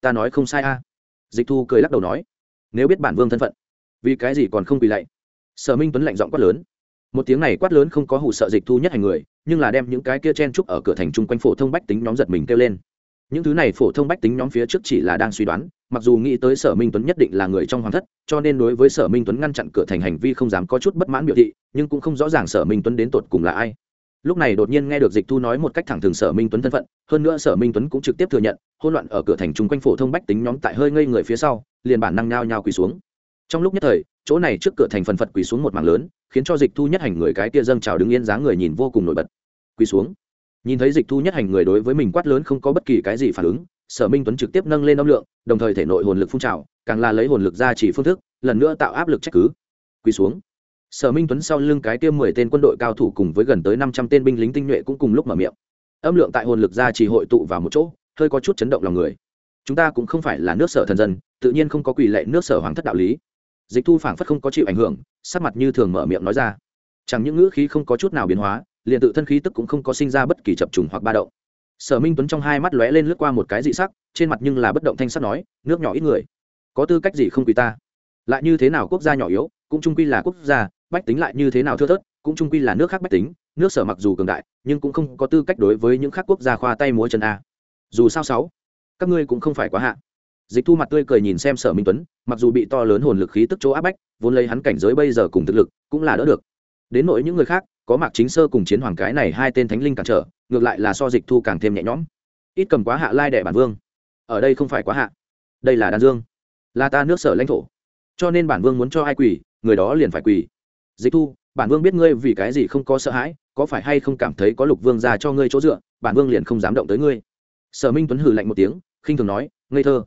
ta nói không sai a. Dịch thu cười lắc đầu nói, nếu biết bản vương thân phận, vì cái gì còn không quỳ lạy? Sở minh tuấn lạnh giọng quát lớn. Một tiếng này quát lớn không có hụ sợ dịch thu nhất hành người, nhưng là đem những cái kia chen trúc ở cửa thành chung quanh phổ thông bách tính nhóm giật mình kêu lên. Những thứ này phổ thông bách tính nhóm phía trước chỉ là đang suy đoán, mặc dù nghĩ tới sở minh tuấn nhất định là người trong hoàng thất, cho nên đối với sở minh tuấn ngăn chặn cửa thành hành vi không dám có chút bất mãn biểu thị, nhưng cũng không rõ ràng sở minh tuấn đến tột cùng là ai lúc này đột nhiên nghe được dịch thu nói một cách thẳng thừng sở minh tuấn thân phận, hơn nữa sở minh tuấn cũng trực tiếp thừa nhận hôn loạn ở cửa thành chung quanh phổ thông bách tính nhóm tại hơi ngây người phía sau, liền bản năng nhao nhao quỳ xuống. Trong lúc nhất thời, chỗ này trước cửa thành phần phật quỳ xuống một mảng lớn, khiến cho dịch thu nhất hành người cái tia dâng trào đứng yên dáng người nhìn vô cùng nổi bật. Quỳ xuống. Nhìn thấy dịch thu nhất hành người đối với mình quát lớn không có bất kỳ cái gì phản ứng, sở minh tuấn trực tiếp nâng lên âm lượng, đồng thời thể nội hồn lực phun trào, càng là lấy hồn lực ra chỉ phương thức, lần nữa tạo áp lực trách cứ. Quỳ xuống sở minh tuấn sau lưng cái tiêm mười tên quân đội cao thủ cùng với gần tới năm trăm tên binh lính tinh nhuệ cũng cùng lúc mở miệng. Âm lượng tại hồn lực ra chỉ hội tụ vào một chỗ, hơi có chút chấn động lòng người. Chúng ta cũng không phải là nước sở thần dân, tự nhiên không có quỳ lệ nước sở hoàng thất đạo lý. Dịch thu phảng phất không có chịu ảnh hưởng, sắc mặt như thường mở miệng nói ra. Chẳng những ngữ khí không có chút nào biến hóa, liền tự thân khí tức cũng không có sinh ra bất kỳ chập trùng hoặc ba động. Sở minh tuấn trong hai mắt lóe lên lướt qua một cái dị sắc, trên mặt nhưng là bất động thanh sắc nói, nước nhỏ ít người. Có tư cách gì không quỳ ta? Lại như thế nào quốc gia nhỏ yếu, cũng trung quy là quốc gia bách tính lại như thế nào thưa thớt, cũng trung quy là nước khác bách tính, nước sở mặc dù cường đại, nhưng cũng không có tư cách đối với những khác quốc gia khoa tay múa chân a. Dù sao sáu, các ngươi cũng không phải quá hạ. Dịch thu mặt tươi cười nhìn xem sở minh tuấn, mặc dù bị to lớn hồn lực khí tức chỗ áp bách, vốn lấy hắn cảnh giới bây giờ cùng thực lực, cũng là đỡ được. Đến nội những người khác, có mạc chính sơ cùng chiến hoàng cái này hai tên thánh linh cản trở, ngược lại là so dịch thu càng thêm nhẹ nhõm. Ít cầm quá hạ lai đẻ bản vương. Ở đây không phải quá hạ. Đây là đan dương. Là ta nước sở lãnh thổ. Cho nên bản vương muốn cho ai quỳ, người đó liền phải quỳ dịch thu, bản vương biết ngươi vì cái gì không có sợ hãi, có phải hay không cảm thấy có lục vương ra cho ngươi chỗ dựa, bản vương liền không dám động tới ngươi. Sở minh tuấn hừ lạnh một tiếng, khinh thường nói, ngây thơ.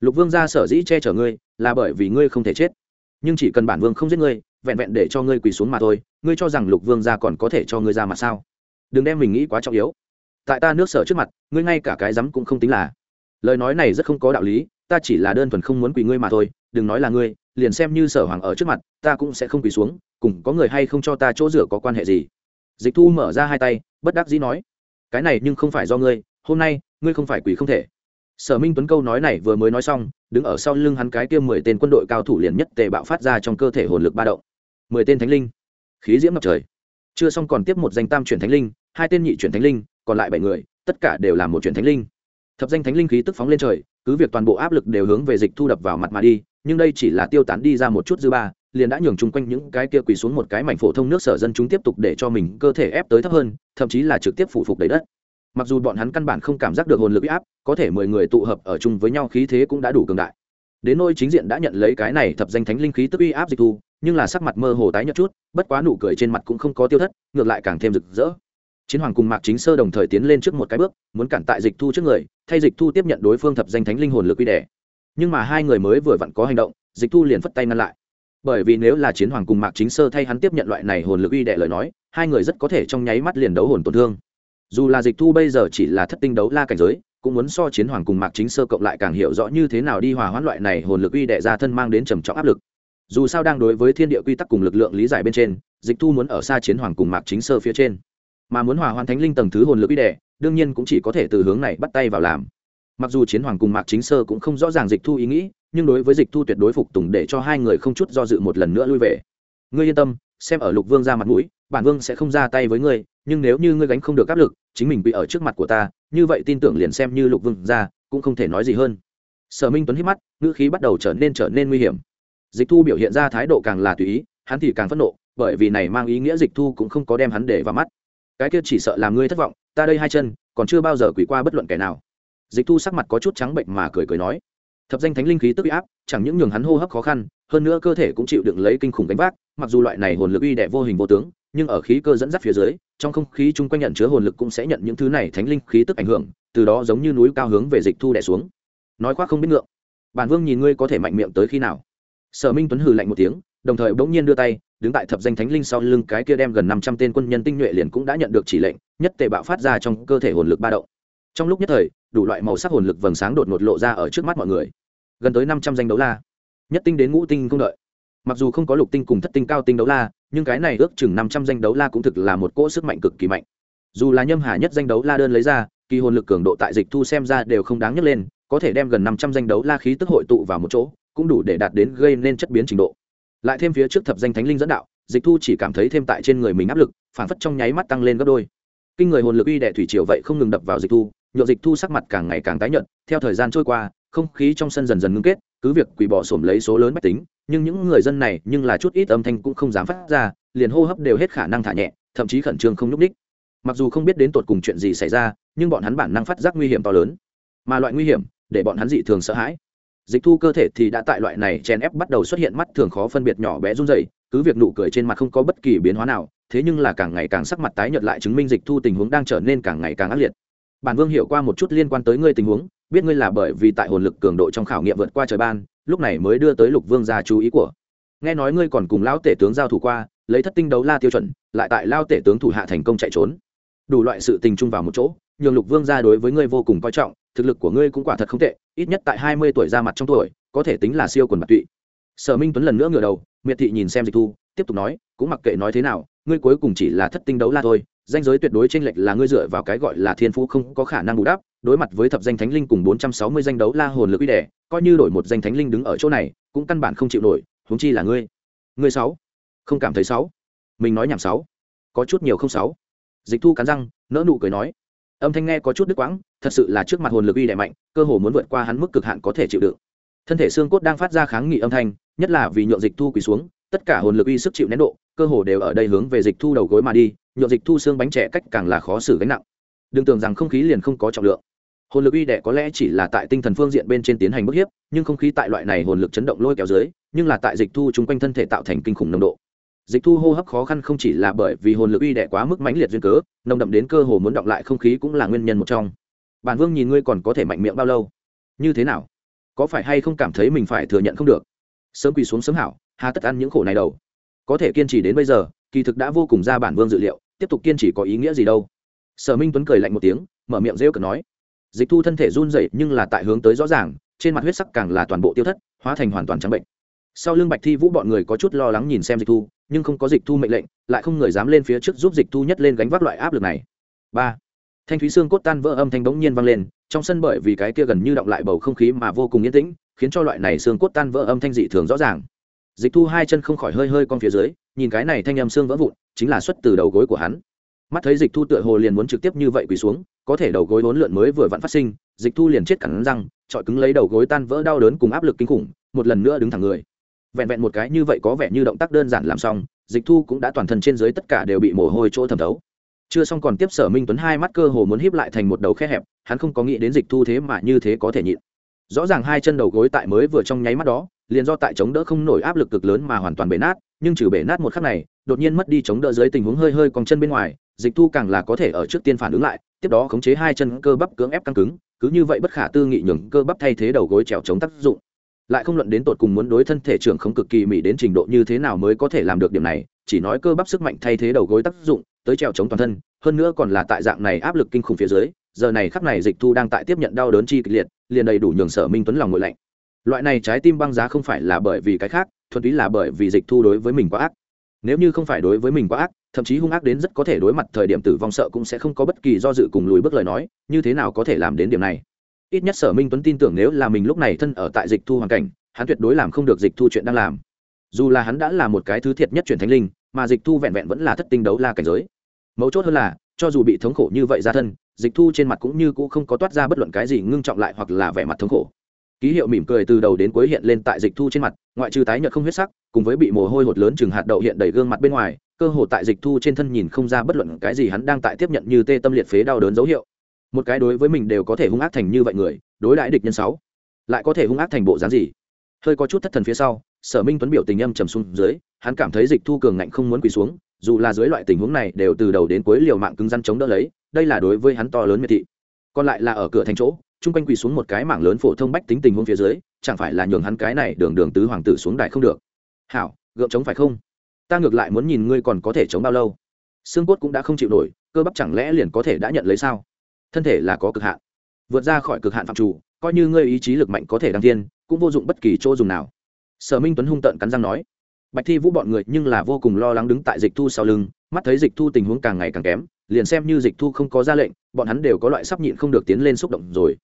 Lục vương ra sở dĩ che chở ngươi là bởi vì ngươi không thể chết. Nhưng chỉ cần bản vương không giết ngươi, vẹn vẹn để cho ngươi quỳ xuống mà thôi, ngươi cho rằng lục vương ra còn có thể cho ngươi ra mặt sao? Đừng đem mình nghĩ quá trọng yếu. Tại ta nước sở trước mặt, ngươi ngay cả cái rắm cũng không tính là. Lời nói này rất không có đạo lý, ta chỉ là đơn thuần không muốn quỳ ngươi mà thôi, đừng nói là ngươi, liền xem như sở hoàng ở trước mặt, ta cũng sẽ không quỳ xuống cùng có người hay không cho ta chỗ rửa có quan hệ gì? Dịch thu mở ra hai tay, bất đắc dĩ nói, cái này nhưng không phải do ngươi, hôm nay, ngươi không phải quỳ không thể. Sở minh tuấn câu nói này vừa mới nói xong, đứng ở sau lưng hắn cái kia mười tên quân đội cao thủ liền nhất tề bạo phát ra trong cơ thể hồn lực ba động. Mười tên thánh linh. Khí diễm ngập trời. Chưa xong còn tiếp một danh tam chuyển thánh linh, hai tên nhị chuyển thánh linh, còn lại bảy người, tất cả đều là một chuyển thánh linh. Thập danh thánh linh khí tức phóng lên trời, cứ việc toàn bộ áp lực đều hướng về dịch thu đập vào mặt mà đi, nhưng đây chỉ là tiêu tán đi ra một chút dư ba liền đã nhường chung quanh những cái kia quỳ xuống một cái mảnh phổ thông nước sở dân chúng tiếp tục để cho mình cơ thể ép tới thấp hơn, thậm chí là trực tiếp phụ phục đầy đất. Mặc dù bọn hắn căn bản không cảm giác được hồn lực áp, có thể mười người tụ hợp ở chung với nhau khí thế cũng đã đủ cường đại. Đến nôi chính diện đã nhận lấy cái này thập danh thánh linh khí tức uy áp dịch thu, nhưng là sắc mặt mơ hồ tái nhợt chút, bất quá nụ cười trên mặt cũng không có tiêu thất, ngược lại càng thêm rực rỡ. Chiến hoàng cùng mạc chính sơ đồng thời tiến lên trước một cái bước, muốn cản tại dịch thu trước người, thay dịch thu tiếp nhận đối phương thập danh thánh linh hồn lực uy đẻ nhưng mà hai người mới vừa vặn có hành động, dịch thu liền phất tay ngăn lại bởi vì nếu là chiến hoàng cùng mạc chính sơ thay hắn tiếp nhận loại này hồn lực uy đệ lời nói, hai người rất có thể trong nháy mắt liền đấu hồn tổn thương. Dù là dịch thu bây giờ chỉ là thất tinh đấu la cảnh giới, cũng muốn so chiến hoàng cùng mạc chính sơ cộng lại càng hiểu rõ như thế nào đi hòa hoãn loại này hồn lực uy đệ ra thân mang đến trầm trọng áp lực. Dù sao đang đối với thiên địa quy tắc cùng lực lượng lý giải bên trên, dịch thu muốn ở xa chiến hoàng cùng mạc chính sơ phía trên. Mà muốn hòa hoãn thánh linh tầng thứ hồn lực uy đệ, đương nhiên cũng chỉ có thể từ hướng này bắt tay vào làm. Mặc dù chiến hoàng cùng mạc chính sơ cũng không rõ ràng dịch thu ý nghĩ nhưng đối với dịch thu tuyệt đối phục tùng để cho hai người không chút do dự một lần nữa lui về. Ngươi yên tâm, xem ở lục vương ra mặt mũi, bản vương sẽ không ra tay với ngươi, nhưng nếu như ngươi gánh không được áp lực, chính mình bị ở trước mặt của ta, như vậy tin tưởng liền xem như lục vương ra, cũng không thể nói gì hơn. Sở minh tuấn hít mắt, ngữ khí bắt đầu trở nên trở nên nguy hiểm. Dịch thu biểu hiện ra thái độ càng là tùy ý, hắn thì càng phẫn nộ, bởi vì này mang ý nghĩa dịch thu cũng không có đem hắn để vào mắt. Cái kia chỉ sợ làm ngươi thất vọng, ta đây hai chân, còn chưa bao giờ quỷ qua bất luận kẻ nào. Dịch thu sắc mặt có chút trắng bệnh mà cười cười nói thập danh thánh linh khí tức bị áp, chẳng những nhường hắn hô hấp khó khăn, hơn nữa cơ thể cũng chịu đựng lấy kinh khủng đánh vác, mặc dù loại này hồn lực uy đẻ vô hình vô tướng, nhưng ở khí cơ dẫn dắt phía dưới, trong không khí chung quanh nhận chứa hồn lực cũng sẽ nhận những thứ này thánh linh khí tức ảnh hưởng, từ đó giống như núi cao hướng về dịch thu đẻ xuống. Nói khoác không biết ngượng. Bản vương nhìn ngươi có thể mạnh miệng tới khi nào? Sở minh tuấn hừ lạnh một tiếng, đồng thời bỗng nhiên đưa tay, đứng tại thập danh thánh linh sau lưng cái kia đem gần năm trăm tên quân nhân tinh nhuệ liền cũng đã nhận được chỉ lệnh, nhất tệ bạo phát ra trong cơ thể hồn lực ba động. Trong lúc nhất thời, đủ loại màu sắc hồn lực vầng sáng đột ngột lộ ra ở trước mắt mọi người gần tới năm trăm danh đấu la. Nhất tinh đến ngũ tinh không đợi. Mặc dù không có lục tinh cùng thất tinh cao tinh đấu la, nhưng cái này ước chừng năm trăm danh đấu la cũng thực là một cỗ sức mạnh cực kỳ mạnh. Dù là nhâm hà nhất danh đấu la đơn lấy ra, kỳ hồn lực cường độ tại dịch thu xem ra đều không đáng nhắc lên, có thể đem gần năm trăm danh đấu la khí tức hội tụ vào một chỗ, cũng đủ để đạt đến gây nên chất biến trình độ. Lại thêm phía trước thập danh thánh linh dẫn đạo, dịch thu chỉ cảm thấy thêm tại trên người mình áp lực, phản phất trong nháy mắt tăng lên gấp đôi. Kinh người hồn lực uy đệ thủy triều vậy không ngừng đập vào dịch thu nhộn dịch thu sắc mặt càng ngày càng tái nhợt, theo thời gian trôi qua không khí trong sân dần dần ngưng kết, cứ việc quỳ bỏ sổm lấy số lớn mách tính, nhưng những người dân này nhưng là chút ít âm thanh cũng không dám phát ra, liền hô hấp đều hết khả năng thả nhẹ, thậm chí khẩn trương không nhúc ních mặc dù không biết đến tột cùng chuyện gì xảy ra, nhưng bọn hắn bản năng phát giác nguy hiểm to lớn. Mà loại nguy hiểm, để bọn hắn dị thường sợ hãi. Dịch thu cơ thể thì đã tại loại này chèn ép bắt đầu xuất hiện mắt thường khó phân biệt nhỏ bé run dày cứ việc nụ cười trên mặt không có bất kỳ biến hóa nào, thế nhưng là càng ngày càng sắc mặt tái nhợt lại chứng minh dịch thu tình huống đang trở nên càng ngày càng ác liệt. Bản vương hiểu qua một chút liên quan tới ngươi tình huống biết ngươi là bởi vì tại hồn lực cường độ trong khảo nghiệm vượt qua trời ban, lúc này mới đưa tới lục vương ra chú ý của. Nghe nói ngươi còn cùng lão tể tướng giao thủ qua, lấy thất tinh đấu la tiêu chuẩn, lại tại lao tể tướng thủ hạ thành công chạy trốn. Đủ loại sự tình chung vào một chỗ, nhường lục vương ra đối với ngươi vô cùng coi trọng, thực lực của ngươi cũng quả thật không tệ, ít nhất tại hai mươi tuổi ra mặt trong tuổi, có thể tính là siêu quần mặt tụy. Sở minh tuấn lần nữa ngửa đầu, miệt thị nhìn xem dịch thu, tiếp tục nói, cũng mặc kệ nói thế nào, ngươi cuối cùng chỉ là thất tinh đấu la thôi danh giới tuyệt đối chênh lệch là ngươi dựa vào cái gọi là thiên phú không có khả năng bù đắp, đối mặt với thập danh thánh linh cùng bốn trăm sáu mươi danh đấu la hồn lực uy đẻ coi như đổi một danh thánh linh đứng ở chỗ này, cũng căn bản không chịu nổi, huống chi là ngươi. Ngươi sáu. Không cảm thấy sáu. Mình nói nhảm sáu. Có chút nhiều không sáu. Dịch thu cắn răng nỡ nụ cười nói. Âm thanh nghe có chút đứt quãng, thật sự là trước mặt hồn lực uy đẻ mạnh, cơ hồ muốn vượt qua hắn mức cực hạn có thể chịu đựng. Thân thể xương cốt đang phát ra kháng nghị âm thanh, nhất là vì nhượng dịch thu quỳ xuống, tất cả hồn lực uy sức chịu nén độ, cơ hồ đều ở đây hướng về dịch thu đầu gối mà đi nhộn dịch thu xương bánh trẻ cách càng là khó xử gánh nặng. Đừng tưởng rằng không khí liền không có trọng lượng. Hồn lực uy đẻ có lẽ chỉ là tại tinh thần phương diện bên trên tiến hành bức hiếp, nhưng không khí tại loại này hồn lực chấn động lôi kéo dưới, nhưng là tại dịch thu chung quanh thân thể tạo thành kinh khủng nồng độ. Dịch thu hô hấp khó khăn không chỉ là bởi vì hồn lực uy đẻ quá mức mãnh liệt duyên cớ, nồng đậm đến cơ hồ muốn động lại không khí cũng là nguyên nhân một trong. Bản vương nhìn ngươi còn có thể mạnh miệng bao lâu? Như thế nào? Có phải hay không cảm thấy mình phải thừa nhận không được? Sớm quỳ xuống sớm hảo, hà tất ăn những khổ này đầu. Có thể kiên trì đến bây giờ kỳ thực đã vô cùng ra bản vương dự liệu, tiếp tục kiên trì có ý nghĩa gì đâu. Sở minh tuấn cười lạnh một tiếng, mở miệng rêu cực nói, dịch thu thân thể run dậy nhưng là tại hướng tới rõ ràng, trên mặt huyết sắc càng là toàn bộ tiêu thất, hóa thành hoàn toàn trắng bệnh. Sau lưng bạch thi vũ bọn người có chút lo lắng nhìn xem dịch thu, nhưng không có dịch thu mệnh lệnh, lại không người dám lên phía trước giúp dịch thu nhất lên gánh vác loại áp lực này. Ba, thanh thúy xương cốt tan vỡ âm thanh bỗng nhiên vang lên, trong sân bởi vì cái kia gần như động lại bầu không khí mà vô cùng yên tĩnh, khiến cho loại này xương cốt tan vỡ âm thanh dị thường rõ ràng dịch thu hai chân không khỏi hơi hơi con phía dưới, nhìn cái này thanh âm xương vỡ vụn, chính là xuất từ đầu gối của hắn. Mắt thấy dịch thu tựa hồ liền muốn trực tiếp như vậy quỳ xuống, có thể đầu gối vốn lượn mới vừa vặn phát sinh, dịch thu liền chết cẳng răng trọi cứng lấy đầu gối tan vỡ đau đớn cùng áp lực kinh khủng, một lần nữa đứng thẳng người. Vẹn vẹn một cái như vậy có vẻ như động tác đơn giản làm xong, dịch thu cũng đã toàn thân trên dưới tất cả đều bị mồ hôi chỗ thẩm thấu. Chưa xong còn tiếp sở minh tuấn hai mắt cơ hồ muốn híp lại thành một đầu khe hẹp, hắn không có nghĩ đến dịch thu thế mà như thế có thể nhịn. Rõ ràng hai chân đầu gối tại mới vừa trong nháy mắt đó liền do tại chống đỡ không nổi áp lực cực lớn mà hoàn toàn bể nát, nhưng trừ bể nát một khắc này, đột nhiên mất đi chống đỡ dưới tình huống hơi hơi còn chân bên ngoài, dịch thu càng là có thể ở trước tiên phản ứng lại, tiếp đó khống chế hai chân cơ bắp cưỡng ép căng cứng, cứ như vậy bất khả tư nghị nhường cơ bắp thay thế đầu gối trèo chống tác dụng. Lại không luận đến tột cùng muốn đối thân thể trưởng không cực kỳ mỹ đến trình độ như thế nào mới có thể làm được điểm này, chỉ nói cơ bắp sức mạnh thay thế đầu gối tác dụng, tới trèo chống toàn thân, hơn nữa còn là tại dạng này áp lực kinh khủng phía dưới, giờ này khắc này dịch thu đang tại tiếp nhận đau đớn chi kịch liệt, liền đầy đủ nhường sở minh tuấn lòng ngội lạnh loại này trái tim băng giá không phải là bởi vì cái khác, thuần túy là bởi vì dịch thu đối với mình quá ác. Nếu như không phải đối với mình quá ác, thậm chí hung ác đến rất có thể đối mặt thời điểm tử vong sợ cũng sẽ không có bất kỳ do dự cùng lùi bước lời nói, như thế nào có thể làm đến điểm này? Ít nhất sở minh tuấn tin tưởng nếu là mình lúc này thân ở tại dịch thu hoàn cảnh, hắn tuyệt đối làm không được dịch thu chuyện đang làm. Dù là hắn đã là một cái thứ thiệt nhất chuyển thánh linh, mà dịch thu vẹn vẹn vẫn là thất tinh đấu la cảnh giới. Mấu chốt hơn là, cho dù bị thống khổ như vậy ra thân, dịch thu trên mặt cũng như cũng không có toát ra bất luận cái gì ngưng trọng lại hoặc là vẻ mặt thống khổ ký hiệu mỉm cười từ đầu đến cuối hiện lên tại dịch thu trên mặt, ngoại trừ tái nhợt không huyết sắc, cùng với bị mồ hôi hột lớn chừng hạt đậu hiện đầy gương mặt bên ngoài, cơ hồ tại dịch thu trên thân nhìn không ra bất luận cái gì hắn đang tại tiếp nhận như tê tâm liệt phế đau đớn dấu hiệu. Một cái đối với mình đều có thể hung ác thành như vậy người, đối đãi địch nhân sáu, lại có thể hung ác thành bộ dáng gì? Hơi có chút thất thần phía sau, sở minh tuấn biểu tình âm trầm xuống dưới, hắn cảm thấy dịch thu cường ngạnh không muốn quỳ xuống, dù là dưới loại tình huống này đều từ đầu đến cuối liều mạng cứng rắn chống đỡ lấy, đây là đối với hắn to lớn miệt thị. Còn lại là ở cửa thành chỗ chung quanh quỳ xuống một cái mảng lớn phổ thông bách tính tình huống phía dưới, chẳng phải là nhường hắn cái này đường đường tứ hoàng tử xuống đài không được. Hảo, gượng chống phải không? Ta ngược lại muốn nhìn ngươi còn có thể chống bao lâu. Xương cốt cũng đã không chịu nổi, cơ bắp chẳng lẽ liền có thể đã nhận lấy sao? Thân thể là có cực hạn. Vượt ra khỏi cực hạn phạm chủ, coi như ngươi ý chí lực mạnh có thể đăng thiên, cũng vô dụng bất kỳ chỗ dùng nào. Sở minh tuấn hung tợn cắn răng nói. Bạch thi vũ bọn người nhưng là vô cùng lo lắng đứng tại dịch thu sau lưng, mắt thấy dịch thu tình huống càng ngày càng kém, liền xem như dịch thu không có ra lệnh, bọn hắn đều có loại sắp nhịn không được tiến lên xúc động rồi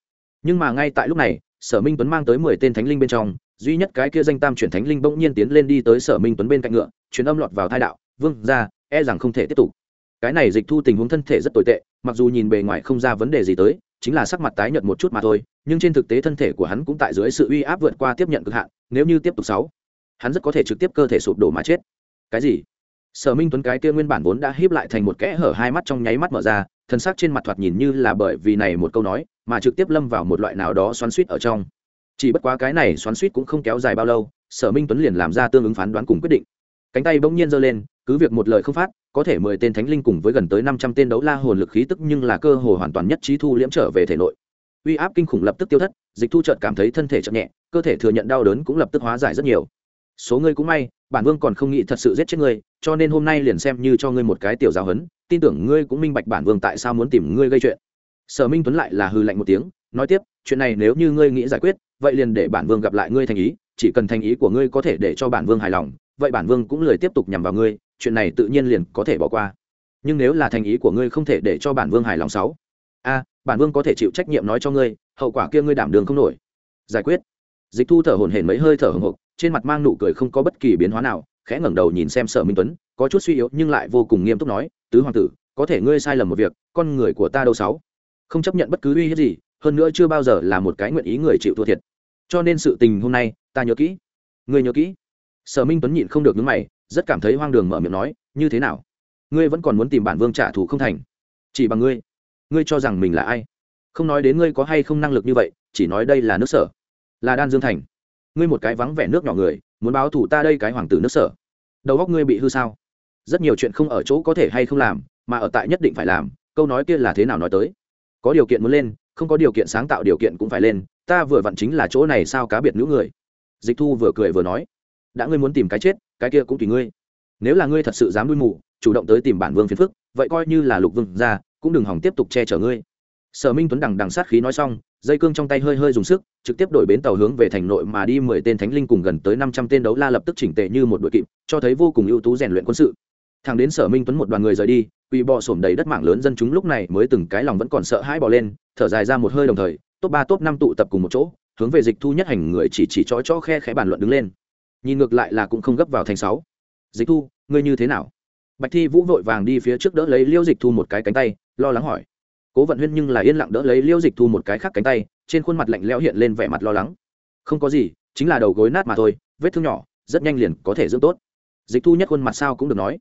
nhưng mà ngay tại lúc này, sở minh tuấn mang tới mười tên thánh linh bên trong, duy nhất cái kia danh tam chuyển thánh linh bỗng nhiên tiến lên đi tới sở minh tuấn bên cạnh ngựa chuyến âm lọt vào thai đạo, vương ra e rằng không thể tiếp tục. Cái này dịch thu tình huống thân thể rất tồi tệ, mặc dù nhìn bề ngoài không ra vấn đề gì tới, chính là sắc mặt tái nhợt một chút mà thôi, nhưng trên thực tế thân thể của hắn cũng tại dưới sự uy áp vượt qua tiếp nhận cực hạn, nếu như tiếp tục sáu, hắn rất có thể trực tiếp cơ thể sụp đổ mà chết. Cái gì? Sở minh tuấn cái kia nguyên bản vốn đã híp lại thành một kẽ hở hai mắt trong nháy mắt mở ra thân xác trên mặt thoạt nhìn như là bởi vì này một câu nói, mà trực tiếp lâm vào một loại nào đó xoắn suýt ở trong. Chỉ bất quá cái này xoắn suýt cũng không kéo dài bao lâu, sở minh tuấn liền làm ra tương ứng phán đoán cùng quyết định. Cánh tay bỗng nhiên giơ lên, cứ việc một lời không phát, có thể mười tên thánh linh cùng với gần tới năm trăm tên đấu la hồn lực khí tức nhưng là cơ hồ hoàn toàn nhất trí thu liễm trở về thể nội. Uy áp kinh khủng lập tức tiêu thất, dịch thu chợt cảm thấy thân thể chậm nhẹ, cơ thể thừa nhận đau đớn cũng lập tức hóa giải rất nhiều. Số ngươi cũng may, bản vương còn không nghĩ thật sự giết chết ngươi, cho nên hôm nay liền xem như cho ngươi một cái tiểu giáo hấn tin tưởng ngươi cũng minh bạch bản vương tại sao muốn tìm ngươi gây chuyện. Sở minh tuấn lại là hư lạnh một tiếng, nói tiếp, chuyện này nếu như ngươi nghĩ giải quyết, vậy liền để bản vương gặp lại ngươi thành ý, chỉ cần thành ý của ngươi có thể để cho bản vương hài lòng, vậy bản vương cũng lười tiếp tục nhằm vào ngươi, chuyện này tự nhiên liền có thể bỏ qua. Nhưng nếu là thành ý của ngươi không thể để cho bản vương hài lòng sáu, a, bản vương có thể chịu trách nhiệm nói cho ngươi, hậu quả kia ngươi đảm đường không nổi. Giải quyết. Dịch thu thở hổn hển mấy hơi thở hồng hộc trên mặt mang nụ cười không có bất kỳ biến hóa nào, khẽ ngẩng đầu nhìn xem sở minh tuấn có chút suy yếu nhưng lại vô cùng nghiêm túc nói, tứ hoàng tử, có thể ngươi sai lầm một việc, con người của ta đâu sáu không chấp nhận bất cứ uy hiếp gì, hơn nữa chưa bao giờ là một cái nguyện ý người chịu thua thiệt. Cho nên sự tình hôm nay, ta nhớ kỹ. Ngươi nhớ kỹ. Sở minh tuấn nhịn không được nhúng mày, rất cảm thấy hoang đường mở miệng nói, như thế nào? Ngươi vẫn còn muốn tìm bản vương trả thù không thành? Chỉ bằng ngươi? Ngươi cho rằng mình là ai? Không nói đến ngươi có hay không năng lực như vậy, chỉ nói đây là nước sở. Là đan dương thành. Ngươi một cái vắng vẻ nước nhỏ người, muốn báo thủ ta đây cái hoàng tử nước sở. Đầu góc ngươi bị hư sao? Rất nhiều chuyện không ở chỗ có thể hay không làm, mà ở tại nhất định phải làm, câu nói kia là thế nào nói tới. Có điều kiện muốn lên, không có điều kiện sáng tạo điều kiện cũng phải lên, ta vừa vặn chính là chỗ này sao cá biệt nữ người. Dịch thu vừa cười vừa nói, đã ngươi muốn tìm cái chết, cái kia cũng tùy ngươi. Nếu là ngươi thật sự dám đuôi mù, chủ động tới tìm bản vương phiền phức, vậy coi như là lục vương ra, cũng đừng hỏng tiếp tục che chở ngươi. Sở minh tuấn đằng đằng sát khí nói xong, dây cương trong tay hơi hơi dùng sức, trực tiếp đổi bến tàu hướng về thành nội mà đi mười tên thánh linh cùng gần tới năm trăm tên đấu la lập tức chỉnh tệ như một đội kịp, cho thấy vô cùng ưu tú rèn luyện quân sự thằng đến sở minh tuấn một đoàn người rời đi, quỳ bò sổm đầy đất mạng lớn dân chúng lúc này mới từng cái lòng vẫn còn sợ hãi bỏ lên, thở dài ra một hơi đồng thời, top ba, top năm tụ tập cùng một chỗ, hướng về dịch thu nhất hành người chỉ chỉ chó chó khe khẽ bàn luận đứng lên. Nhìn ngược lại là cũng không gấp vào thành sáu. Dịch thu, ngươi như thế nào? Bạch thi vũ vội vàng đi phía trước đỡ lấy liêu dịch thu một cái cánh tay, lo lắng hỏi. Cố vận huyên nhưng là yên lặng đỡ lấy liêu dịch thu một cái khác cánh tay, trên khuôn mặt lạnh lẽo hiện lên vẻ mặt lo lắng. Không có gì, chính là đầu gối nát mà thôi, vết thương nhỏ, rất nhanh liền có thể dưỡng tốt. Dịch thu nhất khuôn mặt sao cũng được nói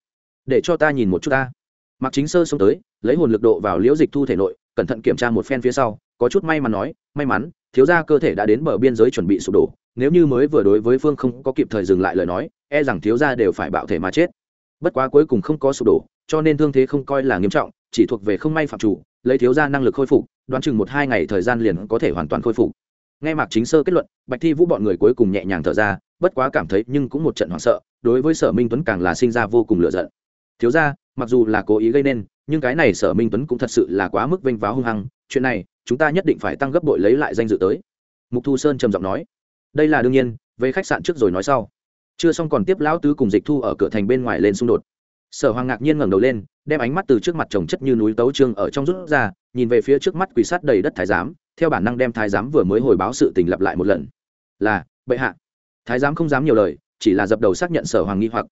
để cho ta nhìn một chút ta. Mặc chính sơ xông tới, lấy hồn lực độ vào liễu dịch thu thể nội, cẩn thận kiểm tra một phen phía sau, có chút may mắn nói, may mắn, thiếu ra cơ thể đã đến bờ biên giới chuẩn bị sụp đổ, nếu như mới vừa đối với phương không có kịp thời dừng lại lời nói e rằng thiếu ra đều phải bạo thể mà chết. Bất quá cuối cùng không có sụp đổ, cho nên thương thế không coi là nghiêm trọng, chỉ thuộc về không may phạm chủ, lấy thiếu ra năng lực khôi phục, đoán chừng một hai ngày thời gian liền có thể hoàn toàn khôi phục. Nghe mạc chính sơ kết luận, bạch thi vũ bọn người cuối cùng nhẹ nhàng thở ra, bất quá cảm thấy nhưng cũng một trận hoảng sợ, đối với sở minh tuấn càng là sinh ra vô cùng lựa giận thiếu ra, mặc dù là cố ý gây nên, nhưng cái này sở minh tuấn cũng thật sự là quá mức vênh váo hung hăng, chuyện này, chúng ta nhất định phải tăng gấp bội lấy lại danh dự tới. Mục thu sơn trầm giọng nói. Đây là đương nhiên, về khách sạn trước rồi nói sau. Chưa xong còn tiếp lão tứ cùng dịch thu ở cửa thành bên ngoài lên xung đột. Sở hoàng ngạc nhiên ngẩng đầu lên, đem ánh mắt từ trước mặt trồng chất như núi tấu trương ở trong rút ra, nhìn về phía trước mắt quỷ sát đầy đất thái giám, theo bản năng đem thái giám vừa mới hồi báo sự tình lặp lại một lần. Là, bệ hạ. Thái giám không dám nhiều lời, chỉ là dập đầu xác nhận sở hoàng nghi hoặc.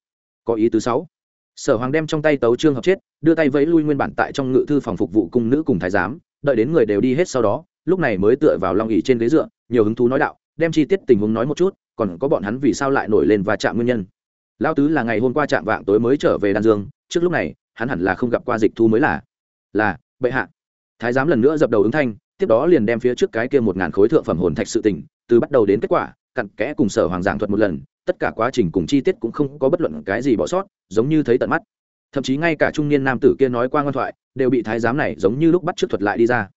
Có ý tứ sáu sở hoàng đem trong tay tấu trương hợp chết, đưa tay vẫy lui nguyên bản tại trong ngự thư phòng phục vụ cung nữ cùng thái giám, đợi đến người đều đi hết sau đó, lúc này mới tựa vào long ỉ trên ghế dựa, nhiều hứng thú nói đạo, đem chi tiết tình huống nói một chút, còn có bọn hắn vì sao lại nổi lên và chạm nguyên nhân. Lao tứ là ngày hôm qua chạm vạng tối mới trở về đan dương, trước lúc này, hắn hẳn là không gặp qua dịch thu mới là. Là, bệ hạ. Thái giám lần nữa dập đầu ứng thanh, tiếp đó liền đem phía trước cái kia một ngàn khối thượng phẩm hồn thạch sự tình, từ bắt đầu đến kết quả, cặn kẽ cùng sở hoàng giảng thuật một lần tất cả quá trình cùng chi tiết cũng không có bất luận cái gì bỏ sót, giống như thấy tận mắt. Thậm chí ngay cả trung niên nam tử kia nói qua ngoan thoại, đều bị thái giám này giống như lúc bắt trước thuật lại đi ra.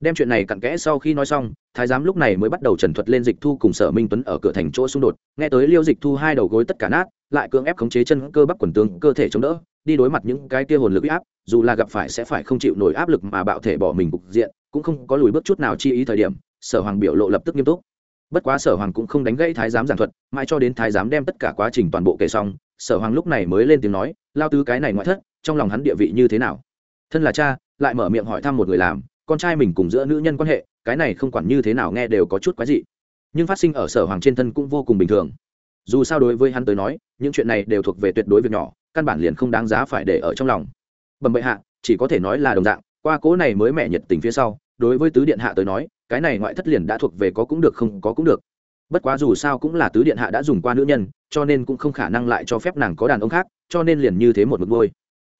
Đem chuyện này cặn kẽ sau khi nói xong, thái giám lúc này mới bắt đầu trần thuật lên dịch thu cùng sở minh tuấn ở cửa thành chỗ xung đột. Nghe tới liêu dịch thu hai đầu gối tất cả nát, lại cưỡng ép khống chế chân cơ bắp quần tướng, cơ thể chống đỡ, đi đối mặt những cái kia hồn lực áp, dù là gặp phải sẽ phải không chịu nổi áp lực mà bạo thể bỏ mình cục diện, cũng không có lùi bước chút nào chi ý thời điểm, sở hoàng biểu lộ lập tức nghiêm túc bất quá sở hoàng cũng không đánh gãy thái giám giảng thuật, mãi cho đến thái giám đem tất cả quá trình toàn bộ kể xong, sở hoàng lúc này mới lên tiếng nói, lao tứ cái này ngoại thất, trong lòng hắn địa vị như thế nào? Thân là cha, lại mở miệng hỏi thăm một người làm, con trai mình cùng giữa nữ nhân quan hệ, cái này không quản như thế nào nghe đều có chút quái dị. Nhưng phát sinh ở sở hoàng trên thân cũng vô cùng bình thường. Dù sao đối với hắn tới nói, những chuyện này đều thuộc về tuyệt đối việc nhỏ, căn bản liền không đáng giá phải để ở trong lòng. Bẩm bệ hạ, chỉ có thể nói là đồng dạng, qua cố này mới mẹ nhiệt tình phía sau đối với tứ điện hạ tới nói, cái này ngoại thất liền đã thuộc về có cũng được không có cũng được. Bất quá dù sao cũng là tứ điện hạ đã dùng qua nữ nhân, cho nên cũng không khả năng lại cho phép nàng có đàn ông khác, cho nên liền như thế một mực ngôi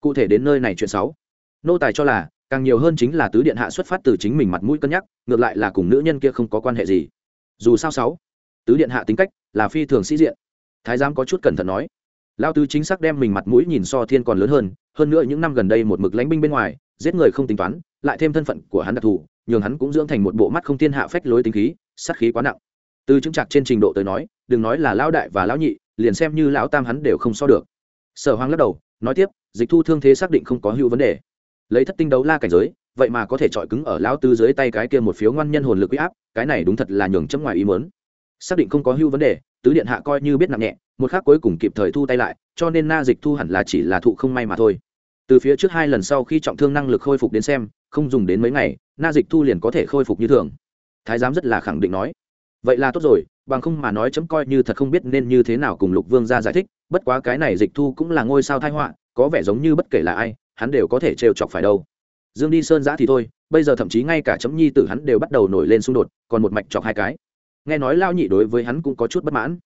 cụ thể đến nơi này chuyện sáu nô tài cho là, càng nhiều hơn chính là tứ điện hạ xuất phát từ chính mình mặt mũi cân nhắc, ngược lại là cùng nữ nhân kia không có quan hệ gì. Dù sao sáu, tứ điện hạ tính cách là phi thường sĩ diện. Thái giám có chút cẩn thận nói. Lao tứ chính xác đem mình mặt mũi nhìn so thiên còn lớn hơn hơn nữa những năm gần đây một mực lánh binh bên ngoài giết người không tính toán, lại thêm thân phận của hắn đặc thù, nhường hắn cũng dưỡng thành một bộ mắt không thiên hạ phách lối tính khí, sát khí quá nặng. Từ chứng chặt trên trình độ tới nói, đừng nói là lão đại và lão nhị, liền xem như lão tam hắn đều không so được. Sở hoàng lắc đầu, nói tiếp, dịch thu thương thế xác định không có hữu vấn đề. Lấy thất tinh đấu la cảnh giới, vậy mà có thể chọi cứng ở lão tư dưới tay cái kia một phiếu ngoan nhân hồn lực uy áp, cái này đúng thật là nhường chấm ngoài ý mớn xác định không có hữu vấn đề, tứ điện hạ coi như biết nặng nhẹ, một khác cuối cùng kịp thời thu tay lại, cho nên na dịch thu hẳn là chỉ là thụ không may mà thôi từ phía trước hai lần sau khi trọng thương năng lực khôi phục đến xem, không dùng đến mấy ngày, na dịch thu liền có thể khôi phục như thường. Thái giám rất là khẳng định nói. Vậy là tốt rồi, bằng không mà nói chấm coi như thật không biết nên như thế nào cùng lục vương ra giải thích, bất quá cái này dịch thu cũng là ngôi sao thai họa, có vẻ giống như bất kể là ai, hắn đều có thể trêu chọc phải đâu. Dương đi sơn giã thì thôi, bây giờ thậm chí ngay cả chấm nhi tử hắn đều bắt đầu nổi lên xung đột, còn một mạch chọc hai cái. Nghe nói lao nhị đối với hắn cũng có chút bất mãn.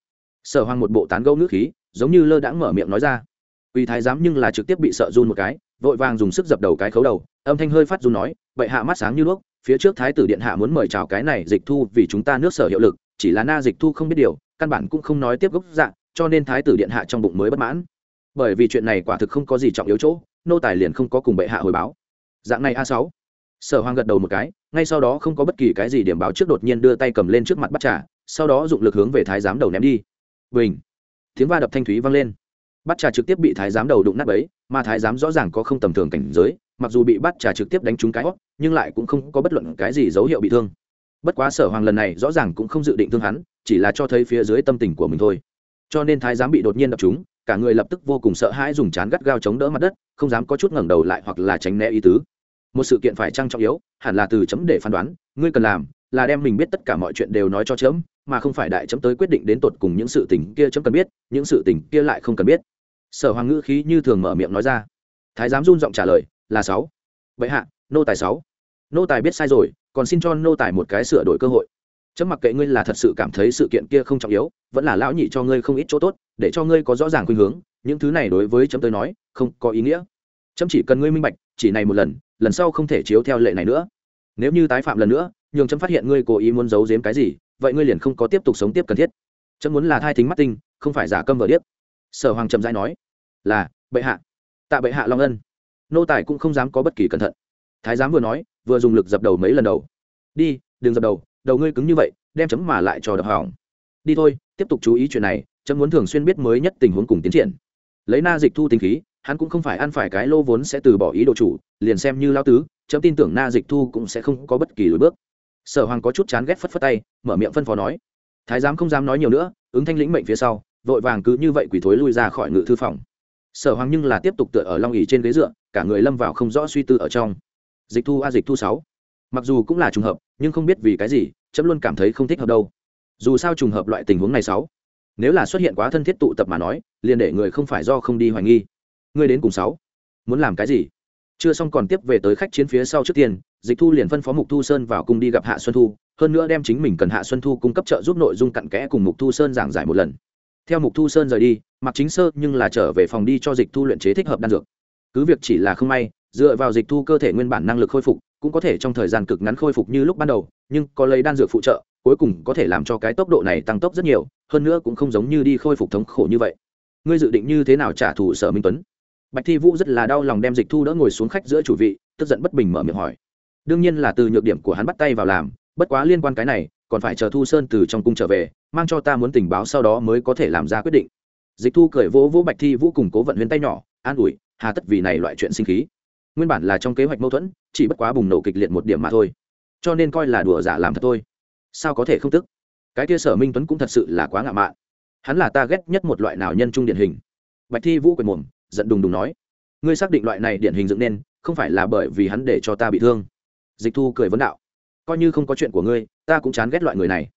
Sở hoàng một bộ tán gẫu nước khí, giống như lơ đãng mở miệng nói ra. Quỳ thái giám nhưng là trực tiếp bị sợ run một cái, vội vàng dùng sức dập đầu cái khấu đầu, âm thanh hơi phát run nói vậy hạ mắt sáng như đuốc, phía trước thái tử điện hạ muốn mời chào cái này dịch thu vì chúng ta nước sở hiệu lực, chỉ là na dịch thu không biết điều, căn bản cũng không nói tiếp gốc dạng cho nên thái tử điện hạ trong bụng mới bất mãn. Bởi vì chuyện này quả thực không có gì trọng yếu chỗ, nô tài liền không có cùng bệ hạ hồi báo. Dạng này a sáu. Sở hoàng gật đầu một cái, ngay sau đó không có bất kỳ cái gì điểm báo trước đột nhiên đưa tay cầm lên trước mặt bắt trà, sau đó dụng lực hướng về thái giám đầu ném đi. Bình. Tiếng va đập thanh thúy vang lên bắt trà trực tiếp bị thái giám đầu đụng nát ấy mà thái giám rõ ràng có không tầm thường cảnh giới, mặc dù bị bắt trà trực tiếp đánh trúng cái hót nhưng lại cũng không có bất luận cái gì dấu hiệu bị thương. Bất quá sở hoàng lần này rõ ràng cũng không dự định thương hắn, chỉ là cho thấy phía dưới tâm tình của mình thôi. Cho nên thái giám bị đột nhiên đập chúng cả người lập tức vô cùng sợ hãi dùng chán gắt gao chống đỡ mặt đất, không dám có chút ngẩng đầu lại hoặc là tránh né ý tứ. Một sự kiện phải trăng trọng yếu, hẳn là từ chấm để phán đoán, ngươi cần làm là đem mình biết tất cả mọi chuyện đều nói cho chấm, mà không phải đại chấm tới quyết định đến tột cùng những sự tình kia chấm cần biết, những sự tình kia lại không cần biết sở hoàng ngữ khí như thường mở miệng nói ra. Thái giám run giọng trả lời, là sáu. Vậy hạ, nô tài sáu. Nô tài biết sai rồi, còn xin cho nô tài một cái sửa đổi cơ hội. Chấm mặc kệ ngươi là thật sự cảm thấy sự kiện kia không trọng yếu, vẫn là lão nhị cho ngươi không ít chỗ tốt, để cho ngươi có rõ ràng khuynh hướng, những thứ này đối với chấm tới nói, không có ý nghĩa. Chấm chỉ cần ngươi minh bạch, chỉ này một lần lần sau không thể chiếu theo lệ này nữa. Nếu như tái phạm lần nữa, nhường chấm phát hiện ngươi cố ý muốn giấu giếm cái gì, vậy ngươi liền không có tiếp tục sống tiếp cần thiết. Chấm muốn là thai thính mắt tinh, không phải giả câm vờ điếc sở hoàng trầm dai nói, là, bệ hạ. Tạ bệ hạ long ân. Nô tài cũng không dám có bất kỳ cẩn thận. Thái giám vừa nói, vừa dùng lực dập đầu mấy lần đầu. Đi, đừng dập đầu đầu ngươi cứng như vậy, đem chấm mà lại cho đập hỏng. Đi thôi, tiếp tục chú ý chuyện này, chấm muốn thường xuyên biết mới nhất tình huống cùng tiến triển. Lấy na dịch thu tình khí, hắn cũng không phải ăn phải cái lô vốn sẽ từ bỏ ý đồ chủ, liền xem như lao tứ, chấm tin tưởng na dịch thu cũng sẽ không có bất kỳ lối bước. Sở hoàng có chút chán ghét phất phất tay, mở miệng phân phó nói, thái giám không dám nói nhiều nữa, ứng thanh lĩnh mệnh phía sau vội vàng cứ như vậy quỳ thối lui ra khỏi ngự thư phòng. Sở hoàng nhưng là tiếp tục tựa ở long ỉ trên ghế dựa, cả người lâm vào không rõ suy tư ở trong. Dịch thu a, dịch thu sáu. Mặc dù cũng là trùng hợp, nhưng không biết vì cái gì, chấm luôn cảm thấy không thích hợp đâu. Dù sao trùng hợp loại tình huống này sáu. Nếu là xuất hiện quá thân thiết tụ tập mà nói, liền để người không phải do không đi hoài nghi. Ngươi đến cùng sáu. Muốn làm cái gì? Chưa xong còn tiếp về tới khách chiến phía sau trước tiên, dịch thu liền phân phó mục thu sơn vào cung đi gặp hạ xuân thu, hơn nữa đem chính mình cần hạ xuân thu cung cấp trợ giúp nội dung cặn kẽ cùng mục thu sơn giảng giải một lần theo mục thu sơn rời đi mặc chính sơ nhưng là trở về phòng đi cho dịch thu luyện chế thích hợp đan dược. Cứ việc chỉ là không may, dựa vào dịch thu cơ thể nguyên bản năng lực khôi phục, cũng có thể trong thời gian cực ngắn khôi phục như lúc ban đầu, nhưng có lấy đan dược phụ trợ, cuối cùng có thể làm cho cái tốc độ này tăng tốc rất nhiều, hơn nữa cũng không giống như đi khôi phục thống khổ như vậy. Ngươi dự định như thế nào trả thù sở minh tuấn? Bạch thi vũ rất là đau lòng đem dịch thu đỡ ngồi xuống khách giữa chủ vị, tức giận bất bình mở miệng hỏi. Đương nhiên là từ nhược điểm của hắn bắt tay vào làm, bất quá liên quan cái này còn phải chờ thu sơn từ trong cung trở về, mang cho ta muốn tình báo sau đó mới có thể làm ra quyết định. Dịch thu cởi vỗ vỗ bạch thi vũ cùng cố vận huyên tay nhỏ, an ủi, hà tất vì này loại chuyện sinh khí. Nguyên bản là trong kế hoạch mâu thuẫn, chỉ bất quá bùng nổ kịch liệt một điểm mà thôi. Cho nên coi là đùa giả làm thật thôi. Sao có thể không tức? Cái kia sở minh tuấn cũng thật sự là quá ngạo mạn. Hắn là ta ghét nhất một loại nào nhân trung điển hình. Bạch thi vũ quệt mồm, giận đùng đùng nói, ngươi xác định loại này điển hình dựng nên, không phải là bởi vì hắn để cho ta bị thương. Dịch thu cười vấn đạo coi như không có chuyện của ngươi, ta cũng chán ghét loại người này.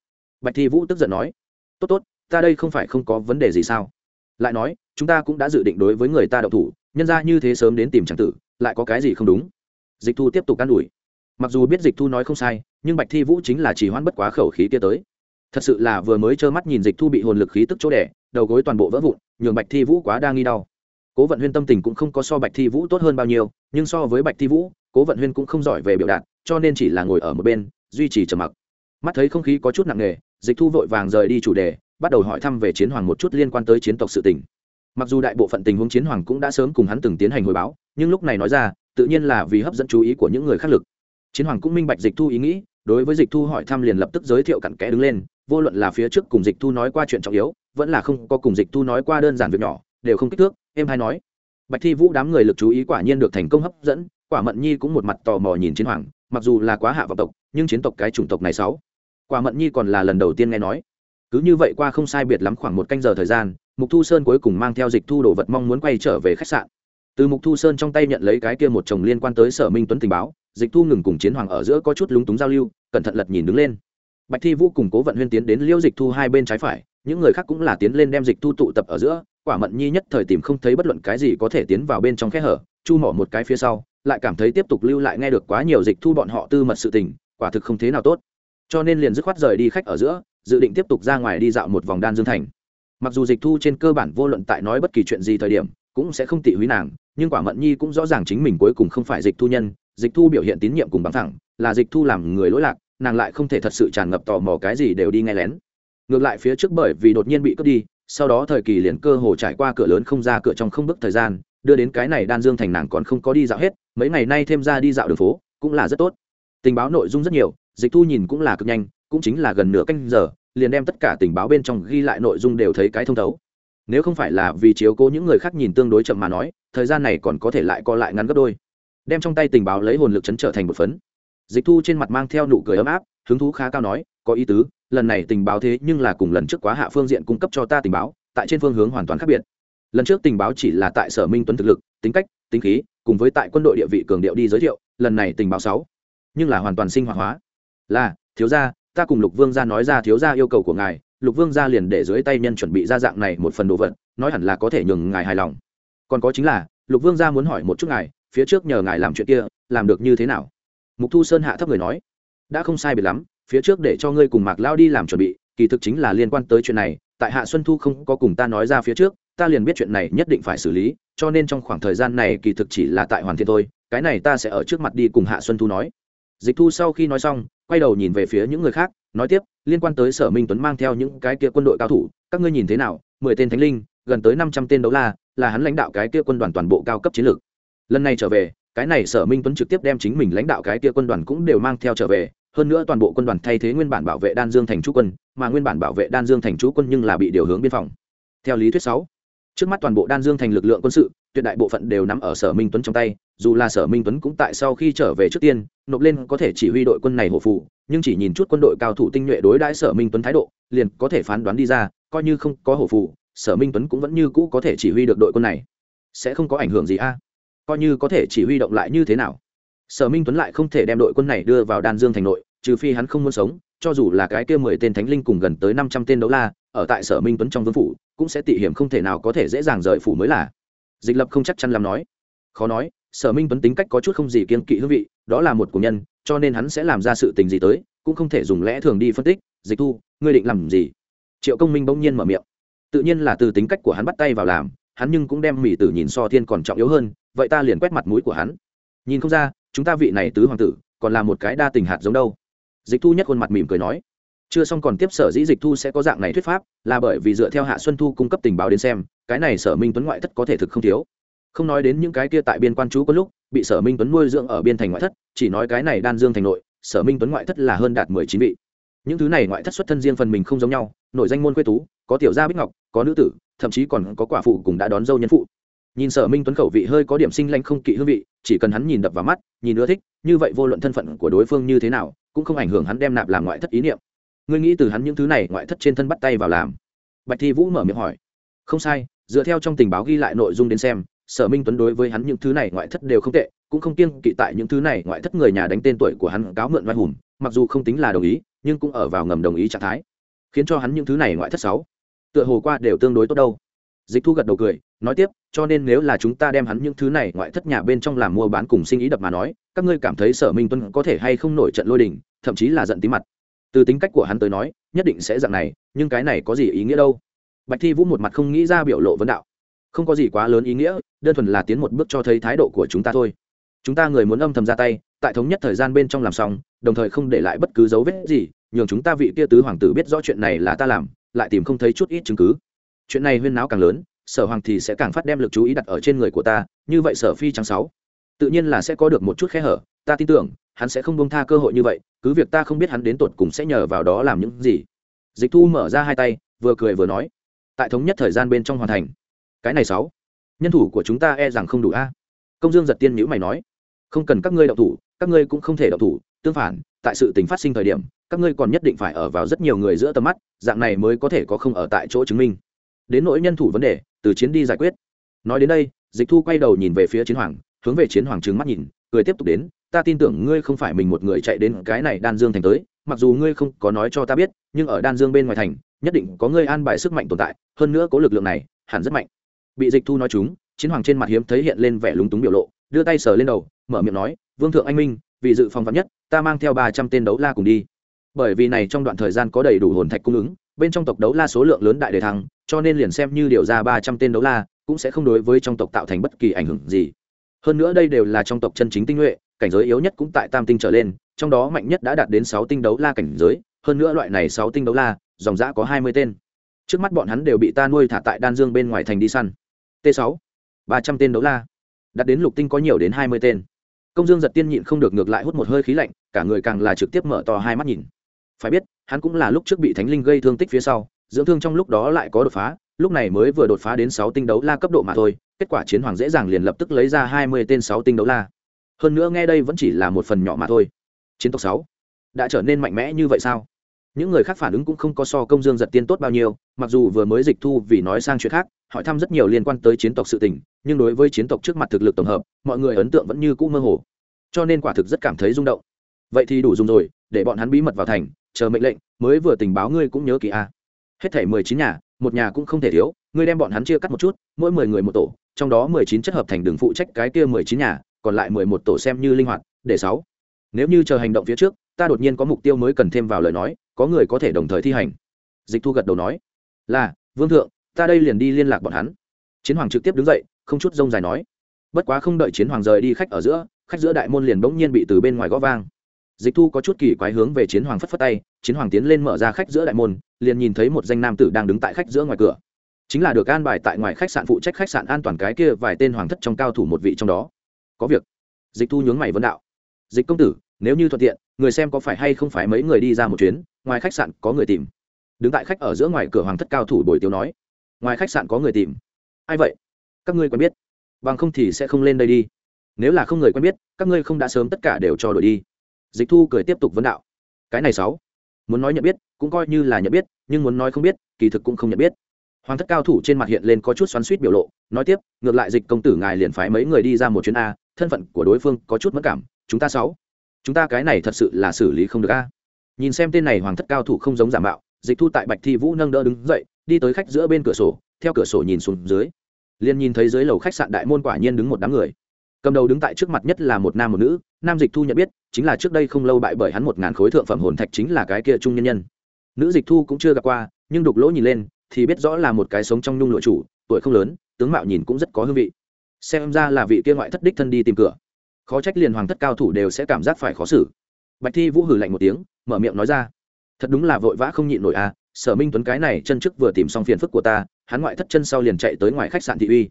Bạch thi vũ tức giận nói, tốt tốt, ta đây không phải không có vấn đề gì sao? Lại nói, chúng ta cũng đã dự định đối với người ta đậu thủ, nhân ra như thế sớm đến tìm tràng tử, lại có cái gì không đúng? Dịch thu tiếp tục can đủi mặc dù biết dịch thu nói không sai, nhưng bạch thi vũ chính là chỉ hoãn bất quá khẩu khí kia tới. Thật sự là vừa mới trơ mắt nhìn dịch thu bị hồn lực khí tức chỗ đẻ đầu gối toàn bộ vỡ vụn, nhường bạch thi vũ quá đa nghi đau. Cố vận huyên tâm tình cũng không có so bạch thi vũ tốt hơn bao nhiêu, nhưng so với bạch thi vũ, cố vận huyên cũng không giỏi về biểu đạt cho nên chỉ là ngồi ở một bên, duy trì trầm mặc. Mắt thấy không khí có chút nặng nề, dịch thu vội vàng rời đi chủ đề, bắt đầu hỏi thăm về chiến hoàng một chút liên quan tới chiến tộc sự tình. Mặc dù đại bộ phận tình huống chiến hoàng cũng đã sớm cùng hắn từng tiến hành hồi báo, nhưng lúc này nói ra, tự nhiên là vì hấp dẫn chú ý của những người khác lực. Chiến hoàng cũng minh bạch dịch thu ý nghĩ, đối với dịch thu hỏi thăm liền lập tức giới thiệu cặn kẽ đứng lên, vô luận là phía trước cùng dịch thu nói qua chuyện trọng yếu, vẫn là không có cùng dịch thu nói qua đơn giản việc nhỏ, đều không kích thước em hay nói. Bạch thi vũ đám người lực chú ý quả nhiên được thành công hấp dẫn, quả mận nhi cũng một mặt tò mò nhìn chiến hoàng mặc dù là quá hạ vọng tộc, nhưng chiến tộc cái chủng tộc này sáu. Quả mận nhi còn là lần đầu tiên nghe nói. Cứ như vậy qua không sai biệt lắm khoảng một canh giờ thời gian, mục thu sơn cuối cùng mang theo dịch thu đồ vật mong muốn quay trở về khách sạn. Từ mục thu sơn trong tay nhận lấy cái kia một chồng liên quan tới sở minh tuấn tình báo, dịch thu ngừng cùng chiến hoàng ở giữa có chút lúng túng giao lưu, cẩn thận lật nhìn đứng lên. Bạch thi vũ cùng cố vận huyên tiến đến liêu dịch thu hai bên trái phải, những người khác cũng là tiến lên đem dịch thu tụ tập ở giữa, quả mận nhi nhất thời tìm không thấy bất luận cái gì có thể tiến vào bên trong khe hở, chu mỏ một cái phía sau lại cảm thấy tiếp tục lưu lại nghe được quá nhiều dịch thu bọn họ tư mật sự tình, quả thực không thế nào tốt. Cho nên liền dứt khoát rời đi khách ở giữa, dự định tiếp tục ra ngoài đi dạo một vòng đan dương thành. Mặc dù dịch thu trên cơ bản vô luận tại nói bất kỳ chuyện gì thời điểm, cũng sẽ không tị húy nàng, nhưng quả mận nhi cũng rõ ràng chính mình cuối cùng không phải dịch thu nhân, dịch thu biểu hiện tín nhiệm cùng bằng thẳng, là dịch thu làm người lỗi lạc, nàng lại không thể thật sự tràn ngập tò mò cái gì đều đi nghe lén. Ngược lại phía trước bởi vì đột nhiên bị cướp đi, sau đó thời kỳ liền cơ hồ trải qua cửa lớn không ra cửa trong không bước thời gian đưa đến cái này đan dương thành nàng còn không có đi dạo hết, mấy ngày nay thêm ra đi dạo đường phố cũng là rất tốt. Tình báo nội dung rất nhiều, dịch thu nhìn cũng là cực nhanh, cũng chính là gần nửa canh giờ, liền đem tất cả tình báo bên trong ghi lại nội dung đều thấy cái thông thấu. Nếu không phải là vì chiếu cố những người khác nhìn tương đối chậm mà nói, thời gian này còn có thể lại co lại ngắn gấp đôi. Đem trong tay tình báo lấy hồn lực chấn trở thành một phấn. Dịch thu trên mặt mang theo nụ cười ấm áp, hứng thú khá cao nói, có ý tứ, lần này tình báo thế nhưng là cùng lần trước quá hạ phương diện cung cấp cho ta tình báo, tại trên phương hướng hoàn toàn khác biệt lần trước tình báo chỉ là tại sở minh tuấn thực lực, tính cách, tính khí, cùng với tại quân đội địa vị cường điệu đi giới thiệu, lần này tình báo sáu. Nhưng là hoàn toàn sinh hoạt hóa. Là, thiếu gia, ta cùng lục vương gia nói ra thiếu gia yêu cầu của ngài, lục vương gia liền để dưới tay nhân chuẩn bị ra dạng này một phần đồ vật, nói hẳn là có thể nhường ngài hài lòng. Còn có chính là, lục vương gia muốn hỏi một chút ngài, phía trước nhờ ngài làm chuyện kia, làm được như thế nào? Mục thu sơn hạ thấp người nói, đã không sai biệt lắm, phía trước để cho ngươi cùng mạc lao đi làm chuẩn bị, kỳ thực chính là liên quan tới chuyện này, tại hạ xuân thu không có cùng ta nói ra phía trước ta liền biết chuyện này nhất định phải xử lý, cho nên trong khoảng thời gian này kỳ thực chỉ là tại hoàn thiện thôi, cái này ta sẽ ở trước mặt đi cùng hạ xuân thu nói. Dịch thu sau khi nói xong, quay đầu nhìn về phía những người khác, nói tiếp, liên quan tới sở minh tuấn mang theo những cái kia quân đội cao thủ, các ngươi nhìn thế nào? Mười tên thánh linh, gần tới năm trăm tên đấu la, là hắn lãnh đạo cái kia quân đoàn toàn bộ cao cấp chiến lược. Lần này trở về, cái này sở minh tuấn trực tiếp đem chính mình lãnh đạo cái kia quân đoàn cũng đều mang theo trở về, hơn nữa toàn bộ quân đoàn thay thế nguyên bản bảo vệ đan dương thành chú quân, mà nguyên bản bảo vệ đan dương thành chú quân nhưng là bị điều hướng biên phòng. Theo lý thuyết sáu trước mắt toàn bộ đan dương thành lực lượng quân sự, tuyệt đại bộ phận đều nằm ở sở minh tuấn trong tay, dù là sở minh tuấn cũng tại sau khi trở về trước tiên, nộp lên có thể chỉ huy đội quân này hộ phủ, nhưng chỉ nhìn chút quân đội cao thủ tinh nhuệ đối đãi sở minh tuấn thái độ, liền có thể phán đoán đi ra, coi như không có hộ phủ, sở minh tuấn cũng vẫn như cũ có thể chỉ huy được đội quân này. Sẽ không có ảnh hưởng gì a? Coi như có thể chỉ huy động lại như thế nào? Sở minh tuấn lại không thể đem đội quân này đưa vào đan dương thành nội, trừ phi hắn không muốn sống, cho dù là cái kia mười tên thánh linh cùng gần tới năm trăm tên đấu la ở tại sở minh tuấn trong vương phủ, cũng sẽ tỉ hiểm không thể nào có thể dễ dàng rời phủ mới là. Dịch lập không chắc chắn làm nói. Khó nói, sở minh tuấn tính cách có chút không gì kiên kỵ hương vị, đó là một của nhân, cho nên hắn sẽ làm ra sự tình gì tới, cũng không thể dùng lẽ thường đi phân tích. Dịch thu, ngươi định làm gì? Triệu công minh bỗng nhiên mở miệng. Tự nhiên là từ tính cách của hắn bắt tay vào làm, hắn nhưng cũng đem mỹ tử nhìn so thiên còn trọng yếu hơn, vậy ta liền quét mặt mũi của hắn. Nhìn không ra, chúng ta vị này tứ hoàng tử, còn là một cái đa tình hạt giống đâu. Dịch thu nhất khuôn mặt mỉm cười nói chưa xong còn tiếp sở dĩ dịch thu sẽ có dạng này thuyết pháp, là bởi vì dựa theo hạ xuân thu cung cấp tình báo đến xem, cái này sở minh tuấn ngoại thất có thể thực không thiếu. Không nói đến những cái kia tại biên quan chú có lúc, bị sở minh tuấn nuôi dưỡng ở biên thành ngoại thất, chỉ nói cái này đan dương thành nội, sở minh tuấn ngoại thất là hơn đạt mười chín vị. Những thứ này ngoại thất xuất thân riêng phần mình không giống nhau, nội danh môn quê tú, có tiểu gia bích ngọc, có nữ tử, thậm chí còn có quả phụ cùng đã đón dâu nhân phụ. Nhìn sở minh tuấn khẩu vị hơi có điểm sinh lanh không kỵ hương vị, chỉ cần hắn nhìn đập vào mắt, nhìn ưa thích, như vậy vô luận thân phận của đối phương như thế nào, cũng không ảnh hưởng hắn đem nạp làm ngoại thất ý niệm ngươi nghĩ từ hắn những thứ này ngoại thất trên thân bắt tay vào làm? Bạch thi vũ mở miệng hỏi. Không sai, dựa theo trong tình báo ghi lại nội dung đến xem, sở minh tuấn đối với hắn những thứ này ngoại thất đều không tệ, cũng không kiêng kỵ tại những thứ này ngoại thất người nhà đánh tên tuổi của hắn cáo mượn vai hùng, mặc dù không tính là đồng ý, nhưng cũng ở vào ngầm đồng ý trạng thái, khiến cho hắn những thứ này ngoại thất sáu, tựa hồ qua đều tương đối tốt đâu. Dịch thu gật đầu cười, nói tiếp, cho nên nếu là chúng ta đem hắn những thứ này ngoại thất nhà bên trong làm mua bán cùng sinh ý đập mà nói, các ngươi cảm thấy sở minh tuân có thể hay không nổi trận lôi đình, thậm chí là giận tí mặt từ tính cách của hắn tới nói, nhất định sẽ dạng này, nhưng cái này có gì ý nghĩa đâu? Bạch thi vũ một mặt không nghĩ ra biểu lộ vấn đạo. Không có gì quá lớn ý nghĩa, đơn thuần là tiến một bước cho thấy thái độ của chúng ta thôi. Chúng ta người muốn âm thầm ra tay, tại thống nhất thời gian bên trong làm xong, đồng thời không để lại bất cứ dấu vết gì, nhường chúng ta vị kia tứ hoàng tử biết rõ chuyện này là ta làm, lại tìm không thấy chút ít chứng cứ. Chuyện này huyên náo càng lớn, sở hoàng thì sẽ càng phát đem lực chú ý đặt ở trên người của ta, như vậy sở phi trắng sáu. Tự nhiên là sẽ có được một chút khe hở, ta tin tưởng hắn sẽ không bông tha cơ hội như vậy, cứ việc ta không biết hắn đến tột cùng sẽ nhờ vào đó làm những gì. Dịch thu mở ra hai tay, vừa cười vừa nói, tại thống nhất thời gian bên trong hoàn thành. Cái này sáu, nhân thủ của chúng ta e rằng không đủ a. Công dương giật tiên nhữ mày nói, không cần các ngươi đậu thủ, các ngươi cũng không thể đậu thủ, tương phản, tại sự tình phát sinh thời điểm, các ngươi còn nhất định phải ở vào rất nhiều người giữa tầm mắt, dạng này mới có thể có không ở tại chỗ chứng minh. Đến nỗi nhân thủ vấn đề, từ chiến đi giải quyết. Nói đến đây, dịch thu quay đầu nhìn về phía chiến hoàng, hướng về chiến hoàng trừng mắt nhìn, cười tiếp tục đến ta tin tưởng ngươi không phải mình một người chạy đến cái này đan dương thành tới, mặc dù ngươi không có nói cho ta biết, nhưng ở đan dương bên ngoài thành, nhất định có ngươi an bài sức mạnh tồn tại, hơn nữa có lực lượng này, hẳn rất mạnh. Bị dịch thu nói chúng, chiến hoàng trên mặt hiếm thấy hiện lên vẻ lúng túng biểu lộ, đưa tay sờ lên đầu, mở miệng nói, vương thượng anh minh, vì dự phòng vắn nhất, ta mang theo ba trăm tên đấu la cùng đi. Bởi vì này trong đoạn thời gian có đầy đủ hồn thạch cung ứng, bên trong tộc đấu la số lượng lớn đại đề thăng, cho nên liền xem như điều ra ba trăm tên đấu la, cũng sẽ không đối với trong tộc tạo thành bất kỳ ảnh hưởng gì. Hơn nữa đây đều là trong tộc chân chính tinh nhuệ cảnh giới yếu nhất cũng tại tam tinh trở lên, trong đó mạnh nhất đã đạt đến sáu tinh đấu la cảnh giới, hơn nữa loại này sáu tinh đấu la, dòng giã có hai mươi tên. Trước mắt bọn hắn đều bị ta nuôi thả tại đan dương bên ngoài thành đi săn. T sáu, ba trăm tên đấu la. Đạt đến lục tinh có nhiều đến hai mươi tên. Công dương giật tiên nhịn không được ngược lại hút một hơi khí lạnh, cả người càng là trực tiếp mở to hai mắt nhìn. Phải biết, hắn cũng là lúc trước bị thánh linh gây thương tích phía sau, dưỡng thương trong lúc đó lại có đột phá, lúc này mới vừa đột phá đến sáu tinh đấu la cấp độ mà thôi, kết quả chiến hoàng dễ dàng liền lập tức lấy ra hai mươi tên sáu tinh đấu la hơn nữa nghe đây vẫn chỉ là một phần nhỏ mà thôi. Chiến tộc sáu đã trở nên mạnh mẽ như vậy sao? Những người khác phản ứng cũng không có so công dương giật tiên tốt bao nhiêu, mặc dù vừa mới dịch thu vì nói sang chuyện khác, hỏi thăm rất nhiều liên quan tới chiến tộc sự tình, nhưng đối với chiến tộc trước mặt thực lực tổng hợp, mọi người ấn tượng vẫn như cũ mơ hồ. Cho nên quả thực rất cảm thấy rung động. Vậy thì đủ dùng rồi, để bọn hắn bí mật vào thành, chờ mệnh lệnh, mới vừa tình báo ngươi cũng nhớ kỳ a à. hết thể mười chín nhà, một nhà cũng không thể thiếu, ngươi đem bọn hắn chia cắt một chút, mỗi mười người một tổ, trong đó mười chín chất hợp thành đường phụ trách cái kia mười chín nhà còn lại mười một tổ xem như linh hoạt, để sáu. Nếu như chờ hành động phía trước, ta đột nhiên có mục tiêu mới cần thêm vào lời nói, có người có thể đồng thời thi hành. Dịch thu gật đầu nói, là, vương thượng, ta đây liền đi liên lạc bọn hắn. Chiến hoàng trực tiếp đứng dậy, không chút rông dài nói, bất quá không đợi chiến hoàng rời đi khách ở giữa, khách giữa đại môn liền bỗng nhiên bị từ bên ngoài gõ vang. Dịch thu có chút kỳ quái hướng về chiến hoàng phất phất tay, chiến hoàng tiến lên mở ra khách giữa đại môn, liền nhìn thấy một danh nam tử đang đứng tại khách giữa ngoài cửa. Chính là được an bài tại ngoài khách sạn phụ trách khách sạn an toàn cái kia vài tên hoàng thất trong cao thủ một vị trong đó có việc. Dịch thu nhướng mày vấn đạo. Dịch công tử, nếu như thuận tiện, người xem có phải hay không phải mấy người đi ra một chuyến, ngoài khách sạn có người tìm. Đứng tại khách ở giữa ngoài cửa hoàng thất cao thủ bồi tiêu nói. Ngoài khách sạn có người tìm. Ai vậy? Các ngươi quen biết. Bằng không thì sẽ không lên đây đi. Nếu là không người quen biết, các ngươi không đã sớm tất cả đều cho đổi đi. Dịch thu cười tiếp tục vấn đạo. Cái này sáu. Muốn nói nhận biết, cũng coi như là nhận biết, nhưng muốn nói không biết, kỳ thực cũng không nhận biết. Hoàng thất cao thủ trên mặt hiện lên có chút xoắn suýt biểu lộ, nói tiếp, ngược lại dịch công tử ngài liền phái mấy người đi ra một chuyến a thân phận của đối phương có chút mất cảm, chúng ta sáu. Chúng ta cái này thật sự là xử lý không được a. Nhìn xem tên này hoàng thất cao thủ không giống giả mạo, dịch thu tại bạch thi vũ nâng đỡ đứng dậy, đi tới khách giữa bên cửa sổ, theo cửa sổ nhìn xuống dưới. Liền nhìn thấy dưới lầu khách sạn đại môn quả nhiên đứng một đám người. Cầm đầu đứng tại trước mặt nhất là một nam một nữ, nam dịch thu nhận biết, chính là trước đây không lâu bại bởi hắn một ngàn khối thượng phẩm hồn thạch chính là cái kia trung nhân nhân. Nữ dịch thu cũng chưa gặp qua, nhưng đục lỗ nhìn lên, thì biết rõ là một cái sống trong nhung lụa chủ, tuổi không lớn, tướng mạo nhìn cũng rất có hương vị xem ra là vị kia ngoại thất đích thân đi tìm cửa. Khó trách liền hoàng thất cao thủ đều sẽ cảm giác phải khó xử. Bạch thi vũ hử lạnh một tiếng, mở miệng nói ra. Thật đúng là vội vã không nhịn nổi à sở minh tuấn cái này chân trước vừa tìm xong phiền phức của ta, hắn ngoại thất chân sau liền chạy tới ngoài khách sạn thị uy.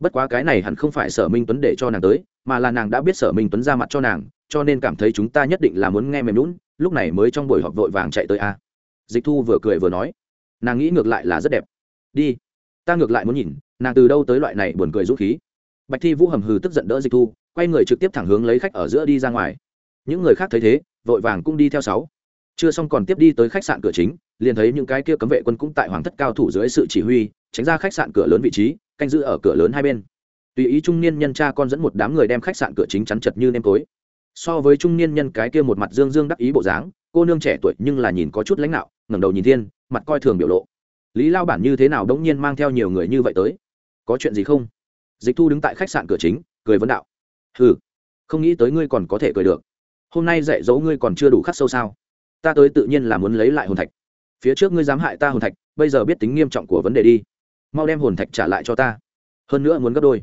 Bất quá cái này hẳn không phải sở minh tuấn để cho nàng tới, mà là nàng đã biết sở minh tuấn ra mặt cho nàng, cho nên cảm thấy chúng ta nhất định là muốn nghe mềm lún lúc này mới trong buổi họp vội vàng chạy tới a dịch thu vừa cười vừa nói. Nàng nghĩ ngược lại là rất đẹp. Đi, ta ngược lại muốn nhìn, nàng từ đâu tới loại này buồn cười rũ khí bạch thi vũ hầm hừ tức giận đỡ dịch thu, quay người trực tiếp thẳng hướng lấy khách ở giữa đi ra ngoài. Những người khác thấy thế, vội vàng cũng đi theo sáu. Chưa xong còn tiếp đi tới khách sạn cửa chính, liền thấy những cái kia cấm vệ quân cũng tại hoàng thất cao thủ dưới sự chỉ huy, tránh ra khách sạn cửa lớn vị trí, canh giữ ở cửa lớn hai bên. Tùy ý trung niên nhân cha con dẫn một đám người đem khách sạn cửa chính chắn chật như nêm tối. So với trung niên nhân cái kia một mặt dương dương đắc ý bộ dáng, cô nương trẻ tuổi nhưng là nhìn có chút lãnh đạo, ngẩng đầu nhìn thiên, mặt coi thường biểu lộ. Lý lao bản như thế nào đống nhiên mang theo nhiều người như vậy tới? Có chuyện gì không? Dịch thu đứng tại khách sạn cửa chính, cười vấn đạo. Ừ không nghĩ tới ngươi còn có thể cười được. Hôm nay dạy dỗ ngươi còn chưa đủ khắc sâu sao? Ta tới tự nhiên là muốn lấy lại hồn thạch. Phía trước ngươi dám hại ta hồn thạch, bây giờ biết tính nghiêm trọng của vấn đề đi. Mau đem hồn thạch trả lại cho ta. Hơn nữa muốn gấp đôi.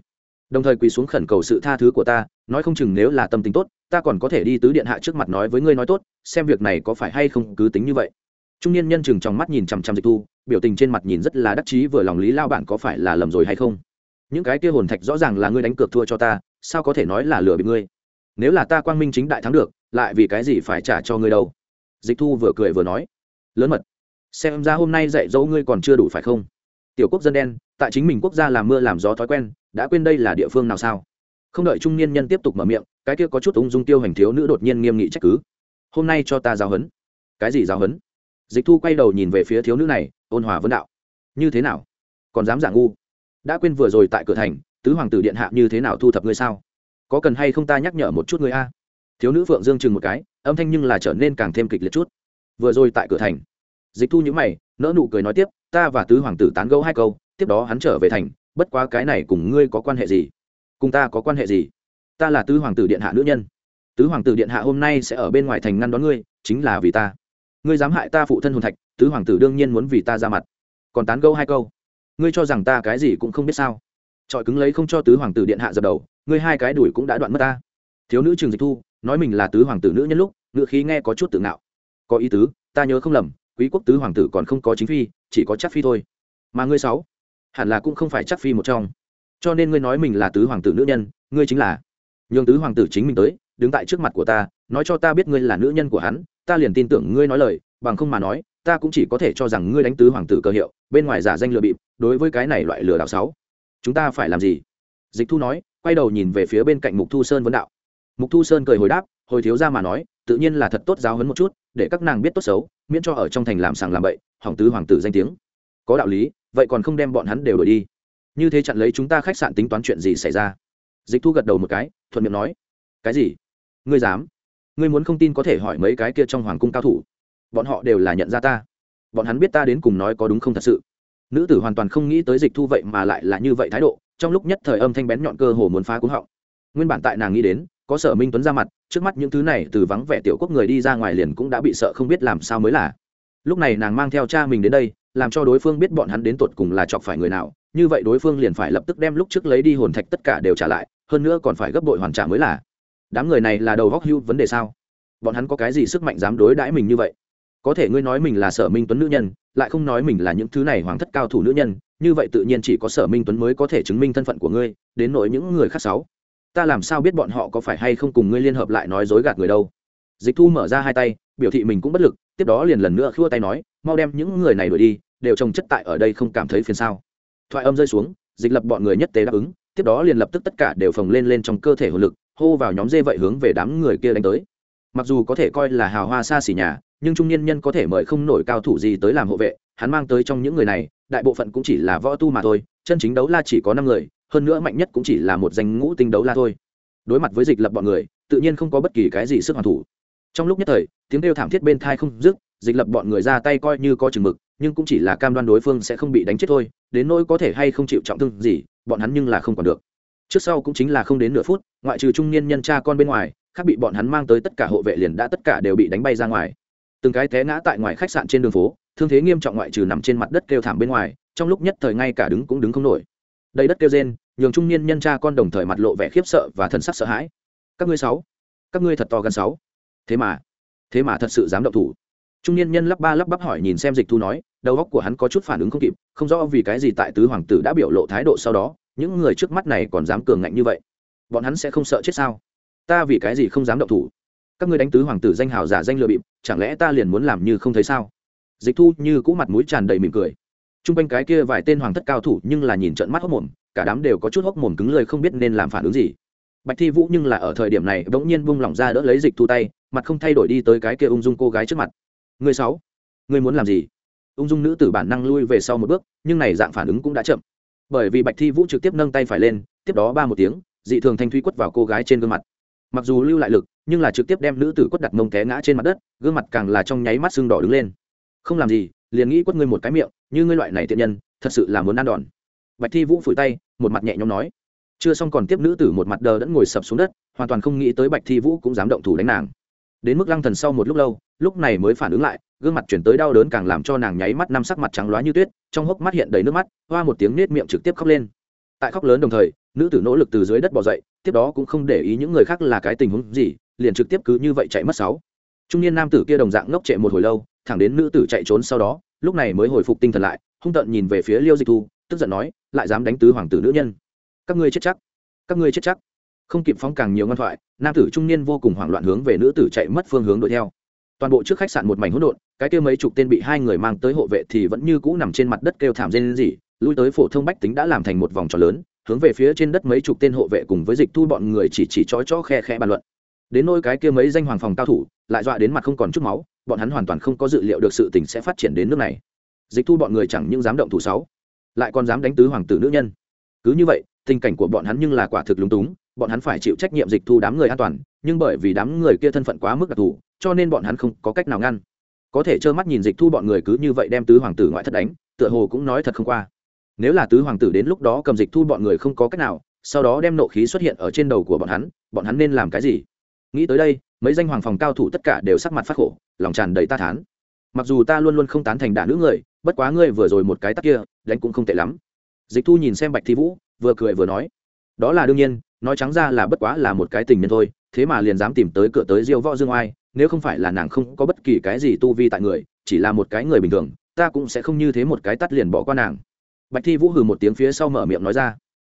Đồng thời quỳ xuống khẩn cầu sự tha thứ của ta, nói không chừng nếu là tâm tính tốt, ta còn có thể đi tứ điện hạ trước mặt nói với ngươi nói tốt, xem việc này có phải hay không cứ tính như vậy. Trung niên nhân chừng trong mắt nhìn chằm chằm dịch thu, biểu tình trên mặt nhìn rất là đắc chí, vừa lòng lý lao bản có phải là lầm rồi hay không? Những cái kia hồn thạch rõ ràng là ngươi đánh cược thua cho ta, sao có thể nói là lừa bị ngươi? Nếu là ta quang minh chính đại thắng được, lại vì cái gì phải trả cho ngươi đâu? Dịch thu vừa cười vừa nói. Lớn mật, xem ra hôm nay dạy dỗ ngươi còn chưa đủ phải không? Tiểu quốc dân đen, tại chính mình quốc gia làm mưa làm gió thói quen, đã quên đây là địa phương nào sao? Không đợi trung niên nhân tiếp tục mở miệng, cái kia có chút ung dung tiêu hành thiếu nữ đột nhiên nghiêm nghị trách cứ. Hôm nay cho ta giáo huấn. Cái gì giáo huấn? Dịch thu quay đầu nhìn về phía thiếu nữ này, ôn hòa vấn đạo. Như thế nào? Còn dám giả ngu? Đã quên vừa rồi tại cửa thành, tứ hoàng tử điện hạ như thế nào thu thập ngươi sao? Có cần hay không ta nhắc nhở một chút ngươi a? Thiếu nữ phượng dương chừng một cái, âm thanh nhưng là trở nên càng thêm kịch liệt chút. Vừa rồi tại cửa thành, dịch thu nhữ mày nỡ nụ cười nói tiếp, ta và tứ hoàng tử tán gẫu hai câu, tiếp đó hắn trở về thành, bất quá cái này cùng ngươi có quan hệ gì? Cùng ta có quan hệ gì? Ta là tứ hoàng tử điện hạ nữ nhân. Tứ hoàng tử điện hạ hôm nay sẽ ở bên ngoài thành ngăn đón ngươi, chính là vì ta. Ngươi dám hại ta phụ thân hồn thạch, tứ hoàng tử đương nhiên muốn vì ta ra mặt. Còn tán gẫu hai câu ngươi cho rằng ta cái gì cũng không biết sao? Trọi cứng lấy không cho tứ hoàng tử điện hạ dập đầu, ngươi hai cái đuổi cũng đã đoạn mất ta. Thiếu nữ trường dịch thu, nói mình là tứ hoàng tử nữ nhân lúc, ngựa khí nghe có chút tự ngạo. Có ý tứ, ta nhớ không lầm, quý quốc tứ hoàng tử còn không có chính phi, chỉ có chắc phi thôi. Mà ngươi sáu, hẳn là cũng không phải chắc phi một trong. Cho nên ngươi nói mình là tứ hoàng tử nữ nhân, ngươi chính là. Nhường tứ hoàng tử chính mình tới, đứng tại trước mặt của ta, nói cho ta biết ngươi là nữ nhân của hắn, ta liền tin tưởng ngươi nói lời, bằng không mà nói ta cũng chỉ có thể cho rằng ngươi đánh tứ hoàng tử cơ hiệu, bên ngoài giả danh lừa bịp, đối với cái này loại lừa đảo sáu chúng ta phải làm gì? Dịch thu nói, quay đầu nhìn về phía bên cạnh mục thu sơn vấn đạo. Mục thu sơn cười hồi đáp, hồi thiếu ra mà nói, tự nhiên là thật tốt giáo hấn một chút, để các nàng biết tốt xấu, miễn cho ở trong thành làm sàng làm bậy, hỏng tứ hoàng tử danh tiếng. Có đạo lý, vậy còn không đem bọn hắn đều đổi đi. Như thế chặn lấy chúng ta khách sạn tính toán chuyện gì xảy ra? Dịch thu gật đầu một cái, thuận miệng nói. Cái gì? Ngươi dám? Ngươi muốn không tin có thể hỏi mấy cái kia trong hoàng cung cao thủ? Bọn họ đều là nhận ra ta. Bọn hắn biết ta đến cùng nói có đúng không thật sự. Nữ tử hoàn toàn không nghĩ tới dịch thu vậy mà lại là như vậy thái độ, trong lúc nhất thời âm thanh bén nhọn cơ hồ muốn phá cúng họng. Nguyên bản tại nàng nghĩ đến, có sở minh tuấn ra mặt, trước mắt những thứ này từ vắng vẻ tiểu quốc người đi ra ngoài liền cũng đã bị sợ không biết làm sao mới là. Lúc này nàng mang theo cha mình đến đây, làm cho đối phương biết bọn hắn đến tột cùng là chọc phải người nào, như vậy đối phương liền phải lập tức đem lúc trước lấy đi hồn thạch tất cả đều trả lại, hơn nữa còn phải gấp bội hoàn trả mới là. Đám người này là đầu góc hưu vấn đề sao? Bọn hắn có cái gì sức mạnh dám đối đãi mình như vậy? Có thể ngươi nói mình là sở minh tuấn nữ nhân, lại không nói mình là những thứ này hoàng thất cao thủ nữ nhân, như vậy tự nhiên chỉ có sở minh tuấn mới có thể chứng minh thân phận của ngươi, đến nỗi những người khác sáu. Ta làm sao biết bọn họ có phải hay không cùng ngươi liên hợp lại nói dối gạt người đâu? Dịch thu mở ra hai tay, biểu thị mình cũng bất lực, tiếp đó liền lần nữa khua tay nói, mau đem những người này đuổi đi, đều trồng chất tại ở đây không cảm thấy phiền sao. Thoại âm rơi xuống, dịch lập bọn người nhất tế đáp ứng, tiếp đó liền lập tức tất cả đều phồng lên lên trong cơ thể hồn lực, hô vào nhóm dê vậy hướng về đám người kia đánh tới. Mặc dù có thể coi là hào hoa xa xỉ nhà nhưng trung niên nhân có thể mời không nổi cao thủ gì tới làm hộ vệ, hắn mang tới trong những người này, đại bộ phận cũng chỉ là võ tu mà thôi, chân chính đấu la chỉ có năm người, hơn nữa mạnh nhất cũng chỉ là một danh ngũ tinh đấu la thôi. Đối mặt với dịch lập bọn người, tự nhiên không có bất kỳ cái gì sức hoàn thủ. Trong lúc nhất thời, tiếng kêu thảm thiết bên thai không dứt, dịch lập bọn người ra tay coi như có chừng mực, nhưng cũng chỉ là cam đoan đối phương sẽ không bị đánh chết thôi, đến nỗi có thể hay không chịu trọng thương gì, bọn hắn nhưng là không còn được. Trước sau cũng chính là không đến nửa phút, ngoại trừ trung niên nhân cha con bên ngoài, khác bị bọn hắn mang tới tất cả hộ vệ liền đã tất cả đều bị đánh bay ra ngoài từng cái té ngã tại ngoài khách sạn trên đường phố, thương thế nghiêm trọng ngoại trừ nằm trên mặt đất kêu thảm bên ngoài, trong lúc nhất thời ngay cả đứng cũng đứng không nổi. Đầy đất kêu rên, nhường trung niên nhân cha con đồng thời mặt lộ vẻ khiếp sợ và thần sắc sợ hãi. Các ngươi sáu, các ngươi thật to gần sáu. Thế mà thế mà thật sự dám động thủ. Trung niên nhân lắp ba lắp bắp hỏi nhìn xem dịch thu nói, đầu óc của hắn có chút phản ứng không kịp, không rõ vì cái gì tại tứ hoàng tử đã biểu lộ thái độ sau đó, những người trước mắt này còn dám cường ngạnh như vậy. Bọn hắn sẽ không sợ chết sao? Ta vì cái gì không dám động thủ? Các ngươi đánh tứ hoàng tử danh hào giả danh lừa bịp, chẳng lẽ ta liền muốn làm như không thấy sao? Dịch thu như cũ mặt mũi tràn đầy mỉm cười. T r u n g quanh cái kia vài tên hoàng thất cao thủ nhưng là nhìn trận mắt hốc mồm, cả đám đều có chút hốc mồm cứng lời không biết nên làm phản ứng gì. Bạch thi vũ nhưng là ở thời điểm này bỗng nhiên bung lỏng ra đỡ lấy dịch thu tay, mặt không thay đổi đi tới cái kia ung dung cô gái trước mặt. Người sáu người muốn làm gì? Ung dung nữ tử bản năng lui về sau một bước, nhưng này dạng phản ứng cũng đã chậm. Bởi vì bạch thi vũ trực tiếp nâng tay phải lên, tiếp đó ba một tiếng, dị thường thanh thuy quất vào cô gái trên gương mặt mặc dù lưu lại lực, nhưng là trực tiếp đem nữ tử quất đặt mông té ngã trên mặt đất, gương mặt càng là trong nháy mắt sưng đỏ đứng lên. Không làm gì, liền nghĩ quất ngươi một cái miệng, như ngươi loại này tiện nhân, thật sự là muốn ăn đòn. Bạch thi vũ phủi tay, một mặt nhẹ nhõm nói. Chưa xong còn tiếp nữ tử một mặt đờ đẫn ngồi sập xuống đất, hoàn toàn không nghĩ tới bạch thi vũ cũng dám động thủ đánh nàng. Đến mức lăng thần sau một lúc lâu, lúc này mới phản ứng lại, gương mặt chuyển tới đau đớn càng làm cho nàng nháy mắt năm sắc mặt trắng loá như tuyết, trong hốc mắt hiện đầy nước mắt, hoa một tiếng nết miệng trực tiếp khóc lên. Tại khóc lớn đồng thời nữ tử nỗ lực từ dưới đất bỏ dậy, tiếp đó cũng không để ý những người khác là cái tình huống gì, liền trực tiếp cứ như vậy chạy mất sáu. Trung niên nam tử kia đồng dạng ngốc trệ một hồi lâu, thẳng đến nữ tử chạy trốn sau đó, lúc này mới hồi phục tinh thần lại, hung tợn nhìn về phía liêu dịch thu, tức giận nói, lại dám đánh tứ hoàng tử nữ nhân. Các ngươi chết chắc. Các ngươi chết chắc. Không kịp phóng càng nhiều ngoan thoại, nam tử trung niên vô cùng hoảng loạn hướng về nữ tử chạy mất phương hướng đuổi theo. Toàn bộ trước khách sạn một mảnh hỗn độn, cái kia mấy chục tên bị hai người mang tới hộ vệ thì vẫn như cũ nằm trên mặt đất kêu thảm rên rỉ, lui tới phổ thông bách tính đã làm thành một vòng tròn lớn hướng về phía trên đất mấy chục tên hộ vệ cùng với dịch thu bọn người chỉ chỉ chói chó khe khe bàn luận. Đến nôi cái kia mấy danh hoàng phòng cao thủ, lại dọa đến mặt không còn chút máu, bọn hắn hoàn toàn không có dự liệu được sự tình sẽ phát triển đến nước này. Dịch thu bọn người chẳng những dám động thủ sáu, lại còn dám đánh tứ hoàng tử nữ nhân. Cứ như vậy, tình cảnh của bọn hắn nhưng là quả thực lúng túng, bọn hắn phải chịu trách nhiệm dịch thu đám người an toàn, nhưng bởi vì đám người kia thân phận quá mức đặc thù, cho nên bọn hắn không có cách nào ngăn. Có thể trơ mắt nhìn dịch thu bọn người cứ như vậy đem tứ hoàng tử ngoại thất đánh, tựa hồ cũng nói thật không qua nếu là tứ hoàng tử đến lúc đó cầm dịch thu bọn người không có cách nào, sau đó đem nộ khí xuất hiện ở trên đầu của bọn hắn bọn hắn nên làm cái gì? Nghĩ tới đây, mấy danh hoàng phòng cao thủ tất cả đều sắc mặt phát khổ, lòng tràn đầy ta thán. Mặc dù ta luôn luôn không tán thành đả nữ người, bất quá ngươi vừa rồi một cái tắc kia, đánh cũng không tệ lắm. Dịch thu nhìn xem bạch thi vũ, vừa cười vừa nói. Đó là đương nhiên, nói trắng ra là bất quá là một cái tình nhân thôi, thế mà liền dám tìm tới cửa tới diêu võ dương oai, nếu không phải là nàng không có bất kỳ cái gì tu vi tại người, chỉ là một cái người bình thường, ta cũng sẽ không như thế một cái tắt liền bỏ qua nàng bạch thi vũ hừ một tiếng phía sau mở miệng nói ra.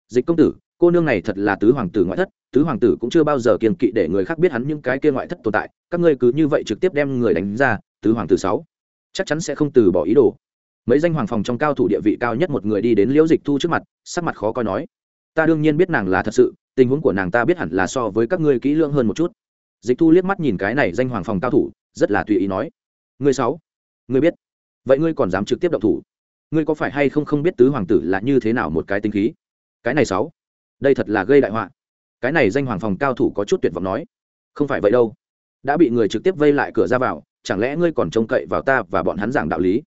Dịch công tử, cô nương này thật là tứ hoàng tử ngoại thất, tứ hoàng tử cũng chưa bao giờ kiềm kỵ để người khác biết hắn những cái kia ngoại thất tồn tại, các ngươi cứ như vậy trực tiếp đem người đánh ra, tứ hoàng tử sáu. Chắc chắn sẽ không từ bỏ ý đồ. Mấy danh hoàng phòng trong cao thủ địa vị cao nhất một người đi đến liễu dịch thu trước mặt, sắc mặt khó coi nói, ta đương nhiên biết nàng là thật sự, tình huống của nàng ta biết hẳn là so với các ngươi kỹ lưỡng hơn một chút. Dịch thu liếc mắt nhìn cái này danh hoàng phòng cao thủ, rất là tùy ý nói, ngươi sáu, ngươi biết, vậy ngươi còn dám trực tiếp động thủ? Ngươi có phải hay không không biết tứ hoàng tử là như thế nào một cái tinh khí? Cái này sáu, đây thật là gây đại họa. Cái này danh hoàng phòng cao thủ có chút tuyệt vọng nói. Không phải vậy đâu. Đã bị người trực tiếp vây lại cửa ra vào, chẳng lẽ ngươi còn trông cậy vào ta và bọn hắn giảng đạo lý?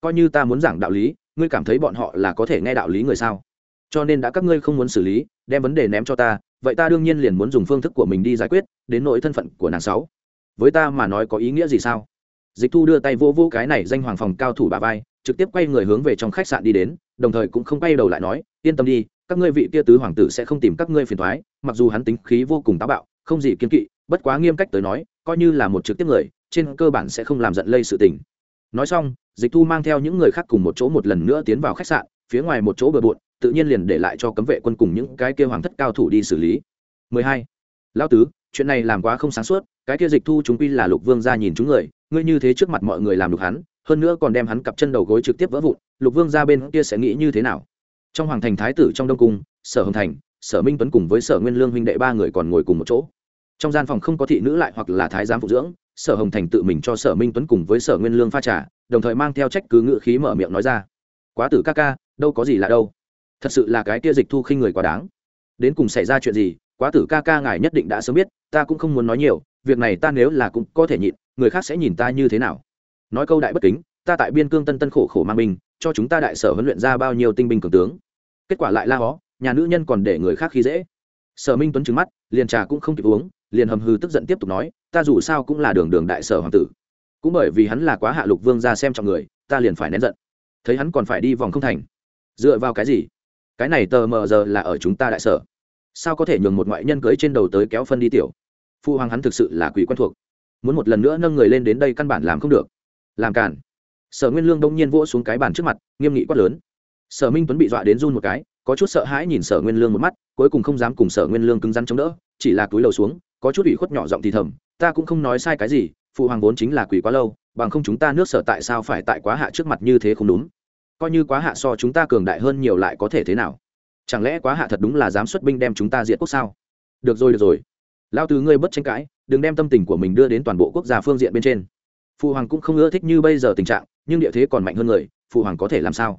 Coi như ta muốn giảng đạo lý, ngươi cảm thấy bọn họ là có thể nghe đạo lý người sao? Cho nên đã các ngươi không muốn xử lý, đem vấn đề ném cho ta, vậy ta đương nhiên liền muốn dùng phương thức của mình đi giải quyết, đến nỗi thân phận của nàng sáu. Với ta mà nói có ý nghĩa gì sao? Dịch thu đưa tay vô vô cái này danh hoàng phòng cao thủ bà vai trực tiếp quay người hướng về trong khách sạn đi đến đồng thời cũng không quay đầu lại nói yên tâm đi các ngươi vị kia tứ hoàng tử sẽ không tìm các ngươi phiền thoái mặc dù hắn tính khí vô cùng táo bạo không gì kiên kỵ bất quá nghiêm cách tới nói coi như là một trực tiếp người trên cơ bản sẽ không làm giận lây sự tình nói xong dịch thu mang theo những người khác cùng một chỗ một lần nữa tiến vào khách sạn phía ngoài một chỗ bừa bộn tự nhiên liền để lại cho cấm vệ quân cùng những cái kia hoàng thất cao thủ đi xử lý 12. Lão tứ, chuyện này làm quá không sáng suốt, cái kia dịch thu chúng quy là Lục Vương gia nhìn chúng người, ngươi như thế trước mặt mọi người làm được hắn, hơn nữa còn đem hắn cặp chân đầu gối trực tiếp vỡ vụn, Lục Vương gia bên kia sẽ nghĩ như thế nào? Trong hoàng thành thái tử trong đông cung, Sở Hồng Thành, Sở Minh Tuấn cùng với Sở Nguyên Lương huynh đệ ba người còn ngồi cùng một chỗ. Trong gian phòng không có thị nữ lại hoặc là thái giám phụ dưỡng, Sở Hồng Thành tự mình cho Sở Minh Tuấn cùng với Sở Nguyên Lương pha trà, đồng thời mang theo trách cứ ngự khí mở miệng nói ra: "Quá tử ca ca, đâu có gì lạ đâu." thật sự là cái kia dịch thu khinh người quá đáng đến cùng xảy ra chuyện gì quá tử ca ca ngài nhất định đã sớm biết ta cũng không muốn nói nhiều việc này ta nếu là cũng có thể nhịn, người khác sẽ nhìn ta như thế nào? Nói câu đại bất kính, ta tại biên cương tân tân khổ khổ mang binh, cho chúng ta đại sở huấn luyện ra bao nhiêu tinh binh cường tướng. Kết quả lại la hó, nhà nữ nhân còn để người khác khi dễ. Sở minh tuấn trứng mắt, liền trà cũng không kịp uống, liền hầm hư tức giận tiếp tục nói, ta dù sao cũng là đường đường đại sở hoàng tử. Cũng bởi vì hắn là quá hạ lục vương ra xem trọng người, ta liền phải nén giận. Thấy hắn còn phải đi vòng không thành. Dựa vào cái gì? Cái này tờ mờ giờ là ở chúng ta đại sở. Sao có thể nhường một ngoại nhân cưới trên đầu tới kéo phân đi tiểu? Phụ hoàng hắn thực sự là quỷ quen thuộc. Muốn một lần nữa nâng người lên đến đây căn bản làm không được. Làm cản sở nguyên lương đông nhiên vỗ xuống cái bàn trước mặt, nghiêm nghị quát lớn. Sở minh tuấn bị dọa đến run một cái, có chút sợ hãi nhìn sở nguyên lương một mắt, cuối cùng không dám cùng sở nguyên lương cứng rắn chống đỡ, chỉ là túi lầu xuống, có chút ủy khuất nhỏ giọng thì thầm, ta cũng không nói sai cái gì phụ hoàng vốn chính là quỷ quá lâu, bằng không chúng ta nước sở tại sao phải tại quá hạ trước mặt như thế không đúng? Coi như quá hạ so chúng ta cường đại hơn nhiều lại có thể thế nào? Chẳng lẽ quá hạ thật đúng là dám xuất binh đem chúng ta diệt quốc sao? Được rồi được rồi lao từ ngươi bất tranh cãi, đừng đem tâm tình của mình đưa đến toàn bộ quốc gia phương diện bên trên. Phụ hoàng cũng không ưa thích như bây giờ tình trạng, nhưng địa thế còn mạnh hơn người, phụ hoàng có thể làm sao?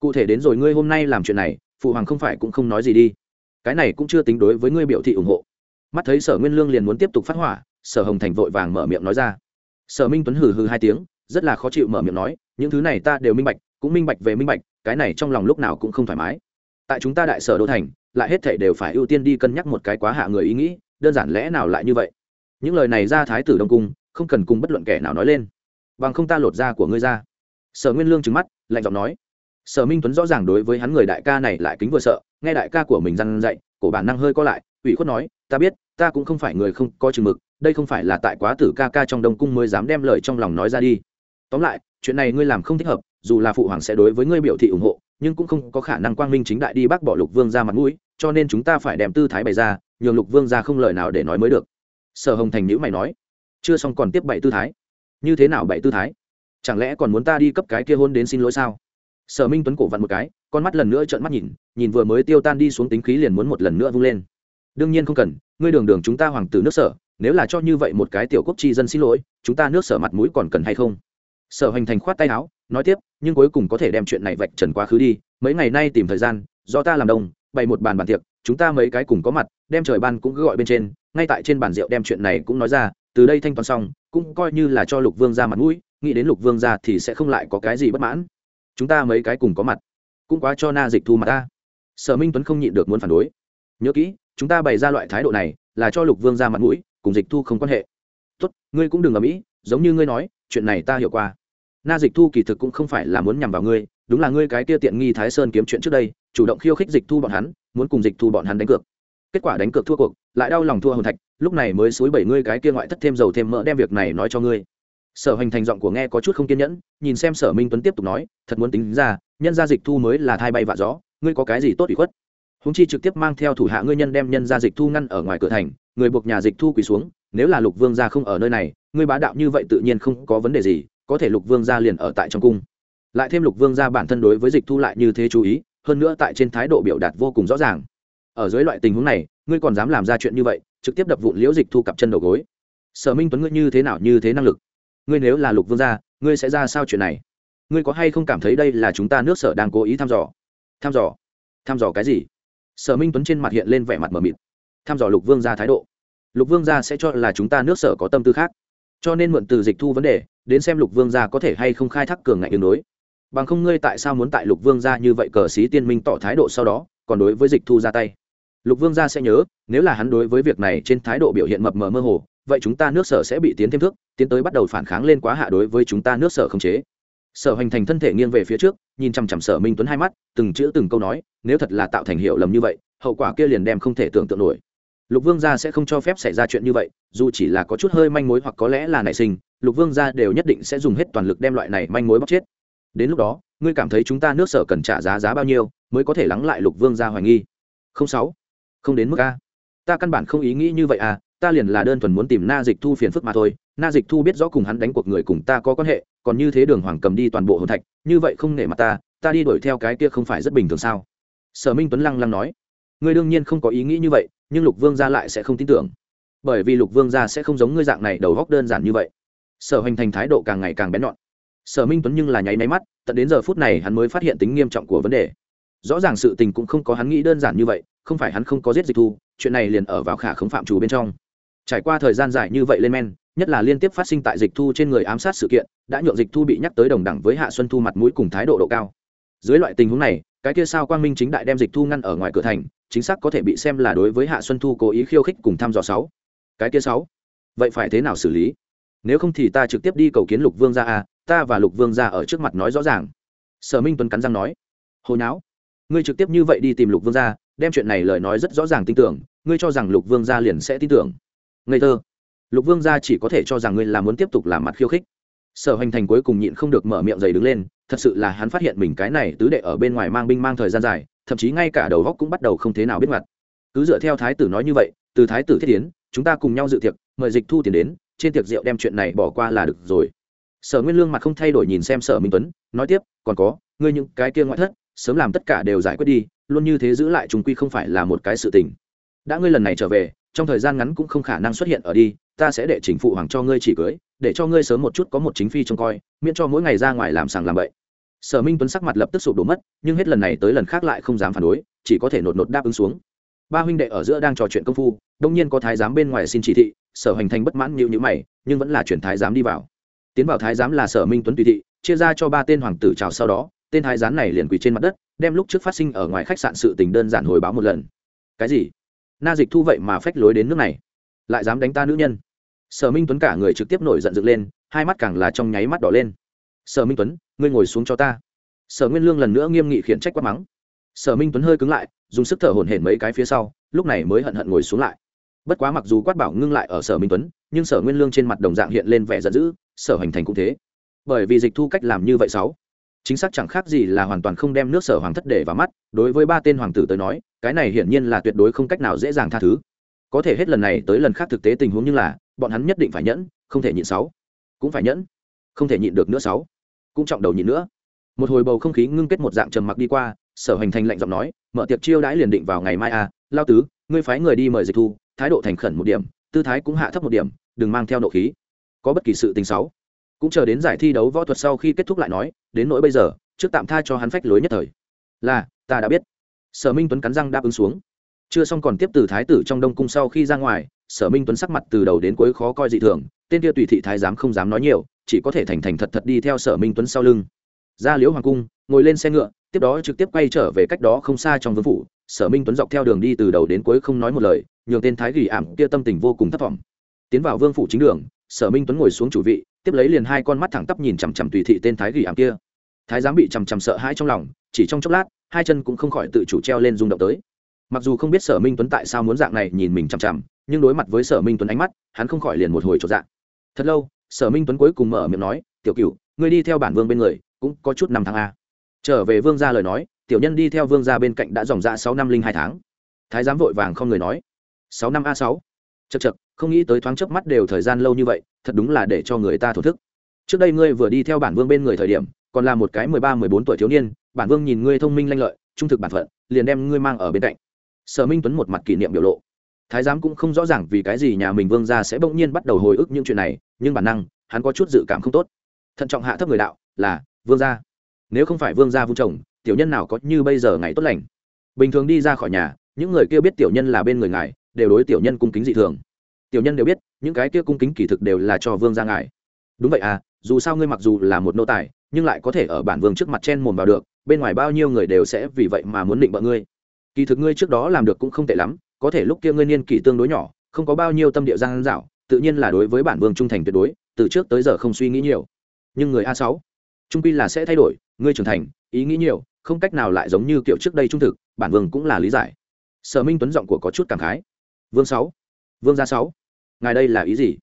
Cụ thể đến rồi ngươi hôm nay làm chuyện này, phụ hoàng không phải cũng không nói gì đi. Cái này cũng chưa tính đối với ngươi biểu thị ủng hộ. Mắt thấy sở nguyên lương liền muốn tiếp tục phát hỏa, sở hồng thành vội vàng mở miệng nói ra. Sở minh tuấn hừ hừ hai tiếng, rất là khó chịu mở miệng nói, những thứ này ta đều minh bạch, cũng minh bạch về minh bạch, cái này trong lòng lúc nào cũng không thoải mái. Tại chúng ta đại sở đô thành, lại hết thể đều phải ưu tiên đi cân nhắc một cái quá hạ người ý nghĩ đơn giản lẽ nào lại như vậy? Những lời này ra thái tử đông cung, không cần cùng bất luận kẻ nào nói lên. Bằng không ta lột da của ngươi ra. Sở nguyên lương trừng mắt, lạnh giọng nói. Sở minh tuấn rõ ràng đối với hắn người đại ca này lại kính vừa sợ, nghe đại ca của mình răn dậy cổ bản năng hơi co lại, ủy khuất nói, ta biết, ta cũng không phải người không có chừng mực, đây không phải là tại quá tử ca ca trong đông cung mới dám đem lời trong lòng nói ra đi. Tóm lại, chuyện này ngươi làm không thích hợp, dù là phụ hoàng sẽ đối với ngươi biểu thị ủng hộ, nhưng cũng không có khả năng quang minh chính đại đi bác bỏ lục vương ra mặt mũi, cho nên chúng ta phải đem tư thái bày ra nhường lục vương ra không lời nào để nói mới được. Sở hồng thành nhữ mày nói, chưa xong còn tiếp bảy tư thái. Như thế nào bảy tư thái? Chẳng lẽ còn muốn ta đi cấp cái kia hôn đến xin lỗi sao? Sở minh tuấn cổ vặn một cái, con mắt lần nữa trợn mắt nhìn nhìn vừa mới tiêu tan đi xuống tính khí liền muốn một lần nữa vung lên. Đương nhiên không cần, ngươi đường đường chúng ta hoàng tử nước sở, nếu là cho như vậy một cái tiểu quốc tri dân xin lỗi, chúng ta nước sở mặt mũi còn cần hay không? Sở Hoành thành khoát tay áo, nói tiếp, nhưng cuối cùng có thể đem chuyện này vạch trần quá khứ đi, mấy ngày nay tìm thời gian, do ta làm đồng, bày một bàn bàn tiệc chúng ta mấy cái cùng có mặt, đem trời ban cũng cứ gọi bên trên, ngay tại trên bàn rượu đem chuyện này cũng nói ra, từ đây thanh toán xong, cũng coi như là cho lục vương ra mặt mũi, nghĩ đến lục vương ra thì sẽ không lại có cái gì bất mãn. Chúng ta mấy cái cùng có mặt, cũng quá cho na dịch thu mặt ta. Sở minh tuấn không nhịn được muốn phản đối. Nhớ kỹ, chúng ta bày ra loại thái độ này, là cho lục vương ra mặt mũi, cùng dịch thu không quan hệ. Tốt, ngươi cũng đừng ở mỹ, giống như ngươi nói, chuyện này ta hiểu qua. Na dịch thu kỳ thực cũng không phải là muốn nhằm vào ngươi đúng là ngươi cái kia tiện nghi thái sơn kiếm chuyện trước đây, chủ động khiêu khích dịch thu bọn hắn, muốn cùng dịch thu bọn hắn đánh cược. Kết quả đánh cược thua cuộc, lại đau lòng thua hồn thạch, lúc này mới xúi bảy ngươi cái kia ngoại thất thêm dầu thêm mỡ đem việc này nói cho ngươi. Sở hành thành giọng của nghe có chút không kiên nhẫn, nhìn xem sở minh tuấn tiếp tục nói, thật muốn tính ra, nhân gia dịch thu mới là thai bay vạ gió, ngươi có cái gì tốt ủy khuất? Húng chi trực tiếp mang theo thủ hạ ngươi nhân đem nhân gia dịch thu ngăn ở ngoài cửa thành, người buộc nhà dịch thu quỳ xuống, nếu là lục vương gia không ở nơi này, ngươi bá đạo như vậy tự nhiên không có vấn đề gì, có thể lục vương gia liền ở tại trong cung lại thêm lục vương gia bản thân đối với dịch thu lại như thế chú ý, hơn nữa tại trên thái độ biểu đạt vô cùng rõ ràng. Ở dưới loại tình huống này, ngươi còn dám làm ra chuyện như vậy, trực tiếp đập vụn liễu dịch thu cặp chân đầu gối. Sở minh tuấn ngươi như thế nào, như thế năng lực? Ngươi nếu là lục vương gia ngươi sẽ ra sao chuyện này? Ngươi có hay không cảm thấy đây là chúng ta nước sở đang cố ý thăm dò? Thăm dò? Thăm dò cái gì? Sở minh tuấn trên mặt hiện lên vẻ mặt mờ mịt. Thăm dò lục vương gia thái độ. Lục vương gia sẽ cho là chúng ta nước sở có tâm tư khác. Cho nên mượn từ dịch thu vấn đề, đến xem lục vương gia có thể hay không khai thác cường ngạnh đường đối bằng không ngươi tại sao muốn tại lục vương gia như vậy cờ sĩ tiên minh tỏ thái độ sau đó, còn đối với dịch thu ra tay? Lục vương gia sẽ nhớ, nếu là hắn đối với việc này trên thái độ biểu hiện mập mờ mơ hồ, vậy chúng ta nước sở sẽ bị tiến thêm thức tiến tới bắt đầu phản kháng lên quá hạ đối với chúng ta nước sở không chế. Sở hoành thành thân thể nghiêng về phía trước, nhìn chằm chằm sở minh tuấn hai mắt, từng chữ từng câu nói, nếu thật là tạo thành hiệu lầm như vậy, hậu quả kia liền đem không thể tưởng tượng nổi. Lục vương gia sẽ không cho phép xảy ra chuyện như vậy, dù chỉ là có chút hơi manh mối hoặc có lẽ là nảy sinh, lục vương gia đều nhất định sẽ dùng hết toàn lực đem loại này manh mối bóc chết đến lúc đó, ngươi cảm thấy chúng ta nước sở cần trả giá giá bao nhiêu mới có thể lắng lại lục vương gia hoài nghi? Không sáu, không đến mức a. Ta căn bản không ý nghĩ như vậy à ta liền là đơn thuần muốn tìm na dịch thu phiền phức mà thôi. Na dịch thu biết rõ cùng hắn đánh cuộc người cùng ta có quan hệ, còn như thế đường hoàng cầm đi toàn bộ hồn thạch, như vậy không nể mặt ta ta đi đuổi theo cái kia không phải rất bình thường sao? Sở minh tuấn lăng lăng nói. Ngươi đương nhiên không có ý nghĩ như vậy, nhưng lục vương gia lại sẽ không tin tưởng. Bởi vì lục vương gia sẽ không giống ngươi dạng này đầu góc đơn giản như vậy. Sở Hoành thành thái độ càng ngày càng bén nhọn sở minh tuấn nhưng là nháy máy mắt, tận đến giờ phút này hắn mới phát hiện tính nghiêm trọng của vấn đề. Rõ ràng sự tình cũng không có hắn nghĩ đơn giản như vậy, không phải hắn không có giết dịch thu, chuyện này liền ở vào khả không phạm chủ bên trong. Trải qua thời gian dài như vậy lên men, nhất là liên tiếp phát sinh tại dịch thu trên người ám sát sự kiện, đã nhượng dịch thu bị nhắc tới đồng đẳng với hạ xuân thu mặt mũi cùng thái độ độ cao. Dưới loại tình huống này, cái kia sao quang minh chính đại đem dịch thu ngăn ở ngoài cửa thành, chính xác có thể bị xem là đối với hạ xuân thu cố ý khiêu khích cùng thăm dò sáu. Cái kia sáu, vậy phải thế nào xử lý? Nếu không thì ta trực tiếp đi cầu kiến lục vương gia à ta và lục vương gia ở trước mặt nói rõ ràng. Sở minh tuấn cắn răng nói hồi não ngươi trực tiếp như vậy đi tìm lục vương gia, đem chuyện này lời nói rất rõ ràng tin tưởng, ngươi cho rằng lục vương gia liền sẽ tin tưởng. Ngây thơ, lục vương gia chỉ có thể cho rằng ngươi là muốn tiếp tục làm mặt khiêu khích. Sở Hoành thành cuối cùng nhịn không được mở miệng dày đứng lên, thật sự là hắn phát hiện mình cái này tứ đệ ở bên ngoài mang binh mang thời gian dài, thậm chí ngay cả đầu góc cũng bắt đầu không thế nào biết mặt. Cứ dựa theo thái tử nói như vậy, từ thái tử thiết tiến, chúng ta cùng nhau dự tiệc, mời dịch thu tiền đến trên tiệc rượu đem chuyện này bỏ qua là được rồi. Sở nguyên lương mặt không thay đổi nhìn xem sở minh tuấn, nói tiếp, còn có, ngươi những cái kia ngoại thất, sớm làm tất cả đều giải quyết đi, luôn như thế giữ lại chúng quy không phải là một cái sự tình. Đã ngươi lần này trở về, trong thời gian ngắn cũng không khả năng xuất hiện ở đi, ta sẽ để chính phụ hoàng cho ngươi chỉ cưới, để cho ngươi sớm một chút có một chính phi trông coi, miễn cho mỗi ngày ra ngoài làm sàng làm bậy. Sở minh tuấn sắc mặt lập tức sụp đổ mất, nhưng hết lần này tới lần khác lại không dám phản đối, chỉ có thể nột nột đáp ứng xuống ba huynh đệ ở giữa đang trò chuyện công phu, đông nhiên có thái giám bên ngoài xin chỉ thị, sở hoành thành bất mãn nhịu nhữ mày, nhưng vẫn là chuyển thái giám đi vào. Tiến vào thái giám là sở minh tuấn tùy thị, chia ra cho ba tên hoàng tử chào sau đó, tên thái giám này liền quỳ trên mặt đất, đem lúc trước phát sinh ở ngoài khách sạn sự tình đơn giản hồi báo một lần. Cái gì? Na dịch thu vậy mà phách lối đến nước này? Lại dám đánh ta nữ nhân? Sở minh tuấn cả người trực tiếp nổi giận dựng lên, hai mắt càng là trong nháy mắt đỏ lên. Sở minh tuấn, ngươi ngồi xuống cho ta. Sở nguyên lương lần nữa nghiêm nghị khiển trách quát mắng. Sở minh tuấn hơi cứng lại dùng sức thở hổn hển mấy cái phía sau, lúc này mới hận hận ngồi xuống lại. Bất quá mặc dù quát bảo ngưng lại ở sở minh tuấn, nhưng sở nguyên lương trên mặt đồng dạng hiện lên vẻ giận dữ, sở hoành thành cũng thế. Bởi vì dịch thu cách làm như vậy sáu, chính xác chẳng khác gì là hoàn toàn không đem nước sở hoàng thất để vào mắt, đối với ba tên hoàng tử tới nói, cái này hiển nhiên là tuyệt đối không cách nào dễ dàng tha thứ. Có thể hết lần này tới lần khác thực tế tình huống như là, bọn hắn nhất định phải nhẫn, không thể nhịn sáu. Cũng phải nhẫn, không thể nhịn được nữa sáu. Cũng trọng đầu nhịn nữa. Một hồi bầu không khí ngưng kết một dạng trầm mặc đi qua sở hành thành lạnh giọng nói mở tiệc chiêu đãi liền định vào ngày mai à, lao tứ ngươi phái người đi mời dịch thu thái độ thành khẩn một điểm tư thái cũng hạ thấp một điểm đừng mang theo nộ khí. Có bất kỳ sự tình xấu. Cũng chờ đến giải thi đấu võ thuật sau khi kết thúc lại nói đến nỗi bây giờ trước tạm tha cho hắn phách lối nhất thời. Là ta đã biết. Sở minh tuấn cắn răng đáp ứng xuống. Chưa xong còn tiếp từ thái tử trong đông cung sau khi ra ngoài sở minh tuấn sắc mặt từ đầu đến cuối khó coi dị thường tên kia tùy thị thái giám không dám nói nhiều chỉ có thể thành thành thật thật đi theo sở minh tuấn sau lưng. Ra liễu hoàng cung ngồi lên xe ngựa tiếp đó trực tiếp quay trở về cách đó không xa trong vương phủ, sở minh tuấn dọc theo đường đi từ đầu đến cuối không nói một lời, nhường tên thái gỉ ảm kia tâm tình vô cùng thất vọng tiến vào vương phủ chính đường, sở minh tuấn ngồi xuống chủ vị, tiếp lấy liền hai con mắt thẳng tắp nhìn chằm chằm tùy thị tên thái gỉ ảm kia. Thái giám bị chằm chằm sợ hãi trong lòng, chỉ trong chốc lát, hai chân cũng không khỏi tự chủ treo lên rung động tới. Mặc dù không biết sở minh tuấn tại sao muốn dạng này nhìn mình chằm chằm, nhưng đối mặt với sở minh tuấn ánh mắt, hắn không khỏi liền một hồi trọn dạng. Thật lâu, sở minh tuấn cuối cùng mở miệng nói, tiểu cựu ngươi đi theo bản vương bên người, cũng có chút năm tháng a trở về vương gia lời nói, tiểu nhân đi theo vương gia bên cạnh đã dòng ra sáu năm linh hai tháng. Thái giám vội vàng không người nói. Sáu năm a sáu. Chật chật không nghĩ tới thoáng chớp mắt đều thời gian lâu như vậy, thật đúng là để cho người ta thổ thức. Trước đây ngươi vừa đi theo bản vương bên người thời điểm, còn là một cái mười ba, mười bốn tuổi thiếu niên, bản vương nhìn ngươi thông minh lanh lợi, trung thực bản phận, liền đem ngươi mang ở bên cạnh. Sở minh tuấn một mặt kỷ niệm biểu lộ. Thái giám cũng không rõ ràng vì cái gì nhà mình vương gia sẽ bỗng nhiên bắt đầu hồi ức những chuyện này, nhưng bản năng, hắn có chút dự cảm không tốt. Thận trọng hạ thấp người đạo, là, vương gia nếu không phải vương gia vung chồng, tiểu nhân nào có như bây giờ ngày tốt lành. Bình thường đi ra khỏi nhà, những người kia biết tiểu nhân là bên người ngài, đều đối tiểu nhân cung kính dị thường. Tiểu nhân đều biết, những cái kia cung kính kỳ thực đều là cho vương gia ngài. Đúng vậy à dù sao ngươi mặc dù là một nô tài, nhưng lại có thể ở bản vương trước mặt chen mồm vào được, bên ngoài bao nhiêu người đều sẽ vì vậy mà muốn định bợ ngươi. Kỳ thực ngươi trước đó làm được cũng không tệ lắm, có thể lúc kia ngươi niên kỷ tương đối nhỏ, không có bao nhiêu tâm địa giang dạo, tự nhiên là đối với bản vương trung thành tuyệt đối, từ trước tới giờ không suy nghĩ nhiều. Nhưng người a sáu trung quy là sẽ thay đổi, ngươi trưởng thành, ý nghĩ nhiều, không cách nào lại giống như kiểu trước đây trung thực, bản vương cũng là lý giải. Sở minh tuấn giọng của có chút cảm khái. Vương sáu, vương gia sáu, ngài đây là ý gì?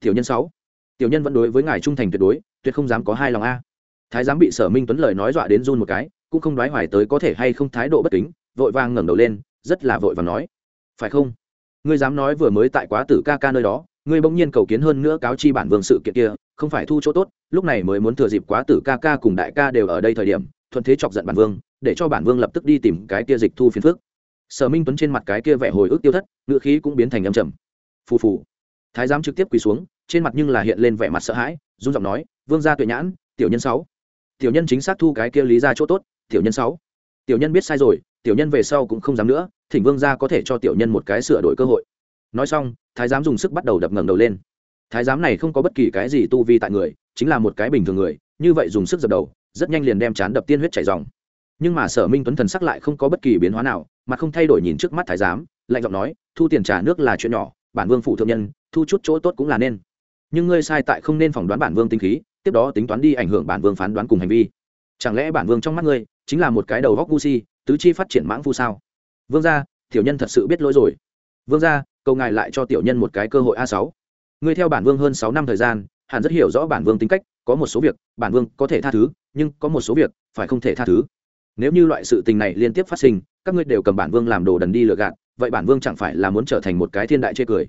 Tiểu nhân sáu, tiểu nhân vẫn đối với ngài trung thành tuyệt đối, tuyệt không dám có hai lòng a. Thái giám bị sở minh tuấn lời nói dọa đến run một cái, cũng không đoái hoài tới có thể hay không thái độ bất kính, vội vàng ngẩng đầu lên, rất là vội vàng nói. Phải không? Ngươi dám nói vừa mới tại quá tử ca ca nơi đó, ngươi bỗng nhiên cầu kiến hơn nữa cáo chi bản vương sự kiện kia không phải thu chỗ tốt, lúc này mới muốn thừa dịp quá tử ca ca cùng đại ca đều ở đây thời điểm, thuận thế chọc giận bản vương, để cho bản vương lập tức đi tìm cái kia dịch thu phiền phước sở minh tuấn trên mặt cái kia vẻ hồi ức tiêu thất ngựa khí cũng biến thành âm trầm. Phù phù. Thái giám trực tiếp quỳ xuống, trên mặt nhưng là hiện lên vẻ mặt sợ hãi, run giọng nói, vương gia tuệ nhãn, tiểu nhân sáu. Tiểu nhân chính xác thu cái kia lý ra chỗ tốt, tiểu nhân sáu. Tiểu nhân biết sai rồi, tiểu nhân về sau cũng không dám nữa, thỉnh vương gia có thể cho tiểu nhân một cái sửa đổi cơ hội. Nói xong, thái giám dùng sức bắt đầu đập ngẩng đầu lên thái giám này không có bất kỳ cái gì tu vi tại người, chính là một cái bình thường người, như vậy dùng sức dập đầu, rất nhanh liền đem chán đập tiên huyết chảy dòng. Nhưng mà sở minh tuấn thần sắc lại không có bất kỳ biến hóa nào, mà không thay đổi nhìn trước mắt thái giám, lạnh giọng nói, thu tiền trả nước là chuyện nhỏ, bản vương phụ thượng nhân, thu chút chỗ tốt cũng là nên. Nhưng ngươi sai tại không nên phỏng đoán bản vương tinh khí, tiếp đó tính toán đi ảnh hưởng bản vương phán đoán cùng hành vi. Chẳng lẽ bản vương trong mắt ngươi chính là một cái đầu góc gu si, tứ chi phát triển mãng phu sao? Vương gia, tiểu nhân thật sự biết lỗi rồi. Vương gia, cầu ngài lại cho tiểu nhân một cái cơ hội a sáu ngươi theo bản vương hơn sáu năm thời gian, hẳn rất hiểu rõ bản vương tính cách, có một số việc, bản vương có thể tha thứ, nhưng có một số việc, phải không thể tha thứ. Nếu như loại sự tình này liên tiếp phát sinh, các ngươi đều cầm bản vương làm đồ đần đi lừa gạt, vậy bản vương chẳng phải là muốn trở thành một cái thiên đại chê cười.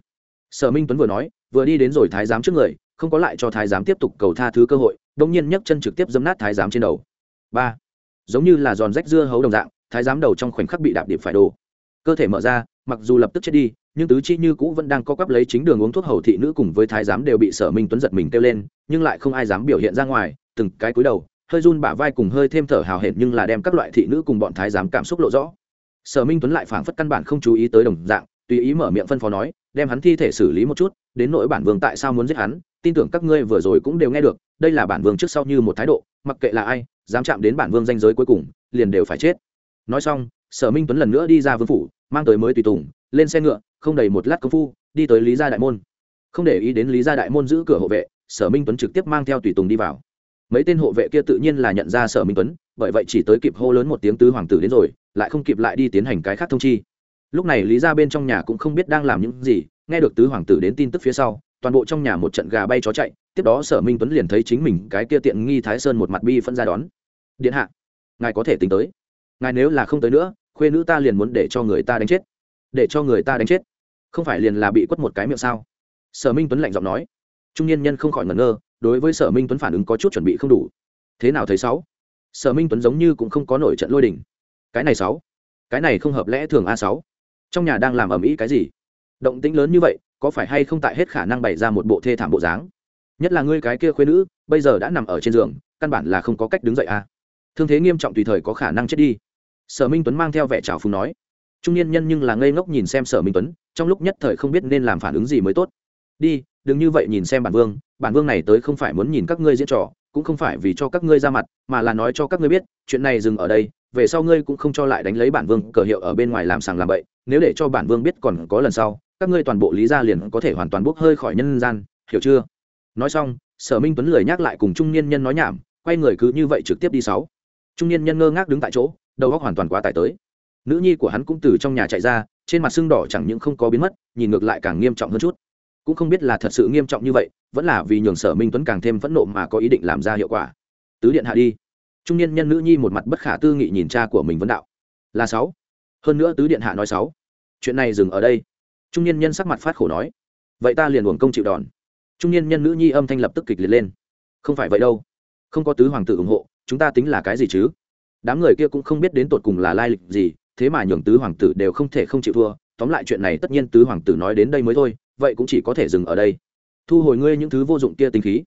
Sở minh tuấn vừa nói, vừa đi đến rồi thái giám trước người, không có lại cho thái giám tiếp tục cầu tha thứ cơ hội đông nhiên nhấc chân trực tiếp dấm nát thái giám trên đầu. Ba. Giống như là giòn rách dưa hấu đồng dạng, thái giám đầu trong khoảnh khắc bị đạp điệp phải đồ cơ thể mở ra, mặc dù lập tức chết đi nhưng tứ chi như cũ vẫn đang co quắp lấy chính đường uống thuốc hầu thị nữ cùng với thái giám đều bị sở minh tuấn giật mình kêu lên, nhưng lại không ai dám biểu hiện ra ngoài, từng cái cúi đầu, hơi run bả vai cùng hơi thêm thở hào hển nhưng là đem các loại thị nữ cùng bọn thái giám cảm xúc lộ rõ. Sở minh tuấn lại phảng phất căn bản không chú ý tới đồng dạng, tùy ý mở miệng phân phó nói, đem hắn thi thể xử lý một chút, đến nỗi bản vương tại sao muốn giết hắn, tin tưởng các ngươi vừa rồi cũng đều nghe được, đây là bản vương trước sau như một thái độ, mặc kệ là ai, dám chạm đến bản vương danh giới cuối cùng, liền đều phải chết. Nói xong, sở minh tuấn lần nữa đi ra vương phủ, mang tới mới tùy tùng lên xe ngựa, không đầy một lát công phu, đi tới lý gia đại môn. Không để ý đến lý gia đại môn giữ cửa hộ vệ, sở minh tuấn trực tiếp mang theo tùy tùng đi vào. Mấy tên hộ vệ kia tự nhiên là nhận ra sở minh tuấn, bởi vậy chỉ tới kịp hô lớn một tiếng tứ hoàng tử đến rồi, lại không kịp lại đi tiến hành cái khác thông chi. Lúc này lý ra bên trong nhà cũng không biết đang làm những gì, nghe được tứ hoàng tử đến tin tức phía sau, toàn bộ trong nhà một trận gà bay chó chạy, tiếp đó sở minh tuấn liền thấy chính mình cái kia tiện nghi thái sơn một mặt bi phân ra đón. Điện hạ, ngài có thể tính tới. Ngài nếu là không tới nữa, khuê nữ ta liền muốn để cho người ta đánh chết để cho người ta đánh chết. Không phải liền là bị quất một cái miệng sao? Sở minh tuấn lạnh giọng nói. Trung niên nhân không khỏi ngẩn ngơ, đối với sở minh tuấn phản ứng có chút chuẩn bị không đủ. Thế nào thấy sáu? Sở minh tuấn giống như cũng không có nổi trận lôi đình. Cái này sáu? Cái này không hợp lẽ thường a sáu. Trong nhà đang làm ầm ĩ cái gì? Động tĩnh lớn như vậy, có phải hay không tại hết khả năng bày ra một bộ thê thảm bộ dáng? Nhất là ngươi cái kia khuyên nữ, bây giờ đã nằm ở trên giường, căn bản là không có cách đứng dậy a. Thương thế nghiêm trọng tùy thời có khả năng chết đi. Sở minh tuấn mang theo vẻ trào phúng nói trung niên nhân nhưng là ngây ngốc nhìn xem sở minh tuấn, trong lúc nhất thời không biết nên làm phản ứng gì mới tốt. Đi, đừng như vậy nhìn xem bản vương bản vương này tới không phải muốn nhìn các ngươi diễn trò, cũng không phải vì cho các ngươi ra mặt, mà là nói cho các ngươi biết, chuyện này dừng ở đây, về sau ngươi cũng không cho lại đánh lấy bản vương, cờ hiệu ở bên ngoài làm sàng làm bậy, nếu để cho bản vương biết còn có lần sau, các ngươi toàn bộ lý gia liền có thể hoàn toàn bốc hơi khỏi nhân gian, hiểu chưa? Nói xong, sở minh tuấn lười nhắc lại cùng trung niên nhân nói nhảm, quay người cứ như vậy trực tiếp đi sáu. Trung niên nhân ngơ ngác đứng tại chỗ, đầu óc hoàn toàn quá tải tới nữ nhi của hắn cũng từ trong nhà chạy ra, trên mặt sưng đỏ chẳng những không có biến mất, nhìn ngược lại càng nghiêm trọng hơn chút. Cũng không biết là thật sự nghiêm trọng như vậy, vẫn là vì nhường sở minh tuấn càng thêm phẫn nộ mà có ý định làm ra hiệu quả. Tứ điện hạ đi. Trung niên nhân nữ nhi một mặt bất khả tư nghị nhìn cha của mình vấn đạo. Là sáu. Hơn nữa tứ điện hạ nói sáu. Chuyện này dừng ở đây. Trung niên nhân sắc mặt phát khổ nói. Vậy ta liền uổng công chịu đòn. Trung niên nhân nữ nhi âm thanh lập tức kịch liệt lên. Không phải vậy đâu. Không có tứ hoàng tử ủng hộ, chúng ta tính là cái gì chứ? Đám người kia cũng không biết đến tột cùng là lai lịch gì thế mà nhường tứ hoàng tử đều không thể không chịu thua. Tóm lại chuyện này tất nhiên tứ hoàng tử nói đến đây mới thôi, vậy cũng chỉ có thể dừng ở đây. Thu hồi ngươi những thứ vô dụng kia tính khí.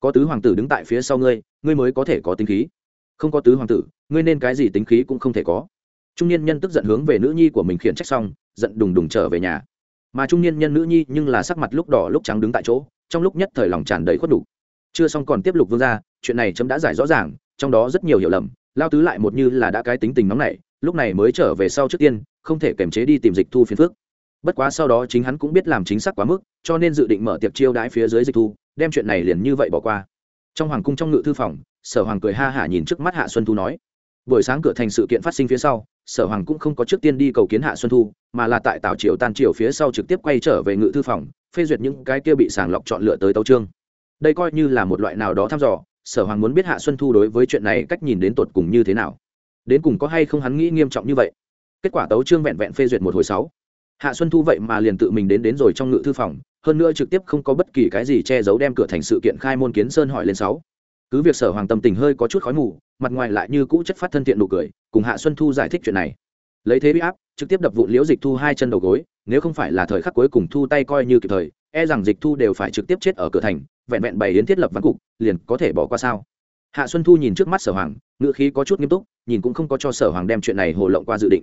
Có tứ hoàng tử đứng tại phía sau ngươi ngươi mới có thể có tính khí. Không có tứ hoàng tử, ngươi nên cái gì tính khí cũng không thể có. Trung niên nhân tức giận hướng về nữ nhi của mình khiển trách xong, giận đùng đùng trở về nhà. Mà trung niên nhân nữ nhi nhưng là sắc mặt lúc đỏ lúc trắng đứng tại chỗ, trong lúc nhất thời lòng tràn đầy khuất đủ. chưa xong còn tiếp lục vương ra chuyện này chấm đã giải rõ ràng, trong đó rất nhiều hiểu lầm, lao tứ lại một như là đã cái tính tình nóng nảy lúc này mới trở về sau trước tiên, không thể kềm chế đi tìm dịch thu phiền phước bất quá sau đó chính hắn cũng biết làm chính xác quá mức, cho nên dự định mở tiệc chiêu đãi phía dưới dịch thu, đem chuyện này liền như vậy bỏ qua. Trong hoàng cung trong ngự thư phòng, sở hoàng cười ha hả nhìn trước mắt hạ xuân thu nói, buổi sáng cửa thành sự kiện phát sinh phía sau, sở hoàng cũng không có trước tiên đi cầu kiến hạ xuân thu, mà là tại tảo triều tan triều phía sau trực tiếp quay trở về ngự thư phòng, phê duyệt những cái kia bị sàng lọc chọn lựa tới tấu trương đây coi như là một loại nào đó thăm dò, sở hoàng muốn biết hạ xuân thu đối với chuyện này cách nhìn đến tột cùng như thế nào đến cùng có hay không hắn nghĩ nghiêm trọng như vậy? Kết quả tấu trương vẹn vẹn phê duyệt một hồi sáu. Hạ xuân thu vậy mà liền tự mình đến đến rồi trong ngự thư phòng, hơn nữa trực tiếp không có bất kỳ cái gì che giấu đem cửa thành sự kiện khai môn kiến sơn hỏi lên sáu. Cứ việc sở hoàng tâm tình hơi có chút khói mù, mặt ngoài lại như cũ chất phát thân thiện nụ cười, cùng hạ xuân thu giải thích chuyện này. Lấy thế bị áp, trực tiếp đập vụ liễu dịch thu hai chân đầu gối, nếu không phải là thời khắc cuối cùng thu tay coi như kịp thời e rằng dịch thu đều phải trực tiếp chết ở cửa thành, vẹn vẹn bày đến thiết lập văn cục, liền có thể bỏ qua sao? Hạ xuân thu nhìn trước mắt sở hoàng, ngữ khí có chút nghiêm túc, nhìn cũng không có cho sở hoàng đem chuyện này hồ lộng qua dự định.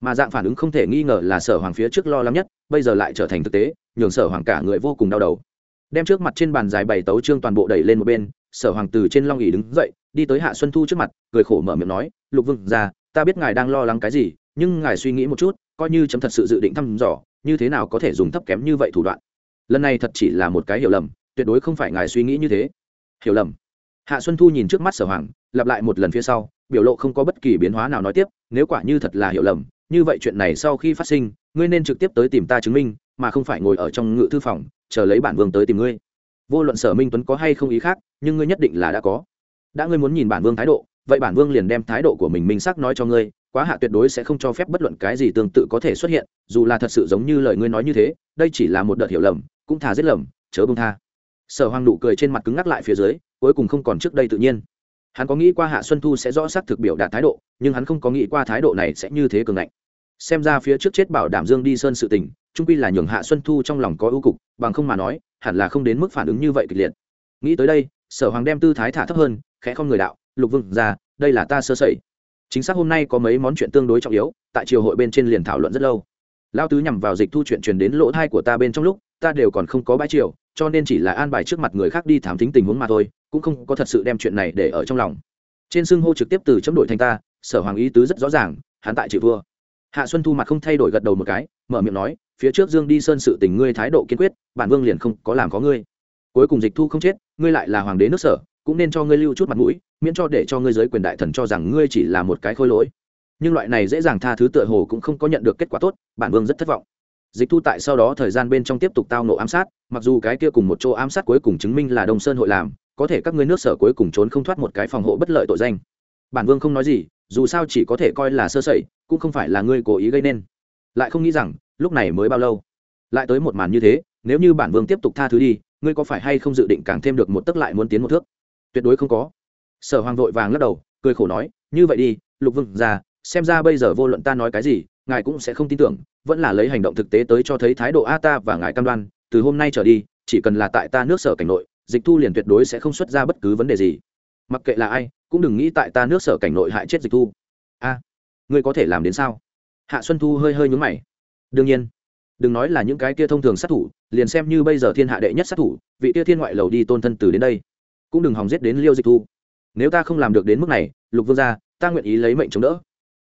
Mà dạng phản ứng không thể nghi ngờ là sở hoàng phía trước lo lắng nhất, bây giờ lại trở thành thực tế, nhường sở hoàng cả người vô cùng đau đầu. Đem trước mặt trên bàn dài bày tấu trương toàn bộ đẩy lên một bên, sở hoàng từ trên long ỉ đứng dậy, đi tới hạ xuân thu trước mặt, cười khổ mở miệng nói, lục vương ra ta biết ngài đang lo lắng cái gì, nhưng ngài suy nghĩ một chút, coi như chấm thật sự dự định thăm dò, như thế nào có thể dùng thấp kém như vậy thủ đoạn? Lần này thật chỉ là một cái hiểu lầm, tuyệt đối không phải ngài suy nghĩ như thế. Hiểu lầm hạ xuân thu nhìn trước mắt sở hoàng, lặp lại một lần phía sau, biểu lộ không có bất kỳ biến hóa nào nói tiếp, nếu quả như thật là hiểu lầm, như vậy chuyện này sau khi phát sinh, ngươi nên trực tiếp tới tìm ta chứng minh, mà không phải ngồi ở trong ngự thư phòng, chờ lấy bản vương tới tìm ngươi. Vô luận sở minh tuấn có hay không ý khác, nhưng ngươi nhất định là đã có. Đã ngươi muốn nhìn bản vương thái độ, vậy bản vương liền đem thái độ của mình minh xác nói cho ngươi, quá hạ tuyệt đối sẽ không cho phép bất luận cái gì tương tự có thể xuất hiện, dù là thật sự giống như lời ngươi nói như thế, đây chỉ là một đợt hiểu lầm, cũng thà giết lầm, chớ bông tha sở hoàng nụ cười trên mặt cứng ngắc lại phía dưới, cuối cùng không còn trước đây tự nhiên. Hắn có nghĩ qua hạ xuân thu sẽ rõ xác thực biểu đạt thái độ, nhưng hắn không có nghĩ qua thái độ này sẽ như thế cường ngạnh. Xem ra phía trước chết bảo đảm dương đi sơn sự tình, trung pi là nhường hạ xuân thu trong lòng có ưu cục, bằng không mà nói, hẳn là không đến mức phản ứng như vậy kịch liệt. Nghĩ tới đây, sở hoàng đem tư thái thả thấp hơn, khẽ không người đạo, lục vương ra, đây là ta sơ sẩy. Chính xác hôm nay có mấy món chuyện tương đối trọng yếu, tại triều hội bên trên liền thảo luận rất lâu. Lao tứ nhằm vào dịch thu chuyện truyền đến lỗ thai của ta bên trong lúc, ta đều còn không có bãi triều cho nên chỉ là an bài trước mặt người khác đi thám tính tình huống mà thôi, cũng không có thật sự đem chuyện này để ở trong lòng. Trên xưng hô trực tiếp từ chấm đổi thành ta, sở hoàng ý tứ rất rõ ràng, hắn tại chịu vua hạ xuân thu mặt không thay đổi gật đầu một cái, mở miệng nói, phía trước dương đi sơn sự tình ngươi thái độ kiên quyết, bản vương liền không có làm có ngươi. Cuối cùng dịch thu không chết, ngươi lại là hoàng đế nước sở, cũng nên cho ngươi lưu chút mặt mũi, miễn cho để cho ngươi giới quyền đại thần cho rằng ngươi chỉ là một cái khôi lỗi. Nhưng loại này dễ dàng tha thứ tựa hồ cũng không có nhận được kết quả tốt, bản vương rất thất vọng dịch thu tại sau đó thời gian bên trong tiếp tục tao nộ ám sát, mặc dù cái kia cùng một chỗ ám sát cuối cùng chứng minh là đông sơn hội làm, có thể các ngươi nước sở cuối cùng trốn không thoát một cái phòng hộ bất lợi tội danh. Bản vương không nói gì, dù sao chỉ có thể coi là sơ sẩy, cũng không phải là ngươi cố ý gây nên. Lại không nghĩ rằng, lúc này mới bao lâu? Lại tới một màn như thế, nếu như bản vương tiếp tục tha thứ đi, ngươi có phải hay không dự định càng thêm được một tấc lại muốn tiến một thước? Tuyệt đối không có. Sở hoàng vội vàng lắc đầu, cười khổ nói, như vậy đi, lục vương ra xem ra bây giờ vô luận ta nói cái gì, ngài cũng sẽ không tin tưởng vẫn là lấy hành động thực tế tới cho thấy thái độ a ta và ngài cam đoan, từ hôm nay trở đi, chỉ cần là tại ta nước sở cảnh nội, dịch thu liền tuyệt đối sẽ không xuất ra bất cứ vấn đề gì. Mặc kệ là ai, cũng đừng nghĩ tại ta nước sở cảnh nội hại chết dịch thu. A, ngươi có thể làm đến sao? Hạ xuân thu hơi hơi nhúng mày. Đương nhiên. Đừng nói là những cái kia thông thường sát thủ, liền xem như bây giờ thiên hạ đệ nhất sát thủ, vị kia thiên ngoại lầu đi tôn thân từ đến đây, cũng đừng hòng giết đến liêu dịch thu. Nếu ta không làm được đến mức này, lục vương gia, ta nguyện ý lấy mệnh chống đỡ.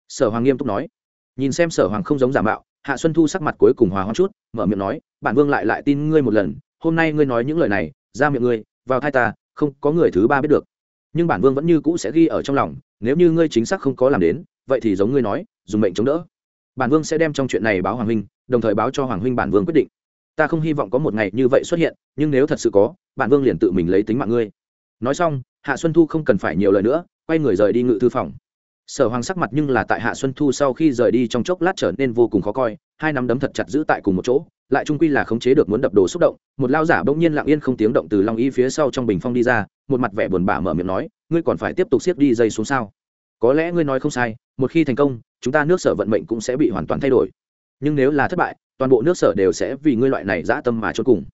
Sở hoàng nghiêm túc nói. Nhìn xem sở hoàng không giống giả mạo hạ xuân thu sắc mặt cuối cùng hòa hoãn chút, mở miệng nói, bản vương lại lại tin ngươi một lần, hôm nay ngươi nói những lời này, ra miệng ngươi, vào thai ta, không có người thứ ba biết được. Nhưng bản vương vẫn như cũ sẽ ghi ở trong lòng, nếu như ngươi chính xác không có làm đến, vậy thì giống ngươi nói, dùng mệnh chống đỡ. Bản vương sẽ đem trong chuyện này báo hoàng huynh, đồng thời báo cho hoàng huynh bản vương quyết định. Ta không hy vọng có một ngày như vậy xuất hiện, nhưng nếu thật sự có, bản vương liền tự mình lấy tính mạng ngươi. Nói xong, hạ xuân thu không cần phải nhiều lời nữa, quay người rời đi ngự thư phòng sở hoàng sắc mặt nhưng là tại hạ xuân thu sau khi rời đi trong chốc lát trở nên vô cùng khó coi, hai nắm đấm thật chặt giữ tại cùng một chỗ, lại trung quy là khống chế được muốn đập đồ xúc động, một lao giả bỗng nhiên lặng yên không tiếng động từ long y phía sau trong bình phong đi ra, một mặt vẻ buồn bã mở miệng nói, ngươi còn phải tiếp tục siết đi dây xuống sao? Có lẽ ngươi nói không sai, một khi thành công, chúng ta nước sở vận mệnh cũng sẽ bị hoàn toàn thay đổi. Nhưng nếu là thất bại, toàn bộ nước sở đều sẽ vì ngươi loại này dã tâm mà trốn cùng.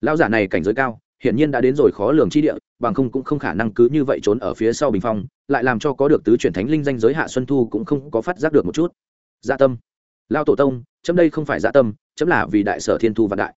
Lao giả này cảnh giới cao hiển nhiên đã đến rồi khó lường chi địa, bằng không cũng không khả năng cứ như vậy trốn ở phía sau bình phong, lại làm cho có được tứ chuyển thánh linh danh giới hạ xuân thu cũng không có phát giác được một chút. Dạ tâm, lao tổ tông, chấm đây không phải dạ tâm, chấm là vì đại sở thiên thu vạn đại.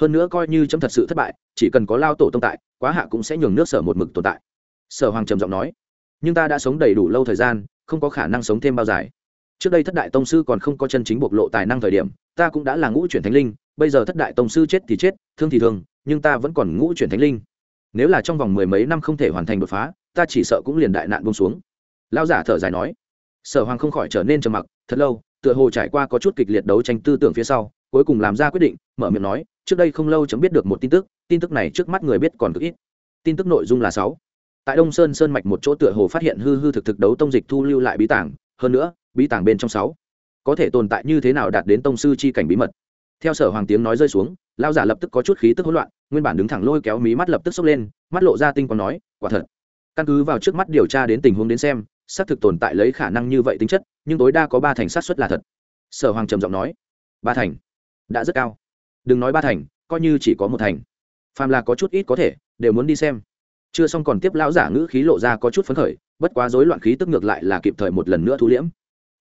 Hơn nữa coi như chấm thật sự thất bại, chỉ cần có lao tổ tông tại, quá hạ cũng sẽ nhường nước sở một mực tồn tại. Sở hoàng trầm giọng nói, nhưng ta đã sống đầy đủ lâu thời gian, không có khả năng sống thêm bao dài. Trước đây thất đại tông sư còn không có chân chính bộc lộ tài năng thời điểm, ta cũng đã là ngũ chuyển thánh linh, bây giờ thất đại tông sư chết thì chết, thương thì thương nhưng ta vẫn còn ngũ chuyển thánh linh. Nếu là trong vòng mười mấy năm không thể hoàn thành đột phá, ta chỉ sợ cũng liền đại nạn bông xuống. Lao giả thở dài nói. Sở hoàng không khỏi trở nên trầm mặc, thật lâu, tựa hồ trải qua có chút kịch liệt đấu tranh tư tưởng phía sau, cuối cùng làm ra quyết định, mở miệng nói, trước đây không lâu chấm biết được một tin tức tin tức này trước mắt người biết còn cực ít. Tin tức nội dung là sáu. Tại đông sơn sơn mạch một chỗ tựa hồ phát hiện hư hư thực thực đấu tông dịch thu lưu lại bí tảng, hơn nữa, bí tảng bên trong sáu có thể tồn tại như thế nào đạt đến tông sư chi cảnh bí mật theo sở hoàng tiếng nói rơi xuống lao giả lập tức có chút khí tức hỗn loạn, nguyên bản đứng thẳng lôi kéo mí mắt lập tức sốc lên, mắt lộ ra tinh còn nói, quả thật. Căn cứ vào trước mắt điều tra đến tình huống đến xem, xác thực tồn tại lấy khả năng như vậy tính chất, nhưng tối đa có ba thành sát xuất là thật. Sở hoàng trầm giọng nói, ba thành? Đã rất cao. Đừng nói ba thành, coi như chỉ có một thành. Phàm là có chút ít có thể, đều muốn đi xem. Chưa xong còn tiếp lão giả ngữ khí lộ ra có chút phấn khởi, bất quá rối loạn khí tức ngược lại là kịp thời một lần nữa thu liễm.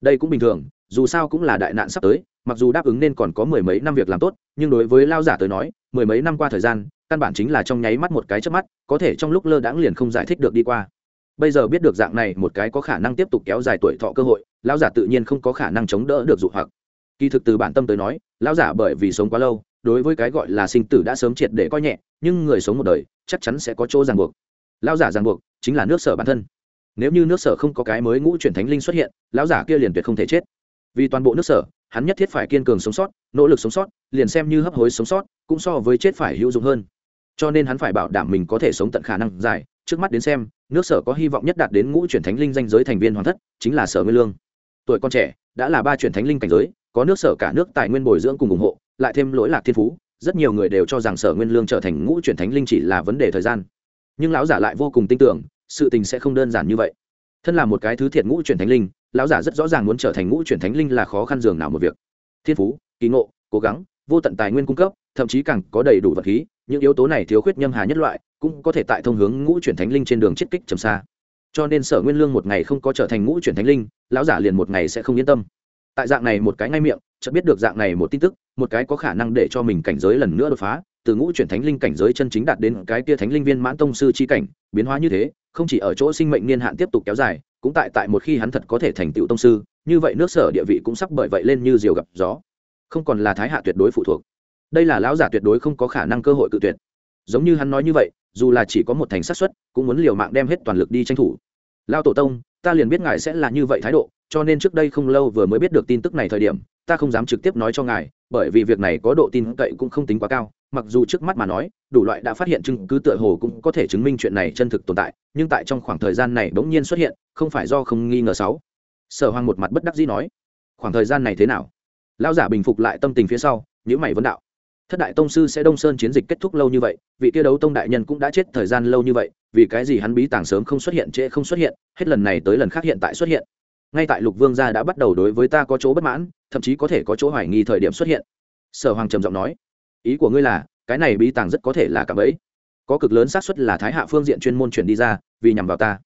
Đây cũng bình thường dù sao cũng là đại nạn sắp tới, mặc dù đáp ứng nên còn có mười mấy năm việc làm tốt, nhưng đối với lao giả tới nói, mười mấy năm qua thời gian, căn bản chính là trong nháy mắt một cái trước mắt, có thể trong lúc lơ đãng liền không giải thích được đi qua. Bây giờ biết được dạng này một cái có khả năng tiếp tục kéo dài tuổi thọ cơ hội lão giả tự nhiên không có khả năng chống đỡ được dụ hoặc. Kỳ thực từ bản tâm tới nói lão giả bởi vì sống quá lâu, đối với cái gọi là sinh tử đã sớm triệt để coi nhẹ, nhưng người sống một đời, chắc chắn sẽ có chỗ ràng buộc. Lão giả ràng buộc, chính là nước sở bản thân. Nếu như nước sở không có cái mới ngũ chuyển thánh linh xuất hiện lão giả kia liền tuyệt không thể chết vì toàn bộ nước sở, hắn nhất thiết phải kiên cường sống sót, nỗ lực sống sót, liền xem như hấp hối sống sót, cũng so với chết phải hữu dụng hơn. Cho nên hắn phải bảo đảm mình có thể sống tận khả năng dài. Trước mắt đến xem, nước sở có hy vọng nhất đạt đến ngũ chuyển thánh linh danh giới thành viên hoàn thất, chính là sở nguyên lương. Tuổi con trẻ, đã là ba chuyển thánh linh cảnh giới, có nước sở cả nước tài nguyên bồi dưỡng cùng ủng hộ, lại thêm lỗi lạc thiên phú, rất nhiều người đều cho rằng sở nguyên lương trở thành ngũ chuyển thánh linh chỉ là vấn đề thời gian. Nhưng lão giả lại vô cùng tin tưởng, sự tình sẽ không đơn giản như vậy thân là một cái thứ thiệt ngũ chuyển thánh linh, lão giả rất rõ ràng muốn trở thành ngũ chuyển thánh linh là khó khăn dường nào một việc. Thiên phú, kỳ ngộ, cố gắng, vô tận tài nguyên cung cấp, thậm chí càng có đầy đủ vật khí, những yếu tố này thiếu khuyết nhâm hà nhất loại, cũng có thể tại thông hướng ngũ chuyển thánh linh trên đường chiết kích trầm xa. Cho nên sở nguyên lương một ngày không có trở thành ngũ chuyển thánh linh, lão giả liền một ngày sẽ không yên tâm. Tại dạng này một cái ngay miệng, chợt biết được dạng này một tin tức, một cái có khả năng để cho mình cảnh giới lần nữa đột phá, từ ngũ chuyển thánh linh cảnh giới chân chính đạt đến cái tia thánh linh viên mãn tông sư chi cảnh, biến hóa như thế không chỉ ở chỗ sinh mệnh niên hạn tiếp tục kéo dài, cũng tại tại một khi hắn thật có thể thành tựu tông sư, như vậy nước sở địa vị cũng sắp bởi vậy lên như diều gặp gió. Không còn là thái hạ tuyệt đối phụ thuộc. Đây là lão giả tuyệt đối không có khả năng cơ hội cự tuyệt. Giống như hắn nói như vậy, dù là chỉ có một thành sát xuất cũng muốn liều mạng đem hết toàn lực đi tranh thủ. Lao tổ tông, ta liền biết ngài sẽ là như vậy thái độ, cho nên trước đây không lâu vừa mới biết được tin tức này thời điểm, ta không dám trực tiếp nói cho ngài, bởi vì việc này có độ tin cậy cũng không tính quá cao mặc dù trước mắt mà nói, đủ loại đã phát hiện chứng cứ tựa hồ cũng có thể chứng minh chuyện này chân thực tồn tại, nhưng tại trong khoảng thời gian này bỗng nhiên xuất hiện, không phải do không nghi ngờ sáu. Sở hoàng một mặt bất đắc dĩ nói, khoảng thời gian này thế nào? Lão giả bình phục lại tâm tình phía sau nhữ mày vấn đạo, thất đại tông sư sẽ đông sơn chiến dịch kết thúc lâu như vậy, vị kia đấu tông đại nhân cũng đã chết thời gian lâu như vậy, vì cái gì hắn bí tàng sớm không xuất hiện trễ không xuất hiện, hết lần này tới lần khác hiện tại xuất hiện. Ngay tại lục vương gia đã bắt đầu đối với ta có chỗ bất mãn, thậm chí có thể có chỗ hoài nghi thời điểm xuất hiện. Sở hoàng trầm giọng nói ý của ngươi là, cái này bí tàng rất có thể là cả bẫy. Có cực lớn xác suất là thái hạ phương diện chuyên môn chuyển đi ra, vì nhằm vào ta.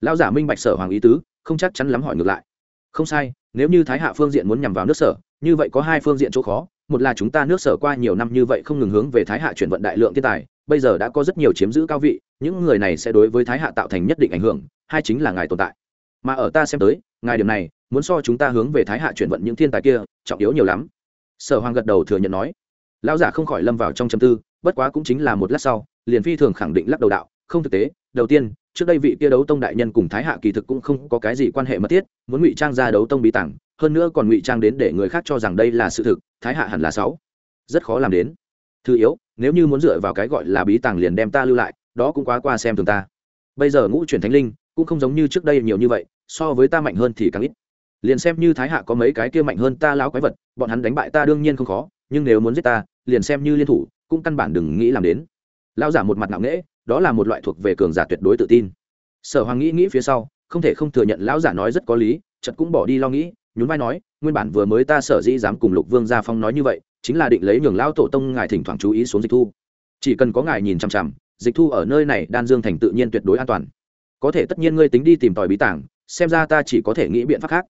Lão giả minh bạch sở hoàng ý tứ, không chắc chắn lắm hỏi ngược lại. Không sai, nếu như thái hạ phương diện muốn nhằm vào nước sở, như vậy có hai phương diện chỗ khó. Một là chúng ta nước sở qua nhiều năm như vậy không ngừng hướng về thái hạ chuyển vận đại lượng thiên tài, bây giờ đã có rất nhiều chiếm giữ cao vị, những người này sẽ đối với thái hạ tạo thành nhất định ảnh hưởng, hai chính là ngài tồn tại. Mà ở ta xem tới, ngài điểm này, muốn so chúng ta hướng về thái hạ chuyển vận những thiên tài kia, trọng yếu nhiều lắm. Sở hoàng gật đầu thừa nhận nói lão giả không khỏi lâm vào trong châm tư, bất quá cũng chính là một lát sau, liền phi thường khẳng định lắc đầu đạo, không thực tế, đầu tiên, trước đây vị kia đấu tông đại nhân cùng thái hạ kỳ thực cũng không có cái gì quan hệ mật thiết, muốn ngụy trang ra đấu tông bí tảng hơn nữa còn ngụy trang đến để người khác cho rằng đây là sự thực, thái hạ hẳn là sáu. Rất khó làm đến. Thứ yếu, nếu như muốn dựa vào cái gọi là bí tàng liền đem ta lưu lại, đó cũng quá qua xem thường ta. Bây giờ ngũ truyền thánh linh, cũng không giống như trước đây nhiều như vậy, so với ta mạnh hơn thì càng ít. Liền xem như thái hạ có mấy cái kia mạnh hơn ta lão quái vật, bọn hắn đánh bại ta đương nhiên không khó nhưng nếu muốn giết ta, liền xem như liên thủ, cũng căn bản đừng nghĩ làm đến. Lão giả một mặt nặng nễ đó là một loại thuộc về cường giả tuyệt đối tự tin. Sở hoàng nghĩ nghĩ phía sau, không thể không thừa nhận lão giả nói rất có lý chật cũng bỏ đi lo nghĩ, nhún vai nói, nguyên bản vừa mới ta sở dĩ dám cùng lục vương gia phong nói như vậy, chính là định lấy nhường lão tổ tông ngài thỉnh thoảng chú ý xuống dịch thu. Chỉ cần có ngài nhìn chằm chằm, dịch thu ở nơi này đan dương thành tự nhiên tuyệt đối an toàn. Có thể tất nhiên ngươi tính đi tìm tòi bí tảng, xem ra ta chỉ có thể nghĩ biện pháp khác.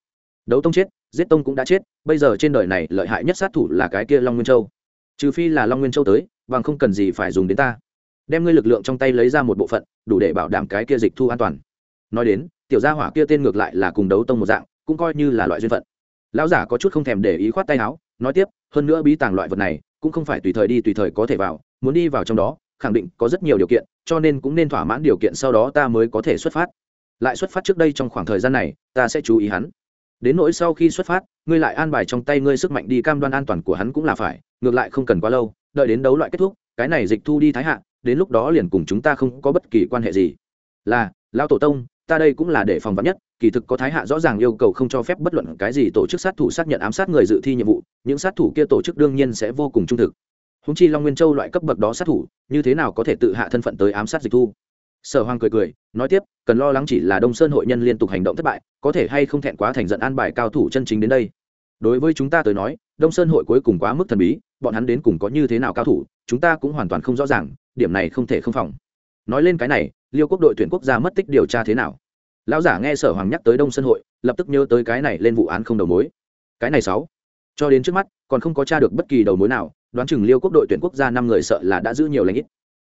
Đấu tông chết giết tông cũng đã chết, bây giờ trên đời này lợi hại nhất sát thủ là cái kia long nguyên châu. Trừ phi là long nguyên châu tới, bằng không cần gì phải dùng đến ta. Đem ngươi lực lượng trong tay lấy ra một bộ phận, đủ để bảo đảm cái kia dịch thu an toàn. Nói đến, tiểu gia hỏa kia tên ngược lại là cùng đấu tông một dạng, cũng coi như là loại duyên phận. Lão giả có chút không thèm để ý khoát tay áo, nói tiếp, hơn nữa bí tàng loại vật này, cũng không phải tùy thời đi tùy thời có thể vào, muốn đi vào trong đó, khẳng định có rất nhiều điều kiện, cho nên cũng nên thỏa mãn điều kiện sau đó ta mới có thể xuất phát. Lại xuất phát trước đây trong khoảng thời gian này, ta sẽ chú ý hắn đến nỗi sau khi xuất phát, ngươi lại an bài trong tay ngươi sức mạnh đi cam đoan an toàn của hắn cũng là phải, ngược lại không cần quá lâu, đợi đến đấu loại kết thúc, cái này dịch thu đi thái hạ, đến lúc đó liền cùng chúng ta không có bất kỳ quan hệ gì. Là lao tổ tông, ta đây cũng là để phòng vắn nhất, kỳ thực có thái hạ rõ ràng yêu cầu không cho phép bất luận cái gì tổ chức sát thủ xác nhận ám sát người dự thi nhiệm vụ, những sát thủ kia tổ chức đương nhiên sẽ vô cùng trung thực. Húng chi long nguyên châu loại cấp bậc đó sát thủ, như thế nào có thể tự hạ thân phận tới ám sát dịch thu? Sở hoàng cười cười, nói tiếp, cần lo lắng chỉ là đông sơn hội nhân liên tục hành động thất bại, có thể hay không thẹn quá thành giận an bài cao thủ chân chính đến đây? Đối với chúng ta tới nói, đông sơn hội cuối cùng quá mức thần bí, bọn hắn đến cùng có như thế nào cao thủ, chúng ta cũng hoàn toàn không rõ ràng, điểm này không thể không phòng. Nói lên cái này, liêu quốc đội tuyển quốc gia mất tích điều tra thế nào? Lão giả nghe sở hoàng nhắc tới đông sơn hội, lập tức nhớ tới cái này lên vụ án không đầu mối. Cái này sáu. Cho đến trước mắt, còn không có tra được bất kỳ đầu mối nào, đoán chừng liêu quốc đội tuyển quốc gia năm người sợ là đã giữ nhiều lãnh ít.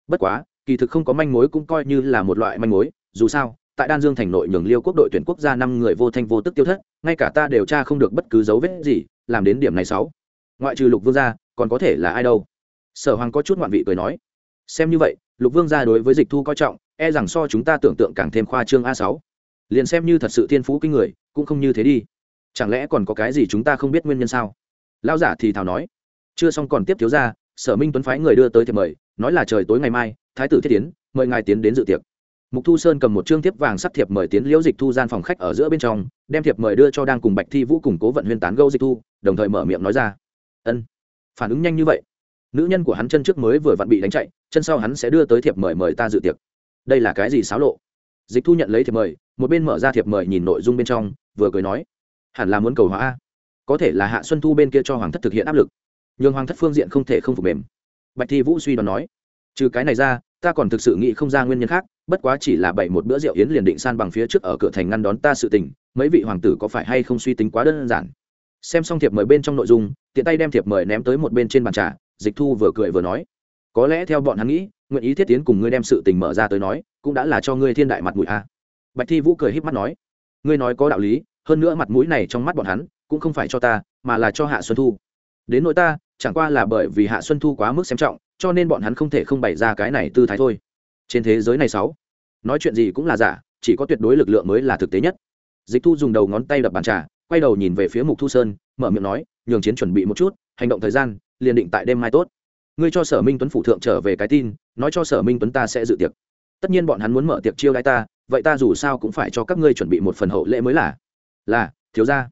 Bất quá kỳ thực không có manh mối cũng coi như là một loại manh mối, dù sao, tại đan dương thành nội nhường liêu quốc đội tuyển quốc gia năm người vô thanh vô tức tiêu thất, ngay cả ta đều tra không được bất cứ dấu vết gì, làm đến điểm này sáu. Ngoại trừ lục vương gia, còn có thể là ai đâu? Sở hoàng có chút ngoạn vị cười nói. Xem như vậy, lục vương gia đối với dịch thu coi trọng e rằng so chúng ta tưởng tượng càng thêm khoa trương a sáu. Liền xem như thật sự thiên phú kinh người, cũng không như thế đi. Chẳng lẽ còn có cái gì chúng ta không biết nguyên nhân sao? Lão giả thì thào nói. Chưa xong còn tiếp thiếu ra sở minh tuấn phái người đưa tới thiệp mời, nói là trời tối ngày mai, thái tử thiết tiến, mời ngài tiến đến dự tiệc. Mục thu sơn cầm một chương thiếp vàng sắp thiệp mời tiến liễu dịch thu gian phòng khách ở giữa bên trong, đem thiệp mời đưa cho đang cùng bạch thi vũ cùng cố vận huyên tán gâu dịch thu, đồng thời mở miệng nói ra. Ân, phản ứng nhanh như vậy. Nữ nhân của hắn chân trước mới vừa vặn bị đánh chạy, chân sau hắn sẽ đưa tới thiệp mời mời ta dự tiệc. Đây là cái gì xáo lộ? Dịch thu nhận lấy thiệp mời, một bên mở ra thiệp mời nhìn nội dung bên trong, vừa cười nói, hẳn là muốn cầu hóa a. Có thể là hạ xuân thu bên kia cho hoàng thất thực hiện áp lực nhưng hoàng thất phương diện không thể không phục mềm. Bạch thi vũ suy đoán nói, trừ cái này ra, ta còn thực sự nghĩ không ra nguyên nhân khác, bất quá chỉ là bảy một bữa rượu yến liền định san bằng phía trước ở cửa thành ngăn đón ta sự tình, mấy vị hoàng tử có phải hay không suy tính quá đơn giản? Xem xong thiệp mời bên trong nội dung, tiện tay đem thiệp mời ném tới một bên trên bàn trà, dịch thu vừa cười vừa nói, có lẽ theo bọn hắn nghĩ, nguyện ý thiết tiến cùng ngươi đem sự tình mở ra tới nói, cũng đã là cho ngươi thiên đại mặt mũi a. Bạch thi vũ cười híp mắt nói, ngươi nói có đạo lý, hơn nữa mặt mũi này trong mắt bọn hắn, cũng không phải cho ta, mà là cho hạ xuân thu đến nỗi ta, chẳng qua là bởi vì hạ xuân thu quá mức xem trọng, cho nên bọn hắn không thể không bày ra cái này tư thái thôi. Trên thế giới này sáu, nói chuyện gì cũng là giả, chỉ có tuyệt đối lực lượng mới là thực tế nhất. Dịch thu dùng đầu ngón tay đập bàn trà, quay đầu nhìn về phía mục thu sơn, mở miệng nói, nhường chiến chuẩn bị một chút, hành động thời gian, liền định tại đêm mai tốt. Ngươi cho sở minh tuấn phủ thượng trở về cái tin, nói cho sở minh tuấn ta sẽ dự tiệc. Tất nhiên bọn hắn muốn mở tiệc chiêu đãi ta, vậy ta dù sao cũng phải cho các ngươi chuẩn bị một phần hậu lễ mới là. Là, thiếu gia.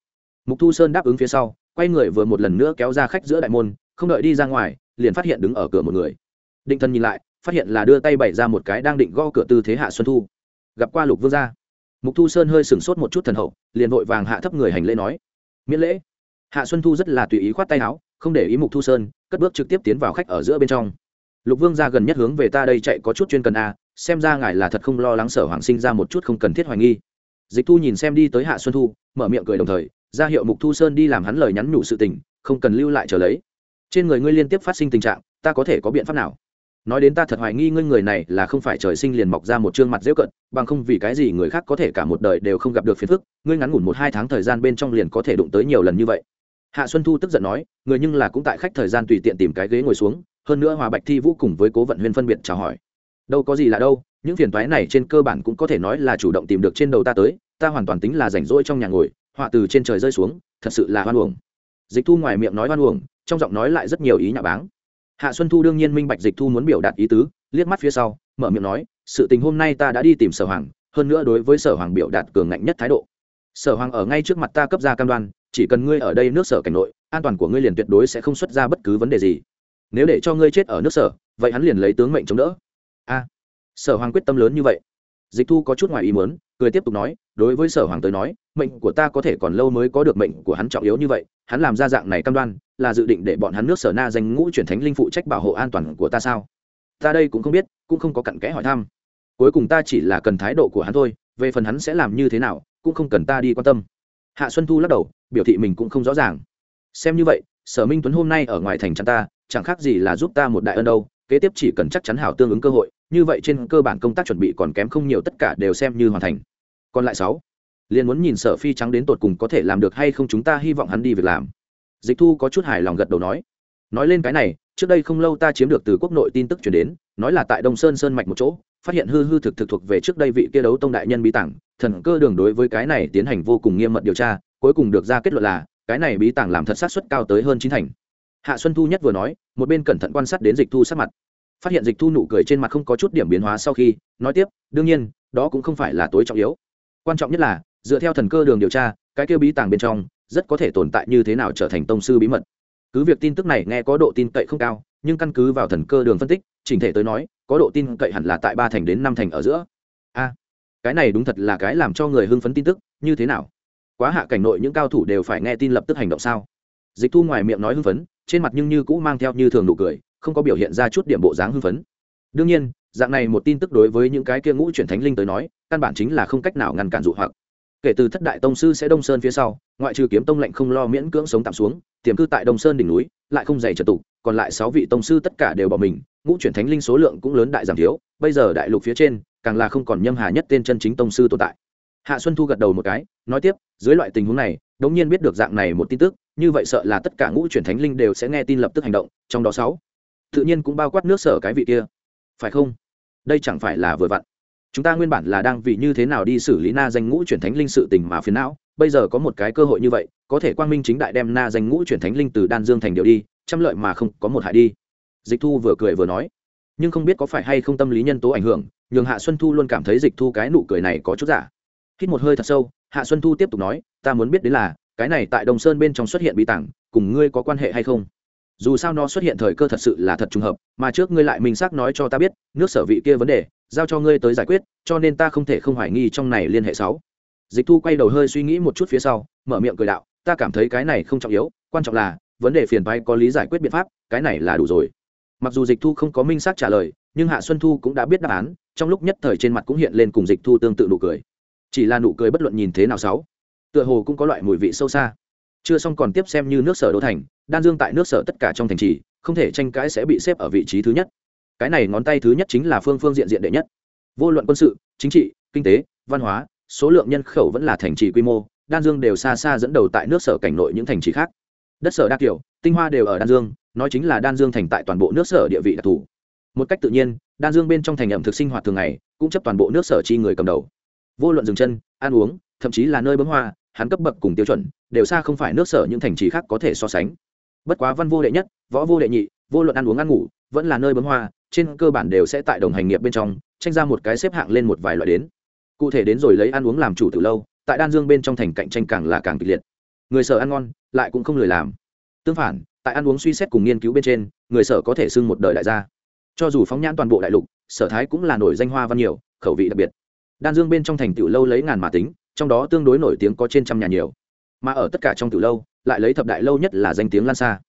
Mục thu sơn đáp ứng phía sau quay người vừa một lần nữa kéo ra khách giữa đại môn, không đợi đi ra ngoài, liền phát hiện đứng ở cửa một người. Định thân nhìn lại, phát hiện là đưa tay bày ra một cái đang định gõ cửa tư thế hạ xuân thu. Gặp qua lục vương gia. Mục thu sơn hơi sửng sốt một chút thần hậu, liền vội vàng hạ thấp người hành lễ nói, miễn lễ. Hạ xuân thu rất là tùy ý khoát tay áo, không để ý mục thu sơn, cất bước trực tiếp tiến vào khách ở giữa bên trong. Lục vương gia gần nhất hướng về ta đây chạy có chút chuyên cần a xem ra ngài là thật không lo lắng sở hoàng sinh ra một chút không cần thiết hoài nghi. Dịch thu nhìn xem đi tới hạ xuân thu, mở miệng cười đồng thời ra hiệu mục thu sơn đi làm hắn lời nhắn nhủ sự tình, không cần lưu lại trở lấy. Trên người ngươi liên tiếp phát sinh tình trạng, ta có thể có biện pháp nào? Nói đến ta thật hoài nghi ngươi người này là không phải trời sinh liền mọc ra một chương mặt dễ cận, bằng không vì cái gì người khác có thể cả một đời đều không gặp được phiền phức, ngươi ngắn ngủn một hai tháng thời gian bên trong liền có thể đụng tới nhiều lần như vậy. Hạ xuân thu tức giận nói, người nhưng là cũng tại khách thời gian tùy tiện tìm cái ghế ngồi xuống, hơn nữa hòa bạch thi vũ cùng với cố vận huyên phân biệt chào hỏi. Đâu có gì là đâu, những phiền toái này trên cơ bản cũng có thể nói là chủ động tìm được trên đầu ta tới, ta hoàn toàn tính là rảnh rỗi trong nhà ngồi họa từ trên trời rơi xuống, thật sự là hoan uổng. Dịch thu ngoài miệng nói hoan uổng, trong giọng nói lại rất nhiều ý nhà báng. Hạ xuân thu đương nhiên minh bạch dịch thu muốn biểu đạt ý tứ, liếc mắt phía sau, mở miệng nói, sự tình hôm nay ta đã đi tìm sở hoàng, hơn nữa đối với sở hoàng biểu đạt cường ngạnh nhất thái độ. Sở hoàng ở ngay trước mặt ta cấp ra cam đoan, chỉ cần ngươi ở đây nước sở cảnh nội, an toàn của ngươi liền tuyệt đối sẽ không xuất ra bất cứ vấn đề gì. Nếu để cho ngươi chết ở nước sở, vậy hắn liền lấy tướng mệnh chống đỡ. A. Sở hoàng quyết tâm lớn như vậy. Dịch thu có chút ngoài ý muốn, cười tiếp tục nói đối với sở hoàng tới nói, mệnh của ta có thể còn lâu mới có được mệnh của hắn trọng yếu như vậy, hắn làm ra dạng này cam đoan, là dự định để bọn hắn nước sở na danh ngũ chuyển thánh linh phụ trách bảo hộ an toàn của ta sao? Ta đây cũng không biết, cũng không có cặn kẽ hỏi thăm. Cuối cùng ta chỉ là cần thái độ của hắn thôi, về phần hắn sẽ làm như thế nào, cũng không cần ta đi quan tâm. Hạ xuân thu lắc đầu, biểu thị mình cũng không rõ ràng. Xem như vậy, sở minh tuấn hôm nay ở ngoài thành chắn ta, chẳng khác gì là giúp ta một đại ân đâu, kế tiếp chỉ cần chắc chắn hảo tương ứng cơ hội, như vậy trên cơ bản công tác chuẩn bị còn kém không nhiều, tất cả đều xem như hoàn thành còn lại sáu. Liền muốn nhìn sở phi trắng đến tột cùng có thể làm được hay không chúng ta hy vọng hắn đi việc làm. Dịch thu có chút hài lòng gật đầu nói. Nói lên cái này, trước đây không lâu ta chiếm được từ quốc nội tin tức chuyển đến, nói là tại đông sơn sơn mạch một chỗ, phát hiện hư hư thực thực thuộc về trước đây vị kia đấu tông đại nhân bí tảng, thần cơ đường đối với cái này tiến hành vô cùng nghiêm mật điều tra, cuối cùng được ra kết luận là, cái này bí tảng làm thật sát suất cao tới hơn chín thành. Hạ xuân thu nhất vừa nói, một bên cẩn thận quan sát đến dịch thu sát mặt. Phát hiện dịch thu nụ cười trên mặt không có chút điểm biến hóa sau khi, nói tiếp, đương nhiên, đó cũng không phải là tối trọng yếu quan trọng nhất là, dựa theo thần cơ đường điều tra, cái kia bí tàng bên trong, rất có thể tồn tại như thế nào trở thành tông sư bí mật. Cứ việc tin tức này nghe có độ tin cậy không cao, nhưng căn cứ vào thần cơ đường phân tích, chỉnh thể tới nói, có độ tin cậy hẳn là tại ba thành đến năm thành ở giữa. A, cái này đúng thật là cái làm cho người hưng phấn tin tức, như thế nào? Quá hạ cảnh nội những cao thủ đều phải nghe tin lập tức hành động sao? Dịch thu ngoài miệng nói hưng phấn, trên mặt nhưng như cũ mang theo như thường nụ cười, không có biểu hiện ra chút điểm bộ dáng hưng phấn. Đương nhiên dạng này một tin tức đối với những cái kia ngũ chuyển thánh linh tới nói, căn bản chính là không cách nào ngăn cản dụ hoặc. Kể từ thất đại tông sư sẽ đông sơn phía sau, ngoại trừ kiếm tông lệnh không lo miễn cưỡng sống tạm xuống, tiềm cư tại đông sơn đỉnh núi, lại không dày trật tụ, còn lại sáu vị tông sư tất cả đều bỏ mình, ngũ chuyển thánh linh số lượng cũng lớn đại giảm thiếu, bây giờ đại lục phía trên, càng là không còn nhâm hà nhất tên chân chính tông sư tồn tại. Hạ xuân thu gật đầu một cái, nói tiếp, dưới loại tình huống này, đống nhiên biết được dạng này một tin tức, như vậy sợ là tất cả ngũ chuyển thánh linh đều sẽ nghe tin lập tức hành động, trong đó sáu tự nhiên cũng bao quát nước sở cái vị kia phải không? Đây chẳng phải là vừa vặn. Chúng ta nguyên bản là đang vì như thế nào đi xử lý na danh ngũ chuyển thánh linh sự tình mà phiền não, bây giờ có một cái cơ hội như vậy, có thể quang minh chính đại đem na danh ngũ chuyển thánh linh từ đan dương thành điều đi, trăm lợi mà không có một hại đi. Dịch thu vừa cười vừa nói. Nhưng không biết có phải hay không tâm lý nhân tố ảnh hưởng, nhường hạ xuân thu luôn cảm thấy dịch thu cái nụ cười này có chút giả. Hít một hơi thật sâu, hạ xuân thu tiếp tục nói, ta muốn biết đến là, cái này tại đồng sơn bên trong xuất hiện bí tảng, cùng ngươi có quan hệ hay không? Dù sao nó xuất hiện thời cơ thật sự là thật trùng hợp, mà trước ngươi lại minh xác nói cho ta biết, nước sở vị kia vấn đề, giao cho ngươi tới giải quyết, cho nên ta không thể không hoài nghi trong này liên hệ sáu. Dịch thu quay đầu hơi suy nghĩ một chút phía sau, mở miệng cười đạo, ta cảm thấy cái này không trọng yếu, quan trọng là, vấn đề phiền phái có lý giải quyết biện pháp, cái này là đủ rồi. Mặc dù dịch thu không có minh xác trả lời, nhưng hạ xuân thu cũng đã biết đáp án, trong lúc nhất thời trên mặt cũng hiện lên cùng dịch thu tương tự nụ cười. Chỉ là nụ cười bất luận nhìn thế nào sáu, tựa hồ cũng có loại mùi vị sâu xa. Chưa xong còn tiếp xem như nước sở đô thành đan dương tại nước sở tất cả trong thành trì, không thể tranh cãi sẽ bị xếp ở vị trí thứ nhất. Cái này ngón tay thứ nhất chính là phương phương diện diện đệ nhất. Vô luận quân sự, chính trị, kinh tế, văn hóa, số lượng nhân khẩu vẫn là thành trì quy mô, đan dương đều xa xa dẫn đầu tại nước sở cảnh nội những thành trì khác. Đất sở đa kiểu, tinh hoa đều ở đan dương, nói chính là đan dương thành tại toàn bộ nước sở địa vị đặc thù. Một cách tự nhiên, đan dương bên trong thành ẩm thực sinh hoạt thường ngày, cũng chấp toàn bộ nước sở chi người cầm đầu. Vô luận dừng chân, ăn uống, thậm chí là nơi bấm hoa, hắn cấp bậc cùng tiêu chuẩn, đều xa không phải nước sở những thành trì khác có thể so sánh bất quá văn vô đệ nhất, võ vô đệ nhị, vô luận ăn uống ăn ngủ, vẫn là nơi bấm hoa, trên cơ bản đều sẽ tại đồng hành nghiệp bên trong, tranh ra một cái xếp hạng lên một vài loại đến. Cụ thể đến rồi lấy ăn uống làm chủ từ lâu, tại đan dương bên trong thành cạnh tranh càng là càng kịch liệt. Người sở ăn ngon, lại cũng không lười làm. Tương phản, tại ăn uống suy xét cùng nghiên cứu bên trên, người sở có thể xưng một đời đại gia. Cho dù phóng nhãn toàn bộ đại lục, sở thái cũng là nổi danh hoa văn nhiều, khẩu vị đặc biệt. Đan dương bên trong thành tiểu lâu lấy ngàn mà tính, trong đó tương đối nổi tiếng có trên trăm nhà nhiều. Mà ở tất cả trong tiểu lâu lại lấy thập đại lâu nhất là danh tiếng lan xa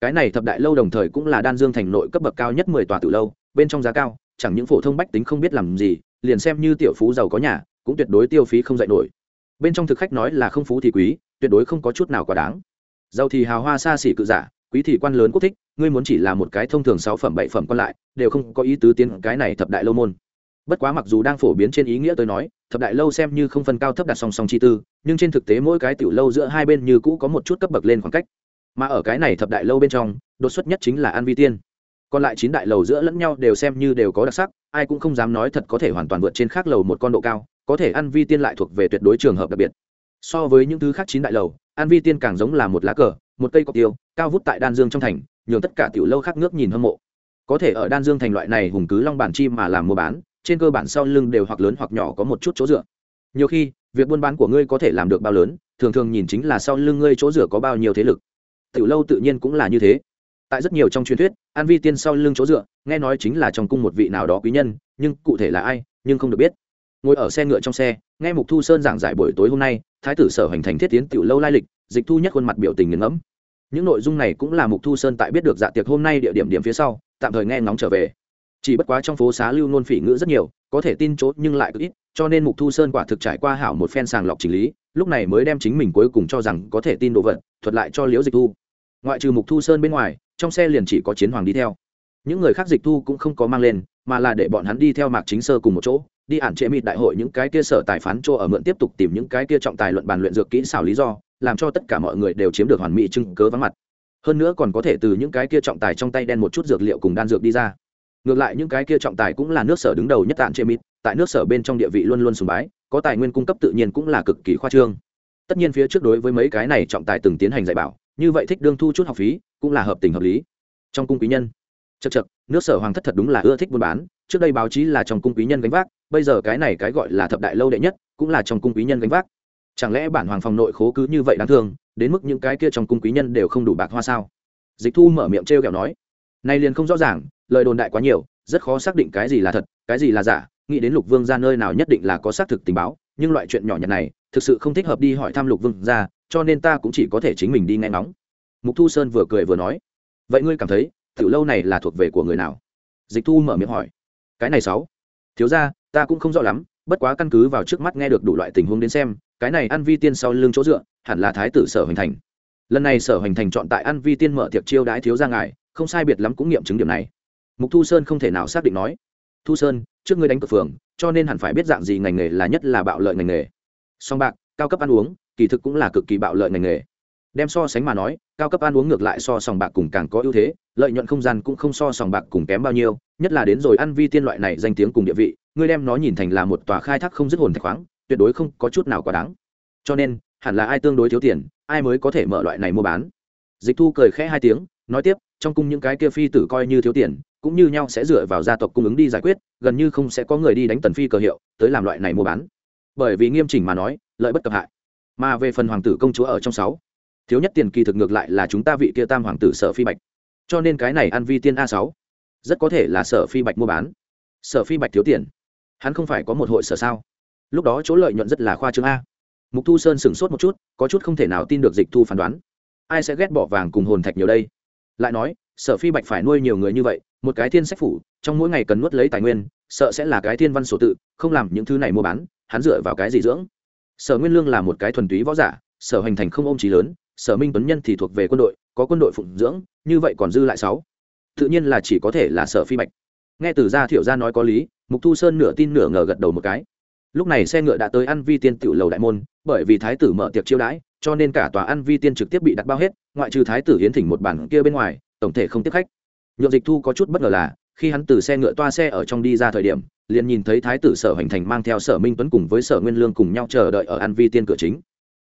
cái này thập đại lâu đồng thời cũng là đan dương thành nội cấp bậc cao nhất mười tòa tự lâu, bên trong giá cao, chẳng những phổ thông bách tính không biết làm gì, liền xem như tiểu phú giàu có nhà, cũng tuyệt đối tiêu phí không dạy nổi. Bên trong thực khách nói là không phú thì quý, tuyệt đối không có chút nào quá đáng. Giàu thì hào hoa xa xỉ cự giả, quý thì quan lớn quốc thích, ngươi muốn chỉ là một cái thông thường sáu phẩm bảy phẩm còn lại, đều không có ý tứ tiến cái này thập đại lâu môn bất quá mặc dù đang phổ biến trên ý nghĩa tôi nói, thập đại lâu xem như không phân cao thấp đặt song song chi tư, nhưng trên thực tế mỗi cái tiểu lâu giữa hai bên như cũ có một chút cấp bậc lên khoảng cách. Mà ở cái này thập đại lâu bên trong, đột xuất nhất chính là an vi tiên. Còn lại chín đại lầu giữa lẫn nhau đều xem như đều có đặc sắc, ai cũng không dám nói thật có thể hoàn toàn vượt trên khác lầu một con độ cao, có thể an vi tiên lại thuộc về tuyệt đối trường hợp đặc biệt. So với những thứ khác chín đại lầu, an vi tiên càng giống là một lá cờ, một cây cọc tiêu, cao vút tại đan dương trong thành, nhường tất cả tiểu lâu khác ngước nhìn hâm mộ. Có thể ở đan dương thành loại này hùng cứ long bản chi mà làm mua bán trên cơ bản sau lưng đều hoặc lớn hoặc nhỏ có một chút chỗ dựa. Nhiều khi, việc buôn bán của ngươi có thể làm được bao lớn, thường thường nhìn chính là sau lưng ngươi chỗ dựa có bao nhiêu thế lực. Tiểu lâu tự nhiên cũng là như thế. Tại rất nhiều trong truyền thuyết, an vi tiên sau lưng chỗ dựa, nghe nói chính là trong cung một vị nào đó quý nhân, nhưng cụ thể là ai, nhưng không được biết. Ngồi ở xe ngựa trong xe, nghe mục thu sơn giảng giải buổi tối hôm nay, thái tử sở hành thành thiết tiến tiểu lâu lai lịch, dịch thu nhất khuôn mặt biểu tình nghiền ngẫm. Những nội dung này cũng là mục thu sơn tại biết được dạ tiệc hôm nay địa điểm điểm phía sau, tạm thời nghe ngóng trở về chỉ bất quá trong phố xá lưu nôn phỉ ngữ rất nhiều, có thể tin chốt nhưng lại cực ít, cho nên mục thu sơn quả thực trải qua hảo một phen sàng lọc chỉnh lý, lúc này mới đem chính mình cuối cùng cho rằng có thể tin đồ vật, thuật lại cho liễu dịch thu. Ngoại trừ mục thu sơn bên ngoài, trong xe liền chỉ có chiến hoàng đi theo. Những người khác dịch thu cũng không có mang lên, mà là để bọn hắn đi theo mạc chính sơ cùng một chỗ, đi ản trệ mịt đại hội những cái kia sở tài phán chỗ ở mượn tiếp tục tìm những cái kia trọng tài luận bàn luyện dược kỹ xảo lý do, làm cho tất cả mọi người đều chiếm được hoàn mỹ chứng cớ vắng mặt. Hơn nữa còn có thể từ những cái kia trọng tài trong tay đen một chút dược liệu cùng đan dược đi ra ngược lại những cái kia trọng tài cũng là nước sở đứng đầu nhất tạng trệ mít tại nước sở bên trong địa vị luôn luôn sùng bái, có tài nguyên cung cấp tự nhiên cũng là cực kỳ khoa trương. Tất nhiên phía trước đối với mấy cái này trọng tài từng tiến hành dạy bảo, như vậy thích đương thu chút học phí, cũng là hợp tình hợp lý. Trong cung quý nhân chật chật nước sở hoàng thất thật đúng là ưa thích buôn bán, trước đây báo chí là trong cung quý nhân gánh vác, bây giờ cái này cái gọi là thập đại lâu đệ nhất, cũng là trong cung quý nhân gánh vác. Chẳng lẽ bản hoàng phòng nội khố cứ như vậy đáng thương, đến mức những cái kia trong cung quý nhân đều không đủ bạc hoa sao? Dịch thu mở miệng t r e o kẹo nói. Nay liền không rõ ràng lời đồn đại quá nhiều, rất khó xác định cái gì là thật, cái gì là giả, nghĩ đến lục vương ra nơi nào nhất định là có xác thực tình báo, nhưng loại chuyện nhỏ nhặt này, thực sự không thích hợp đi hỏi thăm lục vương ra cho nên ta cũng chỉ có thể chính mình đi nghe ngóng. Mục thu sơn vừa cười vừa nói, vậy ngươi cảm thấy, tiểu lâu này là thuộc về của người nào? Dịch thu mở miệng hỏi, cái này sáu. Thiếu ra ta cũng không rõ lắm, bất quá căn cứ vào trước mắt nghe được đủ loại tình huống đến xem, cái này ăn vi tiên sau lưng chỗ dựa, hẳn là thái tử sở hoành thành. Lần này sở hoành thành chọn tại ăn vi tiên mở tiệc chiêu đãi thiếu ra ngài, không sai biệt lắm cũng nghiệm chứng điểm này mục thu sơn không thể nào xác định nói, thu sơn, trước ngươi đánh cược phường, cho nên hẳn phải biết dạng gì ngành nghề là nhất là bạo lợi ngành nghề. Song bạc, cao cấp ăn uống, kỳ thực cũng là cực kỳ bạo lợi ngành nghề. Đem so sánh mà nói, cao cấp ăn uống ngược lại so sòng bạc cùng càng có ưu thế, lợi nhuận không gian cũng không so sòng bạc cùng kém bao nhiêu, nhất là đến rồi ăn vi tiên loại này danh tiếng cùng địa vị, ngươi đem nó nhìn thành là một tòa khai thác không dứt hồn thạch khoáng, tuyệt đối không có chút nào quá đáng. Cho nên, hẳn là ai tương đối thiếu tiền, ai mới có thể mở loại này mua bán. Dịch thu cười khẽ hai tiếng, nói tiếp, trong cung những cái kia phi tử coi như thiếu tiền cũng như nhau sẽ dựa vào gia tộc cung ứng đi giải quyết, gần như không sẽ có người đi đánh tần phi cờ hiệu, tới làm loại này mua bán. Bởi vì nghiêm chỉnh mà nói, lợi bất cập hại. Mà về phần hoàng tử công chúa ở trong sáu, thiếu nhất tiền kỳ thực ngược lại là chúng ta vị kia tam hoàng tử sở phi bạch. Cho nên cái này ăn vi tiên a sáu, rất có thể là sở phi bạch mua bán. Sở phi bạch thiếu tiền. Hắn không phải có một hội sở sao? Lúc đó chỗ lợi nhuận rất là khoa trương a. Mục thu sơn sửng sốt một chút, có chút không thể nào tin được dịch thu phán đoán. Ai sẽ ghét bỏ vàng cùng hồn thạch nhiều đây? Lại nói, sở phi bạch phải nuôi nhiều người như vậy, một cái thiên sách phủ, trong mỗi ngày cần nuốt lấy tài nguyên, sợ sẽ là cái thiên văn sổ tự, không làm những thứ này mua bán, hắn dựa vào cái gì dưỡng? Sở nguyên lương là một cái thuần túy võ giả, sở hành thành không ôm trí lớn, sở minh tuấn nhân thì thuộc về quân đội, có quân đội phụng dưỡng, như vậy còn dư lại sáu. Tự nhiên là chỉ có thể là sở phi bạch. Nghe từ gia thiệu gia nói có lý, mục thu sơn nửa tin nửa ngờ gật đầu một cái. Lúc này xe ngựa đã tới ăn vi tiên tiểu lầu đại môn, bởi vì thái tử mở tiệc chiêu đãi cho nên cả tòa ăn vi tiên trực tiếp bị đặt bao hết, ngoại trừ thái tử hiến thỉnh một bản kia bên ngoài, tổng thể không tiếp khách. Nhượng dịch thu có chút bất ngờ là, khi hắn từ xe ngựa toa xe ở trong đi ra thời điểm, liền nhìn thấy thái tử sở hành thành mang theo sở minh tuấn cùng với sở nguyên lương cùng nhau chờ đợi ở an vi tiên cửa chính.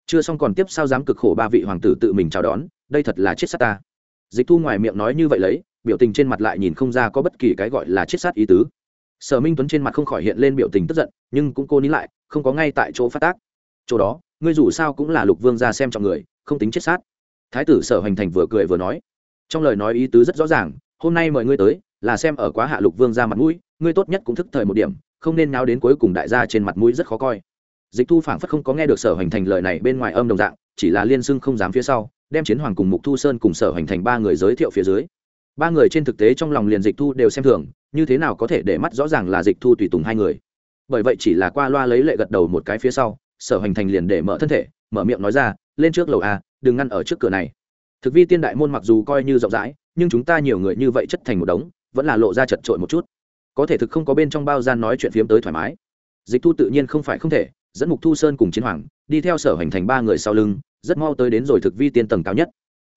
Chưa xong còn tiếp sao dám cực khổ ba vị hoàng tử tự mình chào đón, đây thật là chết sát ta. Dịch thu ngoài miệng nói như vậy lấy, biểu tình trên mặt lại nhìn không ra có bất kỳ cái gọi là chết sát ý tứ. Sở minh tuấn trên mặt không khỏi hiện lên biểu tình tức giận, nhưng cũng cô nín lại, không có ngay tại chỗ phát tác. Chỗ đó ngươi dù sao cũng là lục vương ra xem trọng người, không tính chết sát. Thái tử sở hành thành vừa cười vừa nói. Trong lời nói ý tứ rất rõ ràng, hôm nay mời ngươi tới, là xem ở quá hạ lục vương ra mặt mũi, ngươi tốt nhất cũng thức thời một điểm, không nên náo đến cuối cùng đại gia trên mặt mũi rất khó coi. Dịch thu phảng phất không có nghe được sở hoành thành lời này bên ngoài âm đồng dạng, chỉ là liên xưng không dám phía sau, đem chiến hoàng cùng mục thu sơn cùng sở hoành thành ba người giới thiệu phía dưới. Ba người trên thực tế trong lòng liền dịch thu đều xem thường, như thế nào có thể để mắt rõ ràng là dịch thu tùy tùng hai người. Bởi vậy chỉ là qua loa lấy lệ gật đầu một cái phía sau sở hoành thành liền để mở thân thể, mở miệng nói ra, lên trước lầu a, đừng ngăn ở trước cửa này. Thực vi tiên đại môn mặc dù coi như rộng rãi, nhưng chúng ta nhiều người như vậy chất thành một đống, vẫn là lộ ra chật trội một chút. Có thể thực không có bên trong bao gian nói chuyện phiếm tới thoải mái. Dịch thu tự nhiên không phải không thể, dẫn mục thu sơn cùng chiến hoàng, đi theo sở hành thành ba người sau lưng, rất mau tới đến rồi thực vi tiên tầng cao nhất.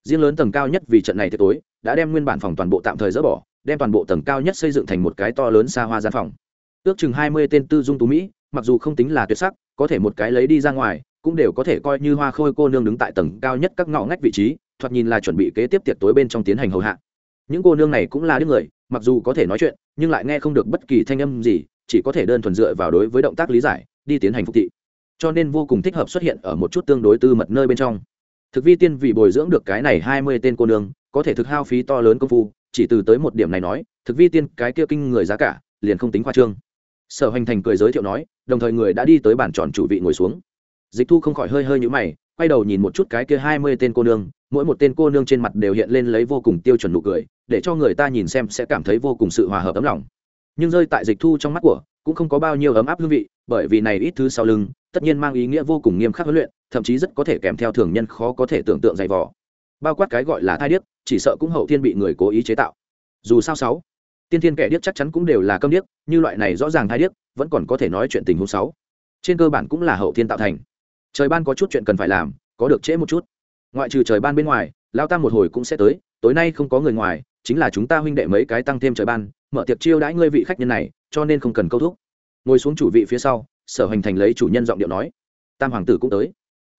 Riêng lớn tầng cao nhất vì trận này tối, đã đem nguyên bản phòng toàn bộ tạm thời dỡ bỏ, đem toàn bộ tầng cao nhất xây dựng thành một cái to lớn xa hoa gian phòng. Ước chừng hai mươi tên tư dung tú mỹ, mặc dù không tính là tuyệt sắc có thể một cái lấy đi ra ngoài, cũng đều có thể coi như hoa khôi cô nương đứng tại tầng cao nhất các ngõ ngách vị trí, thoạt nhìn là chuẩn bị kế tiếp tiệc tối bên trong tiến hành hầu hạ. Những cô nương này cũng là những người, mặc dù có thể nói chuyện, nhưng lại nghe không được bất kỳ thanh âm gì, chỉ có thể đơn thuần dựa vào đối với động tác lý giải, đi tiến hành phục thị. Cho nên vô cùng thích hợp xuất hiện ở một chút tương đối tư mật nơi bên trong. Thực vi tiên vì bồi dưỡng được cái này hai mươi tên cô nương, có thể thực hao phí to lớn công phu, chỉ từ tới một điểm này nói, thực vi tiên cái kia kinh người giá cả, liền không tính khoa trương sở hoành thành cười giới thiệu nói, đồng thời người đã đi tới bàn tròn chủ vị ngồi xuống. Dịch thu không khỏi hơi hơi nhũ mày, quay đầu nhìn một chút cái kia hai mươi tên cô nương, mỗi một tên cô nương trên mặt đều hiện lên lấy vô cùng tiêu chuẩn nụ cười, để cho người ta nhìn xem sẽ cảm thấy vô cùng sự hòa hợp ấm lòng. Nhưng rơi tại dịch thu trong mắt của, cũng không có bao nhiêu ấm áp hương vị, bởi vì này ít thứ sau lưng, tất nhiên mang ý nghĩa vô cùng nghiêm khắc huấn luyện, thậm chí rất có thể kèm theo thường nhân khó có thể tưởng tượng dày vò. Bao quát cái gọi là thai điếc, chỉ sợ cũng hậu thiên bị người cố ý chế tạo. Dù sao sáu tiên thiên kẻ điếc chắc chắn cũng đều là câm điếc, như loại này rõ ràng thai điếc, vẫn còn có thể nói chuyện tình huống sáu trên cơ bản cũng là hậu thiên tạo thành. Trời ban có chút chuyện cần phải làm, có được trễ một chút. Ngoại trừ trời ban bên ngoài lao tam một hồi cũng sẽ tới, tối nay không có người ngoài, chính là chúng ta huynh đệ mấy cái tăng thêm trời ban, mở tiệc chiêu đãi ngươi vị khách nhân này, cho nên không cần câu thúc. Ngồi xuống chủ vị phía sau, sở hành thành lấy chủ nhân giọng điệu nói. Tam hoàng tử cũng tới.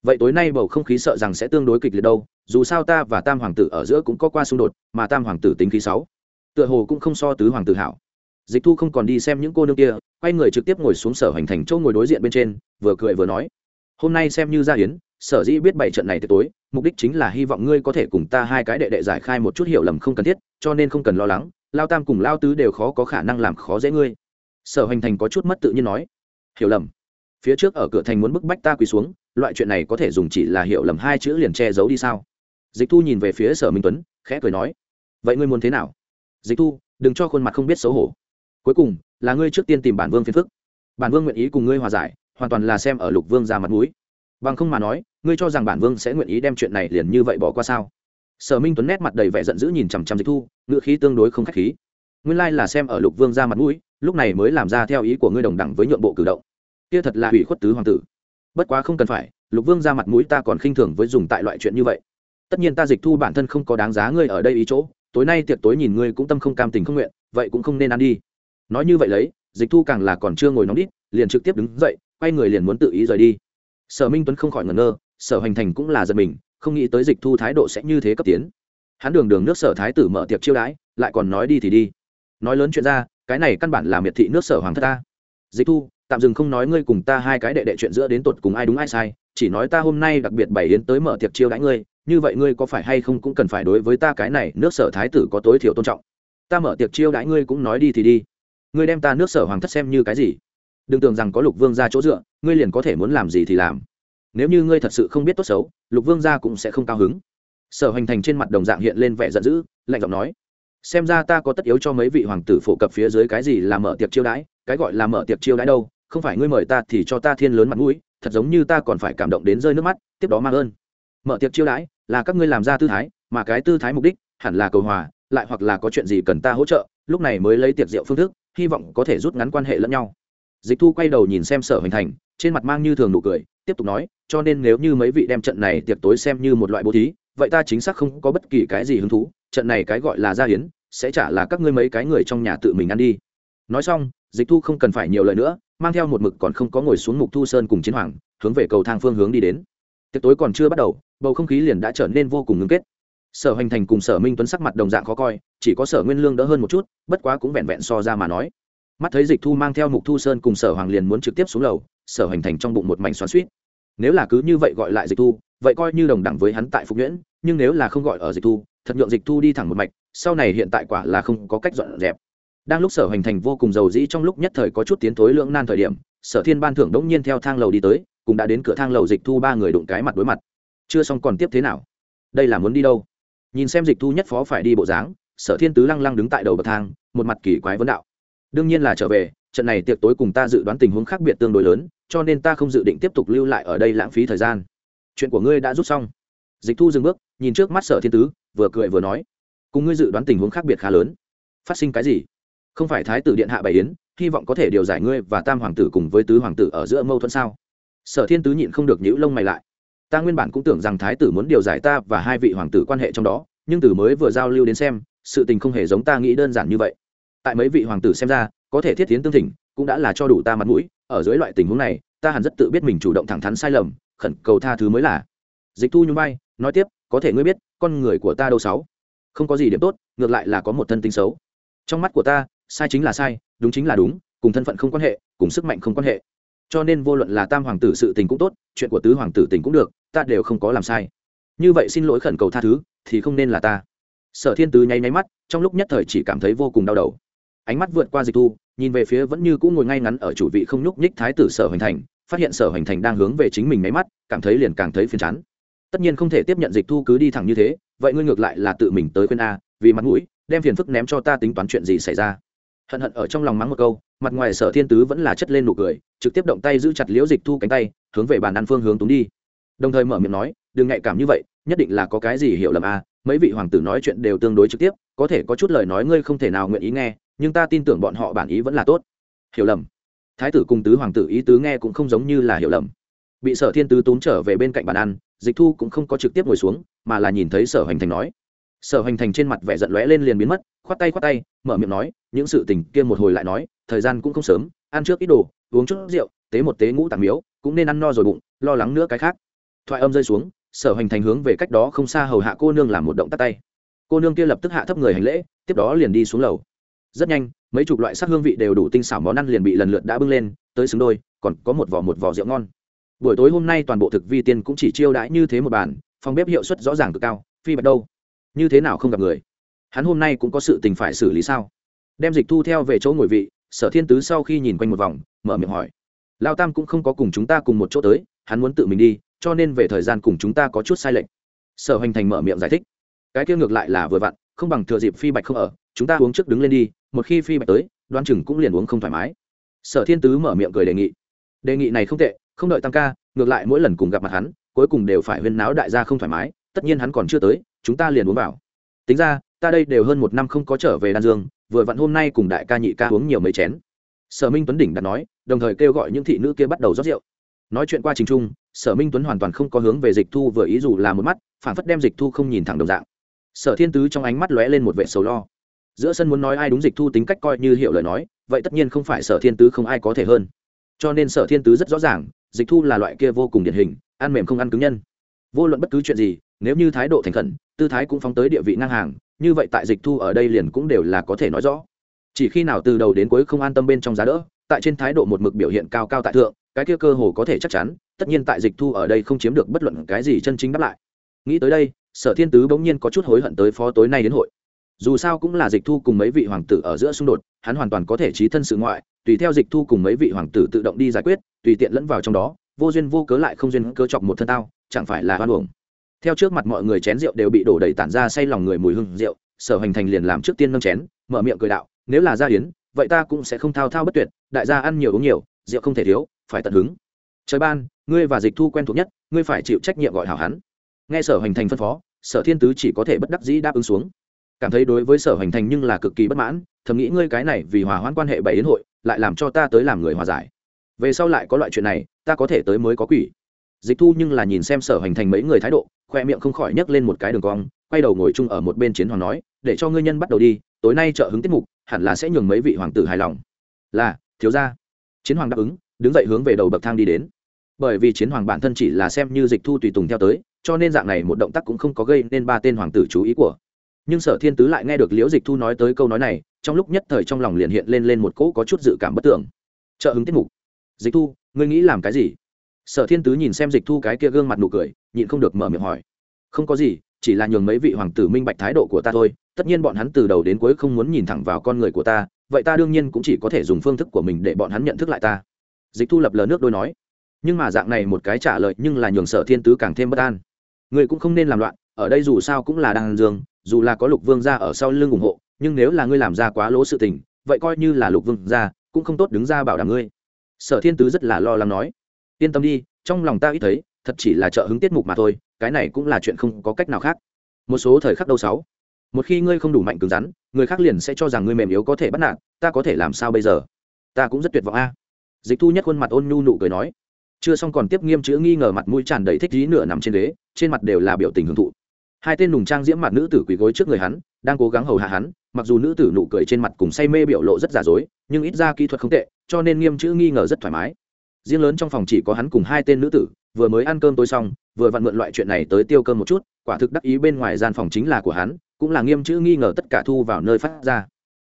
Vậy tối nay bầu không khí sợ rằng sẽ tương đối kịch liệt đâu, dù sao ta và tam hoàng tử ở giữa cũng có qua xung đột, mà tam hoàng tử tính khí sáu tựa hồ cũng không so tứ hoàng tử hảo dịch thu không còn đi xem những cô nương kia, quay người trực tiếp ngồi xuống sở hoành thành châu ngồi đối diện bên trên, vừa cười vừa nói, hôm nay xem như gia hiến, sở dĩ biết bảy trận này tới tối, mục đích chính là hy vọng ngươi có thể cùng ta hai cái đệ đệ giải khai một chút hiểu lầm không cần thiết, cho nên không cần lo lắng, lao tam cùng lao tứ đều khó có khả năng làm khó dễ ngươi. Sở Hoành thành có chút mất tự nhiên nói, hiểu lầm. Phía trước ở cửa thành muốn bức bách ta quỳ xuống, loại chuyện này có thể dùng chỉ là hiểu lầm hai chữ liền che giấu đi sao? Dịch thu nhìn về phía sở minh tuấn, khẽ cười nói, vậy ngươi muốn thế nào? Dịch thu, đừng cho khuôn mặt không biết xấu hổ. Cuối cùng, là ngươi trước tiên tìm bản vương phiền phức. Bản vương nguyện ý cùng ngươi hòa giải, hoàn toàn là xem ở lục vương ra mặt mũi. Bằng không mà nói, ngươi cho rằng bản vương sẽ nguyện ý đem chuyện này liền như vậy bỏ qua sao? Sở minh tuấn nét mặt đầy vẻ giận dữ nhìn chằm chằm dịch thu, ngữ khí tương đối không k h á c h khí. Nguyên lai là xem ở lục vương ra mặt mũi, lúc này mới làm ra theo ý của ngươi đồng đẳng với nhượng bộ cử động. Kia thật là hủy khuất tứ hoàng tử. Bất quá không cần phải, lục vương ra mặt mũi ta còn khinh thường với dùng tại loại chuyện như vậy. Tất nhiên ta dịch thu bản thân không có đáng giá ngươi ở đây ý chỗ tối nay tiệc tối nhìn ngươi cũng tâm không cam tình không nguyện, vậy cũng không nên ăn đi. Nói như vậy lấy, dịch thu càng là còn chưa ngồi nóng đít, liền trực tiếp đứng dậy, quay người liền muốn tự ý rời đi. Sở minh tuấn không khỏi ngẩn ngơ, sở Hoành thành cũng là giật mình, không nghĩ tới dịch thu thái độ sẽ như thế cấp tiến. Hắn đường đường nước sở thái tử mở tiệc chiêu đãi, lại còn nói đi thì đi. Nói lớn chuyện ra, cái này căn bản là miệt thị nước sở hoàng thất ta. Dịch thu, tạm dừng không nói ngươi cùng ta hai cái đệ đệ chuyện giữa đến tột cùng ai đúng ai sai, chỉ nói ta hôm nay đặc biệt bày yến tới mở tiệc chiêu đãi ngươi như vậy ngươi có phải hay không cũng cần phải đối với ta cái này, nước sở thái tử có tối thiểu tôn trọng. Ta mở tiệc chiêu đãi ngươi cũng nói đi thì đi. Ngươi đem ta nước sở hoàng thất xem như cái gì? Đừng tưởng rằng có lục vương ra chỗ dựa, ngươi liền có thể muốn làm gì thì làm. Nếu như ngươi thật sự không biết tốt xấu, lục vương gia cũng sẽ không cao hứng. Sở hoành thành trên mặt đồng dạng hiện lên vẻ giận dữ, lạnh giọng nói. Xem ra ta có tất yếu cho mấy vị hoàng tử phổ cập phía dưới cái gì là mở tiệc chiêu đãi, cái gọi là mở tiệc chiêu đãi đâu, không phải ngươi mời ta thì cho ta thiên lớn mặt mũi, thật giống như ta còn phải cảm động đến rơi nước mắt, tiếp đó mang ơn mở tiệc chiêu đãi là các ngươi làm ra tư thái, mà cái tư thái mục đích hẳn là cầu hòa, lại hoặc là có chuyện gì cần ta hỗ trợ, lúc này mới lấy tiệc rượu phương thức, hy vọng có thể rút ngắn quan hệ lẫn nhau. Dịch thu quay đầu nhìn xem sở hoành thành, trên mặt mang như thường nụ cười, tiếp tục nói, cho nên nếu như mấy vị đem trận này tiệc tối xem như một loại bố thí, vậy ta chính xác không có bất kỳ cái gì hứng thú, trận này cái gọi là gia hiến, sẽ trả là các ngươi mấy cái người trong nhà tự mình ăn đi. Nói xong, dịch thu không cần phải nhiều lời nữa, mang theo một mực còn không có ngồi xuống mục thu sơn cùng chiến hoàng, hướng về cầu thang phương hướng đi đến tiệc tối còn chưa bắt đầu, bầu không khí liền đã trở nên vô cùng ngưng kết. Sở hoành thành cùng sở minh tuấn sắc mặt đồng dạng khó coi, chỉ có sở nguyên lương đỡ hơn một chút, bất quá cũng vẹn vẹn so ra mà nói. Mắt thấy dịch thu mang theo mục thu sơn cùng sở hoàng liền muốn trực tiếp xuống lầu, sở hoành thành trong bụng một mảnh xoắn suýt nếu là cứ như vậy gọi lại dịch thu, vậy coi như đồng đẳng với hắn tại phục nhuyễn nhưng nếu là không gọi ở dịch thu, thật nhượng dịch thu đi thẳng một mạch, sau này hiện tại quả là không có cách dọn dẹp. Đang lúc sở hoành thành vô cùng giàu dĩ trong lúc nhất thời có chút tiến thối lưỡng nan thời điểm, sở thiên ban thưởng đống nhiên theo thang lầu đi tới cũng đã đến cửa thang lầu dịch thu ba người đụng cái mặt đối mặt. Chưa xong còn tiếp thế nào? Đây là muốn đi đâu? Nhìn xem dịch thu nhất phó phải đi bộ dáng, sở thiên tứ lăng lăng đứng tại đầu bậc thang, một mặt kỳ quái vấn đạo. Đương nhiên là trở về, trận này tiệc tối cùng ta dự đoán tình huống khác biệt tương đối lớn, cho nên ta không dự định tiếp tục lưu lại ở đây lãng phí thời gian. Chuyện của ngươi đã rút xong. Dịch thu dừng bước, nhìn trước mắt sở thiên tứ, vừa cười vừa nói. Cùng ngươi dự đoán tình huống khác biệt khá lớn. Phát sinh cái gì? Không phải thái tử điện hạ bày yến, hy vọng có thể điều giải ngươi và tam hoàng tử cùng với tứ hoàng tử ở giữa mâu thuẫn sao? Sở thiên tứ nhịn không được nhữ lông mày lại. Ta nguyên bản cũng tưởng rằng thái tử muốn điều giải ta và hai vị hoàng tử quan hệ trong đó, nhưng từ mới vừa giao lưu đến xem, sự tình không hề giống ta nghĩ đơn giản như vậy. Tại mấy vị hoàng tử xem ra, có thể thiết tiến tương thỉnh, cũng đã là cho đủ ta mặt mũi, ở dưới loại tình huống này, ta hẳn rất tự biết mình chủ động thẳng thắn sai lầm, khẩn cầu tha thứ mới là. Dịch thu nhung bay nói tiếp, có thể ngươi biết, con người của ta đâu sáu không có gì điểm tốt, ngược lại là có một thân tính xấu. Trong mắt của ta, sai chính là sai, đúng chính là đúng, cùng thân phận không quan hệ, cùng sức mạnh không quan hệ cho nên vô luận là tam hoàng tử sự tình cũng tốt, chuyện của tứ hoàng tử tình cũng được, ta đều không có làm sai. Như vậy xin lỗi khẩn cầu tha thứ, thì không nên là ta. Sở thiên tứ nháy nháy mắt, trong lúc nhất thời chỉ cảm thấy vô cùng đau đầu. Ánh mắt vượt qua dịch thu, nhìn về phía vẫn như cũng ngồi ngay ngắn ở chủ vị không nhúc nhích thái tử sở hoành thành, phát hiện sở hoành thành đang hướng về chính mình nháy mắt, cảm thấy liền càng thấy phiền chán. Tất nhiên không thể tiếp nhận dịch thu cứ đi thẳng như thế, vậy ngươi ngược lại là tự mình tới khuyên a, vì mặt mũi, đem phiền phức ném cho ta tính toán chuyện gì xảy ra. Hận hận ở trong lòng mắng một câu mặt ngoài sở thiên tứ vẫn là chất lên nụ cười, trực tiếp động tay giữ chặt liễu dịch thu cánh tay, hướng về bàn ăn phương hướng túng đi. Đồng thời mở miệng nói, đừng nhạy cảm như vậy, nhất định là có cái gì hiểu lầm a mấy vị hoàng tử nói chuyện đều tương đối trực tiếp, có thể có chút lời nói ngươi không thể nào nguyện ý nghe, nhưng ta tin tưởng bọn họ bản ý vẫn là tốt. Hiểu lầm. Thái tử cùng tứ hoàng tử ý tứ nghe cũng không giống như là hiểu lầm. Bị sở thiên tứ tốn trở về bên cạnh bàn ăn, dịch thu cũng không có trực tiếp ngồi xuống, mà là nhìn thấy sở hoành thành nói. Sở hoành thành trên mặt vẻ giận lóe lên liền biến mất khoát tay khoát tay, mở miệng nói, những sự tình kia một hồi lại nói, thời gian cũng không sớm, ăn trước ít đồ, uống chút rượu, tế một tế ngũ tàng miếu, cũng nên ăn no rồi bụng, lo lắng nữa cái khác. Thoại âm rơi xuống, sở hoành thành hướng về cách đó không xa hầu hạ cô nương làm một động tắt tay. Cô nương kia lập tức hạ thấp người hành lễ, tiếp đó liền đi xuống lầu. Rất nhanh, mấy chục loại sắc hương vị đều đủ tinh xảo món ăn liền bị lần lượt đã bưng lên, tới xứng đôi, còn có một vỏ một vỏ rượu ngon. Buổi tối hôm nay toàn bộ thực vi tiên cũng chỉ chiêu đãi như thế một bàn, phòng bếp hiệu suất rõ ràng cực cao, phi bạch đâu. Như thế nào không gặp người? Hắn hôm nay cũng có sự tình phải xử lý sao? Đem dịch thu theo về chỗ ngồi vị, sở thiên tứ sau khi nhìn quanh một vòng, mở miệng hỏi. Lao tam cũng không có cùng chúng ta cùng một chỗ tới, hắn muốn tự mình đi, cho nên về thời gian cùng chúng ta có chút sai lệch. Sở hoành thành mở miệng giải thích. Cái kia ngược lại là vừa vặn, không bằng thừa dịp phi bạch không ở, chúng ta uống trước đứng lên đi, một khi phi bạch tới, đoan chừng cũng liền uống không thoải mái. Sở thiên tứ mở miệng cười đề nghị. Đề nghị này không tệ, không đợi tăng ca, ngược lại mỗi lần cùng gặp mặt hắn, cuối cùng đều phải huyên náo đại gia không thoải mái, tất nhiên hắn còn chưa tới, chúng ta liền uống vào. Tính ra ta đây đều hơn một năm không có trở về đan dương, vừa vặn hôm nay cùng đại ca nhị ca uống nhiều mấy chén. Sở minh tuấn đỉnh đặt nói, đồng thời kêu gọi những thị nữ kia bắt đầu rót rượu. Nói chuyện qua trình trung, sở minh tuấn hoàn toàn không có hướng về dịch thu vừa ý dù là một mắt, phản phất đem dịch thu không nhìn thẳng đồng dạng. Sở thiên tứ trong ánh mắt lóe lên một vệ sầu lo. Giữa sân muốn nói ai đúng dịch thu tính cách coi như hiểu lời nói, vậy tất nhiên không phải sở thiên tứ không ai có thể hơn. Cho nên sở thiên tứ rất rõ ràng, dịch thu là loại kia vô cùng điển hình, ăn mềm không ăn cứng nhân. Vô luận bất cứ chuyện gì, nếu như thái độ thành khẩn, tư thái cũng phóng tới địa vị ngang hàng như vậy tại dịch thu ở đây liền cũng đều là có thể nói rõ. Chỉ khi nào từ đầu đến cuối không an tâm bên trong giá đỡ, tại trên thái độ một mực biểu hiện cao cao tại thượng, cái kia cơ hồ có thể chắc chắn, tất nhiên tại dịch thu ở đây không chiếm được bất luận cái gì chân chính đáp lại. Nghĩ tới đây, sở thiên tứ bỗng nhiên có chút hối hận tới phó tối nay đến hội. Dù sao cũng là dịch thu cùng mấy vị hoàng tử ở giữa xung đột, hắn hoàn toàn có thể trí thân sự ngoại, tùy theo dịch thu cùng mấy vị hoàng tử tự động đi giải quyết, tùy tiện lẫn vào trong đó, vô duyên vô cớ lại không duyên cớ chọc một thân tao, chẳng phải là hoan uổng theo trước mặt mọi người chén rượu đều bị đổ đầy tản ra say lòng người mùi hương rượu, sở hoành thành liền làm trước tiên nâng chén, mở miệng cười đạo, nếu là gia hiến vậy ta cũng sẽ không thao thao bất tuyệt, đại gia ăn nhiều uống nhiều, rượu không thể thiếu, phải tận hứng. Trời ban, ngươi và dịch thu quen thuộc nhất, ngươi phải chịu trách nhiệm gọi hảo hắn. Nghe sở hoành thành phân phó, sở thiên tứ chỉ có thể bất đắc dĩ đáp ứng xuống. Cảm thấy đối với sở hoành thành nhưng là cực kỳ bất mãn, thầm nghĩ ngươi cái này vì hòa hoãn quan hệ bảy yến hội, lại làm cho ta tới làm người hòa giải. Về sau lại có loại chuyện này, ta có thể tới mới có quỷ. Dịch thu nhưng là nhìn xem sở hoành thành mấy người thái độ khoe miệng không khỏi nhấc lên một cái đường cong, quay đầu ngồi chung ở một bên chiến hoàng nói, để cho ngươi nhân bắt đầu đi, tối nay trợ hứng tiết mục, hẳn là sẽ nhường mấy vị hoàng tử hài lòng. Là, thiếu gia. Chiến hoàng đáp ứng, đứng dậy hướng về đầu bậc thang đi đến. Bởi vì chiến hoàng bản thân chỉ là xem như dịch thu tùy tùng theo tới, cho nên dạng này một động tác cũng không có gây nên ba tên hoàng tử chú ý của. Nhưng sở thiên tứ lại nghe được liễu dịch thu nói tới câu nói này, trong lúc nhất thời trong lòng liền hiện lên lên một cỗ có chút dự cảm bất tưởng. Trợ hứng tiết mục. Dịch thu, ngươi nghĩ làm cái gì? Sở thiên tứ nhìn xem dịch thu cái kia gương mặt nụ cười nhịn không được mở miệng hỏi. Không có gì, chỉ là nhường mấy vị hoàng tử minh bạch thái độ của ta thôi, tất nhiên bọn hắn từ đầu đến cuối không muốn nhìn thẳng vào con người của ta, vậy ta đương nhiên cũng chỉ có thể dùng phương thức của mình để bọn hắn nhận thức lại ta. Dịch thu lập lờ nước đôi nói. Nhưng mà dạng này một cái trả lời nhưng là nhường sở thiên tứ càng thêm bất an. Người cũng không nên làm loạn, ở đây dù sao cũng là đàn dương, dù là có lục vương gia ở sau lưng ủng hộ, nhưng nếu là ngươi làm ra quá lỗ sự tình, vậy coi như là lục vương gia cũng không tốt đứng ra bảo đảm ngươi. Sở thiên tứ rất là lo lắng nói. Yên tâm đi, trong lòng ta ít thấy thật chỉ là trợ hứng tiết mục mà thôi, cái này cũng là chuyện không có cách nào khác. Một số thời khắc đâu sáu, một khi ngươi không đủ mạnh cứng rắn, người khác liền sẽ cho rằng ngươi mềm yếu có thể bắt nạt, ta có thể làm sao bây giờ? Ta cũng rất tuyệt vọng a. Dịch thu nhất khuôn mặt ôn nhu nụ cười nói. Chưa xong còn tiếp nghiêm chữ nghi ngờ mặt mũi tràn đầy thích dí nửa nằm trên ghế, trên mặt đều là biểu tình hưởng thụ. Hai tên nùng trang diễm mặt nữ tử quỳ gối trước người hắn, đang cố gắng hầu hạ hắn, mặc dù nữ tử nụ cười trên mặt cùng say mê biểu lộ rất giả dối, nhưng ít ra kỹ thuật không tệ, cho nên nghiêm chữ nghi ngờ rất thoải mái. Riêng lớn trong phòng chỉ có hắn cùng hai tên nữ tử vừa mới ăn cơm tối xong vừa vặn mượn loại chuyện này tới tiêu cơm một chút quả thực đắc ý bên ngoài gian phòng chính là của hắn cũng là nghiêm chữ nghi ngờ tất cả thu vào nơi phát ra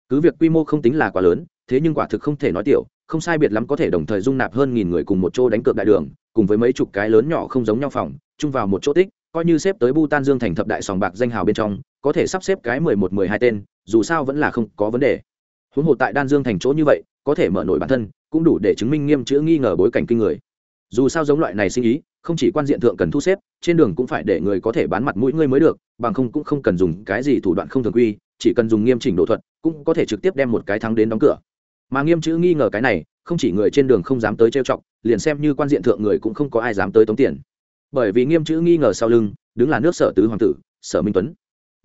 cứ việc quy mô không tính là quá lớn thế nhưng quả thực không thể nói tiểu không sai biệt lắm có thể đồng thời dung nạp hơn nghìn người cùng một chỗ đánh cược đại đường cùng với mấy chục cái lớn nhỏ không giống nhau phòng chung vào một chỗ tích coi như xếp tới Bhutan Dương thành thập đại sòng bạc danh hào bên trong, có thể sắp xếp cái mười một mười hai tên, dù sao vẫn là không có vấn đề. Huống hồ tại Đan Dương thành chỗ như vậy, có thể mở nổi bản thân, cũng đủ để chứng minh nghiêm chữ nghi ngờ bối cảnh kinh người. Dù sao giống loại này sinh ý, không chỉ quan diện thượng cần thu xếp, trên đường cũng phải để người có thể bán mặt mũi ngươi mới được, bằng không cũng không cần dùng cái gì thủ đoạn không thường quy, chỉ cần dùng nghiêm chỉnh độ thuật, cũng có thể trực tiếp đem một cái thắng đến đóng cửa. Mà nghiêm chữ nghi ngờ cái này, không chỉ người trên đường không dám tới trêu chọc, liền xem như quan diện thượng người cũng không có ai dám tới tống tiền bởi vì nghiêm chữ nghi ngờ sau lưng đứng là nước sở tứ hoàng tử sở minh tuấn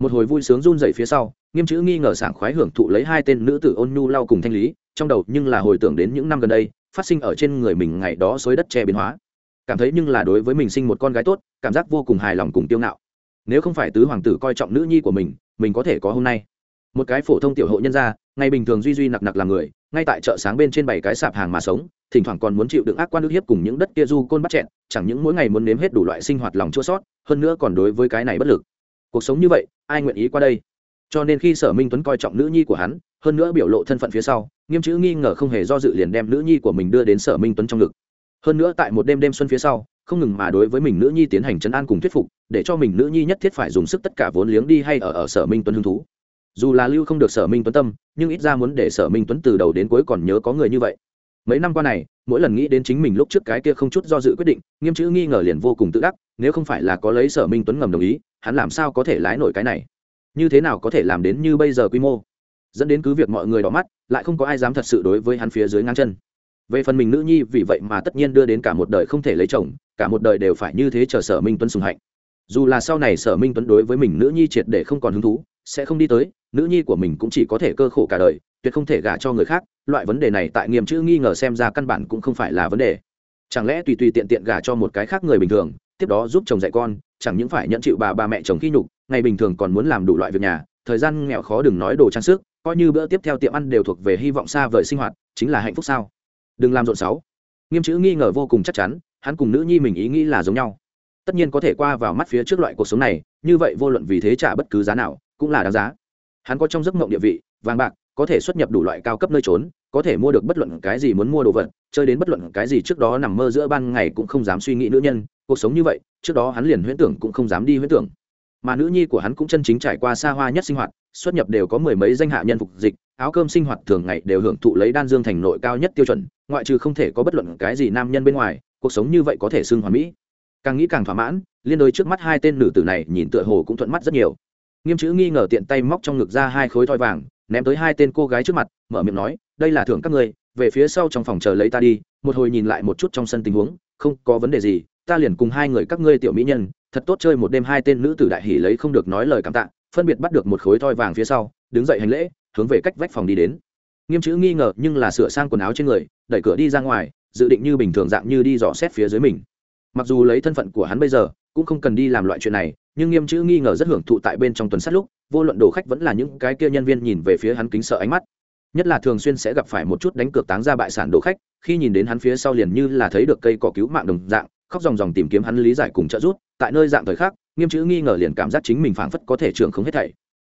một hồi vui sướng run dậy phía sau nghiêm chữ nghi ngờ sảng khoái hưởng thụ lấy hai tên nữ tử ôn nhu lau cùng thanh lý trong đầu nhưng là hồi tưởng đến những năm gần đây phát sinh ở trên người mình ngày đó xối đất che biến hóa. Cảm thấy nhưng là đối với mình sinh một con gái tốt, cảm giác vô cùng hài lòng cùng tiêu ngạo. Nếu không phải tứ hoàng tử coi trọng nữ nhi của mình mình có thể có hôm nay. Một cái phổ thông tiểu hộ nhân gia, ngày bình thường duy duy nặc nặc làm người, ngay tại chợ sáng bên trên bảy cái sạp hàng mà sống, thỉnh thoảng còn muốn chịu đựng ác quan nước hiếp cùng những đất kia du côn bắt chẹn, chẳng những mỗi ngày muốn nếm hết đủ loại sinh hoạt lòng chua sót, hơn nữa còn đối với cái này bất lực. Cuộc sống như vậy, ai nguyện ý qua đây? Cho nên khi sở minh tuấn coi trọng nữ nhi của hắn, hơn nữa biểu lộ thân phận phía sau nghiêm chữ nghi ngờ không hề do dự liền đem nữ nhi của mình đưa đến sở minh tuấn trong ngực. Hơn nữa tại một đêm đêm xuân phía sau, không ngừng mà đối với mình nữ nhi tiến hành chấn an cùng thuyết phục, để cho mình nữ nhi nhất thiết phải dùng sức tất cả vốn liếng đi hay ở ở sở minh tuấn hứng thú. Dù là lưu không được sở minh tuấn tâm, nhưng ít ra muốn để sở minh tuấn từ đầu đến cuối còn nhớ có người như vậy. Mấy năm qua này, mỗi lần nghĩ đến chính mình lúc trước cái kia không chút do dự quyết định, nghiêm chữ nghi ngờ liền vô cùng tự đắc, nếu không phải là có lấy sở minh tuấn ngầm đồng ý, hắn làm sao có thể lái nổi cái này? Như thế nào có thể làm đến như bây giờ quy mô? Dẫn đến cứ việc mọi người đỏ mắt, lại không có ai dám thật sự đối với hắn phía dưới ngang chân. Về phần mình nữ nhi, vì vậy mà tất nhiên đưa đến cả một đời không thể lấy chồng, cả một đời đều phải như thế chờ sở minh tuấn sùng hạnh. Dù là sau này sở minh tuấn đối với mình nữ nhi triệt để không còn hứng thú, sẽ không đi tới, nữ nhi của mình cũng chỉ có thể cơ khổ cả đời, tuyệt không thể gả cho người khác, loại vấn đề này tại nghiêm chữ nghi ngờ xem ra căn bản cũng không phải là vấn đề. Chẳng lẽ tùy tùy tiện tiện gả cho một cái khác người bình thường, tiếp đó giúp chồng dạy con, chẳng những phải nhận chịu bà bà mẹ chồng khi nhục, ngày bình thường còn muốn làm đủ loại việc nhà, thời gian nghèo khó đừng nói đồ trang sức coi như bữa tiếp theo tiệm ăn đều thuộc về hy vọng xa vời sinh hoạt, chính là hạnh phúc sao? Đừng làm rộn sáu nghiêm chữ nghi ngờ vô cùng chắc chắn, hắn cùng nữ nhi mình ý nghĩ là giống nhau. Tất nhiên có thể qua vào mắt phía trước loại cuộc sống này, như vậy vô luận vì thế trả bất cứ giá nào, cũng là đáng giá. Hắn có trong giấc mộng địa vị, vàng bạc, có thể xuất nhập đủ loại cao cấp nơi trốn, có thể mua được bất luận cái gì muốn mua đồ vật, chơi đến bất luận cái gì trước đó nằm mơ giữa ban ngày cũng không dám suy nghĩ nữ nhân, cuộc sống như vậy, trước đó hắn liền huyễn tưởng cũng không dám đi huyễn tưởng. Mà nữ nhi của hắn cũng chân chính trải qua xa hoa nhất sinh hoạt xuất nhập đều có mười mấy danh hạ nhân phục dịch, áo cơm sinh hoạt thường ngày đều hưởng thụ lấy đan dương thành nội cao nhất tiêu chuẩn, ngoại trừ không thể có bất luận cái gì nam nhân bên ngoài, cuộc sống như vậy có thể xưng hoàn mỹ. Càng nghĩ càng thỏa mãn, liên đối trước mắt hai tên nữ tử này nhìn tựa hồ cũng thuận mắt rất nhiều. Nghiêm chữ nghi ngờ tiện tay móc trong ngực ra hai khối thoi vàng, ném tới hai tên cô gái trước mặt, mở miệng nói, đây là thưởng các ngươi, về phía sau trong phòng chờ lấy ta đi, một hồi nhìn lại một chút trong sân tình huống, không có vấn đề gì, ta liền cùng hai người các ngươi tiểu mỹ nhân, thật tốt chơi một đêm hai tên nữ tử đại hỉ lấy không được nói lời cảm tạ phân biệt bắt được một khối thoi vàng phía sau, đứng dậy hành lễ, hướng về cách vách phòng đi đến. Nghiêm chữ nghi ngờ nhưng là sửa sang quần áo trên người, đẩy cửa đi ra ngoài, dự định như bình thường dạng như đi dò xét phía dưới mình. Mặc dù lấy thân phận của hắn bây giờ, cũng không cần đi làm loại chuyện này, nhưng nghiêm chữ nghi ngờ rất hưởng thụ tại bên trong tuần sát lúc, vô luận đồ khách vẫn là những cái kia nhân viên nhìn về phía hắn kính sợ ánh mắt. Nhất là thường xuyên sẽ gặp phải một chút đánh cược táng ra bại sản đồ khách, khi nhìn đến hắn phía sau liền như là thấy được cây cỏ cứu mạng đồng dạng, khóc dòng dòng tìm kiếm hắn lý giải cùng trợ giúp, tại nơi dạng thời khắc nghiêm chữ nghi ngờ liền cảm giác chính mình phảng phất có thể trưởng không hết thảy.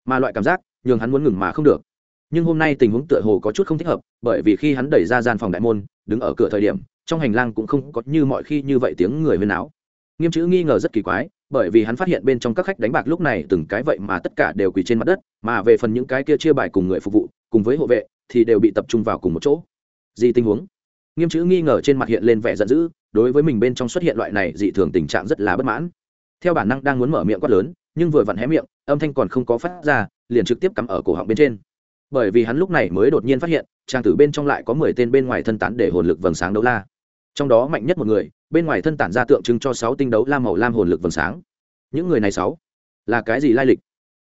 Mà loại cảm giác, nhường hắn muốn ngừng mà không được. Nhưng hôm nay tình huống tựa hồ có chút không thích hợp, bởi vì khi hắn đẩy ra gian phòng đại môn, đứng ở cửa thời điểm, trong hành lang cũng không có như mọi khi như vậy tiếng người huyên áo nghiêm chữ nghi ngờ rất kỳ quái, bởi vì hắn phát hiện bên trong các khách đánh bạc lúc này từng cái vậy mà tất cả đều quỳ trên mặt đất, mà về phần những cái kia chia bài cùng người phục vụ, cùng với hộ vệ, thì đều bị tập trung vào cùng một chỗ. Gì tình huống? Nghiêm chữ nghi ngờ trên mặt hiện lên vẻ giận dữ, đối với mình bên trong xuất hiện loại này dị thường tình trạng rất là bất mãn theo bản năng đang muốn mở miệng quát lớn, nhưng vừa vặn hé miệng, âm thanh còn không có phát ra, liền trực tiếp cắm ở cổ họng bên trên. Bởi vì hắn lúc này mới đột nhiên phát hiện, trang tử bên trong lại có mười tên bên ngoài thân tán để hồn lực vầng sáng đấu la. Trong đó mạnh nhất một người, bên ngoài thân tản ra tượng trưng cho sáu tinh đấu la màu lam hồn lực vầng sáng. Những người này sáu, là cái gì lai lịch?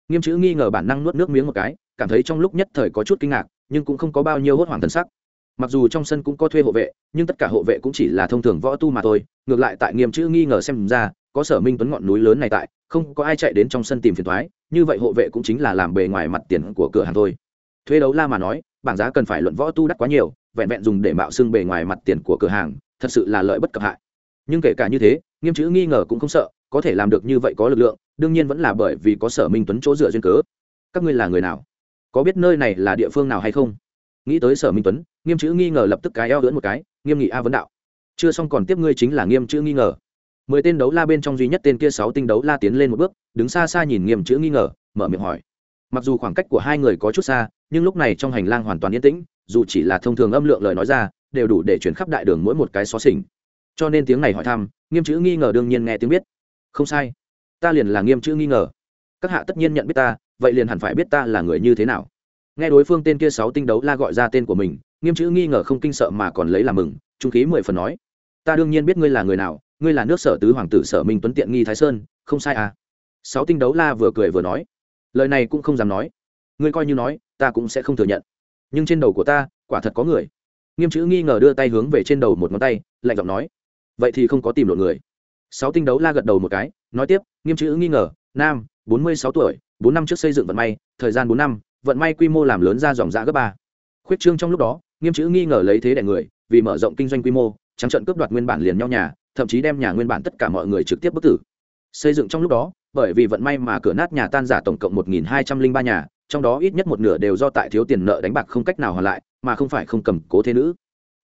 Nghiêm chữ nghi ngờ bản năng nuốt nước miếng một cái, cảm thấy trong lúc nhất thời có chút kinh ngạc, nhưng cũng không có bao nhiêu hốt hoảng thân sắc. Mặc dù trong sân cũng có thuê hộ vệ, nhưng tất cả hộ vệ cũng chỉ là thông thường võ tu mà thôi, ngược lại tại nghiêm chữ nghi ngờ xem ra có sở minh tuấn ngọn núi lớn này tại, không có ai chạy đến trong sân tìm phiền thoái, như vậy hộ vệ cũng chính là làm bề ngoài mặt tiền của cửa hàng thôi. Thuê đấu la mà nói, bảng giá cần phải luận võ tu đắt quá nhiều, vẹn vẹn dùng để mạo xưng bề ngoài mặt tiền của cửa hàng, thật sự là lợi bất cập hại. Nhưng kể cả như thế, nghiêm chữ nghi ngờ cũng không sợ, có thể làm được như vậy có lực lượng, đương nhiên vẫn là bởi vì có sở minh tuấn chỗ dựa duyên cớ. Các ngươi là người nào? Có biết nơi này là địa phương nào hay không? Nghĩ tới sở minh tuấn, nghiêm chữ nghi ngờ lập tức cái eo lưỡn một cái, nghiêm nghị a vấn đạo. Chưa xong còn tiếp ngươi chính là nghiêm chữ nghi ngờ mười tên đấu la bên trong duy nhất tên kia sáu tinh đấu la tiến lên một bước, đứng xa xa nhìn nghiêm chữ nghi ngờ, mở miệng hỏi. Mặc dù khoảng cách của hai người có chút xa, nhưng lúc này trong hành lang hoàn toàn yên tĩnh, dù chỉ là thông thường âm lượng lời nói ra, đều đủ để chuyển khắp đại đường mỗi một cái xó xỉnh. Cho nên tiếng này hỏi thăm, nghiêm chữ nghi ngờ đương nhiên nghe tiếng biết. Không sai. Ta liền là nghiêm chữ nghi ngờ. Các hạ tất nhiên nhận biết ta, vậy liền hẳn phải biết ta là người như thế nào. Nghe đối phương tên kia sáu tinh đấu la gọi ra tên của mình, nghiêm chữ nghi ngờ không kinh sợ mà còn lấy làm mừng, trung khí mười phần nói. Ta đương nhiên biết ngươi là người nào ngươi là nước sở tứ hoàng tử sở minh tuấn tiện nghi thái sơn, không sai à. Sáu tinh đấu la vừa cười vừa nói. Lời này cũng không dám nói. Ngươi coi như nói, ta cũng sẽ không thừa nhận. Nhưng trên đầu của ta, quả thật có người. Nghiêm chữ nghi ngờ đưa tay hướng về trên đầu một ngón tay, lạnh giọng nói. Vậy thì không có tìm lộn người. Sáu tinh đấu la gật đầu một cái, nói tiếp, nghiêm chữ nghi ngờ, nam, bốn mươi sáu tuổi, bốn năm trước xây dựng vận may, thời gian bốn năm, vận may quy mô làm lớn ra dòng giã gấp ba. Khuyết trương trong lúc đó, nghiêm chữ nghi ngờ lấy thế đẻ người, vì mở rộng kinh doanh quy mô, trắng trận cướp đoạt nguyên bản liền nhau nhà thậm chí đem nhà nguyên bản tất cả mọi người trực tiếp bức tử. Xây dựng trong lúc đó, bởi vì vận may mà cửa nát nhà tan giả tổng cộng một nghìn hai trăm linh ba nhà, trong đó ít nhất một nửa đều do tại thiếu tiền nợ đánh bạc không cách nào hoàn lại, mà không phải không cầm cố thế nữ.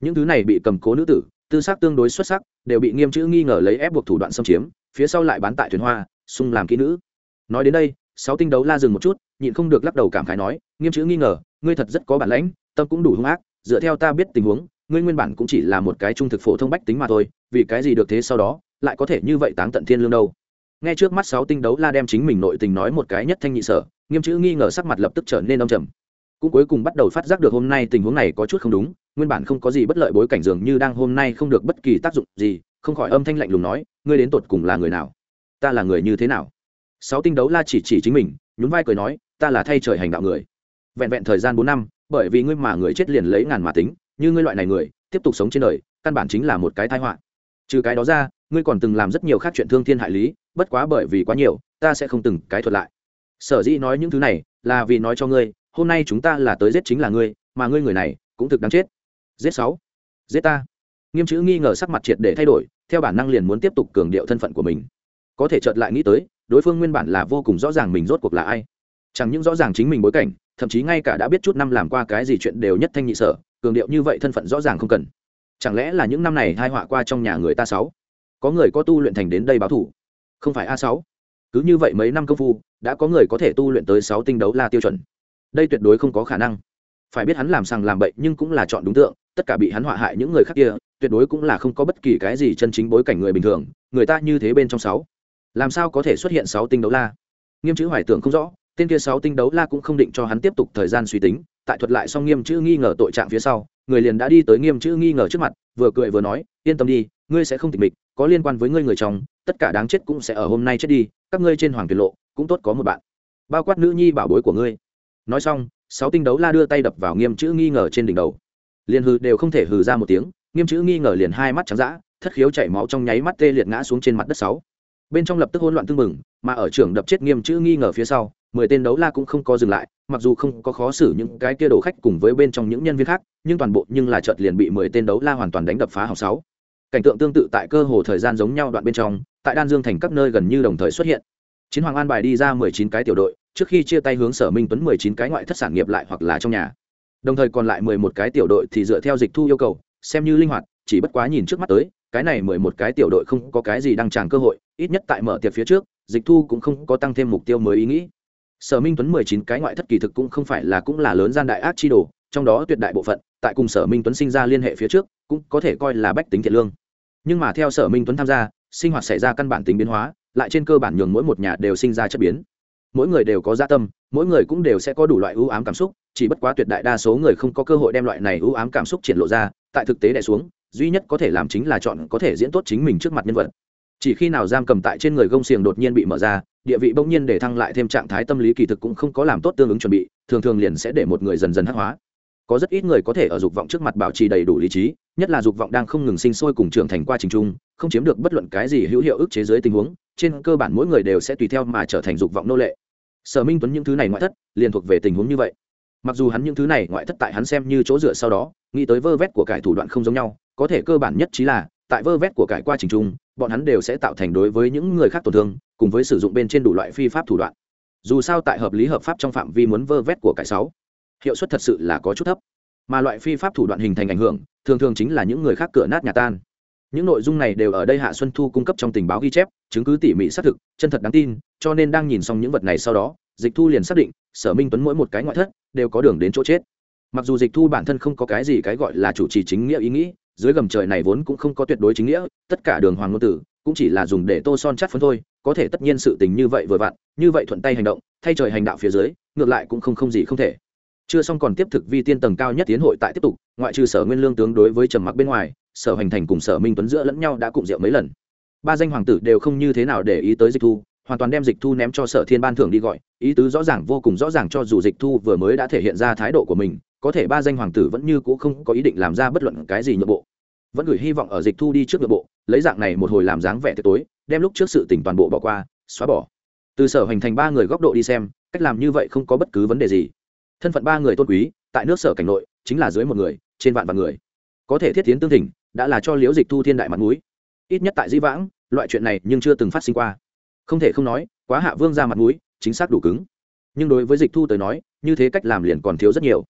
Những thứ này bị cầm cố nữ tử, tư xác tương đối xuất sắc, đều bị nghiêm chữ nghi ngờ lấy ép buộc thủ đoạn xâm chiếm, phía sau lại bán tại thuyền hoa, sung làm kỹ nữ. Nói đến đây, sáu tinh đấu la dừng một chút, nhịn không được lắc đầu cảm khái nói, nghiêm chữ nghi ngờ, ngươi thật rất có bản lãnh, tâm cũng đủ hung ác, dựa theo ta biết tình huống ngươi nguyên bản cũng chỉ là một cái trung thực phổ thông bách tính mà thôi, vì cái gì được thế sau đó, lại có thể như vậy táng tận thiên lương đâu? Nghe trước mắt sáu tinh đấu la đem chính mình nội tình nói một cái nhất thanh nhị sở, nghiêm chữ nghi ngờ sắc mặt lập tức trở nên đông trầm. Cũng cuối cùng bắt đầu phát giác được hôm nay tình huống này có chút không đúng, nguyên bản không có gì bất lợi bối cảnh dường như đang hôm nay không được bất kỳ tác dụng gì, không khỏi âm thanh lạnh lùng nói, ngươi đến tột cùng là người nào? Ta là người như thế nào? Sáu tinh đấu la chỉ chỉ chính mình, nhún vai cười nói, ta là thay trời hành đạo người. Vẹn vẹn thời gian bốn năm, bởi vì ngươi mà người chết liền lấy ngàn mà tính như ngươi loại này người, tiếp tục sống trên đời, căn bản chính là một cái tai họa. Trừ cái đó ra, ngươi còn từng làm rất nhiều khác chuyện thương thiên hại lý, bất quá bởi vì quá nhiều, ta sẽ không từng cái thuật lại. Sở dĩ nói những thứ này, là vì nói cho ngươi, hôm nay chúng ta là tới giết chính là ngươi, mà ngươi người này, cũng thực đáng chết. Giết sáu. Giết ta. Nghiêm chữ nghi ngờ sắc mặt triệt để thay đổi, theo bản năng liền muốn tiếp tục cường điệu thân phận của mình. Có thể chợt lại nghĩ tới, đối phương nguyên bản là vô cùng rõ ràng mình rốt cuộc là ai. Chẳng những rõ ràng chính mình bối cảnh, thậm chí ngay cả đã biết chút năm làm qua cái gì chuyện đều nhất thanh nhị sở cường điệu như vậy thân phận rõ ràng không cần. Chẳng lẽ là những năm này hai họa qua trong nhà người ta sáu? Có người có tu luyện thành đến đây báo thủ? Không phải a sáu. Cứ như vậy mấy năm công phu, đã có người có thể tu luyện tới sáu tinh đấu la tiêu chuẩn. Đây tuyệt đối không có khả năng. Phải biết hắn làm sằng làm bậy nhưng cũng là chọn đúng tượng, tất cả bị hắn họa hại những người khác kia, tuyệt đối cũng là không có bất kỳ cái gì chân chính bối cảnh người bình thường, người ta như thế bên trong sáu. Làm sao có thể xuất hiện sáu tinh đấu la? Nghiêm chữ hoài tưởng không rõ tên kia sáu tinh đấu la cũng không định cho hắn tiếp tục thời gian suy tính, tại thuật lại xong nghiêm chữ nghi ngờ tội trạng phía sau, người liền đã đi tới nghiêm chữ nghi ngờ trước mặt, vừa cười vừa nói, yên tâm đi, ngươi sẽ không tịch mịch, có liên quan với ngươi người chồng, tất cả đáng chết cũng sẽ ở hôm nay chết đi, các ngươi trên hoàng tuyệt lộ, cũng tốt có một bạn. Bao quát nữ nhi bảo bối của ngươi. Nói xong, sáu tinh đấu la đưa tay đập vào nghiêm chữ nghi ngờ trên đỉnh đầu. Liền hừ đều không thể hừ ra một tiếng, nghiêm chữ nghi ngờ liền hai mắt trắng dã, thất khiếu chảy máu trong nháy mắt tê liệt ngã xuống trên mặt đất sáu. Bên trong lập tức hỗn loạn tương mừng mà ở trường đập chết nghiêm chữ nghi ngờ phía sau mười tên đấu la cũng không có dừng lại, mặc dù không có khó xử những cái kia đồ khách cùng với bên trong những nhân viên khác, nhưng toàn bộ nhưng là chợt liền bị mười tên đấu la hoàn toàn đánh đập phá học sáu. Cảnh tượng tương tự tại cơ hồ thời gian giống nhau đoạn bên trong, tại đan dương thành các nơi gần như đồng thời xuất hiện. Chiến hoàng an bài đi ra mười chín cái tiểu đội, trước khi chia tay hướng sở minh tuấn mười chín cái ngoại thất sản nghiệp lại hoặc là trong nhà. Đồng thời còn lại mười một cái tiểu đội thì dựa theo dịch thu yêu cầu, xem như linh hoạt, chỉ bất quá nhìn trước mắt tới, cái này mười một cái tiểu đội không có cái gì đăng tràng cơ hội, ít nhất tại mở tiệc phía trước, dịch thu cũng không có tăng thêm mục tiêu mới ý nghĩ sở minh tuấn mười chín cái ngoại thất kỳ thực cũng không phải là cũng là lớn gian đại ác chi đồ, trong đó tuyệt đại bộ phận, tại cùng sở minh tuấn sinh ra liên hệ phía trước, cũng có thể coi là bách tính thiện lương. Nhưng mà theo sở minh tuấn tham gia, sinh hoạt xảy ra căn bản tính biến hóa, lại trên cơ bản nhường mỗi một nhà đều sinh ra chất biến. Mỗi người đều có gia tâm, mỗi người cũng đều sẽ có đủ loại ưu ám cảm xúc, chỉ bất quá tuyệt đại đa số người không có cơ hội đem loại này ưu ám cảm xúc triển lộ ra, tại thực tế đẻ xuống, duy nhất có thể làm chính là chọn có thể diễn tốt chính mình trước mặt nhân vật chỉ khi nào giam cầm tại trên người gông xiềng đột nhiên bị mở ra, địa vị bỗng nhiên để thăng lại thêm trạng thái tâm lý kỳ thực cũng không có làm tốt tương ứng chuẩn bị, thường thường liền sẽ để một người dần dần hắc hóa. Có rất ít người có thể ở dục vọng trước mặt bảo trì đầy đủ lý trí, nhất là dục vọng đang không ngừng sinh sôi cùng trưởng thành qua trình trung, không chiếm được bất luận cái gì hữu hiệu ức chế giới tình huống, trên cơ bản mỗi người đều sẽ tùy theo mà trở thành dục vọng nô lệ. Sở minh tuấn những thứ này ngoại thất, liền thuộc về tình huống như vậy. Mặc dù hắn những thứ này ngoại thất tại hắn xem như chỗ dựa sau đó, nghĩ tới vơ vét của cải thủ đoạn không giống nhau, có thể cơ bản nhất trí là tại vơ vét của cải qua trình trung, bọn hắn đều sẽ tạo thành đối với những người khác tổn thương, cùng với sử dụng bên trên đủ loại phi pháp thủ đoạn. Dù sao tại hợp lý hợp pháp trong phạm vi muốn vơ vét của cải sáu, hiệu suất thật sự là có chút thấp. Mà loại phi pháp thủ đoạn hình thành ảnh hưởng, thường thường chính là những người khác cửa nát nhà tan. Những nội dung này đều ở đây hạ xuân thu cung cấp trong tình báo ghi chép, chứng cứ tỉ mỉ xác thực, chân thật đáng tin, cho nên đang nhìn xong những vật này sau đó, dịch thu liền xác định, sở minh tuấn mỗi một cái ngoại thất đều có đường đến chỗ chết. Mặc dù dịch thu bản thân không có cái gì cái gọi là chủ trì chính nghĩa ý nghĩ dưới gầm trời này vốn cũng không có tuyệt đối chính nghĩa, tất cả đường hoàng ngôn tử cũng chỉ là dùng để tô son chắt phấn thôi, có thể tất nhiên sự tình như vậy vừa vặn, như vậy thuận tay hành động, thay trời hành đạo phía dưới, ngược lại cũng không không gì không thể. Chưa xong còn tiếp thực vi tiên tầng cao nhất tiến hội tại tiếp tục, ngoại trừ sở nguyên lương tướng đối với trầm mặc bên ngoài, sở hành thành cùng sở minh tuấn giữa lẫn nhau đã cụng rượu mấy lần. Ba danh hoàng tử đều không như thế nào để ý tới dịch thu, hoàn toàn đem dịch thu ném cho sở thiên ban thưởng đi gọi, ý tứ rõ ràng vô cùng rõ ràng cho dù dịch thu vừa mới đã thể hiện ra thái độ của mình có thể ba danh hoàng tử vẫn như c ũ không có ý định làm ra bất luận cái gì nhượng bộ. Vẫn gửi hy vọng ở dịch thu đi trước nội bộ, lấy dạng này một hồi làm dáng vẻ tối, đem lúc trước sự tỉnh toàn bộ bỏ qua, xóa bỏ. Từ sở hoành thành ba người góc độ đi xem, cách làm như vậy không có bất cứ vấn đề gì. Thân phận ba người tôn quý, tại nước sở cảnh nội, chính là dưới một người, trên vạn vạn người. Có thể thiết tiến tương thỉnh, đã là cho liễu dịch thu thiên đại mặt mũi. Ít nhất tại di vãng, loại chuyện này nhưng chưa từng phát sinh qua. Không thể không nói, quá hạ vương ra mặt mũi, chính xác đủ cứng. Nhưng đối với dịch thu tới nói, như thế cách làm liền còn thiếu rất nhiều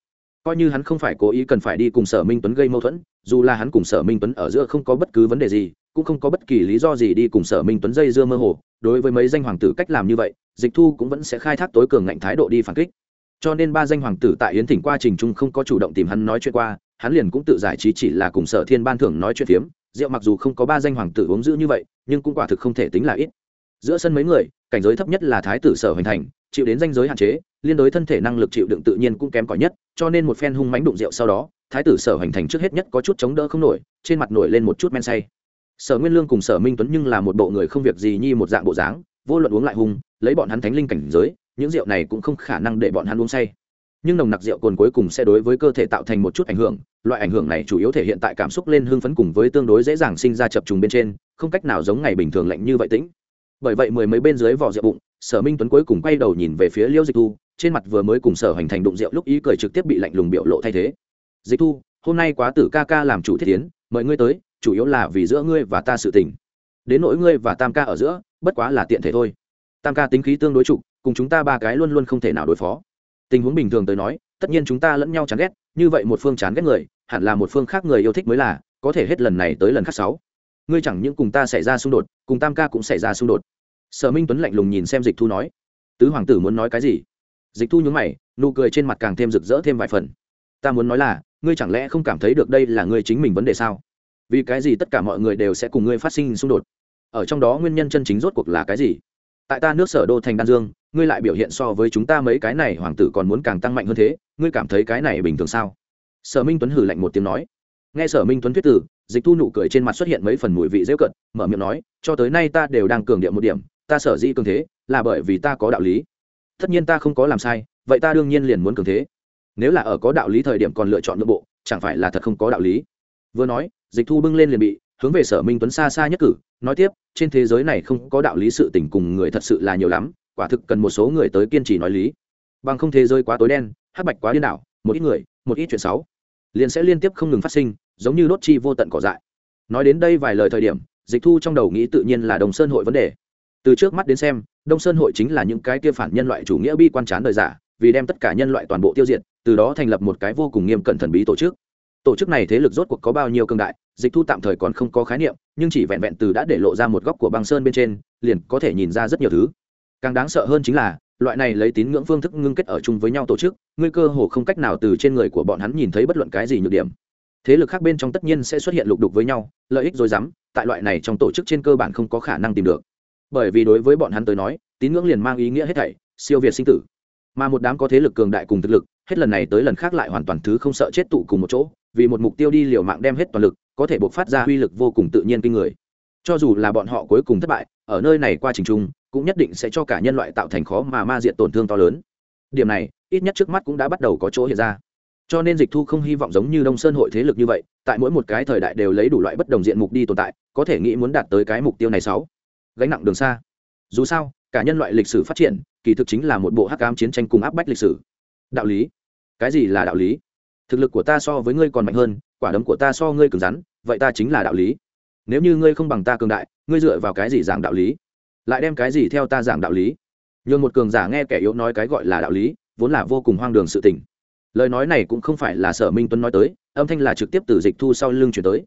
coi như hắn không phải cố ý cần phải đi cùng sở minh tuấn gây mâu thuẫn, dù là hắn cùng sở minh tuấn ở giữa không có bất cứ vấn đề gì, cũng không có bất kỳ lý do gì đi cùng sở minh tuấn dây dưa mơ hồ, đối với mấy danh hoàng tử cách làm như vậy, dịch thu cũng vẫn sẽ khai thác tối cường ngạnh thái độ đi phản kích. Cho nên ba danh hoàng tử tại yến thỉnh qua trình trung không có chủ động tìm hắn nói chuyện qua, hắn liền cũng tự giải trí chỉ là cùng sở thiên ban thưởng nói chuyện phiếm, rượu mặc dù không có ba danh hoàng tử uống giữ như vậy, nhưng cũng quả thực không thể tính là ít. Giữa sân mấy người, cảnh giới thấp nhất là thái tử sở hoành thành chịu đến danh giới hạn chế, liên đối thân thể năng lực chịu đựng tự nhiên cũng kém cỏi nhất, cho nên một phen hung mánh đụng rượu sau đó, thái tử sở hoành thành trước hết nhất có chút chống đỡ không nổi, trên mặt nổi lên một chút men say. Sở nguyên lương cùng sở minh tuấn nhưng là một bộ người không việc gì nhi một dạng bộ dáng, vô luận uống lại hung, lấy bọn hắn thánh linh cảnh giới, những rượu này cũng không khả năng để bọn hắn uống say. Nhưng nồng nặc rượu cồn cuối cùng sẽ đối với cơ thể tạo thành một chút ảnh hưởng, loại ảnh hưởng này chủ yếu thể hiện tại cảm xúc lên hưng phấn cùng với tương đối dễ dàng sinh ra chập trùng bên trên, không cách nào giống ngày bình thường lạnh như vậy tĩnh. Bởi vậy mười mấy bên dưới vỏ rượu bụng sở minh tuấn cuối cùng quay đầu nhìn về phía liêu dịch thu, trên mặt vừa mới cùng sở hành thành đụng rượu lúc ý cười trực tiếp bị lạnh lùng biểu lộ thay thế. Dịch thu, hôm nay quá tử ca ca làm chủ thiết tiến, mời ngươi tới, chủ yếu là vì giữa ngươi và ta sự tình. Đến nỗi ngươi và tam ca ở giữa, bất quá là tiện thể thôi. Tam ca tính khí tương đối trục, cùng chúng ta ba cái luôn luôn không thể nào đối phó. Tình huống bình thường tới nói, tất nhiên chúng ta lẫn nhau chán ghét, như vậy một phương chán ghét người, hẳn là một phương khác người yêu thích mới là, có thể hết lần này tới lần khác sáu. Ngươi chẳng những cùng ta xảy ra xung đột, cùng tam ca cũng xảy ra xung đột sở minh tuấn lạnh lùng nhìn xem dịch thu nói, tứ hoàng tử muốn nói cái gì? Dịch thu nhún mày, nụ cười trên mặt càng thêm rực rỡ thêm vài phần. Ta muốn nói là, ngươi chẳng lẽ không cảm thấy được đây là ngươi chính mình vấn đề sao? Vì cái gì tất cả mọi người đều sẽ cùng ngươi phát sinh xung đột? Ở trong đó nguyên nhân chân chính rốt cuộc là cái gì? Tại ta nước sở đô thành đan dương, ngươi lại biểu hiện so với chúng ta mấy cái này hoàng tử còn muốn càng tăng mạnh hơn thế, ngươi cảm thấy cái này bình thường sao? Sở minh tuấn hử lạnh một tiếng nói. Nghe sở minh tuấn thuyết tử dịch thu nụ cười trên mặt xuất hiện mấy phần mùi vị dễ cận mở miệng nói, cho tới nay ta đều đang cường điệu một điểm ta sở dĩ cường thế là bởi vì ta có đạo lý. Tất nhiên ta không có làm sai, vậy ta đương nhiên liền muốn cường thế. Nếu là ở có đạo lý thời điểm còn lựa chọn nội bộ, chẳng phải là thật không có đạo lý. Vừa nói, dịch thu bưng lên liền bị, hướng về sở minh tuấn xa xa nhất cử, nói tiếp, trên thế giới này không có đạo lý sự tình cùng người thật sự là nhiều lắm, quả thực cần một số người tới kiên trì nói lý. Bằng không thế giới quá tối đen, hắc bạch quá điên đảo, một ít người, một ít chuyện xấu, liền sẽ liên tiếp không ngừng phát sinh, giống như đốt chi vô tận cỏ dại. Nói đến đây vài lời thời điểm, dịch thu trong đầu nghĩ tự nhiên là đồng sơn hội vấn đề từ trước mắt đến xem, đông sơn hội chính là những cái kia phản nhân loại chủ nghĩa bi quan trán đời giả, vì đem tất cả nhân loại toàn bộ tiêu diệt, từ đó thành lập một cái vô cùng nghiêm cẩn thần bí tổ chức. Tổ chức này thế lực rốt cuộc có bao nhiêu cường đại, dịch thu tạm thời còn không có khái niệm, nhưng chỉ vẹn vẹn từ đã để lộ ra một góc của băng sơn bên trên, liền có thể nhìn ra rất nhiều thứ. Càng đáng sợ hơn chính là, loại này lấy tín ngưỡng phương thức ngưng kết ở chung với nhau tổ chức nguy cơ hồ không cách nào từ trên người của bọn hắn nhìn thấy bất luận cái gì nhược điểm. Thế lực khác bên trong tất nhiên sẽ xuất hiện lục đục với nhau, lợi ích rồi dám tại loại này trong tổ chức trên cơ bản không có khả năng tìm được bởi vì đối với bọn hắn tới nói, tín ngưỡng liền mang ý nghĩa hết thảy, siêu việt sinh tử. Mà một đám có thế lực cường đại cùng thực lực, hết lần này tới lần khác lại hoàn toàn thứ không sợ chết tụ cùng một chỗ, vì một mục tiêu đi liều mạng đem hết toàn lực, có thể buộc phát ra uy lực vô cùng tự nhiên kinh người. Cho dù là bọn họ cuối cùng thất bại, ở nơi này qua trình trung, cũng nhất định sẽ cho cả nhân loại tạo thành khó mà ma diện tổn thương to lớn. Điểm này, ít nhất trước mắt cũng đã bắt đầu có chỗ hiện ra. Cho nên dịch thu không hy vọng giống như đông sơn hội thế lực như vậy, tại mỗi một cái thời đại đều lấy đủ loại bất đồng diện mục đi tồn tại, có thể nghĩ muốn đạt tới cái mục tiêu này sáu gánh nặng đường xa. Dù sao, cả nhân loại lịch sử phát triển, kỳ thực chính là một bộ hắc ám chiến tranh cùng áp bách lịch sử. Đạo lý? Cái gì là đạo lý? Thực lực của ta so với ngươi còn mạnh hơn, quả đấm của ta so ngươi cứng rắn, vậy ta chính là đạo lý. Nếu như ngươi không bằng ta cường đại, ngươi dựa vào cái gì giảng đạo lý? Lại đem cái gì theo ta giảng đạo lý? Nhường một cường giả nghe kẻ yếu nói cái gọi là đạo lý, vốn là vô cùng hoang đường sự tình. Lời nói này cũng không phải là sở minh tuấn nói tới, âm thanh là trực tiếp từ dịch thu sau lưng chuyển tới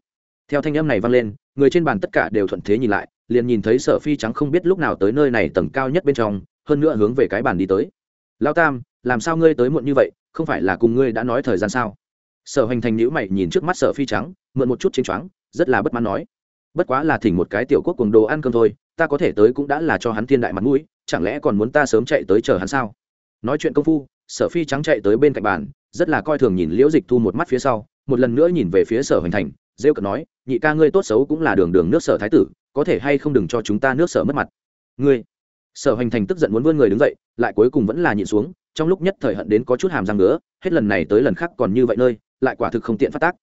theo thanh âm này vang lên, người trên bàn tất cả đều thuận thế nhìn lại, liền nhìn thấy sở phi trắng không biết lúc nào tới nơi này tầng cao nhất bên trong, hơn nữa hướng về cái bàn đi tới. Lao tam, làm sao ngươi tới muộn như vậy, không phải là cùng ngươi đã nói thời gian sao? Sở Hoành thành nhữ mày nhìn trước mắt sở phi trắng, mượn một chút chiến choáng, rất là bất mãn nói. Bất quá là thỉnh một cái tiểu quốc cùng đồ ăn cơm thôi, ta có thể tới cũng đã là cho hắn thiên đại mặt mũi, chẳng lẽ còn muốn ta sớm chạy tới chờ hắn sao? Nói chuyện công phu, sở phi trắng chạy tới bên cạnh bàn, rất là coi thường nhìn liễu dịch thu một mắt phía sau, một lần nữa nhìn về phía sở hoành thành rêu cợt nói, nhị ca ngươi tốt xấu cũng là đường đường nước sở thái tử, có thể hay không đừng cho chúng ta nước sở mất mặt? Ngươi? Sở hoành thành tức giận muốn vươn người đứng dậy, lại cuối cùng vẫn là nhịn xuống, trong lúc nhất thời hận đến có chút hàm răng nữa hết lần này tới lần khác còn như vậy nơi, lại quả thực không tiện phát tác.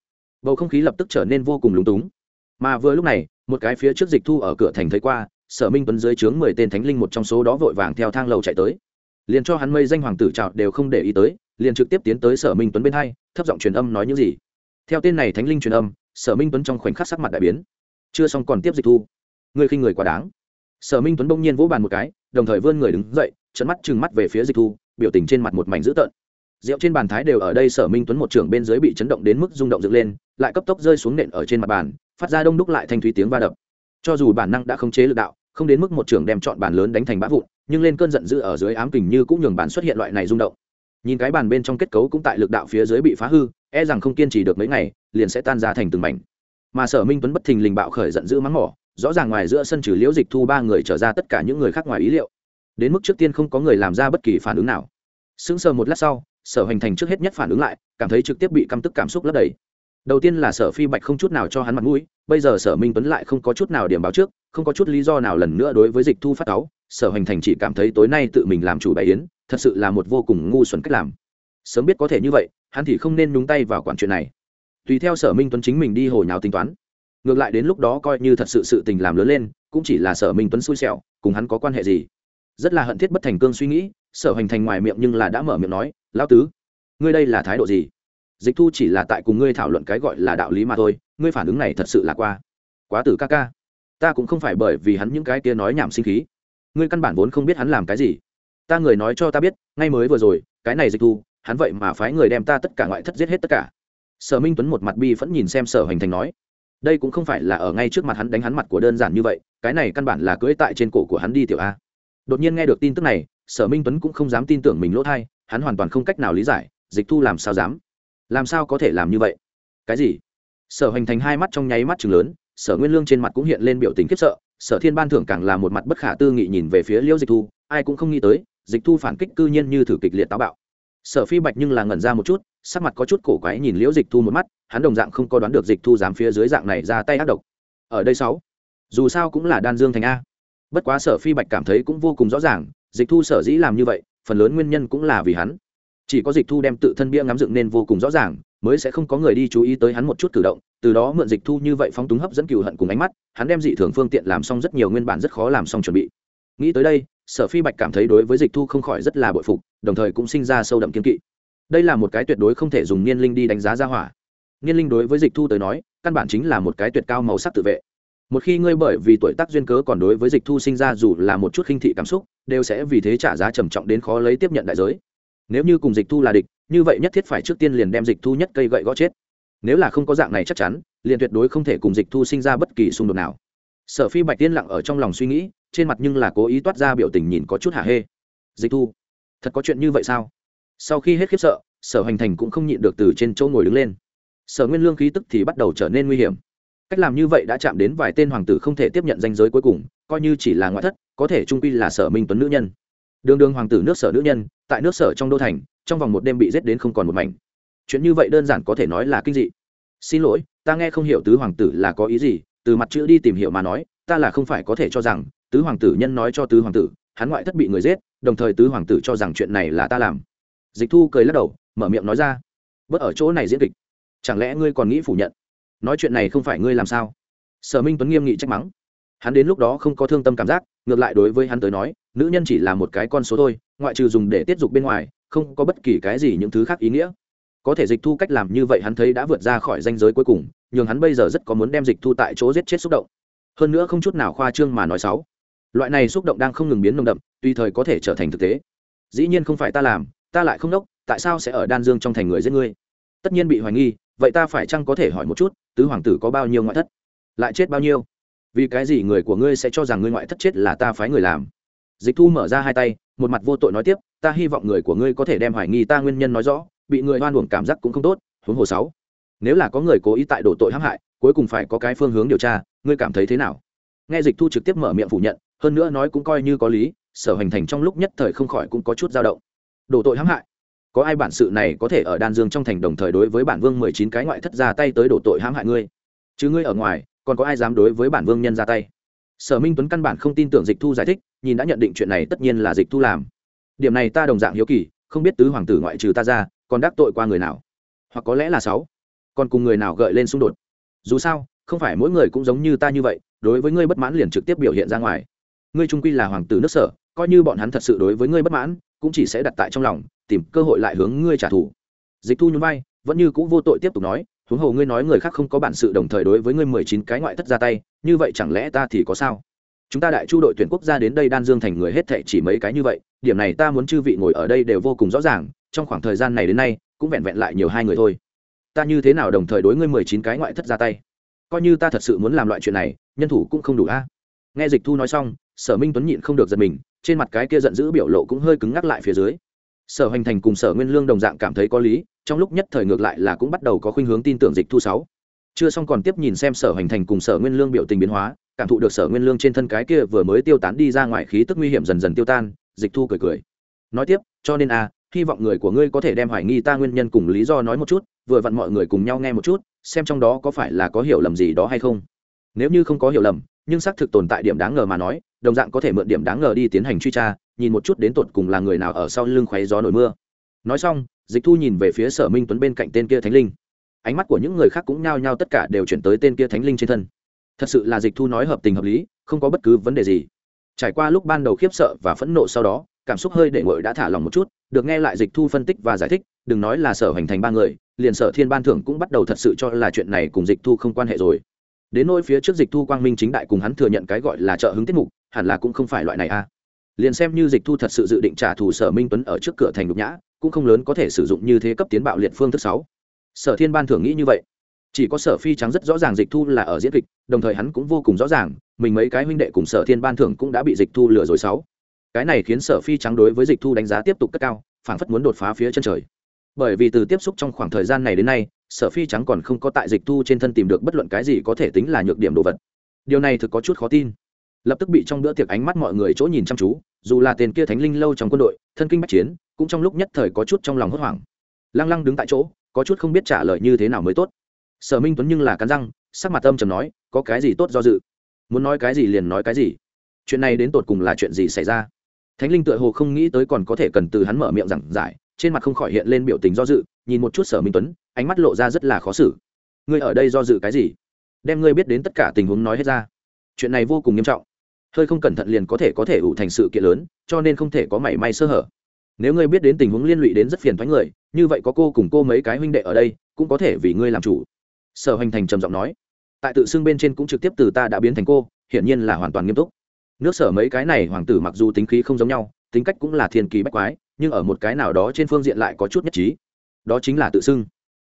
Bầu không khí lập tức trở nên vô cùng lúng túng. Mà vừa lúc này, một cái phía trước dịch thu ở cửa thành thấy qua, sở minh tuấn dưới trướng mười tên thánh linh một trong số đó vội vàng theo thang lầu chạy tới. Liền cho hắn mây danh hoàng tử trào đều không để ý tới, liền trực tiếp tiến tới sở minh tuấn bên hai, thấp giọng truyền âm nói những gì. Theo tên này thánh linh truyền âm sở minh tuấn trong khoảnh khắc sắc mặt đại biến. Chưa xong còn tiếp dịch thu. Người khinh người quá đáng. Sở minh tuấn bỗng nhiên vỗ bàn một cái, đồng thời vươn người đứng dậy trận mắt trừng mắt về phía dịch thu, biểu tình trên mặt một mảnh dữ tợn. Rượu trên bàn thái đều ở đây, sở minh tuấn một trưởng bên dưới bị chấn động đến mức rung động dựng lên, lại cấp tốc rơi xuống nện ở trên mặt bàn, phát ra đông đúc lại thanh thúy tiếng va đập. Cho dù bản năng đã không chế lực đạo, không đến mức một trưởng đem chọn bàn lớn đánh thành bã vụn, nhưng lên cơn giận dữ ở dưới ám kình như cũng nhường bàn xuất hiện loại này rung động nhìn cái bàn bên trong kết cấu cũng tại lực đạo phía dưới bị phá hư e rằng không kiên trì được mấy ngày, liền sẽ tan ra thành từng mảnh. Mà sở minh tuấn bất thình lình bạo khởi giận dữ mắng mỏ, rõ ràng ngoài giữa sân trừ liễu dịch thu ba người trở ra tất cả những người khác ngoài ý liệu. Đến mức trước tiên không có người làm ra bất kỳ phản ứng nào. Sững sờ một lát sau, sở hoành thành trước hết nhất phản ứng lại, cảm thấy trực tiếp bị căm tức cảm xúc lấp đầy. Đầu tiên là sở phi bạch không chút nào cho hắn mặt mũi, bây giờ sở minh tuấn lại không có chút nào điểm báo trước, không có chút lý do nào lần nữa đối với dịch thu phát cáu sở hoành thành chỉ cảm thấy tối nay tự mình làm chủ bài yến, thật sự là một vô cùng ngu xuẩn cách làm. Sớm biết có thể như vậy, hắn thì không nên nhúng tay vào quản chuyện này. Tùy theo sở minh tuấn chính mình đi hồi nhào tính toán. Ngược lại đến lúc đó coi như thật sự sự tình làm lớn lên, cũng chỉ là sở minh tuấn xui xẻo, cùng hắn có quan hệ gì? Rất là hận thiết bất thành cương suy nghĩ, sở Hoành thành ngoài miệng nhưng là đã mở miệng nói lao tứ, ngươi đây là thái độ gì? Dịch thu chỉ là tại cùng ngươi thảo luận cái gọi là đạo lý mà thôi, ngươi phản ứng này thật sự là qua quá tử ca ca. Ta cũng không phải bởi vì hắn những cái kia nói nhảm sinh khí ngươi căn bản vốn không biết hắn làm cái gì. Ta người nói cho ta biết, ngay mới vừa rồi, cái này dịch thu, hắn vậy mà phái người đem ta tất cả ngoại thất giết hết tất cả. Sở minh tuấn một mặt bi vẫn nhìn xem sở Hoành thành nói, đây cũng không phải là ở ngay trước mặt hắn đánh hắn mặt của đơn giản như vậy, cái này căn bản là cưỡi tại trên cổ của hắn đi tiểu a. Đột nhiên nghe được tin tức này, sở minh tuấn cũng không dám tin tưởng mình lỗ thai, hắn hoàn toàn không cách nào lý giải, dịch thu làm sao dám? Làm sao có thể làm như vậy? Cái gì? Sở Hoành thành hai mắt trong nháy mắt chừng lớn, sở nguyên lương trên mặt cũng hiện lên biểu tình khiếp sợ sở thiên ban thưởng càng là một mặt bất khả tư nghị nhìn về phía liễu dịch thu, ai cũng không nghĩ tới, dịch thu phản kích cư nhiên như thử kịch liệt táo bạo. Sở phi bạch nhưng là ngẩn ra một chút, sắc mặt có chút cổ quái nhìn liễu dịch thu một mắt, hắn đồng dạng không có đoán được dịch thu dám phía dưới dạng này ra tay ác độc. Ở đây sáu, dù sao cũng là đan dương thành a. Bất quá sở phi bạch cảm thấy cũng vô cùng rõ ràng, dịch thu sở dĩ làm như vậy, phần lớn nguyên nhân cũng là vì hắn. Chỉ có dịch thu đem tự thân bia ngắm dựng nên vô cùng rõ ràng, mới sẽ không có người đi chú ý tới hắn một chút cử động từ đó mượn dịch thu như vậy phóng túng hấp dẫn cựu hận cùng ánh mắt, hắn đem dị thường phương tiện làm xong rất nhiều nguyên bản rất khó làm xong chuẩn bị. Nghĩ tới đây, sở phi bạch cảm thấy đối với dịch thu không khỏi rất là bội phục, đồng thời cũng sinh ra sâu đậm kiên kỵ. Đây là một cái tuyệt đối không thể dùng niên linh đi đánh giá ra hỏa. Niên linh đối với dịch thu tới nói, căn bản chính là một cái tuyệt cao màu sắc tự vệ. Một khi ngươi bởi vì tuổi tác duyên cớ còn đối với dịch thu sinh ra dù là một chút khinh thị cảm xúc, đều sẽ vì thế trả giá trầm trọng đến khó lấy tiếp nhận đại giới. Nếu như cùng dịch thu là địch, như vậy nhất thiết phải trước tiên liền đem dịch thu nhất cây gậy gõ chết nếu là không có dạng này chắc chắn, liền tuyệt đối không thể cùng dịch thu sinh ra bất kỳ xung đột nào. Sở phi bạch tiên lặng ở trong lòng suy nghĩ, trên mặt nhưng là cố ý toát ra biểu tình nhìn có chút hả hê. Dịch thu, thật có chuyện như vậy sao? Sau khi hết khiếp sợ, sở hành thành cũng không nhịn được từ trên chỗ ngồi đứng lên. Sở nguyên lương khí tức thì bắt đầu trở nên nguy hiểm. Cách làm như vậy đã chạm đến vài tên hoàng tử không thể tiếp nhận danh giới cuối cùng, coi như chỉ là ngoại thất, có thể trung quy là sở minh tuấn nữ nhân. Đường đường hoàng tử nước sở nữ nhân, tại nước sở trong đô thành, trong vòng một đêm bị giết đến không còn một mảnh chuyện như vậy đơn giản có thể nói là kinh dị. Xin lỗi, ta nghe không hiểu tứ hoàng tử là có ý gì, từ mặt chữ đi tìm hiểu mà nói, ta là không phải có thể cho rằng, tứ hoàng tử nhân nói cho tứ hoàng tử, hắn ngoại thất bị người giết, đồng thời tứ hoàng tử cho rằng chuyện này là ta làm. Dịch thu cười lắc đầu, mở miệng nói ra. Bớt ở chỗ này diễn kịch. Chẳng lẽ ngươi còn nghĩ phủ nhận? Nói chuyện này không phải ngươi làm sao? Sở minh tuấn nghiêm nghị trách mắng. Hắn đến lúc đó không có thương tâm cảm giác, ngược lại đối với hắn tới nói, nữ nhân chỉ là một cái con số thôi, ngoại trừ dùng để tiết dục bên ngoài, không có bất kỳ cái gì những thứ khác ý nghĩa có thể dịch thu cách làm như vậy hắn thấy đã vượt ra khỏi danh giới cuối cùng nhưng hắn bây giờ rất có muốn đem dịch thu tại chỗ giết chết xúc động. Hơn nữa không chút nào khoa trương mà nói xấu. Loại này xúc động đang không ngừng biến nồng đậm, tùy thời có thể trở thành thực tế. Dĩ nhiên không phải ta làm, ta lại không đốc, tại sao sẽ ở đan dương trong thành người giết ngươi? Tất nhiên bị hoài nghi, vậy ta phải chăng có thể hỏi một chút, tứ hoàng tử có bao nhiêu ngoại thất? Lại chết bao nhiêu? Vì cái gì người của ngươi sẽ cho rằng ngươi ngoại thất chết là ta phái người làm? Dịch thu mở ra hai tay, một mặt vô tội nói tiếp, ta hy vọng người của ngươi có thể đem hoài nghi ta nguyên nhân nói rõ bị người hoan uổng cảm giác cũng không tốt, huống hồ sáu. Nếu là có người cố ý tại đổ tội hãm hại, cuối cùng phải có cái phương hướng điều tra, ngươi cảm thấy thế nào? Nghe dịch thu trực tiếp mở miệng phủ nhận, hơn nữa nói cũng coi như có lý, sở hành thành trong lúc nhất thời không khỏi cũng có chút dao động. Đổ tội hãm hại? Có ai bản sự này có thể ở đan dương trong thành đồng thời đối với bản vương mười chín cái ngoại thất ra tay tới đổ tội hãm hại ngươi? Chứ ngươi ở ngoài, còn có ai dám đối với bản vương nhân ra tay? Sở minh tuấn căn bản không tin tưởng dịch thu giải thích, nhìn đã nhận định chuyện này tất nhiên là dịch thu làm. Điểm này ta đồng dạng hiếu kỳ, không biết tứ hoàng tử ngoại trừ ta ra còn đắc tội qua người nào? Hoặc có lẽ là sáu. Còn cùng người nào gợi lên xung đột? Dù sao, không phải mỗi người cũng giống như ta như vậy, đối với ngươi bất mãn liền trực tiếp biểu hiện ra ngoài. Ngươi trung quy là hoàng tử nước sở, coi như bọn hắn thật sự đối với ngươi bất mãn, cũng chỉ sẽ đặt tại trong lòng, tìm cơ hội lại hướng ngươi trả thù. Dịch thu nhún vai, vẫn như cũ vô tội tiếp tục nói, huống hồ ngươi nói người khác không có bản sự đồng thời đối với ngươi mười chín cái ngoại thất ra tay, như vậy chẳng lẽ ta thì có sao? Chúng ta đại chu đội tuyển quốc gia đến đây đan dương thành người hết thệ chỉ mấy cái như vậy, điểm này ta muốn chư vị ngồi ở đây đều vô cùng rõ ràng trong khoảng thời gian này đến nay, cũng vẹn vẹn lại nhiều hai người thôi. Ta như thế nào đồng thời đối ngươi mười chín cái ngoại thất ra tay? Coi như ta thật sự muốn làm loại chuyện này, nhân thủ cũng không đủ a. Nghe dịch thu nói xong, sở minh tuấn nhịn không được giật mình, trên mặt cái kia giận dữ biểu lộ cũng hơi cứng ngắc lại phía dưới. Sở hoành thành cùng sở nguyên lương đồng dạng cảm thấy có lý, trong lúc nhất thời ngược lại là cũng bắt đầu có khuynh hướng tin tưởng dịch thu sáu. Chưa xong còn tiếp nhìn xem sở hoành thành cùng sở nguyên lương biểu tình biến hóa, cảm thụ được sở nguyên lương trên thân cái kia vừa mới tiêu tán đi ra ngoài khí tức nguy hiểm dần dần tiêu tan, dịch thu cười cười. Nói tiếp, cho nên a hy vọng người của ngươi có thể đem hoài nghi ta nguyên nhân cùng lý do nói một chút, vừa vặn mọi người cùng nhau nghe một chút, xem trong đó có phải là có hiểu lầm gì đó hay không. Nếu như không có hiểu lầm, nhưng xác thực tồn tại điểm đáng ngờ mà nói, đồng dạng có thể mượn điểm đáng ngờ đi tiến hành truy tra, nhìn một chút đến tột cùng là người nào ở sau lưng khoáy gió nổi mưa. Nói xong, dịch thu nhìn về phía sở minh tuấn bên cạnh tên kia thánh linh. Ánh mắt của những người khác cũng nhao nhao tất cả đều chuyển tới tên kia thánh linh trên thân. Thật sự là dịch thu nói hợp tình hợp lý, không có bất cứ vấn đề gì. Trải qua lúc ban đầu khiếp sợ và phẫn nộ sau đó cảm xúc hơi để ngội đã thả lòng một chút, được nghe lại dịch thu phân tích và giải thích, đừng nói là sở hành thành ba người, liền sở thiên ban thưởng cũng bắt đầu thật sự cho là chuyện này cùng dịch thu không quan hệ rồi. Đến nỗi phía trước dịch thu quang minh chính đại cùng hắn thừa nhận cái gọi là trợ hứng tiết mục, hẳn là cũng không phải loại này a liền xem như dịch thu thật sự dự định trả thù sở minh tuấn ở trước cửa thành đục nhã, cũng không lớn có thể sử dụng như thế cấp tiến bạo liệt phương thức sáu. Sở thiên ban thưởng nghĩ như vậy. Chỉ có sở phi trắng rất rõ ràng dịch thu là ở diễn kịch, đồng thời hắn cũng vô cùng rõ ràng, mình mấy cái huynh đệ cùng sở thiên ban thưởng cũng đã bị dịch thu lừa rồi sáu cái này khiến sở phi trắng đối với dịch thu đánh giá tiếp tục cất cao, phảng phất muốn đột phá phía chân trời. Bởi vì từ tiếp xúc trong khoảng thời gian này đến nay, sở phi trắng còn không có tại dịch thu trên thân tìm được bất luận cái gì có thể tính là nhược điểm đồ vật. Điều này thực có chút khó tin. Lập tức bị trong bữa tiệc ánh mắt mọi người chỗ nhìn chăm chú, dù là tên kia thánh linh lâu trong quân đội, thân kinh bách chiến, cũng trong lúc nhất thời có chút trong lòng hốt hoảng. Lăng lăng đứng tại chỗ, có chút không biết trả lời như thế nào mới tốt. Sở minh tuấn nhưng là cắn răng, sắc mặt âm trầm nói, có cái gì tốt do dự? Muốn nói cái gì liền nói cái gì. Chuyện này đến tột cùng là chuyện gì xảy ra? Thánh linh tựa hồ không nghĩ tới còn có thể cần từ hắn mở miệng giảng giải, trên mặt không khỏi hiện lên biểu tình do dự, nhìn một chút sở minh tuấn, ánh mắt lộ ra rất là khó xử. Ngươi ở đây do dự cái gì? Đem ngươi biết đến tất cả tình huống nói hết ra. Chuyện này vô cùng nghiêm trọng. Hơi không cẩn thận liền có thể có thể ủ thành sự kiện lớn, cho nên không thể có mảy may sơ hở. Nếu ngươi biết đến tình huống liên lụy đến rất phiền thoái người, như vậy có cô cùng cô mấy cái huynh đệ ở đây, cũng có thể vì ngươi làm chủ. Sở hoành thành trầm giọng nói. Tại tự xưng bên trên cũng trực tiếp từ ta đã biến thành cô, hiển nhiên là hoàn toàn nghiêm túc nước sở mấy cái này hoàng tử mặc dù tính khí không giống nhau, tính cách cũng là thiên kỳ bách quái, nhưng ở một cái nào đó trên phương diện lại có chút nhất trí. Đó chính là tự xưng.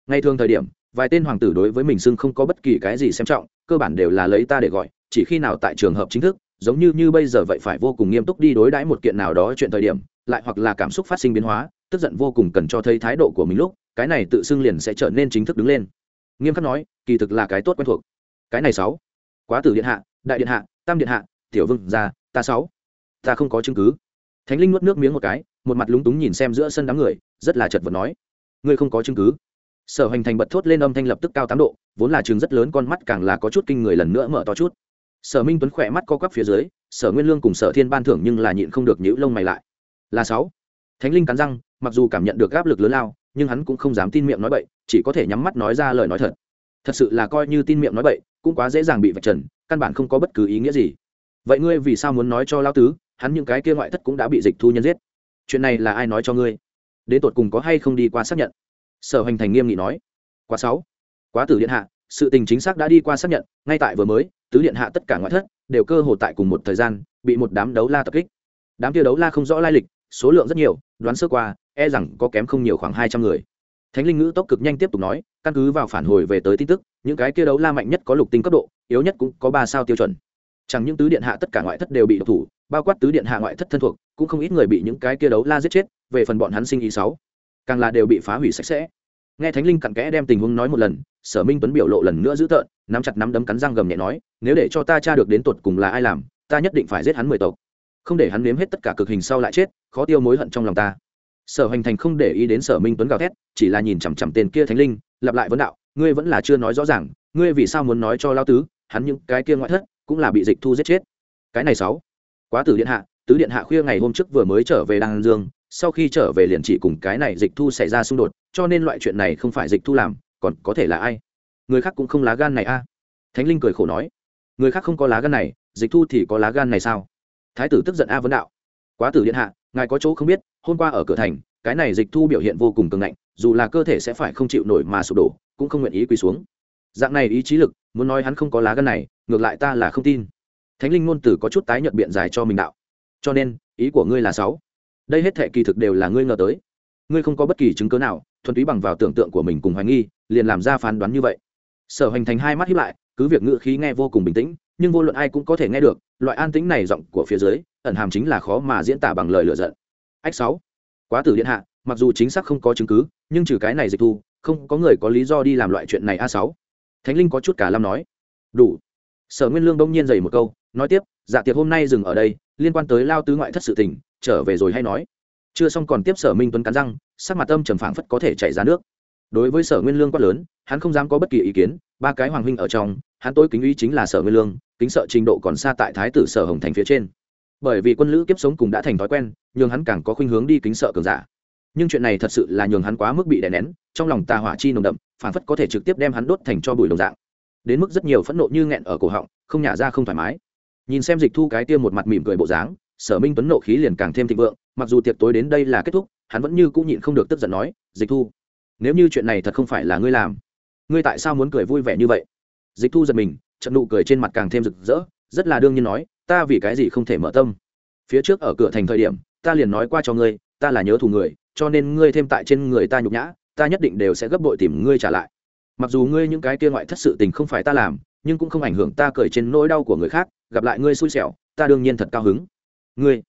Ngay thường thời điểm, vài tên hoàng tử đối với mình xưng không có bất kỳ cái gì xem trọng, cơ bản đều là lấy ta để gọi, chỉ khi nào tại trường hợp chính thức, giống như như bây giờ vậy phải vô cùng nghiêm túc đi đối đãi một kiện nào đó chuyện thời điểm, lại hoặc là cảm xúc phát sinh biến hóa, tức giận vô cùng cần cho thấy thái độ của mình lúc, cái này tự xưng liền sẽ trở nên chính thức đứng lên. Nghiêm khắc nói, kỳ thực là cái tốt quen thuộc. Cái này sáu. Quá tử điện hạ, đại điện hạ, tam điện hạ tiểu vương ra, ta sáu. Ta không có chứng cứ. Thánh linh nuốt nước miếng một cái một mặt lúng túng nhìn xem giữa sân đám người rất là chật vật nói. Ngươi không có chứng cứ. Sở Hoành thành bật thốt lên âm thanh lập tức cao tám độ vốn là trường rất lớn con mắt càng là có chút kinh người lần nữa mở to chút. Sở minh tuấn khỏe mắt co quắp phía dưới sở nguyên lương cùng sở thiên ban thưởng nhưng là nhịn không được nhữ lông mày lại. Là sáu. Thánh linh cắn răng mặc dù cảm nhận được áp lực lớn lao nhưng hắn cũng không dám tin miệng nói bậy chỉ có thể nhắm mắt nói ra lời nói thật. Thật sự là coi như tin miệng nói bậy cũng quá dễ dàng bị vạch trần căn bản không có bất cứ ý nghĩa gì vậy ngươi vì sao muốn nói cho lao tứ, hắn những cái kia ngoại thất cũng đã bị dịch thu nhân giết? Chuyện này là ai nói cho ngươi? Đến tột cùng có hay không đi qua xác nhận? Sở hoành thành nghiêm nghị nói. Quá sáu quá tử điện hạ, sự tình chính xác đã đi qua xác nhận, ngay tại vừa mới, tứ điện hạ tất cả ngoại thất đều cơ hồ tại cùng một thời gian, bị một đám đấu la tập kích. Đám kia đấu la không rõ lai lịch, số lượng rất nhiều, đoán sơ qua e rằng có kém không nhiều khoảng hai trăm người. Thánh linh ngữ tốc cực nhanh tiếp tục nói, căn cứ vào phản hồi về tới tin tức, những cái kia đấu la mạnh nhất có lục tinh cấp độ, yếu nhất cũng có ba sao tiêu chuẩn chẳng những tứ điện hạ tất cả ngoại thất đều bị độc thủ, bao quát tứ điện hạ ngoại thất thân thuộc, cũng không ít người bị những cái kia đấu la giết chết, về phần bọn hắn sinh ý sáu. Càng là đều bị phá hủy sạch sẽ. Nghe thánh linh cặn kẽ đem tình huống nói một lần, sở minh tuấn biểu lộ lần nữa dữ tợn, nắm chặt nắm đấm cắn răng gầm nhẹ nói, nếu để cho ta tra được đến tuột cùng là ai làm, ta nhất định phải giết hắn mười tộc. Không để hắn nếm hết tất cả cực hình sau lại chết, khó tiêu mối hận trong lòng ta. Sở hoành thành không để ý đến sở minh tuấn gào thét, chỉ là nhìn chằm chằm tên kia thánh linh, lặp lại vấn đạo, ngươi vẫn là chưa nói rõ ràng, ngươi vì sao muốn nói cho lao tứ, hắn những cái kia ngoại thất cũng là bị dịch thu giết chết. Cái này sáu. Quá tử điện hạ, tứ điện hạ khuya ngày hôm trước vừa mới trở về đan dương, sau khi trở về liền chỉ cùng cái này dịch thu xảy ra xung đột, cho nên loại chuyện này không phải dịch thu làm, còn có thể là ai? Người khác cũng không lá gan này a. Thánh linh cười khổ nói. Người khác không có lá gan này, dịch thu thì có lá gan này sao? Thái tử tức giận a vấn đạo. Quá tử điện hạ, ngài có chỗ không biết, hôm qua ở cửa thành, cái này dịch thu biểu hiện vô cùng cường ngạnh, dù là cơ thể sẽ phải không chịu nổi mà sụp đổ, cũng không nguyện ý quỳ xuống dạng này ý chí lực, muốn nói hắn không có lá gan này, ngược lại ta là không tin. Thánh linh ngôn tử có chút tái nhận biện dài cho mình đạo. Cho nên, ý của ngươi là sáu. Đây hết thệ kỳ thực đều là ngươi ngờ tới. Ngươi không có bất kỳ chứng cớ nào, thuần túy bằng vào tưởng tượng của mình cùng hoài nghi, liền làm ra phán đoán như vậy. Sở hoành thành hai mắt hiếp lại, cứ việc ngữ khí nghe vô cùng bình tĩnh, nhưng vô luận ai cũng có thể nghe được, loại an tĩnh này giọng của phía dưới, ẩn hàm chính là khó mà diễn tả bằng lời lựa giận. Ách sáu. Quá tử điện hạ, mặc dù chính xác không có chứng cứ, nhưng trừ cái này dịch thu, không có người có lý do đi làm loại chuyện này a sáu thánh linh có chút cả lam nói. Đủ. Sở nguyên lương đông nhiên dày một câu, nói tiếp dạ tiệc hôm nay dừng ở đây, liên quan tới lao tứ ngoại thất sự tình, trở về rồi hay nói. Chưa xong còn tiếp sở minh tuấn cắn răng, sắc mặt âm trầm phảng phất có thể chảy ra nước. Đối với sở nguyên lương quát lớn, hắn không dám có bất kỳ ý kiến, ba cái hoàng huynh ở trong, hắn tôi kính uy chính là sở nguyên lương, kính sợ trình độ còn xa tại thái tử sở hồng thành phía trên. Bởi vì quân lữ kiếp sống cùng đã thành thói quen nhưng hắn càng có khuynh hướng đi kính sợ cường giả nhưng chuyện này thật sự là nhường hắn quá mức bị đè nén, trong lòng tà hỏa chi nồng đậm phản phất có thể trực tiếp đem hắn đốt thành cho bụi đồng dạng. Đến mức rất nhiều phẫn nộ như nghẹn ở cổ họng, không nhả ra không thoải mái. Nhìn xem dịch thu cái tiêm một mặt mỉm cười bộ dáng, sở minh tuấn nộ khí liền càng thêm thịnh vượng, mặc dù tiệc tối đến đây là kết thúc, hắn vẫn như cũng nhịn không được tức giận nói, dịch thu, nếu như chuyện này thật không phải là ngươi làm, ngươi tại sao muốn cười vui vẻ như vậy? Dịch thu giật mình, trận nụ cười trên mặt càng thêm rực rỡ, rất là đương nhiên nói, ta vì cái gì không thể mở tâm? Phía trước ở cửa thành thời điểm, ta liền nói qua cho ngươi, ta là nhớ thù người cho nên ngươi thêm tại trên người ta nhục nhã, ta nhất định đều sẽ gấp bội tìm ngươi trả lại. Mặc dù ngươi những cái kia ngoại thất sự tình không phải ta làm, nhưng cũng không ảnh hưởng ta cười trên nỗi đau của người khác, gặp lại ngươi xui xẻo, ta đương nhiên thật cao hứng. Ngươi,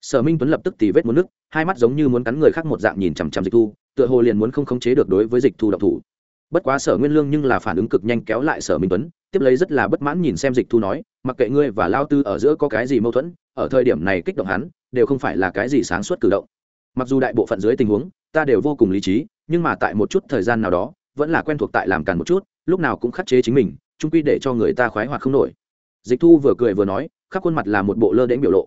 sở minh tuấn lập tức tì vết muốn nước hai mắt giống như muốn cắn người khác một dạng nhìn chằm chằm dịch thu, tựa hồ liền muốn không khống chế được đối với dịch thu độc thủ. Bất quá sở nguyên lương nhưng là phản ứng cực nhanh kéo lại sở minh tuấn, tiếp lấy rất là bất mãn nhìn xem dịch thu nói, mặc kệ ngươi và lao tư ở giữa có cái gì mâu thuẫn, ở thời điểm này kích động hắn, đều không phải là cái gì sáng suốt cử động mặc dù đại bộ phận dưới tình huống, ta đều vô cùng lý trí, nhưng mà tại một chút thời gian nào đó, vẫn là quen thuộc tại làm càn một chút, lúc nào cũng khắc chế chính mình trung quy để cho người ta khoái hoặc không nổi. Dịch thu vừa cười vừa nói, khắp khuôn mặt là một bộ lơ đễnh biểu lộ.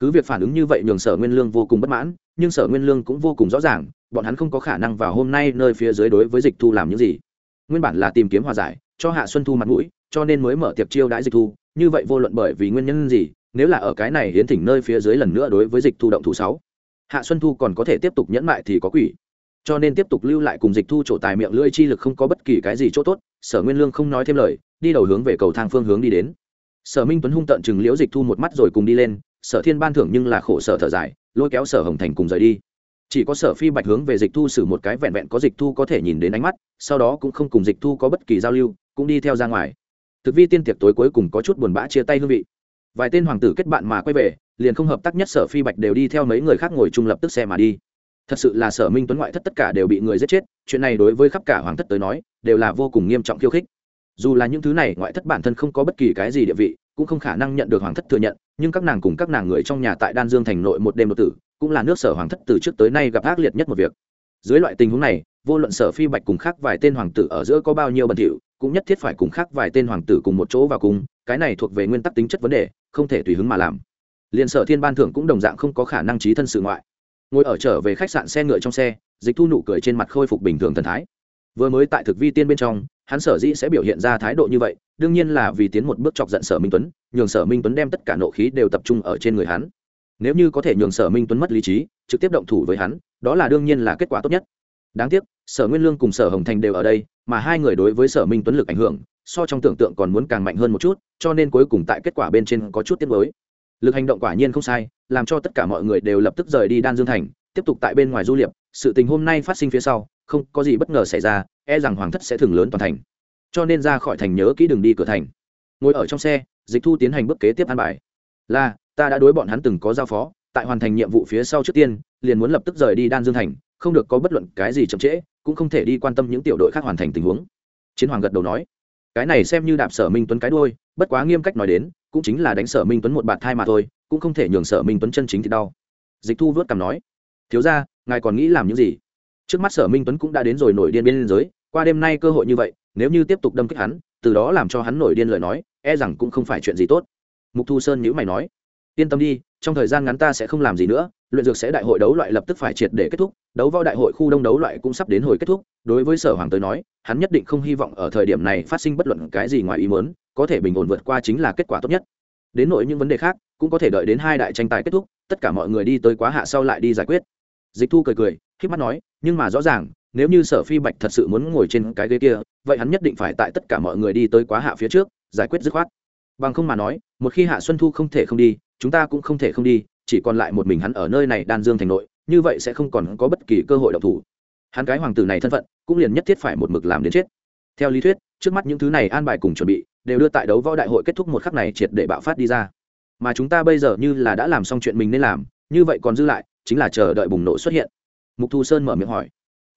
Cứ việc phản ứng như vậy nhường sở nguyên lương vô cùng bất mãn, nhưng sở nguyên lương cũng vô cùng rõ ràng, bọn hắn không có khả năng vào hôm nay nơi phía dưới đối với dịch thu làm những gì. Nguyên bản là tìm kiếm hòa giải, cho hạ xuân thu mặt mũi, cho nên mới mở tiệc chiêu đãi dịch thu, như vậy vô luận bởi vì nguyên nhân gì, nếu là ở cái này hiến thỉnh nơi phía dưới lần nữa đối với dịch thu động thủ sáu hạ xuân thu còn có thể tiếp tục nhẫn mại thì có quỷ. Cho nên tiếp tục lưu lại cùng dịch thu chỗ tài miệng lưỡi chi lực không có bất kỳ cái gì chỗ tốt, sở nguyên lương không nói thêm lời, đi đầu hướng về cầu thang phương hướng đi đến. Sở minh tuấn hung tận chừng liễu dịch thu một mắt rồi cùng đi lên, sở thiên ban thưởng nhưng là khổ sở thở dài, lôi kéo sở hồng thành cùng rời đi. Chỉ có sở phi bạch hướng về dịch thu xử một cái vẹn vẹn có dịch thu có thể nhìn đến ánh mắt, sau đó cũng không cùng dịch thu có bất kỳ giao lưu, cũng đi theo ra ngoài. Thực vi tiên tiệc tối cuối cùng có chút buồn bã chia tay hương vị. Vài tên hoàng tử kết bạn mà quay về liền không hợp tác nhất sở phi bạch đều đi theo mấy người khác ngồi chung lập tức xe mà đi. Thật sự là sở minh tuấn ngoại thất tất cả đều bị người giết chết, chuyện này đối với khắp cả hoàng thất tới nói, đều là vô cùng nghiêm trọng khiêu khích. Dù là những thứ này, ngoại thất bản thân không có bất kỳ cái gì địa vị, cũng không khả năng nhận được hoàng thất thừa nhận, nhưng các nàng cùng các nàng người trong nhà tại đan dương thành nội một đêm một tử, cũng là nước sở hoàng thất từ trước tới nay gặp ác liệt nhất một việc. Dưới loại tình huống này, vô luận sở phi bạch cùng khác vài tên hoàng tử ở giữa có bao nhiêu bẩn thỉu, cũng nhất thiết phải cùng khác vài tên hoàng tử cùng một chỗ vào cùng, cái này thuộc về nguyên tắc tính chất vấn đề, không thể tùy hứng mà làm liền sở thiên ban thưởng cũng đồng dạng không có khả năng trí thân sự ngoại. Ngồi ở trở về khách sạn xe ngựa trong xe, dịch thu nụ cười trên mặt khôi phục bình thường thần thái. Vừa mới tại thực vi tiên bên trong, hắn sở dĩ sẽ biểu hiện ra thái độ như vậy, đương nhiên là vì tiến một bước chọc giận sở minh tuấn, nhường sở minh tuấn đem tất cả nộ khí đều tập trung ở trên người hắn. Nếu như có thể nhường sở minh tuấn mất lý trí, trực tiếp động thủ với hắn, đó là đương nhiên là kết quả tốt nhất. Đáng tiếc, sở nguyên lương cùng sở hồng thành đều ở đây, mà hai người đối với sở minh tuấn lực ảnh hưởng, so trong tưởng tượng còn muốn càng mạnh hơn một chút, cho nên cuối cùng tại kết quả bên trên có chút tiết mới lực hành động quả nhiên không sai, làm cho tất cả mọi người đều lập tức rời đi đan dương thành, tiếp tục tại bên ngoài du liệp sự tình hôm nay phát sinh phía sau, không có gì bất ngờ xảy ra e rằng hoàng thất sẽ thường lớn toàn thành. Cho nên ra khỏi thành nhớ kỹ đường đi cửa thành. Ngồi ở trong xe, dịch thu tiến hành bước kế tiếp an bài. Là, ta đã đối bọn hắn từng có giao phó, tại hoàn thành nhiệm vụ phía sau trước tiên, liền muốn lập tức rời đi đan dương thành, không được có bất luận cái gì chậm trễ, cũng không thể đi quan tâm những tiểu đội khác hoàn thành tình huống. Chiến hoàng gật đầu nói. Cái này xem như đạp sở minh tuấn cái đôi bất quá nghiêm cách nói đến cũng chính là đánh sở minh tuấn một bạt thai mà thôi, cũng không thể nhường sở minh tuấn chân chính thì đau. Dịch thu vớt cằm nói, thiếu ra ngài còn nghĩ làm những gì? Trước mắt sở minh tuấn cũng đã đến rồi nổi điên biên giới, qua đêm nay cơ hội như vậy, nếu như tiếp tục đâm kích hắn, từ đó làm cho hắn nổi điên lời nói e rằng cũng không phải chuyện gì tốt. Mục thu sơn nhữ mày nói, yên tâm đi, trong thời gian ngắn ta sẽ không làm gì nữa, luyện dược sẽ đại hội đấu loại lập tức phải triệt để kết thúc, đấu võ đại hội khu đông đấu loại cũng sắp đến hồi kết thúc. Đối với sở hoàng tới nói, hắn nhất định không hy vọng ở thời điểm này phát sinh bất luận cái gì ngoài ý muốn có thể bình ổn vượt qua chính là kết quả tốt nhất. Đến nội những vấn đề khác, cũng có thể đợi đến hai đại tranh tài kết thúc, tất cả mọi người đi tới quá hạ sau lại đi giải quyết. Dịch thu cười cười k mắt nói, nhưng mà rõ ràng, nếu như sở phi bạch thật sự muốn ngồi trên cái ghế kia, vậy hắn nhất định phải tại tất cả mọi người đi tới quá hạ phía trước, giải quyết dứt khoát. Bằng không mà nói, một khi hạ xuân thu không thể không đi, chúng ta cũng không thể không đi, chỉ còn lại một mình hắn ở nơi này đan dương thành nội, như vậy sẽ không còn có bất kỳ cơ hội độc thủ. Hắn cái hoàng tử này thân phận, cũng liền nhất thiết phải một mực làm đến chết. Theo lý thuyết, trước mắt những thứ này an bài cùng chuẩn bị đều đưa tại đấu võ đại hội kết thúc một khắc này triệt để bạo phát đi ra. Mà chúng ta bây giờ như là đã làm xong chuyện mình nên làm, như vậy còn dư lại, chính là chờ đợi bùng nổ xuất hiện. Mục thu sơn mở miệng hỏi.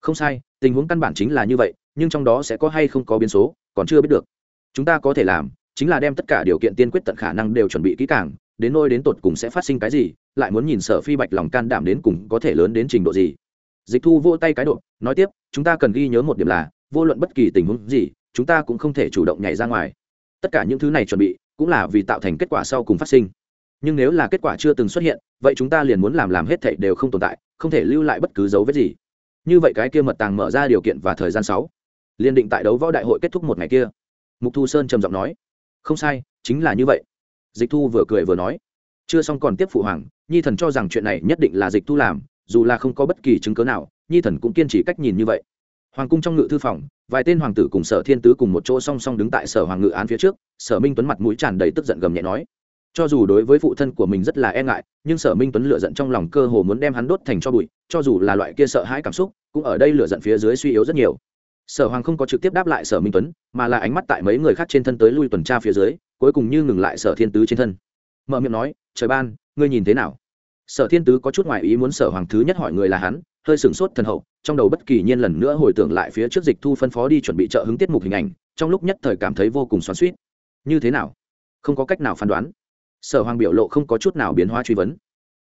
Không sai, tình huống căn bản chính là như vậy, nhưng trong đó sẽ có hay không có biến số, còn chưa biết được. Chúng ta có thể làm, chính là đem tất cả điều kiện tiên quyết tận khả năng đều chuẩn bị kỹ càng, đến nôi đến tột cùng sẽ phát sinh cái gì, lại muốn nhìn sở phi bạch lòng can đảm đến cùng có thể lớn đến trình độ gì. Dịch thu vô tay cái độ nói tiếp, chúng ta cần ghi nhớ một điểm là, vô luận bất kỳ tình huống gì, chúng ta cũng không thể chủ động nhảy ra ngoài tất cả những thứ này chuẩn bị cũng là vì tạo thành kết quả sau cùng phát sinh. Nhưng nếu là kết quả chưa từng xuất hiện, vậy chúng ta liền muốn làm làm hết thảy đều không tồn tại, không thể lưu lại bất cứ dấu vết gì. Như vậy cái kia mật tàng mở ra điều kiện và thời gian sáu. Liên định tại đấu võ đại hội kết thúc một ngày kia. Mục thu sơn trầm giọng nói, không sai, chính là như vậy. Dịch thu vừa cười vừa nói, chưa xong còn tiếp phụ hoàng, nhi thần cho rằng chuyện này nhất định là dịch thu làm, dù là không có bất kỳ chứng cớ nào, nhi thần cũng kiên trì cách nhìn như vậy hoàng cung trong ngự thư phòng, vài tên hoàng tử cùng sở thiên tứ cùng một chỗ song song đứng tại sở hoàng ngự án phía trước, sở minh tuấn mặt mũi tràn đầy tức giận gầm nhẹ nói. Cho dù đối với phụ thân của mình rất là e ngại, nhưng sở minh tuấn lựa giận trong lòng cơ hồ muốn đem hắn đốt thành cho bụi, cho dù là loại kia sợ hãi cảm xúc, cũng ở đây lựa giận phía dưới suy yếu rất nhiều. Sở hoàng không có trực tiếp đáp lại sở minh tuấn, mà là ánh mắt tại mấy người khác trên thân tới lui tuần tra phía dưới, cuối cùng như ngừng lại sở thiên tứ trên thân. Mở miệng nói, trời ban, ngươi nhìn thế nào? Sở thiên tứ có chút ngoại ý muốn sở hoàng thứ nhất hỏi người là hắn hơi sửng sốt thần hậu, trong đầu bất kỳ nhiên lần nữa hồi tưởng lại phía trước dịch thu phân phó đi chuẩn bị trợ hứng tiết mục hình ảnh, trong lúc nhất thời cảm thấy vô cùng xoắn suýt như thế nào? Không có cách nào phán đoán. Sở hoàng biểu lộ không có chút nào biến hóa truy vấn.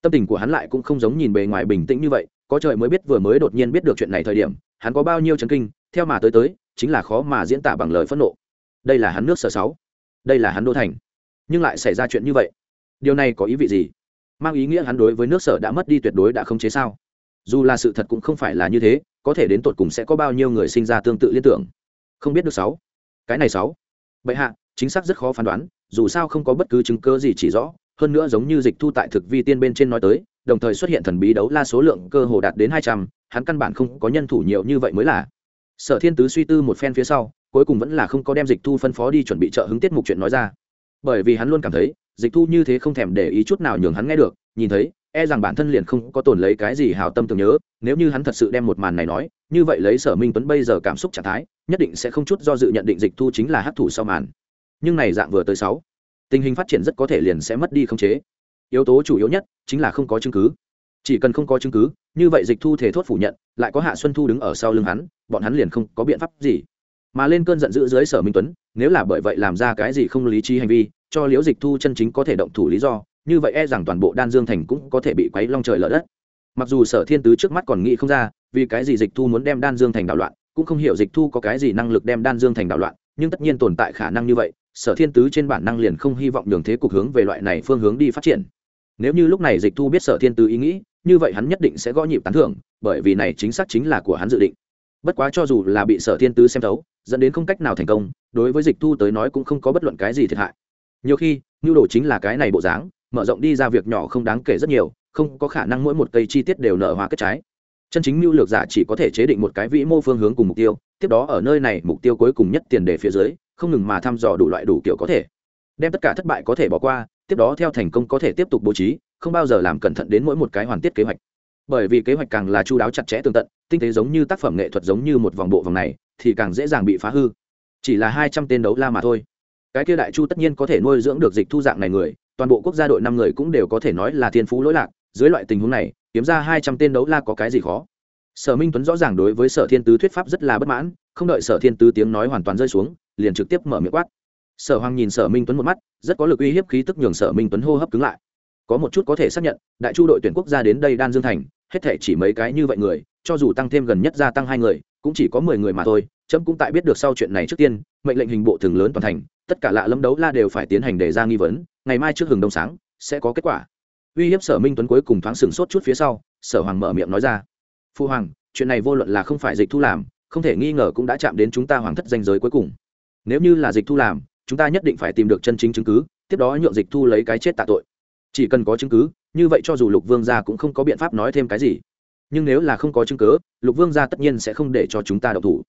Tâm tình của hắn lại cũng không giống nhìn bề ngoài bình tĩnh như vậy, có trời mới biết vừa mới đột nhiên biết được chuyện này thời điểm, hắn có bao nhiêu chấn kinh, theo mà tới tới, chính là khó mà diễn tả bằng lời phẫn nộ. Đây là hắn nước sở sáu. Đây là hắn đô thành. Nhưng lại xảy ra chuyện như vậy. Điều này có ý vị gì? Mang ý nghĩa hắn đối với nước sở đã mất đi tuyệt đối đã không chế sao? Dù là sự thật cũng không phải là như thế, có thể đến tột cùng sẽ có bao nhiêu người sinh ra tương tự liên tưởng. Không biết được sáu. Cái này sáu. Bệ hạ, chính xác rất khó phán đoán, dù sao không có bất cứ chứng cơ gì chỉ rõ, hơn nữa giống như dịch thu tại thực vi tiên bên trên nói tới, đồng thời xuất hiện thần bí đấu la số lượng cơ hồ đạt đến hai trăm, hắn căn bản không có nhân thủ nhiều như vậy mới là. Sở thiên tứ suy tư một phen phía sau, cuối cùng vẫn là không có đem dịch thu phân phó đi chuẩn bị trợ hứng tiết mục chuyện nói ra. Bởi vì hắn luôn cảm thấy, dịch thu như thế không thèm để ý chút nào nhường hắn nghe được, nhìn thấy e rằng bản thân liền không có tồn lấy cái gì hào tâm tưởng nhớ, nếu như hắn thật sự đem một màn này nói, như vậy lấy sở minh tuấn bây giờ cảm xúc trạng thái, nhất định sẽ không chút do dự nhận định dịch thu chính là hắc thủ sau màn. Nhưng này dạng vừa tới sáu, tình hình phát triển rất có thể liền sẽ mất đi khống chế. Yếu tố chủ yếu nhất chính là không có chứng cứ. Chỉ cần không có chứng cứ, như vậy dịch thu thể thốt phủ nhận, lại có hạ xuân thu đứng ở sau lưng hắn, bọn hắn liền không có biện pháp gì. Mà lên cơn giận dữ dưới sở minh tuấn, nếu là bởi vậy làm ra cái gì không lý trí hành vi, cho liễu dịch thu chân chính có thể động thủ lý do như vậy e rằng toàn bộ đan dương thành cũng có thể bị quấy long trời lở đất. Mặc dù sở thiên tứ trước mắt còn nghĩ không ra, vì cái gì dịch thu muốn đem đan dương thành đảo loạn, cũng không hiểu dịch thu có cái gì năng lực đem đan dương thành đảo loạn, nhưng tất nhiên tồn tại khả năng như vậy, sở thiên tứ trên bản năng liền không hy vọng nhường thế cục hướng về loại này phương hướng đi phát triển. Nếu như lúc này dịch thu biết sở thiên tứ ý nghĩ, như vậy hắn nhất định sẽ gõ nhịp tán thưởng, bởi vì này chính xác chính là của hắn dự định. Bất quá cho dù là bị sở thiên tứ xem thấu, dẫn đến không cách nào thành công, đối với dịch thu tới nói cũng không có bất luận cái gì thiệt hại. Nhiều khi nhu đồ chính là cái này bộ dáng mở rộng đi ra việc nhỏ không đáng kể rất nhiều, không có khả năng mỗi một cây chi tiết đều nở hoa kết trái. Chân chính mưu lược giả chỉ có thể chế định một cái vĩ mô phương hướng cùng mục tiêu, tiếp đó ở nơi này mục tiêu cuối cùng nhất tiền đề phía dưới, không ngừng mà thăm dò đủ loại đủ kiểu có thể. Đem tất cả thất bại có thể bỏ qua, tiếp đó theo thành công có thể tiếp tục bố trí, không bao giờ làm cẩn thận đến mỗi một cái hoàn tiết kế hoạch. Bởi vì kế hoạch càng là chu đáo chặt chẽ tường tận, tinh tế giống như tác phẩm nghệ thuật giống như một vòng bộ vòng này, thì càng dễ dàng bị phá hư. Chỉ là hai trăm tên đấu la mà thôi. Cái kia đại chu tất nhiên có thể nuôi dưỡng được dịch thu dạng này người toàn bộ quốc gia đội năm người cũng đều có thể nói là thiên phú lỗi lạc, dưới loại tình huống này, kiếm ra hai trăm tên đấu la có cái gì khó? Sở minh tuấn rõ ràng đối với sở thiên tứ thuyết pháp rất là bất mãn, không đợi sở thiên tứ tiếng nói hoàn toàn rơi xuống, liền trực tiếp mở miệng quát. Sở hoàng nhìn sở minh tuấn một mắt, rất có lực uy hiếp khí tức nhường sở minh tuấn hô hấp cứng lại. Có một chút có thể xác nhận, đại chu đội tuyển quốc gia đến đây đan dương thành, hết thể chỉ mấy cái như vậy người, cho dù tăng thêm gần nhất gia tăng hai người, cũng chỉ có mười người mà thôi trẫm cũng tại biết được sau chuyện này trước tiên, mệnh lệnh hình bộ thường lớn toàn thành, tất cả lạ lâm đấu la đều phải tiến hành đề ra nghi vấn ngày mai trước hừng đông sáng, sẽ có kết quả. Uy hiếp sở minh tuấn cuối cùng thoáng sừng sốt chút phía sau, sở hoàng mở miệng nói ra. Phu hoàng, chuyện này vô luận là không phải dịch thu làm, không thể nghi ngờ cũng đã chạm đến chúng ta hoàng thất danh giới cuối cùng. Nếu như là dịch thu làm, chúng ta nhất định phải tìm được chân chính chứng cứ, tiếp đó nhượng dịch thu lấy cái chết tạ tội. Chỉ cần có chứng cứ, như vậy cho dù lục vương gia cũng không có biện pháp nói thêm cái gì. Nhưng nếu là không có chứng cứ, lục vương gia tất nhiên sẽ không để cho chúng ta đậu thủ.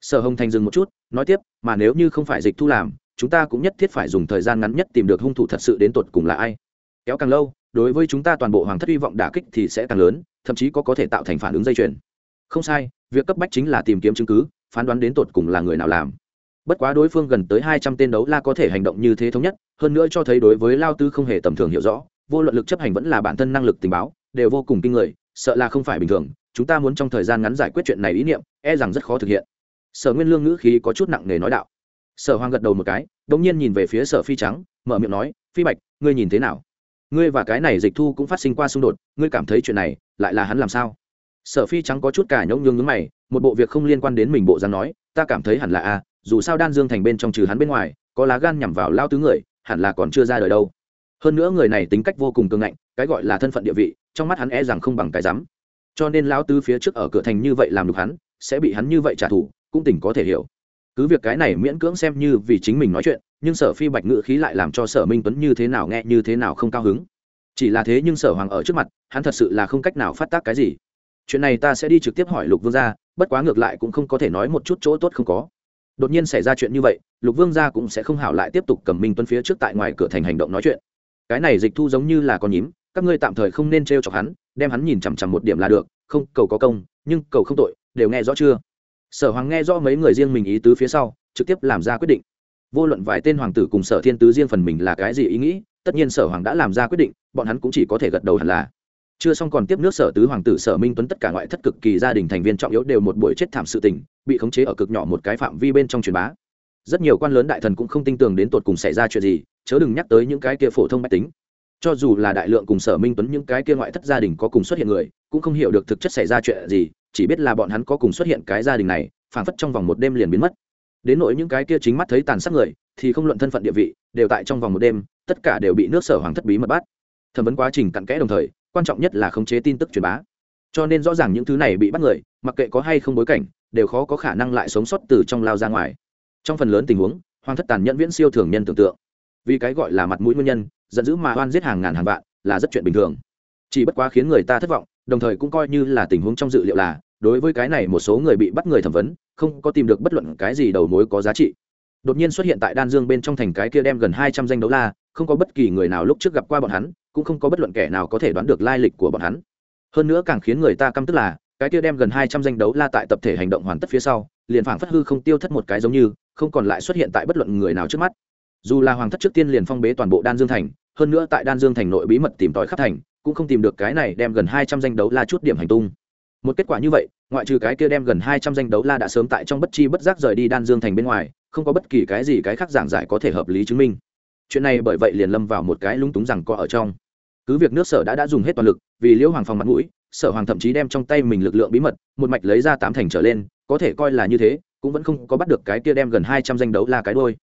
Sở hồng thành dừng một chút, nói tiếp, mà nếu như không phải dịch thu làm chúng ta cũng nhất thiết phải dùng thời gian ngắn nhất tìm được hung thủ thật sự đến tột cùng là ai. Kéo càng lâu, đối với chúng ta toàn bộ hoàng thất hy vọng đả kích thì sẽ càng lớn, thậm chí có có thể tạo thành phản ứng dây chuyền. Không sai, việc cấp bách chính là tìm kiếm chứng cứ, phán đoán đến tột cùng là người nào làm. Bất quá đối phương gần tới hai trăm tên đấu la có thể hành động như thế thống nhất, hơn nữa cho thấy đối với lao tư không hề tầm thường hiểu rõ, vô luận lực chấp hành vẫn là bản thân năng lực tình báo, đều vô cùng kinh người, sợ là không phải bình thường, chúng ta muốn trong thời gian ngắn giải quyết chuyện này ý niệm e rằng rất khó thực hiện. Sở nguyên lương ngữ khí có chút nặng nề nói đạo sở hoàng gật đầu một cái đ ỗ n g nhiên nhìn về phía sở phi trắng, mở miệng nói, phi bạch, ngươi nhìn thế nào? Ngươi và cái này dịch thu cũng phát sinh qua xung đột, ngươi cảm thấy chuyện này lại là hắn làm sao? Sở phi trắng có chút cả nhông nhương nhướng mày, một bộ việc không liên quan đến mình bộ dáng nói, ta cảm thấy hẳn là a, dù sao đan dương thành bên trong trừ hắn bên ngoài, có lá gan nhằm vào lao tứ người, hẳn là còn chưa ra đời đâu. Hơn nữa người này tính cách vô cùng cường ngạnh, cái gọi là thân phận địa vị, trong mắt hắn e rằng không bằng cái rắm. Cho nên lao tứ phía trước ở cửa thành như vậy làm được hắn, sẽ bị hắn như vậy trả thù, cũng tỉnh có thể hiểu cứ việc cái này miễn cưỡng xem như vì chính mình nói chuyện, nhưng sở phi bạch ngự khí lại làm cho sở minh tuấn như thế nào nghe, như thế nào không cao hứng. Chỉ là thế nhưng sở hoàng ở trước mặt, hắn thật sự là không cách nào phát tác cái gì. Chuyện này ta sẽ đi trực tiếp hỏi lục vương gia, bất quá ngược lại cũng không có thể nói một chút chỗ tốt không có. Đột nhiên xảy ra chuyện như vậy, lục vương gia cũng sẽ không hảo lại tiếp tục cầm minh tuấn phía trước tại ngoài cửa thành hành động nói chuyện. Cái này dịch thu giống như là con nhím, các ngươi tạm thời không nên t r e o chọc hắn, đem hắn nhìn chằm chằm một điểm là được, không, cầu có công, nhưng cầu không tội, đều nghe rõ chưa? Sở hoàng nghe rõ mấy người riêng mình ý tứ phía sau, trực tiếp làm ra quyết định. Vô luận vài tên hoàng tử cùng sở thiên tứ riêng phần mình là cái gì ý nghĩ, tất nhiên sở hoàng đã làm ra quyết định, bọn hắn cũng chỉ có thể gật đầu hẳn là. Chưa xong còn tiếp nước sở tứ hoàng tử sở minh tuấn tất cả ngoại thất cực kỳ gia đình thành viên trọng yếu đều một buổi chết thảm sự tình, bị khống chế ở cực nhỏ một cái phạm vi bên trong truyền bá. Rất nhiều quan lớn đại thần cũng không tin tưởng đến tột cùng xảy ra chuyện gì, chớ đừng nhắc tới những cái kia phổ thông mách tính. Cho dù là đại lượng cùng sở minh tuấn những cái kia ngoại thất gia đình có cùng xuất hiện người, cũng không hiểu được thực chất xảy ra chuyện gì chỉ biết là bọn hắn có cùng xuất hiện cái gia đình này, phảng phất trong vòng một đêm liền biến mất. Đến nỗi những cái kia chính mắt thấy tàn sát người, thì không luận thân phận địa vị, đều tại trong vòng một đêm, tất cả đều bị nước sở hoàng thất bí mật bắt. Thẩm vấn quá trình cặn kẽ đồng thời, quan trọng nhất là khống chế tin tức truyền bá. Cho nên rõ ràng những thứ này bị bắt người, mặc kệ có hay không bối cảnh, đều khó có khả năng lại sống sót từ trong lao ra ngoài. Trong phần lớn tình huống, hoàng thất tàn nhẫn viễn siêu thường nhân tưởng tượng. Vì cái gọi là mặt mũi nguyên nhân, giận dữ mà oan giết hàng ngàn hàng vạn, là rất chuyện bình thường. Chỉ bất quá khiến người ta thất vọng đồng thời cũng coi như là tình huống trong dự liệu là, đối với cái này một số người bị bắt người thẩm vấn, không có tìm được bất luận cái gì đầu mối có giá trị. Đột nhiên xuất hiện tại đan dương bên trong thành cái kia đem gần hai trăm danh đấu la, không có bất kỳ người nào lúc trước gặp qua bọn hắn, cũng không có bất luận kẻ nào có thể đoán được lai lịch của bọn hắn. Hơn nữa càng khiến người ta căm tức là, cái kia đem gần hai trăm danh đấu la tại tập thể hành động hoàn tất phía sau, liền phảng phất hư không tiêu thất một cái giống như, không còn lại xuất hiện tại bất luận người nào trước mắt. Dù là hoàng thất trước tiên liền phong bế toàn bộ đan dương thành, hơn nữa tại đan dương thành nội bí mật tìm tòi khắp thành cũng không tìm được cái này đem gần hai trăm danh đấu la chút điểm hành tung. Một kết quả như vậy, ngoại trừ cái kia đem gần hai trăm danh đấu la đã sớm tại trong bất chi bất giác rời đi đan dương thành bên ngoài, không có bất kỳ cái gì cái khác giảng giải có thể hợp lý chứng minh. Chuyện này bởi vậy liền lâm vào một cái lúng túng rằng có ở trong. Cứ việc nước sở đã đã dùng hết toàn lực, vì liễu hoàng phòng mặt mũi, sở hoàng thậm chí đem trong tay mình lực lượng bí mật, một mạch lấy ra tám thành trở lên, có thể coi là như thế, cũng vẫn không có bắt được cái kia đem gần hai trăm danh đấu la cái đôi.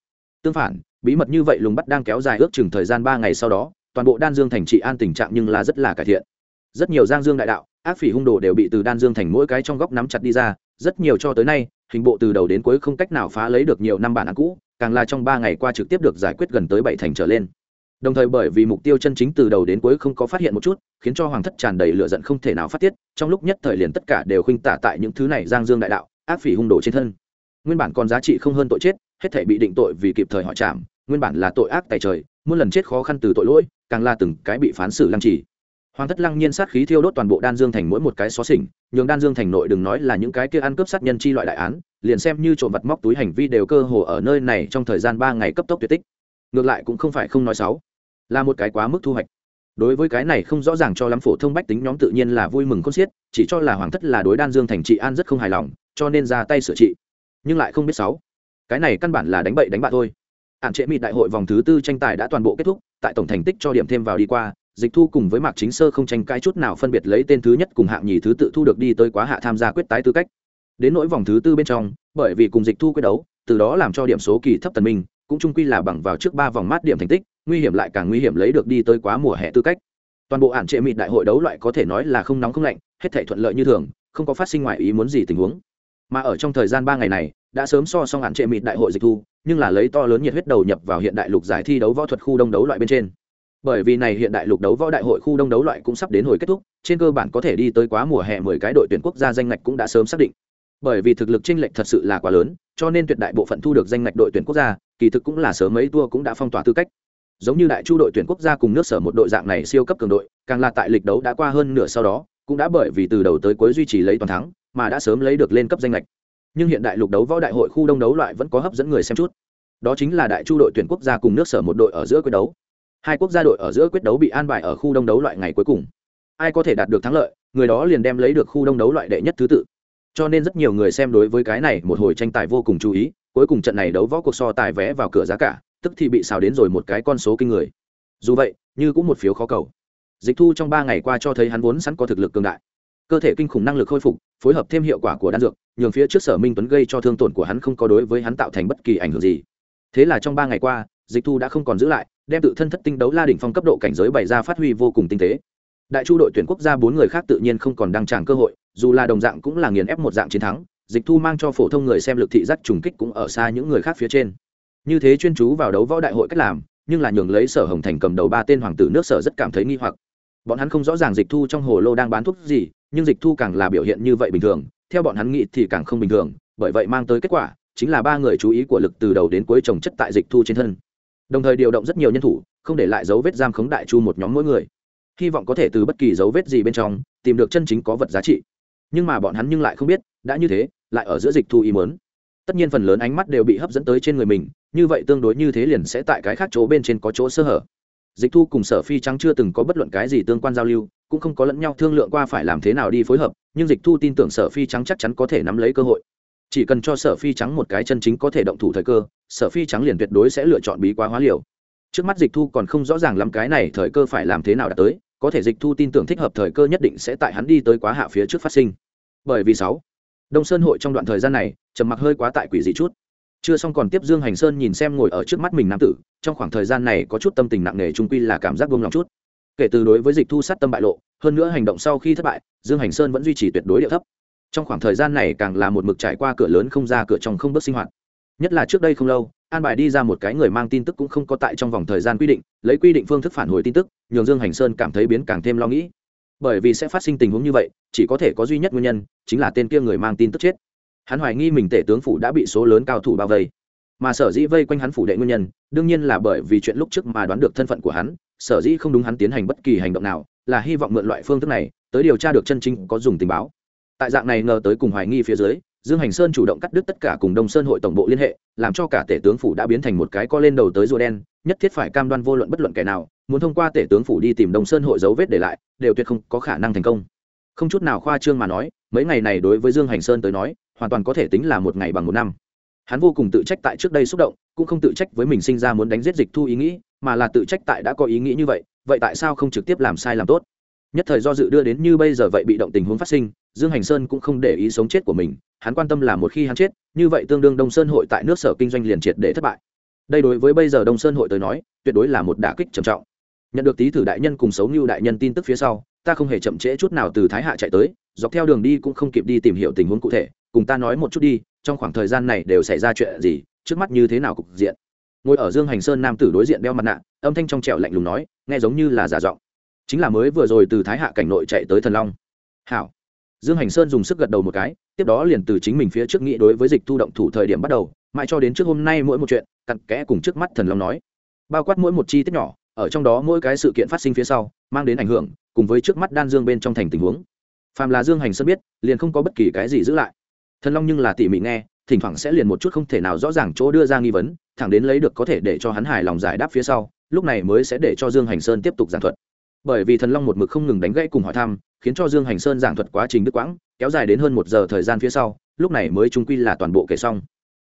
Tương phản, bí mật như vậy lùng bắt đang kéo dài ước chừng thời gian ba ngày sau đó toàn bộ đan dương thành trị an tình trạng nhưng là rất là cải thiện. Rất nhiều giang dương đại đạo, ác phỉ hung đồ đều bị từ đan dương thành mỗi cái trong góc nắm chặt đi ra, rất nhiều cho tới nay, hình bộ từ đầu đến cuối không cách nào phá lấy được nhiều năm bản án cũ, càng là trong ba ngày qua trực tiếp được giải quyết gần tới bảy thành trở lên. Đồng thời bởi vì mục tiêu chân chính từ đầu đến cuối không có phát hiện một chút, khiến cho hoàng thất tràn đầy lửa giận không thể nào phát tiết, trong lúc nhất thời liền tất cả đều khuynh tả tại những thứ này giang dương đại đạo, ác phỉ hung đồ trên thân. Nguyên bản còn giá trị không hơn tội chết, hết thể bị định tội vì kịp thời họ chạm nguyên bản là tội ác tài trời muôn lần chết khó khăn từ tội lỗi, càng là từng cái bị phán xử lăng trì. Hoàng thất lăng nhiên sát khí thiêu đốt toàn bộ đan dương thành mỗi một cái xó xỉnh, nhường đan dương thành nội đừng nói là những cái kia ăn cướp sát nhân chi loại đại án, liền xem như trộm vật móc túi hành vi đều cơ hồ ở nơi này trong thời gian ba ngày cấp tốc tuyệt tích. Ngược lại cũng không phải không nói xấu, là một cái quá mức thu hoạch. Đối với cái này không rõ ràng cho lắm phổ thông bách tính nhóm tự nhiên là vui mừng con xiết, chỉ cho là hoàng thất là đối đan dương thành trị an rất không hài lòng, cho nên ra tay sửa trị. Nhưng lại không biết sáu cái này căn bản là đánh bậy đánh bạ thôi ạn trệ mịt đại hội vòng thứ tư tranh tài đã toàn bộ kết thúc, tại tổng thành tích cho điểm thêm vào đi qua, dịch thu cùng với mạc chính sơ không tranh cãi chút nào phân biệt lấy tên thứ nhất cùng hạng nhì thứ tự thu được đi tới quá hạ tham gia quyết tái tư cách. Đến nỗi vòng thứ tư bên trong, bởi vì cùng dịch thu quyết đấu, từ đó làm cho điểm số kỳ thấp tần minh, cũng chung quy là bằng vào trước ba vòng mát điểm thành tích, nguy hiểm lại càng nguy hiểm lấy được đi tới quá mùa hè tư cách. Toàn bộ hạn trệ mịt đại hội đấu loại có thể nói là không nóng không lạnh, hết thể thuận lợi như thường, không có phát sinh ngoài ý muốn gì tình huống. Mà ở trong thời gian ba ngày này đã sớm so xong hạn trệ mịt đại hội dịch thu, nhưng là lấy to lớn nhiệt huyết đầu nhập vào hiện đại lục giải thi đấu võ thuật khu đông đấu loại bên trên. Bởi vì này hiện đại lục đấu võ đại hội khu đông đấu loại cũng sắp đến hồi kết thúc, trên cơ bản có thể đi tới quá mùa hè mười cái đội tuyển quốc gia danh ngạch cũng đã sớm xác định. Bởi vì thực lực chênh lệch thật sự là quá lớn, cho nên tuyệt đại bộ phận thu được danh ngạch đội tuyển quốc gia, kỳ thực cũng là sớm mấy tour cũng đã phong tỏa tư cách. Giống như đại chu đội tuyển quốc gia cùng nước sở một đội dạng này siêu cấp cường đội, càng là tại lịch đấu đã qua hơn nửa sau đó, cũng đã bởi vì từ đầu tới cuối duy trì lấy toàn thắng, mà đã sớm lấy được lên cấp danh lệch nhưng hiện đại lục đấu võ đại hội khu đông đấu loại vẫn có hấp dẫn người xem chút. Đó chính là đại chu đội tuyển quốc gia cùng nước sở một đội ở giữa quyết đấu. Hai quốc gia đội ở giữa quyết đấu bị an bài ở khu đông đấu loại ngày cuối cùng. Ai có thể đạt được thắng lợi, người đó liền đem lấy được khu đông đấu loại đệ nhất thứ tự. Cho nên rất nhiều người xem đối với cái này một hồi tranh tài vô cùng chú ý, cuối cùng trận này đấu võ cuộc so tài vé vào cửa giá cả, tức thì bị xào đến rồi một cái con số kinh người. Dù vậy, như cũng một phiếu khó cầu. Dịch thu trong ba ngày qua cho thấy hắn vốn sẵn có thực lực cường đại cơ thể kinh khủng năng lực khôi phục, phối hợp thêm hiệu quả của đan dược, nhường phía trước sở minh tuấn gây cho thương tổn của hắn không có đối với hắn tạo thành bất kỳ ảnh hưởng gì. Thế là trong ba ngày qua, dịch thu đã không còn giữ lại, đem tự thân thất tinh đấu la đỉnh phong cấp độ cảnh giới bày ra phát huy vô cùng tinh tế. Đại chu đội tuyển quốc gia bốn người khác tự nhiên không còn đăng tràng cơ hội, dù là đồng dạng cũng là nghiền ép một dạng chiến thắng, dịch thu mang cho phổ thông người xem lực thị giác trùng kích cũng ở xa những người khác phía trên. Như thế chuyên chú vào đấu võ đại hội cách làm, nhưng là nhường lấy sở hồng thành cầm đầu ba tên hoàng tử nước sở rất cảm thấy nghi hoặc. Bọn hắn không rõ ràng dịch thu trong hồ lô đang bán thuốc gì nhưng dịch thu càng là biểu hiện như vậy bình thường, theo bọn hắn nghĩ thì càng không bình thường, bởi vậy mang tới kết quả, chính là ba người chú ý của lực từ đầu đến cuối trồng chất tại dịch thu trên thân. Đồng thời điều động rất nhiều nhân thủ, không để lại dấu vết giam khống đại chu một nhóm mỗi người. Hy vọng có thể từ bất kỳ dấu vết gì bên trong, tìm được chân chính có vật giá trị. Nhưng mà bọn hắn nhưng lại không biết, đã như thế, lại ở giữa dịch thu ý mớn tất nhiên phần lớn ánh mắt đều bị hấp dẫn tới trên người mình, như vậy tương đối như thế liền sẽ tại cái khác chỗ bên trên có chỗ sơ hở dịch thu cùng sở phi trắng chưa từng có bất luận cái gì tương quan giao lưu, cũng không có lẫn nhau thương lượng qua phải làm thế nào đi phối hợp, nhưng dịch thu tin tưởng sở phi trắng chắc chắn có thể nắm lấy cơ hội. Chỉ cần cho sở phi trắng một cái chân chính có thể động thủ thời cơ, sở phi trắng liền tuyệt đối sẽ lựa chọn bí quá hóa liều. Trước mắt dịch thu còn không rõ ràng lắm cái này thời cơ phải làm thế nào đã tới, có thể dịch thu tin tưởng thích hợp thời cơ nhất định sẽ tại hắn đi tới quá hạ phía trước phát sinh. Bởi vì sáu, đông sơn hội trong đoạn thời gian này, trầm mặc hơi quá tại quỷ dị chút chưa xong còn tiếp dương hành sơn nhìn xem ngồi ở trước mắt mình nam tử, trong khoảng thời gian này có chút tâm tình nặng nề trung quy là cảm giác buông lòng chút. Kể từ đối với dịch thu sát tâm bại lộ, hơn nữa hành động sau khi thất bại, dương hành sơn vẫn duy trì tuyệt đối địa thấp. Trong khoảng thời gian này càng là một mực trải qua cửa lớn không ra cửa trong không bước sinh hoạt. Nhất là trước đây không lâu, an bài đi ra một cái người mang tin tức cũng không có tại trong vòng thời gian quy định, lấy quy định phương thức phản hồi tin tức, nhường dương hành sơn cảm thấy biến càng thêm lo nghĩ. Bởi vì sẽ phát sinh tình huống như vậy, chỉ có thể có duy nhất nguyên nhân, chính là tên kia người mang tin tức chết hắn hoài nghi mình tể tướng phủ đã bị số lớn cao thủ bao vây. Mà sở dĩ vây quanh hắn phủ đệ nguyên nhân, đương nhiên là bởi vì chuyện lúc trước mà đoán được thân phận của hắn, sở dĩ không đúng hắn tiến hành bất kỳ hành động nào, là hy vọng mượn loại phương thức này tới điều tra được chân chính có dùng tình báo. Tại dạng này ngờ tới cùng hoài nghi phía dưới, dương hành sơn chủ động cắt đứt tất cả cùng đông sơn hội tổng bộ liên hệ, làm cho cả tể tướng phủ đã biến thành một cái co lên đầu tới rùa đen, nhất thiết phải cam đoan vô luận bất luận kẻ nào, muốn thông qua tể tướng phủ đi tìm đông sơn hội dấu vết để lại, đều tuyệt không có khả năng thành công. Không chút nào khoa trương mà nói, mấy ngày này đối với dương hành sơn tới nói hoàn toàn có thể tính là một ngày bằng một năm. Hắn vô cùng tự trách tại trước đây xúc động, cũng không tự trách với mình sinh ra muốn đánh giết dịch thu ý nghĩ, mà là tự trách tại đã có ý nghĩ như vậy vậy tại sao không trực tiếp làm sai làm tốt? Nhất thời do dự đưa đến như bây giờ vậy bị động tình huống phát sinh, dương hành sơn cũng không để ý sống chết của mình, hắn quan tâm là một khi hắn chết, như vậy tương đương đông sơn hội tại nước sở kinh doanh liền triệt để thất bại. Đây đối với bây giờ đông sơn hội tới nói, tuyệt đối là một đả kích trầm trọng. Nhận được tý thử đại nhân cùng xấu như đại nhân tin tức phía sau, ta không hề chậm trễ chút nào từ thái hạ chạy tới dọc theo đường đi cũng không kịp đi tìm hiểu tình huống cụ thể, cùng ta nói một chút đi, trong khoảng thời gian này đều xảy ra chuyện gì, trước mắt như thế nào cục diện. Ngồi ở dương hành sơn nam tử đối diện đeo mặt nạ, âm thanh trong trẻo lạnh lùng nói, nghe giống như là giả giọng. Chính là mới vừa rồi từ thái hạ cảnh nội chạy tới thần long. Hảo. Dương hành sơn dùng sức gật đầu một cái, tiếp đó liền từ chính mình phía trước nghĩ đối với dịch thu động thủ thời điểm bắt đầu, mãi cho đến trước hôm nay mỗi một chuyện, cặn kẽ cùng trước mắt thần long nói. Bao quát mỗi một chi tiết nhỏ, ở trong đó mỗi cái sự kiện phát sinh phía sau, mang đến ảnh hưởng, cùng với trước mắt đan dương bên trong thành tình huống phàm là dương hành sơn biết, liền không có bất kỳ cái gì giữ lại. Thần long nhưng là tỉ mỉ nghe, thỉnh thoảng sẽ liền một chút không thể nào rõ ràng chỗ đưa ra nghi vấn, thẳng đến lấy được có thể để cho hắn hài lòng giải đáp phía sau, lúc này mới sẽ để cho dương hành sơn tiếp tục giảng thuật. Bởi vì thần long một mực không ngừng đánh gãy cùng hỏi thăm, khiến cho dương hành sơn giảng thuật quá trình đứt quãng, kéo dài đến hơn một giờ thời gian phía sau, lúc này mới trung quy là toàn bộ kể xong.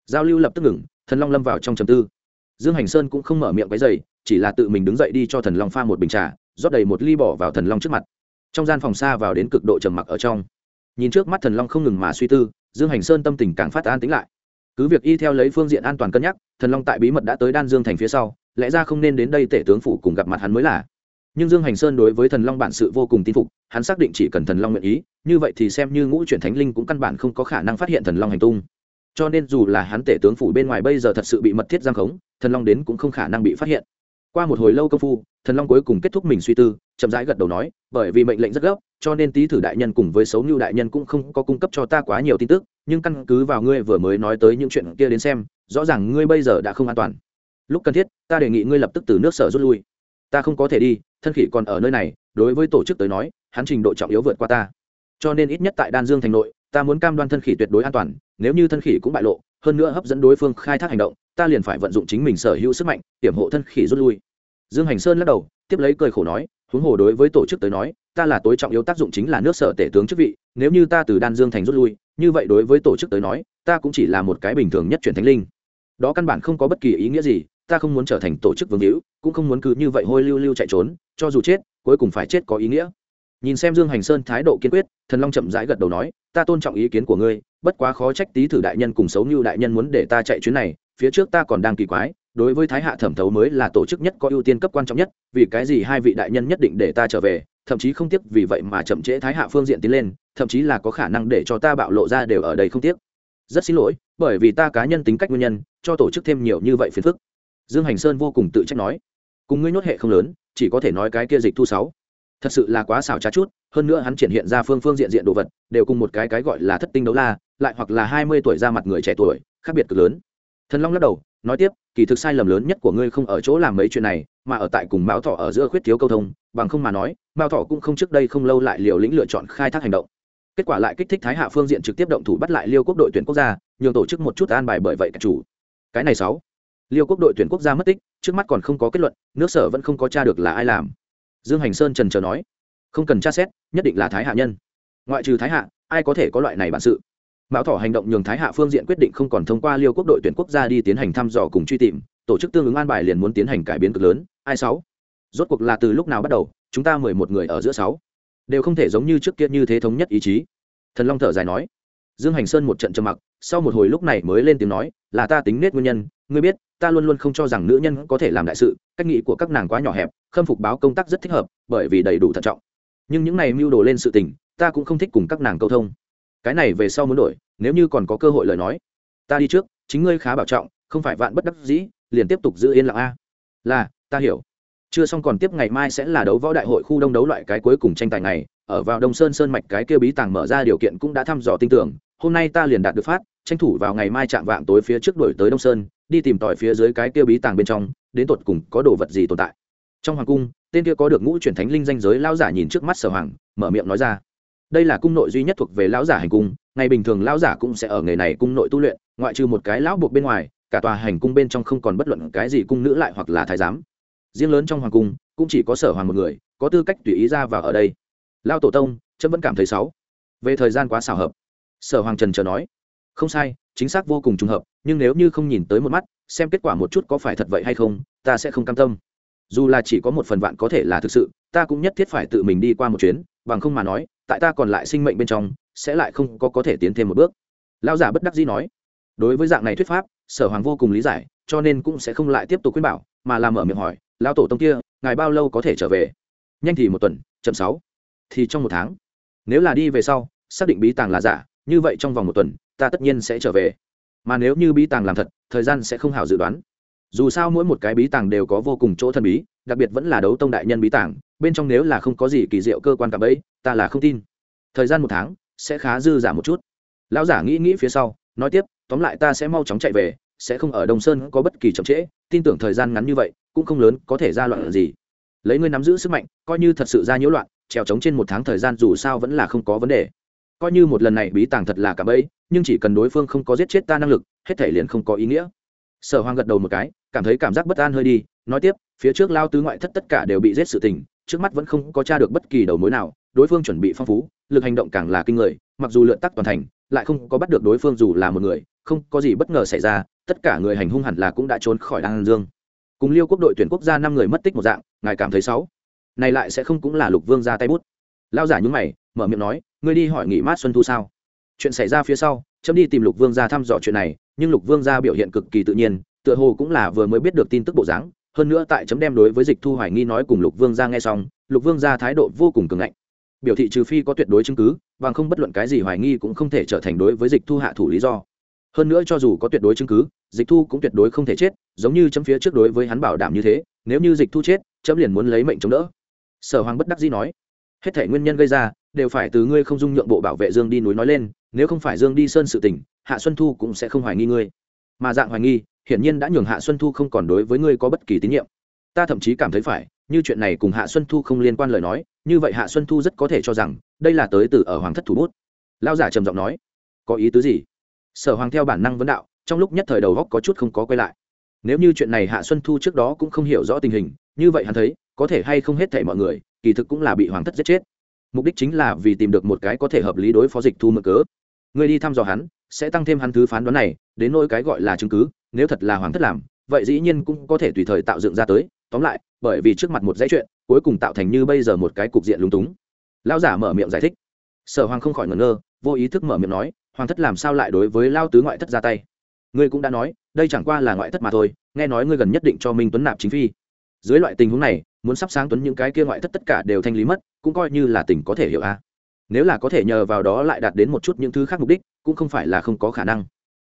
Giao lưu lập tức ngừng, thần long lâm vào trong trầm tư. Dương hành sơn cũng không mở miệng cái dày chỉ là tự mình đứng dậy đi cho thần long pha một bình trà, rót đầy một ly bỏ vào thần long trước mặt trong gian phòng xa vào đến cực độ trầm mặc ở trong. Nhìn trước mắt thần long không ngừng mà suy tư, dương hành sơn tâm tình càng phát an tính lại. Cứ việc y theo lấy phương diện an toàn cân nhắc, thần long tại bí mật đã tới đan dương thành phía sau, lẽ ra không nên đến đây tể tướng phủ cùng gặp mặt hắn mới là. Nhưng dương hành sơn đối với thần long bản sự vô cùng tin phục, hắn xác định chỉ cần thần long nguyện ý, như vậy thì xem như ngũ chuyển thánh linh cũng căn bản không có khả năng phát hiện thần long hành tung. Cho nên dù là hắn tể tướng phủ bên ngoài bây giờ thật sự bị mật thiết giam khống, thần long đến cũng không khả năng bị phát hiện qua một hồi lâu công phu, thần long cuối cùng kết thúc mình suy tư, chậm rãi gật đầu nói, bởi vì mệnh lệnh rất gấp, cho nên tý thử đại nhân cùng với xấu như đại nhân cũng không có cung cấp cho ta quá nhiều tin tức, nhưng căn cứ vào ngươi vừa mới nói tới những chuyện kia đến xem, rõ ràng ngươi bây giờ đã không an toàn. Lúc cần thiết, ta đề nghị ngươi lập tức từ nước sở rút lui. Ta không có thể đi, thân khỉ còn ở nơi này, đối với tổ chức tới nói, hắn trình độ trọng yếu vượt qua ta. Cho nên ít nhất tại đan dương thành nội, ta muốn cam đoan thân khỉ tuyệt đối an toàn, nếu như thân khỉ cũng bại lộ hơn nữa hấp dẫn đối phương khai thác hành động, ta liền phải vận dụng chính mình sở hữu sức mạnh hiểm hộ thân khỉ rút lui. Dương hành sơn lắc đầu, tiếp lấy cười khổ nói, huống hồ đối với tổ chức tới nói, ta là tối trọng yếu tác dụng chính là nước sở tể tướng chức vị, nếu như ta từ đan dương thành rút lui, như vậy đối với tổ chức tới nói, ta cũng chỉ là một cái bình thường nhất chuyển thánh linh. Đó căn bản không có bất kỳ ý nghĩa gì, ta không muốn trở thành tổ chức vương hữu, cũng không muốn cứ như vậy hôi lưu lưu chạy trốn, cho dù chết, cuối cùng phải chết có ý nghĩa. Nhìn xem dương hành sơn thái độ kiên quyết, thần long chậm rãi gật đầu nói, ta tôn trọng ý kiến của ngươi bất quá khó trách tý thử đại nhân cùng xấu như đại nhân muốn để ta chạy chuyến này, phía trước ta còn đang kỳ quái, đối với thái hạ thẩm thấu mới là tổ chức nhất có ưu tiên cấp quan trọng nhất, vì cái gì hai vị đại nhân nhất định để ta trở về, thậm chí không tiếc vì vậy mà chậm trễ thái hạ phương diện tiến lên, thậm chí là có khả năng để cho ta bạo lộ ra đều ở đây không tiếc. Rất xin lỗi, bởi vì ta cá nhân tính cách nguyên nhân, cho tổ chức thêm nhiều như vậy phiền phức. Dương hành sơn vô cùng tự trách nói. Cùng ngươi nhốt hệ không lớn, chỉ có thể nói cái kia dịch thu sáu. Thật sự là quá xảo trá chút hơn nữa hắn triển hiện ra phương phương diện diện đồ vật, đều cùng một cái cái gọi là thất tinh đấu la, lại hoặc là hai mươi tuổi ra mặt người trẻ tuổi, khác biệt cực lớn. Thần long lắc đầu, nói tiếp, kỳ thực sai lầm lớn nhất của ngươi không ở chỗ làm mấy chuyện này, mà ở tại cùng mão thọ ở giữa khuyết thiếu câu thông, bằng không mà nói mao thọ cũng không trước đây không lâu lại liều lĩnh lựa chọn khai thác hành động. Kết quả lại kích thích thái hạ phương diện trực tiếp động thủ bắt lại liêu quốc đội tuyển quốc gia, nhường tổ chức một chút an bài bởi vậy cả chủ. Cái này sáu. Liêu quốc đội tuyển quốc gia mất tích, trước mắt còn không có kết luận, nước sở vẫn không có t r a được là ai làm. Dương hành sơn trần trờ nói không cần tra xét, nhất định là thái hạ nhân. Ngoại trừ thái hạ, ai có thể có loại này bản sự? Mão thỏ hành động nhường thái hạ phương diện quyết định không còn thông qua liêu quốc đội tuyển quốc gia đi tiến hành thăm dò cùng truy tìm, tổ chức tương ứng an bài liền muốn tiến hành cải biến cực lớn. Ai sáu? Rốt cuộc là từ lúc nào bắt đầu, chúng ta mười một người ở giữa sáu. Đều không thể giống như trước kia như thế thống nhất ý chí. Thần long thở dài nói. Dương hành sơn một trận trầm mặc, sau một hồi lúc này mới lên tiếng nói, là ta tính nết nguyên nhân, ngươi biết, ta luôn luôn không cho rằng nữ nhân có thể làm đại sự, cách nghĩ của các nàng quá nhỏ hẹp, khâm phục báo công tác rất thích hợp, bởi vì đầy đủ thận trọng nhưng những này mưu đồ lên sự tình, ta cũng không thích cùng các nàng câu thông. Cái này về sau muốn đổi, nếu như còn có cơ hội lời nói. Ta đi trước, chính ngươi khá bảo trọng, không phải vạn bất đắc dĩ, liền tiếp tục giữ yên lặng a. Là, ta hiểu. Chưa xong còn tiếp ngày mai sẽ là đấu võ đại hội khu đông đấu loại cái cuối cùng tranh tài này ở vào đông sơn sơn mạch cái kia bí tàng mở ra điều kiện cũng đã thăm dò tin tưởng, hôm nay ta liền đạt được phát, tranh thủ vào ngày mai chạm vạng tối phía trước đổi tới đông sơn, đi tìm tỏi phía dưới cái kia bí tàng bên trong, đến tột cùng có đồ vật gì tồn tại trong hoàng cung, tên kia có được ngũ truyền thánh linh danh giới lão giả nhìn trước mắt sở hoàng, mở miệng nói ra. Đây là cung nội duy nhất thuộc về lão giả hành cung, ngày bình thường lão giả cũng sẽ ở nghề này cung nội tu luyện, ngoại trừ một cái lão buộc bên ngoài, cả tòa hành cung bên trong không còn bất luận cái gì cung nữ lại hoặc là thái giám. Riêng lớn trong hoàng cung, cũng chỉ có sở hoàng một người, có tư cách tùy ý ra vào ở đây. Lao tổ tông trâm vẫn cảm thấy xấu. Về thời gian quá xảo hợp. Sở hoàng trần chờ nói. Không sai, chính xác vô cùng trùng hợp, nhưng nếu như không nhìn tới một mắt, xem kết quả một chút có phải thật vậy hay không, ta sẽ không cam tâm dù là chỉ có một phần vạn có thể là thực sự, ta cũng nhất thiết phải tự mình đi qua một chuyến, bằng không mà nói, tại ta còn lại sinh mệnh bên trong, sẽ lại không có có thể tiến thêm một bước. Lao giả bất đắc dĩ nói. Đối với dạng này thuyết pháp, sở hoàng vô cùng lý giải, cho nên cũng sẽ không lại tiếp tục khuyên bảo, mà làm ở miệng hỏi, lão tổ tông kia, ngài bao lâu có thể trở về? Nhanh thì một tuần, chậm sáu. Thì trong một tháng. Nếu là đi về sau, xác định bí tàng là giả, như vậy trong vòng một tuần, ta tất nhiên sẽ trở về. Mà nếu như bí tàng làm thật, thời gian sẽ không hảo dự đoán dù sao mỗi một cái bí tàng đều có vô cùng chỗ thần bí, đặc biệt vẫn là đấu tông đại nhân bí tàng, bên trong nếu là không có gì kỳ diệu cơ quan cảm ấy, ta là không tin. Thời gian một tháng, sẽ khá dư giả một chút. Lão giả nghĩ nghĩ phía sau, nói tiếp, tóm lại ta sẽ mau chóng chạy về, sẽ không ở đông sơn có bất kỳ chậm trễ, tin tưởng thời gian ngắn như vậy, cũng không lớn có thể ra loạn gì. Lấy ngươi nắm giữ sức mạnh, coi như thật sự ra nhiễu loạn, trèo trống trên một tháng thời gian dù sao vẫn là không có vấn đề. Coi như một lần này bí tàng thật là cả bẫy nhưng chỉ cần đối phương không có giết chết ta năng lực, hết thể liền không có ý nghĩa sở hoàng gật đầu một cái, cảm thấy cảm giác bất an hơi đi, nói tiếp, phía trước lao tứ ngoại thất tất cả đều bị giết sự tình, trước mắt vẫn không có t r a được bất kỳ đầu mối nào, đối phương chuẩn bị phong phú, lực hành động càng là kinh người, mặc dù lượn tắc toàn thành, lại không có bắt được đối phương dù là một người, không có gì bất ngờ xảy ra, tất cả người hành hung hẳn là cũng đã trốn khỏi đan dương. Cùng liêu quốc đội tuyển quốc gia năm người mất tích một dạng, ngài cảm thấy sáu này lại sẽ không cũng là lục vương ra tay bút. Lao giả nhúng mày, mở miệng nói, ngươi đi hỏi nghỉ mát xuân thu sao? Chuyện xảy ra phía sau, chấm đi tìm lục vương ra thăm dò chuyện này nhưng lục vương gia biểu hiện cực kỳ tự nhiên, tựa hồ cũng là vừa mới biết được tin tức bộ dáng, hơn nữa tại chấm đem đối với dịch thu hoài nghi nói cùng lục vương gia nghe xong, lục vương gia thái độ vô cùng cường ngạnh. Biểu thị trừ phi có tuyệt đối chứng cứ, bằng không bất luận cái gì hoài nghi cũng không thể trở thành đối với dịch thu hạ thủ lý do. Hơn nữa cho dù có tuyệt đối chứng cứ, dịch thu cũng tuyệt đối không thể chết, giống như chấm phía trước đối với hắn bảo đảm như thế, nếu như dịch thu chết, chấm liền muốn lấy mệnh chống đỡ. Sở hoàng bất đắc dĩ nói, hết thể nguyên nhân gây ra đều phải từ ngươi không dung nhượng bộ bảo vệ dương đi núi nói lên, nếu không phải dương đi sơn sự tình, hạ xuân thu cũng sẽ không hoài nghi ngươi. Mà dạng hoài nghi, hiển nhiên đã nhường hạ xuân thu không còn đối với ngươi có bất kỳ tín nhiệm. Ta thậm chí cảm thấy phải, như chuyện này cùng hạ xuân thu không liên quan lời nói, như vậy hạ xuân thu rất có thể cho rằng, đây là tới từ ở hoàng thất thủ bút. Lao giả trầm giọng nói, có ý tứ gì? Sở hoàng theo bản năng vấn đạo, trong lúc nhất thời đầu góc có chút không có quay lại. Nếu như chuyện này hạ xuân thu trước đó cũng không hiểu rõ tình hình, như vậy hắn thấy, có thể hay không hết thể mọi người, kỳ thực cũng là bị hoàng thất giết chết mục đích chính là vì tìm được một cái có thể hợp lý đối phó dịch thu mượn cớ. Người đi thăm dò hắn, sẽ tăng thêm hắn thứ phán đoán này, đến nỗi cái gọi là chứng cứ, nếu thật là hoàng thất làm, vậy dĩ nhiên cũng có thể tùy thời tạo dựng ra tới. Tóm lại, bởi vì trước mặt một dãy chuyện, cuối cùng tạo thành như bây giờ một cái cục diện lúng túng. Lão giả mở miệng giải thích. Sở hoàng không khỏi ngẩn ngơ, vô ý thức mở miệng nói, hoàng thất làm sao lại đối với lao tứ ngoại thất ra tay? Ngươi cũng đã nói, đây chẳng qua là ngoại thất mà thôi, nghe nói ngươi gần nhất định cho minh tuấn nạp chính phi. Dưới loại tình huống này muốn sắp sáng tuấn những cái kia ngoại thất tất cả đều thanh lý mất, cũng coi như là tỉnh có thể hiểu a. Nếu là có thể nhờ vào đó lại đạt đến một chút những thứ khác mục đích, cũng không phải là không có khả năng.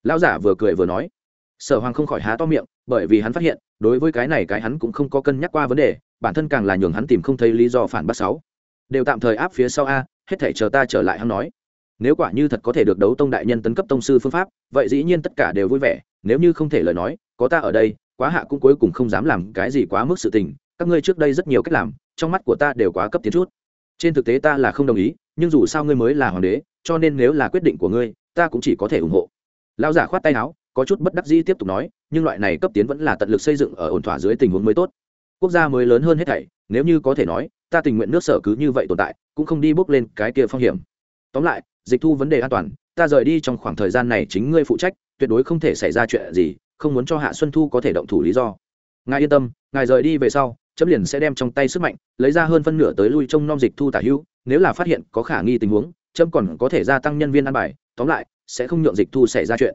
Lão giả vừa cười vừa nói. Sở hoàng không khỏi há to miệng, bởi vì hắn phát hiện, đối với cái này cái hắn cũng không có cân nhắc qua vấn đề, bản thân càng là nhường hắn tìm không thấy lý do phản bác sáu đều tạm thời áp phía sau a, hết thể chờ ta trở lại hắn nói. Nếu quả như thật có thể được đấu tông đại nhân tấn cấp tông sư phương pháp, vậy dĩ nhiên tất cả đều vui vẻ, nếu như không thể lời nói, có ta ở đây, quá hạ cũng cuối cùng không dám làm cái gì quá mức sự tình các ngươi trước đây rất nhiều cách làm, trong mắt của ta đều quá cấp tiến chút. Trên thực tế ta là không đồng ý, nhưng dù sao ngươi mới là hoàng đế, cho nên nếu là quyết định của ngươi, ta cũng chỉ có thể ủng hộ. Lão giả khoát tay áo, có chút bất đắc dĩ tiếp tục nói, nhưng loại này cấp tiến vẫn là tận lực xây dựng ở ổn thỏa dưới tình huống mới tốt. Quốc gia mới lớn hơn hết thảy, nếu như có thể nói, ta tình nguyện nước sở cứ như vậy tồn tại, cũng không đi bước lên cái kia phong hiểm. Tóm lại, dịch thu vấn đề an toàn, ta rời đi trong khoảng thời gian này chính ngươi phụ trách, tuyệt đối không thể xảy ra chuyện gì, không muốn cho hạ xuân thu có thể động thủ lý do. Ngài yên tâm, ngài rời đi về sau chấm liền sẽ đem trong tay sức mạnh, lấy ra hơn phân nửa tới lui trong nom dịch thu tả hữu, nếu là phát hiện có khả nghi tình huống, chấm còn có thể gia tăng nhân viên ăn bài, tóm lại, sẽ không nhượng dịch thu xảy ra chuyện.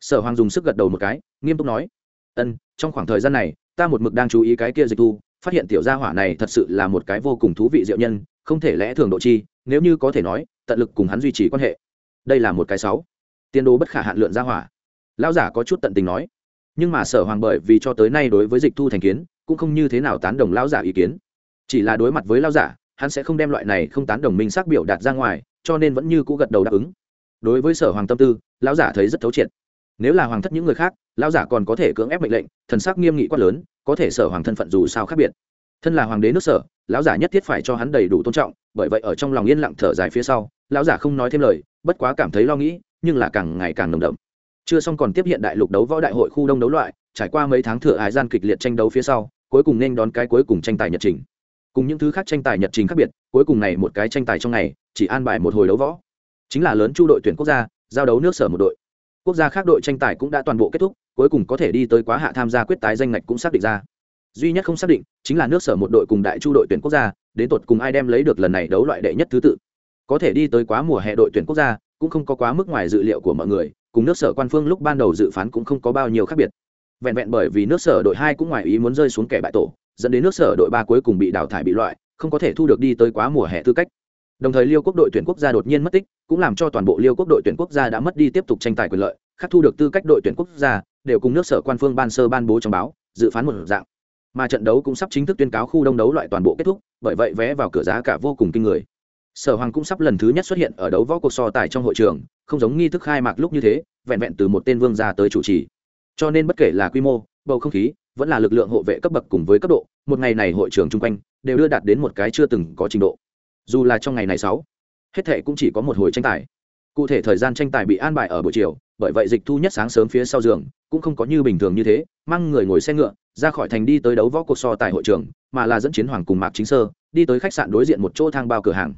Sở hoàng dùng sức gật đầu một cái, nghiêm túc nói, ân, trong khoảng thời gian này, ta một mực đang chú ý cái kia dịch thu, phát hiện tiểu gia hỏa này thật sự là một cái vô cùng thú vị diệu nhân, không thể lẽ thường độ chi, nếu như có thể nói, tận lực cùng hắn duy trì quan hệ. Đây là một cái sáu. Tiên đồ bất khả hạn lượn gia hỏa. Lão giả có chút tận tình nói. Nhưng mà sở hoàng bởi vì cho tới nay đối với dịch thu thành kiến cũng không như thế nào tán đồng lão giả ý kiến. Chỉ là đối mặt với lão giả, hắn sẽ không đem loại này không tán đồng minh xác biểu đạt ra ngoài, cho nên vẫn như cũ gật đầu đáp ứng. Đối với sở hoàng tâm tư, lão giả thấy rất thấu triệt. Nếu là hoàng thất những người khác, lão giả còn có thể cưỡng ép mệnh lệnh, thần sắc nghiêm nghị quát lớn, có thể sở hoàng thân phận dù sao khác biệt. Thân là hoàng đế nước sở, lão giả nhất thiết phải cho hắn đầy đủ tôn trọng, bởi vậy ở trong lòng yên lặng thở dài phía sau, lão giả không nói thêm lời, bất quá cảm thấy lo nghĩ, nhưng là càng ngày càng nồng đậm. Chưa xong còn tiếp hiện đại lục đấu võ đại hội khu đông đấu loại trải qua mấy tháng thừa ái gian kịch liệt tranh đấu phía sau, cuối cùng nên đón cái cuối cùng tranh tài nhật trình. Cùng những thứ khác tranh tài nhật trình khác biệt, cuối cùng này một cái tranh tài trong ngày, chỉ an bài một hồi đấu võ. Chính là lớn chu đội tuyển quốc gia, giao đấu nước sở một đội. Quốc gia khác đội tranh tài cũng đã toàn bộ kết thúc, cuối cùng có thể đi tới quá hạ tham gia quyết tái danh ngạch cũng xác định ra. Duy nhất không xác định, chính là nước sở một đội cùng đại chu đội tuyển quốc gia, đến tột cùng ai đem lấy được lần này đấu loại đệ nhất thứ tự. Có thể đi tới quá mùa hè đội tuyển quốc gia, cũng không có quá mức ngoài dự liệu của mọi người, cùng nước sở quan phương lúc ban đầu dự phán cũng không có bao nhiêu khác biệt vẹn vẹn bởi vì nước sở đội hai cũng ngoài ý muốn rơi xuống kẻ bại tổ, dẫn đến nước sở đội ba cuối cùng bị đào thải bị loại, không có thể thu được đi tới quá mùa hè tư cách. Đồng thời liêu quốc đội tuyển quốc gia đột nhiên mất tích, cũng làm cho toàn bộ liêu quốc đội tuyển quốc gia đã mất đi tiếp tục tranh tài quyền lợi, khác thu được tư cách đội tuyển quốc gia, đều cùng nước sở quan phương ban sơ ban bố trong báo, dự phán một dạng. Mà trận đấu cũng sắp chính thức tuyên cáo khu đông đấu loại toàn bộ kết thúc, bởi vậy vé vào cửa giá cả vô cùng kinh người. Sở hoàng cũng sắp lần thứ nhất xuất hiện ở đấu võ cuộc so tài trong hội trường, không giống nghi thức khai mạc lúc như thế, vẹn vẹn từ một tên vương gia tới chủ trì cho nên bất kể là quy mô, bầu không khí, vẫn là lực lượng hộ vệ cấp bậc cùng với cấp độ, một ngày này hội trường chung quanh đều đưa đạt đến một cái chưa từng có trình độ. Dù là trong ngày này sáu, hết thệ cũng chỉ có một hồi tranh tài. Cụ thể thời gian tranh tài bị an bài ở buổi chiều, bởi vậy dịch thu nhất sáng sớm phía sau giường, cũng không có như bình thường như thế, mang người ngồi xe ngựa, ra khỏi thành đi tới đấu võ cuộc so tại hội trường, mà là dẫn chiến hoàng cùng mạc chính sơ, đi tới khách sạn đối diện một chỗ thang bao cửa hàng.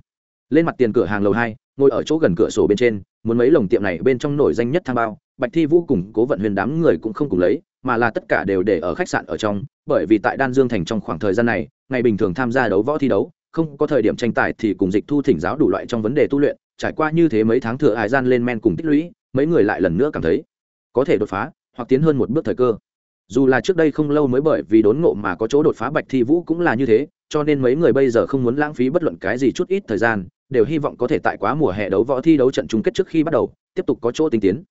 Lên mặt tiền cửa hàng lầu hai, ngồi ở chỗ gần cửa sổ bên trên, muốn mấy lồng tiệm này bên trong nổi danh nhất thang bao bạch thi vũ cùng cố vận huyền đám người cũng không cùng lấy, mà là tất cả đều để ở khách sạn ở trong, bởi vì tại đan dương thành trong khoảng thời gian này, ngày bình thường tham gia đấu võ thi đấu, không có thời điểm tranh tài thì cùng dịch thu thỉnh giáo đủ loại trong vấn đề tu luyện, trải qua như thế mấy tháng thừa hải gian lên men cùng tích lũy, mấy người lại lần nữa cảm thấy có thể đột phá hoặc tiến hơn một bước thời cơ. Dù là trước đây không lâu mới bởi vì đốn ngộ mà có chỗ đột phá bạch thi vũ cũng là như thế, cho nên mấy người bây giờ không muốn lãng phí bất luận cái gì chút ít thời gian, đều hy vọng có thể tại quá mùa hè đấu võ thi đấu trận chung kết trước khi bắt đầu, tiếp tục có chỗ tinh tiến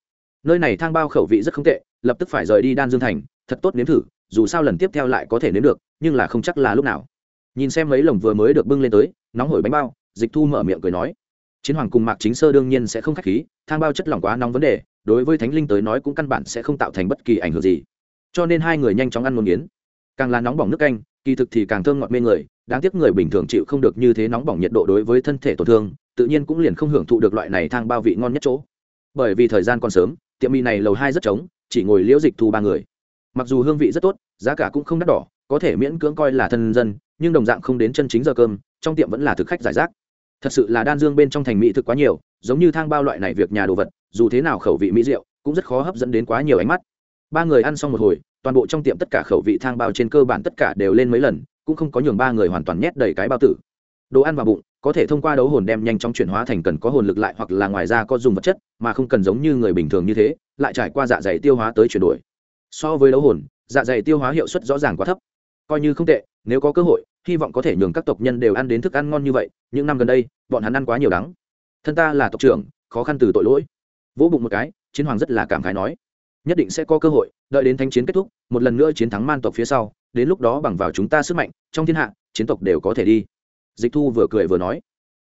nơi này thang bao khẩu vị rất không tệ, lập tức phải rời đi đan dương thành, thật tốt nếm thử, dù sao lần tiếp theo lại có thể nếm được, nhưng là không chắc là lúc nào. Nhìn xem mấy lồng vừa mới được bưng lên tới, nóng hổi bánh bao, dịch thu mở miệng cười nói, chiến hoàng cùng mạc chính sơ đương nhiên sẽ không k h á c h khí, thang bao chất lỏng quá nóng vấn đề, đối với thánh linh tới nói cũng căn bản sẽ không tạo thành bất kỳ ảnh hưởng gì. Cho nên hai người nhanh chóng ăn một miếng. Càng là nóng bỏng nước canh, kỳ thực thì càng thơm ngọt mê người, đáng tiếc người bình thường chịu không được như thế nóng bỏng nhiệt độ đối với thân thể tổn thương, tự nhiên cũng liền không hưởng thụ được loại này thang bao vị ngon nhất chỗ. Bởi vì thời gian còn sớm tiệm mì này lầu hai rất trống, chỉ ngồi liễu dịch thu ba người. Mặc dù hương vị rất tốt, giá cả cũng không đắt đỏ, có thể miễn cưỡng coi là thân dân, nhưng đồng dạng không đến chân chính giờ cơm, trong tiệm vẫn là thực khách giải rác. Thật sự là đan dương bên trong thành mỹ thực quá nhiều, giống như thang bao loại này việc nhà đồ vật, dù thế nào khẩu vị mỹ rượu cũng rất khó hấp dẫn đến quá nhiều ánh mắt. Ba người ăn xong một hồi, toàn bộ trong tiệm tất cả khẩu vị thang bao trên cơ bản tất cả đều lên mấy lần, cũng không có nhường ba người hoàn toàn nhét đầy cái bao tử. Đồ ăn vào bụng có thể thông qua đấu hồn đem nhanh chóng chuyển hóa thành cần có hồn lực lại hoặc là ngoài ra có dùng vật chất, mà không cần giống như người bình thường như thế, lại trải qua dạ dày tiêu hóa tới chuyển đổi. So với đấu hồn dạ dày tiêu hóa hiệu suất rõ ràng quá thấp. Coi như không tệ, nếu có cơ hội, hy vọng có thể nhường các tộc nhân đều ăn đến thức ăn ngon như vậy, những năm gần đây, bọn hắn ăn quá nhiều đắng. Thân ta là tộc trưởng, khó khăn từ tội lỗi. Vỗ bụng một cái, chiến hoàng rất là cảm khái nói. Nhất định sẽ có cơ hội, đợi đến thanh chiến kết thúc, một lần nữa chiến thắng man tộc phía sau, đến lúc đó bằng vào chúng ta sức mạnh, trong thiên hạ, chiến tộc đều có thể đi dịch thu vừa cười vừa nói,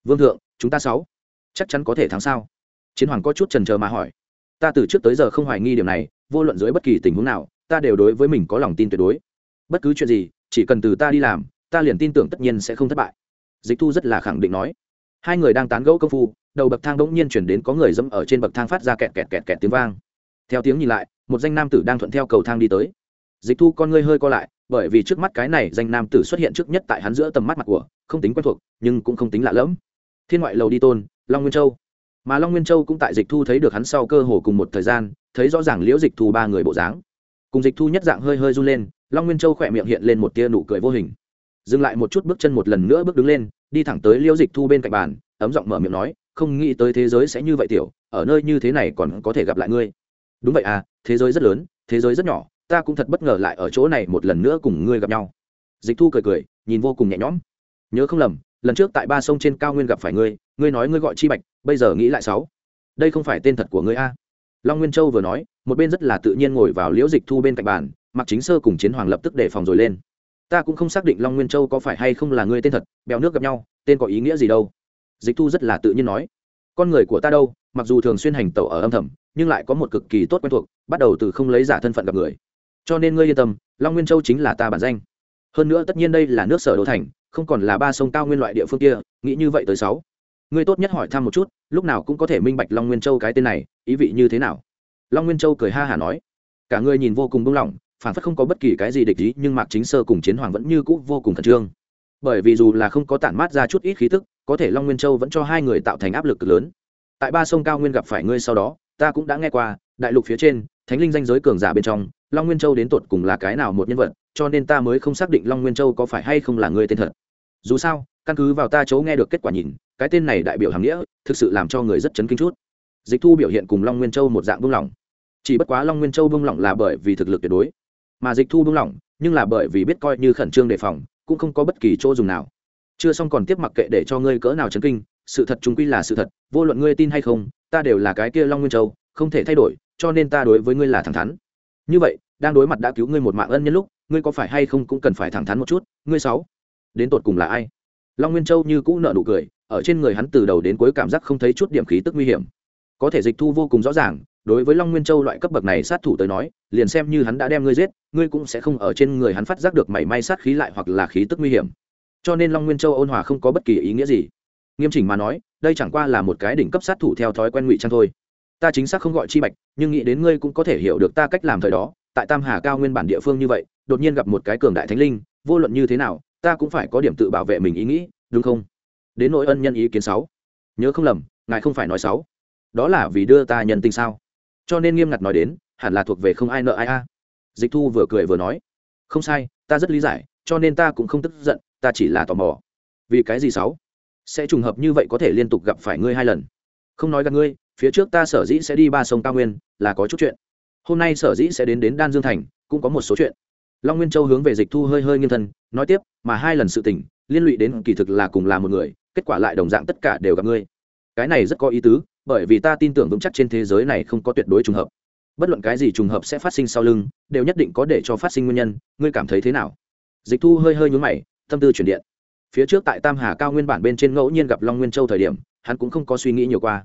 vương thượng, chúng ta sáu chắc chắn có thể thắng sao? Chiến hoàng có chút trần trờ mà hỏi, ta từ trước tới giờ không hoài nghi điều này, vô luận dưới bất kỳ tình huống nào, ta đều đối với mình có lòng tin tuyệt đối. Bất cứ chuyện gì, chỉ cần từ ta đi làm, ta liền tin tưởng tất nhiên sẽ không thất bại. Dịch thu rất là khẳng định nói. Hai người đang tán gẫu công phu, đầu bậc thang đ ỗ n g nhiên chuyển đến có người dẫm ở trên bậc thang phát ra kẹt kẹt kẹt kẹt tiếng vang. Theo tiếng nhìn lại, một danh nam tử đang thuận theo cầu thang đi tới. Dịch thu con ngươi hơi co lại bởi vì trước mắt cái này danh nam tử xuất hiện trước nhất tại hắn giữa tầm mắt mặt của, không tính quen thuộc, nhưng cũng không tính lạ lẫm. Thiên ngoại lầu đi tôn, long nguyên châu. Mà long nguyên châu cũng tại dịch thu thấy được hắn sau cơ hồ cùng một thời gian, thấy rõ ràng liễu dịch thu ba người bộ dáng. Cùng dịch thu nhất dạng hơi hơi run lên, long nguyên châu khỏe miệng hiện lên một tia nụ cười vô hình. Dừng lại một chút bước chân một lần nữa bước đứng lên, đi thẳng tới liễu dịch thu bên cạnh bàn, ấm giọng mở miệng nói, không nghĩ tới thế giới sẽ như vậy tiểu, ở nơi như thế này còn có thể gặp lại ngươi. Đúng vậy à thế giới rất lớn, thế giới rất nhỏ ta cũng thật bất ngờ lại ở chỗ này một lần nữa cùng ngươi gặp nhau. Dịch thu cười cười, nhìn vô cùng nhẹ nhõm. Nhớ không lầm, lần trước tại ba sông trên cao nguyên gặp phải ngươi ngươi nói ngươi gọi chi bạch, bây giờ nghĩ lại sáu. Đây không phải tên thật của ngươi a? Long nguyên châu vừa nói, một bên rất là tự nhiên ngồi vào liễu dịch thu bên cạnh bàn mặc chính sơ cùng chiến hoàng lập tức đề phòng rồi lên. Ta cũng không xác định long nguyên châu có phải hay không là ngươi tên thật, bèo nước gặp nhau, tên có ý nghĩa gì đâu? Dịch thu rất là tự nhiên nói. Con người của ta đâu, mặc dù thường xuyên hành tẩu ở âm thầm, nhưng lại có một cực kỳ tốt quen thuộc, bắt đầu từ không lấy giả thân phận gặp người cho nên ngươi yên tâm, long nguyên châu chính là ta bản danh. Hơn nữa tất nhiên đây là nước sở đô thành, không còn là ba sông cao nguyên loại địa phương kia, nghĩ như vậy tới sáu. Ngươi tốt nhất hỏi thăm một chút, lúc nào cũng có thể minh bạch long nguyên châu cái tên này, ý vị như thế nào? Long nguyên châu cười ha hả nói. Cả người nhìn vô cùng buông lỏng phản phất không có bất kỳ cái gì địch ý, nhưng mạc chính sơ cùng chiến hoàng vẫn như cũ vô cùng khẩn trương. Bởi vì dù là không có tản mát ra chút ít khí tức, có thể long nguyên châu vẫn cho hai người tạo thành áp lực lớn. Tại ba sông cao nguyên gặp phải ngươi sau đó, ta cũng đã nghe qua, đại lục phía trên thánh linh danh giới cường giả bên trong, long nguyên châu đến tột cùng là cái nào một nhân vật, cho nên ta mới không xác định long nguyên châu có phải hay không là người tên thật. Dù sao, căn cứ vào ta chỗ nghe được kết quả nhìn, cái tên này đại biểu hàm nghĩa, thực sự làm cho người rất chấn kinh chút. Dịch thu biểu hiện cùng long nguyên châu một dạng buông lỏng. Chỉ bất quá long nguyên châu buông lỏng là bởi vì thực lực tuyệt đối. Mà dịch thu buông lỏng, nhưng là bởi vì biết coi như khẩn trương đề phòng, cũng không có bất kỳ chỗ dùng nào. Chưa xong còn tiếp mặc kệ để cho ngươi cỡ nào chấn kinh, sự thật chúng quy là sự thật, vô luận ngươi tin hay không, ta đều là cái kia long nguyên châu, không thể thay đổi cho nên ta đối với ngươi là thẳng thắn. Như vậy, đang đối mặt đã cứu ngươi một mạng ân nhân lúc, ngươi có phải hay không cũng cần phải thẳng thắn một chút? Ngươi sáu, đến tột cùng là ai? Long nguyên châu như cũ nợ nụ cười, ở trên người hắn từ đầu đến cuối cảm giác không thấy chút điểm khí tức nguy hiểm. Có thể dịch thu vô cùng rõ ràng, đối với long nguyên châu loại cấp bậc này sát thủ tới nói, liền xem như hắn đã đem ngươi giết, ngươi cũng sẽ không ở trên người hắn phát giác được mảy may sát khí lại hoặc là khí tức nguy hiểm. Cho nên long nguyên châu ôn hòa không có bất kỳ ý nghĩa gì. Nghiêm chỉnh mà nói, đây chẳng qua là một cái đỉnh cấp sát thủ theo thói quen ngụy trang thôi ta chính xác không gọi chi bạch, nhưng nghĩ đến ngươi cũng có thể hiểu được ta cách làm thời đó, tại tam hà cao nguyên bản địa phương như vậy, đột nhiên gặp một cái cường đại thánh linh, vô luận như thế nào, ta cũng phải có điểm tự bảo vệ mình ý nghĩ, đúng không? Đến nỗi ân nhân ý kiến sáu. Nhớ không lầm, ngài không phải nói sáu. Đó là vì đưa ta nhân tình sao? Cho nên nghiêm ngặt nói đến, hẳn là thuộc về không ai nợ ai a. Dịch thu vừa cười vừa nói. Không sai, ta rất lý giải, cho nên ta cũng không tức giận, ta chỉ là tò mò. Vì cái gì sáu? Sẽ trùng hợp như vậy có thể liên tục gặp phải ngươi hai lần. Không nói gặp ngươi phía trước ta sở dĩ sẽ đi ba sông cao nguyên, là có chút chuyện. Hôm nay sở dĩ sẽ đến đến đan dương thành, cũng có một số chuyện. Long nguyên châu hướng về dịch thu hơi hơi nghiêng thân, nói tiếp, mà hai lần sự tình, liên lụy đến kỳ thực là cùng là một người, kết quả lại đồng dạng tất cả đều gặp ngươi. Cái này rất có ý tứ, bởi vì ta tin tưởng vững chắc trên thế giới này không có tuyệt đối trùng hợp. Bất luận cái gì trùng hợp sẽ phát sinh sau lưng, đều nhất định có để cho phát sinh nguyên nhân, ngươi cảm thấy thế nào? Dịch thu hơi hơi nhún mày, tâm tư chuyển điện. Phía trước tại tam hà cao nguyên bản bên trên ngẫu nhiên gặp long nguyên châu thời điểm, hắn cũng không có suy nghĩ nhiều qua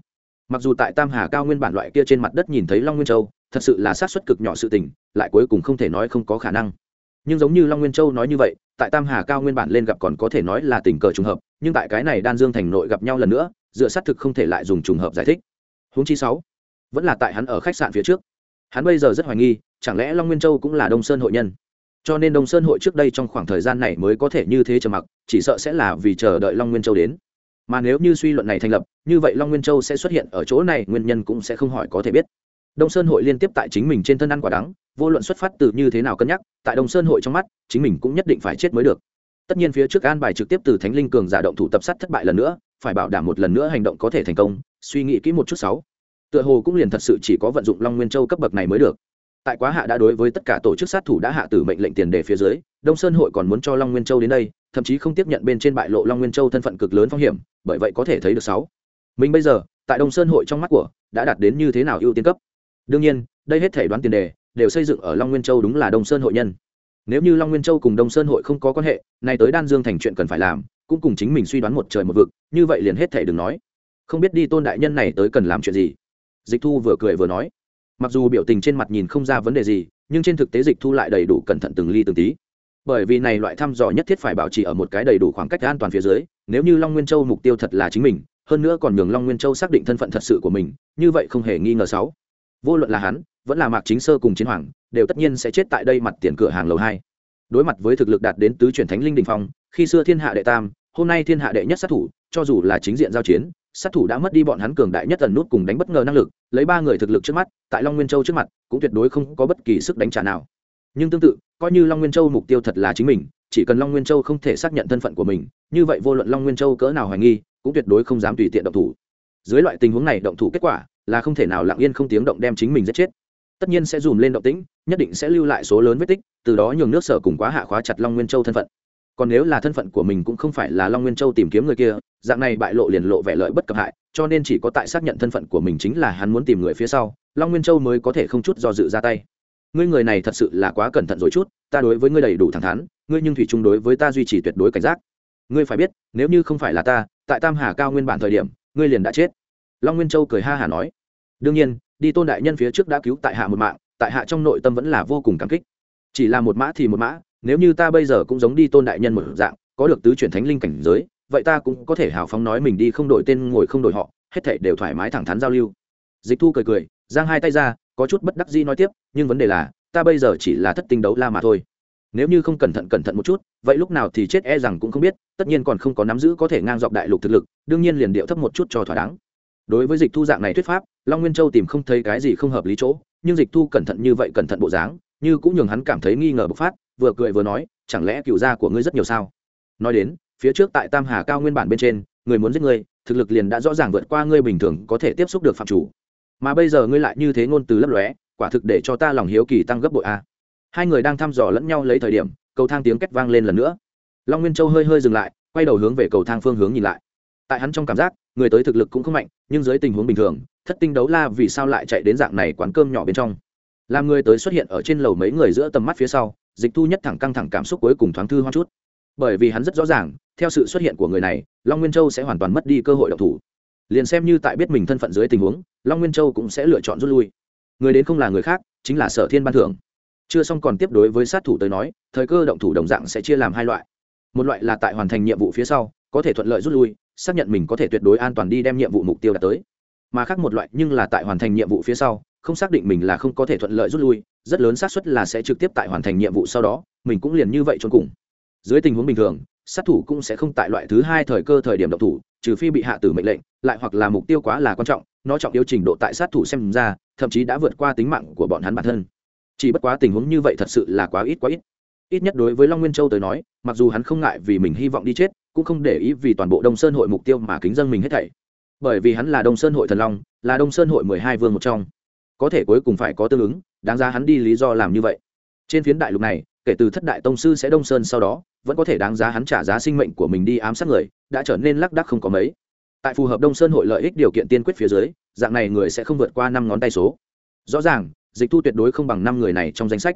mặc dù tại tam hà cao nguyên bản loại kia trên mặt đất nhìn thấy long nguyên châu, thật sự là sát xuất cực nhỏ sự tình, lại cuối cùng không thể nói không có khả năng. Nhưng giống như long nguyên châu nói như vậy, tại tam hà cao nguyên bản lên gặp còn có thể nói là tình cờ trùng hợp, nhưng tại cái này đan dương thành nội gặp nhau lần nữa, dựa sát thực không thể lại dùng trùng hợp giải thích. Huống chi sáu, vẫn là tại hắn ở khách sạn phía trước. Hắn bây giờ rất hoài nghi, chẳng lẽ long nguyên châu cũng là đông sơn hội nhân? Cho nên đông sơn hội trước đây trong khoảng thời gian này mới có thể như thế trầm mặc, chỉ sợ sẽ là vì chờ đợi long nguyên châu đến mà nếu như suy luận này thành lập, như vậy long nguyên châu sẽ xuất hiện ở chỗ này, nguyên nhân cũng sẽ không hỏi có thể biết. Đông sơn hội liên tiếp tại chính mình trên thân ăn quả đắng, vô luận xuất phát từ như thế nào cân nhắc, tại đông sơn hội trong mắt, chính mình cũng nhất định phải chết mới được. Tất nhiên phía trước an bài trực tiếp từ thánh linh cường giả động thủ tập sát thất bại lần nữa, phải bảo đảm một lần nữa hành động có thể thành công, suy nghĩ kỹ một chút sáu. Tựa hồ cũng liền thật sự chỉ có vận dụng long nguyên châu cấp bậc này mới được. Tại quá hạ đã đối với tất cả tổ chức sát thủ đã hạ tử mệnh lệnh tiền đề phía dưới, đông sơn hội còn muốn cho long nguyên châu đến đây thậm chí không tiếp nhận bên trên bại lộ long nguyên châu thân phận cực lớn phong hiểm, bởi vậy có thể thấy được sáu. Mình bây giờ, tại đông sơn hội trong mắt của, đã đạt đến như thế nào ưu tiên cấp? Đương nhiên, đây hết thể đoán tiền đề, đều xây dựng ở long nguyên châu đúng là đông sơn hội nhân. Nếu như long nguyên châu cùng đông sơn hội không có quan hệ, nay tới đan dương thành chuyện cần phải làm, cũng cùng chính mình suy đoán một trời một vực, như vậy liền hết thể đừng nói. Không biết đi tôn đại nhân này tới cần làm chuyện gì? Dịch thu vừa cười vừa nói. Mặc dù biểu tình trên mặt nhìn không ra vấn đề gì, nhưng trên thực tế dịch thu lại đầy đủ cẩn thận từng ly từng tí bởi vì này loại thăm dò nhất thiết phải bảo trì ở một cái đầy đủ khoảng cách an toàn phía dưới, nếu như long nguyên châu mục tiêu thật là chính mình, hơn nữa còn nhường long nguyên châu xác định thân phận thật sự của mình, như vậy không hề nghi ngờ sáu. Vô luận là hắn, vẫn là mạc chính sơ cùng chiến hoàng, đều tất nhiên sẽ chết tại đây mặt tiền cửa hàng lầu hai. Đối mặt với thực lực đạt đến tứ truyền thánh linh đình phong, khi xưa thiên hạ đệ tam, hôm nay thiên hạ đệ nhất sát thủ, cho dù là chính diện giao chiến, sát thủ đã mất đi bọn hắn cường đại nhất tần nút cùng đánh bất ngờ năng lực, lấy ba người thực lực trước mắt, tại long nguyên châu trước mặt, cũng tuyệt đối không có bất kỳ sức đánh trả nào nhưng tương tự, coi như long nguyên châu mục tiêu thật là chính mình, chỉ cần long nguyên châu không thể xác nhận thân phận của mình, như vậy vô luận long nguyên châu cỡ nào hoài nghi, cũng tuyệt đối không dám tùy tiện động thủ. Dưới loại tình huống này động thủ kết quả là không thể nào lặng yên không tiếng động đem chính mình giết chết. Tất nhiên sẽ dùm lên động tĩnh, nhất định sẽ lưu lại số lớn vết tích, từ đó nhường nước sở cùng quá hạ khóa chặt long nguyên châu thân phận. Còn nếu là thân phận của mình cũng không phải là long nguyên châu tìm kiếm người kia, dạng này bại lộ liền lộ vẻ lợi bất cập hại, cho nên chỉ có tại xác nhận thân phận của mình chính là hắn muốn tìm người phía sau, long nguyên châu mới có thể không chút do dự ra tay ngươi người này thật sự là quá cẩn thận rồi chút, ta đối với ngươi đầy đủ thẳng thắn, ngươi nhưng thủy chung đối với ta duy trì tuyệt đối cảnh giác. Ngươi phải biết, nếu như không phải là ta, tại tam hà cao nguyên bản thời điểm, ngươi liền đã chết. Long nguyên châu cười ha hà nói. Đương nhiên, đi tôn đại nhân phía trước đã cứu tại hạ một mạng, tại hạ trong nội tâm vẫn là vô cùng cảm kích. Chỉ là một mã thì một mã, nếu như ta bây giờ cũng giống đi tôn đại nhân một dạng, có được tứ chuyển thánh linh cảnh giới, vậy ta cũng có thể hào phóng nói mình đi không đổi tên ngồi không đổi họ, hết thể đều thoải mái thẳng thắn giao lưu. Dịch thu cười cười, giang hai tay ra có chút bất đắc dĩ nói tiếp, nhưng vấn đề là, ta bây giờ chỉ là thất tinh đấu la mà thôi. Nếu như không cẩn thận cẩn thận một chút, vậy lúc nào thì chết e rằng cũng không biết, tất nhiên còn không có nắm giữ có thể ngang dọc đại lục thực lực, đương nhiên liền điệu thấp một chút cho thỏa đáng. Đối với dịch thu dạng này thuyết pháp, long nguyên châu tìm không thấy cái gì không hợp lý chỗ, nhưng dịch thu cẩn thận như vậy cẩn thận bộ dáng, như cũng nhường hắn cảm thấy nghi ngờ bộc phát, vừa cười vừa nói, chẳng lẽ cựu gia của ngươi rất nhiều sao? Nói đến, phía trước tại tam hà cao nguyên bản bên trên, người muốn giết ngươi, thực lực liền đã rõ ràng vượt qua ngươi bình thường có thể tiếp xúc được phạm chủ mà bây giờ ngươi lại như thế ngôn từ lấp lóe, quả thực để cho ta lòng hiếu kỳ tăng gấp bội a. Hai người đang thăm dò lẫn nhau lấy thời điểm, cầu thang tiếng két vang lên lần nữa. Long nguyên châu hơi hơi dừng lại, quay đầu hướng về cầu thang phương hướng nhìn lại. Tại hắn trong cảm giác, người tới thực lực cũng không mạnh, nhưng dưới tình huống bình thường, thất tinh đấu la vì sao lại chạy đến dạng này quán cơm nhỏ bên trong? Làm người tới xuất hiện ở trên lầu mấy người giữa tầm mắt phía sau, dịch thu nhất thẳng căng thẳng cảm xúc cuối cùng thoáng thư hoa chút. Bởi vì hắn rất rõ ràng, theo sự xuất hiện của người này, long nguyên châu sẽ hoàn toàn mất đi cơ hội độc thủ liền xem như tại biết mình thân phận dưới tình huống, long nguyên châu cũng sẽ lựa chọn rút lui. Người đến không là người khác, chính là sở thiên ban thưởng. Chưa xong còn tiếp đối với sát thủ tới nói, thời cơ động thủ đồng dạng sẽ chia làm hai loại. Một loại là tại hoàn thành nhiệm vụ phía sau, có thể thuận lợi rút lui, xác nhận mình có thể tuyệt đối an toàn đi đem nhiệm vụ mục tiêu đạt tới. Mà khác một loại nhưng là tại hoàn thành nhiệm vụ phía sau, không xác định mình là không có thể thuận lợi rút lui, rất lớn xác suất là sẽ trực tiếp tại hoàn thành nhiệm vụ sau đó, mình cũng liền như vậy trốn cùng. Dưới tình huống bình thường, sát thủ cũng sẽ không tại loại thứ hai thời cơ thời điểm động thủ trừ phi bị hạ tử mệnh lệnh, lại hoặc là mục tiêu quá là quan trọng, nó trọng yếu trình độ tại sát thủ xem ra, thậm chí đã vượt qua tính mạng của bọn hắn bản thân. Chỉ bất quá tình huống như vậy thật sự là quá ít quá ít. Ít nhất đối với long nguyên châu tới nói, mặc dù hắn không ngại vì mình hy vọng đi chết, cũng không để ý vì toàn bộ đông sơn hội mục tiêu mà kính dân mình hết thảy. Bởi vì hắn là đông sơn hội thần long, là đông sơn hội mười hai vương một trong. Có thể cuối cùng phải có tương ứng, đáng ra hắn đi lý do làm như vậy. Trên phiến đại lục này, kể từ thất đại tông sư sẽ đông sơn sau đó vẫn có thể đáng giá hắn trả giá sinh mệnh của mình đi ám sát người, đã trở nên lác đắc không có mấy. Tại phù hợp đông sơn hội lợi ích điều kiện tiên quyết phía dưới, dạng này người sẽ không vượt qua năm ngón tay số. Rõ ràng, dịch thu tuyệt đối không bằng năm người này trong danh sách.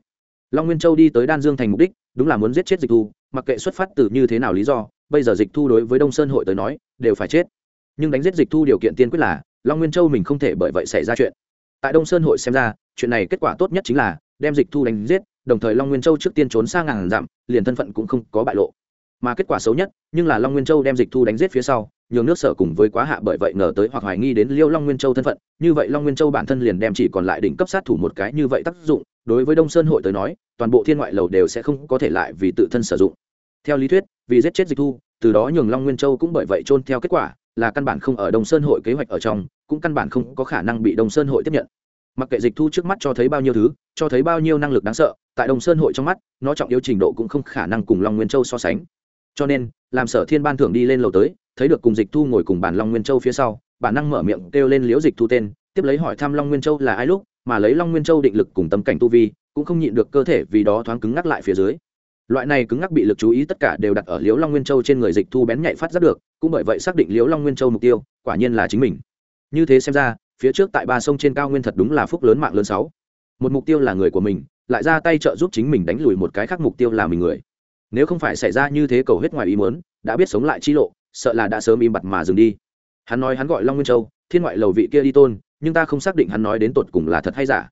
Long nguyên châu đi tới đan dương thành mục đích, đúng là muốn giết chết dịch thu, mặc kệ xuất phát từ như thế nào lý do, bây giờ dịch thu đối với đông sơn hội tới nói, đều phải chết. Nhưng đánh giết dịch thu điều kiện tiên quyết là, long nguyên châu mình không thể bởi vậy xảy ra chuyện. Tại đông sơn hội xem ra, chuyện này kết quả tốt nhất chính là, đem dịch thu đánh giết đồng thời long nguyên châu trước tiên trốn sang ngàn dặm, liền thân phận cũng không có bại lộ. Mà kết quả xấu nhất, nhưng là long nguyên châu đem dịch thu đánh giết phía sau, nhường nước sở cùng với quá hạ bởi vậy ngờ tới hoặc hoài nghi đến liêu long nguyên châu thân phận, như vậy long nguyên châu bản thân liền đem chỉ còn lại đỉnh cấp sát thủ một cái như vậy tác dụng, đối với đông sơn hội tới nói, toàn bộ thiên ngoại lầu đều sẽ không có thể lại vì tự thân sử dụng. Theo lý thuyết, vì giết chết dịch thu, từ đó nhường long nguyên châu cũng bởi vậy trôn theo kết quả, là căn bản không ở đông sơn hội kế hoạch ở trong, cũng căn bản không có khả năng bị đông sơn hội tiếp nhận. Mặc kệ dịch thu trước mắt cho thấy bao nhiêu thứ, cho thấy bao nhiêu năng lực đáng sợ tại Đồng sơn hội trong mắt, nó trọng yếu trình độ cũng không khả năng cùng long nguyên châu so sánh. Cho nên, làm sở thiên ban thưởng đi lên lầu tới, thấy được cùng dịch thu ngồi cùng bản long nguyên châu phía sau, bản năng mở miệng kêu lên liễu dịch thu tên, tiếp lấy hỏi thăm long nguyên châu là ai lúc, mà lấy long nguyên châu định lực cùng tâm cảnh tu vi, cũng không nhịn được cơ thể vì đó thoáng cứng ngắc lại phía dưới. Loại này cứng ngắc bị lực chú ý tất cả đều đặt ở liễu long nguyên châu trên người dịch thu bén nhạy phát giác được, cũng bởi vậy xác định liễu long nguyên châu mục tiêu, quả nhiên là chính mình. Như thế xem ra, phía trước tại ba sông trên cao nguyên thật đúng là phúc lớn mạng lớn sáu. Một mục tiêu là người của mình lại ra tay trợ giúp chính mình đánh lùi một cái khác mục tiêu là mình người. Nếu không phải xảy ra như thế cầu hết ngoài ý muốn, đã biết sống lại chi lộ, sợ là đã sớm im bặt mà dừng đi. Hắn nói hắn gọi long nguyên châu, thiên ngoại lầu vị kia đi tôn, nhưng ta không xác định hắn nói đến tột cùng là thật hay giả.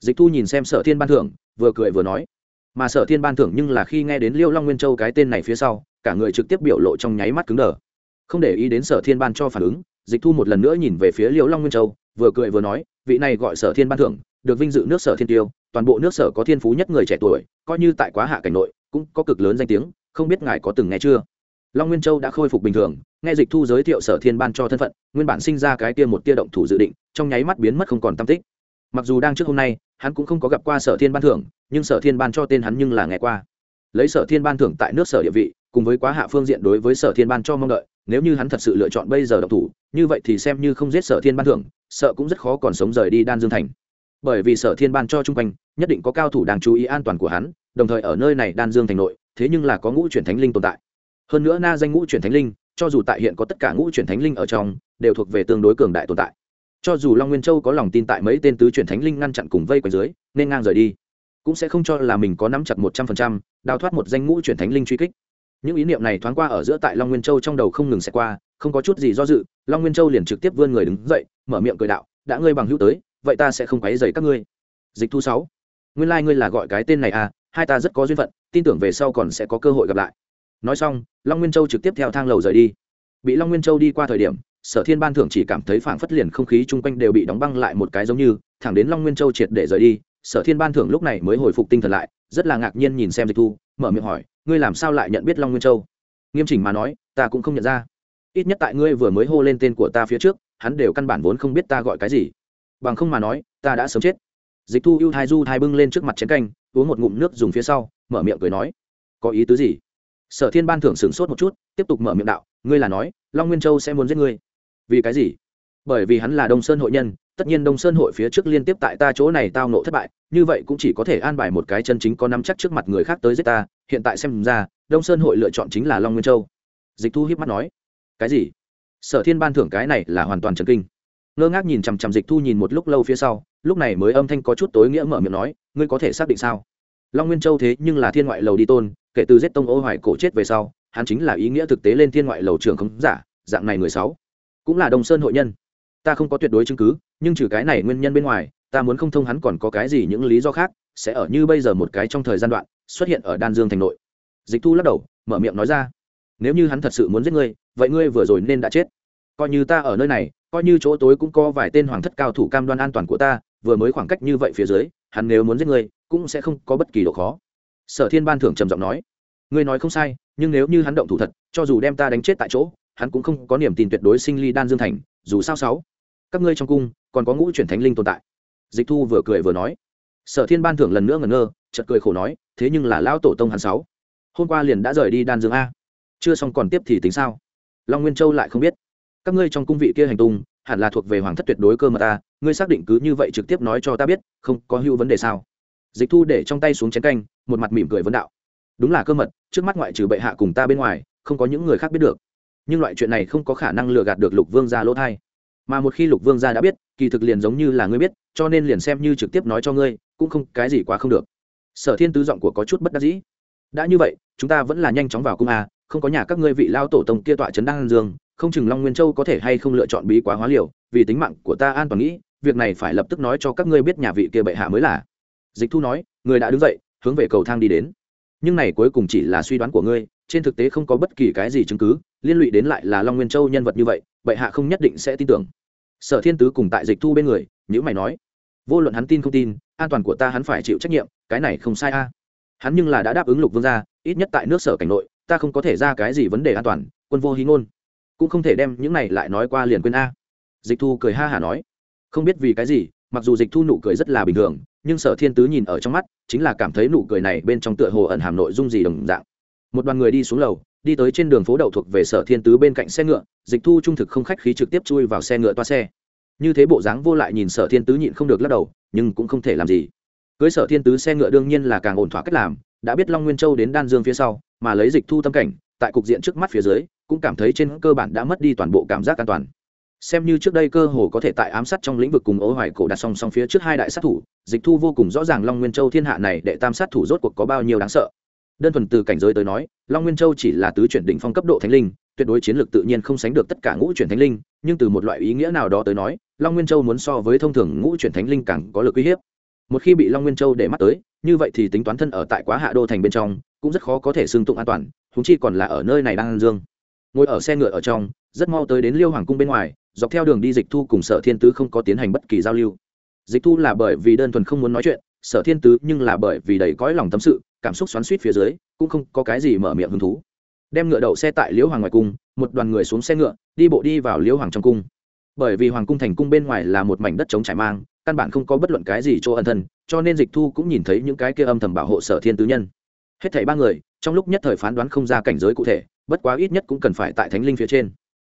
Dịch thu nhìn xem sở thiên ban thưởng, vừa cười vừa nói. Mà sở thiên ban thưởng nhưng là khi nghe đến liêu long nguyên châu cái tên này phía sau, cả người trực tiếp biểu lộ trong nháy mắt cứng đờ. Không để ý đến sở thiên ban cho phản ứng, dịch thu một lần nữa nhìn về phía liêu long nguyên châu, vừa cười vừa nói, vị này gọi sở thiên ban thưởng, được vinh dự nước sở thiên tiêu toàn bộ nước sở có thiên phú nhất người trẻ tuổi, coi như tại quá hạ cảnh nội, cũng có cực lớn danh tiếng, không biết ngài có từng nghe chưa? Long nguyên châu đã khôi phục bình thường, nghe dịch thu giới thiệu sở thiên ban cho thân phận, nguyên bản sinh ra cái tia một tia động thủ dự định, trong nháy mắt biến mất không còn tam tích. Mặc dù đang trước hôm nay, hắn cũng không có gặp qua sở thiên ban thưởng, nhưng sở thiên ban cho tên hắn nhưng là nghe qua. Lấy sở thiên ban thưởng tại nước sở địa vị, cùng với quá hạ phương diện đối với sở thiên ban cho mong đợi, nếu như hắn thật sự lựa chọn bây giờ độc thủ, như vậy thì xem như không giết sở thiên ban thưởng, sợ cũng rất khó còn sống rời đi đan dương thành bởi vì sở thiên ban cho chung quanh, nhất định có cao thủ đang chú ý an toàn của hắn, đồng thời ở nơi này đan dương thành nội, thế nhưng là có ngũ chuyển thánh linh tồn tại. Hơn nữa na danh ngũ chuyển thánh linh, cho dù tại hiện có tất cả ngũ chuyển thánh linh ở trong, đều thuộc về tương đối cường đại tồn tại. Cho dù long nguyên châu có lòng tin tại mấy tên tứ chuyển thánh linh ngăn chặn cùng vây quanh dưới, nên ngang rời đi. Cũng sẽ không cho là mình có nắm chặt một trăm phần trăm, đào thoát một danh ngũ chuyển thánh linh truy kích. Những ý niệm này thoáng qua ở giữa tại long nguyên châu trong đầu không ngừng xẹt qua, không có chút gì do dự, long nguyên châu liền trực tiếp vươn người đứng dậy, mở miệng cười đạo, đã ngươi bằng hữu tới vậy ta sẽ không quấy dày các ngươi. Dịch thu sáu, nguyên lai、like、ngươi là gọi cái tên này à hai ta rất có duyên phận, tin tưởng về sau còn sẽ có cơ hội gặp lại. Nói xong, long nguyên châu trực tiếp theo thang lầu rời đi. Bị long nguyên châu đi qua thời điểm, sở thiên ban thưởng chỉ cảm thấy phảng phất liền không khí chung quanh đều bị đóng băng lại một cái giống như, thẳng đến long nguyên châu triệt để rời đi, sở thiên ban thưởng lúc này mới hồi phục tinh thần lại, rất là ngạc nhiên nhìn xem dịch thu, mở miệng hỏi, ngươi làm sao lại nhận biết long nguyên châu? Nghiêm chỉnh mà nói, ta cũng không nhận ra. Ít nhất tại ngươi vừa mới hô lên tên của ta phía trước, hắn đều căn bản vốn không biết ta gọi cái gì bằng không mà nói, ta đã sớm chết. Dịch thu ưu thai du thai bưng lên trước mặt chén canh, uống một ngụm nước dùng phía sau, mở miệng cười nói, có ý tứ gì? Sở thiên ban thưởng sửng sốt một chút, tiếp tục mở miệng đạo, ngươi là nói, long nguyên châu sẽ muốn giết ngươi. Vì cái gì? Bởi vì hắn là đông sơn hội nhân, tất nhiên đông sơn hội phía trước liên tiếp tại ta chỗ này tao nộ thất bại, như vậy cũng chỉ có thể an bài một cái chân chính có nắm chắc trước mặt người khác tới giết ta, hiện tại xem ra, đông sơn hội lựa chọn chính là long nguyên châu. Dịch thu hiếp mắt nói, cái gì? Sở thiên ban thưởng cái này là hoàn toàn trần kinh ngơ ngác nhìn chằm chằm dịch thu nhìn một lúc lâu phía sau, lúc này mới âm thanh có chút tối nghĩa mở miệng nói, ngươi có thể xác định sao? Long nguyên châu thế nhưng là thiên ngoại lầu đi tôn, kể từ giết tông ô hoài cổ chết về sau, hắn chính là ý nghĩa thực tế lên thiên ngoại lầu trường không giả, dạng này người sáu, cũng là đồng sơn hội nhân. Ta không có tuyệt đối chứng cứ, nhưng trừ cái này nguyên nhân bên ngoài, ta muốn không thông hắn còn có cái gì những lý do khác, sẽ ở như bây giờ một cái trong thời gian đoạn, xuất hiện ở đan dương thành nội. Dịch thu lắc đầu, mở miệng nói ra, nếu như hắn thật sự muốn giết ngươi, vậy ngươi vừa rồi nên đã chết coi như ta ở nơi này, coi như chỗ tối cũng có vài tên hoàng thất cao thủ cam đoan an toàn của ta, vừa mới khoảng cách như vậy phía dưới, hắn nếu muốn giết ngươi cũng sẽ không có bất kỳ độ khó. Sở thiên ban thưởng trầm giọng nói. Ngươi nói không sai, nhưng nếu như hắn động thủ thật, cho dù đem ta đánh chết tại chỗ, hắn cũng không có niềm tin tuyệt đối sinh ly đan dương thành, dù sao sáu, các ngươi trong cung còn có ngũ chuyển thánh linh tồn tại. Dịch thu vừa cười vừa nói. Sở thiên ban thưởng lần nữa ngẩn ngơ, chợt cười khổ nói, thế nhưng là lão tổ tông hắn sáu, hôm qua liền đã rời đi đan dương a. Chưa xong còn tiếp thì tính sao? Long nguyên châu lại không biết các ngươi trong cung vị kia hành tung, hẳn là thuộc về hoàng thất tuyệt đối cơ mà ta, ngươi xác định cứ như vậy trực tiếp nói cho ta biết, không có hưu vấn đề sao? Dịch thu để trong tay xuống chén canh, một mặt mỉm cười vấn đạo. Đúng là cơ mật, trước mắt ngoại trừ bệ hạ cùng ta bên ngoài, không có những người khác biết được. Nhưng loại chuyện này không có khả năng lừa gạt được lục vương gia lỗ thai. Mà một khi lục vương gia đã biết, kỳ thực liền giống như là ngươi biết, cho nên liền xem như trực tiếp nói cho ngươi, cũng không, cái gì quá không được. Sở thiên tứ giọng của có chút bất đắc dĩ. Đã như vậy, chúng ta vẫn là nhanh chóng vào cung a, không có nhà các ngươi vị lao tổ tông kia tọa trấn đăng dương không chừng long nguyên châu có thể hay không lựa chọn bí quá hóa liều, vì tính mạng của ta an toàn nghĩ, việc này phải lập tức nói cho các ngươi biết nhà vị kia bệ hạ mới là. Dịch thu nói, người đã đứng dậy, hướng về cầu thang đi đến. Nhưng này cuối cùng chỉ là suy đoán của ngươi, trên thực tế không có bất kỳ cái gì chứng cứ, liên lụy đến lại là long nguyên châu nhân vật như vậy, bệ hạ không nhất định sẽ tin tưởng. Sở thiên tứ cùng tại dịch thu bên người nhữ mày nói, vô luận hắn tin không tin, an toàn của ta hắn phải chịu trách nhiệm, cái này không sai a. Hắn nhưng là đã đáp ứng lục vương gia, ít nhất tại nước sở cảnh nội, ta không có thể ra cái gì vấn đề an toàn, quân vô hí ngôn cũng không thể đem những này lại nói qua liền quên a. Dịch thu cười ha hả nói, không biết vì cái gì, mặc dù dịch thu nụ cười rất là bình thường, nhưng sở thiên tứ nhìn ở trong mắt, chính là cảm thấy nụ cười này bên trong tựa hồ ẩn hàm nội dung gì đồng dạng. Một đoàn người đi xuống lầu, đi tới trên đường phố đậu thuộc về sở thiên tứ bên cạnh xe ngựa, dịch thu trung thực không khách khí trực tiếp chui vào xe ngựa toa xe. Như thế bộ dáng vô lại nhìn sở thiên tứ nhịn không được lắc đầu, nhưng cũng không thể làm gì. Cưới sở thiên tứ xe ngựa đương nhiên là càng ổn thỏa cách làm, đã biết long nguyên châu đến đan dương phía sau, mà lấy dịch thu tâm cảnh tại cục diện trước mắt phía dưới, cũng cảm thấy trên cơ bản đã mất đi toàn bộ cảm giác an toàn. Xem như trước đây cơ hồ có thể tại ám sát trong lĩnh vực cùng ố hoài cổ đặt song song phía trước hai đại sát thủ, dịch thu vô cùng rõ ràng long nguyên châu thiên hạ này để tam sát thủ rốt cuộc có bao nhiêu đáng sợ. Đơn thuần từ cảnh giới tới nói, long nguyên châu chỉ là tứ chuyển đỉnh phong cấp độ thánh linh, tuyệt đối chiến lược tự nhiên không sánh được tất cả ngũ chuyển thánh linh, nhưng từ một loại ý nghĩa nào đó tới nói, long nguyên châu muốn so với thông thường ngũ chuyển thánh linh càng có lực uy hiếp. Một khi bị long nguyên châu để mắt tới, như vậy thì tính toán thân ở tại quá hạ đô thành bên trong, cũng rất khó có thể xương tụng an toàn húng chi còn là ở nơi này đang ăn dương. Ngồi ở xe ngựa ở trong, rất mau tới đến liêu hoàng cung bên ngoài, dọc theo đường đi dịch thu cùng sở thiên tứ không có tiến hành bất kỳ giao lưu. Dịch thu là bởi vì đơn thuần không muốn nói chuyện, sở thiên tứ nhưng là bởi vì đầy cõi lòng tâm sự, cảm xúc xoắn suýt phía dưới, cũng không có cái gì mở miệng hứng thú. Đem ngựa đậu xe tại liễu hoàng ngoài cung, một đoàn người xuống xe ngựa, đi bộ đi vào liễu hoàng trong cung. Bởi vì hoàng cung thành cung bên ngoài là một mảnh đất trống trải mang, căn bản không có bất luận cái gì chỗ ân thân, cho nên dịch thu cũng nhìn thấy những cái kia âm thầm bảo hộ sở thiên tứ nhân. Hết thảy ba người trong lúc nhất thời phán đoán không ra cảnh giới cụ thể, bất quá ít nhất cũng cần phải tại thánh linh phía trên.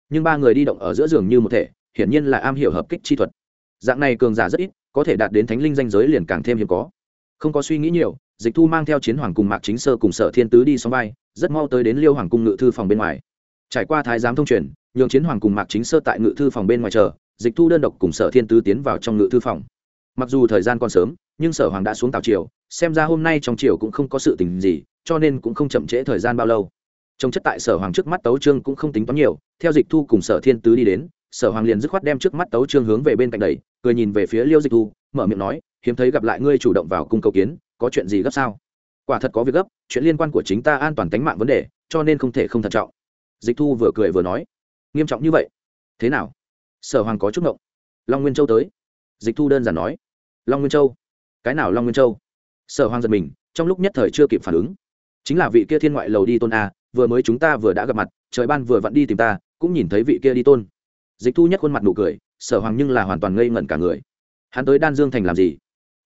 Nhưng ba người đi động ở giữa giường như một thể, hiển nhiên là am hiểu hợp kích chi thuật. Dạng này cường giả rất ít, có thể đạt đến thánh linh danh giới liền càng thêm hiếm có. Không có suy nghĩ nhiều, dịch thu mang theo chiến hoàng cùng mạc chính sơ cùng sở thiên tứ đi xóm vai, rất mau tới đến liêu hoàng cung ngự thư phòng bên ngoài. Trải qua thái giám thông truyền, nhường chiến hoàng cùng mạc chính sơ tại ngự thư phòng bên ngoài chờ, dịch thu đơn độc cùng sở thiên tứ tiến vào trong ngự thư phòng. Mặc dù thời gian còn sớm, nhưng sở hoàng đã xuống tàu triều, xem ra hôm nay trong triều cũng không có sự tình gì cho nên cũng không chậm trễ thời gian bao lâu. Trông chất tại sở hoàng trước mắt tấu trương cũng không tính toán nhiều, theo dịch thu cùng sở thiên tứ đi đến, sở hoàng liền dứt khoát đem trước mắt tấu trương hướng về bên cạnh đầy cười nhìn về phía liêu dịch thu, mở miệng nói, hiếm thấy gặp lại ngươi chủ động vào cung cầu kiến, có chuyện gì gấp sao? Quả thật có việc gấp, chuyện liên quan của chính ta an toàn tính mạng vấn đề, cho nên không thể không thận trọng. Dịch thu vừa cười vừa nói, nghiêm trọng như vậy? Thế nào? Sở hoàng có chút ngộng. Long nguyên châu tới. Dịch thu đơn giản nói, long nguyên châu? Cái nào long nguyên châu? Sở hoàng giật mình, trong lúc nhất thời chưa kịp phản ứng chính là vị kia thiên ngoại lầu đi tôn a, vừa mới chúng ta vừa đã gặp mặt, trời ban vừa vặn đi tìm ta, cũng nhìn thấy vị kia đi tôn. Dịch thu nhất khuôn mặt nụ cười, sở hoàng nhưng là hoàn toàn ngây ngẩn cả người. Hắn tới đan dương thành làm gì?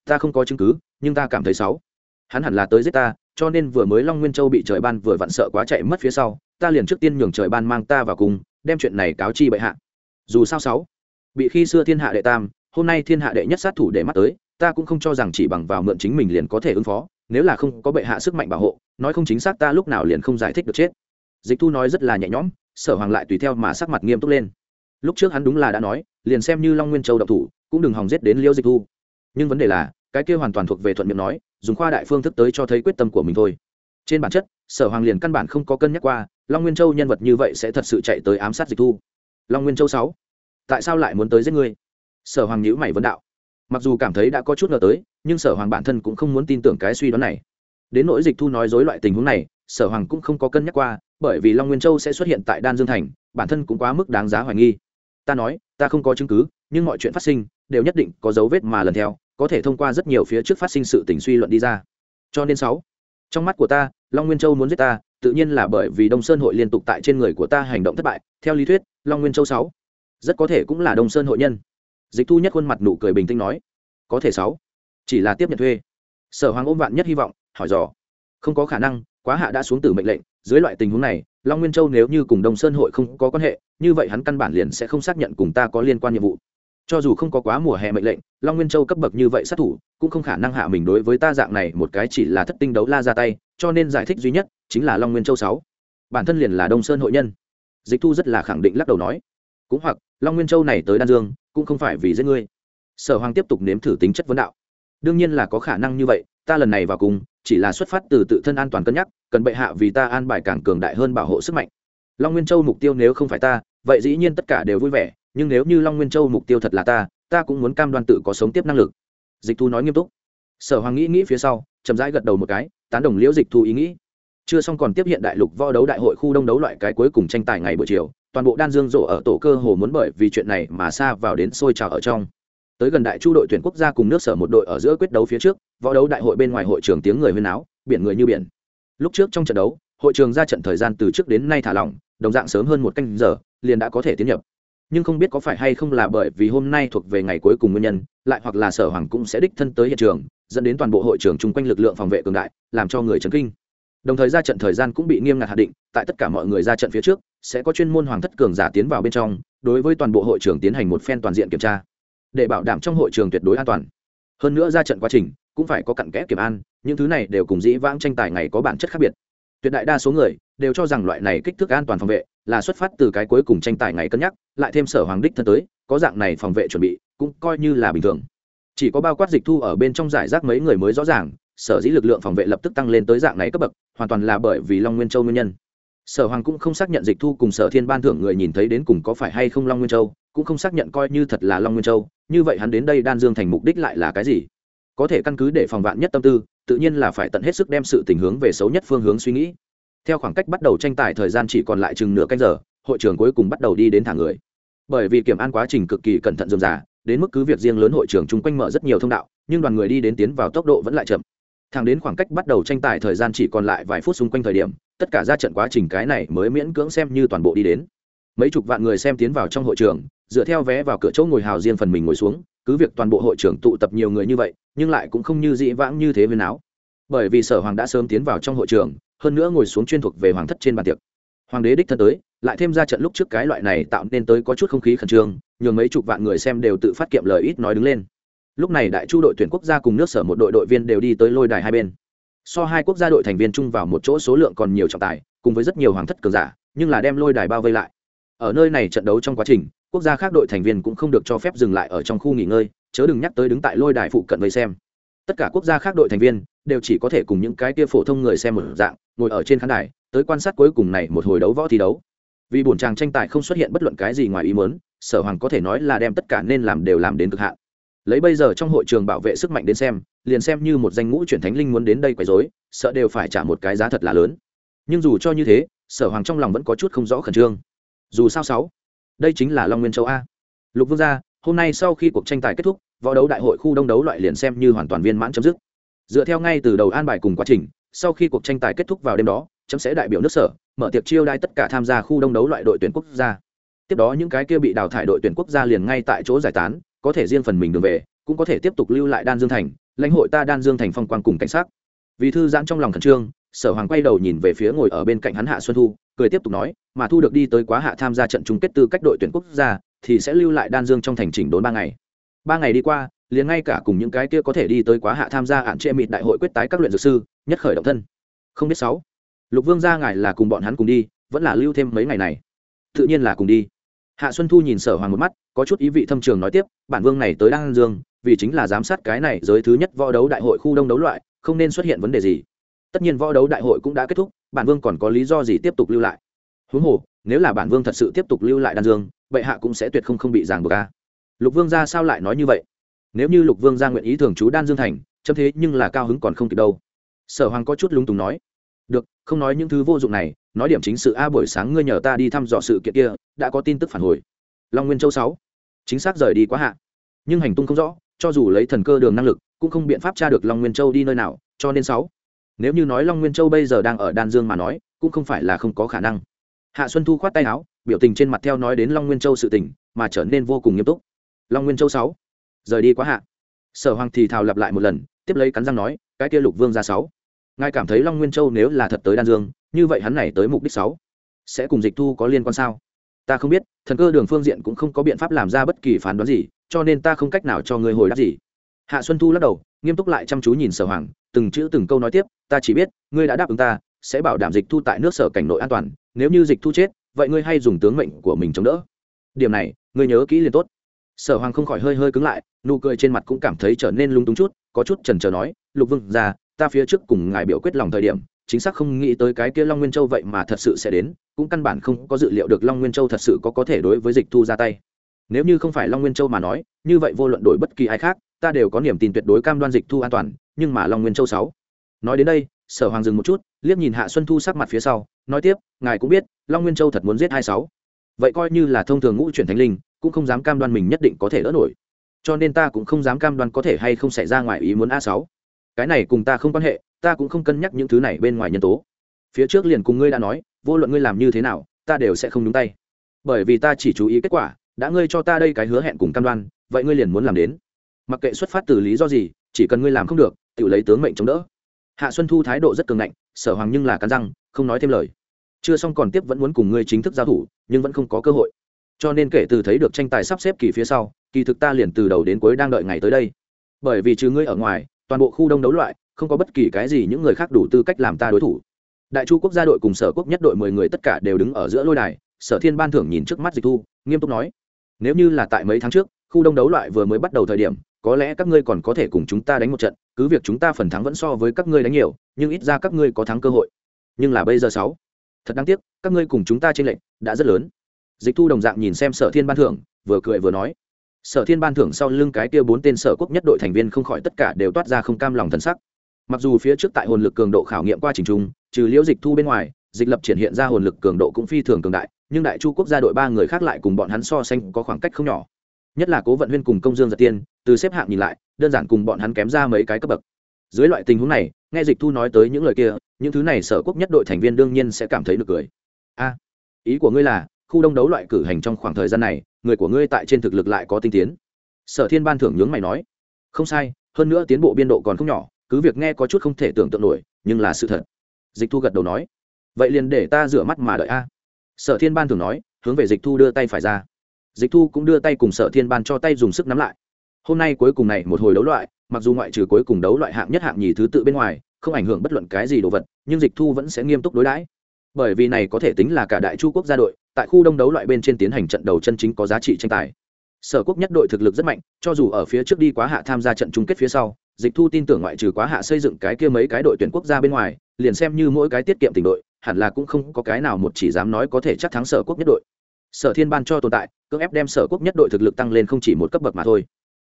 Ta không có chứng cứ, nhưng ta cảm thấy xấu. Hắn hẳn là tới giết ta, cho nên vừa mới long nguyên châu bị trời ban vừa vặn sợ quá chạy mất phía sau, ta liền trước tiên nhường trời ban mang ta vào cùng, đem chuyện này cáo chi bệ hạ. Dù sao sáu, bị khi xưa thiên hạ đệ tam, hôm nay thiên hạ đệ nhất sát thủ để mắt tới, ta cũng không cho rằng chỉ bằng vào mượn chính mình liền có thể ứng phó, nếu là không có bệ hạ sức mạnh bảo hộ nói không chính xác ta lúc nào liền không giải thích được chết. Dịch thu nói rất là nhẹ nhõm, sở hoàng lại tùy theo mà sắc mặt nghiêm túc lên. Lúc trước hắn đúng là đã nói, liền xem như long nguyên châu độc thủ, cũng đừng hòng giết đến liêu dịch thu. Nhưng vấn đề là, cái kia hoàn toàn thuộc về thuận miệng nói, dùng khoa đại phương thức tới cho thấy quyết tâm của mình thôi. Trên bản chất, sở hoàng liền căn bản không có cân nhắc qua, long nguyên châu nhân vật như vậy sẽ thật sự chạy tới ám sát dịch thu. Long nguyên châu sáu, tại sao lại muốn tới giết ngươi? Sở hoàng nhữ mày vấn đạo. Mặc dù cảm thấy đã có chút ngờ tới, nhưng sở hoàng bản thân cũng không muốn tin tưởng cái suy đoán này đến nỗi dịch thu nói dối loại tình huống này, sở hoàng cũng không có cân nhắc qua, bởi vì long nguyên châu sẽ xuất hiện tại đan dương thành, bản thân cũng quá mức đáng giá hoài nghi. Ta nói, ta không có chứng cứ, nhưng mọi chuyện phát sinh đều nhất định có dấu vết mà lần theo, có thể thông qua rất nhiều phía trước phát sinh sự tình suy luận đi ra. Cho nên sáu, trong mắt của ta, long nguyên châu muốn giết ta, tự nhiên là bởi vì đông sơn hội liên tục tại trên người của ta hành động thất bại. Theo lý thuyết, long nguyên châu sáu, rất có thể cũng là đông sơn hội nhân. Dịch thu nhất khuôn mặt nụ cười bình tĩnh nói, có thể sáu, chỉ là tiếp nhận thuê. Sở hoàng ôm vạn nhất hy vọng hỏi dò. Không có khả năng, quá hạ đã xuống từ mệnh lệnh, dưới loại tình huống này, long nguyên châu nếu như cùng đông sơn hội không có quan hệ, như vậy hắn căn bản liền sẽ không xác nhận cùng ta có liên quan nhiệm vụ. Cho dù không có quá mùa hè mệnh lệnh, long nguyên châu cấp bậc như vậy sát thủ, cũng không khả năng hạ mình đối với ta dạng này một cái chỉ là thất tinh đấu la ra tay, cho nên giải thích duy nhất chính là long nguyên châu sáu. Bản thân liền là đông sơn hội nhân. Dịch thu rất là khẳng định lắc đầu nói. Cũng hoặc, long nguyên châu này tới đan dương, cũng không phải vì giết ngươi. Sở hoàng tiếp tục nếm thử tính chất vấn đạo. Đương nhiên là có khả năng như vậy ta lần này vào cùng, chỉ là xuất phát từ tự thân an toàn cân nhắc, cần bệ hạ vì ta an bài càng cường đại hơn bảo hộ sức mạnh. Long nguyên châu mục tiêu nếu không phải ta, vậy dĩ nhiên tất cả đều vui vẻ, nhưng nếu như long nguyên châu mục tiêu thật là ta ta cũng muốn cam đoan tự có sống tiếp năng lực. Dịch thu nói nghiêm túc. Sở hoàng nghĩ nghĩ phía sau, chậm rãi gật đầu một cái, tán đồng liễu dịch thu ý nghĩ. Chưa xong còn tiếp hiện đại lục võ đấu đại hội khu đông đấu loại cái cuối cùng tranh tài ngày buổi chiều, toàn bộ đan dương rộ ở tổ cơ hồ muốn bởi vì chuyện này mà xa vào đến sôi trào ở trong tới gần đại chu đội tuyển quốc gia cùng nước sở một đội ở giữa quyết đấu phía trước, võ đấu đại hội bên ngoài hội trường tiếng người huyên áo biển người như biển. Lúc trước trong trận đấu, hội trường ra trận thời gian từ trước đến nay thả lỏng, đồng dạng sớm hơn một canh giờ, liền đã có thể tiến nhập. Nhưng không biết có phải hay không là bởi vì hôm nay thuộc về ngày cuối cùng nguyên nhân, lại hoặc là sở hoàng cũng sẽ đích thân tới hiện trường, dẫn đến toàn bộ hội trường chung quanh lực lượng phòng vệ cường đại, làm cho người chấn kinh. Đồng thời ra trận thời gian cũng bị nghiêm ngặt hạ định, tại tất cả mọi người ra trận phía trước, sẽ có chuyên môn hoàng thất cường giả tiến vào bên trong, đối với toàn bộ hội trường tiến hành một phen toàn diện kiểm tra để bảo đảm trong hội trường tuyệt đối an toàn. Hơn nữa ra trận quá trình cũng phải có cặn kẽ kiểm an, những thứ này đều cùng dĩ vãng tranh tài ngày có bản chất khác biệt. Tuyệt đại đa số người đều cho rằng loại này kích thước an toàn phòng vệ là xuất phát từ cái cuối cùng tranh tài ngày cân nhắc, lại thêm sở hoàng đích thân tới, có dạng này phòng vệ chuẩn bị cũng coi như là bình thường. Chỉ có bao quát dịch thu ở bên trong giải rác mấy người mới rõ ràng, sở dĩ lực lượng phòng vệ lập tức tăng lên tới dạng này cấp bậc, hoàn toàn là bởi vì long nguyên châu nguyên nhân. Sở hoàng cũng không xác nhận dịch thu cùng sở thiên ban thưởng người nhìn thấy đến cùng có phải hay không long nguyên châu cũng không xác nhận coi như thật là long nguyên châu, như vậy hắn đến đây đan dương thành mục đích lại là cái gì? Có thể căn cứ để phòng vạn nhất tâm tư, tự nhiên là phải tận hết sức đem sự tình hướng về xấu nhất phương hướng suy nghĩ. Theo khoảng cách bắt đầu tranh tài thời gian chỉ còn lại chừng nửa canh giờ, hội trường cuối cùng bắt đầu đi đến thả người. Bởi vì kiểm an quá trình cực kỳ cẩn thận dườm giả đến mức cứ việc riêng lớn hội trường chung quanh mở rất nhiều thông đạo, nhưng đoàn người đi đến tiến vào tốc độ vẫn lại chậm. Thẳng đến khoảng cách bắt đầu tranh tài thời gian chỉ còn lại vài phút xung quanh thời điểm, tất cả ra trận quá trình cái này mới miễn cưỡng xem như toàn bộ đi đến. Mấy chục vạn người xem tiến vào trong hội trường dựa theo vé vào cửa chỗ ngồi hào riêng phần mình ngồi xuống, cứ việc toàn bộ hội trưởng tụ tập nhiều người như vậy, nhưng lại cũng không như dĩ vãng như thế với não bởi vì sở hoàng đã sớm tiến vào trong hội trường, hơn nữa ngồi xuống chuyên thuộc về hoàng thất trên bàn tiệc. Hoàng đế đích thân tới, lại thêm ra trận lúc trước cái loại này tạo nên tới có chút không khí khẩn trương, nhường mấy chục vạn người xem đều tự phát kiệm lời ít nói đứng lên. Lúc này đại chu đội tuyển quốc gia cùng nước sở một đội đội viên đều đi tới lôi đài hai bên. So hai quốc gia đội thành viên chung vào một chỗ số lượng còn nhiều trọng tài, cùng với rất nhiều hoàng thất cường giả, nhưng là đem lôi đài bao vây lại. Ở nơi này trận đấu trong quá trình quốc gia khác đội thành viên cũng không được cho phép dừng lại ở trong khu nghỉ ngơi, chớ đừng nhắc tới đứng tại lôi đài phụ cận vây xem. Tất cả quốc gia khác đội thành viên đều chỉ có thể cùng những cái kia phổ thông người xem một dạng, ngồi ở trên khán đài, tới quan sát cuối cùng này một hồi đấu võ thi đấu. Vì bổn chàng tranh tài không xuất hiện bất luận cái gì ngoài ý muốn, sở hoàng có thể nói là đem tất cả nên làm đều làm đến cực hạn. Lấy bây giờ trong hội trường bảo vệ sức mạnh đến xem, liền xem như một danh ngũ chuyển thánh linh muốn đến đây quấy rối, sợ đều phải trả một cái giá thật là lớn. Nhưng dù cho như thế, sở hoàng trong lòng vẫn có chút không rõ khẩn trương. Dù sao sáu đây chính là long nguyên châu a. Lục vương gia, hôm nay sau khi cuộc tranh tài kết thúc, võ đấu đại hội khu đông đấu loại liền xem như hoàn toàn viên mãn chấm dứt. Dựa theo ngay từ đầu an bài cùng quá trình, sau khi cuộc tranh tài kết thúc vào đêm đó, chấm sẽ đại biểu nước sở, mở tiệc chiêu đai tất cả tham gia khu đông đấu loại đội tuyển quốc gia. Tiếp đó những cái kia bị đào thải đội tuyển quốc gia liền ngay tại chỗ giải tán, có thể riêng phần mình đường về, cũng có thể tiếp tục lưu lại đan dương thành, lãnh hội ta đan dương thành phong quang cùng cảnh sát. Vì thư giãn trong lòng khẩn trương sở hoàng quay đầu nhìn về phía ngồi ở bên cạnh hắn hạ xuân thu, cười tiếp tục nói, mà thu được đi tới quá hạ tham gia trận chung kết tư cách đội tuyển quốc gia, thì sẽ lưu lại đan dương trong thành chỉnh đốn ba ngày. Ba ngày đi qua, liền ngay cả cùng những cái kia có thể đi tới quá hạ tham gia hạn trệ mịt đại hội quyết tái các luyện dược sư, nhất khởi động thân. Không biết sáu, lục vương gia ngài là cùng bọn hắn cùng đi, vẫn là lưu thêm mấy ngày này? Tự nhiên là cùng đi. Hạ xuân thu nhìn sở hoàng một mắt, có chút ý vị thâm trường nói tiếp, bản vương này tới đan dương, vì chính là giám sát cái này giới thứ nhất võ đấu đại hội khu đông đấu loại, không nên xuất hiện vấn đề gì tất nhiên võ đấu đại hội cũng đã kết thúc, bản vương còn có lý do gì tiếp tục lưu lại? Huống hồ, nếu là bản vương thật sự tiếp tục lưu lại đan dương, bệ hạ cũng sẽ tuyệt không không bị giảng buộc ca lục vương ra sao lại nói như vậy? Nếu như lục vương ra nguyện ý thường trú đan dương thành, chấm thế nhưng là cao hứng còn không kịp đâu. Sở hoàng có chút lúng túng nói. Được, không nói những thứ vô dụng này, nói điểm chính sự a, buổi sáng ngươi nhờ ta đi thăm dò sự kiện kia, đã có tin tức phản hồi. Long nguyên châu sáu. Chính xác rời đi quá hạ. Nhưng hành tung không rõ, cho dù lấy thần cơ đường năng lực, cũng không biện pháp tra được long nguyên châu đi nơi nào, cho nên sáu nếu như nói long nguyên châu bây giờ đang ở đan dương mà nói, cũng không phải là không có khả năng. Hạ xuân thu khoát tay áo, biểu tình trên mặt theo nói đến long nguyên châu sự tình, mà trở nên vô cùng nghiêm túc. Long nguyên châu sáu. Rời đi quá hạ. Sở hoàng thì thào lặp lại một lần, tiếp lấy cắn răng nói, cái kia lục vương ra sáu. Ngài cảm thấy long nguyên châu nếu là thật tới đan dương, như vậy hắn này tới mục đích sáu. Sẽ cùng dịch thu có liên quan sao? Ta không biết, thần cơ đường phương diện cũng không có biện pháp làm ra bất kỳ phán đoán gì, cho nên ta không cách nào cho ngươi hồi đáp gì. Hạ xuân thu lắc đầu, nghiêm túc lại chăm chú nhìn sở hoàng từng chữ từng câu nói tiếp, ta chỉ biết, ngươi đã đáp ứng ta, sẽ bảo đảm dịch thu tại nước sở cảnh nội an toàn, nếu như dịch thu chết, vậy ngươi hay dùng tướng mệnh của mình chống đỡ. Điểm này, ngươi nhớ kỹ liền tốt. Sở hoàng không khỏi hơi hơi cứng lại, nụ cười trên mặt cũng cảm thấy trở nên lung túng chút, có chút trần trờ nói, lục vương ra ta phía trước cùng ngài biểu quyết lòng thời điểm, chính xác không nghĩ tới cái kia long nguyên châu vậy mà thật sự sẽ đến, cũng căn bản không có dự liệu được long nguyên châu thật sự có có thể đối với dịch thu ra tay. Nếu như không phải long nguyên châu mà nói, như vậy vô luận đổi bất kỳ ai khác, ta đều có niềm tin tuyệt đối cam đoan dịch thu an toàn nhưng mà long nguyên châu sáu. Nói đến đây, sở hoàng dừng một chút, liếc nhìn hạ xuân thu sắc mặt phía sau, nói tiếp, ngài cũng biết, long nguyên châu thật muốn giết hai sáu. Vậy coi như là thông thường ngũ chuyển thánh linh, cũng không dám cam đoan mình nhất định có thể đỡ nổi. Cho nên ta cũng không dám cam đoan có thể hay không xảy ra ngoài ý muốn a sáu. Cái này cùng ta không quan hệ, ta cũng không cân nhắc những thứ này bên ngoài nhân tố. Phía trước liền cùng ngươi đã nói, vô luận ngươi làm như thế nào, ta đều sẽ không đúng tay. Bởi vì ta chỉ chú ý kết quả, đã ngươi cho ta đây cái hứa hẹn cùng cam đoan, vậy ngươi liền muốn làm đến. Mặc kệ xuất phát từ lý do gì, chỉ cần ngươi làm không được tự lấy tướng mệnh chống đỡ. Hạ xuân thu thái độ rất cường ngạnh, sở hoàng nhưng là cắn răng, không nói thêm lời. Chưa xong còn tiếp vẫn muốn cùng ngươi chính thức giao thủ, nhưng vẫn không có cơ hội. Cho nên kể từ thấy được tranh tài sắp xếp kỳ phía sau, kỳ thực ta liền từ đầu đến cuối đang đợi ngày tới đây. Bởi vì trừ ngươi ở ngoài, toàn bộ khu đông đấu loại, không có bất kỳ cái gì những người khác đủ tư cách làm ta đối thủ. Đại chu quốc gia đội cùng sở quốc nhất đội mười người tất cả đều đứng ở giữa lôi đài, sở thiên ban thưởng nhìn trước mắt dịch thu, nghiêm túc nói. Nếu như là tại mấy tháng trước, khu đông đấu loại vừa mới bắt đầu thời điểm có lẽ các ngươi còn có thể cùng chúng ta đánh một trận, cứ việc chúng ta phần thắng vẫn so với các ngươi đánh nhiều, nhưng ít ra các ngươi có thắng cơ hội. Nhưng là bây giờ sáu, thật đáng tiếc, các ngươi cùng chúng ta trên lệnh đã rất lớn. Dịch thu đồng dạng nhìn xem sở thiên ban thưởng, vừa cười vừa nói. Sở thiên ban thưởng sau lưng cái kia bốn tên sở quốc nhất đội thành viên không khỏi tất cả đều toát ra không cam lòng thân sắc. Mặc dù phía trước tại hồn lực cường độ khảo nghiệm qua trình trung, trừ liễu dịch thu bên ngoài, dịch lập triển hiện ra hồn lực cường độ cũng phi thường cường đại, nhưng đại chu quốc gia đội ba người khác lại cùng bọn hắn so sánh có khoảng cách không nhỏ. Nhất là cố vận huyên cùng công dương giật tiên từ xếp hạng nhìn lại, đơn giản cùng bọn hắn kém ra mấy cái cấp bậc. Dưới loại tình huống này, nghe dịch thu nói tới những lời kia, những thứ này sở quốc nhất đội thành viên đương nhiên sẽ cảm thấy được cười. A, ý của ngươi là, khu đông đấu loại cử hành trong khoảng thời gian này, người của ngươi tại trên thực lực lại có tinh tiến. Sở thiên ban thưởng nhướng mày nói, không sai, hơn nữa tiến bộ biên độ còn không nhỏ, cứ việc nghe có chút không thể tưởng tượng nổi, nhưng là sự thật. Dịch thu gật đầu nói, vậy liền để ta rửa mắt mà đợi a. Sở thiên ban thường nói, hướng về dịch thu đưa tay phải ra. Dịch thu cũng đưa tay cùng sở thiên ban cho tay dùng sức nắm lại hôm nay cuối cùng này một hồi đấu loại, mặc dù ngoại trừ cuối cùng đấu loại hạng nhất hạng nhì thứ tự bên ngoài, không ảnh hưởng bất luận cái gì đồ vật, nhưng dịch thu vẫn sẽ nghiêm túc đối đãi. Bởi vì này có thể tính là cả đại chu quốc gia đội, tại khu đông đấu loại bên trên tiến hành trận đầu chân chính có giá trị tranh tài. Sở quốc nhất đội thực lực rất mạnh, cho dù ở phía trước đi quá hạ tham gia trận chung kết phía sau, dịch thu tin tưởng ngoại trừ quá hạ xây dựng cái kia mấy cái đội tuyển quốc gia bên ngoài, liền xem như mỗi cái tiết kiệm tình đội, hẳn là cũng không có cái nào một chỉ dám nói có thể chắc thắng sở quốc nhất đội. Sở thiên ban cho tồn tại, cưỡng ép đem sở quốc nhất đội thực lực tăng lên không chỉ một cấp bậc mà thôi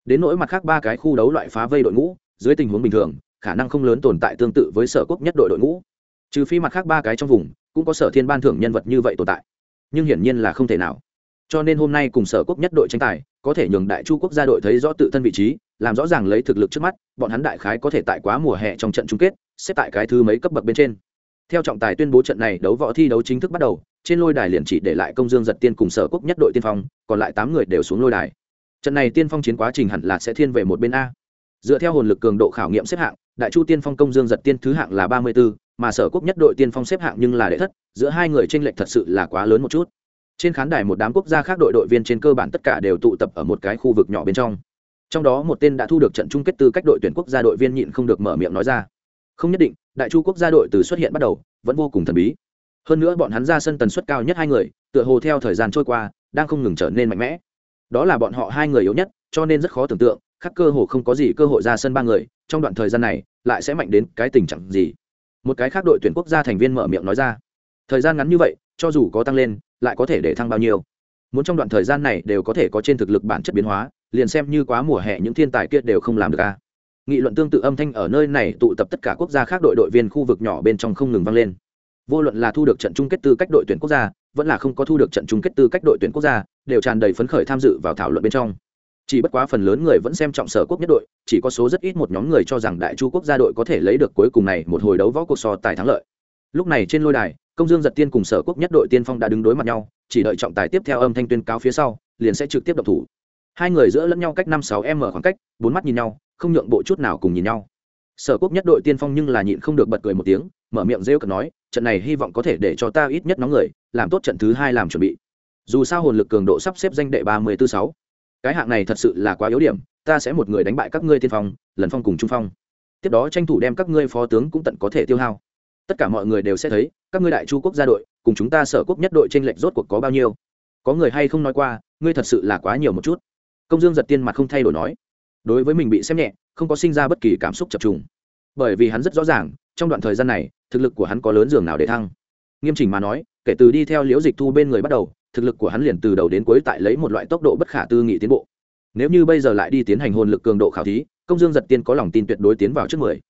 đến nỗi mặt khác ba cái khu đấu loại phá vây đội ngũ, dưới tình huống bình thường, khả năng không lớn tồn tại tương tự với sở quốc nhất đội đội ngũ. Trừ phi mặt khác ba cái trong vùng, cũng có sở thiên ban thưởng nhân vật như vậy tồn tại. Nhưng hiển nhiên là không thể nào. Cho nên hôm nay cùng sở quốc nhất đội tranh tài, có thể nhường đại chu quốc gia đội thấy rõ tự thân vị trí, làm rõ ràng lấy thực lực trước mắt, bọn hắn đại khái có thể tại quá mùa hè trong trận chung kết, xếp tại cái thứ mấy cấp bậc bên trên. Theo trọng tài tuyên bố trận này đấu võ thi đấu chính thức bắt đầu, trên lôi đài liền chỉ để lại công dương giật tiên cùng sở quốc nhất đội tiên phong, còn lại tám người đều xuống lôi đài trận này tiên phong chiến quá trình hẳn là sẽ thiên về một bên a. Dựa theo hồn lực cường độ khảo nghiệm xếp hạng, đại chu tiên phong công dương giật tiên thứ hạng là ba mươi b ố mà sở quốc nhất đội tiên phong xếp hạng nhưng là đệ thất, giữa hai người tranh lệch thật sự là quá lớn một chút. Trên khán đài một đám quốc gia khác đội đội viên trên cơ bản tất cả đều tụ tập ở một cái khu vực nhỏ bên trong. Trong đó một tên đã thu được trận chung kết tư cách đội tuyển quốc gia đội viên nhịn không được mở miệng nói ra. Không nhất định, đại chu quốc gia đội từ xuất hiện bắt đầu, vẫn vô cùng thần bí. Hơn nữa bọn hắn ra sân tần suất cao nhất hai người, tựa hồ theo thời gian trôi qua, đang không ngừng trở nên mạnh mẽ đó là bọn họ hai người yếu nhất, cho nên rất khó tưởng tượng, khắc cơ hồ không có gì cơ hội ra sân ba người, trong đoạn thời gian này, lại sẽ mạnh đến cái tình trạng gì. Một cái khác đội tuyển quốc gia thành viên mở miệng nói ra, thời gian ngắn như vậy, cho dù có tăng lên, lại có thể để thăng bao nhiêu? Muốn trong đoạn thời gian này đều có thể có trên thực lực bản chất biến hóa, liền xem như quá mùa hè những thiên tài kia đều không làm được a nghị luận tương tự âm thanh ở nơi này tụ tập tất cả quốc gia khác đội đội viên khu vực nhỏ bên trong không ngừng vang lên. Vô luận là thu được trận chung kết tư cách đội tuyển quốc gia, vẫn là không có thu được trận chung kết tư cách đội tuyển quốc gia đều tràn đầy phấn khởi tham dự vào thảo luận bên trong. Chỉ bất quá phần lớn người vẫn xem trọng sở quốc nhất đội, chỉ có số rất ít một nhóm người cho rằng đại chu quốc gia đội có thể lấy được cuối cùng này một hồi đấu võ cuộc so tài thắng lợi. Lúc này trên lôi đài, công dương giật tiên cùng sở quốc nhất đội tiên phong đã đứng đối mặt nhau, chỉ đợi trọng tài tiếp theo âm thanh tuyên cáo phía sau, liền sẽ trực tiếp đập thủ. Hai người giữa lẫn nhau cách năm sáu m khoảng cách, bốn mắt nhìn nhau, không nhượng bộ chút nào cùng nhìn nhau. Sở quốc nhất đội tiên phong nhưng là nhịn không được bật cười một tiếng, mở miệng rêu cực nói, trận này hy vọng có thể để cho ta ít nhất nóng người, làm tốt trận thứ hai làm chuẩn bị dù sao hồn lực cường độ sắp xếp danh đệ ba mươi tư sáu. Cái hạng này thật sự là quá yếu điểm, ta sẽ một người đánh bại các ngươi tiên phong, lần phong cùng trung phong. Tiếp đó tranh thủ đem các ngươi phó tướng cũng tận có thể tiêu hao. Tất cả mọi người đều sẽ thấy, các ngươi đại chu quốc gia đội, cùng chúng ta sở quốc nhất đội trên lệnh rốt cuộc có bao nhiêu. Có người hay không nói qua, ngươi thật sự là quá nhiều một chút. Công dương giật tiên mặt không thay đổi nói. Đối với mình bị xem nhẹ, không có sinh ra bất kỳ cảm xúc chập trùng. Bởi vì hắn rất rõ ràng, trong đoạn thời gian này, thực lực của hắn có lớn giường nào để thăng. Nghiêm chỉnh mà nói kể từ đi theo liễu dịch thu bên người bắt đầu, thực lực của hắn liền từ đầu đến cuối tại lấy một loại tốc độ bất khả tư nghị tiến bộ. Nếu như bây giờ lại đi tiến hành hồn lực cường độ khảo thí, công dương giật tiên có lòng tin tuyệt đối tiến vào trước mười.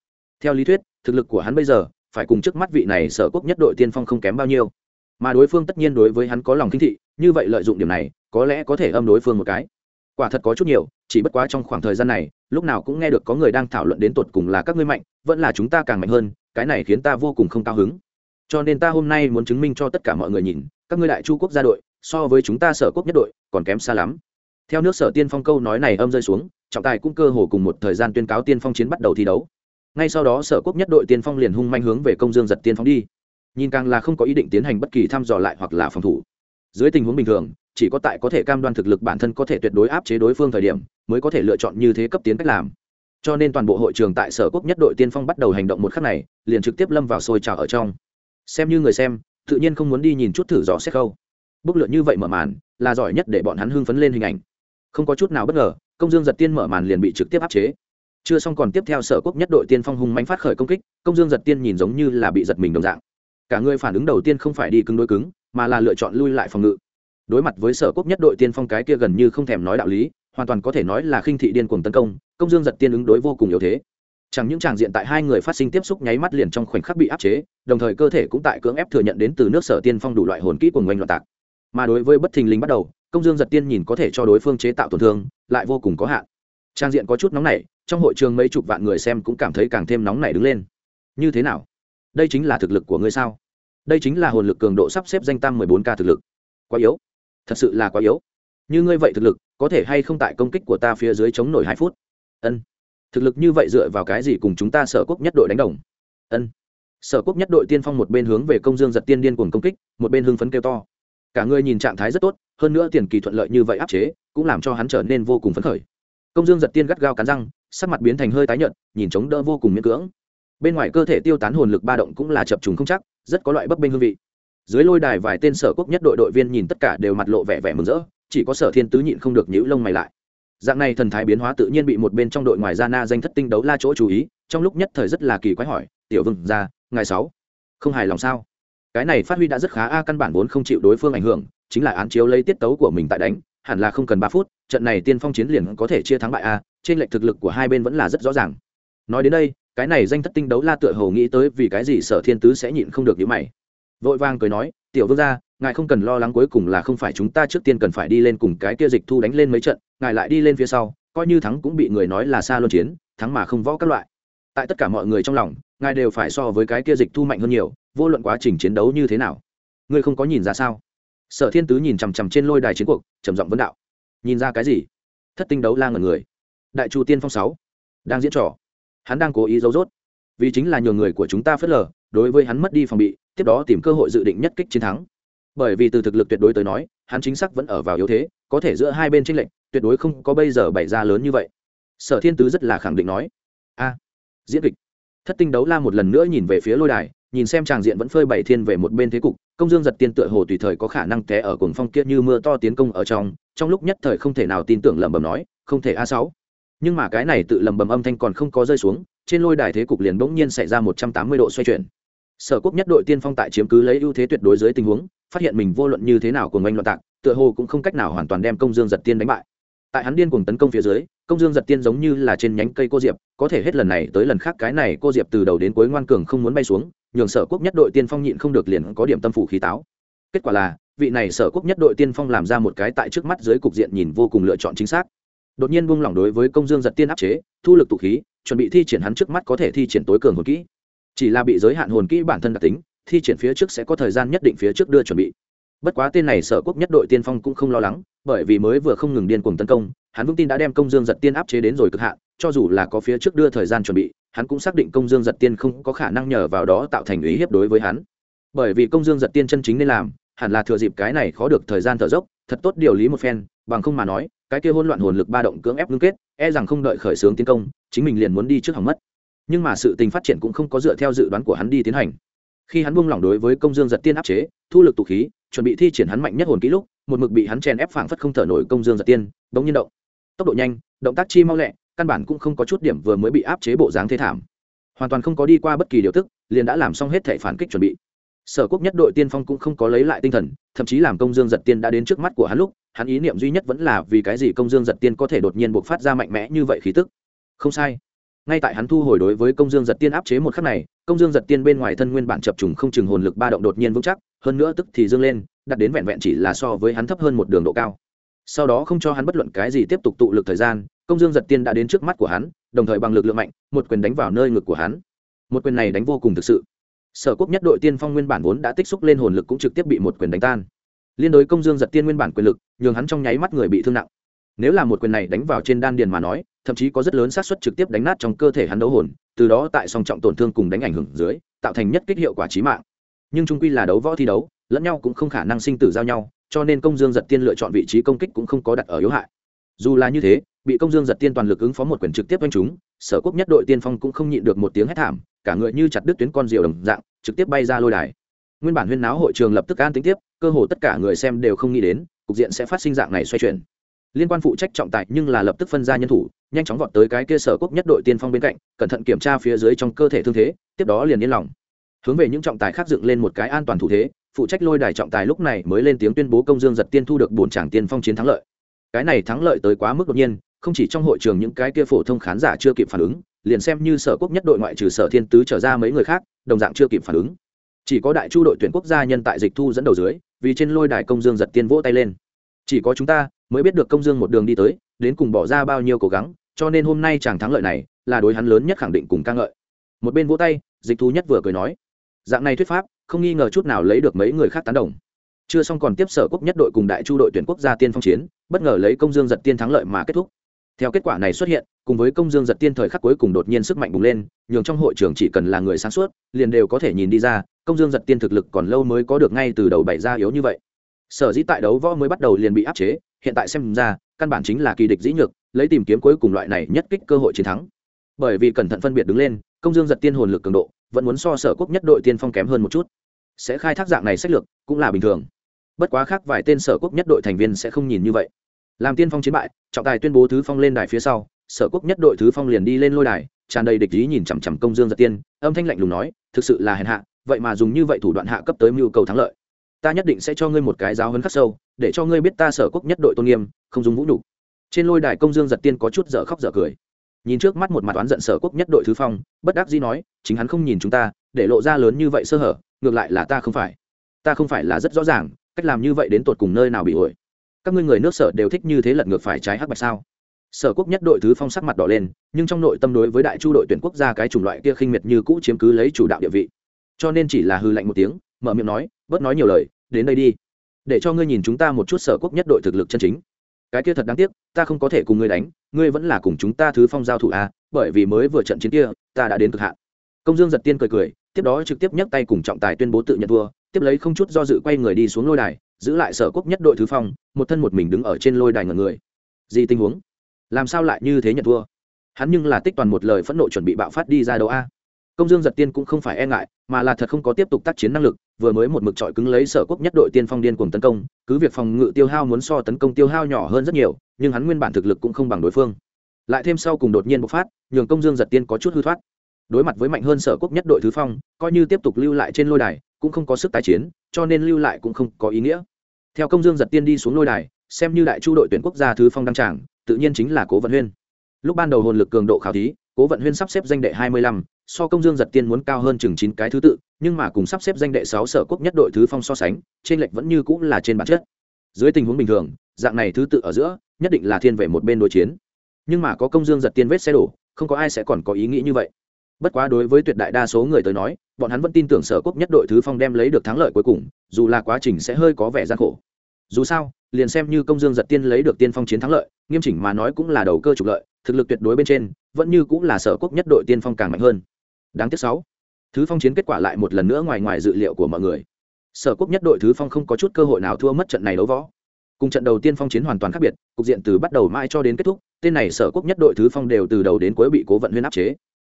Theo lý thuyết, thực lực của hắn bây giờ, phải cùng trước mắt vị này sở quốc nhất đội tiên phong không kém bao nhiêu. Mà đối phương tất nhiên đối với hắn có lòng kinh thị, như vậy lợi dụng điểm này, có lẽ có thể âm đối phương một cái. Quả thật có chút nhiều, chỉ bất quá trong khoảng thời gian này, lúc nào cũng nghe được có người đang thảo luận đến tột cùng là các ngươi mạnh, vẫn là chúng ta càng mạnh hơn, cái này khiến ta vô cùng không cao hứng cho nên ta hôm nay muốn chứng minh cho tất cả mọi người nhìn, các ngươi đại chu quốc gia đội, so với chúng ta sở quốc nhất đội, còn kém xa lắm. Theo nước sở tiên phong câu nói này âm rơi xuống, trọng tài cũng cơ hồ cùng một thời gian tuyên cáo tiên phong chiến bắt đầu thi đấu. Ngay sau đó sở quốc nhất đội tiên phong liền hung manh hướng về công dương giật tiên phong đi. Nhìn càng là không có ý định tiến hành bất kỳ thăm dò lại hoặc là phòng thủ. Dưới tình huống bình thường, chỉ có tại có thể cam đoan thực lực bản thân có thể tuyệt đối áp chế đối phương thời điểm, mới có thể lựa chọn như thế cấp tiến cách làm. Cho nên toàn bộ hội trường tại sở quốc nhất đội tiên phong bắt đầu hành động một khắc này, liền trực tiếp lâm vào sôi trào ở trong xem như người xem, tự nhiên không muốn đi nhìn chút thử dò xét khâu. Bốc lượn như vậy mở màn, là giỏi nhất để bọn hắn hưng phấn lên hình ảnh. Không có chút nào bất ngờ, công dương giật tiên mở màn liền bị trực tiếp áp chế. Chưa xong còn tiếp theo sở quốc nhất đội tiên phong hung mánh phát khởi công kích, công dương giật tiên nhìn giống như là bị giật mình đồng dạng. Cả người phản ứng đầu tiên không phải đi cứng đối cứng, mà là lựa chọn lui lại phòng ngự. Đối mặt với sở quốc nhất đội tiên phong cái kia gần như không thèm nói đạo lý, hoàn toàn có thể nói là khinh thị điên cuồng tấn công công dương giật tiên ứng đối vô cùng yếu thế chẳng những tràng diện tại hai người phát sinh tiếp xúc nháy mắt liền trong khoảnh khắc bị áp chế, đồng thời cơ thể cũng tại cưỡng ép thừa nhận đến từ nước sở tiên phong đủ loại hồn kỹ của ngoanh loạn tạc. Mà đối với bất thình lình bắt đầu, công dương giật tiên nhìn có thể cho đối phương chế tạo tổn thương, lại vô cùng có hạn. Trang diện có chút nóng nảy, trong hội trường mấy chục vạn người xem cũng cảm thấy càng thêm nóng nảy đứng lên. Như thế nào? Đây chính là thực lực của ngươi sao? Đây chính là hồn lực cường độ sắp xếp danh tam mười bốn k thực lực. Quá yếu. Thật sự là quá yếu. Như ngươi vậy thực lực, có thể hay không tại công kích của ta phía dưới chống nổi hai phút? Ân thực lực như vậy dựa vào cái gì cùng chúng ta sở quốc nhất đội đánh đồng? Ân. Sở quốc nhất đội tiên phong một bên hướng về công dương giật tiên điên cuồng công kích, một bên hưng phấn kêu to. Cả người nhìn trạng thái rất tốt, hơn nữa tiền kỳ thuận lợi như vậy áp chế, cũng làm cho hắn trở nên vô cùng phấn khởi. Công dương giật tiên gắt gao cắn răng, sắc mặt biến thành hơi tái nhợt, nhìn chống đỡ vô cùng miễn cưỡng. Bên ngoài cơ thể tiêu tán hồn lực ba động cũng là chập trùng không chắc, rất có loại bấp bênh hương vị. Dưới lôi đài vài tên sở quốc nhất đội đội viên nhìn tất cả đều mặt lộ vẻ vẻ mừng rỡ, chỉ có sở thiên tứ nhịn không được nhíu lông mày lại dạng này thần thái biến hóa tự nhiên bị một bên trong đội ngoài ra na danh thất tinh đấu la chỗ chú ý, trong lúc nhất thời rất là kỳ quái hỏi, tiểu vương ra ngày sáu, không hài lòng sao? Cái này phát huy đã rất khá a, căn bản vốn không chịu đối phương ảnh hưởng, chính là án chiếu lấy tiết tấu của mình tại đánh, hẳn là không cần ba phút, trận này tiên phong chiến liền có thể chia thắng bại a, trên lệch thực lực của hai bên vẫn là rất rõ ràng. Nói đến đây, cái này danh thất tinh đấu la tựa hồ nghĩ tới vì cái gì sở thiên tứ sẽ nhịn không được như mày. Vội vàng cười nói, tiểu vương gia ngài không cần lo lắng cuối cùng là không phải chúng ta trước tiên cần phải đi lên cùng cái kia dịch thu đánh lên mấy trận, ngài lại đi lên phía sau, coi như thắng cũng bị người nói là xa luân chiến, thắng mà không võ các loại. Tại tất cả mọi người trong lòng, ngài đều phải so với cái kia dịch thu mạnh hơn nhiều, vô luận quá trình chiến đấu như thế nào. Ngươi không có nhìn ra sao? Sở thiên tứ nhìn chằm chằm trên lôi đài chiến cuộc, trầm giọng vấn đạo. Nhìn ra cái gì? Thất tinh đấu la ngần người. Đại chu tiên phong sáu, đang diễn trò. Hắn đang cố ý giấu rốt. Vì chính là nhiều người của chúng ta phớt lờ, đối với hắn mất đi phòng bị, tiếp đó tìm cơ hội dự định nhất kích chiến thắng bởi vì từ thực lực tuyệt đối tới nói, hắn chính xác vẫn ở vào yếu thế, có thể giữa hai bên tranh lệch, tuyệt đối không có bây giờ bày ra lớn như vậy. Sở thiên tứ rất là khẳng định nói, a, diễn kịch. Thất tinh đấu la một lần nữa nhìn về phía lôi đài, nhìn xem tràng diện vẫn phơi bảy thiên về một bên thế cục, công dương giật tiên tựa hồ tùy thời có khả năng té ở cuồng phong kia như mưa to tiến công ở trong trong lúc nhất thời không thể nào tin tưởng lẩm bẩm nói, không thể a sáu. Nhưng mà cái này tự lẩm bẩm âm thanh còn không có rơi xuống, trên lôi đài thế cục liền bỗng nhiên xảy ra một trăm tám mươi độ xoay chuyển. Sở quốc nhất đội tiên phong tại chiếm cứ lấy ưu thế tuyệt đối dưới tình huống phát hiện mình vô luận như thế nào cùng anh loạn tạc, tựa hồ cũng không cách nào hoàn toàn đem công dương giật tiên đánh bại. Tại hắn điên cuồng tấn công phía dưới, công dương giật tiên giống như là trên nhánh cây cô diệp, có thể hết lần này tới lần khác cái này cô diệp từ đầu đến cuối ngoan cường không muốn bay xuống, nhường sở quốc nhất đội tiên phong nhịn không được liền có điểm tâm phủ khí táo. Kết quả là, vị này sở quốc nhất đội tiên phong làm ra một cái tại trước mắt dưới cục diện nhìn vô cùng lựa chọn chính xác. Đột nhiên buông lỏng đối với công dương giật tiên áp chế, thu lực tụ khí, chuẩn bị thi triển hắn trước mắt có thể thi triển tối cường hồn kỹ. Chỉ là bị giới hạn hồn kỹ bản thân đặc tính thi triển phía trước sẽ có thời gian nhất định phía trước đưa chuẩn bị. Bất quá tên này sở quốc nhất đội tiên phong cũng không lo lắng, bởi vì mới vừa không ngừng điên cuồng tấn công, hắn vững tin đã đem công dương giật tiên áp chế đến rồi cực hạn, cho dù là có phía trước đưa thời gian chuẩn bị, hắn cũng xác định công dương giật tiên không có khả năng nhờ vào đó tạo thành ý hiếp đối với hắn. Bởi vì công dương giật tiên chân chính nên làm, hẳn là thừa dịp cái này khó được thời gian thở dốc, thật tốt điều lý một phen, bằng không mà nói, cái kia hỗn loạn hồn lực ba động cưỡng ép ngưng kết e rằng không đợi khởi xướng tiến công, chính mình liền muốn đi trước hỏng mất. Nhưng mà sự tình phát triển cũng không có dựa theo dự đoán của hắn đi tiến hành khi hắn buông lỏng đối với công dương giật tiên áp chế, thu lực tụ khí, chuẩn bị thi triển hắn mạnh nhất hồn kỹ lúc, một mực bị hắn chèn ép phảng phất không thở nổi công dương giật tiên bỗng nhiên động. Tốc độ nhanh, động tác chi mau lẹ, căn bản cũng không có chút điểm vừa mới bị áp chế bộ dáng thế thảm. Hoàn toàn không có đi qua bất kỳ điều tức, liền đã làm xong hết thể phản kích chuẩn bị. Sở quốc nhất đội tiên phong cũng không có lấy lại tinh thần, thậm chí làm công dương giật tiên đã đến trước mắt của hắn lúc, hắn ý niệm duy nhất vẫn là vì cái gì công dương giật tiên có thể đột nhiên buộc phát ra mạnh mẽ như vậy khí tức. Không sai. Ngay tại hắn thu hồi đối với công dương giật tiên áp chế một khắc này công dương giật tiên bên ngoài thân nguyên bản chập trùng không chừng hồn lực ba động đột nhiên vững chắc, hơn nữa tức thì dâng lên đặt đến vẹn vẹn chỉ là so với hắn thấp hơn một đường độ cao. Sau đó không cho hắn bất luận cái gì tiếp tục tụ lực thời gian, công dương giật tiên đã đến trước mắt của hắn, đồng thời bằng lực lượng mạnh, một quyền đánh vào nơi ngực của hắn. Một quyền này đánh vô cùng thực sự. Sở quốc nhất đội tiên phong nguyên bản vốn đã tích xúc lên hồn lực cũng trực tiếp bị một quyền đánh tan. Liên đối công dương giật tiên nguyên bản quyền lực, nhường hắn trong nháy mắt người bị thương nặng nếu là một quyền này đánh vào trên đan điền mà nói, thậm chí có rất lớn xác suất trực tiếp đánh nát trong cơ thể hắn đấu hồn, từ đó tại song trọng tổn thương cùng đánh ảnh hưởng dưới, tạo thành nhất kích hiệu quả trí mạng. Nhưng trung quy là đấu võ thi đấu, lẫn nhau cũng không khả năng sinh tử giao nhau, cho nên công dương giật tiên lựa chọn vị trí công kích cũng không có đặt ở yếu hại. Dù là như thế, bị công dương giật tiên toàn lực ứng phó một quyền trực tiếp quanh chúng sở quốc nhất đội tiên phong cũng không nhịn được một tiếng hét thảm, cả người như chặt đứt tuyến con diều đồng dạng, trực tiếp bay ra lôi đài. Nguyên bản huyên náo hội trường lập tức an tính tiếp, cơ hồ tất cả người xem đều không nghĩ đến, cục diện sẽ phát sinh dạng này xoay chuyển liên quan phụ trách trọng tài nhưng là lập tức phân ra nhân thủ, nhanh chóng vọt tới cái kia sở quốc nhất đội tiên phong bên cạnh, cẩn thận kiểm tra phía dưới trong cơ thể thương thế, tiếp đó liền yên lòng. Hướng về những trọng tài khác dựng lên một cái an toàn thủ thế, phụ trách lôi đài trọng tài lúc này mới lên tiếng tuyên bố công dương giật tiên thu được bốn tràng tiên phong chiến thắng lợi. Cái này thắng lợi tới quá mức đột nhiên, không chỉ trong hội trường những cái kia phổ thông khán giả chưa kịp phản ứng, liền xem như sở quốc nhất đội ngoại trừ sở thiên tứ trở ra mấy người khác, đồng dạng chưa kịp phản ứng. Chỉ có đại chu đội tuyển quốc gia nhân tại dịch thu dẫn đầu dưới, vì trên lôi đài công dương giật tiên vỗ tay lên. Chỉ có chúng ta mới biết được công dương một đường đi tới, đến cùng bỏ ra bao nhiêu cố gắng, cho nên hôm nay chàng thắng lợi này là đối hắn lớn nhất khẳng định cùng ca ngợi. Một bên vỗ tay, dịch thú nhất vừa cười nói, dạng này thuyết pháp, không nghi ngờ chút nào lấy được mấy người khác tán đồng. Chưa xong còn tiếp sở quốc nhất đội cùng đại chu đội tuyển quốc gia tiên phong chiến, bất ngờ lấy công dương giật tiên thắng lợi mà kết thúc. Theo kết quả này xuất hiện, cùng với công dương giật tiên thời khắc cuối cùng đột nhiên sức mạnh bùng lên, nhường trong hội trường chỉ cần là người sáng suốt, liền đều có thể nhìn đi ra, công dương giật tiên thực lực còn lâu mới có được ngay từ đầu bày ra yếu như vậy. Sở dĩ tại đấu võ mới bắt đầu liền bị áp chế hiện tại xem ra, căn bản chính là kỳ địch dĩ nhược, lấy tìm kiếm cuối cùng loại này nhất kích cơ hội chiến thắng. Bởi vì cẩn thận phân biệt đứng lên, công dương giật tiên hồn lực cường độ, vẫn muốn so sở quốc nhất đội tiên phong kém hơn một chút. Sẽ khai thác dạng này sách lược, cũng là bình thường. Bất quá khác vài tên sở quốc nhất đội thành viên sẽ không nhìn như vậy. Làm tiên phong chiến bại, trọng tài tuyên bố thứ phong lên đài phía sau, sở quốc nhất đội thứ phong liền đi lên lôi đài, tràn đầy địch ý nhìn chằm chằm công dương giật tiên, âm thanh lạnh lùng nói, thực sự là hèn hạ, vậy mà dùng như vậy thủ đoạn hạ cấp tới mưu cầu thắng lợi. Ta nhất định sẽ cho ngươi một cái giáo hấn khắc sâu để cho ngươi biết ta sở quốc nhất đội tôn nghiêm, không dùng vũ nhục. Trên lôi đài công dương giật tiên có chút dở khóc dở cười. Nhìn trước mắt một mặt oán giận sở quốc nhất đội thứ phong, bất đắc dĩ nói, chính hắn không nhìn chúng ta, để lộ ra lớn như vậy sơ hở, ngược lại là ta không phải. Ta không phải là rất rõ ràng, cách làm như vậy đến tột cùng nơi nào bị ổi. Các ngươi người nước sở đều thích như thế lật ngược phải trái hắc bạch sao? Sở quốc nhất đội thứ phong sắc mặt đỏ lên, nhưng trong nội tâm đối với đại chu đội tuyển quốc gia cái chủng loại kia khinh miệt như cũ chiếm cứ lấy chủ đạo địa vị. Cho nên chỉ là hư lạnh một tiếng, mở miệng nói, bớt nói nhiều lời, đến đây đi để cho ngươi nhìn chúng ta một chút sở quốc nhất đội thực lực chân chính. Cái kia thật đáng tiếc ta không có thể cùng ngươi đánh ngươi vẫn là cùng chúng ta thứ phong giao thủ a à, bởi vì mới vừa trận chiến kia ta đã đến cực hạn. Công dương giật tiên cười cười tiếp đó trực tiếp nhấc tay cùng trọng tài tuyên bố tự nhận thua tiếp lấy không chút do dự quay người đi xuống lôi đài giữ lại sở quốc nhất đội thứ phong một thân một mình đứng ở trên lôi đài ngần người. Gì tình huống? Làm sao lại như thế nhận thua? Hắn nhưng là tích toàn một lời phẫn nộ chuẩn bị bạo phát đi ra đấu a? Công dương giật tiên cũng không phải e ngại, mà là thật không có tiếp tục tác chiến năng lực, vừa mới một mực trọi cứng lấy sở quốc nhất đội tiên phong điên cùng tấn công, cứ việc phòng ngự tiêu hao muốn so tấn công tiêu hao nhỏ hơn rất nhiều, nhưng hắn nguyên bản thực lực cũng không bằng đối phương. Lại thêm sau cùng đột nhiên bộc phát, nhường công dương giật tiên có chút hư thoát. Đối mặt với mạnh hơn sở quốc nhất đội thứ phong, coi như tiếp tục lưu lại trên lôi đài, cũng không có sức tái chiến, cho nên lưu lại cũng không có ý nghĩa. Theo công dương giật tiên đi xuống lôi đài, xem như đại chu đội tuyển quốc gia thứ phong đăng tràng, tự nhiên chính là cố vận huyên. Lúc ban đầu hồn lực cường độ khảo thí cố vận huyên sắp xếp danh đệ hai mươi lăm, so công dương giật tiên muốn cao hơn chừng chín cái thứ tự, nhưng mà cùng sắp xếp danh đệ sáu sở quốc nhất đội thứ phong so sánh, trên lệch vẫn như cũng là trên bản chất. Dưới tình huống bình thường, dạng này thứ tự ở giữa, nhất định là thiên về một bên đối chiến. Nhưng mà có công dương giật tiên vết xe đổ, không có ai sẽ còn có ý nghĩ như vậy. Bất quá đối với tuyệt đại đa số người tới nói, bọn hắn vẫn tin tưởng sở quốc nhất đội thứ phong đem lấy được thắng lợi cuối cùng, dù là quá trình sẽ hơi có vẻ gian khổ. Dù sao, liền xem như công dương giật tiên lấy được tiên phong chiến thắng lợi, nghiêm chỉnh mà nói cũng là đầu cơ trục lợi thực lực tuyệt đối bên trên, vẫn như cũng là sở quốc nhất đội tiên phong càng mạnh hơn. Đáng tiếc sáu. Thứ phong chiến kết quả lại một lần nữa ngoài ngoài dự liệu của mọi người. Sở quốc nhất đội thứ phong không có chút cơ hội nào thua mất trận này đấu võ. Cùng trận đầu tiên phong chiến hoàn toàn khác biệt, cục diện từ bắt đầu mãi cho đến kết thúc, tên này sở quốc nhất đội thứ phong đều từ đầu đến cuối bị cố vận huyên áp chế.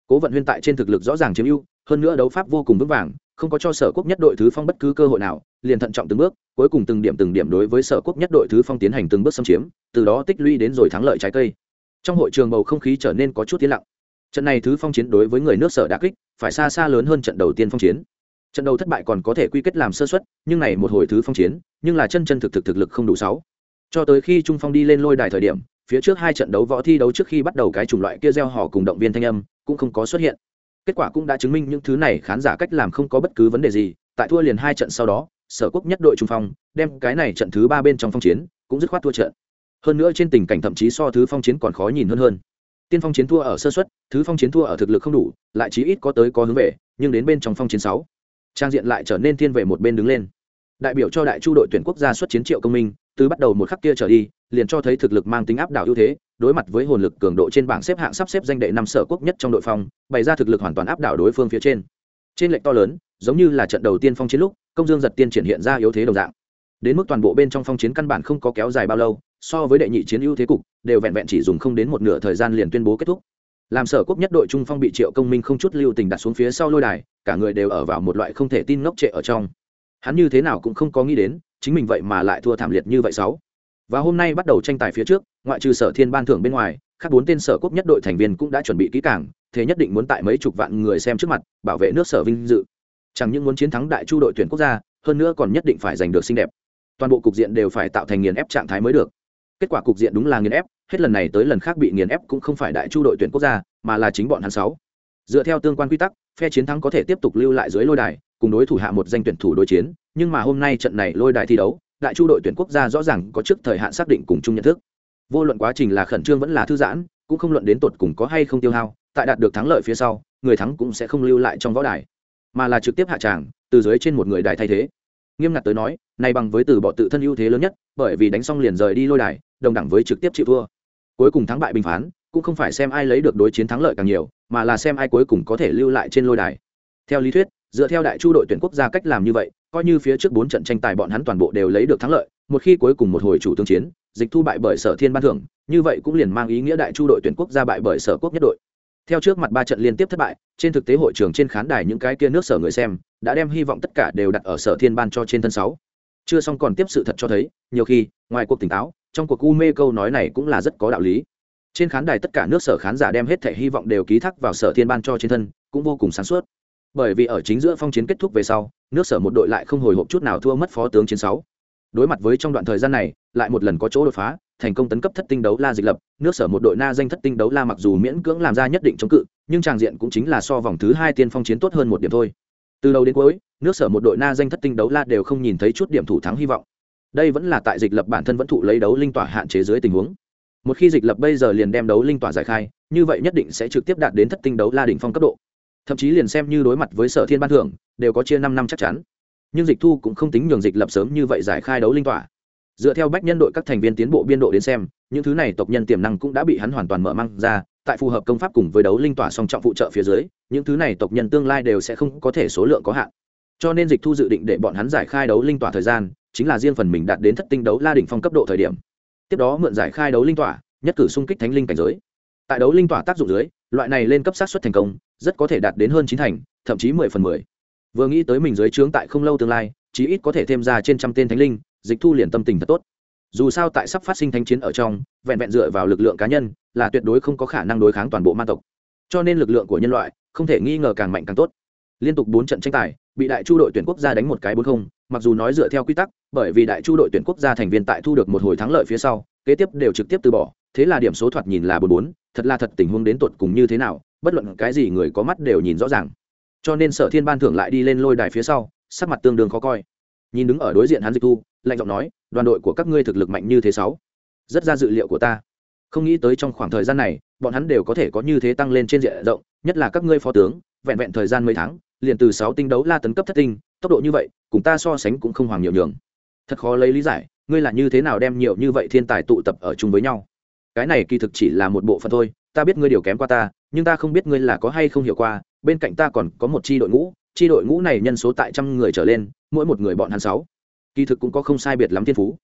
Cố vận huyên tại trên thực lực rõ ràng chiếm ưu, hơn nữa đấu pháp vô cùng vững vàng, không có cho sở quốc nhất đội thứ phong bất cứ cơ hội nào, liền thận trọng từng bước, cuối cùng từng điểm từng điểm đối với sở quốc nhất đội thứ phong tiến hành từng bước xâm chiếm, từ đó tích lũy đến rồi thắng lợi trái cây trong hội trường bầu không khí trở nên có chút tiến lặng. Trận này thứ phong chiến đối với người nước sở đã kích, phải xa xa lớn hơn trận đầu tiên phong chiến. Trận đầu thất bại còn có thể quy kết làm sơ xuất nhưng này một hồi thứ phong chiến, nhưng là chân chân thực thực thực lực không đủ sáu. Cho tới khi trung phong đi lên lôi đài thời điểm, phía trước hai trận đấu võ thi đấu trước khi bắt đầu cái chủng loại kia gieo họ cùng động viên thanh âm, cũng không có xuất hiện. Kết quả cũng đã chứng minh những thứ này khán giả cách làm không có bất cứ vấn đề gì, tại thua liền hai trận sau đó, sở quốc nhất đội trung phong, đem cái này trận thứ ba bên trong phong chiến, cũng dứt khoát thua trận hơn nữa trên tình cảnh thậm chí so thứ phong chiến còn khó nhìn hơn hơn. Tiên phong chiến thua ở sơ xuất, thứ phong chiến thua ở thực lực không đủ, lại chí ít có tới có hướng về, nhưng đến bên trong phong chiến sáu, trang diện lại trở nên thiên về một bên đứng lên. Đại biểu cho đại chu đội tuyển quốc gia xuất chiến triệu công minh, từ bắt đầu một khắc kia trở đi, liền cho thấy thực lực mang tính áp đảo ưu thế, đối mặt với hồn lực cường độ trên bảng xếp hạng sắp xếp danh đệ năm sở quốc nhất trong đội phong, bày ra thực lực hoàn toàn áp đảo đối phương phía trên. Trên lệnh to lớn, giống như là trận đầu tiên phong chiến lúc, công dương giật tiên triển hiện ra yếu thế đồng dạng. Đến mức toàn bộ bên trong phong chiến căn bản không có kéo dài bao lâu so với đệ nhị chiến ưu thế cục, đều vẹn vẹn chỉ dùng không đến một nửa thời gian liền tuyên bố kết thúc. Làm sở quốc nhất đội trung phong bị triệu công minh không chút lưu tình đặt xuống phía sau lôi đài, cả người đều ở vào một loại không thể tin ngốc trệ ở trong. Hắn như thế nào cũng không có nghĩ đến, chính mình vậy mà lại thua thảm liệt như vậy sáu. Và hôm nay bắt đầu tranh tài phía trước, ngoại trừ sở thiên ban thưởng bên ngoài các bốn tên sở quốc nhất đội thành viên cũng đã chuẩn bị kỹ càng, thế nhất định muốn tại mấy chục vạn người xem trước mặt, bảo vệ nước sở vinh dự. Chẳng những muốn chiến thắng đại chu đội tuyển quốc gia, hơn nữa còn nhất định phải giành được xinh đẹp. Toàn bộ cục diện đều phải tạo thành nghiền ép trạng thái mới được kết quả cục diện đúng là nghiền ép, hết lần này tới lần khác bị nghiền ép cũng không phải đại chu đội tuyển quốc gia, mà là chính bọn hắn sáu. Dựa theo tương quan quy tắc, phe chiến thắng có thể tiếp tục lưu lại dưới lôi đài, cùng đối thủ hạ một danh tuyển thủ đối chiến, nhưng mà hôm nay trận này lôi đài thi đấu, đại chu đội tuyển quốc gia rõ ràng có trước thời hạn xác định cùng chung nhận thức. Vô luận quá trình là khẩn trương vẫn là thư giãn, cũng không luận đến tột cùng có hay không tiêu hao, tại đạt được thắng lợi phía sau, người thắng cũng sẽ không lưu lại trong võ đài, mà là trực tiếp hạ tràng, từ dưới trên một người đài thay thế. Nghiêm ngặt tới nói này bằng với từ bỏ tự thân ưu thế lớn nhất, bởi vì đánh xong liền rời đi lôi đài đồng đẳng với trực tiếp chịu thua. Cuối cùng thắng bại bình phán, cũng không phải xem ai lấy được đối chiến thắng lợi càng nhiều, mà là xem ai cuối cùng có thể lưu lại trên lôi đài. Theo lý thuyết, dựa theo đại chu đội tuyển quốc gia cách làm như vậy, coi như phía trước bốn trận tranh tài bọn hắn toàn bộ đều lấy được thắng lợi, một khi cuối cùng một hồi chủ tương chiến, dịch thu bại bởi sở thiên ban thưởng, như vậy cũng liền mang ý nghĩa đại chu đội tuyển quốc gia bại bởi sở quốc nhất đội. Theo trước mặt ba trận liên tiếp thất bại, trên thực tế hội trường trên khán đài những cái kia nước sở người xem, đã đem hy vọng tất cả đều đặt ở sở thiên ban cho trên thân sáu. Chưa xong còn tiếp sự thật cho thấy, nhiều khi, ngoài cuộc tỉnh táo trong cuộc u mê câu nói này cũng là rất có đạo lý. Trên khán đài tất cả nước sở khán giả đem hết thể hy vọng đều ký thác vào sở thiên ban cho trên thân, cũng vô cùng sáng suốt. Bởi vì ở chính giữa phong chiến kết thúc về sau, nước sở một đội lại không hồi hộp chút nào thua mất phó tướng chiến sáu. Đối mặt với trong đoạn thời gian này, lại một lần có chỗ đột phá, thành công tấn cấp thất tinh đấu la dịch lập, nước sở một đội na danh thất tinh đấu la mặc dù miễn cưỡng làm ra nhất định chống cự, nhưng tràng diện cũng chính là so vòng thứ hai tiên phong chiến tốt hơn một điểm thôi. Từ đầu đến cuối, nước sở một đội na danh thất tinh đấu la đều không nhìn thấy chút điểm thủ thắng hy vọng đây vẫn là tại dịch lập bản thân vẫn thụ lấy đấu linh tỏa hạn chế dưới tình huống. Một khi dịch lập bây giờ liền đem đấu linh tỏa giải khai, như vậy nhất định sẽ trực tiếp đạt đến thất tinh đấu la đỉnh phong cấp độ. Thậm chí liền xem như đối mặt với sở thiên ban thưởng, đều có chia năm năm chắc chắn. Nhưng dịch thu cũng không tính nhường dịch lập sớm như vậy giải khai đấu linh tỏa. Dựa theo bách nhân đội các thành viên tiến bộ biên độ đến xem, những thứ này tộc nhân tiềm năng cũng đã bị hắn hoàn toàn mở mang ra, tại phù hợp công pháp cùng với đấu linh tỏa song trọng phụ trợ phía dưới, những thứ này tộc nhân tương lai đều sẽ không có thể số lượng có hạn. Cho nên dịch thu dự định để bọn hắn giải khai đấu linh tỏa thời gian chính là riêng phần mình đạt đến thất tinh đấu la đỉnh phong cấp độ thời điểm. Tiếp đó mượn giải khai đấu linh tỏa, nhất cử xung kích thánh linh cảnh giới. Tại đấu linh tỏa tác dụng dưới, loại này lên cấp sát xuất thành công, rất có thể đạt đến hơn chín thành, thậm chí mười phần mười. Vừa nghĩ tới mình dưới trướng tại không lâu tương lai, chí ít có thể thêm ra trên trăm tên thánh linh, dịch thu liền tâm tình thật tốt. Dù sao tại sắp phát sinh thanh chiến ở trong, vẹn vẹn dựa vào lực lượng cá nhân, là tuyệt đối không có khả năng đối kháng toàn bộ ma tộc. Cho nên lực lượng của nhân loại, không thể nghi ngờ càng mạnh càng tốt. Liên tục bốn trận tranh tài, bị đại chu đội tuyển quốc gia đánh một cái bốn không mặc dù nói dựa theo quy tắc, bởi vì đại chu đội tuyển quốc gia thành viên tại thu được một hồi thắng lợi phía sau, kế tiếp đều trực tiếp từ bỏ, thế là điểm số thoạt nhìn là bốn bốn, thật là thật tình huống đến tột cùng như thế nào, bất luận cái gì người có mắt đều nhìn rõ ràng. Cho nên sở thiên ban thưởng lại đi lên lôi đài phía sau, sắc mặt tương đương khó coi. Nhìn đứng ở đối diện hắn dịch thu, lạnh giọng nói, đoàn đội của các ngươi thực lực mạnh như thế sáu? Rất ra dự liệu của ta. Không nghĩ tới trong khoảng thời gian này, bọn hắn đều có thể có như thế tăng lên trên diện rộng, nhất là các ngươi phó tướng, vẹn vẹn thời gian mấy tháng liền từ sáu tinh đấu la tấn cấp thất tinh, tốc độ như vậy, cùng ta so sánh cũng không hoàng nhiều nhường. Thật khó lấy lý giải, ngươi là như thế nào đem nhiều như vậy thiên tài tụ tập ở chung với nhau? Cái này kỳ thực chỉ là một bộ phận thôi, ta biết ngươi điều kém qua ta, nhưng ta không biết ngươi là có hay không hiểu qua, bên cạnh ta còn có một chi đội ngũ, chi đội ngũ này nhân số tại trăm người trở lên, mỗi một người bọn hắn sáu. Kỳ thực cũng có không sai biệt lắm thiên phú.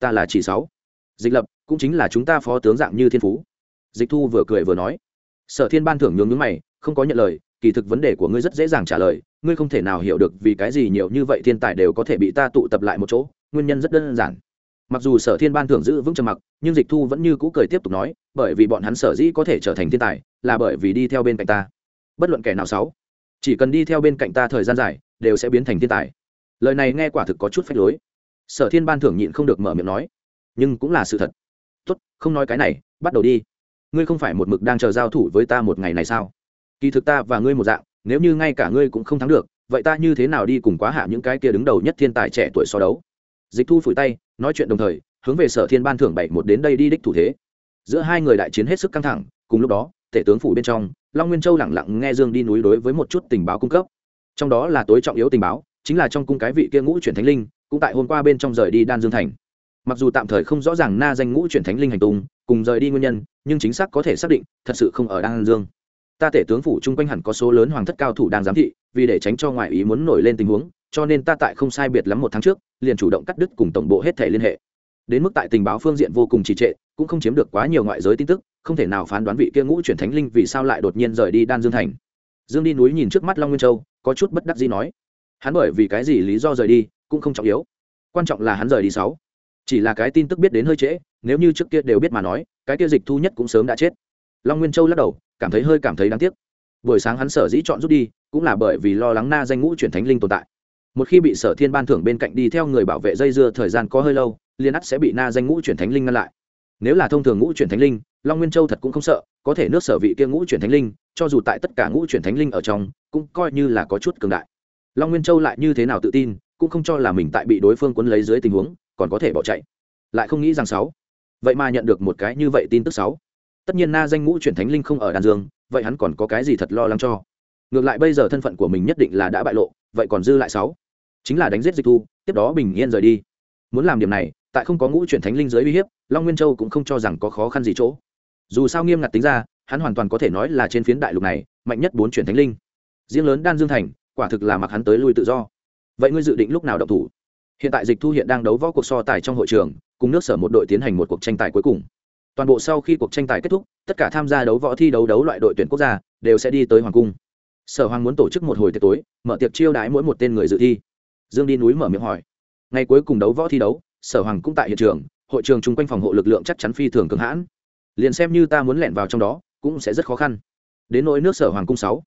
Ta là chỉ sáu. Dịch lập, cũng chính là chúng ta phó tướng dạng như thiên phú. Dịch thu vừa cười vừa nói. Sở thiên ban thưởng nhướng nhướng mày, không có nhận lời kỳ thực vấn đề của ngươi rất dễ dàng trả lời, ngươi không thể nào hiểu được vì cái gì nhiều như vậy thiên tài đều có thể bị ta tụ tập lại một chỗ, nguyên nhân rất đơn giản. Mặc dù sở thiên ban thưởng giữ vững trầm mặc, nhưng dịch thu vẫn như cũ cười tiếp tục nói, bởi vì bọn hắn sở dĩ có thể trở thành thiên tài, là bởi vì đi theo bên cạnh ta. Bất luận kẻ nào sáu, chỉ cần đi theo bên cạnh ta thời gian dài, đều sẽ biến thành thiên tài. Lời này nghe quả thực có chút phách lối. Sở thiên ban thưởng nhịn không được mở miệng nói, nhưng cũng là sự thật. Tốt, không nói cái này, bắt đầu đi. Ngươi không phải một mực đang chờ giao thủ với ta một ngày này sao? Kỳ thực ta và ngươi một dạng, nếu như ngay cả ngươi cũng không thắng được, vậy ta như thế nào đi cùng quá hạ những cái kia đứng đầu nhất thiên tài trẻ tuổi so đấu? Dịch thu phủi tay, nói chuyện đồng thời, hướng về sở thiên ban thưởng bảy một đến đây đi đích thủ thế. Giữa hai người đại chiến hết sức căng thẳng, cùng lúc đó, tể tướng phủ bên trong, long nguyên châu lẳng lặng nghe dương đi núi đối với một chút tình báo cung cấp. Trong đó là tối trọng yếu tình báo, chính là trong cung cái vị kia ngũ chuyển thánh linh, cũng tại hôm qua bên trong rời đi đan dương thành. Mặc dù tạm thời không rõ ràng na danh ngũ chuyển thánh linh hành tung, cùng rời đi nguyên nhân, nhưng chính xác có thể xác định, thật sự không ở đan dương ta tể tướng phủ chung quanh hẳn có số lớn hoàng thất cao thủ đang giám thị, vì để tránh cho ngoại ý muốn nổi lên tình huống, cho nên ta tại không sai biệt lắm một tháng trước, liền chủ động cắt đứt cùng tổng bộ hết thể liên hệ. Đến mức tại tình báo phương diện vô cùng trì trệ, cũng không chiếm được quá nhiều ngoại giới tin tức, không thể nào phán đoán vị kia ngũ chuyển thánh linh vì sao lại đột nhiên rời đi đan dương thành. Dương đi núi nhìn trước mắt long nguyên châu, có chút bất đắc gì nói, hắn bởi vì cái gì lý do rời đi, cũng không trọng yếu. Quan trọng là hắn rời đi sáu. Chỉ là cái tin tức biết đến hơi trễ, nếu như trước kia đều biết mà nói, cái kia dịch thu nhất cũng sớm đã chết. Long nguyên châu lắc đầu cảm thấy hơi cảm thấy đáng tiếc. Buổi sáng hắn sở dĩ chọn rút đi, cũng là bởi vì lo lắng na danh ngũ chuyển thánh linh tồn tại. Một khi bị sở thiên ban thưởng bên cạnh đi theo người bảo vệ dây dưa thời gian có hơi lâu liên ắt sẽ bị na danh ngũ chuyển thánh linh ngăn lại. Nếu là thông thường ngũ chuyển thánh linh, long nguyên châu thật cũng không sợ, có thể nước sở vị kia ngũ chuyển thánh linh, cho dù tại tất cả ngũ chuyển thánh linh ở trong, cũng coi như là có chút cường đại. Long nguyên châu lại như thế nào tự tin, cũng không cho là mình tại bị đối phương quấn lấy dưới tình huống, còn có thể bỏ chạy. Lại không nghĩ rằng sáu. Vậy mà nhận được một cái như vậy tin tức sáu tất nhiên na danh ngũ chuyển thánh linh không ở đan dương, vậy hắn còn có cái gì thật lo lắng cho? Ngược lại bây giờ thân phận của mình nhất định là đã bại lộ, vậy còn dư lại sáu? Chính là đánh giết dịch thu, tiếp đó bình yên rời đi. Muốn làm điểm này, tại không có ngũ chuyển thánh linh dưới uy hiếp, long nguyên châu cũng không cho rằng có khó khăn gì chỗ. Dù sao nghiêm ngặt tính ra, hắn hoàn toàn có thể nói là trên phiến đại lục này, mạnh nhất bốn chuyển thánh linh. Riêng lớn đan dương thành, quả thực là mặc hắn tới lui tự do. Vậy ngươi dự định lúc nào động thủ? Hiện tại dịch thu hiện đang đấu võ cuộc so tài trong hội trường, cùng nước sở một đội tiến hành một cuộc tranh tài cuối cùng toàn bộ sau khi cuộc tranh tài kết thúc, tất cả tham gia đấu võ thi đấu đấu loại đội tuyển quốc gia đều sẽ đi tới hoàng cung. Sở hoàng muốn tổ chức một hồi tiệc tối, mở tiệc chiêu đãi mỗi một tên người dự thi. Dương đi núi mở miệng hỏi. Ngày cuối cùng đấu võ thi đấu, sở hoàng cũng tại hiện trường, hội trường chung quanh phòng hộ lực lượng chắc chắn phi thường cường hãn. Liền xem như ta muốn lẻn vào trong đó, cũng sẽ rất khó khăn. Đến nỗi nước sở hoàng cung sáu,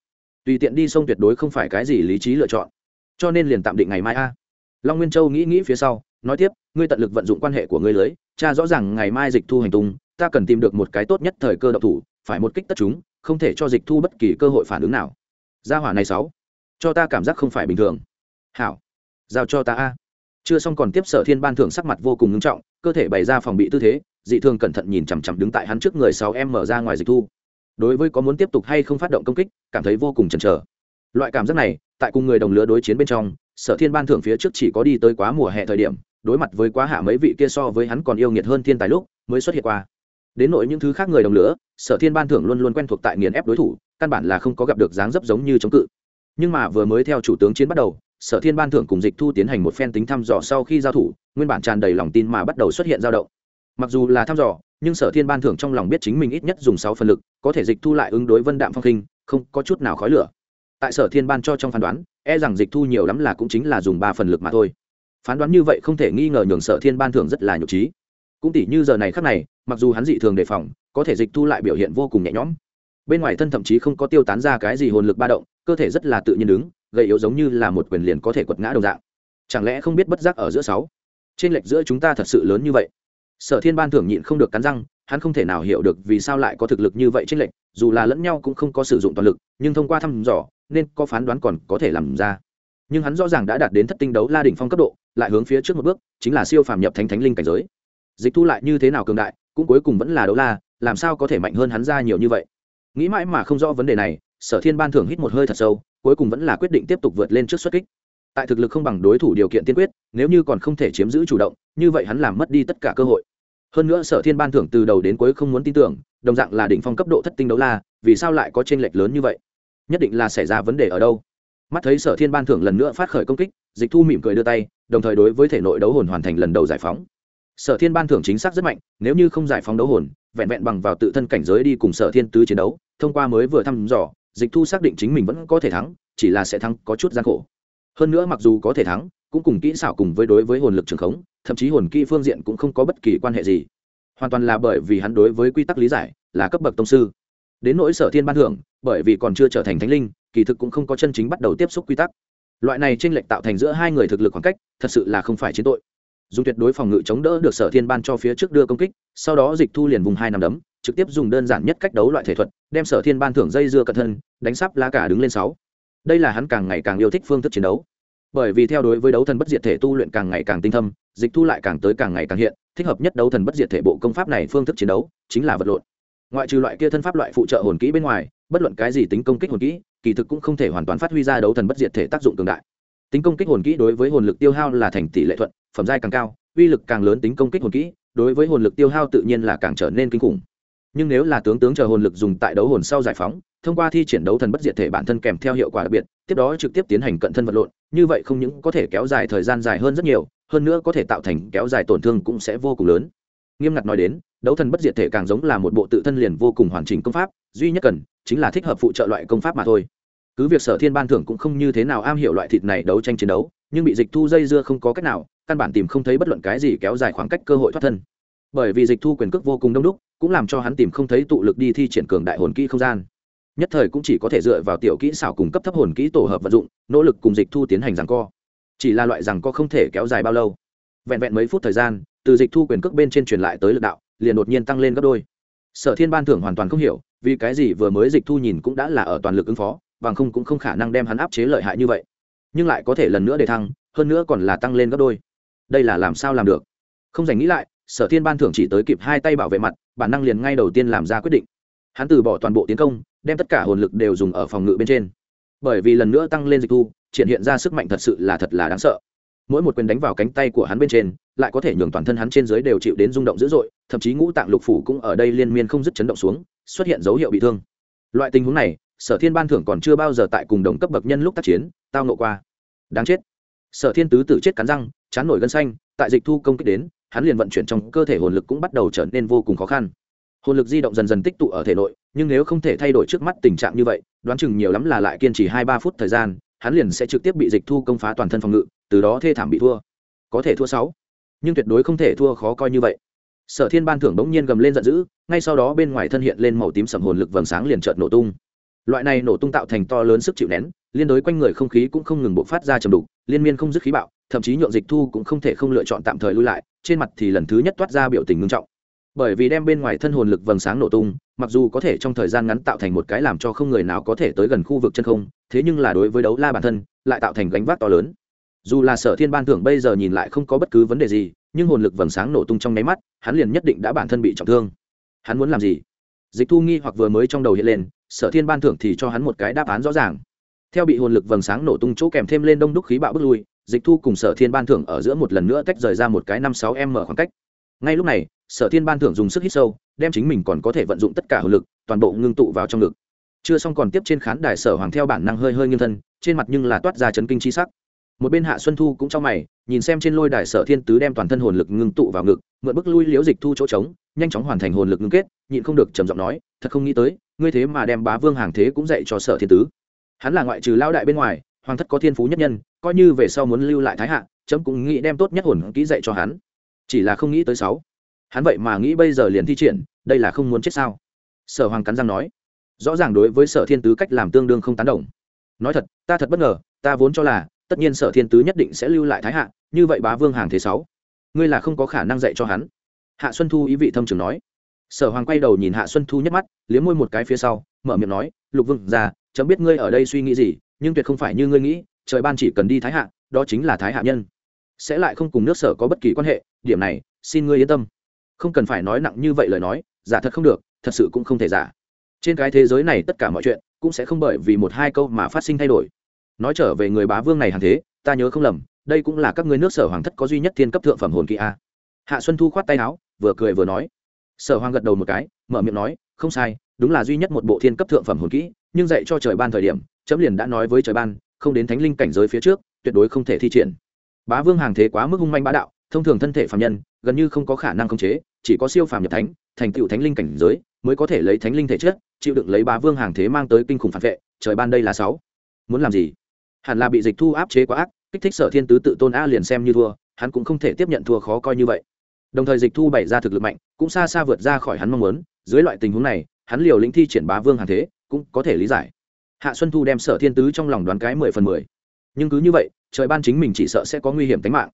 tùy tiện đi sông tuyệt đối không phải cái gì lý trí lựa chọn. Cho nên liền tạm định ngày mai a. Long nguyên châu nghĩ nghĩ phía sau, nói tiếp, ngươi tận lực vận dụng quan hệ của ngươi lưới, cha rõ ràng ngày mai dịch thu hành tung ta cần tìm được một cái tốt nhất thời cơ độc thủ, phải một kích tất chúng, không thể cho dịch thu bất kỳ cơ hội phản ứng nào. Gia hỏa này sáu, cho ta cảm giác không phải bình thường. Hảo, giao cho ta a. Chưa xong còn tiếp sở thiên ban thưởng sắc mặt vô cùng ngưng trọng, cơ thể bày ra phòng bị tư thế, dị thường cẩn thận nhìn chằm chằm đứng tại hắn trước người sáu em mở ra ngoài dịch thu. Đối với có muốn tiếp tục hay không phát động công kích, cảm thấy vô cùng chần chờ. Loại cảm giác này, tại cùng người đồng lứa đối chiến bên trong, sở thiên ban thưởng phía trước chỉ có đi tới quá mùa hè thời điểm, đối mặt với quá hạ mấy vị kia so với hắn còn yêu nghiệt hơn thiên tài lúc, mới xuất hiện qua đến nội những thứ khác người đồng lửa, sở thiên ban thưởng luôn luôn quen thuộc tại nghiền ép đối thủ căn bản là không có gặp được dáng dấp giống như chống cự. Nhưng mà vừa mới theo chủ tướng chiến bắt đầu sở thiên ban thưởng cùng dịch thu tiến hành một phen tính thăm dò sau khi giao thủ nguyên bản tràn đầy lòng tin mà bắt đầu xuất hiện dao động. Mặc dù là thăm dò nhưng sở thiên ban thưởng trong lòng biết chính mình ít nhất dùng sáu phần lực có thể dịch thu lại ứng đối vân đạm phong khinh không có chút nào khói lửa. Tại sở thiên ban cho trong phán đoán e rằng dịch thu nhiều lắm là cũng chính là dùng ba phần lực mà thôi. Phán đoán như vậy không thể nghi ngờ nhường sở thiên ban thưởng rất là nhục trí cũng tỷ như giờ này khác này mặc dù hắn dị thường đề phòng, có thể dịch thu lại biểu hiện vô cùng nhẹ nhõm. Bên ngoài thân thậm chí không có tiêu tán ra cái gì hồn lực ba động, cơ thể rất là tự nhiên đứng gây yếu giống như là một quyền liền có thể quật ngã đồng dạng. Chẳng lẽ không biết bất giác ở giữa sáu? Trên lệch giữa chúng ta thật sự lớn như vậy. Sở thiên ban thưởng nhịn không được cắn răng, hắn không thể nào hiểu được vì sao lại có thực lực như vậy trên lệch, dù là lẫn nhau cũng không có sử dụng toàn lực, nhưng thông qua thăm dò, nên có phán đoán còn có thể làm ra. Nhưng hắn rõ ràng đã đạt đến thất tinh đấu la đỉnh phong cấp độ, lại hướng phía trước một bước, chính là siêu phàm nhập thánh thánh linh cảnh giới. Dịch thu lại như thế nào cường đại cũng cuối cùng vẫn là đấu la, làm sao có thể mạnh hơn hắn ra nhiều như vậy? Nghĩ mãi mà không rõ vấn đề này, sở thiên ban thưởng hít một hơi thật sâu, cuối cùng vẫn là quyết định tiếp tục vượt lên trước xuất kích. Tại thực lực không bằng đối thủ điều kiện tiên quyết, nếu như còn không thể chiếm giữ chủ động, như vậy hắn làm mất đi tất cả cơ hội. Hơn nữa sở thiên ban thưởng từ đầu đến cuối không muốn tin tưởng, đồng dạng là đỉnh phong cấp độ thất tinh đấu la, vì sao lại có t r ê n lệch lớn như vậy? Nhất định là xảy ra vấn đề ở đâu? Mắt thấy sở thiên ban thưởng lần nữa phát khởi công kích, dịch thu mỉm cười đưa tay, đồng thời đối với thể nội đấu hồn hoàn thành lần đầu giải phóng sở thiên ban thưởng chính xác rất mạnh, nếu như không giải phóng đấu hồn, vẹn vẹn bằng vào tự thân cảnh giới đi cùng sở thiên tứ chiến đấu, thông qua mới vừa thăm dò, dịch thu xác định chính mình vẫn có thể thắng, chỉ là sẽ thắng có chút gian khổ. Hơn nữa mặc dù có thể thắng, cũng cùng kỹ xảo cùng với đối với hồn lực trường khống, thậm chí hồn kỹ phương diện cũng không có bất kỳ quan hệ gì. Hoàn toàn là bởi vì hắn đối với quy tắc lý giải, là cấp bậc tông sư. Đến nỗi sở thiên ban thưởng, bởi vì còn chưa trở thành thánh linh, kỳ thực cũng không có chân chính bắt đầu tiếp xúc quy tắc. Loại này tranh lệch tạo thành giữa hai người thực lực khoảng cách, thật sự là không phải chiến tội dùng tuyệt đối phòng ngự chống đỡ được sở thiên ban cho phía trước đưa công kích, sau đó dịch thu liền vùng hai nằm đấm, trực tiếp dùng đơn giản nhất cách đấu loại thể thuật, đem sở thiên ban thưởng dây dưa cẩn thân đánh sắp lá cả đứng lên sáu. Đây là hắn càng ngày càng yêu thích phương thức chiến đấu. Bởi vì theo đối với đấu thần bất diệt thể tu luyện càng ngày càng tinh thâm, dịch thu lại càng tới càng ngày càng hiện, thích hợp nhất đấu thần bất diệt thể bộ công pháp này phương thức chiến đấu, chính là vật lộn. Ngoại trừ loại kia thân pháp loại phụ trợ hồn kỹ bên ngoài, bất luận cái gì tính công kích hồn kỹ, kỳ thực cũng không thể hoàn toàn phát huy ra đấu thần bất diệt thể tác dụng cường đại tính công kích hồn kỹ đối với hồn lực tiêu hao là thành tỷ lệ thuận, phẩm giai càng cao, uy lực càng lớn tính công kích hồn kỹ đối với hồn lực tiêu hao tự nhiên là càng trở nên kinh khủng. Nhưng nếu là tướng tướng chờ hồn lực dùng tại đấu hồn sau giải phóng, thông qua thi triển đấu thần bất diệt thể bản thân kèm theo hiệu quả đặc biệt, tiếp đó trực tiếp tiến hành cận thân vật lộn, như vậy không những có thể kéo dài thời gian dài hơn rất nhiều, hơn nữa có thể tạo thành kéo dài tổn thương cũng sẽ vô cùng lớn. Nghiêm ngặt nói đến, đấu thần bất diệt thể càng giống là một bộ tự thân liền vô cùng hoàn chỉnh công pháp, duy nhất cần chính là thích hợp phụ trợ loại công pháp mà thôi cứ việc sở thiên ban thưởng cũng không như thế nào am hiểu loại thịt này đấu tranh chiến đấu, nhưng bị dịch thu dây dưa không có cách nào, căn bản tìm không thấy bất luận cái gì kéo dài khoảng cách cơ hội thoát thân. Bởi vì dịch thu quyền cước vô cùng đông đúc, cũng làm cho hắn tìm không thấy tụ lực đi thi triển cường đại hồn kỹ không gian. Nhất thời cũng chỉ có thể dựa vào tiểu kỹ xảo cung cấp thấp hồn kỹ tổ hợp vận dụng, nỗ lực cùng dịch thu tiến hành rằng co. Chỉ là loại rằng co không thể kéo dài bao lâu. Vẹn vẹn mấy phút thời gian, từ dịch thu quyền cước bên trên truyền lại tới lực đạo, liền đột nhiên tăng lên gấp đôi. Sở thiên ban thưởng hoàn toàn không hiểu, vì cái gì vừa mới dịch thu nhìn cũng đã là ở toàn lực ứng phó bằng không cũng không khả năng đem hắn áp chế lợi hại như vậy. Nhưng lại có thể lần nữa để thăng, hơn nữa còn là tăng lên gấp đôi. Đây là làm sao làm được? Không dành nghĩ lại, sở thiên ban thưởng chỉ tới kịp hai tay bảo vệ mặt, bản năng liền ngay đầu tiên làm ra quyết định. Hắn từ bỏ toàn bộ tiến công, đem tất cả hồn lực đều dùng ở phòng ngự bên trên. Bởi vì lần nữa tăng lên dịch thu, triển hiện ra sức mạnh thật sự là thật là đáng sợ. Mỗi một quyền đánh vào cánh tay của hắn bên trên, lại có thể nhường toàn thân hắn trên dưới đều chịu đến rung động dữ dội, thậm chí ngũ tạng lục phủ cũng ở đây liên miên không dứt chấn động xuống, xuất hiện dấu hiệu bị thương. Loại tình huống này sở thiên ban thưởng còn chưa bao giờ tại cùng đồng cấp bậc nhân lúc tác chiến, tao nộ qua. Đáng chết. Sở thiên tứ tự chết cắn răng, chán nổi gân xanh, tại dịch thu công kích đến, hắn liền vận chuyển trong cơ thể hồn lực cũng bắt đầu trở nên vô cùng khó khăn. Hồn lực di động dần dần tích tụ ở thể nội, nhưng nếu không thể thay đổi trước mắt tình trạng như vậy, đoán chừng nhiều lắm là lại kiên trì hai ba phút thời gian, hắn liền sẽ trực tiếp bị dịch thu công phá toàn thân phòng ngự, từ đó thê thảm bị thua. Có thể thua sáu, nhưng tuyệt đối không thể thua khó coi như vậy. Sở thiên ban thưởng bỗng nhiên gầm lên giận dữ, ngay sau đó bên ngoài thân hiện lên màu tím sầm hồn lực vầng sáng liền trợn nổ tung loại này nổ tung tạo thành to lớn sức chịu nén, liên đối quanh người không khí cũng không ngừng bộc phát ra trầm đục, liên miên không dứt khí bạo, thậm chí nhượng dịch thu cũng không thể không lựa chọn tạm thời lui lại, trên mặt thì lần thứ nhất toát ra biểu tình ngưng trọng. Bởi vì đem bên ngoài thân hồn lực vầng sáng nổ tung, mặc dù có thể trong thời gian ngắn tạo thành một cái làm cho không người nào có thể tới gần khu vực chân không, thế nhưng là đối với đấu la bản thân, lại tạo thành gánh vác to lớn. Dù là sở thiên ban thưởng bây giờ nhìn lại không có bất cứ vấn đề gì, nhưng hồn lực vầng sáng nổ tung trong nháy mắt, hắn liền nhất định đã bản thân bị trọng thương. Hắn muốn làm gì? Dịch thu nghi hoặc vừa mới trong đầu hiện lên sở thiên ban thưởng thì cho hắn một cái đáp án rõ ràng. Theo bị hồn lực vầng sáng nổ tung chỗ kèm thêm lên đông đúc khí bạo bước lui, dịch thu cùng sở thiên ban thưởng ở giữa một lần nữa tách rời ra một cái năm sáu m khoảng cách. Ngay lúc này, sở thiên ban thưởng dùng sức hít sâu, đem chính mình còn có thể vận dụng tất cả hồn lực, toàn bộ ngưng tụ vào trong ngực. Chưa xong còn tiếp trên khán đài sở hoàng theo bản năng hơi hơi nghiêng thân, trên mặt nhưng là toát ra chấn kinh chi sắc. Một bên hạ xuân thu cũng trong mày, nhìn xem trên lôi đài sở thiên tứ đem toàn thân hồn lực ngưng tụ vào ngực, mượn bức lui liễu dịch thu chỗ trống, nhanh chóng hoàn thành hồn lực ngưng kết, nhịn không được trầm giọng nói, thật không nghĩ tới ngươi thế mà đem bá vương hàng thế cũng dạy cho sở thiên tứ. Hắn là ngoại trừ lao đại bên ngoài, hoàng thất có thiên phú nhất nhân, coi như về sau muốn lưu lại thái hạ, chấm cũng nghĩ đem tốt nhất hồn kỹ dạy cho hắn. Chỉ là không nghĩ tới sáu. Hắn vậy mà nghĩ bây giờ liền thi triển, đây là không muốn chết sao? Sở hoàng cắn răng nói. Rõ ràng đối với sở thiên tứ cách làm tương đương không tán đồng. Nói thật, ta thật bất ngờ, ta vốn cho là, tất nhiên sở thiên tứ nhất định sẽ lưu lại thái hạ, như vậy bá vương hàng thế sáu. Ngươi là không có khả năng dạy cho hắn. Hạ xuân thu ý vị thâm trường nói sở hoàng quay đầu nhìn hạ xuân thu nhất mắt, liếm môi một cái phía sau, mở miệng nói, lục vương ra chấm biết ngươi ở đây suy nghĩ gì, nhưng tuyệt không phải như ngươi nghĩ, trời ban chỉ cần đi thái hạ, đó chính là thái hạ nhân. Sẽ lại không cùng nước sở có bất kỳ quan hệ, điểm này, xin ngươi yên tâm. Không cần phải nói nặng như vậy lời nói, giả thật không được, thật sự cũng không thể giả. Trên cái thế giới này tất cả mọi chuyện, cũng sẽ không bởi vì một hai câu mà phát sinh thay đổi. Nói trở về người bá vương này hàng thế, ta nhớ không lầm, đây cũng là các ngươi nước sở hoàng thất có duy nhất thiên cấp thượng phẩm hồn kỹ a. Hạ xuân thu khoát tay áo, vừa cười vừa nói sở hoàng gật đầu một cái, mở miệng nói, không sai, đúng là duy nhất một bộ thiên cấp thượng phẩm hồn kỹ, nhưng dạy cho trời ban thời điểm, chấm liền đã nói với trời ban, không đến thánh linh cảnh giới phía trước, tuyệt đối không thể thi triển. Bá vương hàng thế quá mức hung manh bá đạo, thông thường thân thể phạm nhân, gần như không có khả năng khống chế, chỉ có siêu phàm nhập thánh, thành tựu thánh linh cảnh giới, mới có thể lấy thánh linh thể chất, chịu đựng lấy bá vương hàng thế mang tới kinh khủng phản vệ, trời ban đây là sáu. Muốn làm gì? Hẳn là bị dịch thu áp chế quá ác, kích thích sở thiên tứ tự tôn a liền xem như thua, hắn cũng không thể tiếp nhận thua khó coi như vậy đồng thời dịch thu bày ra thực lực mạnh, cũng xa xa vượt ra khỏi hắn mong muốn. Dưới loại tình huống này, hắn liều lĩnh thi triển bá vương hàng thế, cũng có thể lý giải. Hạ xuân thu đem sở thiên tứ trong lòng đoán cái mười phần mười. Nhưng cứ như vậy, trời ban chính mình chỉ sợ sẽ có nguy hiểm tính mạng.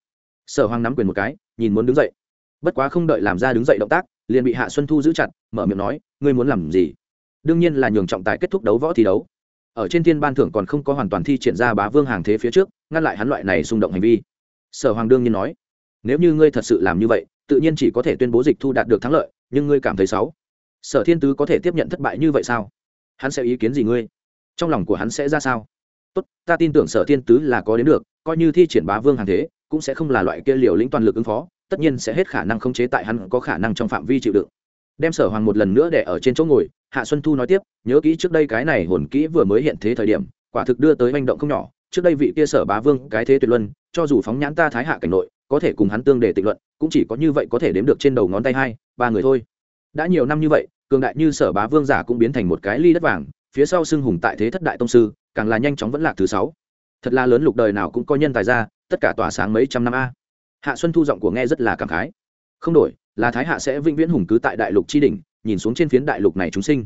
Sở hoàng nắm quyền một cái, nhìn muốn đứng dậy. Bất quá không đợi làm ra đứng dậy động tác, liền bị hạ xuân thu giữ chặt, mở miệng nói, ngươi muốn làm gì? Đương nhiên là nhường trọng tài kết thúc đấu võ thi đấu. Ở trên thiên ban thưởng còn không có hoàn toàn thi triển ra bá vương hàng thế phía trước, ngăn lại hắn loại này xung động hành vi. Sở hoàng đương nhiên nói, nếu như ngươi thật sự làm như vậy tự nhiên chỉ có thể tuyên bố dịch thu đạt được thắng lợi, nhưng ngươi cảm thấy xấu. Sở thiên tứ có thể tiếp nhận thất bại như vậy sao? Hắn sẽ ý kiến gì ngươi? Trong lòng của hắn sẽ ra sao? Tốt, ta tin tưởng sở thiên tứ là có đến được, coi như thi triển bá vương hàng thế, cũng sẽ không là loại kia liều lĩnh toàn lực ứng phó, tất nhiên sẽ hết khả năng khống chế tại hắn có khả năng trong phạm vi chịu đựng. Đem sở hoàng một lần nữa để ở trên chỗ ngồi, hạ xuân thu nói tiếp, nhớ kỹ trước đây cái này hồn kỹ vừa mới hiện thế thời điểm, quả thực đưa tới manh động không nhỏ, trước đây vị kia sở bá vương cái thế tuyệt luân, cho dù phóng nhãn ta thái hạ cảnh nội có thể cùng hắn tương để tịnh luận, cũng chỉ có như vậy có thể đếm được trên đầu ngón tay hai, ba người thôi. Đã nhiều năm như vậy, cường đại như sở bá vương giả cũng biến thành một cái ly đất vàng, phía sau xưng hùng tại thế thất đại tông sư, càng là nhanh chóng vẫn lạc thứ sáu. Thật là lớn lục đời nào cũng có nhân tài ra, tất cả tỏa sáng mấy trăm năm a. Hạ xuân thu giọng của nghe rất là cảm khái. Không đổi, là thái hạ sẽ vĩnh viễn hùng cứ tại đại lục tri đình nhìn xuống trên phiến đại lục này chúng sinh.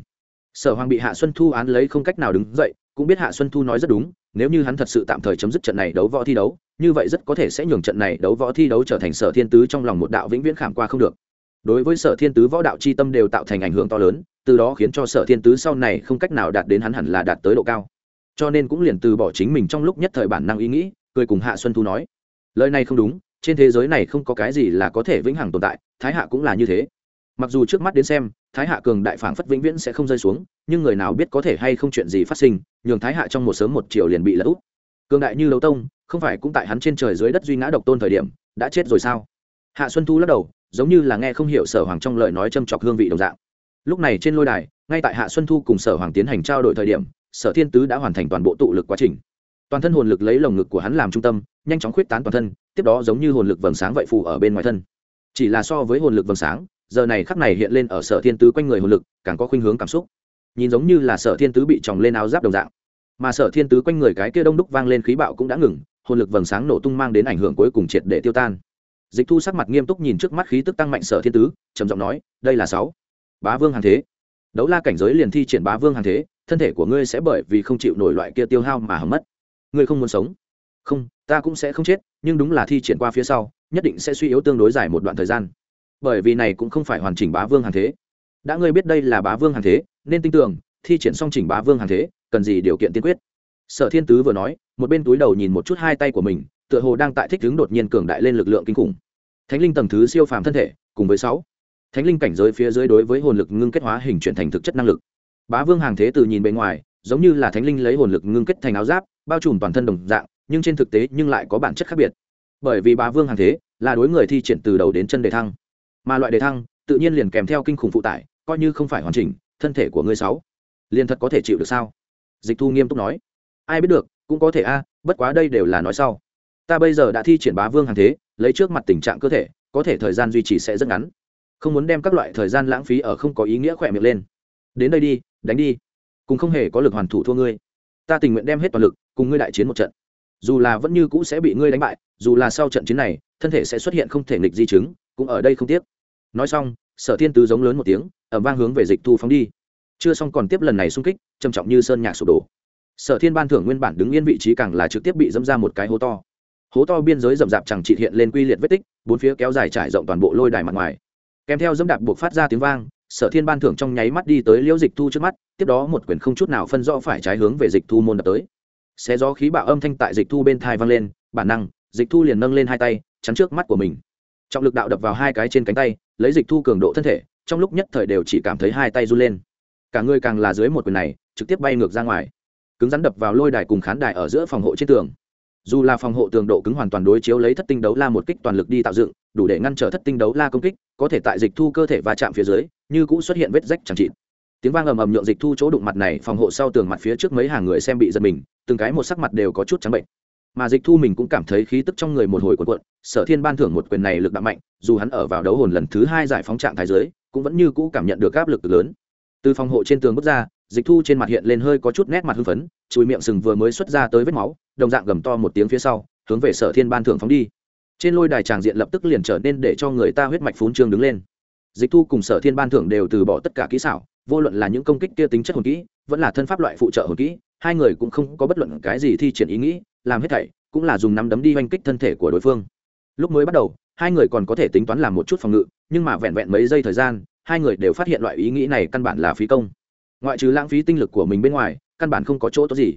Sở hoàng bị hạ xuân thu án lấy không cách nào đứng dậy, cũng biết hạ xuân thu nói rất đúng nếu như hắn thật sự tạm thời chấm dứt trận này đấu võ thi đấu, như vậy rất có thể sẽ nhường trận này đấu võ thi đấu trở thành sở thiên tứ trong lòng một đạo vĩnh viễn khảm qua không được. Đối với sở thiên tứ võ đạo c h i tâm đều tạo thành ảnh hưởng to lớn, từ đó khiến cho sở thiên tứ sau này không cách nào đạt đến hắn hẳn là đạt tới độ cao. Cho nên cũng liền từ bỏ chính mình trong lúc nhất thời bản năng ý nghĩ, cười cùng hạ xuân thu nói, lời này không đúng, trên thế giới này không có cái gì là có thể vĩnh hằng tồn tại, thái hạ cũng là như thế. Mặc dù trước mắt đến xem, thái hạ cường đại phảng phất vĩnh viễn sẽ không rơi xuống nhưng người nào biết có thể hay không chuyện gì phát sinh, nhường thái hạ trong một sớm một chiều liền bị lỡ úp. Cường đại như lâu tông, không phải cũng tại hắn trên trời dưới đất duy ngã độc tôn thời điểm, đã chết rồi sao? Hạ xuân thu lắc đầu, giống như là nghe không hiểu sở hoàng trong lời nói châm chọc hương vị đồng dạng. Lúc này trên lôi đài, ngay tại hạ xuân thu cùng sở hoàng tiến hành trao đổi thời điểm, sở thiên tứ đã hoàn thành toàn bộ tụ lực quá trình. Toàn thân hồn lực lấy lồng ngực của hắn làm trung tâm, nhanh chóng khuyết tán toàn thân, tiếp đó giống như hồn lực vầng sáng vậy phù ở bên ngoài thân. Chỉ là so với hồn lực vầng sáng, giờ này khắc này hiện lên ở sở thiên tứ quanh người hồn lực, càng có khuynh hướng cảm xúc nhìn giống như là sở thiên tứ bị tròng lên áo giáp đồng dạng. Mà sở thiên tứ quanh người cái kia đông đúc vang lên khí bạo cũng đã ngừng, hồn lực vầng sáng nổ tung mang đến ảnh hưởng cuối cùng triệt để tiêu tan. Dịch thu sắc mặt nghiêm túc nhìn trước mắt khí tức tăng mạnh sở thiên tứ, trầm giọng nói, đây là sáu. Bá vương hàng thế. Đấu la cảnh giới liền thi triển bá vương hàng thế, thân thể của ngươi sẽ bởi vì không chịu nổi loại kia tiêu hao mà hầm mất. Ngươi không muốn sống? Không, ta cũng sẽ không chết, nhưng đúng là thi triển qua phía sau, nhất định sẽ suy yếu tương đối dài một đoạn thời gian. Bởi vì này cũng không phải hoàn chỉnh bá vương hàng thế đã ngươi biết đây là bá vương hàng thế, nên tin tưởng, thi triển song chỉnh bá vương hàng thế, cần gì điều kiện tiên quyết. Sở thiên tứ vừa nói, một bên túi đầu nhìn một chút hai tay của mình, tựa hồ đang tại thích ứng đột nhiên cường đại lên lực lượng kinh khủng. Thánh linh tầng thứ siêu phàm thân thể, cùng với sáu. Thánh linh cảnh giới phía dưới đối với hồn lực ngưng kết hóa hình chuyển thành thực chất năng lực. Bá vương hàng thế từ nhìn bề ngoài, giống như là thánh linh lấy hồn lực ngưng kết thành áo giáp, bao trùm toàn thân đồng dạng, nhưng trên thực tế nhưng lại có bản chất khác biệt. Bởi vì bá vương hàng thế là đối người thi triển từ đầu đến chân đề thăng, mà loại đề thăng tự nhiên liền kèm theo kinh khủng phụ tải, coi như không phải hoàn chỉnh, thân thể của ngươi sáu, liền thật có thể chịu được sao? Dịch thu nghiêm túc nói. Ai biết được, cũng có thể a, bất quá đây đều là nói sau. Ta bây giờ đã thi triển bá vương hàng thế, lấy trước mặt tình trạng cơ thể, có thể thời gian duy trì sẽ rất ngắn. Không muốn đem các loại thời gian lãng phí ở không có ý nghĩa khỏe miệng lên. Đến đây đi, đánh đi. Cùng không hề có lực hoàn thủ thua ngươi. Ta tình nguyện đem hết toàn lực, cùng ngươi đại chiến một trận. Dù là vẫn như cũ sẽ bị ngươi đánh bại, dù là sau trận chiến này, thân thể sẽ xuất hiện không thể nghịch di chứng, cũng ở đây không tiếc nói xong, sở thiên tứ giống lớn một tiếng ẩm vang hướng về dịch thu phóng đi. Chưa xong còn tiếp lần này xung kích, trầm trọng như sơn nhạc sụp đổ. Sở thiên ban thưởng nguyên bản đứng yên vị trí càng là trực tiếp bị dẫm ra một cái hố to. Hố to biên giới rậm rạp chẳng trị hiện lên quy liệt vết tích, bốn phía kéo dài trải rộng toàn bộ lôi đài mặt ngoài. Kèm theo dẫm đạp buộc phát ra tiếng vang, sở thiên ban thưởng trong nháy mắt đi tới liễu dịch thu trước mắt, tiếp đó một quyển không chút nào phân rõ phải trái hướng về dịch thu môn đập tới. Xé gió khí bạo âm thanh tại dịch thu bên thai vang lên, bản năng, dịch thu liền nâng lên hai tay, chắn trước mắt của mình. Trọng lực đạo đập vào hai cái trên cánh tay lấy dịch thu cường độ thân thể, trong lúc nhất thời đều chỉ cảm thấy hai tay run lên. Cả người càng là dưới một quyền này, trực tiếp bay ngược ra ngoài. Cứng rắn đập vào lôi đài cùng khán đài ở giữa phòng hộ trên tường. Dù là phòng hộ tường độ cứng hoàn toàn đối chiếu lấy thất tinh đấu la một kích toàn lực đi tạo dựng, đủ để ngăn trở thất tinh đấu la công kích, có thể tại dịch thu cơ thể va chạm phía dưới, như cũng xuất hiện vết rách chẳng trị tiếng vang ầm ầm nhượng dịch thu chỗ đụng mặt này, phòng hộ sau tường mặt phía trước mấy hàng người xem bị giật mình, từng cái một sắc mặt đều có chút trắng bệnh mà dịch thu mình cũng cảm thấy khí tức trong người một hồi cuộn cuộn, sở thiên ban thưởng một quyền này lực đạo mạnh, dù hắn ở vào đấu hồn lần thứ hai giải phóng trạng thái giới cũng vẫn như cũ cảm nhận được áp lực lớn. Từ phòng hộ trên tường bước ra, dịch thu trên mặt hiện lên hơi có chút nét mặt hưng phấn, chùi miệng sừng vừa mới xuất ra tới vết máu, đồng dạng gầm to một tiếng phía sau, hướng về sở thiên ban thưởng phóng đi. Trên lôi đài tràng diện lập tức liền trở nên để cho người ta huyết mạch phún trương đứng lên. Dịch thu cùng sở thiên ban thưởng đều từ bỏ tất cả kỹ xảo, vô luận là những công kích kia tính chất hồn kỹ, vẫn là thân pháp loại phụ trợ hồn kỹ, hai người cũng không có bất luận cái gì thi triển ý nghĩ làm hết thảy, cũng là dùng nắm đấm đi oanh kích thân thể của đối phương. Lúc mới bắt đầu, hai người còn có thể tính toán làm một chút phòng ngự, nhưng mà vẹn vẹn mấy giây thời gian, hai người đều phát hiện loại ý nghĩ này căn bản là phí công. Ngoại trừ lãng phí tinh lực của mình bên ngoài, căn bản không có chỗ tốt gì.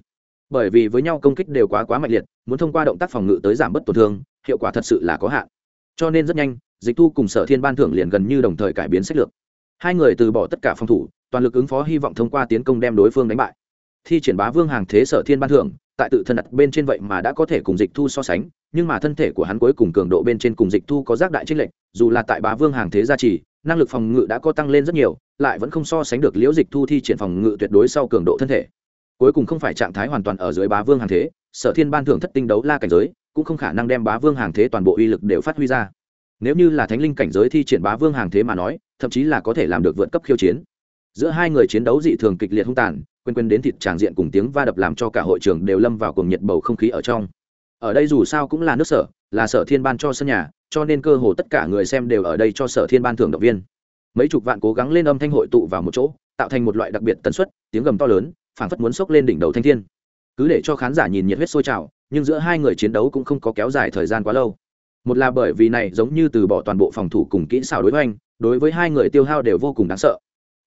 Bởi vì với nhau công kích đều quá quá mạnh liệt, muốn thông qua động tác phòng ngự tới giảm bớt tổn thương, hiệu quả thật sự là có hạn. Cho nên rất nhanh, dịch thu cùng sở thiên ban thưởng liền gần như đồng thời cải biến sách lược. Hai người từ bỏ tất cả phòng thủ, toàn lực ứng phó hy vọng thông qua tiến công đem đối phương đánh bại thi triển bá vương hàng thế sở thiên ban thưởng, tại tự thân đặt bên trên vậy mà đã có thể cùng dịch thu so sánh, nhưng mà thân thể của hắn cuối cùng cường độ bên trên cùng dịch thu có giác đại trích lệnh dù là tại bá vương hàng thế gia trì, năng lực phòng ngự đã có tăng lên rất nhiều, lại vẫn không so sánh được liễu dịch thu thi triển phòng ngự tuyệt đối sau cường độ thân thể. Cuối cùng không phải trạng thái hoàn toàn ở dưới bá vương hàng thế, sở thiên ban thưởng thất tinh đấu la cảnh giới, cũng không khả năng đem bá vương hàng thế toàn bộ uy lực đều phát huy ra. Nếu như là thánh linh cảnh giới thi triển bá vương hàng thế mà nói, thậm chí là có thể làm được vượt cấp khiêu chiến. Giữa hai người chiến đấu dị thường kịch liệt hung tàn quên quên đến thịt tràng diện cùng tiếng va đập làm cho cả hội trường đều lâm vào cuồng nhiệt bầu không khí ở trong. Ở đây dù sao cũng là nước sở, là sở thiên ban cho sân nhà, cho nên cơ hồ tất cả người xem đều ở đây cho sở thiên ban thưởng động viên. Mấy chục vạn cố gắng lên âm thanh hội tụ vào một chỗ, tạo thành một loại đặc biệt tần suất, tiếng gầm to lớn, phảng phất muốn sốc lên đỉnh đầu thanh thiên. Cứ để cho khán giả nhìn nhiệt huyết sôi trào, nhưng giữa hai người chiến đấu cũng không có kéo dài thời gian quá lâu. Một là bởi vì này giống như từ bỏ toàn bộ phòng thủ cùng kỹ xảo đối với anh đối với hai người tiêu hao đều vô cùng đáng sợ.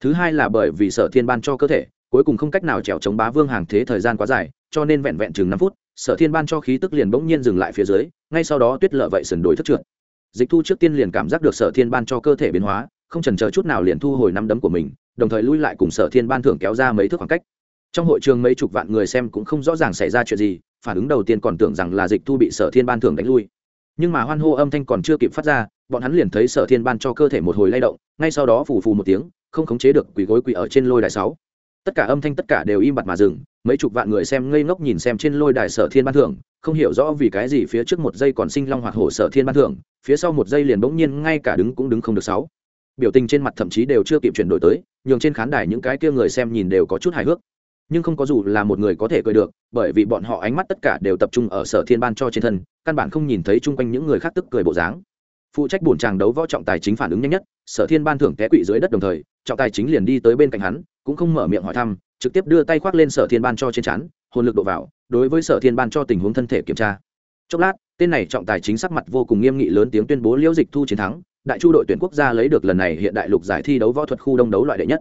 Thứ hai là bởi vì sở thiên ban cho cơ thể cuối cùng không cách nào trèo chống bá vương hàng thế thời gian quá dài, cho nên vẹn vẹn chừng năm phút, sở thiên ban cho khí tức liền bỗng nhiên dừng lại phía dưới, ngay sau đó tuyết lợ vậy sần đổi thất trượt. Dịch thu trước tiên liền cảm giác được sở thiên ban cho cơ thể biến hóa, không trần chờ chút nào liền thu hồi năm đấm của mình, đồng thời lui lại cùng sở thiên ban thưởng kéo ra mấy thước khoảng cách. Trong hội trường mấy chục vạn người xem cũng không rõ ràng xảy ra chuyện gì, phản ứng đầu tiên còn tưởng rằng là dịch thu bị sở thiên ban thưởng đánh lui. Nhưng mà hoan hô âm thanh còn chưa kịp phát ra, bọn hắn liền thấy sở thiên ban cho cơ thể một hồi lay động, ngay sau đó phù phù một tiếng, không khống chế được quỳ gối quỳ ở trên lôi đài sáu tất cả âm thanh tất cả đều im bặt mà dừng, mấy chục vạn người xem ngây ngốc nhìn xem trên lôi đài sở thiên ban thưởng, không hiểu rõ vì cái gì phía trước một giây còn sinh long hoạt hổ sở thiên ban thưởng, phía sau một giây liền bỗng nhiên ngay cả đứng cũng đứng không được sáu. Biểu tình trên mặt thậm chí đều chưa kịp chuyển đổi tới, nhường trên khán đài những cái kia người xem nhìn đều có chút hài hước. Nhưng không có dù là một người có thể cười được, bởi vì bọn họ ánh mắt tất cả đều tập trung ở sở thiên ban cho trên thân, căn bản không nhìn thấy chung quanh những người khác tức cười bộ dáng. Phụ trách bổn tràng đấu võ trọng tài chính phản ứng nhanh nhất, sở thiên ban thưởng té quỵ dưới đất đồng thời, trọng tài chính liền đi tới bên cạnh hắn cũng không mở miệng hỏi thăm, trực tiếp đưa tay khoác lên sở thiên ban cho trên chắn hồn lực độ vào, đối với sở thiên ban cho tình huống thân thể kiểm tra. Chốc lát, tên này trọng tài chính sắc mặt vô cùng nghiêm nghị lớn tiếng tuyên bố liễu dịch thu chiến thắng, đại chu đội tuyển quốc gia lấy được lần này hiện đại lục giải thi đấu võ thuật khu đông đấu loại đệ nhất.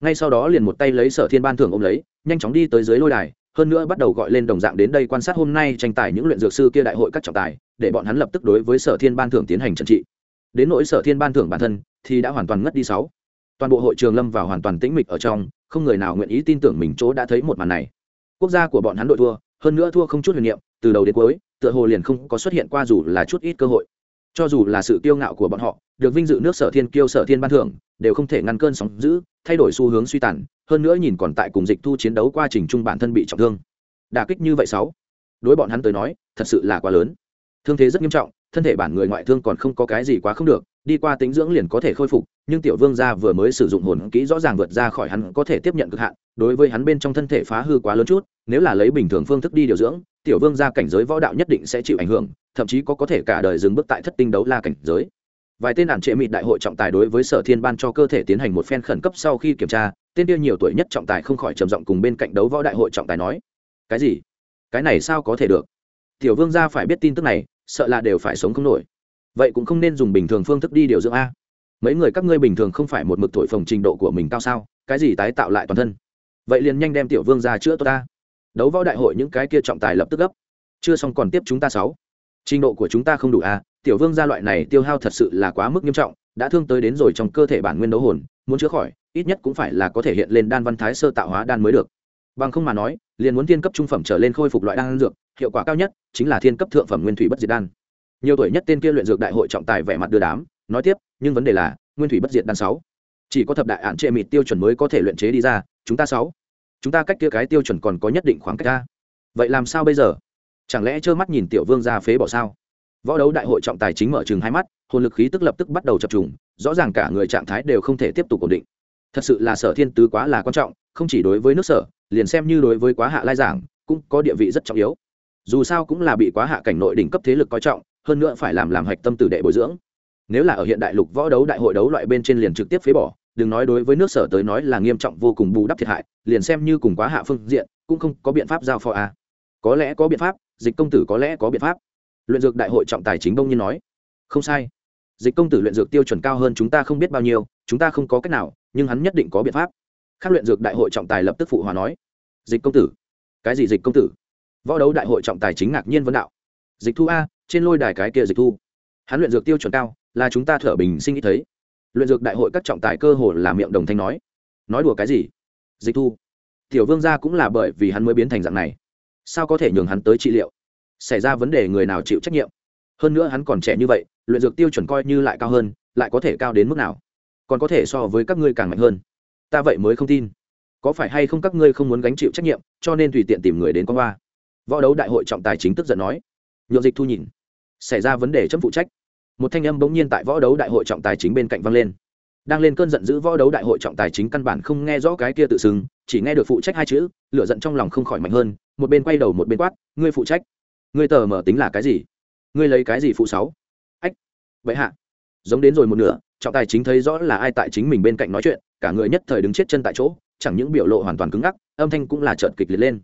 Ngay sau đó liền một tay lấy sở thiên ban thưởng ôm lấy, nhanh chóng đi tới dưới lôi đài, hơn nữa bắt đầu gọi lên đồng dạng đến đây quan sát hôm nay tranh tài những luyện dược sư kia đại hội các trọng tài, để bọn hắn lập tức đối với sở thiên ban thưởng tiến hành trần trị. Đến nỗi sở thiên ban thưởng bản thân, thì đã hoàn toàn ngất đi sáu toàn bộ hội trường lâm vào hoàn toàn tĩnh mịch ở trong, không người nào nguyện ý tin tưởng mình chỗ đã thấy một màn này. Quốc gia của bọn hắn đội thua, hơn nữa thua không chút huyền niệm, từ đầu đến cuối, tựa hồ liền không có xuất hiện qua dù là chút ít cơ hội. Cho dù là sự kiêu ngạo của bọn họ, được vinh dự nước sở thiên kiêu sở thiên ban thưởng, đều không thể ngăn cơn sóng giữ thay đổi xu hướng suy tàn, hơn nữa nhìn còn tại cùng dịch thu chiến đấu qua trình trung bản thân bị trọng thương. Đà kích như vậy sáu, đối bọn hắn tới nói, thật sự là quá lớn. Thương thế rất nghiêm trọng thân thể bản người ngoại thương còn không có cái gì quá không được, đi qua tính dưỡng liền có thể khôi phục, nhưng tiểu vương gia vừa mới sử dụng hồn kỹ rõ ràng vượt ra khỏi hắn có thể tiếp nhận cực hạn, đối với hắn bên trong thân thể phá hư quá lớn chút, nếu là lấy bình thường phương thức đi điều dưỡng, tiểu vương gia cảnh giới võ đạo nhất định sẽ chịu ảnh hưởng, thậm chí có có thể cả đời dừng bước tại thất tinh đấu la cảnh giới. Vài tên đàn trệ mịt đại hội trọng tài đối với sở thiên ban cho cơ thể tiến hành một phen khẩn cấp sau khi kiểm tra, tên tiêu nhiều tuổi nhất trọng tài không khỏi trầm giọng cùng bên cạnh đấu võ đại hội trọng tài nói, cái gì? Cái này sao có thể được? Tiểu vương gia phải biết tin tức này sợ là đều phải sống không nổi. Vậy cũng không nên dùng bình thường phương thức đi điều dưỡng a. Mấy người các ngươi bình thường không phải một mực thổi phồng trình độ của mình cao sao? Cái gì tái tạo lại toàn thân? Vậy liền nhanh đem tiểu vương ra chữa tôi ta. Đấu võ đại hội những cái kia trọng tài lập tức gấp. Chưa xong còn tiếp chúng ta sáu. Trình độ của chúng ta không đủ a, tiểu vương gia loại này tiêu hao thật sự là quá mức nghiêm trọng, đã thương tới đến rồi trong cơ thể bản nguyên đấu hồn, muốn chữa khỏi, ít nhất cũng phải là có thể hiện lên đan văn thái sơ tạo hóa đan mới được. Bằng không mà nói, liền muốn tiên cấp trung phẩm trở lên khôi phục loại đan dược hiệu quả cao nhất chính là thiên cấp thượng phẩm nguyên thủy bất diệt đan. Nhiều tuổi nhất tên kia luyện dược đại hội trọng tài vẻ mặt đưa đám, nói tiếp, nhưng vấn đề là, nguyên thủy bất diệt đan sáu. Chỉ có thập đại hạn trệ mịt tiêu chuẩn mới có thể luyện chế đi ra, chúng ta sáu. Chúng ta cách kia cái tiêu chuẩn còn có nhất định khoảng cách ra. Vậy làm sao bây giờ? Chẳng lẽ trơ mắt nhìn tiểu vương ra phế bỏ sao? Võ đấu đại hội trọng tài chính mở chừng hai mắt, hồn lực khí tức lập tức bắt đầu chập trùng, rõ ràng cả người trạng thái đều không thể tiếp tục ổn định. Thật sự là sở thiên tứ quá là quan trọng, không chỉ đối với nước sở, liền xem như đối với quá hạ lai giảng, cũng có địa vị rất trọng yếu dù sao cũng là bị quá hạ cảnh nội đỉnh cấp thế lực coi trọng, hơn nữa phải làm làm hạch tâm tử đệ bồi dưỡng. Nếu là ở hiện đại lục võ đấu đại hội đấu loại bên trên liền trực tiếp phế bỏ, đừng nói đối với nước sở tới nói là nghiêm trọng vô cùng bù đắp thiệt hại, liền xem như cùng quá hạ phương diện, cũng không có biện pháp giao phó a. Có lẽ có biện pháp, dịch công tử có lẽ có biện pháp. Luyện dược đại hội trọng tài chính đông nhiên nói. Không sai. Dịch công tử luyện dược tiêu chuẩn cao hơn chúng ta không biết bao nhiêu, chúng ta không có cách nào, nhưng hắn nhất định có biện pháp. Khác luyện dược đại hội trọng tài lập tức phụ hòa nói. Dịch công tử. Cái gì dịch công tử? Võ đấu đại hội trọng tài chính ngạc nhiên vấn đạo. Dịch thu a, trên lôi đài cái kia dịch thu. Hắn luyện dược tiêu chuẩn cao, là chúng ta thở bình sinh nghĩ thấy. Luyện dược đại hội các trọng tài cơ hồ là miệng đồng thanh nói. Nói đùa cái gì? Dịch thu. Tiểu vương gia cũng là bởi vì hắn mới biến thành dạng này. Sao có thể nhường hắn tới trị liệu? Xảy ra vấn đề người nào chịu trách nhiệm? Hơn nữa hắn còn trẻ như vậy, luyện dược tiêu chuẩn coi như lại cao hơn, lại có thể cao đến mức nào? Còn có thể so với các ngươi càng mạnh hơn. Ta vậy mới không tin. Có phải hay không các ngươi không muốn gánh chịu trách nhiệm, cho nên tùy tiện tìm người đến con ba võ đấu đại hội trọng tài chính tức giận nói. Nhượng dịch thu nhìn. Xảy ra vấn đề chấm phụ trách. Một thanh âm bỗng nhiên tại võ đấu đại hội trọng tài chính bên cạnh vang lên. Đang lên cơn giận dữ võ đấu đại hội trọng tài chính căn bản không nghe rõ cái kia tự xưng, chỉ nghe được phụ trách hai chữ, lửa giận trong lòng không khỏi mạnh hơn, một bên quay đầu một bên quát, ngươi phụ trách? Ngươi tờ mở tính là cái gì? Ngươi lấy cái gì phụ sáu? Ách, vậy hạ. Giống đến rồi một nửa, trọng tài chính thấy rõ là ai tại chính mình bên cạnh nói chuyện, cả người nhất thời đứng chết chân tại chỗ, chẳng những biểu lộ hoàn toàn cứng ngắc, âm thanh cũng là trợn kịch liệt lên.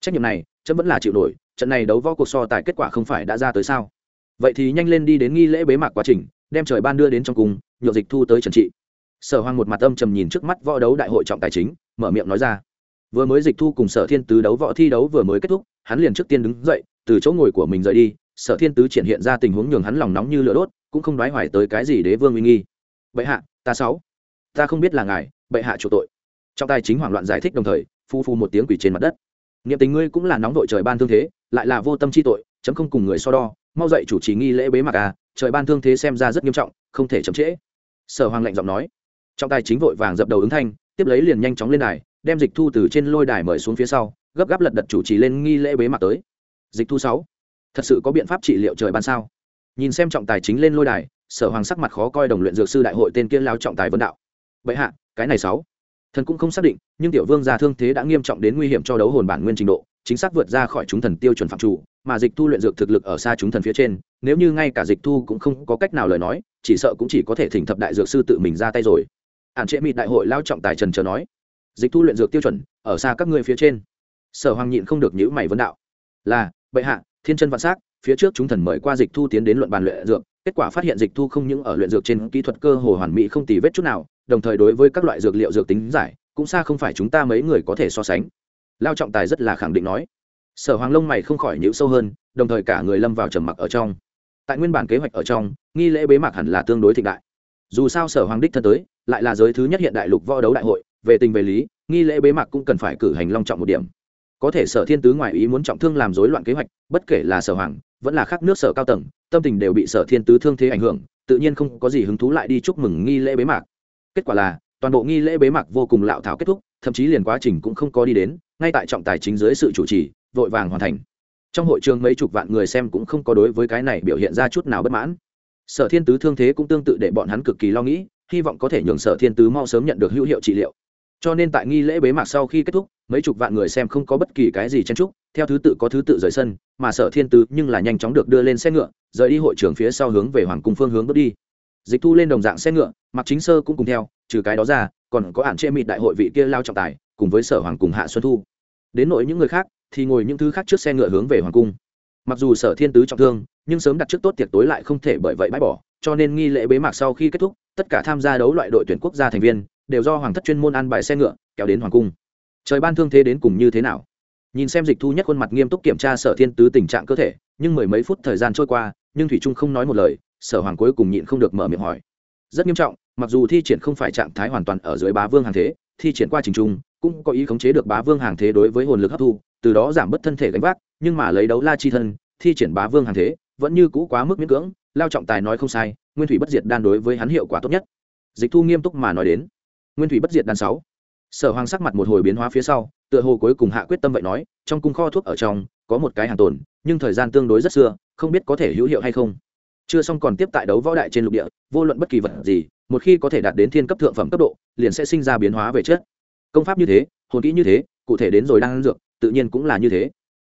Trách nhiệm này chấm vẫn là chịu nổi, trận này đấu võ cuộc so tài kết quả không phải đã ra tới sao? Vậy thì nhanh lên đi đến nghi lễ bế mạc quá trình, đem trời ban đưa đến trong cung nhựa dịch thu tới trần trị. Sở hoàng một mặt âm trầm nhìn trước mắt võ đấu đại hội trọng tài chính, mở miệng nói ra. Vừa mới dịch thu cùng sở thiên tứ đấu võ thi đấu vừa mới kết thúc, hắn liền trước tiên đứng dậy, từ chỗ ngồi của mình rời đi, sở thiên tứ triển hiện ra tình huống nhường hắn lòng nóng như lửa đốt, cũng không đoái hoài tới cái gì đế vương uy nghi. Bệ hạ, ta sáu. Ta không biết là ngài, bệ hạ chủ tội. Trong tài chính hoảng loạn giải thích đồng thời phu phu một tiếng quỷ trên mặt đất niệm tình ngươi cũng là nóng đội trời ban thương thế, lại là vô tâm chi tội, chấm không cùng người so đo. Mau dậy chủ trì nghi lễ bế mạc à trời ban thương thế xem ra rất nghiêm trọng, không thể chậm trễ. Sở hoàng lạnh giọng nói. Trong tài chính vội vàng dập đầu ứng thanh, tiếp lấy liền nhanh chóng lên đài, đem dịch thu từ trên lôi đài mời xuống phía sau, gấp gáp lật đật chủ trì lên nghi lễ bế mạc tới. Dịch thu sáu. Thật sự có biện pháp trị liệu trời ban sao? Nhìn xem trọng tài chính lên lôi đài, sở hoàng sắc mặt khó coi đồng luyện dược sư đại hội tên kia lao trọng tài vấn đạo. Vậy hạ, cái này sáu thần cũng không xác định, nhưng tiểu vương gia thương thế đã nghiêm trọng đến nguy hiểm cho đấu hồn bản nguyên trình độ, chính xác vượt ra khỏi chúng thần tiêu chuẩn phạm chủ, mà dịch thu luyện dược thực lực ở xa chúng thần phía trên, nếu như ngay cả dịch thu cũng không có cách nào lời nói, chỉ sợ cũng chỉ có thể thỉnh thập đại dược sư tự mình ra tay rồi. Ạn trệ mịt đại hội lao trọng tài trần chờ nói, dịch thu luyện dược tiêu chuẩn, ở xa các ngươi phía trên. Sở hoàng nhịn không được nhữ mày vấn đạo, là, bệ hạ, thiên chân vạn s á c phía trước chúng thần mời qua dịch thu tiến đến luận bàn luyện dược, kết quả phát hiện dịch thu không những ở luyện dược trên kỹ thuật cơ hồ hoàn mỹ không tì vết chút nào đồng thời đối với các loại dược liệu dược tính giải, cũng xa không phải chúng ta mấy người có thể so sánh. Lao trọng tài rất là khẳng định nói. Sở hoàng lông mày không khỏi nhữ sâu hơn, đồng thời cả người lâm vào trầm mặc ở trong. Tại nguyên bản kế hoạch ở trong, nghi lễ bế mạc hẳn là tương đối thịnh đại. Dù sao sở hoàng đích thân tới, lại là giới thứ nhất hiện đại lục võ đấu đại hội, về tình về lý, nghi lễ bế mạc cũng cần phải cử hành long trọng một điểm. Có thể sở thiên tứ ngoài ý muốn trọng thương làm rối loạn kế hoạch, bất kể là sở hoàng, vẫn là khác nước sở cao tầng, tâm tình đều bị sở thiên tứ thương thế ảnh hưởng, tự nhiên không có gì hứng thú lại đi chúc mừng nghi lễ bế mạc kết quả là, toàn bộ nghi lễ bế mạc vô cùng lạo thảo kết thúc, thậm chí liền quá trình cũng không có đi đến, ngay tại trọng tài chính dưới sự chủ trì, vội vàng hoàn thành. Trong hội trường mấy chục vạn người xem cũng không có đối với cái này biểu hiện ra chút nào bất mãn. Sở thiên tứ thương thế cũng tương tự để bọn hắn cực kỳ lo nghĩ, hy vọng có thể nhường sở thiên tứ mau sớm nhận được hữu hiệu trị liệu. Cho nên tại nghi lễ bế mạc sau khi kết thúc, mấy chục vạn người xem không có bất kỳ cái gì chen trúc theo thứ tự có thứ tự rời sân, mà sở thiên tứ nhưng là nhanh chóng được đưa lên xe ngựa, rời đi hội trường phía sau hướng về hoàng cung phương hướng bước đi dịch thu lên đồng dạng xe ngựa, mặc chính sơ cũng cùng theo, trừ cái đó ra, còn có ản chê mịt đại hội vị kia lao trọng tài, cùng với sở hoàng cùng hạ xuân thu. Đến nội những người khác, thì ngồi những thứ khác trước xe ngựa hướng về hoàng cung. Mặc dù sở thiên tứ trọng thương, nhưng sớm đặt trước tốt tiệc tối lại không thể bởi vậy bãi bỏ, cho nên nghi lễ bế mạc sau khi kết thúc, tất cả tham gia đấu loại đội tuyển quốc gia thành viên, đều do hoàng thất chuyên môn ăn bài xe ngựa, kéo đến hoàng cung. Trời ban thương thế đến cùng như thế nào? Nhìn xem dịch thu nhất khuôn mặt nghiêm túc kiểm tra sở thiên tứ tình trạng cơ thể, nhưng mười mấy phút thời gian trôi qua, nhưng thủy trung không nói một lời sở hoàng cuối cùng nhịn không được mở miệng hỏi. Rất nghiêm trọng, mặc dù thi triển không phải trạng thái hoàn toàn ở dưới bá vương hàng thế, thi triển qua trình trung, cũng có ý khống chế được bá vương hàng thế đối với hồn lực hấp thu, từ đó giảm bớt thân thể gánh vác, nhưng mà lấy đấu la chi thân, thi triển bá vương hàng thế, vẫn như cũ quá mức miễn cưỡng, lao trọng tài nói không sai, nguyên thủy bất diệt đan đối với hắn hiệu quả tốt nhất. Dịch thu nghiêm túc mà nói đến. Nguyên thủy bất diệt đan sáu. Sở hoàng sắc mặt một hồi biến hóa phía sau, tựa hồ cuối cùng hạ quyết tâm vậy nói, trong cung kho thuốc ở trong, có một cái hàng tồn, nhưng thời gian tương đối rất xưa, không biết có thể hữu hiệu hay không chưa xong còn tiếp tại đấu võ đại trên lục địa, vô luận bất kỳ vật gì, một khi có thể đạt đến thiên cấp thượng phẩm cấp độ, liền sẽ sinh ra biến hóa về chất. Công pháp như thế, hồn kỹ như thế, cụ thể đến rồi đang dược, tự nhiên cũng là như thế.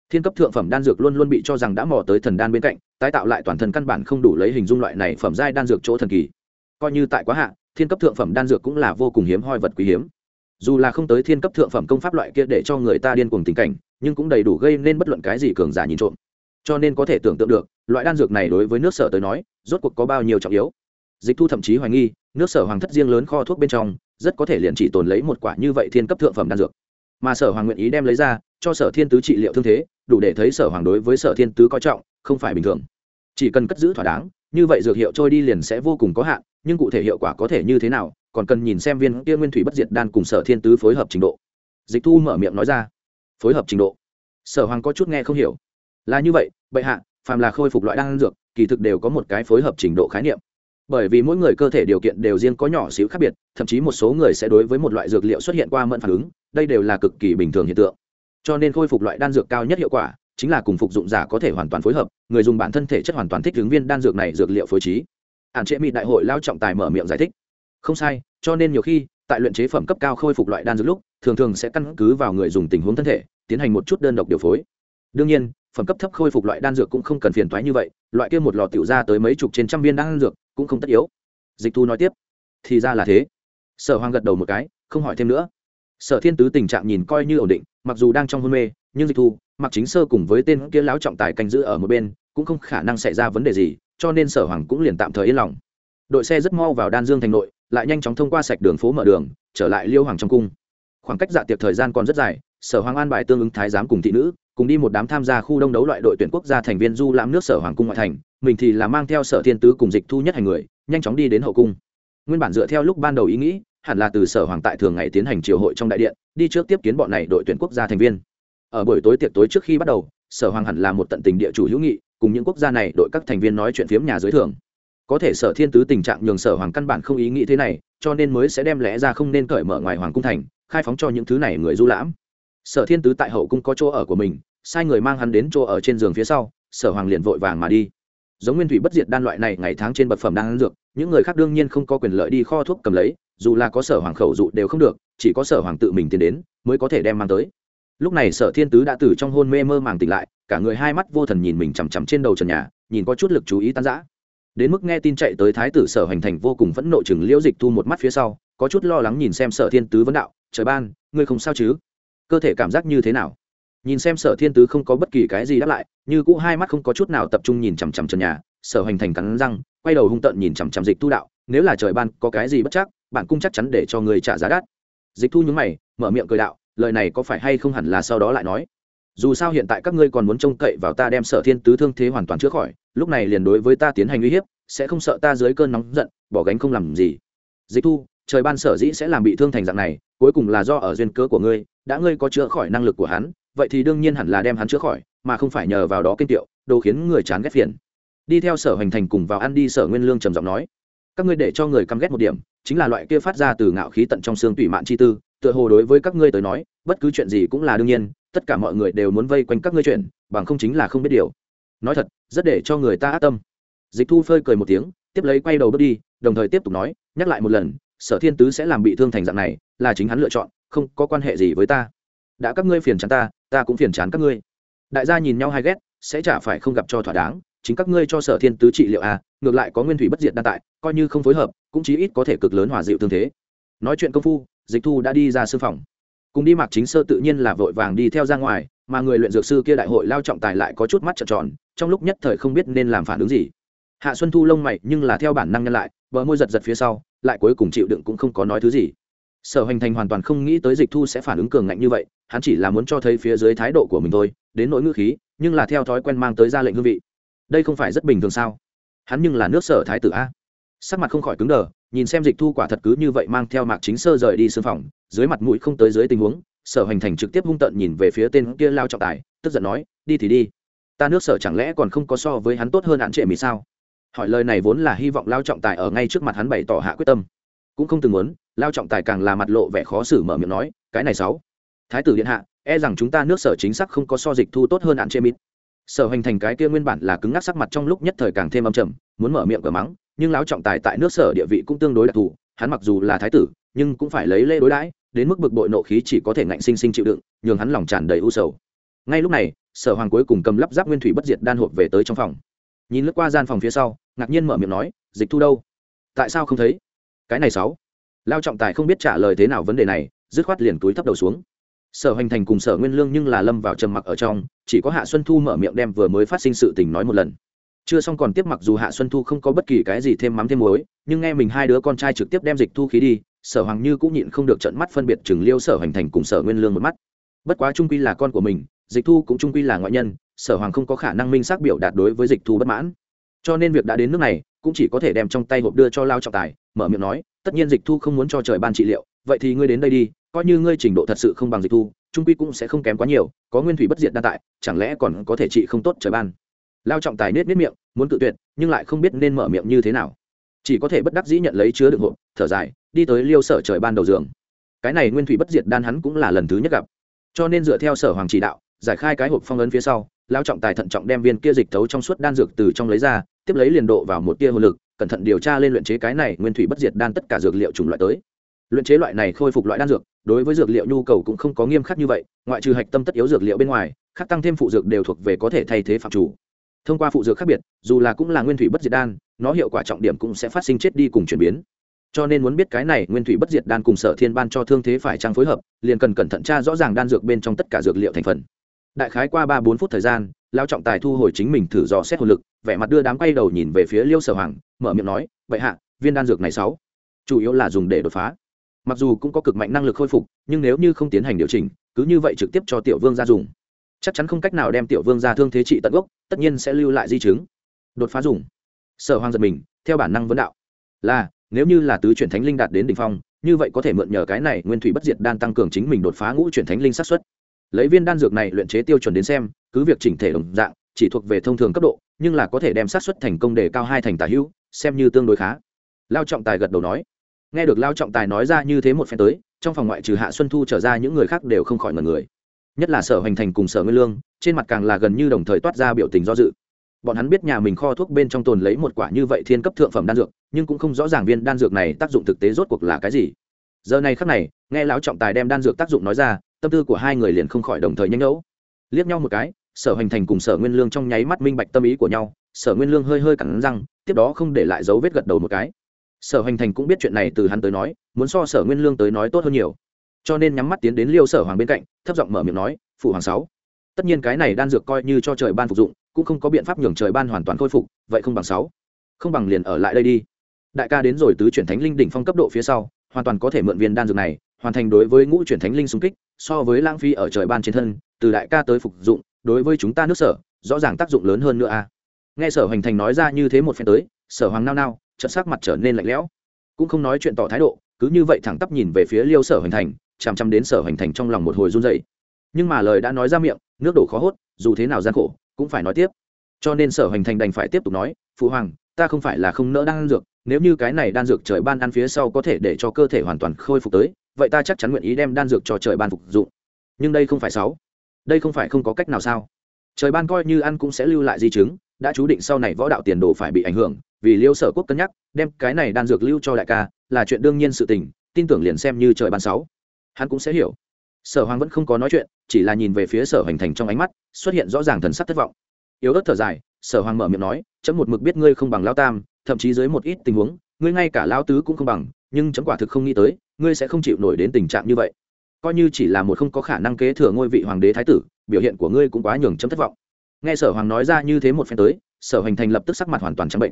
Thiên cấp thượng phẩm đan dược luôn luôn bị cho rằng đã mò tới thần đan bên cạnh, tái tạo lại toàn thân căn bản không đủ lấy hình dung loại này phẩm giai đan dược chỗ thần kỳ. Coi như tại quá hạ, thiên cấp thượng phẩm đan dược cũng là vô cùng hiếm hoi vật quý hiếm. Dù là không tới thiên cấp thượng phẩm công pháp loại kia để cho người ta điên cuồng tình cảnh, nhưng cũng đầy đủ gây nên bất luận cái gì cường giả nhìn trộm cho nên có thể tưởng tượng được, loại đan dược này đối với nước sở tới nói, rốt cuộc có bao nhiêu trọng yếu. Dịch thu thậm chí hoài nghi, nước sở hoàng thất riêng lớn kho thuốc bên trong, rất có thể liền chỉ tồn lấy một quả như vậy thiên cấp thượng phẩm đan dược. Mà sở hoàng nguyện ý đem lấy ra, cho sở thiên tứ trị liệu thương thế, đủ để thấy sở hoàng đối với sở thiên tứ coi trọng, không phải bình thường. Chỉ cần cất giữ thỏa đáng, như vậy dược hiệu trôi đi liền sẽ vô cùng có hạn, nhưng cụ thể hiệu quả có thể như thế nào, còn cần nhìn xem viên kia nguyên thủy bất diệt đan cùng sở thiên tứ phối hợp trình độ. Dịch thu mở miệng nói ra. Phối hợp trình độ. Sở hoàng có chút nghe không hiểu là như vậy, bệ hạ, phàm là khôi phục loại đan dược, kỳ thực đều có một cái phối hợp trình độ khái niệm. Bởi vì mỗi người cơ thể điều kiện đều riêng có nhỏ xíu khác biệt, thậm chí một số người sẽ đối với một loại dược liệu xuất hiện qua mẫn phản ứng, đây đều là cực kỳ bình thường hiện tượng. Cho nên khôi phục loại đan dược cao nhất hiệu quả, chính là cùng phục dụng giả có thể hoàn toàn phối hợp, người dùng bản thân thể chất hoàn toàn thích ứng viên đan dược này dược liệu phối trí. Ản trệ mị đại hội lao trọng tài mở miệng giải thích. Không sai, cho nên nhiều khi, tại luyện chế phẩm cấp cao khôi phục loại đan dược lúc, thường thường sẽ căn cứ vào người dùng tình huống thân thể, tiến hành một chút đơn độc điều phối. Đương nhiên phẩm cấp thấp khôi phục loại đan dược cũng không cần phiền toái như vậy, loại kia một lò tiểu ra tới mấy chục trên trăm viên đan dược cũng không tất yếu. Dịch thu nói tiếp, thì ra là thế. Sở hoàng gật đầu một cái, không hỏi thêm nữa. Sở thiên tứ tình trạng nhìn coi như ổn định, mặc dù đang trong hôn mê, nhưng dịch thu mặc chính sơ cùng với tên kia lão trọng tài canh giữ ở một bên, cũng không khả năng xảy ra vấn đề gì, cho nên sở hoàng cũng liền tạm thời yên lòng. Đội xe rất mau vào đan dương thành nội, lại nhanh chóng thông qua sạch đường phố mở đường, trở lại liêu hoàng trong cung. Khoảng cách dạ tiệc thời gian còn rất dài, sở hoàng an bài tương ứng thái giám cùng thị nữ cùng đi một đám tham gia khu đông đấu loại đội tuyển quốc gia thành viên du lãm nước sở hoàng cung ngoại thành, mình thì là mang theo sở thiên tứ cùng dịch thu nhất hành người, nhanh chóng đi đến hậu cung. Nguyên bản dựa theo lúc ban đầu ý nghĩ, hẳn là từ sở hoàng tại thường ngày tiến hành triều hội trong đại điện, đi trước tiếp kiến bọn này đội tuyển quốc gia thành viên. Ở buổi tối tiệc tối trước khi bắt đầu, sở hoàng hẳn là một tận tình địa chủ hữu nghị, cùng những quốc gia này đội các thành viên nói chuyện phiếm nhà dưới thường có thể sở thiên tứ tình trạng nhường sở hoàng căn bản không ý nghĩ thế này, cho nên mới sẽ đem lẽ ra không nên cởi mở ngoài hoàng cung thành, khai phóng cho những thứ này người du lãm. Sở thiên tứ tại hậu cung có chỗ ở của mình sai người mang hắn đến chỗ ở trên giường phía sau, sở hoàng liền vội vàng mà đi. Giống nguyên thủy bất diệt đan loại này ngày tháng trên bậc phẩm đang ăn dược, những người khác đương nhiên không có quyền lợi đi kho thuốc cầm lấy, dù là có sở hoàng khẩu dụ đều không được, chỉ có sở hoàng tự mình tiến đến mới có thể đem mang tới. Lúc này sở thiên tứ đã từ trong hôn mê mơ màng tỉnh lại, cả người hai mắt vô thần nhìn mình chằm chằm trên đầu trần nhà, nhìn có chút lực chú ý tan giã đến mức nghe tin chạy tới thái tử sở hoành thành vô cùng phẫn nộ chừng liễu dịch thu một mắt phía sau, có chút lo lắng nhìn xem sở thiên tứ vấn đạo, trời ban, ngươi không sao chứ? Cơ thể cảm giác như thế nào? Nhìn xem sở thiên tứ không có bất kỳ cái gì đáp lại, như cũ hai mắt không có chút nào tập trung nhìn chằm chằm trần nhà, sở hoành thành cắn răng, quay đầu hung tợn nhìn chằm chằm dịch thu đạo, nếu là trời ban có cái gì bất chắc, bạn cung chắc chắn để cho người trả giá đắt. dịch thu nhúng mày, mở miệng cười đạo, lời này có phải hay không hẳn là sau đó lại nói. dù sao hiện tại các ngươi còn muốn trông cậy vào ta đem sở thiên tứ thương thế hoàn toàn chữa khỏi, lúc này liền đối với ta tiến hành uy hiếp, sẽ không sợ ta dưới cơn nóng giận, bỏ gánh không làm gì. dịch thu, trời ban sở dĩ sẽ làm bị thương thành dạng này, cuối cùng là do ở duyên cớ của ngươi đã ngươi có chữa khỏi năng lực của hắn, vậy thì đương nhiên hẳn là đem hắn chữa khỏi, mà không phải nhờ vào đó kinh tiệu đồ khiến người chán ghét phiền. Đi theo sở hoành thành cùng vào ăn đi, sở nguyên lương trầm giọng nói, các ngươi để cho người căm ghét một điểm, chính là loại kia phát ra từ ngạo khí tận trong xương tùy mạn chi tư, tựa hồ đối với các ngươi tới nói, bất cứ chuyện gì cũng là đương nhiên, tất cả mọi người đều muốn vây quanh các ngươi chuyện, bằng không chính là không biết điều. Nói thật, rất để cho người ta ác tâm. Dịch thu phơi cười một tiếng, tiếp lấy quay đầu bước đi, đồng thời tiếp tục nói, nhắc lại một lần, sở thiên tứ sẽ làm bị thương thành dạng này, là chính hắn lựa chọn không có quan hệ gì với ta. Đã các ngươi phiền chán ta ta cũng phiền chán các ngươi. Đại gia nhìn nhau hay ghét, sẽ chả phải không gặp cho thỏa đáng. Chính các ngươi cho sở thiên tứ trị liệu à ngược lại có nguyên thủy bất diệt đan tại, coi như không phối hợp, cũng chí ít có thể cực lớn hòa dịu tương thế. Nói chuyện công phu, dịch thu đã đi ra sư phòng. Cùng đi mặc chính sơ tự nhiên là vội vàng đi theo ra ngoài, mà người luyện dược sư kia đại hội lao trọng tài lại có chút mắt trợn tròn, trong lúc nhất thời không biết nên làm phản ứng gì. Hạ xuân thu lông mày nhưng là theo bản năng nhân lại, bờ môi giật giật phía sau, lại cuối cùng chịu đựng cũng không có nói thứ gì sở hành thành hoàn toàn không nghĩ tới dịch thu sẽ phản ứng cường ngạnh như vậy, hắn chỉ là muốn cho thấy phía dưới thái độ của mình thôi, đến nỗi ngữ khí, nhưng là theo thói quen mang tới ra lệnh hương vị. Đây không phải rất bình thường sao? Hắn nhưng là nước sở thái tử a. Sắc mặt không khỏi cứng đờ, nhìn xem dịch thu quả thật cứ như vậy mang theo mạc chính sơ rời đi xương phòng, dưới mặt mũi không tới dưới tình huống, sở hành thành trực tiếp hung tợn nhìn về phía tên kia lao trọng tài, tức giận nói, đi thì đi. Ta nước sở chẳng lẽ còn không có so với hắn tốt hơn hạn trệ mỹ sao? Hỏi lời này vốn là hy vọng lao trọng tài ở ngay trước mặt hắn bày tỏ hạ quyết tâm cũng không từng muốn, lao trọng tài càng là mặt lộ vẻ khó xử mở miệng nói, cái này sáu, thái tử điện hạ e rằng chúng ta nước sở chính xác không có so dịch thu tốt hơn hạn chế mít. sở hoành thành cái kia nguyên bản là cứng ngắc sắc mặt trong lúc nhất thời càng thêm âm trầm, muốn mở miệng cờ mắng, nhưng lão trọng tài tại nước sở địa vị cũng tương đối đặc thù, hắn mặc dù là thái tử, nhưng cũng phải lấy lễ đối đãi, đến mức bực bội nộ khí chỉ có thể ngạnh sinh sinh chịu đựng, nhường hắn lòng tràn đầy u sầu. Ngay lúc này, sở hoàng cuối cùng cầm lắp ráp nguyên thủy bất diệt đan hộp về tới trong phòng. Nhìn lướt qua gian phòng phía sau, ngạc nhiên mở miệng nói, dịch thu đâu? Tại sao không thấy? Cái này sáu. Lao trọng tài không biết trả lời thế nào vấn đề này, dứt khoát liền túi thấp đầu xuống. Sở hoành thành cùng sở nguyên lương nhưng là lâm vào trầm mặc ở trong, chỉ có hạ xuân thu mở miệng đem vừa mới phát sinh sự tình nói một lần. Chưa xong còn tiếp mặc dù hạ xuân thu không có bất kỳ cái gì thêm mắm thêm muối, nhưng nghe mình hai đứa con trai trực tiếp đem dịch thu khí đi, sở hoàng như cũng nhịn không được trận mắt phân biệt chừng liêu sở hoành thành cùng sở nguyên lương một mắt. Bất quá trung quy là con của mình, dịch thu cũng trung quy là ngoại nhân, sở hoàng không có khả năng minh xác biểu đạt đối với dịch thu bất mãn cho nên việc đã đến nước này, cũng chỉ có thể đem trong tay hộp đưa cho lao trọng tài, mở miệng nói, tất nhiên dịch thu không muốn cho trời ban trị liệu, vậy thì ngươi đến đây đi, coi như ngươi trình độ thật sự không bằng dịch thu, trung quy cũng sẽ không kém quá nhiều, có nguyên thủy bất diệt đa tại, chẳng lẽ còn có thể trị không tốt trời ban? Lao trọng tài nết nết miệng, muốn tự tuyệt, nhưng lại không biết nên mở miệng như thế nào. Chỉ có thể bất đắc dĩ nhận lấy chứa đựng hộp, thở dài, đi tới liêu sở trời ban đầu giường. Cái này nguyên thủy bất diệt đan hắn cũng là lần thứ nhất gặp. Cho nên dựa theo sở hoàng chỉ đạo, giải khai cái hộp phong ấn phía sau, lao trọng tài thận trọng đem viên kia dịch thấu trong suốt đan dược từ trong lấy ra tiếp lấy liền độ vào một tia hồn lực, cẩn thận điều tra lên luyện chế cái này nguyên thủy bất diệt đan tất cả dược liệu chủng loại tới. Luyện chế loại này khôi phục loại đan dược, đối với dược liệu nhu cầu cũng không có nghiêm khắc như vậy, ngoại trừ hạch tâm tất yếu dược liệu bên ngoài, khác tăng thêm phụ dược đều thuộc về có thể thay thế phạm chủ. Thông qua phụ dược khác biệt, dù là cũng là nguyên thủy bất diệt đan, nó hiệu quả trọng điểm cũng sẽ phát sinh chết đi cùng chuyển biến. Cho nên muốn biết cái này nguyên thủy bất diệt đan cùng sở thiên ban cho thương thế phải trang phối hợp, liền cần cẩn thận tra rõ ràng đan dược bên trong tất cả dược liệu thành phần. Đại khái qua ba bốn phút thời gian lao trọng tài thu hồi chính mình thử dò xét hồn lực, vẻ mặt đưa đám quay đầu nhìn về phía liêu sở hoàng, mở miệng nói, vậy hạ, viên đan dược này sáu, chủ yếu là dùng để đột phá. Mặc dù cũng có cực mạnh năng lực khôi phục, nhưng nếu như không tiến hành điều chỉnh, cứ như vậy trực tiếp cho tiểu vương ra dùng. Chắc chắn không cách nào đem tiểu vương ra thương thế trị tận gốc, tất nhiên sẽ lưu lại di chứng. Đột phá dùng. Sở hoàng giật mình, theo bản năng vấn đạo, là, nếu như là tứ chuyển thánh linh đạt đến đ ỉ n h phong, như vậy có thể mượn nhờ cái này nguyên thủy bất diệt đan tăng cường chính mình đột phá ngũ chuyển thánh linh sát xuất lấy viên đan dược này luyện chế tiêu chuẩn đến xem cứ việc chỉnh thể đồng dạng, chỉ thuộc về thông thường cấp độ, nhưng là có thể đem sát xuất thành công để cao hai thành tả hữu, xem như tương đối khá. Lao trọng tài gật đầu nói. Nghe được lao trọng tài nói ra như thế một phen tới, trong phòng ngoại trừ hạ xuân thu trở ra những người khác đều không khỏi ngần người. Nhất là sở hoành thành cùng sở nguyên lương, trên mặt càng là gần như đồng thời toát ra biểu tình do dự. Bọn hắn biết nhà mình kho thuốc bên trong tồn lấy một quả như vậy thiên cấp thượng phẩm đan dược, nhưng cũng không rõ ràng viên đan dược này tác dụng thực tế rốt cuộc là cái gì. Giờ này khắc này, nghe lão trọng tài đem đan dược tác dụng nói ra, tâm tư của hai người liền không khỏi đồng thời nhanh ngẫu liếc nhau một cái sở hoành thành cùng sở nguyên lương trong nháy mắt minh bạch tâm ý của nhau, sở nguyên lương hơi hơi cẳng răng, tiếp đó không để lại dấu vết gật đầu một cái. Sở hoành thành cũng biết chuyện này từ hắn tới nói, muốn so sở nguyên lương tới nói tốt hơn nhiều. Cho nên nhắm mắt tiến đến liêu sở hoàng bên cạnh, thấp giọng mở miệng nói, phụ hoàng sáu, tất nhiên cái này đan dược coi như cho trời ban phục dụng, cũng không có biện pháp nhường trời ban hoàn toàn khôi phục, vậy không bằng sáu. Không bằng liền ở lại đây đi. Đại ca đến rồi tứ chuyển thánh linh đỉnh phong cấp độ phía sau, hoàn toàn có thể mượn viên đan dược này, hoàn thành đối với ngũ chuyển thánh linh xung kích, so với lãng phí ở trời ban trên thân, từ đại ca tới phục dụng đối với chúng ta nước sở, rõ ràng tác dụng lớn hơn nữa a nghe sở hoành thành nói ra như thế một phen tới, sở hoàng nao nao trận sắc mặt trở nên lạnh lẽo. Cũng không nói chuyện tỏ thái độ, cứ như vậy thẳng tắp nhìn về phía liêu sở hoành thành, chằm chằm đến sở hoành thành trong lòng một hồi run dậy nhưng mà lời đã nói ra miệng, nước đổ khó hốt, dù thế nào gian khổ, cũng phải nói tiếp. Cho nên sở hoành thành đành phải tiếp tục nói, phụ hoàng, ta không phải là không nỡ đan dược, nếu như cái này đan dược trời ban ăn phía sau có thể để cho cơ thể hoàn toàn khôi phục tới, vậy ta chắc chắn nguyện ý đem đan dược cho trời ban phục dụng. Nhưng đây không phải sáu đây không phải không có cách nào sao? Trời ban coi như ăn cũng sẽ lưu lại di chứng, đã chú định sau này võ đạo tiền đồ phải bị ảnh hưởng, vì liêu sở quốc cân nhắc, đem cái này đan dược lưu cho đại ca, là chuyện đương nhiên sự tình, tin tưởng liền xem như trời ban sáu. Hắn cũng sẽ hiểu. Sở hoàng vẫn không có nói chuyện, chỉ là nhìn về phía sở hoành thành trong ánh mắt, xuất hiện rõ ràng thần sắc thất vọng. Yếu ớt thở dài, sở hoàng mở miệng nói, chấm một mực biết ngươi không bằng lao tam, thậm chí dưới một ít tình huống, ngươi ngay cả lao tứ cũng không bằng, nhưng chấm quả thực không nghĩ tới, ngươi sẽ không chịu nổi đến tình trạng như vậy coi như chỉ là một không có khả năng kế thừa ngôi vị hoàng đế thái tử, biểu hiện của ngươi cũng quá nhường chấm thất vọng. Nghe sở hoàng nói ra như thế một phen tới, sở hoành thành lập tức sắc mặt hoàn toàn trắng bệnh.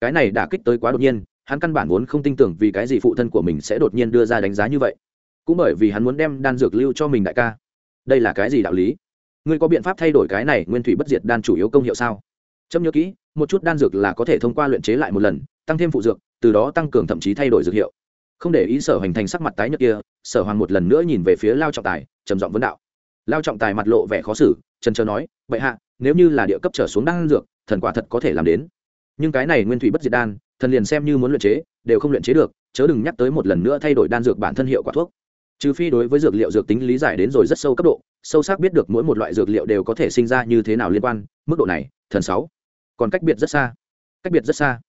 Cái này đã kích tới quá đột nhiên, hắn căn bản vốn không tin tưởng vì cái gì phụ thân của mình sẽ đột nhiên đưa ra đánh giá như vậy. Cũng bởi vì hắn muốn đem đan dược lưu cho mình đại ca. Đây là cái gì đạo lý? Ngươi có biện pháp thay đổi cái này nguyên thủy bất diệt đan chủ yếu công hiệu sao? Chấm nhớ kỹ, một chút đan dược là có thể thông qua luyện chế lại một lần, tăng thêm phụ dược, từ đó tăng cường thậm chí thay đổi dược hiệu. Không để ý sở hoành thành sắc mặt tái nhợt kia sở hoàng một lần nữa nhìn về phía lao trọng tài, trầm giọng vấn đạo. Lao trọng tài mặt lộ vẻ khó xử, trần trờ nói, bệ hạ, nếu như là địa cấp trở xuống đan dược, thần quả thật có thể làm đến. Nhưng cái này nguyên thủy bất diệt đan, thần liền xem như muốn luyện chế, đều không luyện chế được, chớ đừng nhắc tới một lần nữa thay đổi đan dược bản thân hiệu quả thuốc. Trừ phi đối với dược liệu dược tính lý giải đến rồi rất sâu cấp độ, sâu sắc biết được mỗi một loại dược liệu đều có thể sinh ra như thế nào liên quan, mức độ này, thần sáu. Còn cách biệt rất xa, cách biệt rất xa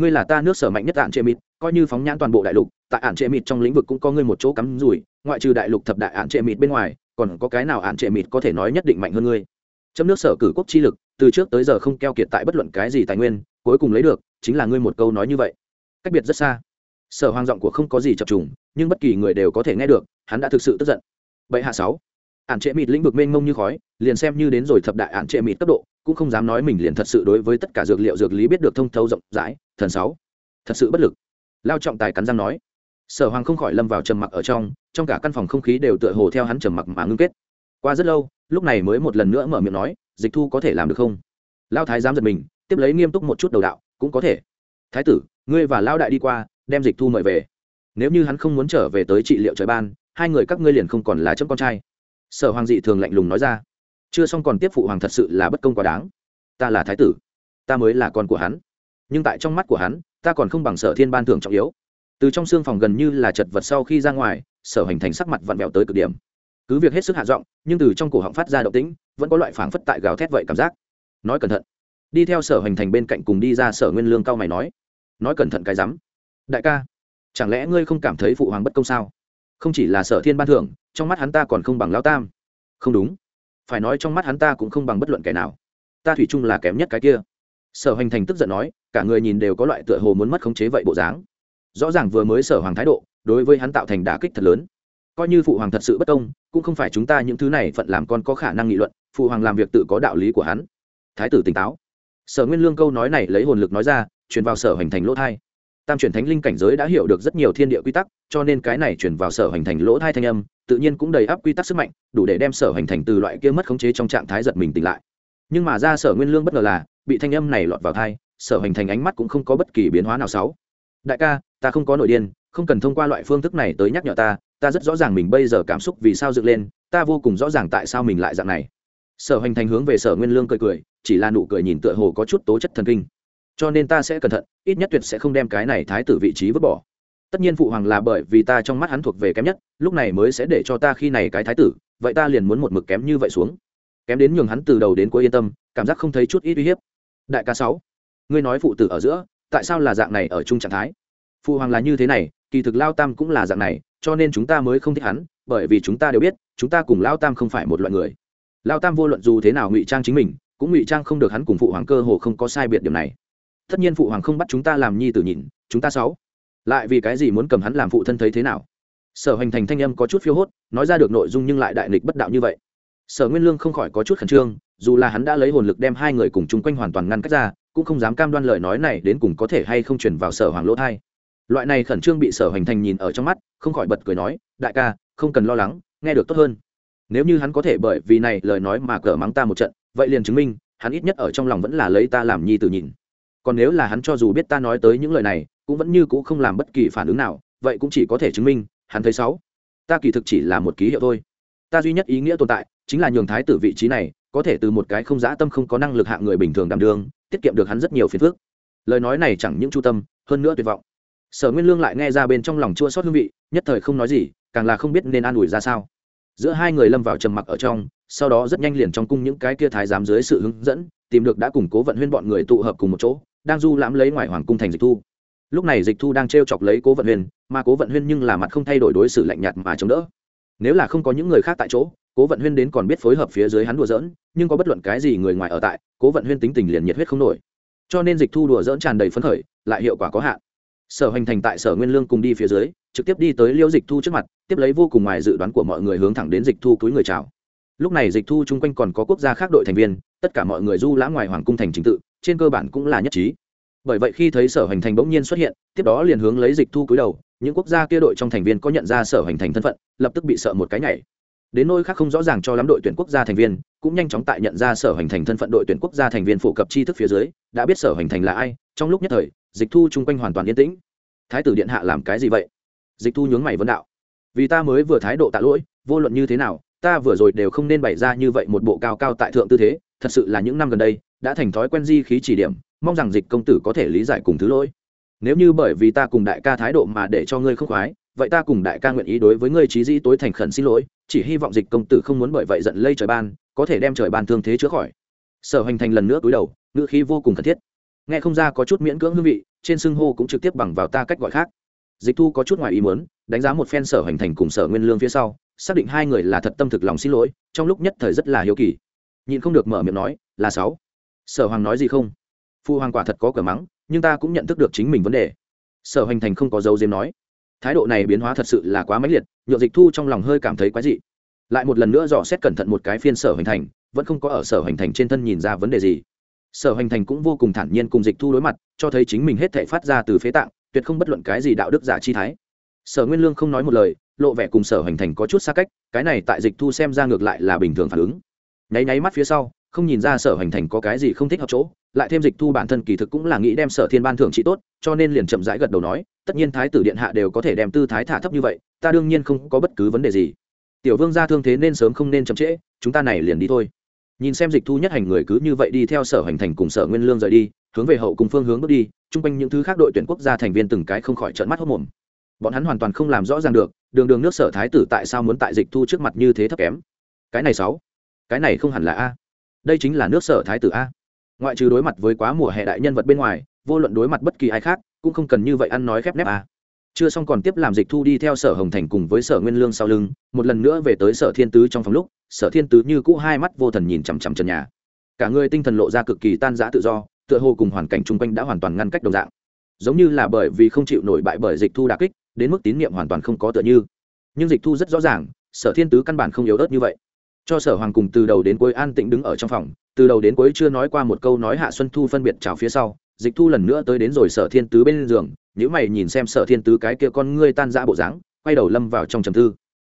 ngươi là ta nước sở mạnh nhất ạn trệ mịt, coi như phóng nhãn toàn bộ đại lục, tại ạn trệ mịt trong lĩnh vực cũng có ngươi một chỗ cắm rủi, ngoại trừ đại lục thập đại ạn trệ mịt bên ngoài, còn có cái nào ạn trệ mịt có thể nói nhất định mạnh hơn ngươi? Chấm nước sở cử quốc chi lực, từ trước tới giờ không keo kiệt tại bất luận cái gì tài nguyên, cuối cùng lấy được, chính là ngươi một câu nói như vậy. Cách biệt rất xa. Sở hoang giọng của không có gì chập trùng, nhưng bất kỳ người đều có thể nghe được, hắn đã thực sự tức giận. Bệ hạ sáu. Ạn trệ mịt lĩnh vực mênh mông như khói, liền xem như đến rồi thập đại ạn trệ mịt cấp độ cũng không dám nói mình liền thật sự đối với tất cả dược liệu dược lý biết được thông thấu rộng rãi, thần sáu. Thật sự bất lực. Lao trọng tài cắn răng nói. Sở hoàng không khỏi lâm vào trầm mặc ở trong trong cả căn phòng không khí đều tựa hồ theo hắn trầm mặc mà ngưng kết. Qua rất lâu, lúc này mới một lần nữa mở miệng nói, dịch thu có thể làm được không? Lao thái dám giật mình, tiếp lấy nghiêm túc một chút đầu đạo, cũng có thể. Thái tử, ngươi và lao đại đi qua, đem dịch thu mời về. Nếu như hắn không muốn trở về tới trị liệu trời ban, hai người các ngươi liền không còn là chấm con trai. Sở hoàng dị thường lạnh lùng nói ra chưa xong còn tiếp phụ hoàng thật sự là bất công quá đáng. Ta là thái tử, ta mới là con của hắn. Nhưng tại trong mắt của hắn, ta còn không bằng sở thiên ban thưởng trọng yếu. Từ trong xương phòng gần như là chật vật sau khi ra ngoài, sở hành thành sắc mặt vặn vẹo tới cực điểm. Cứ việc hết sức hạ giọng, nhưng từ trong cổ họng phát ra động tĩnh, vẫn có loại phảng phất tại gào thét vậy cảm giác. Nói cẩn thận. Đi theo sở hành thành bên cạnh cùng đi ra sở nguyên lương cao mày nói. Nói cẩn thận cái rắm. Đại ca, chẳng lẽ ngươi không cảm thấy phụ hoàng bất công sao? Không chỉ là sở thiên ban thưởng, trong mắt hắn ta còn không bằng lao tam. Không đúng phải nói trong mắt hắn ta cũng không bằng bất luận kẻ nào. Ta thủy chung là kém nhất cái kia. Sở hoành thành tức giận nói, cả người nhìn đều có loại tựa hồ muốn mất khống chế vậy bộ dáng. Rõ ràng vừa mới sở hoàng thái độ, đối với hắn tạo thành đả kích thật lớn. Coi như phụ hoàng thật sự bất công, cũng không phải chúng ta những thứ này phận làm con có khả năng nghị luận, phụ hoàng làm việc tự có đạo lý của hắn. Thái tử tỉnh táo. Sở nguyên lương câu nói này lấy hồn lực nói ra, truyền vào sở hoành thành lỗ thai. Tam chuyển thánh linh cảnh giới đã hiểu được rất nhiều thiên địa quy tắc, cho nên cái này chuyển vào sở hoành thành lỗ thai thanh âm tự nhiên cũng đầy áp quy tắc sức mạnh, đủ để đem sở hành thành từ loại kia mất khống chế trong trạng thái giật mình tỉnh lại. Nhưng mà ra sở nguyên lương bất ngờ là, bị thanh âm này lọt vào thai sở hành thành ánh mắt cũng không có bất kỳ biến hóa nào sáu đại ca, ta không có nội điên, không cần thông qua loại phương thức này tới nhắc nhở ta ta rất rõ ràng mình bây giờ cảm xúc vì sao dựng lên, ta vô cùng rõ ràng tại sao mình lại dạng này. Sở hành thành hướng về sở nguyên lương cười cười, chỉ là nụ cười nhìn tựa hồ có chút tố chất thần kinh. Cho nên ta sẽ cẩn thận, ít nhất tuyệt sẽ không đem cái này thái tử vị trí vứt bỏ tất nhiên phụ hoàng là bởi vì ta trong mắt hắn thuộc về kém nhất, lúc này mới sẽ để cho ta khi này cái thái tử, vậy ta liền muốn một mực kém như vậy xuống. Kém đến nhường hắn từ đầu đến cuối yên tâm, cảm giác không thấy chút ít uy hiếp. Đại ca sáu, ngươi nói phụ tử ở giữa, tại sao là dạng này ở chung trạng thái? Phụ hoàng là như thế này, kỳ thực lao tam cũng là dạng này, cho nên chúng ta mới không thích hắn, bởi vì chúng ta đều biết, chúng ta cùng lao tam không phải một loại người. Lao tam vô luận dù thế nào ngụy trang chính mình, cũng ngụy trang không được hắn cùng phụ hoàng cơ hồ không có sai biệt điểm này. Tất nhiên phụ hoàng không bắt chúng ta làm nhi tử nhìn, chúng ta sáu lại vì cái gì muốn cầm hắn làm phụ thân thấy thế nào? Sở hoành thành thanh âm có chút phiêu hốt, nói ra được nội dung nhưng lại đại nghịch bất đạo như vậy. Sở nguyên lương không khỏi có chút khẩn trương, dù là hắn đã lấy hồn lực đem hai người cùng chung quanh hoàn toàn ngăn cách ra, cũng không dám cam đoan lời nói này đến cùng có thể hay không chuyển vào sở hoàng lỗ thai. Loại này khẩn trương bị sở hoành thành nhìn ở trong mắt, không khỏi bật cười nói, đại ca, không cần lo lắng, nghe được tốt hơn. Nếu như hắn có thể bởi vì này lời nói mà cờ mắng ta một trận, vậy liền chứng minh, hắn ít nhất ở trong lòng vẫn là lấy ta làm nhi tử nhìn. Còn nếu là hắn cho dù biết ta nói tới những lời này cũng vẫn như c ũ không làm bất kỳ phản ứng nào, vậy cũng chỉ có thể chứng minh, hắn thấy sáu. Ta kỳ thực chỉ là một ký hiệu thôi. Ta duy nhất ý nghĩa tồn tại, chính là nhường thái tử vị trí này, có thể từ một cái không dã tâm không có năng lực hạ người bình thường đảm đường tiết kiệm được hắn rất nhiều phiền phức. Lời nói này chẳng những chu tâm, hơn nữa tuyệt vọng. Sở nguyên lương lại nghe ra bên trong lòng chua xót hương vị, nhất thời không nói gì, càng là không biết nên an ủi ra sao. Giữa hai người lâm vào trầm mặc ở trong, sau đó rất nhanh liền trong cung những cái kia thái giám dưới sự hướng dẫn, tìm được đã củng cố vận huyên bọn người tụ hợp cùng một chỗ, đang du lãm lấy ngoài hoàng cung thành dịch thu lúc này dịch thu đang t r e o chọc lấy cố vận huyên, mà cố vận huyên nhưng là mặt không thay đổi đối xử lạnh nhạt mà chống đỡ. Nếu là không có những người khác tại chỗ, cố vận huyên đến còn biết phối hợp phía dưới hắn đùa dỡn nhưng có bất luận cái gì người ngoài ở tại, cố vận huyên tính tình liền nhiệt huyết không nổi. Cho nên dịch thu đùa dỡn tràn đầy phấn khởi, lại hiệu quả có hạn. Sở Hoành thành tại sở nguyên lương cùng đi phía dưới, trực tiếp đi tới liễu dịch thu trước mặt, tiếp lấy vô cùng ngoài dự đoán của mọi người hướng thẳng đến dịch thu túi người chào. Lúc này dịch thu chung quanh còn có quốc gia khác đội thành viên, tất cả mọi người du lãm ngoài hoàng cung thành trình tự, trên cơ bản cũng là nhất trí bởi vậy khi thấy sở hành thành bỗng nhiên xuất hiện, tiếp đó liền hướng lấy dịch thu cúi đầu, những quốc gia kia đội trong thành viên có nhận ra sở hành thành thân phận, lập tức bị sợ một cái nhảy. Đến nôi khác không rõ ràng cho lắm đội tuyển quốc gia thành viên, cũng nhanh chóng tại nhận ra sở hành thành thân phận đội tuyển quốc gia thành viên phổ cập tri thức phía dưới, đã biết sở hành thành là ai, trong lúc nhất thời, dịch thu chung quanh hoàn toàn yên tĩnh. Thái tử điện hạ làm cái gì vậy? Dịch thu nhướng mày vấn đạo. Vì ta mới vừa thái độ tạ lỗi, vô luận như thế nào, ta vừa rồi đều không nên bày ra như vậy một bộ cao cao tại thượng tư thế, thật sự là những năm gần đây đã thành thói quen di khí chỉ điểm, mong rằng dịch công tử có thể lý giải cùng thứ lỗi. Nếu như bởi vì ta cùng đại ca thái độ mà để cho ngươi không khoái, vậy ta cùng đại ca nguyện ý đối với ngươi trí dĩ tối thành khẩn xin lỗi, chỉ hy vọng dịch công tử không muốn bởi vậy giận lây trời ban, có thể đem trời ban thương thế chữa khỏi. Sở hành thành lần nữa túi đầu, ngữ khí vô cùng cần thiết. Nghe không ra có chút miễn cưỡng hương vị, trên xưng hô cũng trực tiếp bằng vào ta cách gọi khác. Dịch thu có chút ngoài ý muốn, đánh giá một phen sở hành thành cùng sở nguyên lương phía sau, xác định hai người là thật tâm thực lòng xin lỗi, trong lúc nhất thời rất là hiếu kỳ. Nhìn không được mở miệng nói, là sáu sở hoàng nói gì không? Phu hoàng quả thật có cửa mắng, nhưng ta cũng nhận thức được chính mình vấn đề. Sở hành thành không có dấu diếm nói. Thái độ này biến hóa thật sự là quá mãnh liệt nhựa dịch thu trong lòng hơi cảm thấy quái dị. Lại một lần nữa dò xét cẩn thận một cái phiên sở hành thành, vẫn không có ở sở hành thành trên thân nhìn ra vấn đề gì. Sở hành thành cũng vô cùng thản nhiên cùng dịch thu đối mặt, cho thấy chính mình hết thể phát ra từ phế tạng, tuyệt không bất luận cái gì đạo đức giả chi thái. Sở nguyên lương không nói một lời, lộ vẻ cùng sở hành thành có chút xa cách, cái này tại dịch thu xem ra ngược lại là bình thường phản ứng. Nháy nháy mắt phía sau không nhìn ra sở hành thành có cái gì không thích hợp chỗ, lại thêm dịch thu bản thân kỳ thực cũng là nghĩ đem sở thiên ban thưởng trị tốt, cho nên liền chậm rãi gật đầu nói, tất nhiên thái tử điện hạ đều có thể đem tư thái thả thấp như vậy, ta đương nhiên không có bất cứ vấn đề gì. Tiểu vương ra thương thế nên sớm không nên chậm trễ, chúng ta này liền đi thôi. Nhìn xem dịch thu nhất hành người cứ như vậy đi theo sở hành thành cùng sở nguyên lương rời đi, hướng về hậu cùng phương hướng bước đi, chung quanh những thứ khác đội tuyển quốc gia thành viên từng cái không khỏi trợn mắt hốc mồm. Bọn hắn hoàn toàn không làm rõ ràng được, đường đường nước sở thái tử tại sao muốn tại dịch thu trước mặt như thế thấp kém. Cái này sáu, cái này không hẳn là a đây chính là nước sở thái tử a. Ngoại trừ đối mặt với quá mùa hè đại nhân vật bên ngoài, vô luận đối mặt bất kỳ ai khác, cũng không cần như vậy ăn nói khép nép a. Chưa xong còn tiếp làm dịch thu đi theo sở hồng thành cùng với sở nguyên lương sau lưng, một lần nữa về tới sở thiên tứ trong phòng lúc, sở thiên tứ như cũ hai mắt vô thần nhìn chằm chằm trần nhà. Cả người tinh thần lộ ra cực kỳ tan giã tự do, tựa hồ cùng hoàn cảnh chung quanh đã hoàn toàn ngăn cách đồng dạng. Giống như là bởi vì không chịu nổi bại bởi dịch thu đà kích, đến mức tín nhiệm hoàn toàn không có tựa như. Nhưng dịch thu rất rõ ràng, sở thiên tứ căn bản không yếu ớt như vậy cho sở hoàng cùng từ đầu đến cuối an tĩnh đứng ở trong phòng, từ đầu đến cuối chưa nói qua một câu nói hạ xuân thu phân biệt chào phía sau, dịch thu lần nữa tới đến rồi sở thiên tứ bên giường nếu mày nhìn xem sở thiên tứ cái kia con ngươi tan ra bộ dáng, quay đầu lâm vào trong trầm tư.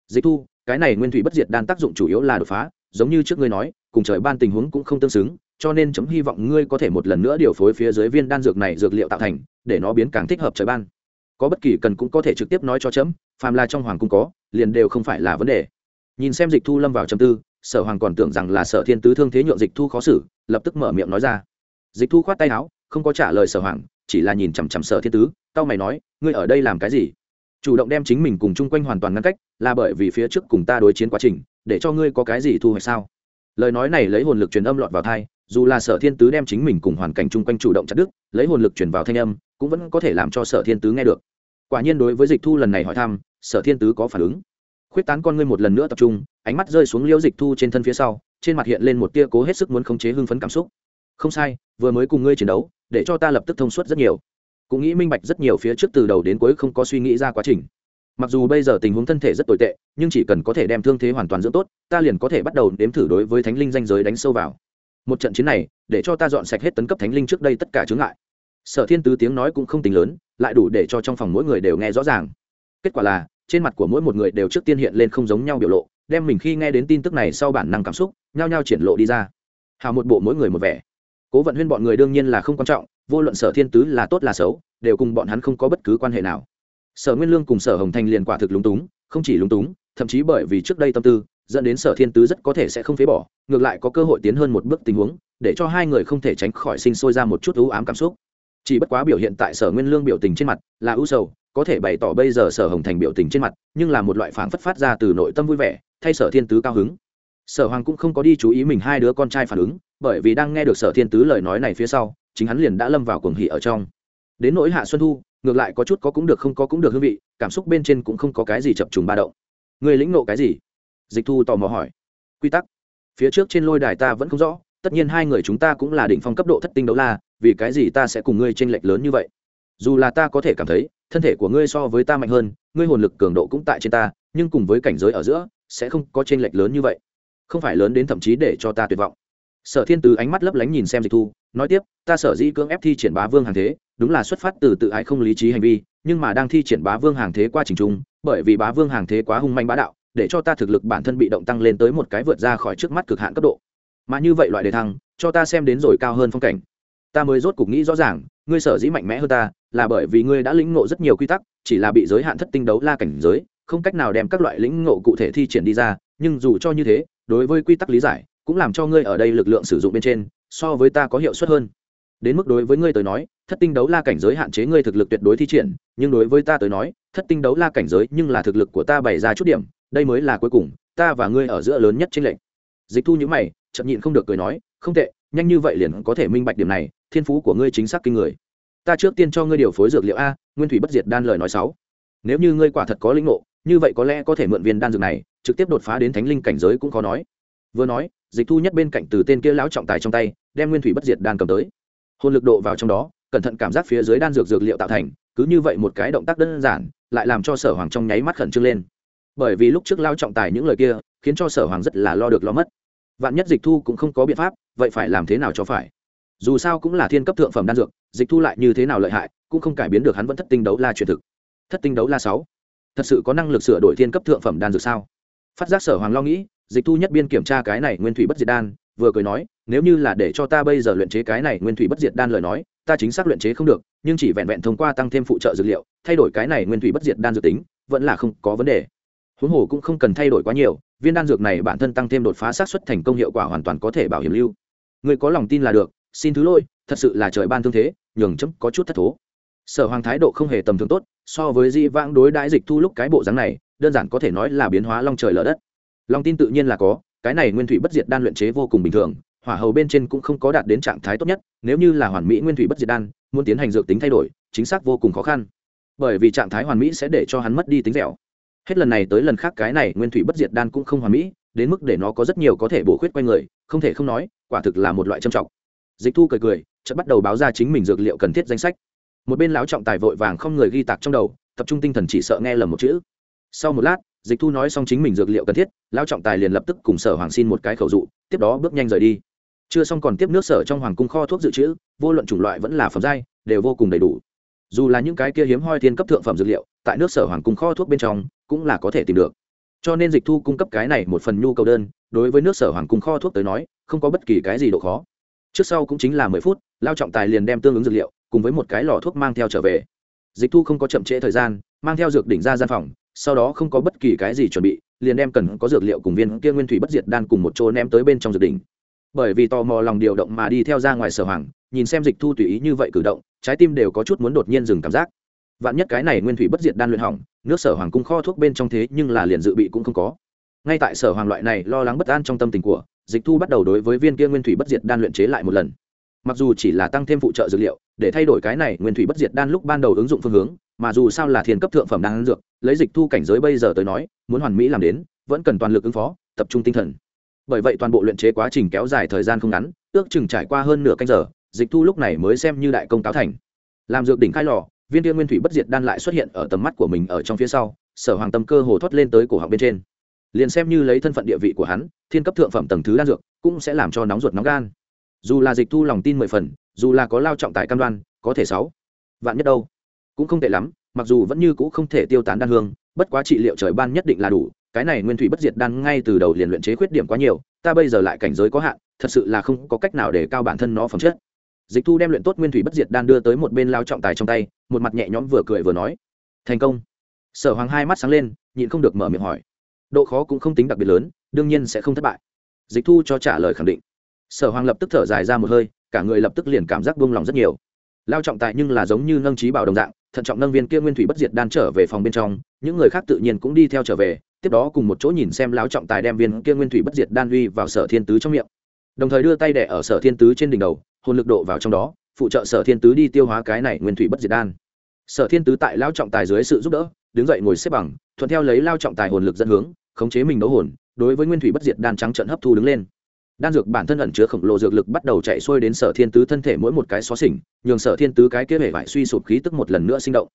Dịch thu, cái này nguyên thủy bất diệt đan tác dụng chủ yếu là đột phá, giống như trước ngươi nói, cùng trời ban tình huống cũng không tương xứng, cho nên chấm hy vọng ngươi có thể một lần nữa điều phối phía dưới viên đan dược này dược liệu tạo thành, để nó biến càng thích hợp trời ban. Có bất kỳ cần cũng có thể trực tiếp nói cho chấm, phàm là trong hoàng cung có, liền đều không phải là vấn đề nhìn xem dịch thu lâm vào trầm tư, sở hoàng còn tưởng rằng là sở thiên tứ thương thế nhượng dịch thu khó xử, lập tức mở miệng nói ra. Dịch thu khoát tay áo, không có trả lời sở hoàng, chỉ là nhìn chằm chằm sở thiên tứ tao mày nói, ngươi ở đây làm cái gì? Chủ động đem chính mình cùng chung quanh hoàn toàn ngăn cách, là bởi vì phía trước cùng ta đối chiến quá trình, để cho ngươi có cái gì thu hoạch sao? Lời nói này lấy hồn lực truyền âm lọt vào thai dù là sở thiên tứ đem chính mình cùng hoàn cảnh chung quanh chủ động chặt đứt, lấy hồn lực truyền vào thanh âm, cũng vẫn có thể làm cho sở thiên tứ nghe được. Quả nhiên đối với dịch thu lần này hỏi thăm, sở thiên tứ có phản ứng khuyết tán con ngươi một lần nữa tập trung, ánh mắt rơi xuống liễu dịch thu trên thân phía sau, trên mặt hiện lên một tia cố hết sức muốn khống chế hưng phấn cảm xúc. Không sai, vừa mới cùng ngươi chiến đấu, để cho ta lập tức thông suốt rất nhiều. Cũng nghĩ minh bạch rất nhiều phía trước từ đầu đến cuối không có suy nghĩ ra quá trình. Mặc dù bây giờ tình huống thân thể rất tồi tệ, nhưng chỉ cần có thể đem thương thế hoàn toàn dưỡng tốt, ta liền có thể bắt đầu đếm thử đối với thánh linh danh giới đánh sâu vào. Một trận chiến này, để cho ta dọn sạch hết tấn cấp thánh linh trước đây tất cả chướng ngại. Sở thiên tứ tiếng nói cũng không tính lớn, lại đủ để cho trong phòng mỗi người đều nghe rõ ràng. Kết quả là trên mặt của mỗi một người đều trước tiên hiện lên không giống nhau biểu lộ, đem mình khi nghe đến tin tức này sau bản năng cảm xúc, nhao nhao triển lộ đi ra. Hào một bộ mỗi người một vẻ. Cố vận huyên bọn người đương nhiên là không quan trọng, vô luận sở thiên tứ là tốt là xấu, đều cùng bọn hắn không có bất cứ quan hệ nào. Sở nguyên lương cùng sở hồng thành liền quả thực lúng túng, không chỉ lúng túng, thậm chí bởi vì trước đây tâm tư, dẫn đến sở thiên tứ rất có thể sẽ không phế bỏ, ngược lại có cơ hội tiến hơn một bước tình huống, để cho hai người không thể tránh khỏi sinh sôi ra một chút ưu ám cảm xúc. Chỉ bất quá biểu hiện tại sở nguyên lương biểu tình trên mặt là ưu sầu có thể bày tỏ bây giờ sở hồng thành biểu tình trên mặt, nhưng là một loại phảng phất phát ra từ nội tâm vui vẻ, thay sở thiên tứ cao hứng. Sở hoàng cũng không có đi chú ý mình hai đứa con trai phản ứng, bởi vì đang nghe được sở thiên tứ lời nói này phía sau, chính hắn liền đã lâm vào cuồng hỉ ở trong. Đến nỗi hạ xuân thu, ngược lại có chút có cũng được không có cũng được hương vị, cảm xúc bên trên cũng không có cái gì chập trùng ba động. Người lĩnh nộ cái gì? Dịch thu tò mò hỏi. Quy tắc. Phía trước trên lôi đài ta vẫn không rõ, tất nhiên hai người chúng ta cũng là đỉnh phong cấp độ thất tinh đấu la, vì cái gì ta sẽ cùng ngươi tranh lệch lớn như vậy? Dù là ta có thể cảm thấy thân thể của ngươi so với ta mạnh hơn, ngươi hồn lực cường độ cũng tại trên ta, nhưng cùng với cảnh giới ở giữa, sẽ không có tranh lệch lớn như vậy. Không phải lớn đến thậm chí để cho ta tuyệt vọng. Sở thiên từ ánh mắt lấp lánh nhìn xem dịch thu, nói tiếp, ta sở di cưỡng ép thi triển bá vương hàng thế, đúng là xuất phát từ tự ái không lý trí hành vi, nhưng mà đang thi triển bá vương hàng thế qua trình trung bởi vì bá vương hàng thế quá hung manh bá đạo, để cho ta thực lực bản thân bị động tăng lên tới một cái vượt ra khỏi trước mắt cực hạn cấp độ. Mà như vậy loại đề thăng, cho ta xem đến rồi cao hơn phong cảnh. Ta mới rốt cục nghĩ rõ ràng ngươi sở dĩ mạnh mẽ hơn ta, là bởi vì ngươi đã lĩnh ngộ rất nhiều quy tắc, chỉ là bị giới hạn thất tinh đấu la cảnh giới, không cách nào đem các loại lĩnh ngộ cụ thể thi triển đi ra, nhưng dù cho như thế, đối với quy tắc lý giải, cũng làm cho ngươi ở đây lực lượng sử dụng bên trên, so với ta có hiệu suất hơn. Đến mức đối với ngươi tới nói, thất tinh đấu la cảnh giới hạn chế ngươi thực lực tuyệt đối thi triển, nhưng đối với ta tới nói, thất tinh đấu la cảnh giới nhưng là thực lực của ta bày ra chút điểm, đây mới là cuối cùng, ta và ngươi ở giữa lớn nhất trên lệnh dịch thu nhữ mày, chậm nhịn không được cười nói, không tệ nhanh như vậy liền có thể minh bạch điểm này, thiên phú của ngươi chính xác kinh người. Ta trước tiên cho ngươi điều phối dược liệu a, nguyên thủy bất diệt đan lời nói sáu. Nếu như ngươi quả thật có linh ngộ, như vậy có lẽ có thể mượn viên đan dược này, trực tiếp đột phá đến thánh linh cảnh giới cũng khó nói. Vừa nói, dịch thu nhất bên cạnh từ tên kia lão trọng tài trong tay, đem nguyên thủy bất diệt đan cầm tới. Hồn lực độ vào trong đó, cẩn thận cảm giác phía dưới đan dược dược liệu tạo thành, cứ như vậy một cái động tác đơn giản, lại làm cho sở hoàng trong nháy mắt khẩn trương lên. Bởi vì lúc trước lao trọng tài những lời kia, khiến cho sở hoàng rất là lo được lo mất vạn nhất dịch thu cũng không có biện pháp, vậy phải làm thế nào cho phải? Dù sao cũng là thiên cấp thượng phẩm đan dược, dịch thu lại như thế nào lợi hại, cũng không cải biến được hắn vẫn thất tinh đấu la truyền thực. Thất tinh đấu la sáu. Thật sự có năng lực sửa đổi thiên cấp thượng phẩm đan dược sao? Phát giác sở hoàng lo nghĩ, dịch thu nhất biên kiểm tra cái này nguyên thủy bất diệt đan, vừa cười nói, nếu như là để cho ta bây giờ luyện chế cái này nguyên thủy bất diệt đan lời nói, ta chính xác luyện chế không được, nhưng chỉ vẹn vẹn thông qua tăng thêm phụ trợ dược liệu, thay đổi cái này nguyên thủy bất diệt đan dược tính, vẫn là không có vấn đề huống hồ cũng không cần thay đổi quá nhiều, viên đan dược này bản thân tăng thêm đột phá sát xuất thành công hiệu quả hoàn toàn có thể bảo hiểm lưu. Người có lòng tin là được, xin thứ lỗi, thật sự là trời ban thương thế, nhường chấm có chút thất thố. Sở hoàng thái độ không hề tầm thường tốt, so với di vãng đối đãi dịch thu lúc cái bộ dáng này, đơn giản có thể nói là biến hóa long trời lở đất. Lòng tin tự nhiên là có, cái này nguyên thủy bất diệt đan luyện chế vô cùng bình thường, hỏa hầu bên trên cũng không có đạt đến trạng thái tốt nhất, nếu như là hoàn mỹ nguyên thủy bất diệt đan, muốn tiến hành dược tính thay đổi, chính xác vô cùng khó khăn. Bởi vì trạng thái hoàn mỹ sẽ để cho hắn mất đi tính dẻo hết lần này tới lần khác cái này nguyên thủy bất diệt đan cũng không hoàn mỹ, đến mức để nó có rất nhiều có thể bổ khuyết quanh người, không thể không nói, quả thực là một loại trầm trọng. Dịch thu cười cười, chợt bắt đầu báo ra chính mình dược liệu cần thiết danh sách. Một bên lão trọng tài vội vàng không người ghi tạc trong đầu, tập trung tinh thần chỉ sợ nghe lầm một chữ. Sau một lát, dịch thu nói xong chính mình dược liệu cần thiết, lão trọng tài liền lập tức cùng sở hoàng xin một cái khẩu dụ, tiếp đó bước nhanh rời đi. Chưa xong còn tiếp nước sở trong hoàng cung kho thuốc dự trữ, vô luận chủng loại vẫn là phẩm giai, đều vô cùng đầy đủ. Dù là những cái kia hiếm hoi thiên cấp thượng phẩm dược liệu, tại nước sở hoàng cung kho thuốc bên trong cũng là có thể tìm được. Cho nên dịch thu cung cấp cái này một phần nhu cầu đơn, đối với nước sở hoàng cung kho thuốc tới nói, không có bất kỳ cái gì độ khó. Trước sau cũng chính là mười phút, lao trọng tài liền đem tương ứng dược liệu, cùng với một cái lò thuốc mang theo trở về. Dịch thu không có chậm trễ thời gian, mang theo dược đỉnh ra gian phòng, sau đó không có bất kỳ cái gì chuẩn bị, liền đem cần có dược liệu cùng viên kia nguyên thủy bất diệt đan cùng một chỗ ném tới bên trong dược đỉnh. Bởi vì tò mò lòng điều động mà đi theo ra ngoài sở hoàng, nhìn xem dịch thu tùy ý như vậy cử động, trái tim đều có chút muốn đột nhiên dừng cảm giác vạn nhất cái này nguyên thủy bất diệt đan luyện hỏng, nước sở hoàng cung kho thuốc bên trong thế nhưng là liền dự bị cũng không có. Ngay tại sở hoàng loại này lo lắng bất an trong tâm tình của, dịch thu bắt đầu đối với viên kia nguyên thủy bất diệt đan luyện chế lại một lần. Mặc dù chỉ là tăng thêm phụ trợ dược liệu, để thay đổi cái này nguyên thủy bất diệt đan lúc ban đầu ứng dụng phương hướng, mà dù sao là thiên cấp thượng phẩm đan dược, lấy dịch thu cảnh giới bây giờ tới nói, muốn hoàn mỹ làm đến, vẫn cần toàn lực ứng phó, tập trung tinh thần. Bởi vậy toàn bộ luyện chế quá trình kéo dài thời gian không ngắn, ước chừng trải qua hơn nửa canh giờ, dịch thu lúc này mới xem như đại công cáo thành. Làm dược đỉnh khai lò viên tiên nguyên thủy bất diệt đan lại xuất hiện ở tầm mắt của mình ở trong phía sau, sở hoàng tâm cơ hồ thoát lên tới cổ họng bên trên. Liền xem như lấy thân phận địa vị của hắn, thiên cấp thượng phẩm tầng thứ đan dược cũng sẽ làm cho nóng ruột nóng gan. Dù là dịch thu lòng tin mười phần, dù là có lao trọng tài cam đoan, có thể sáu vạn nhất đâu. Cũng không tệ lắm, mặc dù vẫn như cũ không thể tiêu tán đan hương, bất quá trị liệu trời ban nhất định là đủ, cái này nguyên thủy bất diệt đan ngay từ đầu liền luyện chế khuyết điểm quá nhiều, ta bây giờ lại cảnh giới có hạn, thật sự là không có cách nào để cao bản thân nó phẩm chất dịch thu đem luyện tốt nguyên thủy bất diệt đan đưa tới một bên lao trọng tài trong tay, một mặt nhẹ nhõm vừa cười vừa nói, thành công. Sở hoàng hai mắt sáng lên, nhịn không được mở miệng hỏi, độ khó cũng không tính đặc biệt lớn, đương nhiên sẽ không thất bại. Dịch thu cho trả lời khẳng định. Sở hoàng lập tức thở dài ra một hơi, cả người lập tức liền cảm giác buông lòng rất nhiều. Lao trọng tài nhưng là giống như nâng trí bảo đồng dạng, thận trọng nâng viên kia nguyên thủy bất diệt đan trở về phòng bên trong, những người khác tự nhiên cũng đi theo trở về, tiếp đó cùng một chỗ nhìn xem lão trọng tài đem viên kia nguyên thủy bất diệt đan uy vào sở thiên tứ trong miệng. Đồng thời đưa tay đẻ ở sở thiên tứ trên đỉnh đầu hồn lực độ vào trong đó, phụ trợ sở thiên tứ đi tiêu hóa cái này nguyên thủy bất diệt đan. Sở thiên tứ tại lao trọng tài dưới sự giúp đỡ, đứng dậy ngồi xếp bằng, thuận theo lấy lao trọng tài hồn lực dẫn hướng, khống chế mình đấu hồn, đối với nguyên thủy bất diệt đan trắng trận hấp thu đứng lên. Đan dược bản thân ẩn chứa khổng lồ dược lực bắt đầu chạy xuôi đến sở thiên tứ thân thể mỗi một cái xó xỉnh, nhường sở thiên tứ cái kế hệ vải suy sụp khí tức một lần nữa sinh động.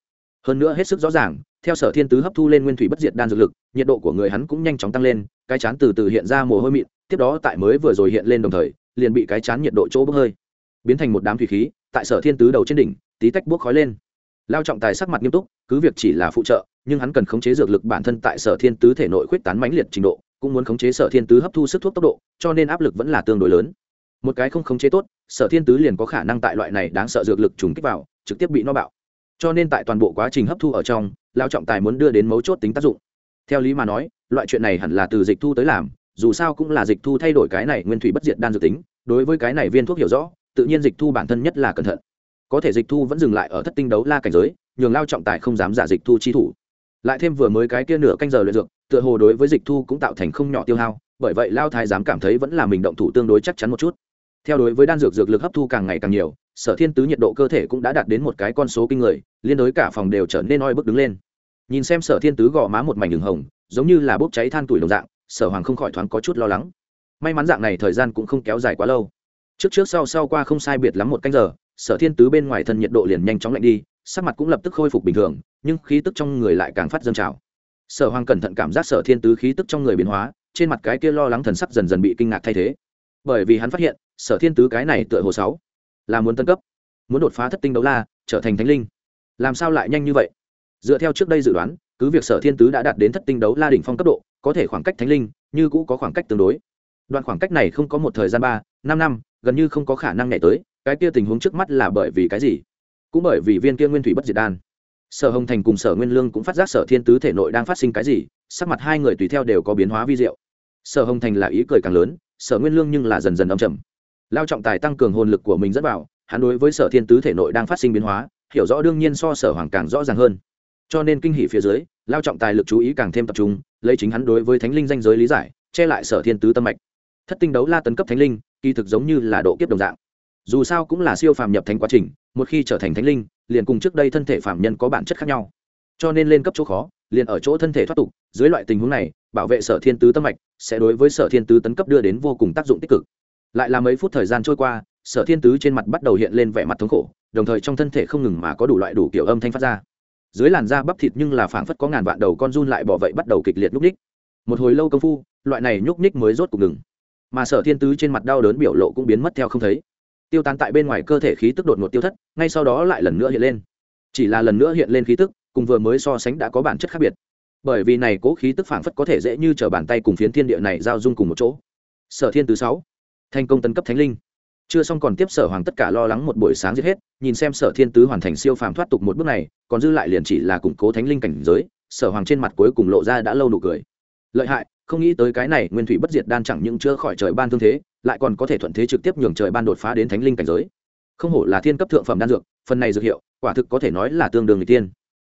Hơn nữa hết sức rõ ràng, theo sở thiên tứ hấp thu lên nguyên thủy bất diệt đan dược lực, nhiệt độ của người hắn cũng nhanh chóng tăng lên, cái chán từ từ hiện ra mồ hôi mịn, tiếp đó tại mới vừa rồi hiện lên đồng thời, liền bị cái chán nhiệt độ chỗ bốc hơi biến thành một đám thủy khí, tại sở thiên tứ đầu trên đỉnh, tí tách buốc khói lên. Lao trọng tài sắc mặt nghiêm túc, cứ việc chỉ là phụ trợ, nhưng hắn cần khống chế dược lực bản thân tại sở thiên tứ thể nội khuyết tán mãnh liệt trình độ, cũng muốn khống chế sở thiên tứ hấp thu sức thuốc tốc độ, cho nên áp lực vẫn là tương đối lớn. Một cái không khống chế tốt, sở thiên tứ liền có khả năng tại loại này đáng sợ dược lực trùng kích vào, trực tiếp bị no bạo. Cho nên tại toàn bộ quá trình hấp thu ở trong, lao trọng tài muốn đưa đến mấu chốt tính tác dụng. Theo lý mà nói, loại chuyện này hẳn là từ dịch thu tới làm, dù sao cũng là dịch thu thay đổi cái này nguyên thủy bất diệt đan dược tính, đối với cái này viên thuốc hiểu rõ tự nhiên dịch thu bản thân nhất là cẩn thận. Có thể dịch thu vẫn dừng lại ở thất tinh đấu la cảnh giới, nhường lao trọng tài không dám giả dịch thu chi thủ. Lại thêm vừa mới cái kia nửa canh giờ luyện dược, tựa hồ đối với dịch thu cũng tạo thành không nhỏ tiêu hao, bởi vậy lao thái dám cảm thấy vẫn là mình động thủ tương đối chắc chắn một chút. Theo đối với đan dược dược lực hấp thu càng ngày càng nhiều, sở thiên tứ nhiệt độ cơ thể cũng đã đạt đến một cái con số kinh người, liên đối cả phòng đều trở nên oi bức đứng lên. Nhìn xem sở thiên tứ gò má một mảnh đường hồng, giống như là bốc cháy than tuổi đồng dạng, sở hoàng không khỏi thoáng có chút lo lắng. May mắn dạng này thời gian cũng không kéo dài quá lâu trước trước sau sau qua không sai biệt lắm một canh giờ, sở thiên tứ bên ngoài thân nhiệt độ liền nhanh chóng lạnh đi, sắc mặt cũng lập tức khôi phục bình thường, nhưng khí tức trong người lại càng phát dâng trào. Sở hoàng cẩn thận cảm giác sở thiên tứ khí tức trong người biến hóa, trên mặt cái kia lo lắng thần sắc dần dần bị kinh ngạc thay thế. Bởi vì hắn phát hiện, sở thiên tứ cái này tựa hồ sáu, là muốn tân cấp, muốn đột phá thất tinh đấu la, trở thành thánh linh. Làm sao lại nhanh như vậy? Dựa theo trước đây dự đoán, cứ việc sở thiên tứ đã đạt đến thất tinh đấu la đỉnh phong cấp độ, có thể khoảng cách thánh linh, như cũ có khoảng cách tương đối. Đoạn khoảng cách này không có một thời gian ba năm năm, gần như không có khả năng nhảy tới, cái kia tình huống trước mắt là bởi vì cái gì? Cũng bởi vì viên kia nguyên thủy bất diệt đan. Sở hồng thành cùng sở nguyên lương cũng phát giác sở thiên tứ thể nội đang phát sinh cái gì, sắc mặt hai người tùy theo đều có biến hóa vi diệu. Sở hồng thành là ý cười càng lớn, sở nguyên lương nhưng là dần dần âm trầm. Lao trọng tài tăng cường hồn lực của mình rất vào, hắn đối với sở thiên tứ thể nội đang phát sinh biến hóa, hiểu rõ đương nhiên so sở hoàng càng rõ ràng hơn. Cho nên kinh hỷ phía dưới, lao trọng tài lực chú ý càng thêm tập trung, lấy chính hắn đối với thánh linh danh giới lý giải, che lại sở thiên tứ tâm mạch. Thất tinh đấu la tấn cấp thánh linh kỳ thực giống như là độ kiếp đồng dạng. Dù sao cũng là siêu phàm nhập thánh quá trình, một khi trở thành thánh linh, liền cùng trước đây thân thể phàm nhân có bản chất khác nhau. Cho nên lên cấp chỗ khó, liền ở chỗ thân thể thoát tục, dưới loại tình huống này, bảo vệ sở thiên tứ tâm mạch, sẽ đối với sở thiên tứ tấn cấp đưa đến vô cùng tác dụng tích cực. Lại là mấy phút thời gian trôi qua, sở thiên tứ trên mặt bắt đầu hiện lên vẻ mặt thống khổ, đồng thời trong thân thể không ngừng mà có đủ loại đủ kiểu âm thanh phát ra. Dưới làn da bắp thịt nhưng là phảng phất có ngàn vạn đầu con run lại bỏ vậy bắt đầu kịch liệt nhúc ních một hồi lâu công phu, loại này nhúc ních mới rốt cục ngừng mà sở thiên tứ trên mặt đau đớn biểu lộ cũng biến mất theo không thấy. Tiêu tán tại bên ngoài cơ thể khí tức đột ngột tiêu thất, ngay sau đó lại lần nữa hiện lên. Chỉ là lần nữa hiện lên khí tức, cùng vừa mới so sánh đã có bản chất khác biệt. Bởi vì này cố khí tức phảng phất có thể dễ như t r ở bàn tay cùng phiến thiên địa này giao dung cùng một chỗ. Sở thiên tứ sáu, thành công tấn cấp thánh linh. Chưa xong còn tiếp sở hoàng tất cả lo lắng một buổi sáng giết hết, nhìn xem sở thiên tứ hoàn thành siêu phàm thoát tục một bước này, còn dư lại liền chỉ là củng cố thánh linh cảnh giới, sở hoàng trên mặt cuối cùng lộ ra đã lâu nụ cười. Lợi hại không nghĩ tới cái này nguyên thủy bất diệt đan chẳng những chưa khỏi trời ban thương thế, lại còn có thể thuận thế trực tiếp nhường trời ban đột phá đến thánh linh cảnh giới. Không hổ là thiên cấp thượng phẩm đan dược, phần này dược hiệu, quả thực có thể nói là tương đương người tiên.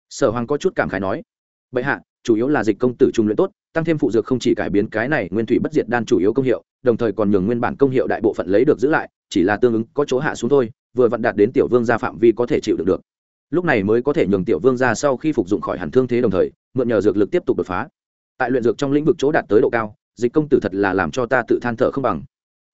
Sở hoàng có chút cảm khái nói, bệ hạ, chủ yếu là dịch công tử trung luyện tốt, tăng thêm phụ dược không chỉ cải biến cái này nguyên thủy bất diệt đan chủ yếu công hiệu, đồng thời còn nhường nguyên bản công hiệu đại bộ phận lấy được giữ lại, chỉ là tương ứng có chỗ hạ xuống thôi, vừa vặn đạt đến tiểu vương gia phạm vi có thể chịu được được. Lúc này mới có thể nhường tiểu vương gia sau khi phục dụng khỏi hẳn thương thế đồng thời, mượn nhờ dược lực tiếp tục đột phá tại luyện dược trong lĩnh vực chỗ đạt tới độ cao, dịch công tử thật là làm cho ta tự than thở không bằng.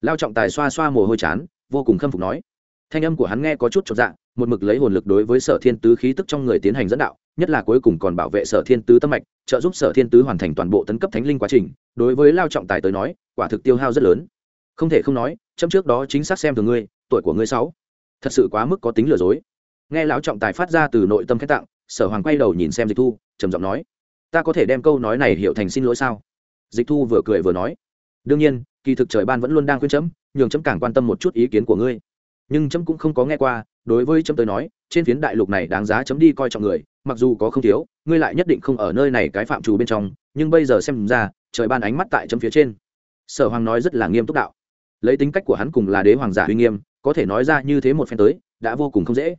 Lao trọng tài xoa xoa mồ hôi chán, vô cùng khâm phục nói. Thanh âm của hắn nghe có chút chột dạ một mực lấy hồn lực đối với sở thiên tứ khí tức trong người tiến hành dẫn đạo, nhất là cuối cùng còn bảo vệ sở thiên tứ tâm mạch, trợ giúp sở thiên tứ hoàn thành toàn bộ tấn cấp thánh linh quá trình. Đối với lao trọng tài tới nói, quả thực tiêu hao rất lớn. Không thể không nói, chấm trước đó chính xác xem thường ngươi, tuổi của ngươi sáu. Thật sự quá mức có tính lừa dối. Nghe lão trọng tài phát ra từ nội tâm khách tặng sở hoàng quay đầu nhìn xem dịch thu, trầm giọng nói ta có thể đem câu nói này hiểu thành xin lỗi sao? Dịch thu vừa cười vừa nói. Đương nhiên, kỳ thực trời ban vẫn luôn đang khuyên chấm, nhường chấm càng quan tâm một chút ý kiến của ngươi. Nhưng chấm cũng không có nghe qua, đối với chấm tới nói, trên phiến đại lục này đáng giá chấm đi coi trọng người, mặc dù có không thiếu, ngươi lại nhất định không ở nơi này cái phạm trù bên trong, nhưng bây giờ xem ra, trời ban ánh mắt tại chấm phía trên. Sở hoàng nói rất là nghiêm túc đạo. Lấy tính cách của hắn cùng là đế hoàng giả uy nghiêm, có thể nói ra như thế một phen tới, đã vô cùng không dễ.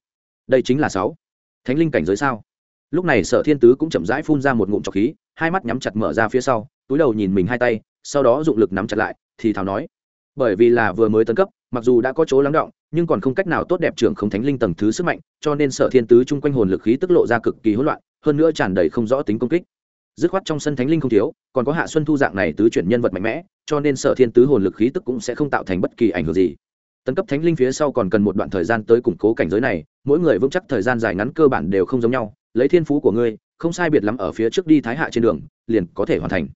Đây chính là sáu. Thánh linh cảnh giới sao? Lúc này sở thiên tứ cũng chậm rãi phun ra một ngụm trọc khí, hai mắt nhắm chặt mở ra phía sau, túi đầu nhìn mình hai tay, sau đó dụng lực nắm chặt lại, thì thào nói, bởi vì là vừa mới tấn cấp, mặc dù đã có chỗ lắng động, nhưng còn không cách nào tốt đẹp trưởng không thánh linh tầng thứ sức mạnh, cho nên sở thiên tứ chung quanh hồn lực khí tức lộ ra cực kỳ hỗn loạn, hơn nữa tràn đầy không rõ tính công kích. Dứt khoát trong sân thánh linh không thiếu, còn có hạ xuân thu dạng này tứ chuyển nhân vật mạnh mẽ, cho nên sở thiên tứ hồn lực khí tức cũng sẽ không tạo thành bất kỳ ảnh hưởng gì. Tấn cấp thánh linh phía sau còn cần một đoạn thời gian tới củng cố cảnh giới này, mỗi người vững chắc thời gian dài ngắn cơ bản đều không giống nhau lấy thiên phú của ngươi, không sai biệt lắm ở phía trước đi thái hạ trên đường, liền có thể hoàn thành.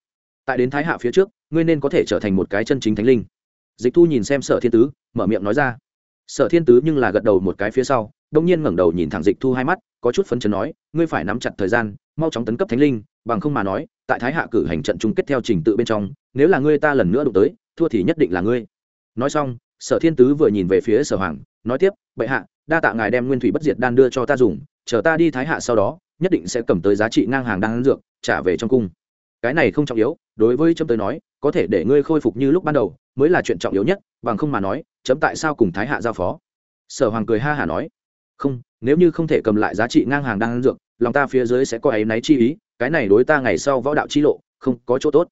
Tại đến thái hạ phía trước, ngươi nên có thể trở thành một cái chân chính thánh linh. Dịch thu nhìn xem sở thiên tứ, mở miệng nói ra. Sở thiên tứ nhưng là gật đầu một cái phía sau, đông nhiên ngẩng đầu nhìn thẳng dịch thu hai mắt, có chút phấn chấn nói, ngươi phải nắm chặt thời gian, mau chóng tấn cấp thánh linh, bằng không mà nói, tại thái hạ cử hành trận chung kết theo trình tự bên trong, nếu là ngươi ta lần nữa đụng tới, thua thì nhất định là ngươi. Nói xong, sở thiên tứ vừa nhìn về phía sở hoàng, nói tiếp, bệ hạ, đa tạ ngài đem nguyên thủy bất diệt đan đưa cho ta dùng chờ ta đi thái hạ sau đó, nhất định sẽ cầm tới giá trị ngang hàng đan dược, trả về trong cung. Cái này không trọng yếu, đối với trâm tới nói, có thể để ngươi khôi phục như lúc ban đầu, mới là chuyện trọng yếu nhất, bằng không mà nói, chấm tại sao cùng thái hạ giao phó? Sở hoàng cười ha hả nói, không, nếu như không thể cầm lại giá trị ngang hàng đan dược, lòng ta phía dưới sẽ có áy náy chi ý, cái này đối ta ngày sau võ đạo chi lộ, không có chỗ tốt.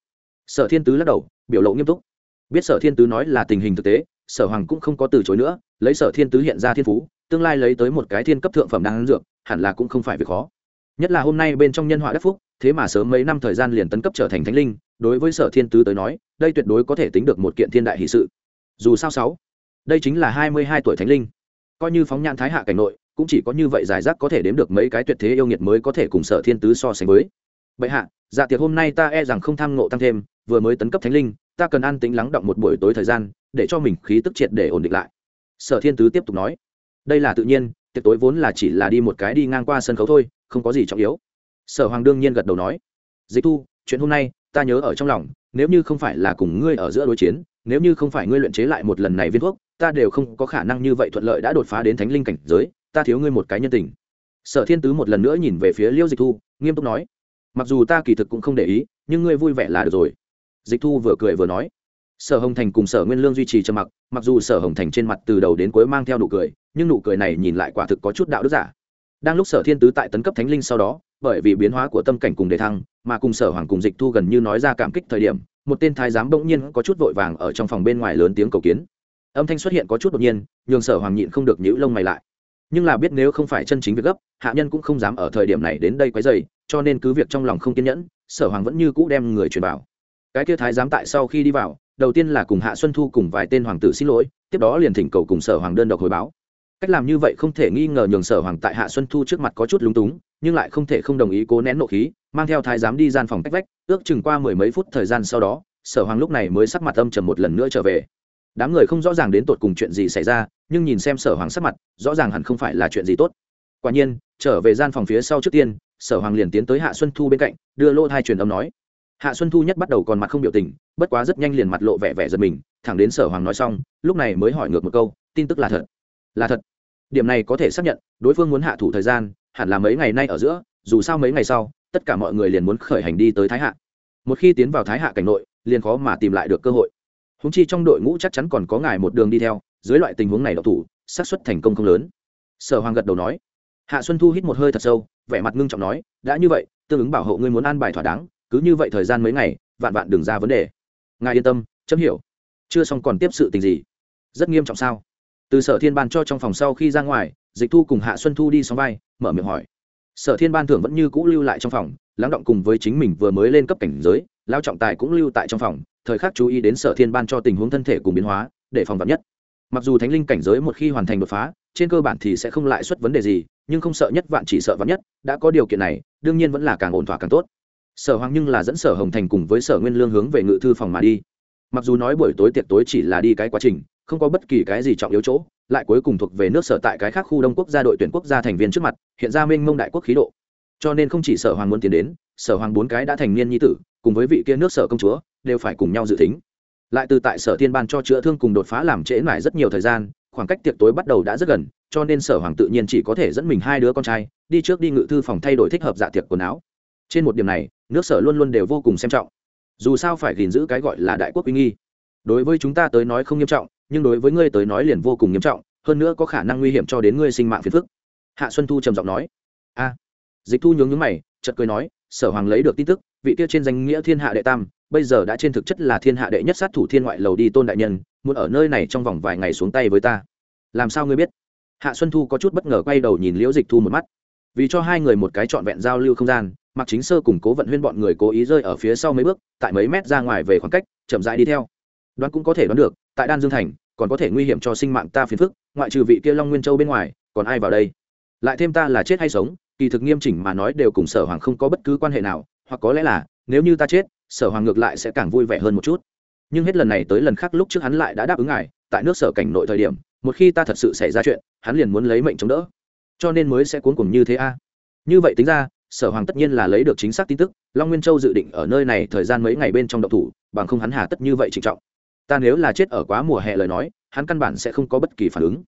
Sở thiên tứ lắc đầu, biểu lộ nghiêm túc. Biết sở thiên tứ nói là tình hình thực tế, sở hoàng cũng không có từ chối nữa, lấy sở thiên tứ hiện ra thiên phú tương lai lấy tới một cái thiên cấp thượng phẩm đan dược, hẳn là cũng không phải việc khó. Nhất là hôm nay bên trong nhân họa đắc phúc, thế mà sớm mấy năm thời gian liền tấn cấp trở thành thánh linh, đối với sở thiên tứ tới nói, đây tuyệt đối có thể tính được một kiện thiên đại hỷ sự. Dù sao sáu, đây chính là hai mươi hai tuổi thánh linh. Coi như phóng nhãn thái hạ cảnh nội, cũng chỉ có như vậy giải rác có thể đếm được mấy cái tuyệt thế yêu nghiệt mới có thể cùng sở thiên tứ so sánh với. Bệ hạ dạ tiệc hôm nay ta e rằng không tham ngộ tăng thêm, vừa mới tấn cấp thánh linh, ta cần an tính lắng động một buổi tối thời gian, để cho mình khí tức triệt để ổn định lại. Sở thiên tứ tiếp tục nói đây là tự nhiên, tiệc tối vốn là chỉ là đi một cái đi ngang qua sân khấu thôi, không có gì trọng yếu. Sở hoàng đương nhiên gật đầu nói, dịch thu, chuyện hôm nay ta nhớ ở trong lòng, nếu như không phải là cùng ngươi ở giữa đối chiến, nếu như không phải ngươi luyện chế lại một lần này viên thuốc, ta đều không có khả năng như vậy thuận lợi đã đột phá đến thánh linh cảnh giới, ta thiếu ngươi một cái nhân tình. Sở thiên tứ một lần nữa nhìn về phía liêu dịch thu, nghiêm túc nói, mặc dù ta kỳ thực cũng không để ý, nhưng ngươi vui vẻ là được rồi. Dịch thu vừa cười vừa nói, sở hồng thành cùng sở nguyên lương duy trì trầm mặc mặc dù sở hồng thành trên mặt từ đầu đến cuối mang theo nụ cười nhưng nụ cười này nhìn lại quả thực có chút đạo đức giả. Đang lúc sở thiên tứ tại tấn cấp thánh linh sau đó, bởi vì biến hóa của tâm cảnh cùng đề thăng, mà cùng sở hoàng cùng dịch thu gần như nói ra cảm kích thời điểm, một tên thái giám bỗng nhiên có chút vội vàng ở trong phòng bên ngoài lớn tiếng cầu kiến. Âm thanh xuất hiện có chút đột nhiên, nhường sở hoàng nhịn không được nhữ lông mày lại. Nhưng là biết nếu không phải chân chính việc gấp, hạ nhân cũng không dám ở thời điểm này đến đây quấy dày cho nên cứ việc trong lòng không kiên nhẫn, sở hoàng vẫn như cũ đem người truyền vào. Cái kia thái giám tại sau khi đi vào, đầu tiên là cùng hạ xuân thu cùng vài tên hoàng tử xin lỗi, tiếp đó liền thỉnh cầu cùng sở hoàng đơn độc hồi báo cách làm như vậy không thể nghi ngờ nhường sở hoàng tại hạ xuân thu trước mặt có chút lúng túng, nhưng lại không thể không đồng ý cố nén nộ khí, mang theo thái giám đi gian phòng cách vách, ước chừng qua mười mấy phút thời gian sau đó, sở hoàng lúc này mới sắc mặt âm trầm một lần nữa trở về. Đám người không rõ ràng đến tột cùng chuyện gì xảy ra, nhưng nhìn xem sở hoàng sắc mặt, rõ ràng hẳn không phải là chuyện gì tốt. Quả nhiên, trở về gian phòng phía sau trước tiên, sở hoàng liền tiến tới hạ xuân thu bên cạnh, đưa lỗ thai truyền âm nói. Hạ xuân thu nhất bắt đầu còn mặt không biểu tình, bất quá rất nhanh liền mặt lộ vẻ vẻ giật mình, thẳng đến sở hoàng nói xong, lúc này mới hỏi ngược một câu, tin tức là thật là thật. Điểm này có thể xác nhận, đối phương muốn hạ thủ thời gian, hẳn là mấy ngày nay ở giữa, dù sao mấy ngày sau, tất cả mọi người liền muốn khởi hành đi tới thái hạ. Một khi tiến vào thái hạ cảnh nội, liền khó mà tìm lại được cơ hội. Húng chi trong đội ngũ chắc chắn còn có ngài một đường đi theo, dưới loại tình huống này độc thủ, xác suất thành công không lớn. Sở hoàng gật đầu nói. Hạ xuân thu hít một hơi thật sâu, vẻ mặt ngưng trọng nói, đã như vậy, tương ứng bảo hộ ngươi muốn an bài thỏa đáng, cứ như vậy thời gian mấy ngày, vạn vạn đừng ra vấn đề. Ngài yên tâm, chấm hiểu. Chưa xong còn tiếp sự tình gì? Rất nghiêm trọng sao? Từ sở thiên ban cho trong phòng sau khi ra ngoài, dịch thu cùng hạ xuân thu đi xóm vai, mở miệng hỏi. Sở thiên ban thưởng vẫn như cũ lưu lại trong phòng, lắng động cùng với chính mình vừa mới lên cấp cảnh giới lao trọng tài cũng lưu tại trong phòng, thời khắc chú ý đến sở thiên ban cho tình huống thân thể cùng biến hóa, để phòng vật nhất. Mặc dù thánh linh cảnh giới một khi hoàn thành đột phá, trên cơ bản thì sẽ không lại xuất vấn đề gì, nhưng không sợ nhất vạn chỉ sợ vạn nhất, đã có điều kiện này, đương nhiên vẫn là càng ổn thỏa càng tốt. Sở hoàng nhưng là dẫn sở hồng thành cùng với sở nguyên lương hướng về ngự thư phòng mà đi. Mặc dù nói buổi tối tiệc tối chỉ là đi cái quá trình không có bất kỳ cái gì trọng yếu chỗ, lại cuối cùng thuộc về nước sở tại cái khác khu đông quốc gia đội tuyển quốc gia thành viên trước mặt, hiện ra minh mông đại quốc khí độ. Cho nên không chỉ sở hoàng muốn tiến đến, sở hoàng bốn cái đã thành niên nhi tử, cùng với vị kia nước sở công chúa, đều phải cùng nhau dự tính. Lại từ tại sở thiên ban cho chữa thương cùng đột phá làm trễ mãi rất nhiều thời gian, khoảng cách tiệc tối bắt đầu đã rất gần, cho nên sở hoàng tự nhiên chỉ có thể dẫn mình hai đứa con trai, đi trước đi ngự thư phòng thay đổi thích hợp dạ tiệc quần áo. Trên một điểm này, nước sở luôn luôn đều vô cùng xem trọng. Dù sao phải gìn giữ cái gọi là đại quốc uy nghi. Đối với chúng ta tới nói không nghiêm trọng nhưng đối với ngươi tới nói liền vô cùng nghiêm trọng, hơn nữa có khả năng nguy hiểm cho đến ngươi sinh mạng phiền phức. Hạ xuân thu trầm giọng nói. A. Dịch thu nhướng nhướng mày, chợt cười nói, sở hoàng lấy được tin tức, vị kia trên danh nghĩa thiên hạ đệ tam, bây giờ đã trên thực chất là thiên hạ đệ nhất sát thủ thiên ngoại lầu đi tôn đại nhân, muốn ở nơi này trong vòng vài ngày xuống tay với ta. Làm sao ngươi biết? Hạ xuân thu có chút bất ngờ quay đầu nhìn liễu dịch thu một mắt. Vì cho hai người một cái trọn vẹn giao lưu không gian mặc chính sơ cùng cố vận huyên bọn người cố ý rơi ở phía sau mấy bước, tại mấy mét ra ngoài về khoảng cách, chậm rãi đi theo. Đoán cũng có thể đoán được, tại đan dương thành còn có thể nguy hiểm cho sinh mạng ta phiền phức, ngoại trừ vị kia long nguyên châu bên ngoài, còn ai vào đây? Lại thêm ta là chết hay sống, kỳ thực nghiêm chỉnh mà nói đều cùng sở hoàng không có bất cứ quan hệ nào, hoặc có lẽ là, nếu như ta chết, sở hoàng ngược lại sẽ càng vui vẻ hơn một chút. Nhưng hết lần này tới lần khác lúc trước hắn lại đã đáp ứng ngài, tại nước sở cảnh nội thời điểm, một khi ta thật sự xảy ra chuyện, hắn liền muốn lấy mệnh chống đỡ. Cho nên mới sẽ cuốn cùng như thế a. Như vậy tính ra, sở hoàng tất nhiên là lấy được chính xác tin tức, long nguyên châu dự định ở nơi này thời gian mấy ngày bên trong độc thủ, bằng không hắn hà tất như vậy trịnh trọng ta nếu là chết ở quá mùa hè lời nói, hắn căn bản sẽ không có bất kỳ phản ứng.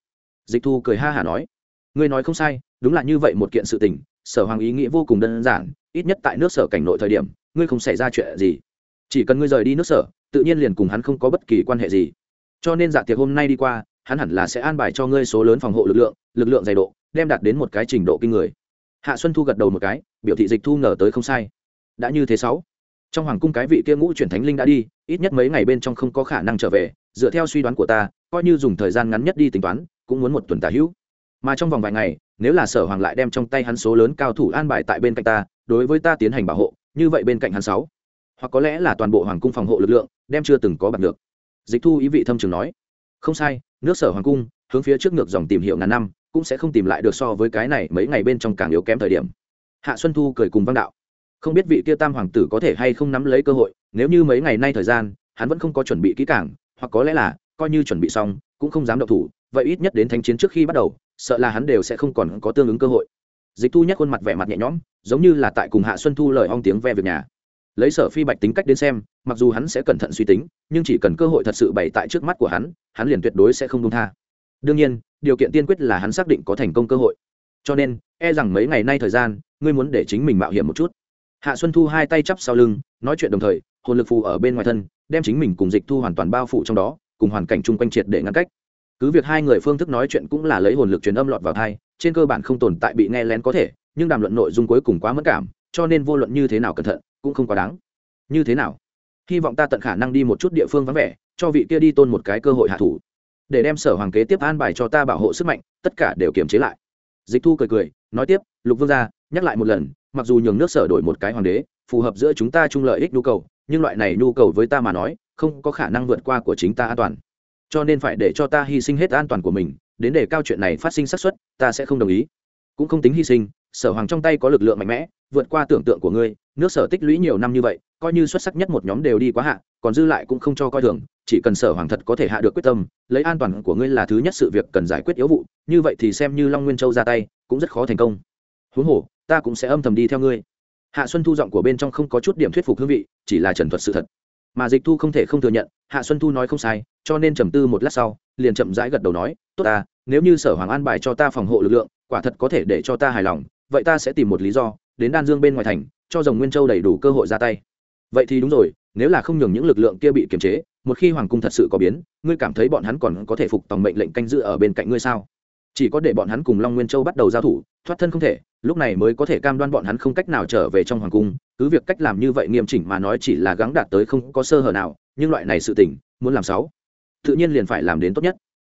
Dịch thu cười ha hả nói, ngươi nói không sai, đúng là như vậy một kiện sự tình, sở hoàng ý nghĩ vô cùng đơn giản, ít nhất tại nước sở cảnh nội thời điểm, ngươi không xảy ra chuyện gì. Chỉ cần ngươi rời đi nước sở, tự nhiên liền cùng hắn không có bất kỳ quan hệ gì. Cho nên dạ tiệc hôm nay đi qua, hắn hẳn là sẽ an bài cho ngươi số lớn phòng hộ lực lượng lực lượng dày độ, đem đạt đến một cái trình độ kinh người. Hạ xuân thu gật đầu một cái, biểu thị dịch thu ngờ tới không sai. Đã như thế sáu trong hoàng cung cái vị kia ngũ chuyển thánh linh đã đi, ít nhất mấy ngày bên trong không có khả năng trở về, dựa theo suy đoán của ta, coi như dùng thời gian ngắn nhất đi tính toán, cũng muốn một tuần tả hữu. Mà trong vòng vài ngày, nếu là sở hoàng lại đem trong tay hắn số lớn cao thủ an bài tại bên cạnh ta, đối với ta tiến hành bảo hộ, như vậy bên cạnh hắn sáu, hoặc có lẽ là toàn bộ hoàng cung phòng hộ lực lượng, đem chưa từng có bằng được. Dịch thu ý vị thâm trường nói, không sai, nước sở hoàng cung, hướng phía trước ngược dòng tìm hiểu ngàn năm, cũng sẽ không tìm lại được so với cái này mấy ngày bên trong càng yếu kém thời điểm. Hạ xuân thu cười cùng văn đạo không biết vị kia tam hoàng tử có thể hay không nắm lấy cơ hội, nếu như mấy ngày nay thời gian, hắn vẫn không có chuẩn bị kỹ càng, hoặc có lẽ là, coi như chuẩn bị xong, cũng không dám động thủ, vậy ít nhất đến thánh chiến trước khi bắt đầu, sợ là hắn đều sẽ không còn có tương ứng cơ hội. Dịch thu nhắc khuôn mặt vẻ mặt nhẹ nhõm, giống như là tại cùng hạ xuân thu lời ong tiếng ve việc nhà. Lấy sở phi bạch tính cách đến xem, mặc dù hắn sẽ cẩn thận suy tính, nhưng chỉ cần cơ hội thật sự bày tại trước mắt của hắn hắn liền tuyệt đối sẽ không đông tha. Đương nhiên, điều kiện tiên quyết là hắn xác định có thành công cơ hội. Cho nên e rằng mấy ngày nay thời gian, ngươi muốn để chính mình mạo hiểm một chút hạ xuân thu hai tay chắp sau lưng, nói chuyện đồng thời, hồn lực phù ở bên ngoài thân, đem chính mình cùng dịch thu hoàn toàn bao phủ trong đó, cùng hoàn cảnh chung quanh triệt để ngăn cách. Cứ việc hai người phương thức nói chuyện cũng là lấy hồn lực truyền âm lọt vào thai trên cơ bản không tồn tại bị nghe lén có thể, nhưng đàm luận nội dung cuối cùng quá mất cảm, cho nên vô luận như thế nào cẩn thận, cũng không quá đáng. Như thế nào? Hy vọng ta tận khả năng đi một chút địa phương vắng vẻ, cho vị kia đi tôn một cái cơ hội hạ thủ. Để đem sở hoàng kế tiếp an bài cho ta bảo hộ sức mạnh, tất cả đều kiềm chế lại. Dịch thu cười cười, nói tiếp, lục vương gia, nhắc lại một lần mặc dù nhường nước sở đổi một cái hoàng đế, phù hợp giữa chúng ta chung lợi ích nhu cầu, nhưng loại này nhu cầu với ta mà nói, không có khả năng vượt qua của chính ta an toàn. Cho nên phải để cho ta hy sinh hết an toàn của mình, đến để cao chuyện này phát sinh xác suất, ta sẽ không đồng ý. Cũng không tính hy sinh, sở hoàng trong tay có lực lượng mạnh mẽ, vượt qua tưởng tượng của ngươi, nước sở tích lũy nhiều năm như vậy, coi như xuất sắc nhất một nhóm đều đi quá hạ, còn dư lại cũng không cho coi thường, chỉ cần sở hoàng thật có thể hạ được quyết tâm, lấy an toàn của ngươi là thứ nhất sự việc cần giải quyết yếu vụ, như vậy thì xem như long nguyên châu ra tay, cũng rất khó thành công huống hồ, ta cũng sẽ âm thầm đi theo ngươi. Hạ xuân thu giọng của bên trong không có chút điểm thuyết phục hương vị, chỉ là trần thuật sự thật. Mà dịch thu không thể không thừa nhận, hạ xuân thu nói không sai, cho nên trầm tư một lát sau, liền chậm rãi gật đầu nói, tốt ta, nếu như sở hoàng an bài cho ta phòng hộ lực lượng, quả thật có thể để cho ta hài lòng, vậy ta sẽ tìm một lý do, đến đan dương bên ngoài thành, cho dòng nguyên châu đầy đủ cơ hội ra tay. Vậy thì đúng rồi, nếu là không nhường những lực lượng kia bị kiềm chế, một khi hoàng cung thật sự có biến, ngươi cảm thấy bọn hắn còn có thể phục tòng mệnh lệnh canh giữ ở bên cạnh ngươi sao? Chỉ có để bọn hắn cùng long nguyên châu bắt đầu giao thủ, thoát thân không thể, lúc này mới có thể cam đoan bọn hắn không cách nào trở về trong hoàng cung. Cứ việc cách làm như vậy nghiêm chỉnh mà nói chỉ là gắng đạt tới không có sơ hở nào, nhưng loại này sự tỉnh muốn làm sáu, tự nhiên liền phải làm đến tốt nhất.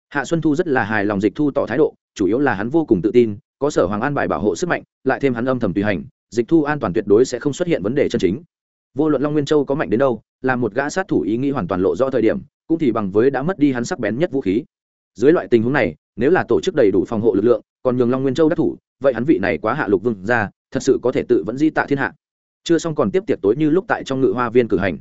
Hạ xuân thu rất là hài lòng dịch thu tỏ thái độ, chủ yếu là hắn vô cùng tự tin, có sở hoàng an bài bảo hộ sức mạnh, lại thêm hắn âm thầm tùy hành, dịch thu an toàn tuyệt đối sẽ không xuất hiện vấn đề chân chính. Vô luận long nguyên châu có mạnh đến đâu, là một gã sát thủ ý nghĩ hoàn toàn lộ rõ thời điểm, cũng thì bằng với đã mất đi hắn sắc bén nhất vũ khí dưới loại tình huống này, nếu là tổ chức đầy đủ phòng hộ lực lượng, còn nhường long nguyên châu đắc thủ, vậy hắn vị này quá hạ lục vương ra thật sự có thể tự vẫn di tạ thiên hạ. Chưa xong còn tiếp tiệc tối như lúc tại trong ngự hoa viên cử hành.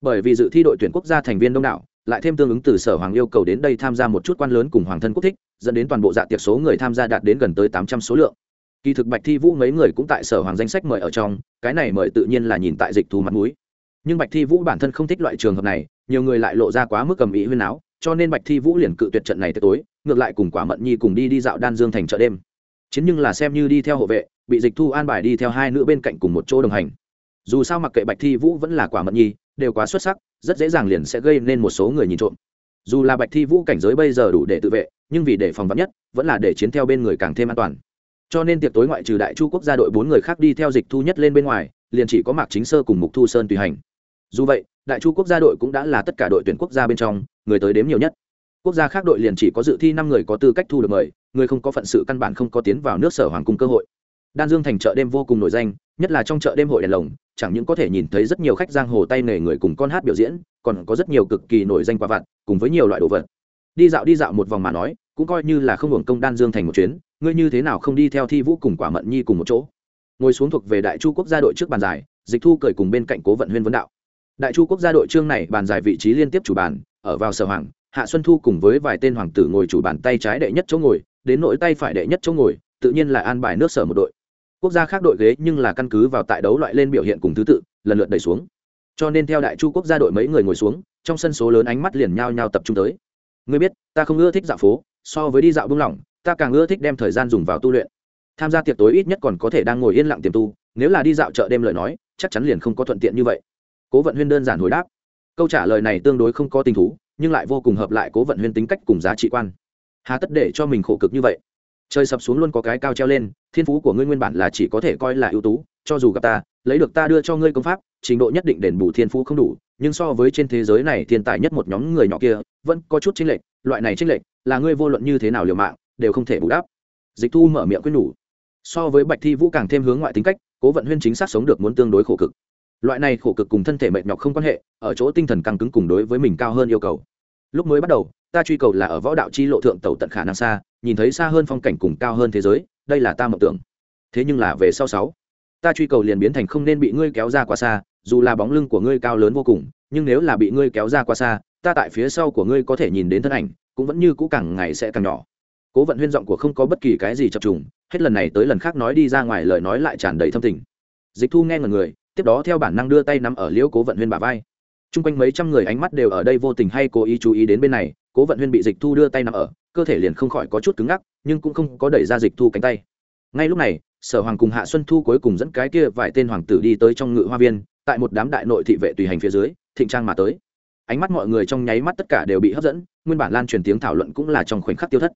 Bởi vì dự thi đội tuyển quốc gia thành viên đông đảo, lại thêm tương ứng từ sở hoàng yêu cầu đến đây tham gia một chút quan lớn cùng hoàng thân quốc thích, dẫn đến toàn bộ dạ tiệc số người tham gia đạt đến gần tới tám trăm số lượng. Kỳ thực bạch thi vũ mấy người cũng tại sở hoàng danh sách mời ở trong, cái này mời tự nhiên là nhìn tại dịch thù mặt mũi. Nhưng bạch thi vũ bản thân không thích loại trường hợp này, nhiều người lại lộ ra quá mức cầm ý huyên áo cho nên bạch thi vũ liền cự tuyệt trận này tới tối, ngược lại cùng quả mận nhi cùng đi đi dạo đan dương thành chợ đêm. Chiến nhưng là xem như đi theo hộ vệ, bị dịch thu an bài đi theo hai nữ bên cạnh cùng một chỗ đồng hành. Dù sao mặc kệ bạch thi vũ vẫn là quả mận nhi, đều quá xuất sắc, rất dễ dàng liền sẽ gây nên một số người nhìn trộm. Dù là bạch thi vũ cảnh giới bây giờ đủ để tự vệ, nhưng vì để phòng vắn nhất, vẫn là để chiến theo bên người càng thêm an toàn. Cho nên tiệc tối ngoại trừ đại chu quốc gia đội bốn người khác đi theo dịch thu nhất lên bên ngoài, liền chỉ có mạc chính sơ cùng mục thu sơn tùy hành. Dù vậy, đại chu quốc gia đội cũng đã là tất cả đội tuyển quốc gia bên trong người tới đếm nhiều nhất. Quốc gia khác đội liền chỉ có dự thi năm người có tư cách thu được mời, người không có phận sự căn bản không có tiến vào nước sở hoàng cung cơ hội. Đan dương thành chợ đêm vô cùng nổi danh, nhất là trong chợ đêm hội đèn lồng, chẳng những có thể nhìn thấy rất nhiều khách giang hồ tay nghề người cùng con hát biểu diễn, còn có rất nhiều cực kỳ nổi danh quả vặt, cùng với nhiều loại đồ vật. Đi dạo đi dạo một vòng mà nói, cũng coi như là không hưởng công đan dương thành một chuyến, ngươi như thế nào không đi theo thi vũ cùng quả mận nhi cùng một chỗ? Ngồi xuống thuộc về đại chu quốc gia đội trước bàn giải, dịch thu cười cùng bên cạnh cố vận huyên vấn đạo. Đại chu quốc gia đội trương này bàn giải vị trí liên tiếp chủ bàn ở vào sở hoàng, hạ xuân thu cùng với vài tên hoàng tử ngồi chủ bàn tay trái đệ nhất chỗ ngồi, đến nỗi tay phải đệ nhất chỗ ngồi, tự nhiên là an bài nước sở một đội. Quốc gia khác đội ghế nhưng là căn cứ vào tại đấu loại lên biểu hiện cùng thứ tự, lần lượt đẩy xuống. Cho nên theo đại chu quốc gia đội mấy người ngồi xuống, trong sân số lớn ánh mắt liền nhao nhao tập trung tới. Ngươi biết, ta không ưa thích dạo phố, so với đi dạo buông lỏng, ta càng ưa thích đem thời gian dùng vào tu luyện. Tham gia tiệc tối ít nhất còn có thể đang ngồi yên lặng tiềm tu, nếu là đi dạo chợ đêm lời nói, chắc chắn liền không có thuận tiện như vậy. Cố vận huyên đơn giản hồi đáp câu trả lời này tương đối không có tình thú, nhưng lại vô cùng hợp lại cố vận huyên tính cách cùng giá trị quan. Hà tất để cho mình khổ cực như vậy. Trời sập xuống luôn có cái cao treo lên, thiên phú của ngươi nguyên bản là chỉ có thể coi là ưu tú, cho dù gặp ta, lấy được ta đưa cho ngươi công pháp, trình độ nhất định đền bù thiên phú không đủ, nhưng so với trên thế giới này thiên tài nhất một nhóm người nhỏ kia, vẫn có chút chênh lệch, loại này chênh lệch là ngươi vô luận như thế nào liều mạng, đều không thể bù đắp. Dịch thu mở miệng quyết nhủ. So với bạch thi vũ càng thêm hướng ngoại tính cách, cố vận huyên chính xác sống được muốn tương đối khổ cực loại này khổ cực cùng thân thể mệt nhọc không quan hệ, ở chỗ tinh thần căng cứng cùng đối với mình cao hơn yêu cầu. Lúc mới bắt đầu, ta truy cầu là ở võ đạo chi lộ thượng tàu tận khả năng xa, nhìn thấy xa hơn phong cảnh cùng cao hơn thế giới, đây là ta mộng tưởng. Thế nhưng là về sau sáu, ta truy cầu liền biến thành không nên bị ngươi kéo ra quá xa, dù là bóng lưng của ngươi cao lớn vô cùng, nhưng nếu là bị ngươi kéo ra quá xa, ta tại phía sau của ngươi có thể nhìn đến thân ảnh, cũng vẫn như cũ càng ngày sẽ càng nhỏ. Cố vận huyên giọng của không có bất kỳ cái gì chập trùng, hết lần này tới lần khác nói đi ra ngoài lời nói lại tràn đầy thâm tình. Dịch thu nghe ngần người tiếp đó theo bản năng đưa tay nắm ở liễu cố vận huyên bà vai. Chung quanh mấy trăm người ánh mắt đều ở đây vô tình hay cố ý chú ý đến bên này, cố vận huyên bị dịch thu đưa tay nắm ở, cơ thể liền không khỏi có chút cứng ngắc, nhưng cũng không có đẩy ra dịch thu cánh tay. Ngay lúc này, sở hoàng cùng hạ xuân thu cuối cùng dẫn cái kia vài tên hoàng tử đi tới trong ngự hoa viên, tại một đám đại nội thị vệ tùy hành phía dưới, thịnh trang mà tới. Ánh mắt mọi người trong nháy mắt tất cả đều bị hấp dẫn, nguyên bản lan truyền tiếng thảo luận cũng là trong khoảnh khắc tiêu thất.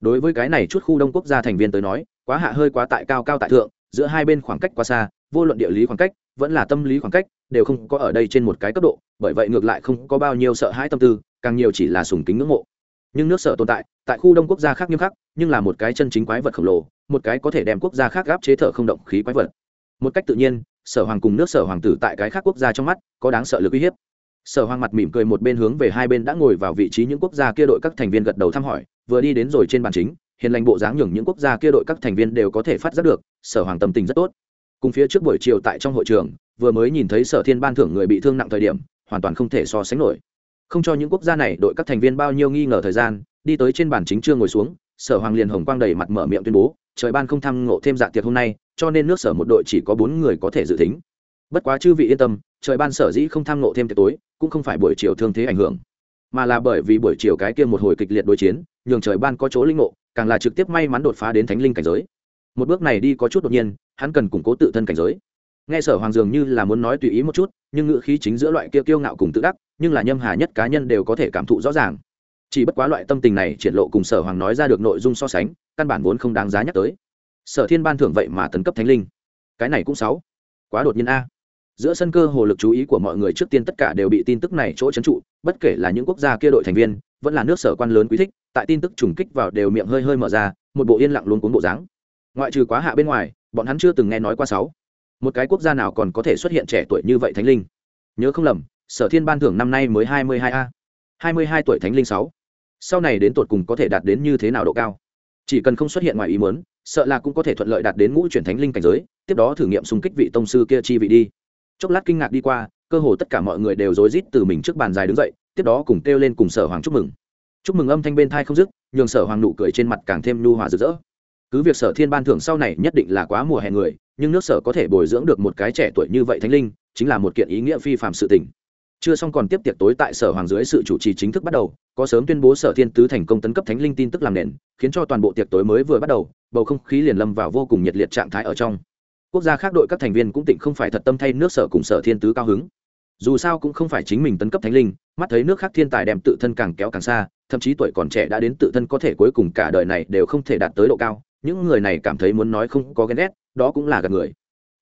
Đối với cái này chút khu đông quốc gia thành viên tới nói, quá hạ hơi quá tại cao cao tại thượng, giữa hai bên khoảng cách quá xa, vô luận địa lý khoảng cách vẫn là tâm lý khoảng cách, đều không có ở đây trên một cái cấp độ, bởi vậy ngược lại không có bao nhiêu sợ hãi tâm tư, càng nhiều chỉ là sùng kính ngưỡng mộ. Nhưng nước sở tồn tại tại khu đông quốc gia khác nghiêm khắc, nhưng là một cái chân chính quái vật khổng lồ, một cái có thể đem quốc gia khác gáp chế thở không động khí quái vật. Một cách tự nhiên, sở hoàng cùng nước sở hoàng tử tại cái khác quốc gia trong mắt, có đáng sợ lực uy hiếp. Sở hoàng mặt mỉm cười một bên hướng về hai bên đã ngồi vào vị trí những quốc gia kia đội các thành viên gật đầu thăm hỏi, vừa đi đến rồi trên bàn chính, hiền lành bộ dáng nhường những quốc gia kia đội các thành viên đều có thể phát giác được, sở hoàng tâm tình rất tốt cùng phía trước buổi chiều tại trong hội trường, vừa mới nhìn thấy sở thiên ban thưởng người bị thương nặng thời điểm, hoàn toàn không thể so sánh nổi. Không cho những quốc gia này đội các thành viên bao nhiêu nghi ngờ thời gian, đi tới trên bàn chính chưa ngồi xuống, sở hoàng liền hồng quang đầy mặt mở miệng tuyên bố, trời ban không tham ngộ thêm dạ tiệc hôm nay, cho nên nước sở một đội chỉ có bốn người có thể dự tính. Bất quá chư vị yên tâm, trời ban sở dĩ không tham ngộ thêm tiệc tối, cũng không phải buổi chiều thương thế ảnh hưởng, mà là bởi vì buổi chiều cái kia một hồi kịch liệt đối chiến, nhường trời ban có chỗ linh ngộ, càng là trực tiếp may mắn đột phá đến thánh linh cảnh giới một bước này đi có chút đột nhiên, hắn cần củng cố tự thân cảnh giới. Nghe sở hoàng dường như là muốn nói tùy ý một chút, nhưng ngữ khí chính giữa loại kia kiêu ngạo cùng tự đắc, nhưng là nhâm hà nhất cá nhân đều có thể cảm thụ rõ ràng. Chỉ bất quá loại tâm tình này triển lộ cùng sở hoàng nói ra được nội dung so sánh, căn bản vốn không đáng giá nhắc tới. Sở thiên ban thưởng vậy mà tấn cấp thánh linh. Cái này cũng sáu. Quá đột nhiên a. Giữa sân cơ hồ lực chú ý của mọi người trước tiên tất cả đều bị tin tức này chỗ trấn trụ, bất kể là những quốc gia kia đội thành viên, vẫn là nước sở quan lớn quý thích, tại tin tức trùng kích vào đều miệng hơi hơi mở ra, một bộ yên lặng luôn cuốn bộ dáng ngoại trừ quá hạ bên ngoài, bọn hắn chưa từng nghe nói qua sáu. Một cái quốc gia nào còn có thể xuất hiện trẻ tuổi như vậy thánh linh? Nhớ không lầm, sở thiên ban thưởng năm nay mới hai mươi hai a. hai mươi hai tuổi thánh linh sáu. Sau này đến tột cùng có thể đạt đến như thế nào độ cao? Chỉ cần không xuất hiện ngoài ý muốn, sợ là cũng có thể thuận lợi đạt đến ngũ chuyển thánh linh cảnh giới, tiếp đó thử nghiệm xung kích vị tông sư kia chi vị đi. Chốc lát kinh ngạc đi qua, cơ hồ tất cả mọi người đều rối rít từ mình trước bàn dài đứng dậy, tiếp đó cùng kêu lên cùng sở hoàng chúc mừng. Chúc mừng âm thanh bên thai không dứt, nhường sở hoàng nụ cười trên mặt càng thêm nhu hòa rực rỡ cứ việc sở thiên ban thưởng sau này nhất định là quá mùa hè người, nhưng nước sở có thể bồi dưỡng được một cái trẻ tuổi như vậy thánh linh, chính là một kiện ý nghĩa phi phạm sự tình. Chưa xong còn tiếp tiệc tối tại sở hoàng dưới sự chủ trì chính thức bắt đầu, có sớm tuyên bố sở thiên tứ thành công tấn cấp thánh linh tin tức làm nền, khiến cho toàn bộ tiệc tối mới vừa bắt đầu, bầu không khí liền lâm vào vô cùng nhiệt liệt trạng thái ở trong. Quốc gia khác đội các thành viên cũng tỉnh không phải thật tâm thay nước sở cùng sở thiên tứ cao hứng. Dù sao cũng không phải chính mình tấn cấp thánh linh, mắt thấy nước khác thiên tài đem tự thân càng kéo càng xa, thậm chí tuổi còn trẻ đã đến tự thân có thể cuối cùng cả đời này đều không thể đạt tới độ cao những người này cảm thấy muốn nói không có ghen ghét, đó cũng là gạt người.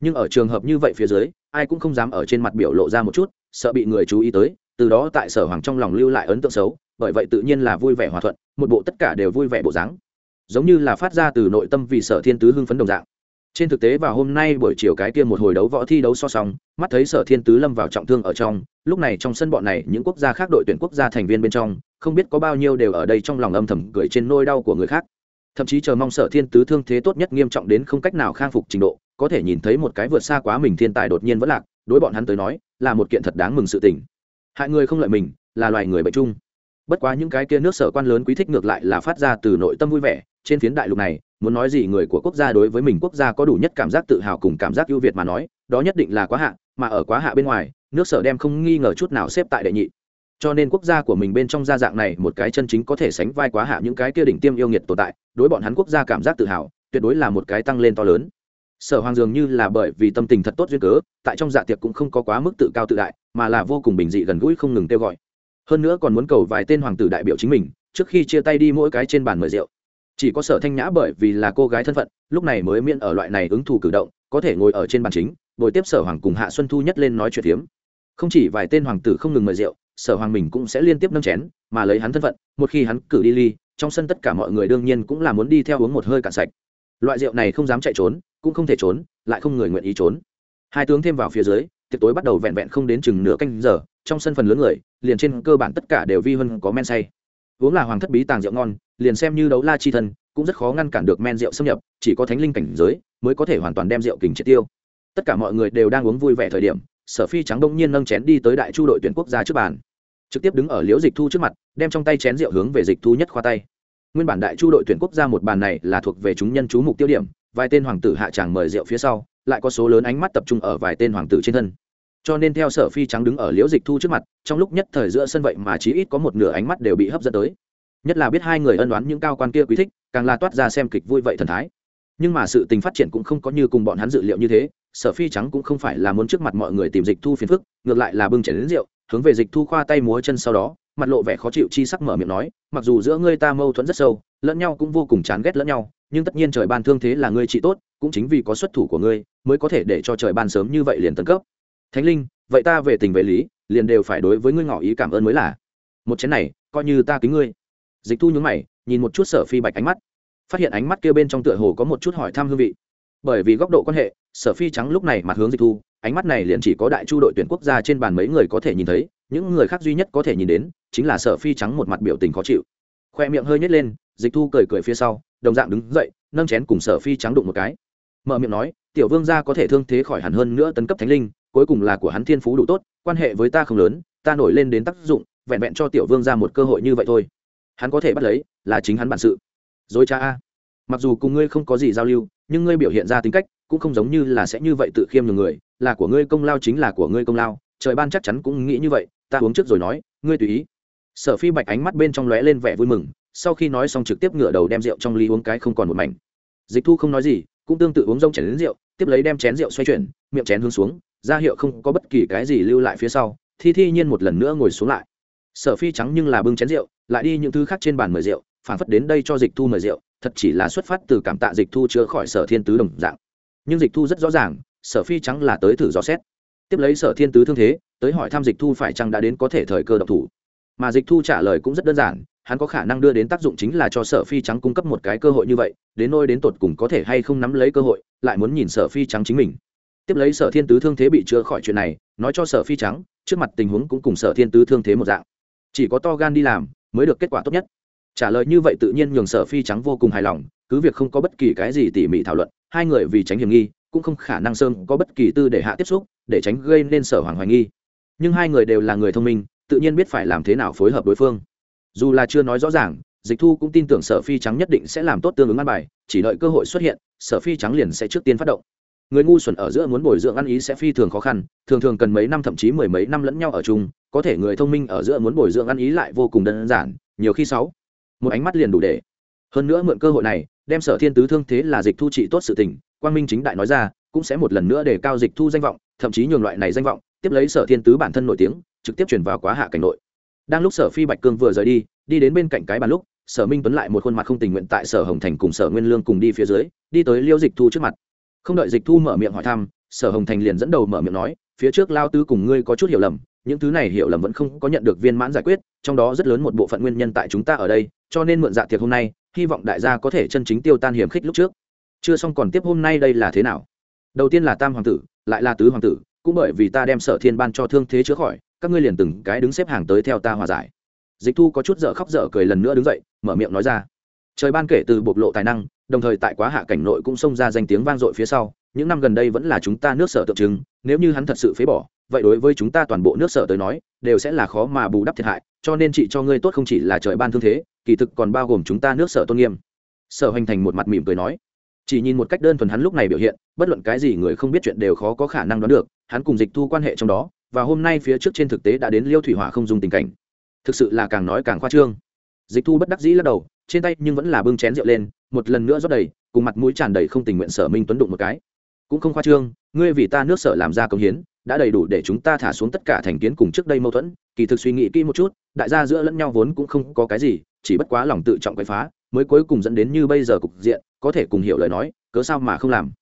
Nhưng ở trường hợp như vậy phía dưới, ai cũng không dám ở trên mặt biểu lộ ra một chút, sợ bị người chú ý tới, từ đó tại sở hoàng trong lòng lưu lại ấn tượng xấu, bởi vậy tự nhiên là vui vẻ hòa thuận, một bộ tất cả đều vui vẻ bộ dáng. Giống như là phát ra từ nội tâm vì sở thiên tứ hưng phấn đồng dạng. Trên thực tế vào hôm nay buổi chiều cái kia một hồi đấu võ thi đấu so song, mắt thấy sở thiên tứ lâm vào trọng thương ở trong, lúc này trong sân bọn này, những quốc gia khác đội tuyển quốc gia thành viên bên trong, không biết có bao nhiêu đều ở đây trong lòng âm thầm gửi trên nôi đau của người khác thậm chí chờ mong sở thiên tứ thương thế tốt nhất nghiêm trọng đến không cách nào khang phục trình độ, có thể nhìn thấy một cái vượt xa quá mình thiên tài đột nhiên vẫn lạc, đối bọn hắn tới nói, là một kiện thật đáng mừng sự tình. Hại người không lợi mình, là loài người bệnh chung. Bất quá những cái kia nước sở quan lớn quý thích ngược lại là phát ra từ nội tâm vui vẻ, trên phiến đại lục này, muốn nói gì người của quốc gia đối với mình quốc gia có đủ nhất cảm giác tự hào cùng cảm giác ưu việt mà nói, đó nhất định là quá hạ, mà ở quá hạ bên ngoài, nước sở đem không nghi ngờ chút nào xếp tại đệ nhị cho nên quốc gia của mình bên trong gia dạng này một cái chân chính có thể sánh vai quá hạ những cái kia đỉnh tiêm yêu nghiệt tồn tại, đối bọn hắn quốc gia cảm giác tự hào, tuyệt đối là một cái tăng lên to lớn. Sở hoàng dường như là bởi vì tâm tình thật tốt duyên cớ, tại trong dạ tiệc cũng không có quá mức tự cao tự đại, mà là vô cùng bình dị gần gũi không ngừng kêu gọi. Hơn nữa còn muốn cầu vài tên hoàng tử đại biểu chính mình, trước khi chia tay đi mỗi cái trên bàn mời rượu. Chỉ có sở thanh nhã bởi vì là cô gái thân phận, lúc này mới miễn ở loại này ứng thù cử động, có thể ngồi ở trên bàn chính ngồi tiếp sở hoàng cùng hạ xuân thu nhất lên nói chuyện phiếm. Không chỉ vài tên hoàng tử không ngừng mời rượu sở hoàng mình cũng sẽ liên tiếp nâng chén, mà lấy hắn thân phận, một khi hắn cử đi ly, trong sân tất cả mọi người đương nhiên cũng là muốn đi theo uống một hơi cạn sạch. Loại rượu này không dám chạy trốn, cũng không thể trốn, lại không người nguyện ý trốn. Hai tướng thêm vào phía dưới, tiệc tối bắt đầu vẹn vẹn không đến chừng nửa canh giờ, trong sân phần lớn người, liền trên cơ bản tất cả đều vi hơn có men say. Uống là hoàng thất bí tàng rượu ngon, liền xem như đấu la chi thân, cũng rất khó ngăn cản được men rượu xâm nhập, chỉ có thánh linh cảnh giới mới có thể hoàn toàn đem rượu kình triệt tiêu. Tất cả mọi người đều đang uống vui vẻ thời điểm, sở phi trắng đông nhiên nâng chén đi tới đại chu đội tuyển quốc gia trước bàn trực tiếp đứng ở liễu dịch thu trước mặt, đem trong tay chén rượu hướng về dịch thu nhất khoa tay. Nguyên bản đại chu đội tuyển quốc gia một bàn này là thuộc về chúng nhân chú mục tiêu điểm, vài tên hoàng tử hạ tràng mời rượu phía sau, lại có số lớn ánh mắt tập trung ở vài tên hoàng tử trên thân. Cho nên theo sở phi trắng đứng ở liễu dịch thu trước mặt, trong lúc nhất thời giữa sân vậy mà chí ít có một nửa ánh mắt đều bị hấp dẫn tới. Nhất là biết hai người ân đoán những cao quan kia quý thích, càng là toát ra xem kịch vui vậy thần thái. Nhưng mà sự tình phát triển cũng không có như cùng bọn hắn dự liệu như thế, sở phi trắng cũng không phải là muốn trước mặt mọi người tìm dịch thu phiền phức, ngược lại là bưng chảy đến rượu hướng về dịch thu khoa tay múa chân sau đó, mặt lộ vẻ khó chịu chi sắc mở miệng nói, mặc dù giữa ngươi ta mâu thuẫn rất sâu, lẫn nhau cũng vô cùng chán ghét lẫn nhau, nhưng tất nhiên trời ban thương thế là ngươi trị tốt, cũng chính vì có xuất thủ của ngươi mới có thể để cho trời ban sớm như vậy liền tấn cấp. Thánh linh, vậy ta về tình về lý, liền đều phải đối với ngươi ngỏ ý cảm ơn mới là. Một chén này, coi như ta kính ngươi. Dịch thu nhướng mày, nhìn một chút sở phi bạch ánh mắt, phát hiện ánh mắt kia bên trong tựa hồ có một chút hỏi thăm hương vị bởi vì góc độ quan hệ, sở phi trắng lúc này mặt hướng dịch thu, ánh mắt này liền chỉ có đại chu đội tuyển quốc gia trên bàn mấy người có thể nhìn thấy, những người khác duy nhất có thể nhìn đến, chính là sở phi trắng một mặt biểu tình khó chịu. Khoe miệng hơi nhét lên, dịch thu cười cười phía sau, đồng dạng đứng dậy, nâng chén cùng sở phi trắng đụng một cái. Mở miệng nói, tiểu vương gia có thể thương thế khỏi hẳn hơn nữa tấn cấp thánh linh, cuối cùng là của hắn thiên phú đủ tốt, quan hệ với ta không lớn, ta nổi lên đến tác dụng, vẹn vẹn cho tiểu vương ra một cơ hội như vậy thôi. Hắn có thể bắt lấy, là chính hắn bản sự. Dối cha a mặc dù cùng ngươi không có gì giao lưu, nhưng ngươi biểu hiện ra tính cách cũng không giống như là sẽ như vậy tự khiêm nhường người, là của ngươi công lao chính là của ngươi công lao, trời ban chắc chắn cũng nghĩ như vậy, ta uống trước rồi nói, ngươi tùy ý. Sở phi bạch ánh mắt bên trong lóe lên vẻ vui mừng, sau khi nói xong trực tiếp ngửa đầu đem rượu trong ly uống cái không còn một mảnh. Dịch thu không nói gì, cũng tương tự uống rông chén đến rượu, tiếp lấy đem chén rượu xoay chuyển, miệng chén hướng xuống, ra hiệu không có bất kỳ cái gì lưu lại phía sau thi thi nhiên một lần nữa ngồi xuống lại. Sở phi trắng nhưng là bưng chén rượu, lại đi những thứ khác trên bàn mời rượu, phản phất đến đây cho dịch thu mời rượu thật chỉ là xuất phát từ cảm tạ dịch thu chữa khỏi sở thiên tứ đồng dạng. Nhưng dịch thu rất rõ ràng, sở phi trắng là tới thử dò xét. Tiếp lấy sở thiên tứ thương thế, tới hỏi thăm dịch thu phải chăng đã đến có thể thời cơ độc thủ. Mà dịch thu trả lời cũng rất đơn giản, hắn có khả năng đưa đến tác dụng chính là cho sở phi trắng cung cấp một cái cơ hội như vậy, đến nôi đến tột cùng có thể hay không nắm lấy cơ hội, lại muốn nhìn sở phi trắng chính mình. Tiếp lấy sở thiên tứ thương thế bị chữa khỏi chuyện này, nói cho sở phi trắng, trước mặt tình huống cũng cùng sở thiên tứ thương thế một dạng. Chỉ có to gan đi làm, mới được kết quả tốt nhất trả lời như vậy tự nhiên nhường sở phi trắng vô cùng hài lòng, cứ việc không có bất kỳ cái gì tỉ mỉ thảo luận, hai người vì tránh hiểm nghi, cũng không khả năng sơn có bất kỳ tư để hạ tiếp xúc, để tránh gây nên sở hoàng hoài nghi. Nhưng hai người đều là người thông minh, tự nhiên biết phải làm thế nào phối hợp đối phương. Dù là chưa nói rõ ràng, dịch thu cũng tin tưởng sở phi trắng nhất định sẽ làm tốt tương ứng ăn bài, chỉ đợi cơ hội xuất hiện, sở phi trắng liền sẽ trước tiên phát động. Người ngu xuẩn ở giữa muốn bồi dưỡng ăn ý sẽ phi thường khó khăn, thường thường cần mấy năm thậm chí mười mấy năm lẫn nhau ở chung, có thể người thông minh ở giữa muốn bồi dưỡng ăn ý lại vô cùng đơn giản, nhiều khi sáu một ánh mắt liền đủ để. Hơn nữa mượn cơ hội này, đem sở thiên tứ thương thế là dịch thu trị tốt sự tình, quang minh chính đại nói ra, cũng sẽ một lần nữa để cao dịch thu danh vọng, thậm chí nhường loại này danh vọng, tiếp lấy sở thiên tứ bản thân nổi tiếng, trực tiếp chuyển vào quá hạ cảnh nội. Đang lúc sở phi bạch cương vừa rời đi đi đến bên cạnh cái bàn lúc, sở minh tuấn lại một khuôn mặt không tình nguyện tại sở hồng thành cùng sở nguyên lương cùng đi phía dưới, đi tới liêu dịch thu trước mặt. Không đợi dịch thu mở miệng hỏi thăm, sở hồng thành liền dẫn đầu mở miệng nói, phía trước lao tứ cùng ngươi có chút hiểu lầm những thứ này hiểu lầm vẫn không có nhận được viên mãn giải quyết, trong đó rất lớn một bộ phận nguyên nhân tại chúng ta ở đây, cho nên mượn dạ tiệc hôm nay, hy vọng đại gia có thể chân chính tiêu tan hiểm khích lúc trước. Chưa xong còn tiếp hôm nay đây là thế nào? Đầu tiên là tam hoàng tử, lại là tứ hoàng tử, cũng bởi vì ta đem sở thiên ban cho thương thế chữa khỏi, các ngươi liền từng cái đứng xếp hàng tới theo ta hòa giải. Dịch thu có chút dở khóc dở cười lần nữa đứng dậy, mở miệng nói ra. Trời ban kể từ bộc lộ tài năng, đồng thời tại quá hạ cảnh nội cũng xông ra danh tiếng vang dội phía sau, những năm gần đây vẫn là chúng ta nước sở tượng trưng, nếu như hắn thật sự phế bỏ vậy đối với chúng ta toàn bộ nước sở tới nói, đều sẽ là khó mà bù đắp thiệt hại, cho nên chị cho ngươi tốt không chỉ là trời ban thương thế, kỳ thực còn bao gồm chúng ta nước sở tôn nghiêm. Sở hoành thành một mặt mỉm cười nói. Chỉ nhìn một cách đơn thuần hắn lúc này biểu hiện, bất luận cái gì người không biết chuyện đều khó có khả năng đoán được, hắn cùng dịch thu quan hệ trong đó, và hôm nay phía trước trên thực tế đã đến liêu thủy hỏa không dùng tình cảnh. Thực sự là càng nói càng khoa trương. Dịch thu bất đắc dĩ lắc đầu, trên tay nhưng vẫn là bưng chén rượu lên, một lần nữa rót đầy, cùng mặt mũi tràn đầy không tình nguyện sở minh tuấn đụng một cái. Cũng không khoa trương, ngươi vì ta nước sở làm ra công hiến đã đầy đủ để chúng ta thả xuống tất cả thành kiến cùng trước đây mâu thuẫn, kỳ thực suy nghĩ kỹ một chút, đại gia giữa lẫn nhau vốn cũng không có cái gì, chỉ bất quá lòng tự trọng quậy phá, mới cuối cùng dẫn đến như bây giờ cục diện, có thể cùng hiểu lời nói, cớ sao mà không làm.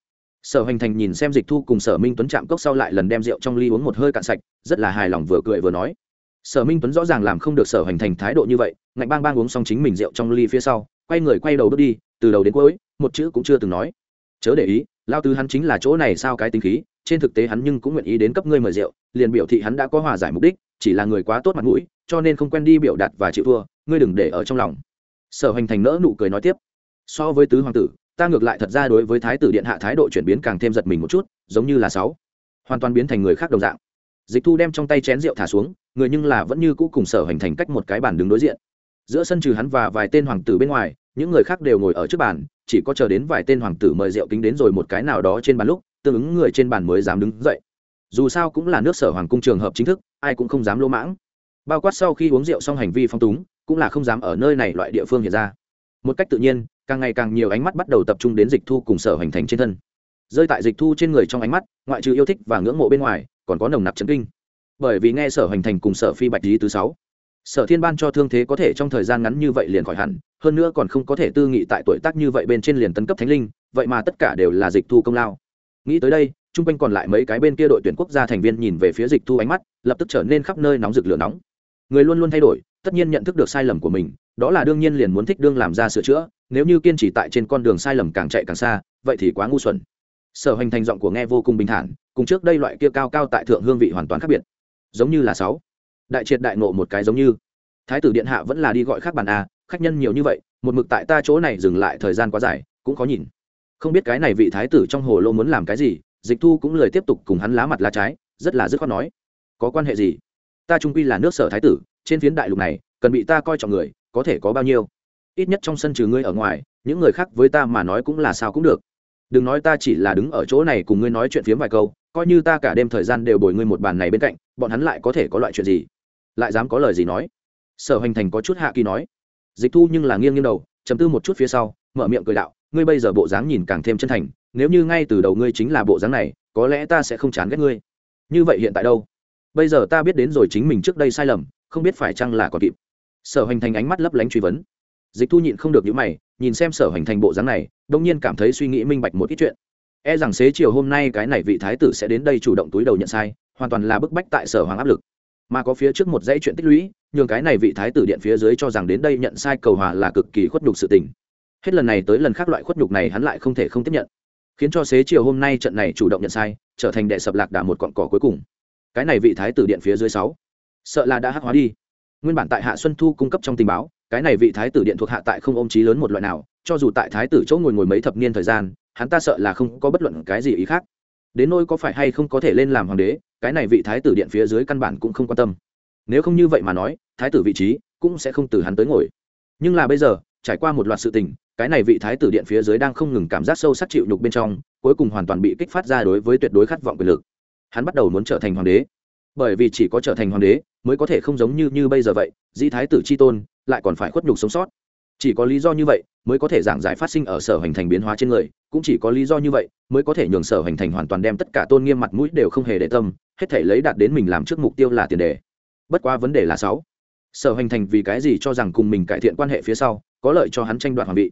Sở hoành thành nhìn xem dịch thu cùng sở minh tuấn chạm cốc sau lại lần đem rượu trong ly uống một hơi cạn sạch, rất là hài lòng vừa cười vừa nói. Sở minh tuấn rõ ràng làm không được sở hoành thành thái độ như vậy, ngạnh bang bang uống xong chính mình rượu trong ly phía sau, quay người quay đầu bước đi, từ đầu đến cuối, một chữ cũng chưa từng nói. Chớ để ý, lao tứ hắn chính là chỗ này sao cái tính khí trên thực tế hắn nhưng cũng nguyện ý đến cấp ngươi mời rượu, liền biểu thị hắn đã có hòa giải mục đích, chỉ là người quá tốt mặt mũi, cho nên không quen đi biểu đạt và chịu thua, ngươi đừng để ở trong lòng. Sở hoành thành nỡ nụ cười nói tiếp. So với tứ hoàng tử, ta ngược lại thật ra đối với thái tử điện hạ thái độ chuyển biến càng thêm giật mình một chút, giống như là sáu, hoàn toàn biến thành người khác đồng dạng. Dịch thu đem trong tay chén rượu thả xuống, người nhưng là vẫn như cũ cùng sở hoành thành cách một cái bàn đứng đối diện. Giữa sân trừ hắn và vài tên hoàng tử bên ngoài, những người khác đều ngồi ở trước bàn, chỉ có chờ đến vài tên hoàng tử mời rượu kính đến rồi một cái nào đó trên bàn lúc tương ứng người trên bàn mới dám đứng dậy. Dù sao cũng là nước sở hoàng cung trường hợp chính thức, ai cũng không dám lỗ mãng. Bao quát sau khi uống rượu xong hành vi phong túng, cũng là không dám ở nơi này loại địa phương hiện ra. Một cách tự nhiên, càng ngày càng nhiều ánh mắt bắt đầu tập trung đến dịch thu cùng sở hoành thành trên thân. Rơi tại dịch thu trên người trong ánh mắt, ngoại trừ yêu thích và ngưỡng mộ bên ngoài, còn có nồng nặc chấn kinh. Bởi vì nghe sở hoành thành cùng sở phi bạch lý thứ sáu, sở thiên ban cho thương thế có thể trong thời gian ngắn như vậy liền khỏi hẳn, hơn nữa còn không có thể tư nghị tại tuổi tác như vậy bên trên liền tấn cấp thánh linh, vậy mà tất cả đều là dịch thu công lao nghĩ tới đây, chung quanh còn lại mấy cái bên kia đội tuyển quốc gia thành viên nhìn về phía dịch thu ánh mắt, lập tức trở nên khắp nơi nóng rực lửa nóng. Người luôn luôn thay đổi, tất nhiên nhận thức được sai lầm của mình, đó là đương nhiên liền muốn thích đương làm ra sửa chữa, nếu như kiên trì tại trên con đường sai lầm càng chạy càng xa, vậy thì quá ngu xuẩn. Sở hoành thành giọng của nghe vô cùng bình thản, cùng trước đây loại kia cao cao tại thượng hương vị hoàn toàn khác biệt. Giống như là sáu. Đại triệt đại nộ một cái giống như. Thái tử điện hạ vẫn là đi gọi khác bàn a, khách nhân nhiều như vậy, một mực tại ta chỗ này dừng lại thời gian quá dài, cũng khó nhìn không biết cái này vị thái tử trong hồ lô muốn làm cái gì, dịch thu cũng lời tiếp tục cùng hắn lá mặt lá trái, rất là dứt khoát nói, có quan hệ gì? Ta trung quy là nước sở thái tử, trên phiến đại lục này, cần bị ta coi trọng người, có thể có bao nhiêu? Ít nhất trong sân trừ ngươi ở ngoài, những người khác với ta mà nói cũng là sao cũng được. Đừng nói ta chỉ là đứng ở chỗ này cùng ngươi nói chuyện phiếm vài câu, coi như ta cả đêm thời gian đều bồi ngươi một bàn này bên cạnh, bọn hắn lại có thể có loại chuyện gì? Lại dám có lời gì nói? Sở hoành thành có chút hạ kỳ nói. Dịch thu nhưng là nghiêng nghiêng đầu chấm tư một chút phía sau, mở miệng cười đạo ngươi bây giờ bộ dáng nhìn càng thêm chân thành, nếu như ngay từ đầu ngươi chính là bộ dáng này, có lẽ ta sẽ không chán ghét ngươi. Như vậy hiện tại đâu? Bây giờ ta biết đến rồi chính mình trước đây sai lầm, không biết phải chăng là còn kịp. Sở hoành thành ánh mắt lấp lánh truy vấn. Dịch thu nhịn không được những mày, nhìn xem sở hoành thành bộ dáng này đông nhiên cảm thấy suy nghĩ minh bạch một ít chuyện. E rằng xế chiều hôm nay cái này vị thái tử sẽ đến đây chủ động túi đầu nhận sai, hoàn toàn là bức bách tại sở hoàng áp lực. Mà có phía trước một dãy chuyện tích lũy, nhường cái này vị thái tử điện phía dưới cho rằng đến đây nhận sai cầu hòa là cực kỳ khuất nhục sự tình hết lần này tới lần khác loại khuất nhục này hắn lại không thể không tiếp nhận. Khiến cho xế chiều hôm nay trận này chủ động nhận sai, trở thành đệ sập lạc đà một cọn cỏ cuối cùng. Cái này vị thái tử điện phía dưới sáu. Sợ là đã hắc hóa đi. Nguyên bản tại hạ xuân thu cung cấp trong tình báo, cái này vị thái tử điện thuộc hạ tại không ôm trí lớn một loại nào, cho dù tại thái tử chỗ ngồi ngồi mấy thập niên thời gian, hắn ta sợ là không có bất luận cái gì ý khác. Đến nôi có phải hay không có thể lên làm hoàng đế, cái này vị thái tử điện phía dưới căn bản cũng không quan tâm. Nếu không như vậy mà nói, thái tử vị trí cũng sẽ không từ hắn tới ngồi. Nhưng là bây giờ, trải qua một loạt sự tình cái này vị thái tử điện phía dưới đang không ngừng cảm giác sâu sắc chịu nhục bên trong, cuối cùng hoàn toàn bị kích phát ra đối với tuyệt đối khát vọng quyền lực. Hắn bắt đầu muốn trở thành hoàng đế. Bởi vì chỉ có trở thành hoàng đế, mới có thể không giống như như bây giờ vậy di thái tử c h i tôn, lại còn phải khuất nhục sống sót. Chỉ có lý do như vậy, mới có thể giảng giải phát sinh ở sở hành thành biến hóa trên người, cũng chỉ có lý do như vậy, mới có thể nhường sở hành thành hoàn toàn đem tất cả tôn nghiêm mặt mũi đều không hề để tâm, hết thể lấy đạt đến mình làm trước mục tiêu là tiền đề. Bất quá vấn đề là sáu. Sở hành thành vì cái gì cho rằng cùng mình cải thiện quan hệ phía sau, có lợi cho hắn tranh đoạt hoàng vị?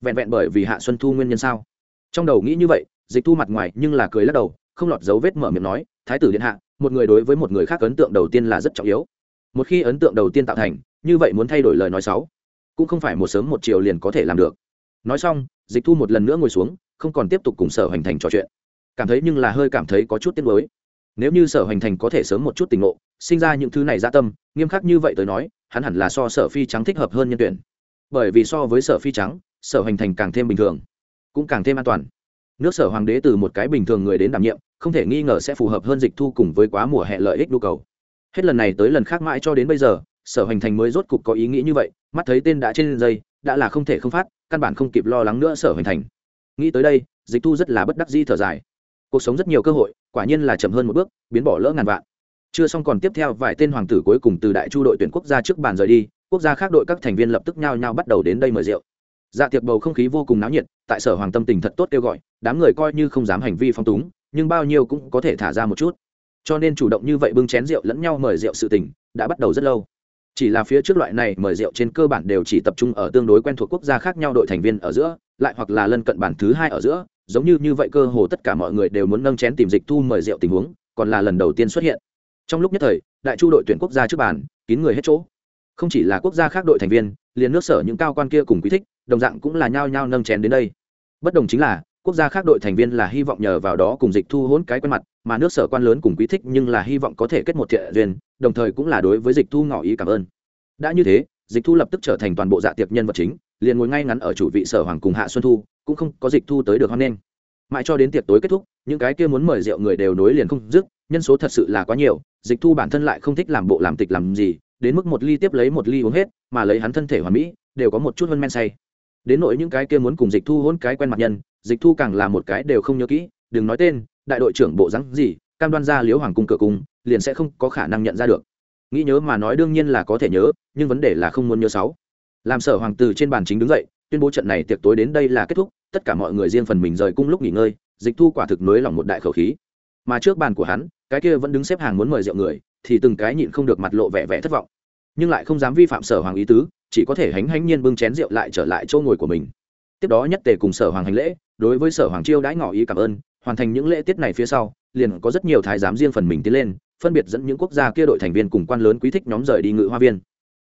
Vẹn vẹn bởi vì hạ xuân thu nguyên nhân sao? Trong đầu nghĩ như vậy, dịch thu mặt ngoài nhưng là cười lắc đầu, không lọt dấu vết mở miệng nói, thái tử điện hạ, một người đối với một người khác ấn tượng đầu tiên là rất trọng yếu. Một khi ấn tượng đầu tiên tạo thành, như vậy muốn thay đổi lời nói sáu cũng không phải một sớm một chiều liền có thể làm được. Nói xong, dịch thu một lần nữa ngồi xuống, không còn tiếp tục cùng sở hoành thành trò chuyện. Cảm thấy nhưng là hơi cảm thấy có chút tiếc nuối. Nếu như sở hoành thành có thể sớm một chút tình ngộ, sinh ra những thứ này gia tâm, nghiêm khắc như vậy tới nói, hắn hẳn là so sở phi trắng thích hợp hơn nhân tuyển. Bởi vì so với sở phi trắng sở hoành thành càng thêm bình thường, cũng càng thêm an toàn. Nước sở hoàng đế từ một cái bình thường người đến đảm nhiệm, không thể nghi ngờ sẽ phù hợp hơn dịch thu cùng với quá mùa hè lợi ích nhu cầu. Hết lần này tới lần khác mãi cho đến bây giờ, sở hoành thành mới rốt cục có ý nghĩ như vậy, mắt thấy tên đã trên dây, đã là không thể không phát, căn bản không kịp lo lắng nữa sở hoành thành. Nghĩ tới đây, dịch thu rất là bất đắc di thở dài. Cuộc sống rất nhiều cơ hội, quả nhiên là chậm hơn một bước, biến bỏ lỡ ngàn vạn. Chưa xong còn tiếp theo, vài tên hoàng tử cuối cùng từ đại chu đội tuyển quốc gia trước bàn rời đi, quốc gia khác đội các thành viên lập tức nhao nhao bắt đầu đến đây mời rượu dạ tiệc bầu không khí vô cùng náo nhiệt, tại sở hoàng tâm tình thật tốt kêu gọi, đám người coi như không dám hành vi phong túng, nhưng bao nhiêu cũng có thể thả ra một chút. Cho nên chủ động như vậy bưng chén rượu lẫn nhau mời rượu sự tình, đã bắt đầu rất lâu. Chỉ là phía trước loại này mời rượu trên cơ bản đều chỉ tập trung ở tương đối quen thuộc quốc gia khác nhau đội thành viên ở giữa, lại hoặc là lân cận bản thứ hai ở giữa, giống như như vậy cơ hồ tất cả mọi người đều muốn nâng chén tìm dịch thu mời rượu tình huống, còn là lần đầu tiên xuất hiện. Trong lúc nhất thời, đại chu đội tuyển quốc gia trước bàn, kín người hết chỗ. Không chỉ là quốc gia khác đội thành viên, liền nước sở những cao quan kia cùng quý thích đồng dạng cũng là nhao nhao nâng chén đến đây. Bất đồng chính là, quốc gia khác đội thành viên là hy vọng nhờ vào đó cùng dịch thu hỗn cái quen mặt, mà nước sở quan lớn cùng quý thích nhưng là hy vọng có thể kết một thiện duyên, đồng thời cũng là đối với dịch thu ngỏ ý cảm ơn. Đã như thế, dịch thu lập tức trở thành toàn bộ dạ tiệc nhân vật chính, liền ngồi ngay ngắn ở chủ vị sở hoàng cùng hạ xuân thu, cũng không có dịch thu tới được hoan nghênh. Mãi cho đến tiệc tối kết thúc, những cái kia muốn mời rượu người đều nối liền không dứt, nhân số thật sự là quá nhiều, dịch thu bản thân lại không thích làm bộ làm tịch làm gì, đến mức một ly tiếp lấy một ly uống hết, mà lấy hắn thân thể hoàn mỹ, đều có một chút hơn men say đến nỗi những cái kia muốn cùng dịch thu hôn cái quen mặt nhân, dịch thu càng là một cái đều không nhớ kỹ, đừng nói tên, đại đội trưởng bộ rắn gì, cam đoan ra liễu hoàng cung cửa cung, liền sẽ không có khả năng nhận ra được. Nghĩ nhớ mà nói đương nhiên là có thể nhớ, nhưng vấn đề là không muốn nhớ sáu. Làm sở hoàng tử trên bàn chính đứng dậy, tuyên bố trận này tiệc tối đến đây là kết thúc, tất cả mọi người riêng phần mình rời cung lúc nghỉ ngơi, dịch thu quả thực nới lòng một đại khẩu khí. Mà trước bàn của hắn, cái kia vẫn đứng xếp hàng muốn mời rượu người, thì từng cái nhịn không được mặt lộ vẻ vẻ thất vọng nhưng lại không dám vi phạm sở hoàng ý tứ, chỉ có thể hánh hánh nhiên bưng chén rượu lại trở lại chỗ ngồi của mình. Tiếp đó nhất tề cùng sở hoàng hành lễ, đối với sở hoàng chiêu đãi ngỏ ý cảm ơn, hoàn thành những lễ tiết này phía sau, liền có rất nhiều thái giám riêng phần mình tiến lên, phân biệt dẫn những quốc gia kia đội thành viên cùng quan lớn quý thích nhóm rời đi ngự hoa viên.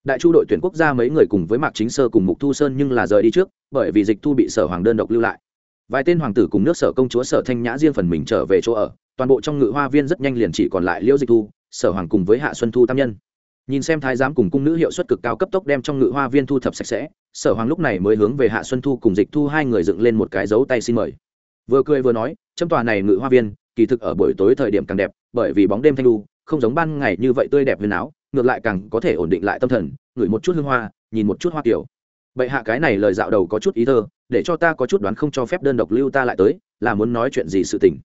Đại chu đội tuyển quốc gia mấy người cùng với mạc chính sơ cùng mục thu sơn nhưng là rời đi trước, bởi vì dịch thu bị sở hoàng đơn độc lưu lại. Vài tên hoàng tử cùng nước sở công chúa sở thanh nhã riêng phần mình trở về chỗ ở, toàn bộ trong ngự hoa viên rất nhanh liền chỉ còn lại liễu dịch thu, sở hoàng cùng với hạ xuân thu tam nhân nhìn xem thái giám cùng cung nữ hiệu suất cực cao cấp tốc đem trong ngự hoa viên thu thập sạch sẽ, sở hoàng lúc này mới hướng về hạ xuân thu cùng dịch thu hai người dựng lên một cái dấu tay xin mời. Vừa cười vừa nói châm tòa này ngự hoa viên, kỳ thực ở buổi tối thời điểm càng đẹp, bởi vì bóng đêm thanh lu không giống ban ngày như vậy tươi đẹp huyền áo, ngược lại càng có thể ổn định lại tâm thần, ngửi một chút hương hoa, nhìn một chút hoa kiểu. Bệ hạ cái này lời dạo đầu có chút ý thơ, để cho ta có chút đoán không cho phép đơn độc lưu ta lại tới, là muốn nói chuyện gì sự tình?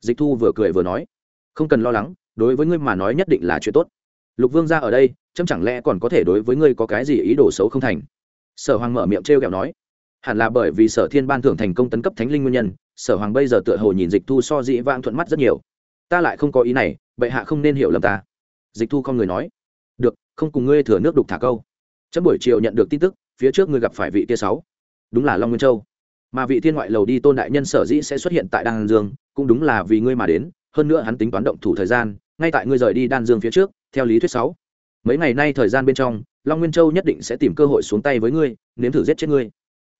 Dịch thu vừa cười vừa nói, không cần lo lắng, đối với ngươi mà nói nhất định là chuyện tốt lục vương ra ở đây, chấm chẳng lẽ còn có thể đối với ngươi có cái gì ý đồ xấu không thành? Sở hoàng mở miệng t r e o kẹo nói. Hẳn là bởi vì sở thiên ban thưởng thành công tấn cấp thánh linh nguyên nhân, sở hoàng bây giờ tựa hồ nhìn dịch thu so dĩ vãng thuận mắt rất nhiều. Ta lại không có ý này, bệ hạ không nên hiểu lầm ta. Dịch thu con người nói. Được, không cùng ngươi thừa nước đục thả câu. Chấm buổi chiều nhận được tin tức, phía trước ngươi gặp phải vị tia sáu. Đúng là long nguyên châu. Mà vị thiên ngoại lầu đi tôn đại nhân sở dĩ sẽ xuất hiện tại đan dương, cũng đúng là vì ngươi mà đến, hơn nữa hắn tính toán động thủ thời gian ngay tại ngươi rời đi đan dương phía trước, theo lý thuyết sáu. Mấy ngày nay thời gian bên trong, long nguyên châu nhất định sẽ tìm cơ hội xuống tay với ngươi, nếm thử giết chết ngươi.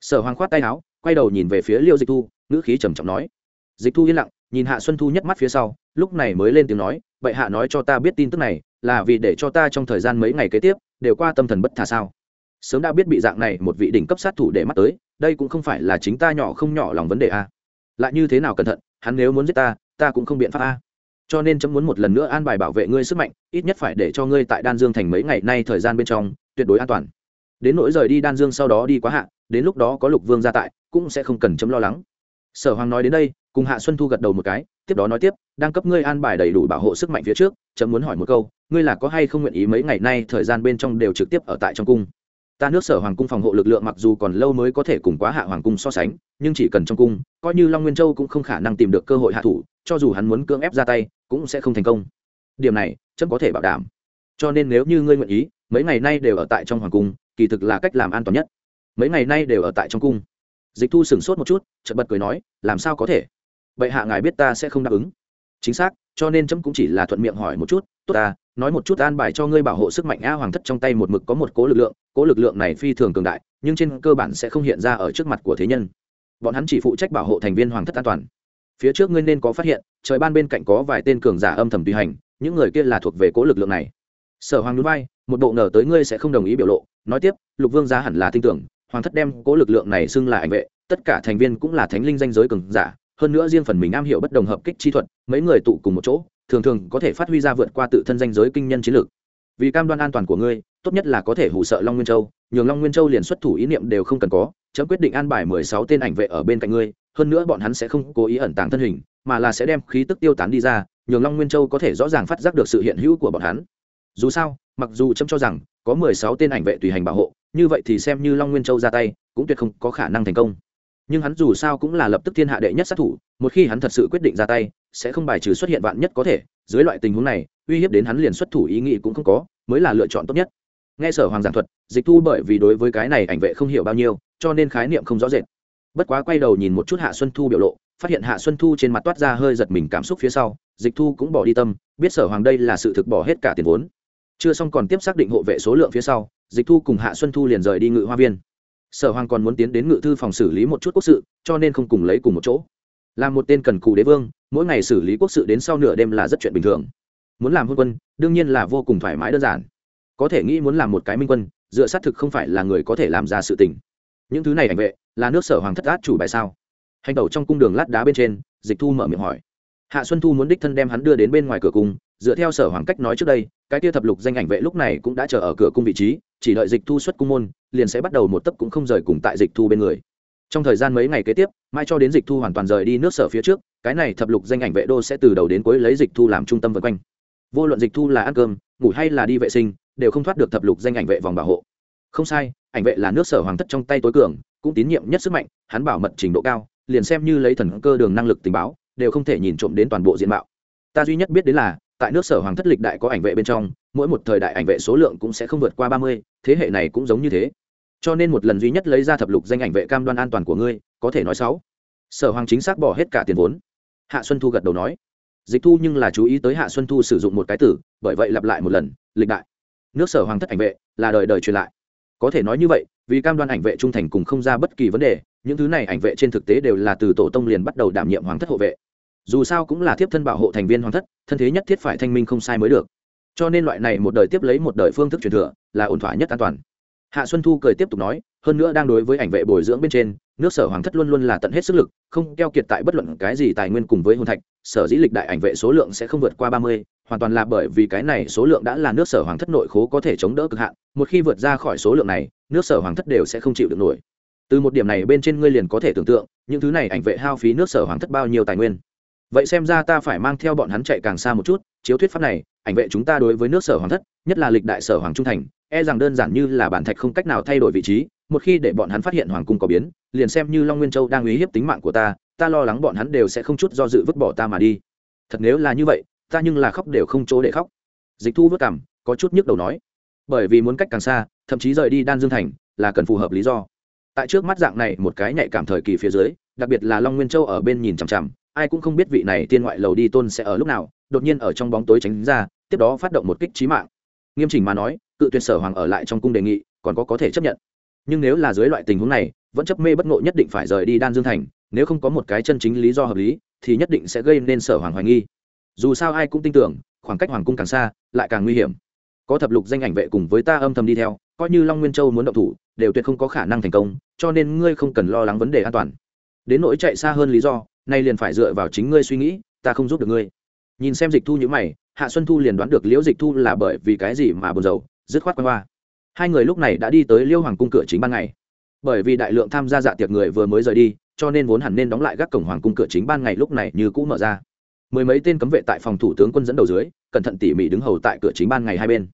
Sở hoàng khoát tay áo, quay đầu nhìn về phía liêu dịch thu, ngữ khí trầm trọng nói. Dịch thu yên lặng, nhìn hạ xuân thu nhất mắt phía sau, lúc này mới lên tiếng nói vậy hạ nói cho ta biết tin tức này, là vì để cho ta trong thời gian mấy ngày kế tiếp, đều qua tâm thần bất thả sao? Sớm đã biết bị dạng này một vị đỉnh cấp sát thủ để mắt tới, đây cũng không phải là chính ta nhỏ không nhỏ lòng vấn đề a. Lại như thế nào cẩn thận, hắn nếu muốn giết ta ta cũng không biện pháp a cho nên chấm muốn một lần nữa an bài bảo vệ ngươi sức mạnh, ít nhất phải để cho ngươi tại đan dương thành mấy ngày nay thời gian bên trong, tuyệt đối an toàn. Đến nỗi rời đi đan dương sau đó đi quá hạ, đến lúc đó có lục vương ra tại, cũng sẽ không cần chấm lo lắng. Sở hoàng nói đến đây, cùng hạ xuân thu gật đầu một cái, tiếp đó nói tiếp, đang cấp ngươi an bài đầy đủ bảo hộ sức mạnh phía trước, chấm muốn hỏi một câu, ngươi là có hay không nguyện ý mấy ngày nay thời gian bên trong đều trực tiếp ở tại trong cung? Ta nước sở hoàng cung phòng hộ lực lượng mặc dù còn lâu mới có thể cùng quá hạ hoàng cung so sánh, nhưng chỉ cần trong cung, coi như long nguyên châu cũng không khả năng tìm được cơ hội hạ thủ, cho dù hắn muốn cưỡng ép ra tay, cũng sẽ không thành công. Điểm này, chấm có thể bảo đảm. Cho nên nếu như ngươi nguyện ý, mấy ngày nay đều ở tại trong hoàng cung, kỳ thực là cách làm an toàn nhất. Mấy ngày nay đều ở tại trong cung. Dịch thu sửng sốt một chút, chợt bật cười nói, làm sao có thể? Vậy hạ ngài biết ta sẽ không đáp ứng. Chính xác, cho nên chấm cũng chỉ là thuận miệng hỏi một chút, tốt ta nói một chút an bài cho ngươi bảo hộ sức mạnh a hoàng thất trong tay một mực có một cố lực lượng, cố lực lượng này phi thường cường đại, nhưng trên cơ bản sẽ không hiện ra ở trước mặt của thế nhân. Bọn hắn chỉ phụ trách bảo hộ thành viên hoàng thất an toàn. Phía trước ngươi nên có phát hiện, trời ban bên cạnh có vài tên cường giả âm thầm tùy hành, những người kia là thuộc về cố lực lượng này. Sở hoàng núi bay một bộ ngờ tới ngươi sẽ không đồng ý biểu lộ, nói tiếp, lục vương giá hẳn là tin tưởng, hoàng thất đem cố lực lượng này xưng là ảnh vệ, tất cả thành viên cũng là thánh linh danh giới cường giả, hơn nữa riêng phần mình am hiểu bất đồng hợp kích chi thuật, mấy người tụ cùng một chỗ thường thường có thể phát huy ra vượt qua tự thân danh giới kinh nhân chiến lược. Vì cam đoan an toàn của ngươi, tốt nhất là có thể hủ sợ long nguyên châu, nhường long nguyên châu liền xuất thủ ý niệm đều không cần có, chấm quyết định an bài mười sáu tên ảnh vệ ở bên cạnh ngươi, hơn nữa bọn hắn sẽ không cố ý ẩn tàng thân hình, mà là sẽ đem khí tức tiêu tán đi ra, nhường long nguyên châu có thể rõ ràng phát giác được sự hiện hữu của bọn hắn. Dù sao, mặc dù chấm cho rằng có mười sáu tên ảnh vệ tùy hành bảo hộ, như vậy thì xem như long nguyên châu ra tay, cũng tuyệt không có khả năng thành công nhưng hắn dù sao cũng là lập tức thiên hạ đệ nhất sát thủ, một khi hắn thật sự quyết định ra tay, sẽ không bài trừ xuất hiện vạn nhất có thể. Dưới loại tình huống này, uy hiếp đến hắn liền xuất thủ ý nghĩ cũng không có, mới là lựa chọn tốt nhất. Nghe sở hoàng giảng thuật, dịch thu bởi vì đối với cái này ảnh vệ không hiểu bao nhiêu, cho nên khái niệm không rõ rệt. Bất quá quay đầu nhìn một chút hạ xuân thu biểu lộ, phát hiện hạ xuân thu trên mặt toát ra hơi giật mình cảm xúc phía sau, dịch thu cũng bỏ đi tâm, biết sở hoàng đây là sự thực bỏ hết cả tiền vốn. Chưa xong còn tiếp xác định hộ vệ số lượng phía sau, dịch thu cùng hạ xuân thu liền rời đi ngự hoa viên sở hoàng còn muốn tiến đến ngự thư phòng xử lý một chút quốc sự, cho nên không cùng lấy cùng một chỗ. Là một tên cần cù đế vương, mỗi ngày xử lý quốc sự đến sau nửa đêm là rất chuyện bình thường. Muốn làm hôn quân, đương nhiên là vô cùng thoải mái đơn giản. Có thể nghĩ muốn làm một cái minh quân, dựa sát thực không phải là người có thể làm ra sự tình. Những thứ này ảnh vệ, là nước sở hoàng thất át chủ bài sao? Hành tẩu trong cung đường lát đá bên trên, dịch thu mở miệng hỏi hạ xuân thu muốn đích thân đem hắn đưa đến bên ngoài cửa cung, dựa theo sở hoàng cách nói trước đây, cái tia thập lục danh ảnh vệ lúc này cũng đã chờ ở cửa cung vị trí, chỉ đợi dịch thu xuất cung môn, liền sẽ bắt đầu một tấc cũng không rời cùng tại dịch thu bên người. Trong thời gian mấy ngày kế tiếp, mai cho đến dịch thu hoàn toàn rời đi nước sở phía trước, cái này thập lục danh ảnh vệ đô sẽ từ đầu đến cuối lấy dịch thu làm trung tâm vân quanh. Vô luận dịch thu là ăn cơm, ngủ hay là đi vệ sinh, đều không thoát được thập lục danh ảnh vệ vòng bảo hộ. Không sai, ảnh vệ là nước sở hoàng thất trong tay tối cường, cũng tín nhiệm nhất sức mạnh, hắn bảo mật trình độ cao, liền xem như lấy thần cơ đường năng lực tình báo đều không thể nhìn trộm đến toàn bộ diện mạo. Ta duy nhất biết đến là, tại nước sở hoàng thất lịch đại có ảnh vệ bên trong, mỗi một thời đại ảnh vệ số lượng cũng sẽ không vượt qua ba mươi, thế hệ này cũng giống như thế. Cho nên một lần duy nhất lấy ra thập lục danh ảnh vệ cam đoan an toàn của ngươi, có thể nói sáu. Sở hoàng chính xác bỏ hết cả tiền vốn. Hạ xuân thu gật đầu nói. Dịch thu nhưng là chú ý tới hạ xuân thu sử dụng một cái từ bởi vậy lặp lại một lần, lịch đại. Nước sở hoàng thất ảnh vệ, là đời đời truyền lại. Có thể nói như vậy, vì cam đoan ảnh vệ trung thành cùng không ra bất kỳ vấn đề, những thứ này ảnh vệ trên thực tế đều là từ tổ tông liền bắt đầu đảm nhiệm hoàng thất hộ vệ dù sao cũng là tiếp thân bảo hộ thành viên hoàng thất, thân thế nhất thiết phải thanh minh không sai mới được. Cho nên loại này một đời tiếp lấy một đời phương thức truyền thừa là ổn thỏa nhất an toàn. Hạ xuân thu cười tiếp tục nói, hơn nữa đang đối với ảnh vệ bồi dưỡng bên trên, nước sở hoàng thất luôn luôn là tận hết sức lực, không keo kiệt tại bất luận cái gì tài nguyên cùng với hồn thạch, sở dĩ lịch đại ảnh vệ số lượng sẽ không vượt qua ba mươi, hoàn toàn là bởi vì cái này số lượng đã là nước sở hoàng thất nội khố có thể chống đỡ cực hạn, một khi vượt ra khỏi số lượng này, nước sở hoàng thất đều sẽ không chịu được nổi. Từ một điểm này bên trên ngươi liền có thể tưởng tượng, những thứ này ảnh vệ hao phí nước sở hoàng thất bao nhiêu tài nguyên vậy xem ra ta phải mang theo bọn hắn chạy càng xa một chút, chiếu thuyết pháp này, ảnh vệ chúng ta đối với nước sở hoàng thất, nhất là lịch đại sở hoàng trung thành e rằng đơn giản như là bản thạch không cách nào thay đổi vị trí, một khi để bọn hắn phát hiện hoàng cung có biến, liền xem như long nguyên châu đang uy hiếp tính mạng của ta ta lo lắng bọn hắn đều sẽ không chút do dự vứt bỏ ta mà đi. Thật nếu là như vậy, ta nhưng là khóc đều không chỗ để khóc. Dịch thu vất cảm có chút nhức đầu nói. Bởi vì muốn cách càng xa, thậm chí rời đi đan dương thành, là cần phù hợp lý do. Tại trước mắt dạng này một cái nhạy cảm thời kỳ phía dưới, đặc biệt là long nguyên châu ở bên nhìn chằm chằm ai cũng không biết vị này tiên ngoại lầu đi tôn sẽ ở lúc nào, đột nhiên ở trong bóng tối tránh ra, tiếp đó phát động một kích trí mạng. Nghiêm chỉnh mà nói, cự tuyệt sở hoàng ở lại trong cung đề nghị, còn có có thể chấp nhận. Nhưng nếu là dưới loại tình huống này, vẫn chấp mê bất ngộ nhất định phải rời đi đan dương thành, nếu không có một cái chân chính lý do hợp lý, thì nhất định sẽ gây nên sở hoàng hoài nghi. Dù sao ai cũng tin tưởng, khoảng cách hoàng cung càng xa, lại càng nguy hiểm. Có thập lục danh ảnh vệ cùng với ta âm thầm đi theo, coi như long nguyên châu muốn động thủ, đều tuyệt không có khả năng thành công, cho nên ngươi không cần lo lắng vấn đề an toàn. Đến nỗi chạy xa hơn lý do nay liền phải dựa vào chính ngươi suy nghĩ, ta không giúp được ngươi. Nhìn xem dịch thu như mày, hạ xuân thu liền đoán được liễu dịch thu là bởi vì cái gì mà buồn rầu, dứt khoát qua qua. Hai người lúc này đã đi tới liêu hoàng cung cửa chính ban ngày. Bởi vì đại lượng tham gia dạ tiệc người vừa mới rời đi, cho nên vốn hẳn nên đóng lại các cổng hoàng cung cửa chính ban ngày lúc này như cũ mở ra. Mười mấy tên cấm vệ tại phòng thủ tướng quân dẫn đầu dưới, cẩn thận tỉ mỉ đứng hầu tại cửa chính ban ngày hai bên.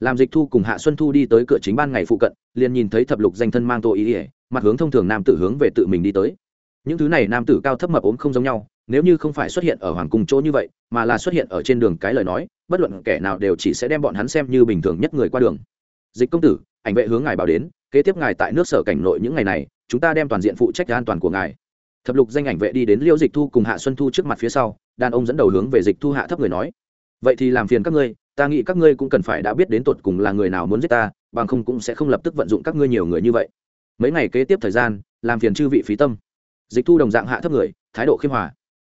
Làm dịch thu cùng hạ xuân thu đi tới cửa chính ban ngày phụ cận, liền nhìn thấy thập lục danh thân mang tô ý ỉa, mặt hướng thông thường nam tử hướng về tự mình đi tới những thứ này nam tử cao thấp mập ốm không giống nhau, nếu như không phải xuất hiện ở hoàng cung chỗ như vậy, mà là xuất hiện ở trên đường cái lời nói, bất luận kẻ nào đều chỉ sẽ đem bọn hắn xem như bình thường nhất người qua đường. Dịch công tử, ảnh vệ hướng ngài bảo đến, kế tiếp ngài tại nước sở cảnh nội những ngày này, chúng ta đem toàn diện phụ trách an toàn của ngài. Thập lục danh ảnh vệ đi đến liễu dịch thu cùng hạ xuân thu trước mặt phía sau, đàn ông dẫn đầu hướng về dịch thu hạ thấp người nói, vậy thì làm phiền các ngươi, ta nghĩ các ngươi cũng cần phải đã biết đến tột cùng là người nào muốn giết ta, bằng không cũng sẽ không lập tức vận dụng các ngươi nhiều người như vậy. Mấy ngày kế tiếp thời gian, làm phiền chư vị phí tâm dịch thu đồng dạng hạ thấp người, thái độ khiêm hòa.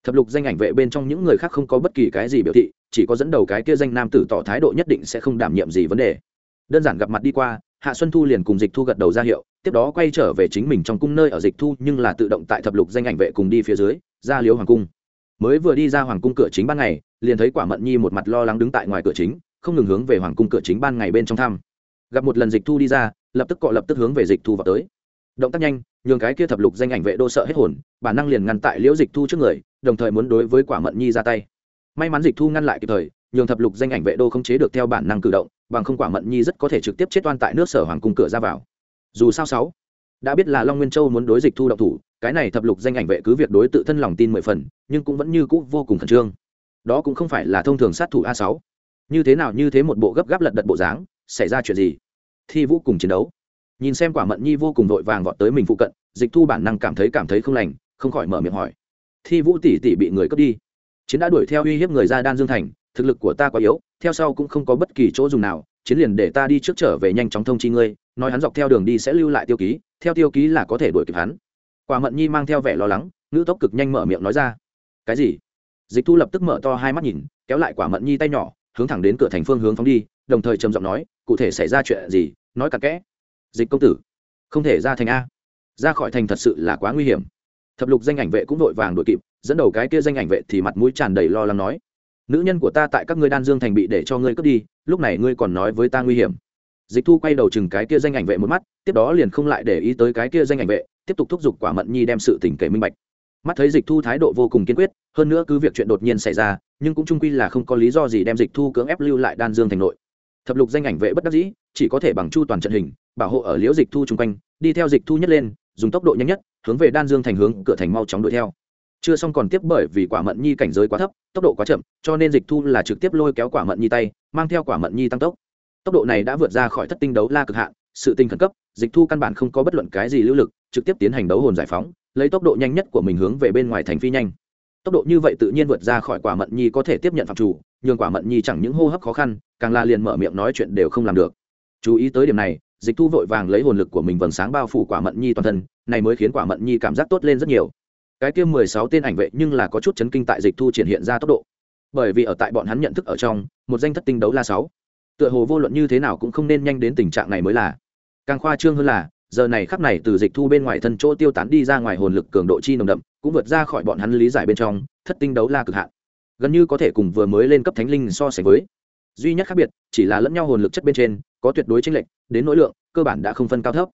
Thập lục danh ảnh vệ bên trong những người khác không có bất kỳ cái gì biểu thị, chỉ có dẫn đầu cái kia danh nam tử tỏ thái độ nhất định sẽ không đảm nhiệm gì vấn đề. Đơn giản gặp mặt đi qua, hạ xuân thu liền cùng dịch thu gật đầu ra hiệu, tiếp đó quay trở về chính mình trong cung nơi ở dịch thu, nhưng là tự động tại thập lục danh ảnh vệ cùng đi phía dưới, ra liếu hoàng cung. Mới vừa đi ra hoàng cung cửa chính ban ngày, liền thấy quả mận nhi một mặt lo lắng đứng tại ngoài cửa chính, không ngừng hướng về hoàng cung cửa chính ban ngày bên trong thăm. Gặp một lần dịch thu đi ra, lập tức cọ lập tức hướng về dịch thu vào tới động tác nhanh, nhường cái kia thập lục danh ảnh vệ đô sợ hết hồn, bản năng liền ngăn tại liễu dịch thu trước người, đồng thời muốn đối với quả mận nhi ra tay. May mắn dịch thu ngăn lại kịp thời, nhường thập lục danh ảnh vệ đô không chế được theo bản năng cử động, bằng không quả mận nhi rất có thể trực tiếp chết oan tại nước sở hoàng cung cửa ra vào. Dù sao sáu, đã biết là long nguyên châu muốn đối dịch thu động thủ, cái này thập lục danh ảnh vệ cứ việc đối tự thân lòng tin mười phần, nhưng cũng vẫn như cũ vô cùng khẩn trương. Đó cũng không phải là thông thường sát thủ a sáu. Như thế nào như thế một bộ gấp gáp lật đật bộ dáng, xảy ra chuyện gì? Thi vũ cùng chiến đấu nhìn xem quả mận nhi vô cùng vội vàng vọt tới mình phụ cận, dịch thu bản năng cảm thấy cảm thấy không lành, không khỏi mở miệng hỏi. Thi vũ tỷ tỷ bị người cướp đi. Chiến đã đuổi theo uy hiếp người ra đan dương thành, thực lực của ta quá yếu, theo sau cũng không có bất kỳ chỗ dùng nào, chiến liền để ta đi trước trở về nhanh chóng thông chi ngươi, nói hắn dọc theo đường đi sẽ lưu lại tiêu ký, theo tiêu ký là có thể đuổi kịp hắn. Quả mận nhi mang theo vẻ lo lắng, ngữ tốc cực nhanh mở miệng nói ra. Cái gì? Dịch thu lập tức mở to hai mắt nhìn, kéo lại quả mận nhi tay nhỏ, hướng thẳng đến cửa thành phương hướng phóng đi, đồng thời trầm giọng nói, cụ thể xảy ra chuyện gì, nói cặn kẽ dịch công tử, không thể ra thành a. Ra khỏi thành thật sự là quá nguy hiểm. Thập lục danh ảnh vệ cũng vội vàng đuổi kịp, dẫn đầu cái kia danh ảnh vệ thì mặt mũi tràn đầy lo lắng nói, nữ nhân của ta tại các ngươi đan dương thành bị để cho ngươi cướp đi, lúc này ngươi còn nói với ta nguy hiểm. Dịch thu quay đầu chừng cái kia danh ảnh vệ một mắt, tiếp đó liền không lại để ý tới cái kia danh ảnh vệ, tiếp tục thúc giục quả mận nhi đem sự tình kể minh bạch. Mắt thấy dịch thu thái độ vô cùng kiên quyết, hơn nữa cứ việc chuyện đột nhiên xảy ra, nhưng cũng trung quy là không có lý do gì đem dịch thu cưỡng ép lưu lại đan dương thành nội thập lục danh ảnh vệ bất đắc dĩ, chỉ có thể bằng chu toàn trận hình, bảo hộ ở liễu dịch thu chung quanh, đi theo dịch thu nhất lên, dùng tốc độ nhanh nhất, hướng về đan dương thành hướng, cửa thành mau chóng đuổi theo. Chưa xong còn tiếp bởi vì quả mận nhi cảnh giới quá thấp, tốc độ quá chậm, cho nên dịch thu là trực tiếp lôi kéo quả mận nhi tay, mang theo quả mận nhi tăng tốc. Tốc độ này đã vượt ra khỏi thất tinh đấu la cực hạn, sự tinh khẩn cấp, dịch thu căn bản không có bất luận cái gì lưu lực, trực tiếp tiến hành đấu hồn giải phóng, lấy tốc độ nhanh nhất của mình hướng về bên ngoài thành phi nhanh tốc độ như vậy tự nhiên vượt ra khỏi quả mận nhi có thể tiếp nhận phạm chủ, nhưng quả mận nhi chẳng những hô hấp khó khăn, càng là liền mở miệng nói chuyện đều không làm được. Chú ý tới điểm này, dịch thu vội vàng lấy hồn lực của mình vầng sáng bao phủ quả mận nhi toàn thân, này mới khiến quả mận nhi cảm giác tốt lên rất nhiều. Cái kia mười sáu tên ảnh vệ nhưng là có chút chấn kinh tại dịch thu triển hiện ra tốc độ. Bởi vì ở tại bọn hắn nhận thức ở trong, một danh thất tinh đấu la sáu. Tựa hồ vô luận như thế nào cũng không nên nhanh đến tình trạng này mới là. Càng khoa trương hơn là giờ này khắc này từ dịch thu bên ngoài thân chỗ tiêu tán đi ra ngoài hồn lực cường độ chi nồng đậm, cũng vượt ra khỏi bọn hắn lý giải bên trong, thất tinh đấu la cực hạn. Gần như có thể cùng vừa mới lên cấp thánh linh so sánh với. Duy nhất khác biệt, chỉ là lẫn nhau hồn lực chất bên trên, có tuyệt đối tranh lệch, đến nỗi lượng, cơ bản đã không phân cao thấp.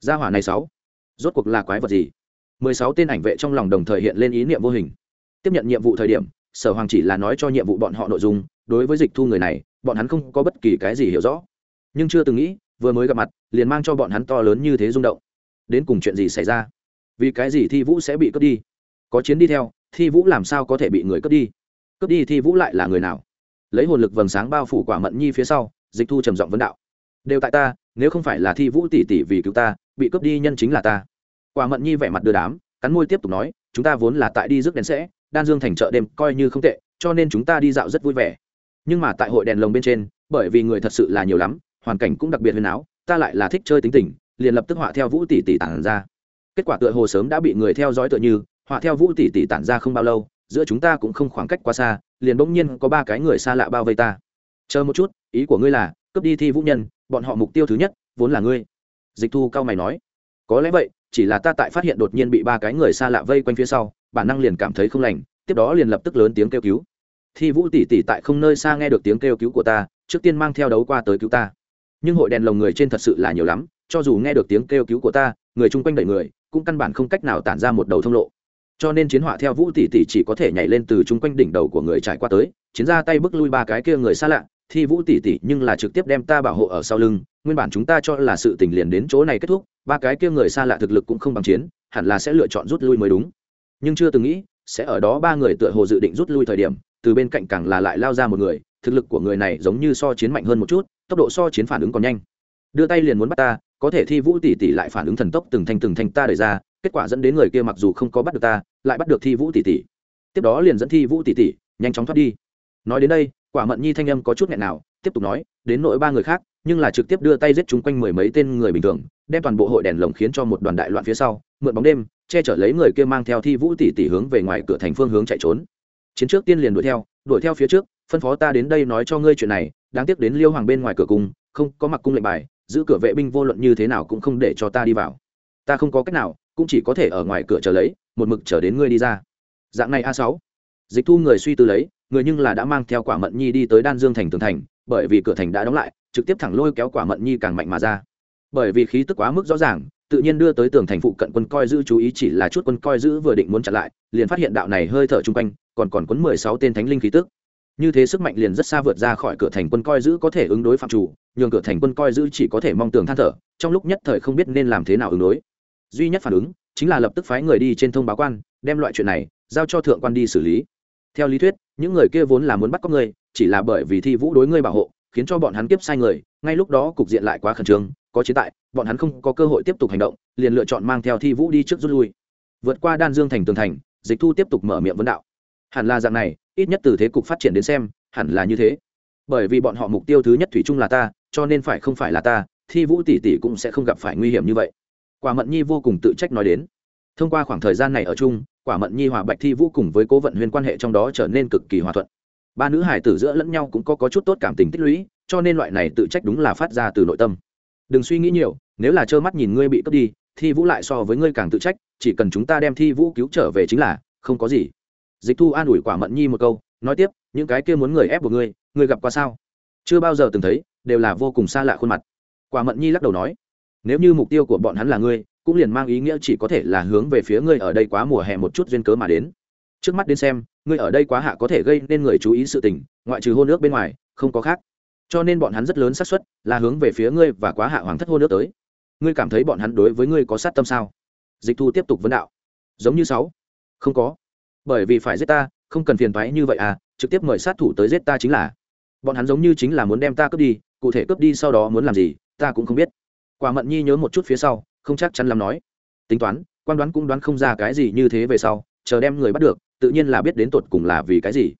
Gia hỏa này sáu, rốt cuộc là quái vật gì? Mười sáu tên ảnh vệ trong lòng đồng thời hiện lên ý niệm vô hình. Tiếp nhận nhiệm vụ thời điểm, sở hoàng chỉ là nói cho nhiệm vụ bọn họ nội dung, đối với dịch thu người này, bọn hắn không có bất kỳ cái gì hiểu rõ. Nhưng chưa từng nghĩ vừa mới gặp mặt, liền mang cho bọn hắn to lớn như thế rung động. Đến cùng chuyện gì xảy ra? Vì cái gì thi vũ sẽ bị cướp đi? Có chiến đi theo, thi vũ làm sao có thể bị người cướp đi? Cướp đi thi vũ lại là người nào? Lấy hồn lực vầng sáng bao phủ quả mận nhi phía sau, dịch thu trầm giọng vấn đạo. Đều tại ta, nếu không phải là thi vũ tỷ tỷ vì cứu ta, bị cướp đi nhân chính là ta. Quả mận nhi vẻ mặt đưa đám, cắn môi tiếp tục nói, chúng ta vốn là tại đi rước đèn sẽ, đan dương thành chợ đêm coi như không tệ, cho nên chúng ta đi dạo rất vui vẻ. Nhưng mà tại hội đèn lồng bên trên, bởi vì người thật sự là nhiều lắm hoàn cảnh cũng đặc biệt huyền áo, ta lại là thích chơi tính tình, liền lập tức họa theo vũ tỷ tỷ tản ra. Kết quả tựa hồ sớm đã bị người theo dõi tựa như, họa theo vũ tỷ tỷ tản ra không bao lâu, giữa chúng ta cũng không khoảng cách quá xa, liền bỗng nhiên có ba cái người xa lạ bao vây ta. Chờ một chút, ý của ngươi là, cướp đi thi vũ nhân, bọn họ mục tiêu thứ nhất, vốn là ngươi. Dịch thu cao mày nói. Có lẽ vậy, chỉ là ta tại phát hiện đột nhiên bị ba cái người xa lạ vây quanh phía sau, bản năng liền cảm thấy không lành, tiếp đó liền lập tức lớn tiếng kêu cứu. Thi vũ tỷ tỷ tại không nơi xa nghe được tiếng kêu cứu của ta, trước tiên mang theo đấu qua tới cứu ta nhưng hội đèn lồng người trên thật sự là nhiều lắm, cho dù nghe được tiếng kêu cứu của ta, người chung quanh đẩy người, cũng căn bản không cách nào tản ra một đầu thông lộ. Cho nên chiến họa theo vũ tỷ tỷ chỉ có thể nhảy lên từ chung quanh đỉnh đầu của người trải qua tới, chiến ra tay bước lui ba cái kia người xa lạ, thi vũ tỷ tỷ nhưng là trực tiếp đem ta bảo hộ ở sau lưng, nguyên bản chúng ta cho là sự tình liền đến chỗ này kết thúc, ba cái kia người xa lạ thực lực cũng không bằng chiến, hẳn là sẽ lựa chọn rút lui mới đúng. Nhưng chưa từng nghĩ, sẽ ở đó ba người tựa hồ dự định rút lui thời điểm, từ bên cạnh càng là lại lao ra một người, thực lực của người này giống như so chiến mạnh hơn một chút tốc độ so chiến phản ứng còn nhanh. Đưa tay liền muốn bắt ta, có thể thi vũ tỷ tỷ lại phản ứng thần tốc từng thanh từng thanh ta đẩy ra, kết quả dẫn đến người kia mặc dù không có bắt được ta, lại bắt được thi vũ tỷ tỷ. Tiếp đó liền dẫn thi vũ tỷ tỷ, nhanh chóng thoát đi. Nói đến đây, quả mận nhi thanh âm có chút nghẹn nào, tiếp tục nói, đến nội ba người khác, nhưng là trực tiếp đưa tay giết chúng quanh mười mấy tên người bình thường, đem toàn bộ hội đèn lồng khiến cho một đoàn đại loạn phía sau, mượn bóng đêm, che chở lấy người kia mang theo thi vũ tỷ tỷ hướng về ngoài cửa thành phương hướng chạy trốn. Chiến trước tiên liền đuổi theo đuổi theo phía trước, phân phó ta đến đây nói cho ngươi chuyện này đáng tiếc đến liêu hoàng bên ngoài cửa cung, không có mặc cung lệnh bài, giữ cửa vệ binh vô luận như thế nào cũng không để cho ta đi vào. Ta không có cách nào, cũng chỉ có thể ở ngoài cửa chờ lấy, một mực chờ đến ngươi đi ra. Dạng này a sáu. Dịch thu người suy tư lấy, người nhưng là đã mang theo quả mận nhi đi tới đan dương thành tường thành, bởi vì cửa thành đã đóng lại, trực tiếp thẳng lôi kéo quả mận nhi càng mạnh mà ra. Bởi vì khí tức quá mức rõ ràng, tự nhiên đưa tới tường thành phụ cận quân coi giữ chú ý chỉ là chút quân coi giữ vừa định muốn chặn lại, liền phát hiện đạo này hơi thở chung quanh, còn còn quấn mười sáu tên thánh linh khí tức như thế sức mạnh liền rất xa vượt ra khỏi cửa thành quân coi giữ có thể ứng đối phạm chủ, nhường cửa thành quân coi giữ chỉ có thể mong tường than thở, trong lúc nhất thời không biết nên làm thế nào ứng đối. Duy nhất phản ứng chính là lập tức phái người đi trên thông báo quan, đem loại chuyện này giao cho thượng quan đi xử lý. Theo lý thuyết, những người kia vốn là muốn bắt cóc ngươi, chỉ là bởi vì thi vũ đối ngươi bảo hộ, khiến cho bọn hắn kiếp sai người, ngay lúc đó cục diện lại quá khẩn trương, có chế tại, bọn hắn không có cơ hội tiếp tục hành động, liền lựa chọn mang theo thi vũ đi trước rút lui. Vượt qua đan dương thành tường thành, dịch thu tiếp tục mở miệng vấn đạo. Hẳn là dạng này ít nhất từ thế cục phát triển đến xem hẳn là như thế. Bởi vì bọn họ mục tiêu thứ nhất thủy chung là ta cho nên phải không phải là ta thi vũ tỷ tỷ cũng sẽ không gặp phải nguy hiểm như vậy. Quả mận nhi vô cùng tự trách nói đến. Thông qua khoảng thời gian này ở chung quả mận nhi hòa bạch thi vũ cùng với cố vận huyền quan hệ trong đó trở nên cực kỳ hòa thuận. Ba nữ hải tử giữa lẫn nhau cũng có, có chút tốt cảm tình tích lũy cho nên loại này tự trách đúng là phát ra từ nội tâm. Đừng suy nghĩ nhiều nếu là trơ mắt nhìn ngươi bị cướp đi thi vũ lại so với ngươi càng tự trách chỉ cần chúng ta đem thi vũ cứu trở về chính là không có gì dịch thu an ủi quả mận nhi một câu, nói tiếp, những cái kia muốn người ép buộc ngươi ngươi gặp qua sao? Chưa bao giờ từng thấy, đều là vô cùng xa lạ khuôn mặt. Quả mận nhi lắc đầu nói, nếu như mục tiêu của bọn hắn là ngươi, cũng liền mang ý nghĩa chỉ có thể là hướng về phía ngươi ở đây quá mùa hè một chút duyên cớ mà đến. Trước mắt đến xem, ngươi ở đây quá hạ có thể gây nên người chú ý sự tình, ngoại trừ hôn nước bên ngoài, không có khác. Cho nên bọn hắn rất lớn xác suất là hướng về phía ngươi và quá hạ hoàng thất hôn nước tới. Ngươi cảm thấy bọn hắn đối với ngươi có sát tâm sao? Dịch thu tiếp tục vấn đạo. Giống như sáu. Không có bởi vì phải giết ta, không cần phiền thoái như vậy à trực tiếp mời sát thủ tới giết ta chính là. Bọn hắn giống như chính là muốn đem ta cướp đi, cụ thể cướp đi sau đó muốn làm gì, ta cũng không biết. Quả mận nhi nhớ một chút phía sau, không chắc chắn lắm nói. Tính toán, quan đoán cũng đoán không ra cái gì như thế về sau, chờ đem người bắt được, tự nhiên là biết đến tột cùng là vì cái gì.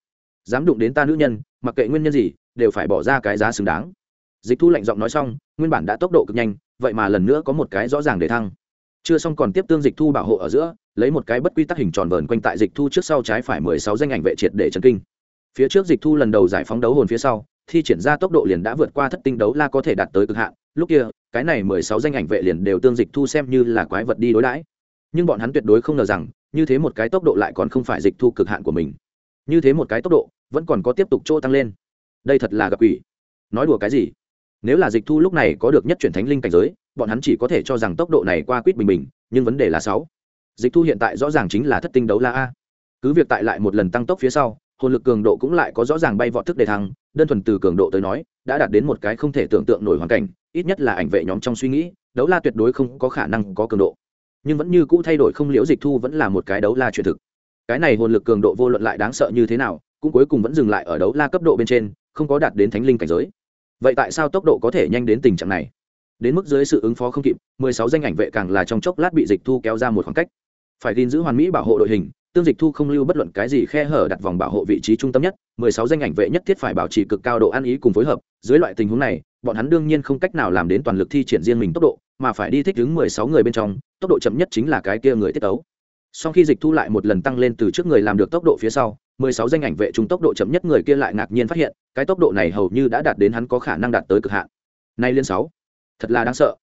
Dám đụng đến ta nữ nhân, mặc kệ nguyên nhân gì, đều phải bỏ ra cái giá xứng đáng. Dịch thu lạnh giọng nói xong, nguyên bản đã tốc độ cực nhanh, vậy mà lần nữa có một cái rõ ràng để thăng chưa xong còn tiếp tương dịch thu bảo hộ ở giữa, lấy một cái bất quy tắc hình tròn vờn quanh tại dịch thu trước sau trái phải mười sáu danh ảnh vệ triệt để trần kinh. Phía trước dịch thu lần đầu giải phóng đấu hồn phía sau, thi triển ra tốc độ liền đã vượt qua thất tinh đấu la có thể đạt tới cực hạn. Lúc kia, cái này mười sáu danh ảnh vệ liền đều tương dịch thu xem như là quái vật đi đối đãi. Nhưng bọn hắn tuyệt đối không ngờ rằng, như thế một cái tốc độ lại còn không phải dịch thu cực hạn của mình. Như thế một cái tốc độ, vẫn còn có tiếp tục chỗ tăng lên. Đây thật là gặp quỷ. Nói đùa cái gì? Nếu là dịch thu lúc này có được nhất chuyển thánh linh cảnh giới bọn hắn chỉ có thể cho rằng tốc độ này qua quýt bình bình, nhưng vấn đề là sáu. Dịch thu hiện tại rõ ràng chính là thất tinh đấu la a. Cứ việc tại lại một lần tăng tốc phía sau, hồn lực cường độ cũng lại có rõ ràng bay vọt thức đề thăng, đơn thuần từ cường độ tới nói, đã đạt đến một cái không thể tưởng tượng nổi hoàn cảnh, ít nhất là ảnh vệ nhóm trong suy nghĩ, đấu la tuyệt đối không có khả năng có cường độ. Nhưng vẫn như cũ thay đổi không liễu dịch thu vẫn là một cái đấu la truyền thực. Cái này hồn lực cường độ vô luận lại đáng sợ như thế nào, cũng cuối cùng vẫn dừng lại ở đấu la cấp độ bên trên, không có đạt đến thánh linh cảnh giới. Vậy tại sao tốc độ có thể nhanh đến tình trạng này? Đến mức dưới sự ứng phó không kịp, mười sáu danh ảnh vệ càng là trong chốc lát bị dịch thu kéo ra một khoảng cách. Phải gìn giữ hoàn mỹ bảo hộ đội hình, tương dịch thu không lưu bất luận cái gì khe hở đặt vòng bảo hộ vị trí trung tâm nhất, mười sáu danh ảnh vệ nhất thiết phải bảo trì cực cao độ ăn ý cùng phối hợp. Dưới loại tình huống này, bọn hắn đương nhiên không cách nào làm đến toàn lực thi triển riêng mình tốc độ, mà phải đi thích ứng mười sáu người bên trong, tốc độ chậm nhất chính là cái kia người tiết tấu. sau khi dịch thu lại một lần tăng lên từ trước người làm được tốc độ phía sau, mười sáu danh ảnh vệ trung tốc độ chậm nhất người kia lại ngạc nhiên phát hiện, cái tốc độ này hầu như đã đạt đến hắn có khả năng đạt tới cực hạn. Nay liên sáu thật là đáng sợ.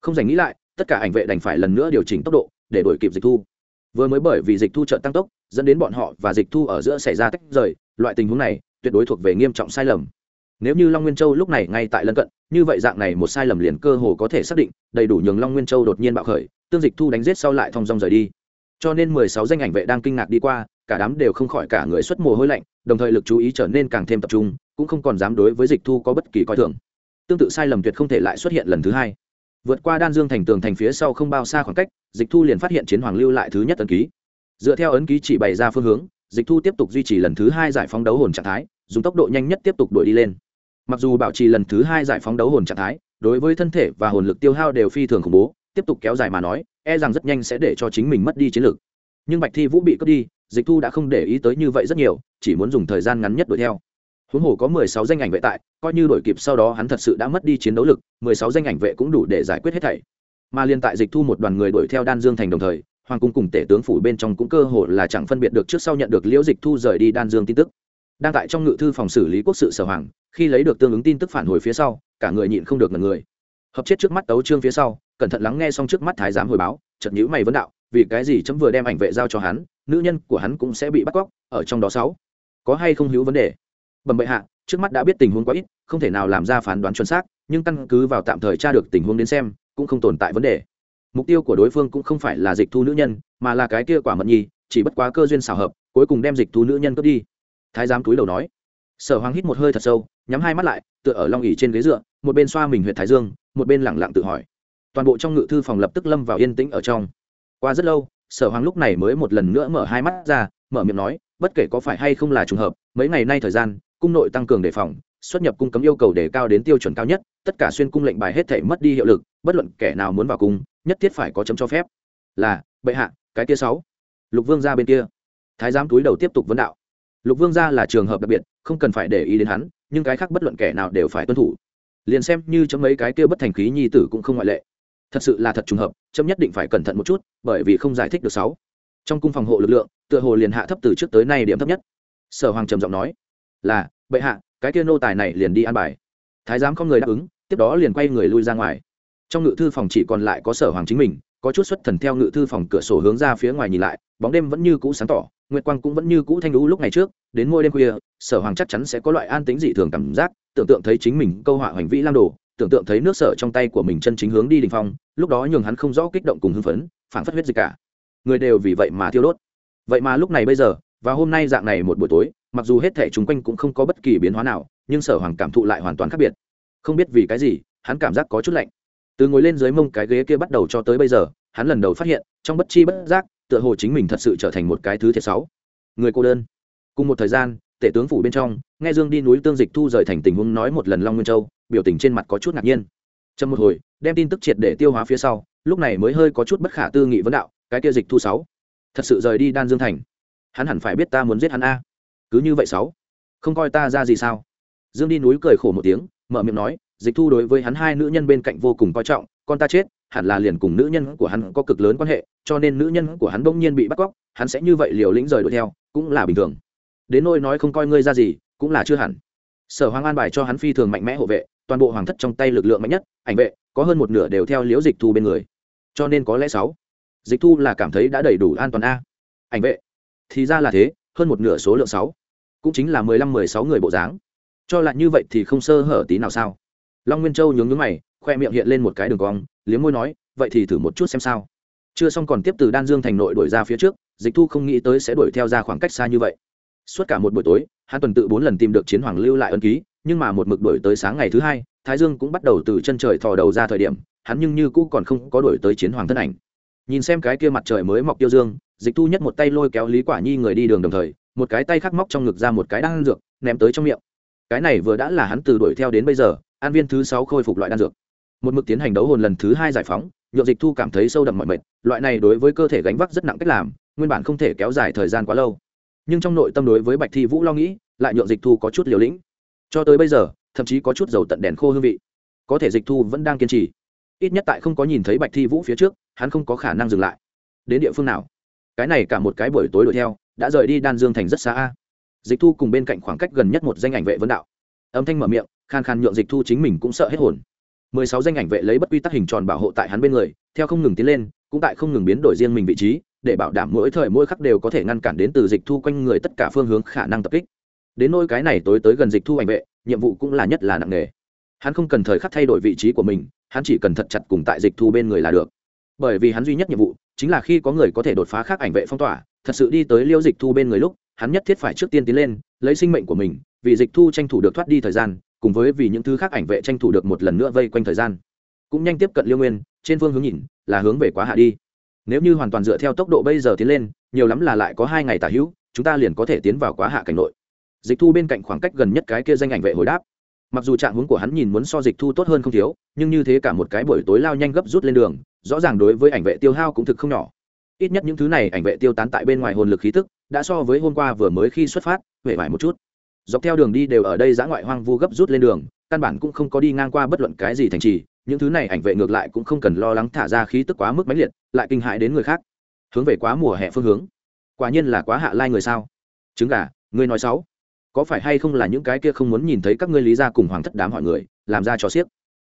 Không dành nghĩ lại, tất cả ảnh vệ đành phải lần nữa điều chỉnh tốc độ, để đổi kịp dịch thu. Vừa mới bởi vì dịch thu trợ tăng tốc, dẫn đến bọn họ và dịch thu ở giữa xảy ra tách rời, loại tình huống này tuyệt đối thuộc về nghiêm trọng sai lầm. Nếu như long nguyên châu lúc này ngay tại lân cận, như vậy dạng này một sai lầm liền cơ hồ có thể xác định, đầy đủ nhường long nguyên châu đột nhiên bạo khởi, tương dịch thu đánh giết sau lại thong dong rời đi. Cho nên mười sáu danh ảnh vệ đang kinh ngạc đi qua, cả đám đều không khỏi cả người xuất mồ hôi lạnh, đồng thời lực chú ý trở nên càng thêm tập trung, cũng không còn dám đối với dịch thu có bất kỳ coi thường tương tự sai lầm tuyệt không thể lại xuất hiện lần thứ hai. Vượt qua đan dương thành tường thành phía sau không bao xa khoảng cách, dịch thu liền phát hiện chiến hoàng lưu lại thứ nhất ấn ký. Dựa theo ấn ký chỉ bày ra phương hướng, dịch thu tiếp tục duy trì lần thứ hai giải phóng đấu hồn trạng thái, dùng tốc độ nhanh nhất tiếp tục đuổi đi lên. Mặc dù bảo trì lần thứ hai giải phóng đấu hồn trạng thái, đối với thân thể và hồn lực tiêu hao đều phi thường khủng bố, tiếp tục kéo dài mà nói e rằng rất nhanh sẽ để cho chính mình mất đi chiến lực. Nhưng bạch thi vũ bị cướp đi, dịch thu đã không để ý tới như vậy rất nhiều, chỉ muốn dùng thời gian ngắn nhất đuổi theo huống hồ có mười sáu danh ảnh vệ tại, coi như đổi kịp sau đó hắn thật sự đã mất đi chiến đấu lực, mười sáu danh ảnh vệ cũng đủ để giải quyết hết thảy. Mà liên tại dịch thu một đoàn người đuổi theo đan dương thành đồng thời, hoàng cung cùng tể tướng phủ bên trong cũng cơ hồ là chẳng phân biệt được trước sau nhận được liễu dịch thu rời đi đan dương tin tức. Đang tại trong ngự thư phòng xử lý quốc sự sở hoàng, khi lấy được tương ứng tin tức phản hồi phía sau, cả người nhịn không được ngần người. Hợp chết trước mắt tấu trương phía sau, cẩn thận lắng nghe xong trước mắt thái giám hồi báo, chợt nhữ mày vấn đạo, vì cái gì chấm vừa đem ảnh vệ giao cho hắn, nữ nhân của hắn cũng sẽ bị bắt cóc, ở trong đó sáu. Có hay không hữu vấn đề? Bẩm bệ hạ, trước mắt đã biết tình huống quá ít, không thể nào làm ra phán đoán chuẩn xác, nhưng căn cứ vào tạm thời tra được tình huống đến xem, cũng không tồn tại vấn đề. Mục tiêu của đối phương cũng không phải là dịch thu nữ nhân, mà là cái kia quả mận nhi, chỉ bất quá cơ duyên xảo hợp, cuối cùng đem dịch thu nữ nhân cướp đi. Thái giám túi đầu nói. Sở hoàng hít một hơi thật sâu, nhắm hai mắt lại, tựa ở long ỉ trên ghế dựa, một bên xoa mình huyện thái dương, một bên lẳng lặng tự hỏi. Toàn bộ trong ngự thư phòng lập tức lâm vào yên tĩnh ở trong. Qua rất lâu, sở hoàng lúc này mới một lần nữa mở hai mắt ra, mở miệng nói, bất kể có phải hay không là trùng hợp, mấy ngày nay thời gian cung nội tăng cường đề phòng, xuất nhập cung cấm yêu cầu đề cao đến tiêu chuẩn cao nhất, tất cả xuyên cung lệnh bài hết thể mất đi hiệu lực, bất luận kẻ nào muốn vào cung, nhất thiết phải có chấm cho phép. Là, bệ hạ, cái kia sáu. Lục vương ra bên kia. Thái giám túi đầu tiếp tục vấn đạo. Lục vương ra là trường hợp đặc biệt, không cần phải để ý đến hắn, nhưng cái khác bất luận kẻ nào đều phải tuân thủ. Liền xem như chấm mấy cái kia bất thành khí nhi tử cũng không ngoại lệ. Thật sự là thật trùng hợp, chấm nhất định phải cẩn thận một chút, bởi vì không giải thích được sáu. Trong cung phòng hộ lực lượng, tựa hồ liền hạ thấp từ trước tới nay điểm thấp nhất. Sở hoàng trầm giọng nói là, bệ hạ, cái kia nô tài này liền đi an bài. Thái giám không người đáp ứng, tiếp đó liền quay người lui ra ngoài. Trong ngự thư phòng chỉ còn lại có sở hoàng chính mình, có chút xuất thần theo ngự thư phòng cửa sổ hướng ra phía ngoài nhìn lại, bóng đêm vẫn như cũ sáng tỏ, nguyệt quang cũng vẫn như cũ thanh lũ lúc ngày trước, đến ngôi đêm khuya, sở hoàng chắc chắn sẽ có loại an tính dị thường cảm giác, tưởng tượng thấy chính mình câu họa hoành vĩ lang đồ, tưởng tượng thấy nước sở trong tay của mình chân chính hướng đi đình phong, lúc đó nhường hắn không rõ kích động cùng hưng phấn phản phất huyết dịch cả. Người đều vì vậy mà thiêu đốt. Vậy mà lúc này bây giờ, và hôm nay dạng này một buổi tối mặc dù hết thể chung quanh cũng không có bất kỳ biến hóa nào, nhưng sở hoàng cảm thụ lại hoàn toàn khác biệt. Không biết vì cái gì, hắn cảm giác có chút lạnh. Từ ngồi lên dưới mông cái ghế kia bắt đầu cho tới bây giờ, hắn lần đầu phát hiện, trong bất chi bất giác, tựa hồ chính mình thật sự trở thành một cái thứ thiệt sáu. Người cô đơn. Cùng một thời gian, tể tướng phủ bên trong, nghe dương đi núi tương dịch thu rời thành tình huống nói một lần long nguyên châu, biểu tình trên mặt có chút ngạc nhiên. Trong một hồi, đem tin tức triệt để tiêu hóa phía sau, lúc này mới hơi có chút bất khả tư nghị vấn đạo, cái kia dịch thu sáu. Thật sự rời đi đan dương thành. Hắn hẳn phải biết ta muốn giết hắn a cứ như vậy sáu. Không coi ta ra gì sao? Dương đi núi cười khổ một tiếng, mở miệng nói, dịch thu đối với hắn hai nữ nhân bên cạnh vô cùng coi trọng, con ta chết, hẳn là liền cùng nữ nhân của hắn có cực lớn quan hệ, cho nên nữ nhân của hắn bỗng nhiên bị bắt cóc, hắn sẽ như vậy liều lĩnh rời đuổi theo, cũng là bình thường. Đến nôi nói không coi ngươi ra gì, cũng là chưa hẳn. Sở hoàng an bài cho hắn phi thường mạnh mẽ hộ vệ, toàn bộ hoàng thất trong tay lực lượng mạnh nhất, ảnh vệ, có hơn một nửa đều theo liễu dịch thu bên người. Cho nên có lẽ sáu, dịch thu là cảm thấy đã đầy đủ an toàn a. Ảnh vệ, thì ra là thế, hơn một nửa số lượng sáu cũng chính là mười lăm, mười sáu người bộ dáng. Cho lại như vậy thì không sơ hở tí nào sao? Long nguyên châu nhướng nhướng mày, khoe miệng hiện lên một cái đường cong, liếm môi nói, vậy thì thử một chút xem sao. Chưa xong còn tiếp từ đan dương thành nội đuổi ra phía trước, dịch thu không nghĩ tới sẽ đuổi theo ra khoảng cách xa như vậy. Suốt cả một buổi tối, hắn tuần tự bốn lần tìm được chiến hoàng lưu lại ân ký, nhưng mà một mực đuổi tới sáng ngày thứ hai, thái dương cũng bắt đầu từ chân trời thò đầu ra thời điểm, hắn nhưng như cũ còn không có đuổi tới chiến hoàng thân ảnh. Nhìn xem cái kia mặt trời mới mọc tiêu dương, dịch thu nhất một tay lôi kéo lý quả nhi người đi đường đồng thời một cái tay khắc móc trong ngực ra một cái đan dược, ném tới trong miệng. Cái này vừa đã là hắn từ đuổi theo đến bây giờ, an viên thứ sáu khôi phục loại đan dược. Một mực tiến hành đấu hồn lần thứ hai giải phóng nhộn dịch thu cảm thấy sâu đậm mọi mệt, loại này đối với cơ thể gánh vác rất nặng cách làm, nguyên bản không thể kéo dài thời gian quá lâu. Nhưng trong nội tâm đối với bạch thi vũ lo nghĩ, lại nhộn dịch thu có chút liều lĩnh. Cho tới bây giờ, thậm chí có chút dầu tận đèn khô hương vị. Có thể dịch thu vẫn đang kiên trì. Ít nhất tại không có nhìn thấy bạch thi vũ phía trước, hắn không có khả năng dừng lại. Đến địa phương nào? Cái này cả một cái buổi tối đuổi theo đã rời đi đan dương thành rất xa a. Dịch thu cùng bên cạnh khoảng cách gần nhất một danh ảnh vệ vấn đạo. Âm thanh mở miệng, khan khan nhượng dịch thu chính mình cũng sợ hết hồn. Mười sáu danh ảnh vệ lấy bất quy tắc hình tròn bảo hộ tại hắn bên người, theo không ngừng tiến lên, cũng tại không ngừng biến đổi riêng mình vị trí, để bảo đảm mỗi thời mỗi khắc đều có thể ngăn cản đến từ dịch thu quanh người tất cả phương hướng khả năng tập kích. Đến nỗi cái này tối tới gần dịch thu ảnh vệ, nhiệm vụ cũng là nhất là nặng nề. Hắn không cần thời khắc thay đổi vị trí của mình, hắn chỉ cần thật chặt cùng tại dịch thu bên người là được. Bởi vì hắn duy nhất nhiệm vụ, chính là khi có người có thể đột phá khác ảnh vệ phong tỏa thật sự đi tới liêu dịch thu bên người lúc, hắn nhất thiết phải trước tiên tiến lên, lấy sinh mệnh của mình, vì dịch thu tranh thủ được thoát đi thời gian, cùng với vì những thứ khác ảnh vệ tranh thủ được một lần nữa vây quanh thời gian. Cũng nhanh tiếp cận liêu nguyên, trên phương hướng nhìn, là hướng về quá hạ đi. Nếu như hoàn toàn dựa theo tốc độ bây giờ tiến lên, nhiều lắm là lại có hai ngày tả hữu, chúng ta liền có thể tiến vào quá hạ cảnh nội. Dịch thu bên cạnh khoảng cách gần nhất cái kia danh ảnh vệ hồi đáp. Mặc dù trạng hướng của hắn nhìn muốn so dịch thu tốt hơn không thiếu, nhưng như thế cả một cái buổi tối lao nhanh gấp rút lên đường, rõ ràng đối với ảnh vệ tiêu hao cũng thực không nhỏ ít nhất những thứ này ảnh vệ tiêu tán tại bên ngoài hồn lực khí tức, đã so với hôm qua vừa mới khi xuất phát huệ vải một chút. Dọc theo đường đi đều ở đây giã ngoại hoang vu gấp rút lên đường, căn bản cũng không có đi ngang qua bất luận cái gì thành trì, những thứ này ảnh vệ ngược lại cũng không cần lo lắng thả ra khí tức quá mức mãnh liệt, lại kinh hại đến người khác. Hướng về quá mùa hè phương hướng. Quả nhiên là quá hạ lai người sao. Trứng gà, ngươi nói sáu có phải hay không là những cái kia không muốn nhìn thấy các ngươi lý gia cùng hoàng thất đám hỏi người, làm ra cho xiếc?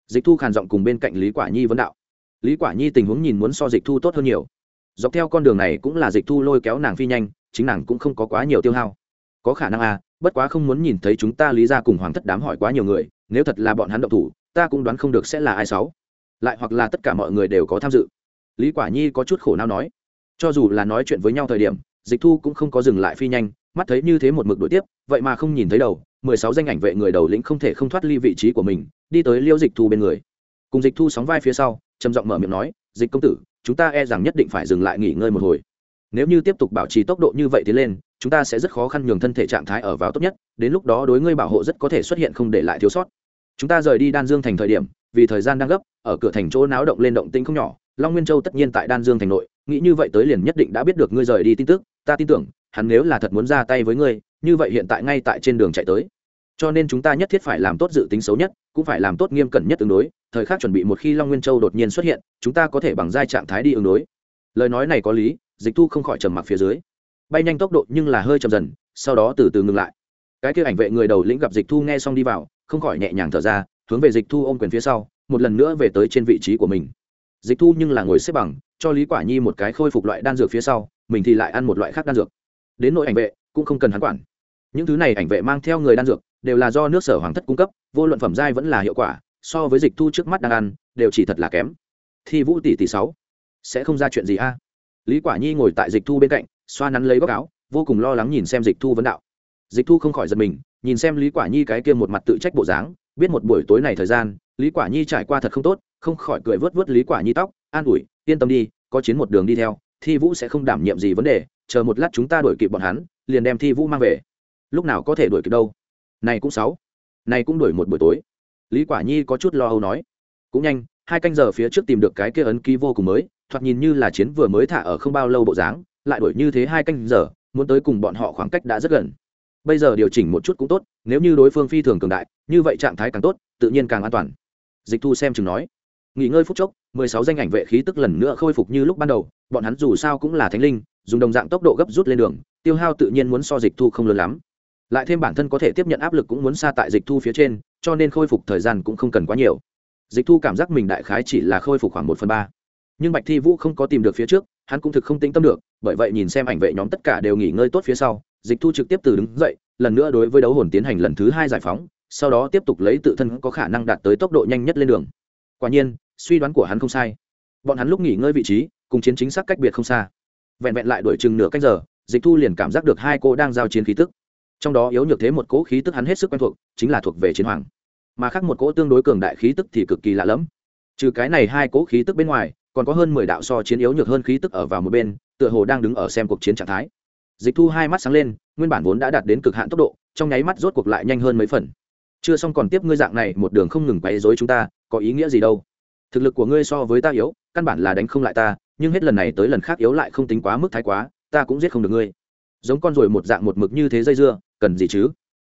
Dịch thu khàn giọng cùng bên cạnh lý quả nhi vấn đạo. Lý quả nhi tình huống nhìn muốn so dịch thu tốt hơn nhiều dọc theo con đường này cũng là dịch thu lôi kéo nàng phi nhanh, chính nàng cũng không có quá nhiều tiêu hao. Có khả năng à bất quá không muốn nhìn thấy chúng ta lý ra cùng hoàng thất đám hỏi quá nhiều người, nếu thật là bọn hắn động thủ, ta cũng đoán không được sẽ là ai sáu. Lại hoặc là tất cả mọi người đều có tham dự. Lý quả nhi có chút khổ não nói. Cho dù là nói chuyện với nhau thời điểm, dịch thu cũng không có dừng lại phi nhanh, mắt thấy như thế một mực đuổi tiếp, vậy mà không nhìn thấy đầu, mười sáu danh ảnh vệ người đầu lĩnh không thể không thoát ly vị trí của mình, đi tới liêu dịch thu bên người. Cùng dịch thu sóng vai phía sau, trầm giọng mở miệng nói, dịch công tử chúng ta e rằng nhất định phải dừng lại nghỉ ngơi một hồi. Nếu như tiếp tục bảo trì tốc độ như vậy tiến lên, chúng ta sẽ rất khó khăn nhường thân thể trạng thái ở vào tốt nhất, đến lúc đó đối ngươi bảo hộ rất có thể xuất hiện không để lại thiếu sót. Chúng ta rời đi đan dương thành thời điểm, vì thời gian đang gấp, ở cửa thành chỗ náo động lên động tĩnh không nhỏ, long nguyên châu tất nhiên tại đan dương thành nội, nghĩ như vậy tới liền nhất định đã biết được ngươi rời đi tin tức, ta tin tưởng, hắn nếu là thật muốn ra tay với ngươi, như vậy hiện tại ngay tại trên đường chạy tới cho nên chúng ta nhất thiết phải làm tốt dự tính xấu nhất, cũng phải làm tốt nghiêm cẩn nhất ứng đối. Thời khắc chuẩn bị một khi long nguyên châu đột nhiên xuất hiện, chúng ta có thể bằng giai trạng thái đi ứng đối. Lời nói này có lý, dịch thu không khỏi trầm mặc phía dưới. Bay nhanh tốc độ nhưng là hơi chậm dần, sau đó từ từ ngừng lại. Cái kia ảnh vệ người đầu lĩnh gặp dịch thu nghe xong đi vào, không khỏi nhẹ nhàng thở ra, hướng về dịch thu ôm quyền phía sau, một lần nữa về tới trên vị trí của mình. Dịch thu nhưng là ngồi xếp bằng, cho lý quả nhi một cái khôi phục loại đan dược phía sau, mình thì lại ăn một loại khác đan dược. Đến nội ảnh vệ, cũng không cần hắn quản. Những thứ này ảnh vệ mang theo người đan dược đều là do nước sở hoàng thất cung cấp, vô luận phẩm giai vẫn là hiệu quả, so với dịch thu trước mắt đang ăn, đều chỉ thật là kém. Thi vũ tỷ tỷ sáu, sẽ không ra chuyện gì a? Lý quả nhi ngồi tại dịch thu bên cạnh, xoa nắn lấy góc áo, vô cùng lo lắng nhìn xem dịch thu vấn đạo. Dịch thu không khỏi giật mình, nhìn xem lý quả nhi cái kia một mặt tự trách bộ dáng, biết một buổi tối này thời gian, lý quả nhi trải qua thật không tốt, không khỏi cười vớt vớt lý quả nhi tóc, an ủi, yên tâm đi, có chiến một đường đi theo, thi vũ sẽ không đảm nhiệm gì vấn đề, chờ một lát chúng ta đuổi kịp bọn hắn, liền đem thi vũ mang về. Lúc nào có thể đuổi kịp đâu? Này cũng sáu. Này cũng đuổi một buổi tối. Lý quả nhi có chút lo âu nói. Cũng nhanh, hai canh giờ phía trước tìm được cái kia ấn ký vô cùng mới, thoạt nhìn như là chiến vừa mới thả ở không bao lâu bộ dáng, lại đuổi như thế hai canh giờ, muốn tới cùng bọn họ khoảng cách đã rất gần. Bây giờ điều chỉnh một chút cũng tốt, nếu như đối phương phi thường cường đại, như vậy trạng thái càng tốt, tự nhiên càng an toàn. Dịch thu xem chừng nói. Nghỉ ngơi phút chốc, mười sáu danh ảnh vệ khí tức lần nữa khôi phục như lúc ban đầu, bọn hắn dù sao cũng là thánh linh, dùng đồng dạng tốc độ gấp rút lên đường, tiêu hao tự nhiên muốn so dịch thu không lớn lắm lại thêm bản thân có thể tiếp nhận áp lực cũng muốn xa tại dịch thu phía trên, cho nên khôi phục thời gian cũng không cần quá nhiều. Dịch thu cảm giác mình đại khái chỉ là khôi phục khoảng một phần ba. Nhưng bạch thi vũ không có tìm được phía trước, hắn cũng thực không tĩnh tâm được, bởi vậy nhìn xem ảnh vệ nhóm tất cả đều nghỉ ngơi tốt phía sau, dịch thu trực tiếp từ đứng dậy, lần nữa đối với đấu hồn tiến hành lần thứ hai giải phóng, sau đó tiếp tục lấy tự thân có khả năng đạt tới tốc độ nhanh nhất lên đường. Quả nhiên, suy đoán của hắn không sai. Bọn hắn lúc nghỉ ngơi vị trí, cùng chiến chính xác cách biệt không xa. Vẹn vẹn lại đuổi chừng nửa cách giờ, dịch thu liền cảm giác được hai cô đang giao chiến khí tức trong đó yếu nhược thế một cỗ khí tức hắn hết sức quen thuộc, chính là thuộc về chiến hoàng. Mà khác một cỗ tương đối cường đại khí tức thì cực kỳ lạ lẫm. Trừ cái này hai cỗ khí tức bên ngoài, còn có hơn mười đạo so chiến yếu nhược hơn khí tức ở vào một bên, tựa hồ đang đứng ở xem cuộc chiến trạng thái. Dịch thu hai mắt sáng lên, nguyên bản vốn đã đạt đến cực hạn tốc độ, trong nháy mắt rốt cuộc lại nhanh hơn mấy phần. Chưa xong còn tiếp ngươi dạng này, một đường không ngừng quấy dối chúng ta, có ý nghĩa gì đâu? Thực lực của ngươi so với ta yếu, căn bản là đánh không lại ta, nhưng hết lần này tới lần khác yếu lại không tính quá mức thái quá, ta cũng giết không được ngươi. Giống con rồi một dạng một mực như thế dây dưa cần gì chứ?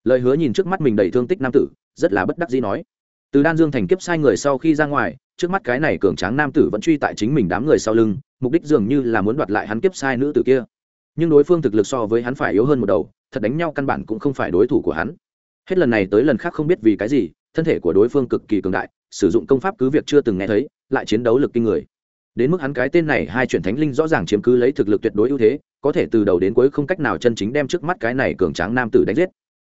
Lời hứa nhìn trước mắt mình đầy thương tích nam tử, rất là bất đắc dĩ nói. Từ đan dương thành kiếp sai người sau khi ra ngoài, trước mắt cái này cường tráng nam tử vẫn truy tại chính mình đám người sau lưng, mục đích dường như là muốn đoạt lại hắn kiếp sai nữ tử kia. Nhưng đối phương thực lực so với hắn phải yếu hơn một đầu, thật đánh nhau căn bản cũng không phải đối thủ của hắn. Hết lần này tới lần khác không biết vì cái gì, thân thể của đối phương cực kỳ cường đại, sử dụng công pháp cứ việc chưa từng nghe thấy, lại chiến đấu lực kinh người. Đến mức hắn cái tên này hai chuyển thánh linh rõ ràng chiếm cứ lấy thực lực tuyệt đối ưu thế có thể từ đầu đến cuối không cách nào chân chính đem trước mắt cái này cường tráng nam tử đánh giết.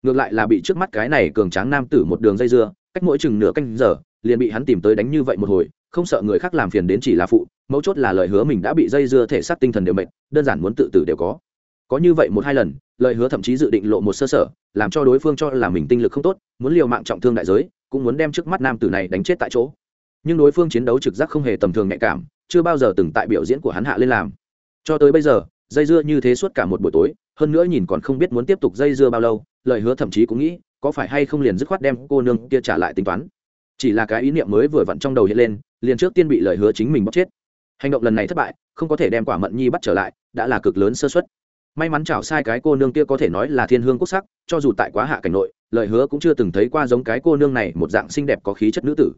Ngược lại là bị trước mắt cái này cường tráng nam tử một đường dây dưa, cách mỗi chừng nửa canh giờ, liền bị hắn tìm tới đánh như vậy một hồi, không sợ người khác làm phiền đến chỉ là phụ, mấu chốt là lời hứa mình đã bị dây dưa thể xác tinh thần đều mệt, đơn giản muốn tự tử đều có. Có như vậy một hai lần, lời hứa thậm chí dự định lộ một sơ sở, làm cho đối phương cho là mình tinh lực không tốt, muốn liều mạng trọng thương đại giới, cũng muốn đem trước mắt nam tử này đánh chết tại chỗ. Nhưng đối phương chiến đấu trực giác không hề tầm thường nhạy cảm, chưa bao giờ từng tại biểu diễn của hắn hạ lên làm. Cho tới bây giờ dây dưa như thế suốt cả một buổi tối, hơn nữa nhìn còn không biết muốn tiếp tục dây dưa bao lâu, lời hứa thậm chí cũng nghĩ, có phải hay không liền dứt khoát đem cô nương kia trả lại tính toán. Chỉ là cái ý niệm mới vừa vặn trong đầu hiện lên, liền trước tiên bị lời hứa chính mình bóc chết. Hành động lần này thất bại, không có thể đem quả mận nhi bắt trở lại, đã là cực lớn sơ xuất may mắn chảo sai cái cô nương kia có thể nói là thiên hương quốc sắc, cho dù tại quá hạ cảnh nội, lời hứa cũng chưa từng thấy qua giống cái cô nương này một dạng xinh đẹp có khí chất nữ tử.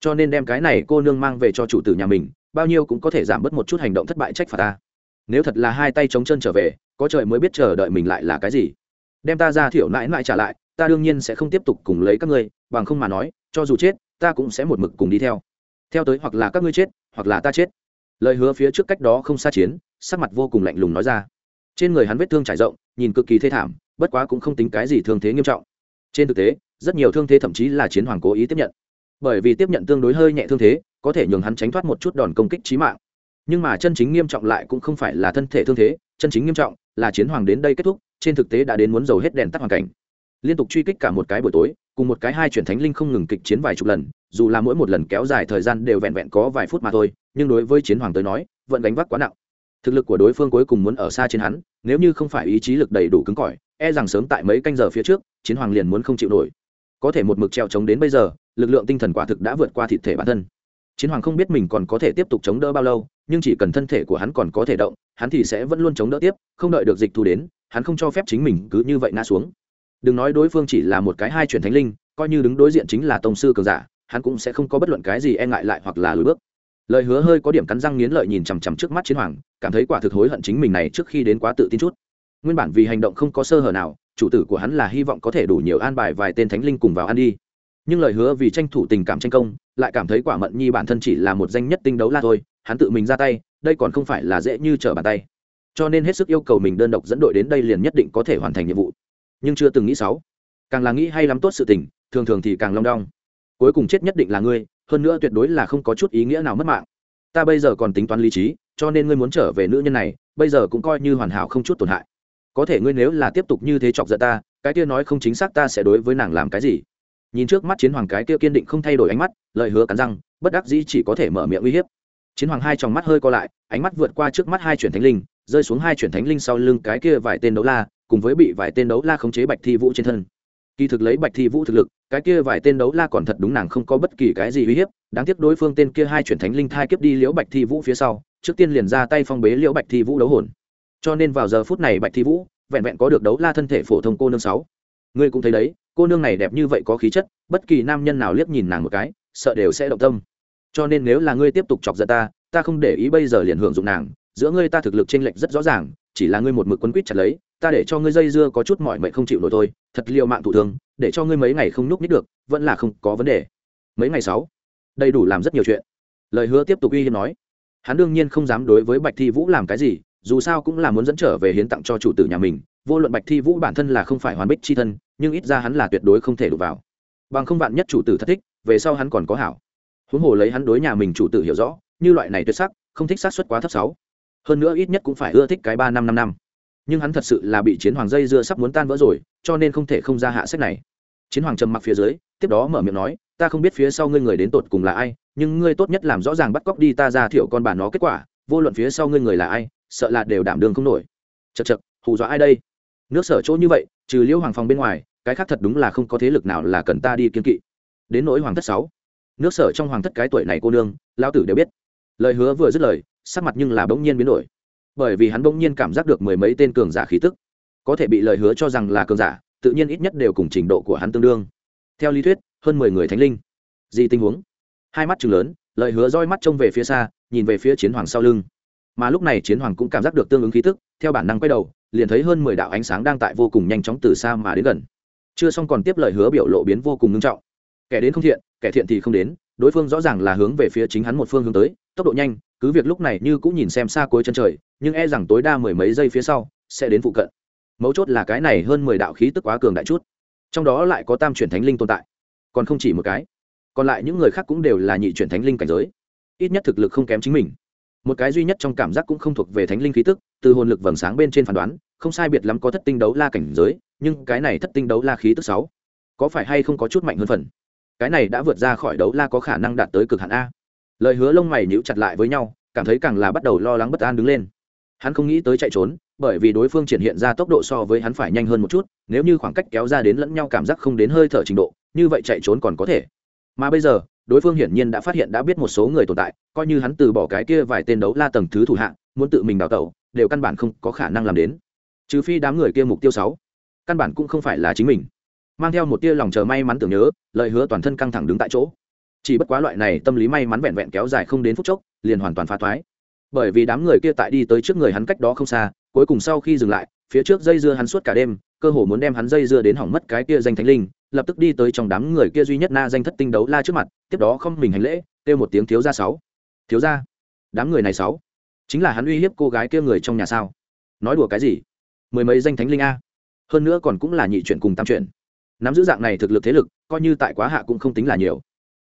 Cho nên đem cái này cô nương mang về cho chủ tử nhà mình, bao nhiêu cũng có thể giảm bớt một chút hành động thất bại trách phạt ta nếu thật là hai tay chống chân trở về, có trời mới biết chờ đợi mình lại là cái gì. Đem ta ra thiểu nãi nãi trả lại, ta đương nhiên sẽ không tiếp tục cùng lấy các ngươi, bằng không mà nói, cho dù chết, ta cũng sẽ một mực cùng đi theo. Theo tới hoặc là các ngươi chết, hoặc là ta chết. Lời hứa phía trước cách đó không xa chiến, sắc mặt vô cùng lạnh lùng nói ra. Trên người hắn vết thương trải rộng, nhìn cực kỳ thê thảm, bất quá cũng không tính cái gì thương thế nghiêm trọng. Trên thực tế, rất nhiều thương thế thậm chí là chiến hoàng cố ý tiếp nhận. Bởi vì tiếp nhận tương đối hơi nhẹ thương thế, có thể nhường hắn tránh thoát một chút đòn công kích trí mạng nhưng mà chân chính nghiêm trọng lại cũng không phải là thân thể thương thế, chân chính nghiêm trọng là chiến hoàng đến đây kết thúc, trên thực tế đã đến muốn dầu hết đèn tắt hoàn cảnh. Liên tục truy kích cả một cái buổi tối, cùng một cái hai chuyển thánh linh không ngừng kịch chiến vài chục lần, dù là mỗi một lần kéo dài thời gian đều vẹn vẹn có vài phút mà thôi, nhưng đối với chiến hoàng tới nói, vẫn đánh vác quá nặng. Thực lực của đối phương cuối cùng muốn ở xa trên hắn, nếu như không phải ý chí lực đầy đủ cứng cỏi e rằng sớm tại mấy canh giờ phía trước, chiến hoàng liền muốn không chịu nổi. Có thể một mực treo chống đến bây giờ, lực lượng tinh thần quả thực đã vượt qua thịt thể bản thân chiến hoàng không biết mình còn có thể tiếp tục chống đỡ bao lâu, nhưng chỉ cần thân thể của hắn còn có thể động, hắn thì sẽ vẫn luôn chống đỡ tiếp, không đợi được dịch thu đến, hắn không cho phép chính mình cứ như vậy ngã xuống. Đừng nói đối phương chỉ là một cái hai chuyển thánh linh, coi như đứng đối diện chính là tông sư cường giả, hắn cũng sẽ không có bất luận cái gì e ngại lại hoặc là lùi bước. Lời hứa hơi có điểm cắn răng nghiến lợi nhìn chằm chằm trước mắt chiến hoàng, cảm thấy quả thực hối hận chính mình này trước khi đến quá tự tin chút. Nguyên bản vì hành động không có sơ hở nào, chủ tử của hắn là hy vọng có thể đủ nhiều an bài vài tên thánh linh cùng vào ăn đi nhưng lời hứa vì tranh thủ tình cảm tranh công, lại cảm thấy quả mận nhi bản thân chỉ là một danh nhất tinh đấu la thôi, hắn tự mình ra tay, đây còn không phải là dễ như trở bàn tay. Cho nên hết sức yêu cầu mình đơn độc dẫn đội đến đây liền nhất định có thể hoàn thành nhiệm vụ. Nhưng chưa từng nghĩ sáu. Càng là nghĩ hay lắm tốt sự tình, thường thường thì càng long đong. Cuối cùng chết nhất định là ngươi, hơn nữa tuyệt đối là không có chút ý nghĩa nào mất mạng. Ta bây giờ còn tính toán lý trí, cho nên ngươi muốn trở về nữ nhân này, bây giờ cũng coi như hoàn hảo không chút tổn hại. Có thể ngươi nếu là tiếp tục như thế chọc giận ta, cái kia nói không chính xác ta sẽ đối với nàng làm cái gì? Nhìn trước mắt chiến hoàng cái kia kiên định không thay đổi ánh mắt, lời hứa cắn răng, bất đắc dĩ chỉ có thể mở miệng uy hiếp. Chiến hoàng hai trong mắt hơi co lại, ánh mắt vượt qua trước mắt hai chuyển thánh linh, rơi xuống hai chuyển thánh linh sau lưng cái kia vài tên đấu la, cùng với bị vài tên đấu la khống chế bạch thi vũ trên thân. Kỳ thực lấy bạch thi vũ thực lực, cái kia vài tên đấu la còn thật đúng nàng không có bất kỳ cái gì uy hiếp, đáng tiếc đối phương tên kia hai chuyển thánh linh thai kiếp đi liễu bạch thi vũ phía sau, trước tiên liền ra tay phong bế liễu bạch thi vũ đấu hồn. Cho nên vào giờ phút này bạch thi vũ vẹn vẹn có được đấu la thân thể phổ thông cô nương sáu. Ngươi cũng thấy đấy cô nương này đẹp như vậy có khí chất bất kỳ nam nhân nào liếc nhìn nàng một cái sợ đều sẽ động tâm. Cho nên nếu là ngươi tiếp tục chọc giận ta ta không để ý bây giờ liền hưởng dụng nàng giữa ngươi ta thực lực chênh lệch rất rõ ràng chỉ là ngươi một mực quấn quýt chặt lấy ta để cho ngươi dây dưa có chút mọi mệnh không chịu nổi thôi thật liệu mạng thủ thương, để cho ngươi mấy ngày không nhúc nhích được vẫn là không có vấn đề. Mấy ngày sáu đầy đủ làm rất nhiều chuyện. Lời hứa tiếp tục uy hiếp nói. Hắn đương nhiên không dám đối với bạch thi vũ làm cái gì dù sao cũng là muốn dẫn trở về hiến tặng cho chủ tử nhà mình vô luận bạch thi vũ bản thân là không phải hoàn bích c h i thân, nhưng ít ra hắn là tuyệt đối không thể đụng vào. Bằng không bạn nhất chủ tử thất thích, về sau hắn còn có hảo. Huống hồ lấy hắn đối nhà mình chủ tử hiểu rõ, như loại này tuyệt sắc, không thích sát xuất quá thấp sáu. Hơn nữa ít nhất cũng phải ưa thích cái ba năm năm năm. Nhưng hắn thật sự là bị chiến hoàng dây dưa sắp muốn tan vỡ rồi, cho nên không thể không ra hạ sách này. Chiến hoàng trầm mặc phía dưới, tiếp đó mở miệng nói, ta không biết phía sau ngươi người đến tột cùng là ai, nhưng ngươi tốt nhất làm rõ ràng bắt cóc đi ta ra thiểu con bà nó kết quả, vô luận phía sau ngươi người là ai, sợ là đều đảm đường không nổi. Chật chật hù dọa ai đây? Nước sở chỗ như vậy, trừ liễu hoàng phòng bên ngoài, cái khác thật đúng là không có thế lực nào là cần ta đi kiên kỵ. Đến nỗi hoàng thất sáu, nước sở trong hoàng thất cái tuổi này cô nương lao tử đều biết. Lời hứa vừa dứt lời, sắc mặt nhưng là bỗng nhiên biến đổi. Bởi vì hắn bỗng nhiên cảm giác được mười mấy tên cường giả khí tức. Có thể bị lời hứa cho rằng là cường giả, tự nhiên ít nhất đều cùng trình độ của hắn tương đương. Theo lý thuyết, hơn mười người thánh linh. Gì tình huống? Hai mắt chừng lớn, lời hứa roi mắt trông về phía xa, nhìn về phía chiến hoàng sau lưng mà lúc này chiến hoàng cũng cảm giác được tương ứng khí tức, theo bản năng quay đầu, liền thấy hơn mười đạo ánh sáng đang tại vô cùng nhanh chóng từ xa mà đến gần. Chưa xong còn tiếp lời hứa biểu lộ biến vô cùng nghiêm trọng. Kẻ đến không thiện, kẻ thiện thì không đến, đối phương rõ ràng là hướng về phía chính hắn một phương hướng tới, tốc độ nhanh, cứ việc lúc này như cũng nhìn xem xa cuối chân trời, nhưng e rằng tối đa mười mấy giây phía sau, sẽ đến phụ cận. Mấu chốt là cái này hơn mười đạo khí tức quá cường đại chút. Trong đó lại có tam chuyển thánh linh tồn tại. Còn không chỉ một cái. Còn lại những người khác cũng đều là nhị chuyển thánh linh cảnh giới. Ít nhất thực lực không kém chính mình một cái duy nhất trong cảm giác cũng không thuộc về thánh linh khí tức, từ hồn lực vầng sáng bên trên phán đoán, không sai biệt lắm có thất tinh đấu la cảnh giới, nhưng cái này thất tinh đấu la khí tức sáu, có phải hay không có chút mạnh hơn phần? Cái này đã vượt ra khỏi đấu la có khả năng đạt tới cực hạn a. Lời hứa lông mày nhíu chặt lại với nhau, cảm thấy càng là bắt đầu lo lắng bất an đứng lên. Hắn không nghĩ tới chạy trốn, bởi vì đối phương triển hiện ra tốc độ so với hắn phải nhanh hơn một chút, nếu như khoảng cách kéo ra đến lẫn nhau cảm giác không đến hơi thở trình độ, như vậy chạy trốn còn có thể. Mà bây giờ đối phương hiển nhiên đã phát hiện đã biết một số người tồn tại, coi như hắn từ bỏ cái kia vài tên đấu la tầng thứ thủ hạng muốn tự mình đào tẩu, đều căn bản không có khả năng làm đến. Trừ phi đám người kia mục tiêu sáu, căn bản cũng không phải là chính mình. Mang theo một tia lòng chờ may mắn tưởng nhớ, lời hứa toàn thân căng thẳng đứng tại chỗ. Chỉ bất quá loại này tâm lý may mắn vẹn vẹn kéo dài không đến phút chốc, liền hoàn toàn phá thoái. Bởi vì đám người kia tại đi tới trước người hắn cách đó không xa, cuối cùng sau khi dừng lại, phía trước dây dưa hắn suốt cả đêm cơ hồ muốn đem hắn dây dưa đến hỏng mất cái kia danh thánh linh, lập tức đi tới trong đám người kia duy nhất na danh thất tinh đấu la trước mặt, tiếp đó không mình hành lễ, kêu một tiếng thiếu gia sáu. Thiếu gia? Đám người này sáu? Chính là hắn uy hiếp cô gái kia người trong nhà sao? Nói đùa cái gì? Mười mấy danh thánh linh a. Hơn nữa còn cũng là nhị chuyện cùng tam chuyện nắm giữ dạng này thực lực thế lực, coi như tại quá hạ cũng không tính là nhiều.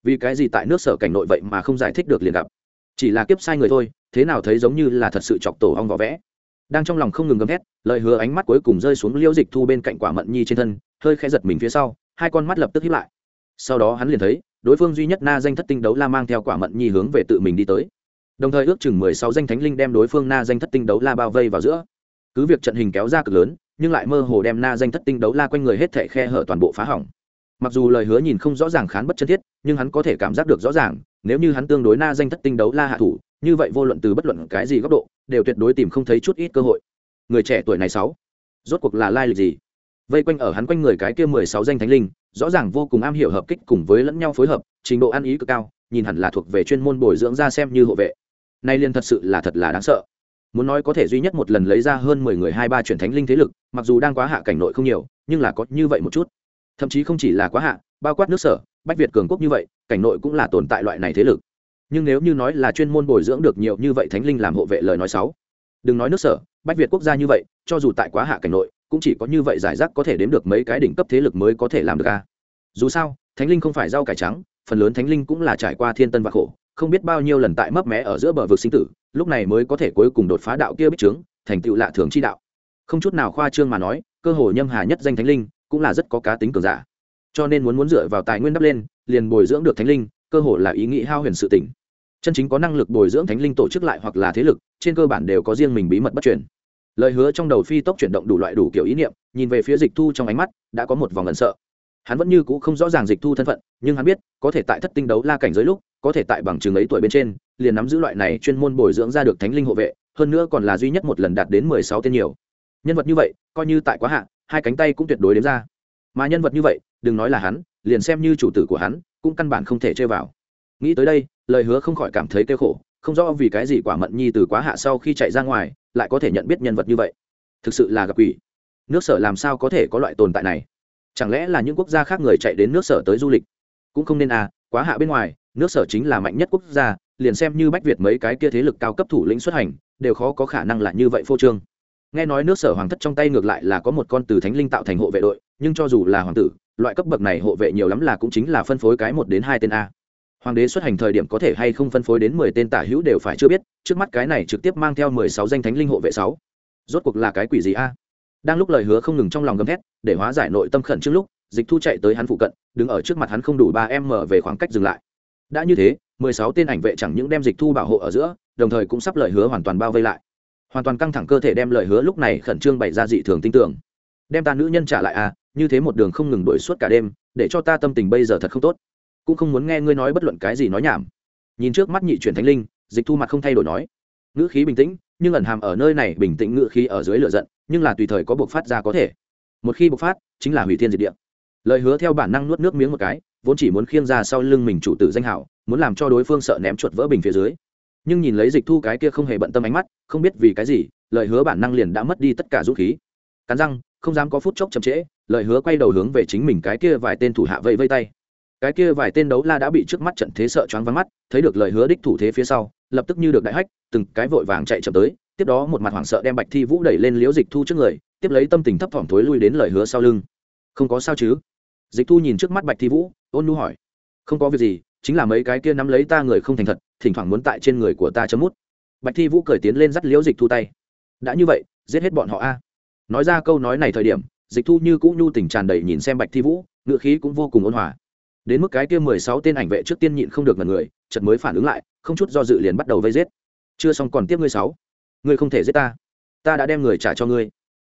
Vì cái gì tại nước sở cảnh nội vậy mà không giải thích được liền gặp? Chỉ là kiếp sai người thôi, thế nào thấy giống như là thật sự chọc tổ ong vỏ vẽ? Đang trong lòng không ngừng gầm thét, lời hứa ánh mắt cuối cùng rơi xuống liêu dịch thu bên cạnh quả mận nhi trên thân, hơi khẽ giật mình phía sau, hai con mắt lập tức hiếp lại. Sau đó hắn liền thấy, đối phương duy nhất na danh thất tinh đấu la mang theo quả mận nhi hướng về tự mình đi tới. Đồng thời ước chừng mười sáu danh thánh linh đem đối phương na danh thất tinh đấu la bao vây vào giữa. Cứ việc trận hình kéo ra cực lớn, nhưng lại mơ hồ đem na danh thất tinh đấu la quanh người hết thảy khe hở toàn bộ phá hỏng. Mặc dù lời hứa nhìn không rõ ràng khán bất chân thiết, nhưng hắn có thể cảm giác được rõ ràng, nếu như hắn tương đối na danh thất tinh đấu la hạ thủ như vậy vô luận từ bất luận cái gì góc độ, đều tuyệt đối tìm không thấy chút ít cơ hội. Người trẻ tuổi này sáu, rốt cuộc là lai lịch gì? Vây quanh ở hắn quanh người cái kia mười sáu danh thánh linh, rõ ràng vô cùng am hiểu hợp kích cùng với lẫn nhau phối hợp, trình độ ăn ý cực cao, nhìn hẳn là thuộc về chuyên môn bồi dưỡng ra xem như hộ vệ. Nay liên thật sự là thật là đáng sợ. Muốn nói có thể duy nhất một lần lấy ra hơn mười người hai ba chuyển thánh linh thế lực, mặc dù đang quá hạ cảnh nội không nhiều, nhưng là có như vậy một chút. Thậm chí không chỉ là quá hạ, bao quát nước sở, bách việt cường quốc như vậy, cảnh nội cũng là tồn tại loại này thế lực nhưng nếu như nói là chuyên môn bồi dưỡng được nhiều như vậy thánh linh làm hộ vệ lời nói sáu đừng nói nước sở, bách việt quốc gia như vậy, cho dù tại quá hạ cảnh nội, cũng chỉ có như vậy giải rác có thể đếm được mấy cái đỉnh cấp thế lực mới có thể làm được a dù sao, thánh linh không phải rau cải trắng, phần lớn thánh linh cũng là trải qua thiên tân và khổ, không biết bao nhiêu lần tại mấp mé ở giữa bờ vực sinh tử, lúc này mới có thể cuối cùng đột phá đạo kia bích trướng, thành tựu lạ thường chi đạo. Không chút nào khoa trương mà nói, cơ hội nhâm hà nhất danh thánh linh, cũng là rất có cá tính cường giả. Cho nên muốn muốn dựa vào tài nguyên đắp lên, liền bồi dưỡng được thánh linh, cơ hội là ý nghĩ hao huyền sự tỉnh chân chính có năng lực bồi dưỡng thánh linh tổ chức lại hoặc là thế lực, trên cơ bản đều có riêng mình bí mật bất truyền. Lời hứa trong đầu phi tốc chuyển động đủ loại đủ kiểu ý niệm, nhìn về phía dịch thu trong ánh mắt, đã có một vòng ẩn sợ. Hắn vẫn như c ũ không rõ ràng dịch thu thân phận, nhưng hắn biết, có thể tại thất tinh đấu la cảnh giới lúc, có thể tại bằng chừng ấy tuổi bên trên, liền nắm giữ loại này chuyên môn bồi dưỡng ra được thánh linh hộ vệ, hơn nữa còn là duy nhất một lần đạt đến mười sáu tên nhiều. Nhân vật như vậy, coi như tại quá hạn hai cánh tay cũng tuyệt đối đếm ra. Mà nhân vật như vậy, đừng nói là hắn, liền xem như chủ tử của hắn, cũng căn bản không thể chơi vào nghĩ tới đây, lời hứa không khỏi cảm thấy kêu khổ, không rõ vì cái gì quả mận nhi từ quá hạ sau khi chạy ra ngoài, lại có thể nhận biết nhân vật như vậy. Thực sự là gặp quỷ. Nước sở làm sao có thể có loại tồn tại này? Chẳng lẽ là những quốc gia khác người chạy đến nước sở tới du lịch? Cũng không nên à quá hạ bên ngoài, nước sở chính là mạnh nhất quốc gia, liền xem như bách việt mấy cái kia thế lực cao cấp thủ lĩnh xuất hành, đều khó có khả năng là như vậy phô trương. Nghe nói nước sở hoàng thất trong tay ngược lại là có một con từ thánh linh tạo thành hộ vệ đội, nhưng cho dù là hoàng tử, loại cấp bậc này hộ vệ nhiều lắm là cũng chính là phân phối cái một đến hai tên a hoàng đế xuất hành thời điểm có thể hay không phân phối đến mười tên tả hữu đều phải chưa biết, trước mắt cái này trực tiếp mang theo mười sáu danh thánh linh hộ vệ sáu. Rốt cuộc là cái quỷ gì a? Đang lúc lời hứa không ngừng trong lòng gầm thét, để hóa giải nội tâm khẩn trước lúc, dịch thu chạy tới hắn phụ cận, đứng ở trước mặt hắn không đủ ba em mở về khoảng cách dừng lại. Đã như thế, mười sáu tên ảnh vệ chẳng những đem dịch thu bảo hộ ở giữa, đồng thời cũng sắp lời hứa hoàn toàn bao vây lại. Hoàn toàn căng thẳng cơ thể đem lời hứa lúc này khẩn trương bày ra dị thường tin tưởng. Đem ta nữ nhân trả lại à như thế một đường không ngừng đuổi suốt cả đêm, để cho ta tâm tình bây giờ thật không tốt cũng không muốn nghe ngươi nói bất luận cái gì nói nhảm. Nhìn trước mắt nhị chuyển thánh linh, dịch thu mặt không thay đổi nói, ngữ khí bình tĩnh, nhưng ẩn hàm ở nơi này bình tĩnh ngữ khí ở dưới lửa giận, nhưng là tùy thời có buộc phát ra có thể. Một khi bộc phát, chính là hủy thiên diệt địa. Lời hứa theo bản năng nuốt nước miếng một cái, vốn chỉ muốn khiêng ra sau lưng mình chủ tử danh hảo, muốn làm cho đối phương sợ ném chuột vỡ bình phía dưới. Nhưng nhìn lấy dịch thu cái kia không hề bận tâm ánh mắt, không biết vì cái gì, lời hứa bản năng liền đã mất đi tất cả dũng khí. Cắn răng, không dám có phút chốc chậm trễ, lời hứa quay đầu hướng về chính mình cái kia vài tên thủ hạ vây vây tay cái kia vài tên đấu la đã bị trước mắt trận thế sợ choáng váng mắt, thấy được lời hứa đích thủ thế phía sau, lập tức như được đại hách, từng cái vội vàng chạy chậm tới, tiếp đó một mặt hoảng sợ đem bạch thi vũ đẩy lên liễu dịch thu trước người, tiếp lấy tâm tình thấp thỏm thối lui đến lời hứa sau lưng. Không có sao chứ? Dịch thu nhìn trước mắt bạch thi vũ, ôn nu hỏi. Không có việc gì, chính là mấy cái kia nắm lấy ta người không thành thật, thỉnh thoảng muốn tại trên người của ta chấm mút. Bạch thi vũ cởi tiến lên dắt liễu dịch thu tay. Đã như vậy, giết hết bọn họ a. Nói ra câu nói này thời điểm, dịch thu như cũng nhu tình tràn đầy nhìn xem bạch thi vũ ngựa khí cũng vô cùng ôn hòa đến mức cái kia mười sáu tên ảnh vệ trước tiên nhịn không được ngần người, chợt mới phản ứng lại, không chút do dự liền bắt đầu vây giết. Chưa xong còn tiếp ngươi sáu. Ngươi không thể giết ta. Ta đã đem người trả cho ngươi.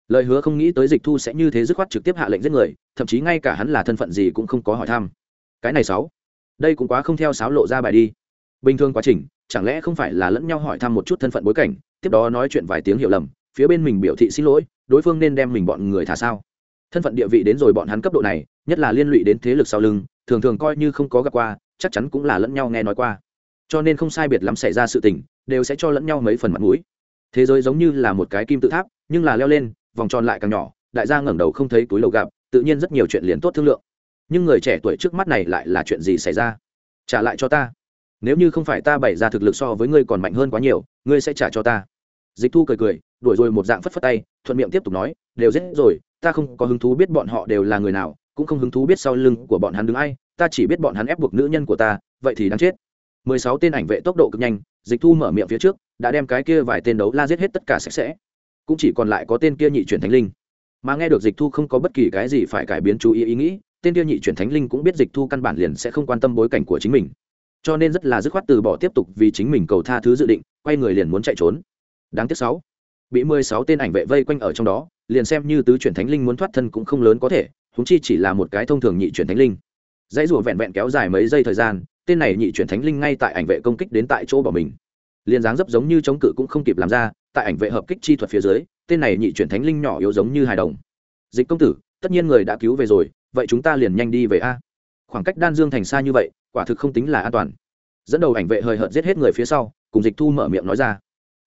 Lời hứa không nghĩ tới dịch thu sẽ như thế dứt khoát trực tiếp hạ lệnh giết người, thậm chí ngay cả hắn là thân phận gì cũng không có hỏi thăm. Cái này sáu. Đây cũng quá không theo sáo lộ ra bài đi. Bình thường quá trình, chẳng lẽ không phải là lẫn nhau hỏi thăm một chút thân phận bối cảnh, tiếp đó nói chuyện vài tiếng hiểu lầm, phía bên mình biểu thị xin lỗi, đối phương nên đem mình bọn người thả sao? Thân phận địa vị đến rồi bọn hắn cấp độ này, nhất là liên lụy đến thế lực sau lưng thường thường coi như không có gặp qua, chắc chắn cũng là lẫn nhau nghe nói qua. Cho nên không sai biệt lắm xảy ra sự tình, đều sẽ cho lẫn nhau mấy phần mặt mũi. Thế giới giống như là một cái kim tự tháp, nhưng là leo lên, vòng tròn lại càng nhỏ, đại gia ngẩng đầu không thấy túi lầu gặp, tự nhiên rất nhiều chuyện liền tốt thương lượng. Nhưng người trẻ tuổi trước mắt này lại là chuyện gì xảy ra? Trả lại cho ta. Nếu như không phải ta bày ra thực lực so với ngươi còn mạnh hơn quá nhiều, ngươi sẽ trả cho ta. Dịch thu cười cười, đuổi rồi một dạng phất phất tay, thuận miệng tiếp tục nói, đều giết rồi, ta không có hứng thú biết bọn họ đều là người nào cũng không hứng thú biết sau lưng của bọn hắn đứng ai, ta chỉ biết bọn hắn ép buộc nữ nhân của ta, vậy thì đáng chết. Mười sáu tên ảnh vệ tốc độ cực nhanh, dịch thu mở miệng phía trước, đã đem cái kia vài tên đấu la giết hết tất cả sạch sẽ. Cũng chỉ còn lại có tên kia nhị chuyển thánh linh. Mà nghe được dịch thu không có bất kỳ cái gì phải cải biến chú ý ý nghĩ, tên kia nhị chuyển thánh linh cũng biết dịch thu căn bản liền sẽ không quan tâm bối cảnh của chính mình. Cho nên rất là dứt khoát từ bỏ tiếp tục vì chính mình cầu tha thứ dự định, quay người liền muốn chạy trốn. Đáng tiếc sáu. Bị mười sáu tên ảnh vệ vây quanh ở trong đó, liền xem như tứ chuyển thánh linh muốn thoát thân cũng không lớn có thể húng chi chỉ là một cái thông thường nhị chuyển thánh linh. Dãy rùa vẹn vẹn kéo dài mấy giây thời gian, tên này nhị chuyển thánh linh ngay tại ảnh vệ công kích đến tại chỗ bỏ mình. Liền dáng dấp giống như chống cự cũng không kịp làm ra, tại ảnh vệ hợp kích chi thuật phía dưới, tên này nhị chuyển thánh linh nhỏ yếu giống như hài đồng. Dịch công tử, tất nhiên người đã cứu về rồi, vậy chúng ta liền nhanh đi về a. Khoảng cách đan dương thành xa như vậy, quả thực không tính là an toàn. Dẫn đầu ảnh vệ hời hợt giết hết người phía sau, cùng dịch thu mở miệng nói ra.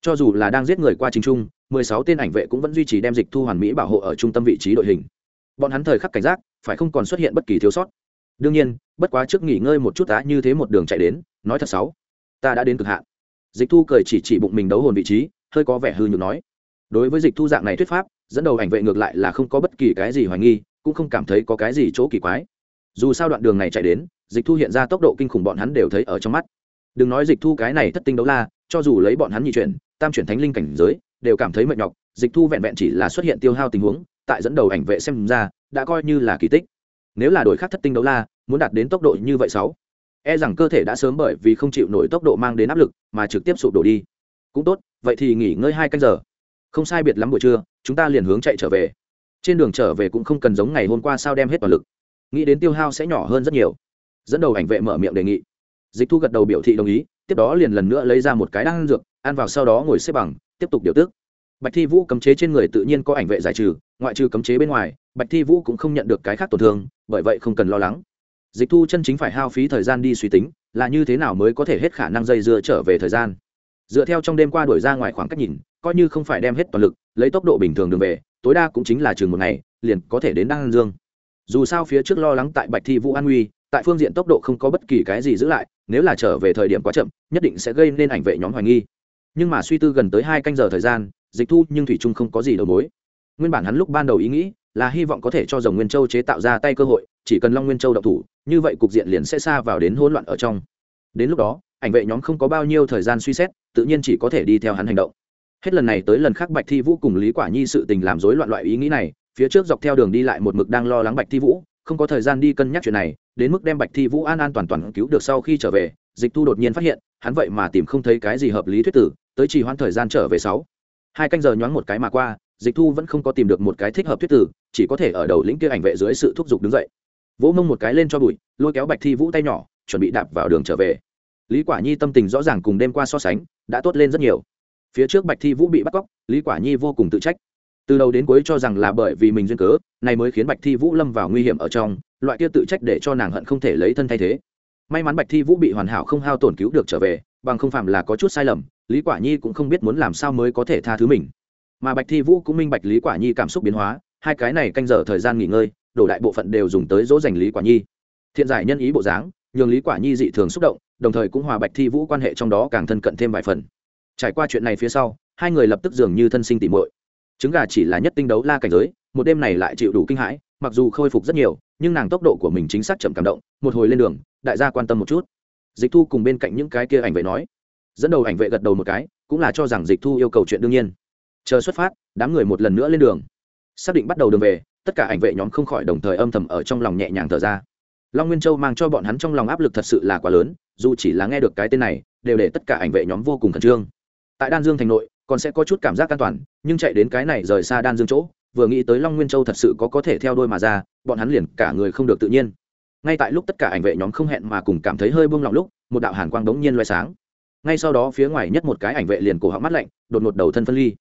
Cho dù là đang giết người qua trình trung, mười sáu tên ảnh vệ cũng vẫn duy trì đem dịch thu hoàn mỹ bảo hộ ở trung tâm vị trí đội hình bọn hắn thời khắc cảnh giác, phải không còn xuất hiện bất kỳ thiếu sót. Đương nhiên, bất quá trước nghỉ ngơi một chút đã như thế một đường chạy đến, nói thật xấu, ta đã đến cực hạn. Dịch thu cười chỉ chỉ bụng mình đấu hồn vị trí, hơi có vẻ hư nhược nói. Đối với dịch thu dạng này thuyết pháp, dẫn đầu ảnh vệ ngược lại là không có bất kỳ cái gì hoài nghi, cũng không cảm thấy có cái gì chỗ kỳ quái. Dù sao đoạn đường này chạy đến, dịch thu hiện ra tốc độ kinh khủng bọn hắn đều thấy ở trong mắt. Đừng nói dịch thu cái này thất tinh đấu la, cho dù lấy bọn hắn nhị chuyển, tam chuyển thánh linh cảnh giới, đều cảm thấy mệt nhọc, dịch thu vẹn vẹn chỉ là xuất hiện tiêu hao tình huống tại dẫn đầu ảnh vệ xem ra, đã coi như là kỳ tích. Nếu là đổi khác thất tinh đấu la, muốn đạt đến tốc độ như vậy sáu e rằng cơ thể đã sớm bởi vì không chịu nổi tốc độ mang đến áp lực mà trực tiếp sụp đổ đi. Cũng tốt, vậy thì nghỉ ngơi hai canh giờ. Không sai biệt lắm buổi trưa, chúng ta liền hướng chạy trở về. Trên đường trở về cũng không cần giống ngày hôm qua sao đem hết toàn lực. Nghĩ đến tiêu hao sẽ nhỏ hơn rất nhiều. Dẫn đầu ảnh vệ mở miệng đề nghị. Dịch thu gật đầu biểu thị đồng ý, tiếp đó liền lần nữa lấy ra một cái đan dược, ăn vào sau đó ngồi xếp bằng, tiếp tục điều tước bạch thi vũ cấm chế trên người tự nhiên có ảnh vệ giải trừ, ngoại trừ cấm chế bên ngoài, bạch thi vũ cũng không nhận được cái khác tổn thương, bởi vậy không cần lo lắng. Dịch thu chân chính phải hao phí thời gian đi suy tính, là như thế nào mới có thể hết khả năng dây dưa trở về thời gian. Dựa theo trong đêm qua đổi ra ngoài khoảng cách nhìn, coi như không phải đem hết toàn lực, lấy tốc độ bình thường đường về, tối đa cũng chính là chừng một ngày, liền có thể đến đăng dương. Dù sao phía trước lo lắng tại bạch thi vũ an nguy, tại phương diện tốc độ không có bất kỳ cái gì giữ lại, nếu là trở về thời điểm quá chậm, nhất định sẽ gây nên ảnh vệ nhóm hoài nghi. Nhưng mà suy tư gần tới hai canh giờ thời gian dịch thu nhưng thủy trung không có gì đầu mối. Nguyên bản hắn lúc ban đầu ý nghĩ là hy vọng có thể cho dòng nguyên châu chế tạo ra tay cơ hội, chỉ cần long nguyên châu đậu thủ, như vậy cục diện liền sẽ xa vào đến hỗn loạn ở trong. Đến lúc đó, ảnh vệ nhóm không có bao nhiêu thời gian suy xét, tự nhiên chỉ có thể đi theo hắn hành động. Hết lần này tới lần khác bạch thi vũ cùng lý quả nhi sự tình làm rối loạn loại ý nghĩ này, phía trước dọc theo đường đi lại một mực đang lo lắng bạch thi vũ, không có thời gian đi cân nhắc chuyện này, đến mức đem bạch thi vũ an an toàn toàn cứu được sau khi trở về, dịch thu đột nhiên phát hiện, hắn vậy mà tìm không thấy cái gì hợp lý thuyết tử, tới chỉ hoãn thời gian trở về sáu hai canh giờ nhoáng một cái mà qua, dịch thu vẫn không có tìm được một cái thích hợp thuyết tử chỉ có thể ở đầu lĩnh kia ảnh vệ dưới sự thúc giục đứng dậy. Vỗ mông một cái lên cho bụi, lôi kéo bạch thi vũ tay nhỏ, chuẩn bị đạp vào đường trở về. Lý quả nhi tâm tình rõ ràng cùng đêm qua so sánh, đã tốt lên rất nhiều. Phía trước bạch thi vũ bị bắt cóc, lý quả nhi vô cùng tự trách. Từ đầu đến cuối cho rằng là bởi vì mình duyên cớ, này mới khiến bạch thi vũ lâm vào nguy hiểm ở trong, loại kia tự trách để cho nàng hận không thể lấy thân thay thế. May mắn bạch thi vũ bị hoàn hảo không hao tổn cứu được trở về, bằng không phạm là có chút sai lầm lý quả nhi cũng không biết muốn làm sao mới có thể tha thứ mình. Mà bạch thi vũ cũng minh bạch lý quả nhi cảm xúc biến hóa, hai cái này canh giờ thời gian nghỉ ngơi, đổ đại bộ phận đều dùng tới dỗ dành lý quả nhi. Thiện giải nhân ý bộ dáng, nhường lý quả nhi dị thường xúc động, đồng thời cũng hòa bạch thi vũ quan hệ trong đó càng thân cận thêm vài phần. Trải qua chuyện này phía sau, hai người lập tức dường như thân sinh tỉ muội. Trứng gà chỉ là nhất tinh đấu la cảnh giới, một đêm này lại chịu đủ kinh hãi, mặc dù khôi phục rất nhiều, nhưng nàng tốc độ của mình chính xác chậm cảm động, một hồi lên đường, đại gia quan tâm một chút. Dịch thu cùng bên cạnh những cái kia ảnh vậy nói dẫn đầu ảnh vệ gật đầu một cái, cũng là cho rằng dịch thu yêu cầu chuyện đương nhiên. Chờ xuất phát, đám người một lần nữa lên đường. Xác định bắt đầu đường về, tất cả ảnh vệ nhóm không khỏi đồng thời âm thầm ở trong lòng nhẹ nhàng thở ra. Long nguyên châu mang cho bọn hắn trong lòng áp lực thật sự là quá lớn, dù chỉ là nghe được cái tên này, đều để tất cả ảnh vệ nhóm vô cùng khẩn trương. Tại đan dương thành nội, còn sẽ có chút cảm giác an toàn, nhưng chạy đến cái này rời xa đan dương chỗ, vừa nghĩ tới long nguyên châu thật sự có có thể theo đôi mà ra, bọn hắn liền cả người không được tự nhiên. Ngay tại lúc tất cả ảnh vệ nhóm không hẹn mà cùng cảm thấy hơi buông lỏng lúc, một đạo hàn quang đống nhiên loay sáng ngay sau đó phía ngoài nhất một cái ảnh vệ liền cổ họng mắt lạnh, đột ngột đầu thân phân ly.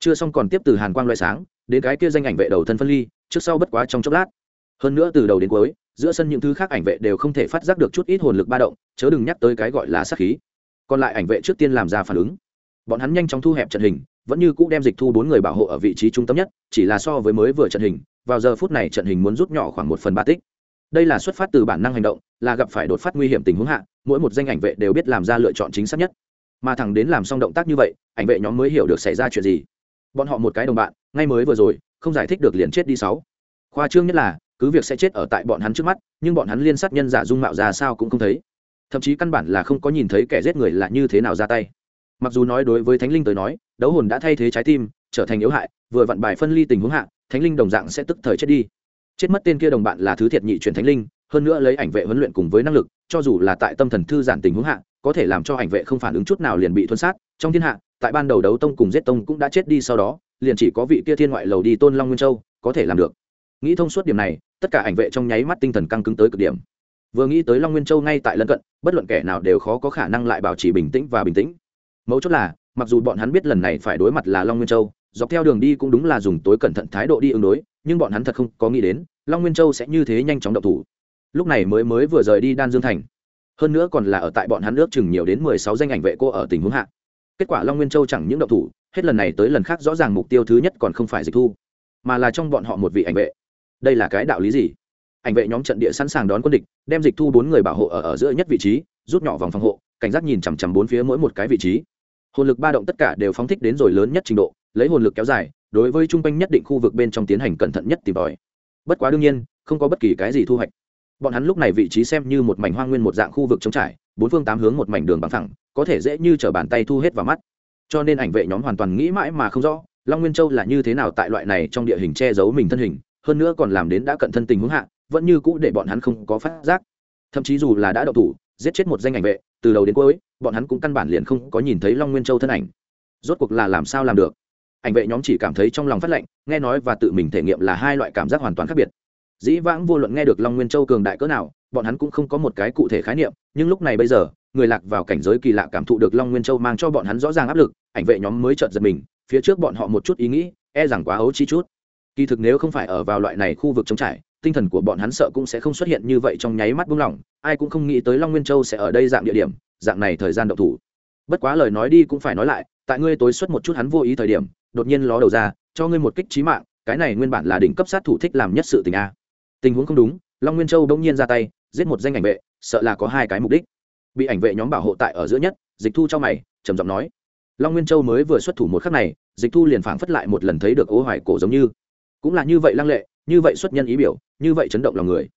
Chưa xong còn tiếp từ hàn quang loay sáng, đến cái kia danh ảnh vệ đầu thân phân ly, trước sau bất quá trong chốc lát. Hơn nữa từ đầu đến cuối, giữa sân những thứ khác ảnh vệ đều không thể phát giác được chút ít hồn lực ba động, chớ đừng nhắc tới cái gọi là sát khí. Còn lại ảnh vệ trước tiên làm ra phản ứng. Bọn hắn nhanh chóng thu hẹp trận hình, vẫn như cũ đem dịch thu bốn người bảo hộ ở vị trí trung tâm nhất, chỉ là so với mới vừa trận hình, vào giờ phút này trận hình muốn rút nhỏ khoảng một phần ba tích. Đây là xuất phát từ bản năng hành động, là gặp phải đột phát nguy hiểm tình huống hạ mỗi một danh ảnh vệ đều biết làm ra lựa chọn chính xác nhất. Mà thẳng đến làm xong động tác như vậy, ảnh vệ nhóm mới hiểu được xảy ra chuyện gì. Bọn họ một cái đồng bạn, ngay mới vừa rồi, không giải thích được liền chết đi sáu. Khoa trương nhất là, cứ việc sẽ chết ở tại bọn hắn trước mắt, nhưng bọn hắn liên sát nhân giả dung mạo ra sao cũng không thấy. Thậm chí căn bản là không có nhìn thấy kẻ giết người là như thế nào ra tay. Mặc dù nói đối với thánh linh tới nói, đấu hồn đã thay thế trái tim, trở thành yếu hại, vừa vặn bài phân ly tình huống hạ, thánh linh đồng dạng sẽ tức thời chết đi. Chết mất tên kia đồng bạn là thứ thiệt nhị chuyển thánh linh hơn nữa lấy ảnh vệ huấn luyện cùng với năng lực, cho dù là tại tâm thần thư giản tình huống hạ, có thể làm cho ảnh vệ không phản ứng chút nào liền bị thuân sát. Trong thiên hạ, tại ban đầu đấu tông cùng giết tông cũng đã chết đi sau đó, liền chỉ có vị kia thiên ngoại lầu đi tôn long nguyên châu có thể làm được. Nghĩ thông suốt điểm này, tất cả ảnh vệ trong nháy mắt tinh thần căng cứng tới cực điểm. Vừa nghĩ tới long nguyên châu ngay tại lân cận, bất luận kẻ nào đều khó có khả năng lại bảo trì bình tĩnh và bình tĩnh. Mấu chốt là, mặc dù bọn hắn biết lần này phải đối mặt là long nguyên châu, dọc theo đường đi cũng đúng là dùng tối cẩn thận thái độ đi ứng đối, nhưng bọn hắn thật không có nghĩ đến, long nguyên châu sẽ như thế nhanh chóng động thủ lúc này mới mới vừa rời đi đan dương thành. Hơn nữa còn là ở tại bọn hắn ước chừng nhiều đến mười sáu danh ảnh vệ cô ở tình huống hạ. Kết quả long nguyên châu chẳng những động thủ hết lần này tới lần khác rõ ràng mục tiêu thứ nhất còn không phải dịch thu mà là trong bọn họ một vị ảnh vệ. Đây là cái đạo lý gì? Ảnh vệ nhóm trận địa sẵn sàng đón quân địch đem dịch thu bốn người bảo hộ ở, ở giữa nhất vị trí rút nhỏ vòng phòng hộ cảnh giác nhìn chằm chằm bốn phía mỗi một cái vị trí. Hồn lực ba động tất cả đều phóng thích đến rồi lớn nhất trình độ lấy hồn lực kéo dài đối với trung quanh nhất định khu vực bên trong tiến hành cẩn thận nhất tìm tòi. Bất quá đương nhiên không có bất kỳ cái gì thu hoạch bọn hắn lúc này vị trí xem như một mảnh hoang nguyên một dạng khu vực trống trải, bốn phương tám hướng một mảnh đường bằng thẳng có thể dễ như t bàn tay thu hết vào mắt. Cho nên ảnh vệ nhóm hoàn toàn nghĩ mãi mà không rõ, long nguyên châu là như thế nào tại loại này trong địa hình che giấu mình thân hình, hơn nữa còn làm đến đã cận thân tình huống hạ, vẫn như cũ để bọn hắn không có phát giác. Thậm chí dù là đã đậu thủ, giết chết một danh ảnh vệ, từ đầu đến cuối, bọn hắn cũng căn bản liền không có nhìn thấy long nguyên châu thân ảnh. Rốt cuộc là làm sao làm được? Ảnh vệ nhóm chỉ cảm thấy trong lòng phát lệnh, nghe nói và tự mình thể nghiệm là hai loại cảm giác hoàn toàn khác biệt dĩ vãng vô luận nghe được long nguyên châu cường đại cỡ nào, bọn hắn cũng không có một cái cụ thể khái niệm, nhưng lúc này bây giờ, người lạc vào cảnh giới kỳ lạ cảm thụ được long nguyên châu mang cho bọn hắn rõ ràng áp lực, ảnh vệ nhóm mới chợt giật mình, phía trước bọn họ một chút ý nghĩ e rằng quá ấu chi chút. Kỳ thực nếu không phải ở vào loại này khu vực trống trải, tinh thần của bọn hắn sợ cũng sẽ không xuất hiện như vậy trong nháy mắt buông lỏng, ai cũng không nghĩ tới long nguyên châu sẽ ở đây dạng địa điểm, dạng này thời gian đậu thủ. Bất quá lời nói đi cũng phải nói lại, tại ngươi tối xuất một chút hắn vô ý thời điểm, đột nhiên ló đầu ra, cho ngươi một kích trí mạng, cái này nguyên bản là đỉnh cấp sát thủ thích làm nhất sự tình a tình huống không đúng, long nguyên châu đông nhiên ra tay, giết một danh ảnh vệ, sợ là có hai cái mục đích. Bị ảnh vệ nhóm bảo hộ tại ở giữa nhất, dịch thu cho mày, trầm giọng nói, long nguyên châu mới vừa xuất thủ một khắc này, dịch thu liền phảng phất lại một lần thấy được ố hoài cổ giống như. Cũng là như vậy lăng lệ, như vậy xuất nhân ý biểu, như vậy chấn động lòng người.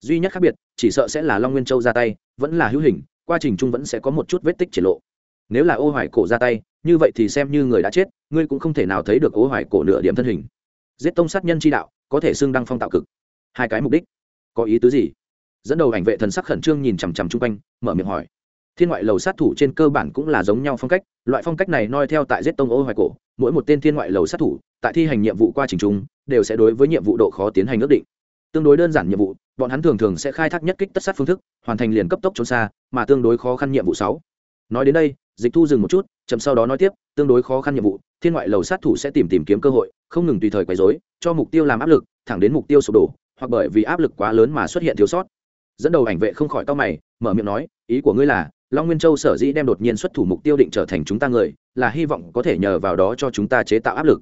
Duy nhất khác biệt, chỉ sợ sẽ là long nguyên châu ra tay, vẫn là hữu hình, quá trình chung vẫn sẽ có một chút vết tích triển lộ. Nếu là ô hoài cổ ra tay, như vậy thì xem như người đã chết, ngươi cũng không thể nào thấy được ô hoài cổ nửa điểm thân hình. Giết tông sát nhân chi đạo, có thể xưng đăng phong tạo cực hai cái mục đích. Có ý tứ gì? Dẫn đầu ảnh vệ thần sắc khẩn trương nhìn chằm chằm chung quanh, mở miệng hỏi. Thiên ngoại lầu sát thủ trên cơ bản cũng là giống nhau phong cách, loại phong cách này noi theo tại giết tông ô hoài cổ, mỗi một tên thiên ngoại lầu sát thủ, tại thi hành nhiệm vụ qua trình trung, đều sẽ đối với nhiệm vụ độ khó tiến hành ước định. Tương đối đơn giản nhiệm vụ, bọn hắn thường thường sẽ khai thác nhất kích tất sát phương thức, hoàn thành liền cấp tốc trốn xa, mà tương đối khó khăn nhiệm vụ sáu. Nói đến đây, dịch thu dừng một chút, chậm sau đó nói tiếp, tương đối khó khăn nhiệm vụ, thiên ngoại lầu sát thủ sẽ tìm tìm kiếm cơ hội, không ngừng tùy thời quấy dối cho mục tiêu làm áp lực, thẳng đến mục tiêu sụp đổ hoặc bởi vì áp lực quá lớn mà xuất hiện thiếu sót. Dẫn đầu ảnh vệ không khỏi cao mày, mở miệng nói, ý của ngươi là, long nguyên châu sở dĩ đem đột nhiên xuất thủ mục tiêu định trở thành chúng ta người, là hy vọng có thể nhờ vào đó cho chúng ta chế tạo áp lực.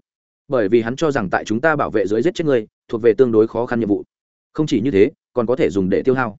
Bởi vì hắn cho rằng tại chúng ta bảo vệ dưới giết chết người thuộc về tương đối khó khăn nhiệm vụ. Không chỉ như thế, còn có thể dùng để tiêu hao.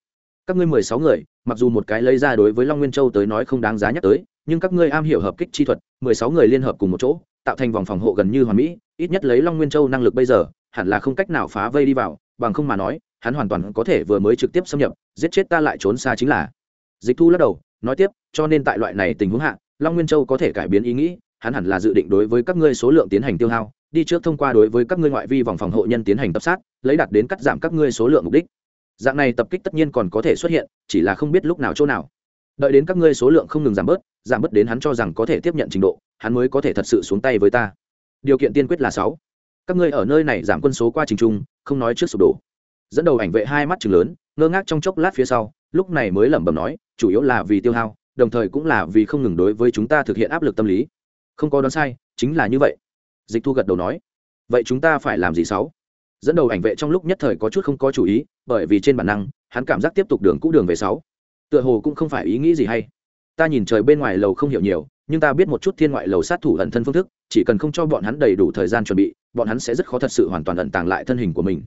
Các ngươi mười sáu người, mặc dù một cái lấy ra đối với long nguyên châu tới nói không đáng giá nhắc tới, nhưng các ngươi am hiểu hợp kích chi thuật, mười sáu người liên hợp cùng một chỗ, tạo thành vòng phòng hộ gần như hoàn mỹ, ít nhất lấy long nguyên châu năng lực bây giờ, hẳn là không cách nào phá vây đi vào bằng không mà nói, hắn hoàn toàn có thể vừa mới trực tiếp xâm nhập, giết chết ta lại trốn xa chính là. Dịch thu lắc đầu, nói tiếp, cho nên tại loại này tình huống hạ, long nguyên châu có thể cải biến ý nghĩ, hắn hẳn là dự định đối với các ngươi số lượng tiến hành tiêu hao, đi trước thông qua đối với các ngươi ngoại vi vòng phòng hộ nhân tiến hành tập sát, lấy đặt đến cắt giảm các ngươi số lượng mục đích. Dạng này tập kích tất nhiên còn có thể xuất hiện, chỉ là không biết lúc nào chỗ nào. Đợi đến các ngươi số lượng không ngừng giảm bớt giảm bớt đến hắn cho rằng có thể tiếp nhận trình độ, hắn mới có thể thật sự xuống tay với ta. Điều kiện tiên quyết là sáu các ngươi ở nơi này giảm quân số qua trình trung, không nói trước sụp đổ. Dẫn đầu ảnh vệ hai mắt chừng lớn, ngơ ngác trong chốc lát phía sau, lúc này mới lẩm bẩm nói, chủ yếu là vì tiêu hao, đồng thời cũng là vì không ngừng đối với chúng ta thực hiện áp lực tâm lý. Không có đoán sai, chính là như vậy. Dịch thu gật đầu nói, vậy chúng ta phải làm gì sáu? Dẫn đầu ảnh vệ trong lúc nhất thời có chút không có chủ ý, bởi vì trên bản năng, hắn cảm giác tiếp tục đường cũ đường về sáu. Tựa hồ cũng không phải ý nghĩ gì hay ta nhìn trời bên ngoài lầu không hiểu nhiều, nhưng ta biết một chút thiên ngoại lầu sát thủ ẩn thân phương thức, chỉ cần không cho bọn hắn đầy đủ thời gian chuẩn bị, bọn hắn sẽ rất khó thật sự hoàn toàn ẩn tàng lại thân hình của mình.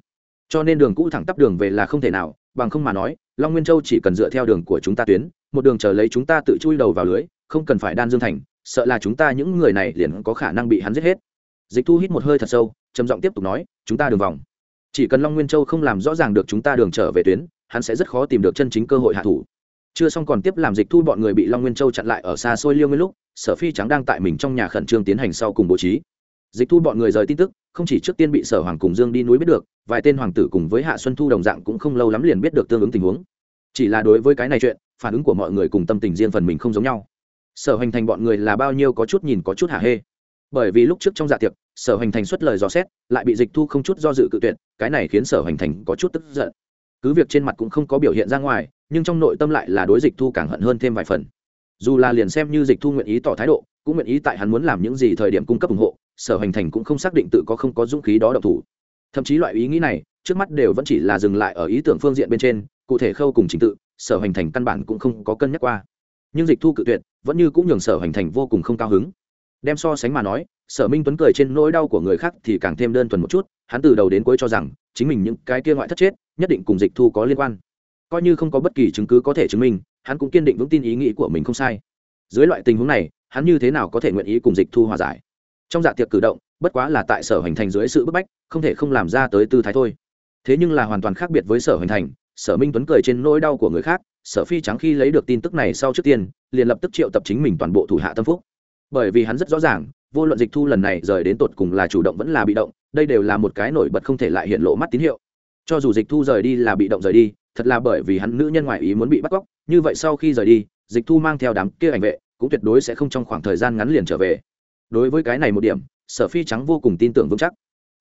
Cho nên đường cũ thẳng tắp đường về là không thể nào, bằng không mà nói, long nguyên châu chỉ cần dựa theo đường của chúng ta tuyến, một đường chờ lấy chúng ta tự chui đầu vào lưới, không cần phải đan dương thành, sợ là chúng ta những người này liền có khả năng bị hắn giết hết. Dịch thu hít một hơi thật sâu, trầm giọng tiếp tục nói, chúng ta đường vòng. Chỉ cần long nguyên châu không làm rõ ràng được chúng ta đường trở về tuyến, hắn sẽ rất khó tìm được chân chính cơ hội hạ thủ chưa xong còn tiếp làm dịch thu bọn người bị long nguyên châu chặn lại ở xa xôi liêu nguyên lúc, sở phi trắng đang tại mình trong nhà khẩn trương tiến hành sau cùng bố trí. Dịch thu bọn người rời tin tức, không chỉ trước tiên bị sở hoàng cùng dương đi núi biết được, vài tên hoàng tử cùng với hạ xuân thu đồng dạng cũng không lâu lắm liền biết được tương ứng tình huống. Chỉ là đối với cái này chuyện, phản ứng của mọi người cùng tâm tình riêng phần mình không giống nhau. Sở Hoành thành bọn người là bao nhiêu có chút nhìn có chút hả hê. Bởi vì lúc trước trong dạ tiệc, sở Hoành thành xuất lời dò xét, lại bị dịch thu không chút do dự cự tuyệt, cái này khiến sở Hoành thành có chút tức giận cứ việc trên mặt cũng không có biểu hiện ra ngoài, nhưng trong nội tâm lại là đối dịch thu càng hận hơn thêm vài phần. Dù là liền xem như dịch thu nguyện ý tỏ thái độ, cũng nguyện ý tại hắn muốn làm những gì thời điểm cung cấp ủng hộ, sở hành thành cũng không xác định tự có không có dũng khí đó độc thủ. Thậm chí loại ý nghĩ này, trước mắt đều vẫn chỉ là dừng lại ở ý tưởng phương diện bên trên, cụ thể khâu cùng trình tự, sở hành thành căn bản cũng không có cân nhắc qua. Nhưng dịch thu cự tuyệt, vẫn như cũng nhường sở hành thành vô cùng không cao hứng. Đem so sánh mà nói, sở minh tuấn cười trên nỗi đau của người khác thì càng thêm đơn thuần một chút, hắn từ đầu đến cuối cho rằng chính mình những cái kia ngoại thất chết, nhất định cùng dịch thu có liên quan. Coi như không có bất kỳ chứng cứ có thể chứng minh, hắn cũng kiên định vững tin ý nghĩ của mình không sai. Dưới loại tình huống này, hắn như thế nào có thể nguyện ý cùng dịch thu hòa giải? Trong dạ tiệc cử động, bất quá là tại sở Hoành thành dưới sự bức bách, không thể không làm ra tới tư thái thôi. Thế nhưng là hoàn toàn khác biệt với sở Hoành thành, sở minh tuấn cười trên nỗi đau của người khác, sở phi trắng khi lấy được tin tức này sau trước tiên, liền lập tức triệu tập chính mình toàn bộ thủ hạ tâm phúc. Bởi vì hắn rất rõ ràng vô luận dịch thu lần này rời đến tột cùng là chủ động vẫn là bị động, đây đều là một cái nổi bật không thể lại hiện lộ mắt tín hiệu. Cho dù dịch thu rời đi là bị động rời đi, thật là bởi vì hắn nữ nhân ngoại ý muốn bị bắt cóc, như vậy sau khi rời đi, dịch thu mang theo đám kia ảnh vệ, cũng tuyệt đối sẽ không trong khoảng thời gian ngắn liền trở về. Đối với cái này một điểm, sở phi trắng vô cùng tin tưởng vững chắc.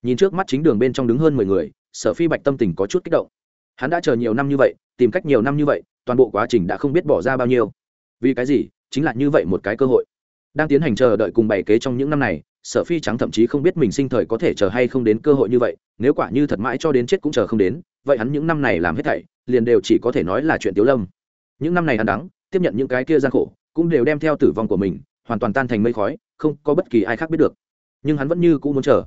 Nhìn trước mắt chính đường bên trong đứng hơn mười người, sở phi bạch tâm tình có chút kích động. Hắn đã chờ nhiều năm như vậy, tìm cách nhiều năm như vậy, toàn bộ quá trình đã không biết bỏ ra bao nhiêu. Vì cái gì? Chính là như vậy một cái cơ hội đang tiến hành chờ đợi cùng bày kế trong những năm này, sở phi trắng thậm chí không biết mình sinh thời có thể chờ hay không đến cơ hội như vậy, nếu quả như thật mãi cho đến chết cũng chờ không đến, vậy hắn những năm này làm hết thảy, liền đều chỉ có thể nói là chuyện tiếu lâm. Những năm này hắn đắng, tiếp nhận những cái kia gian khổ, cũng đều đem theo tử vong của mình, hoàn toàn tan thành mây khói, không có bất kỳ ai khác biết được. Nhưng hắn vẫn như cũ muốn chờ.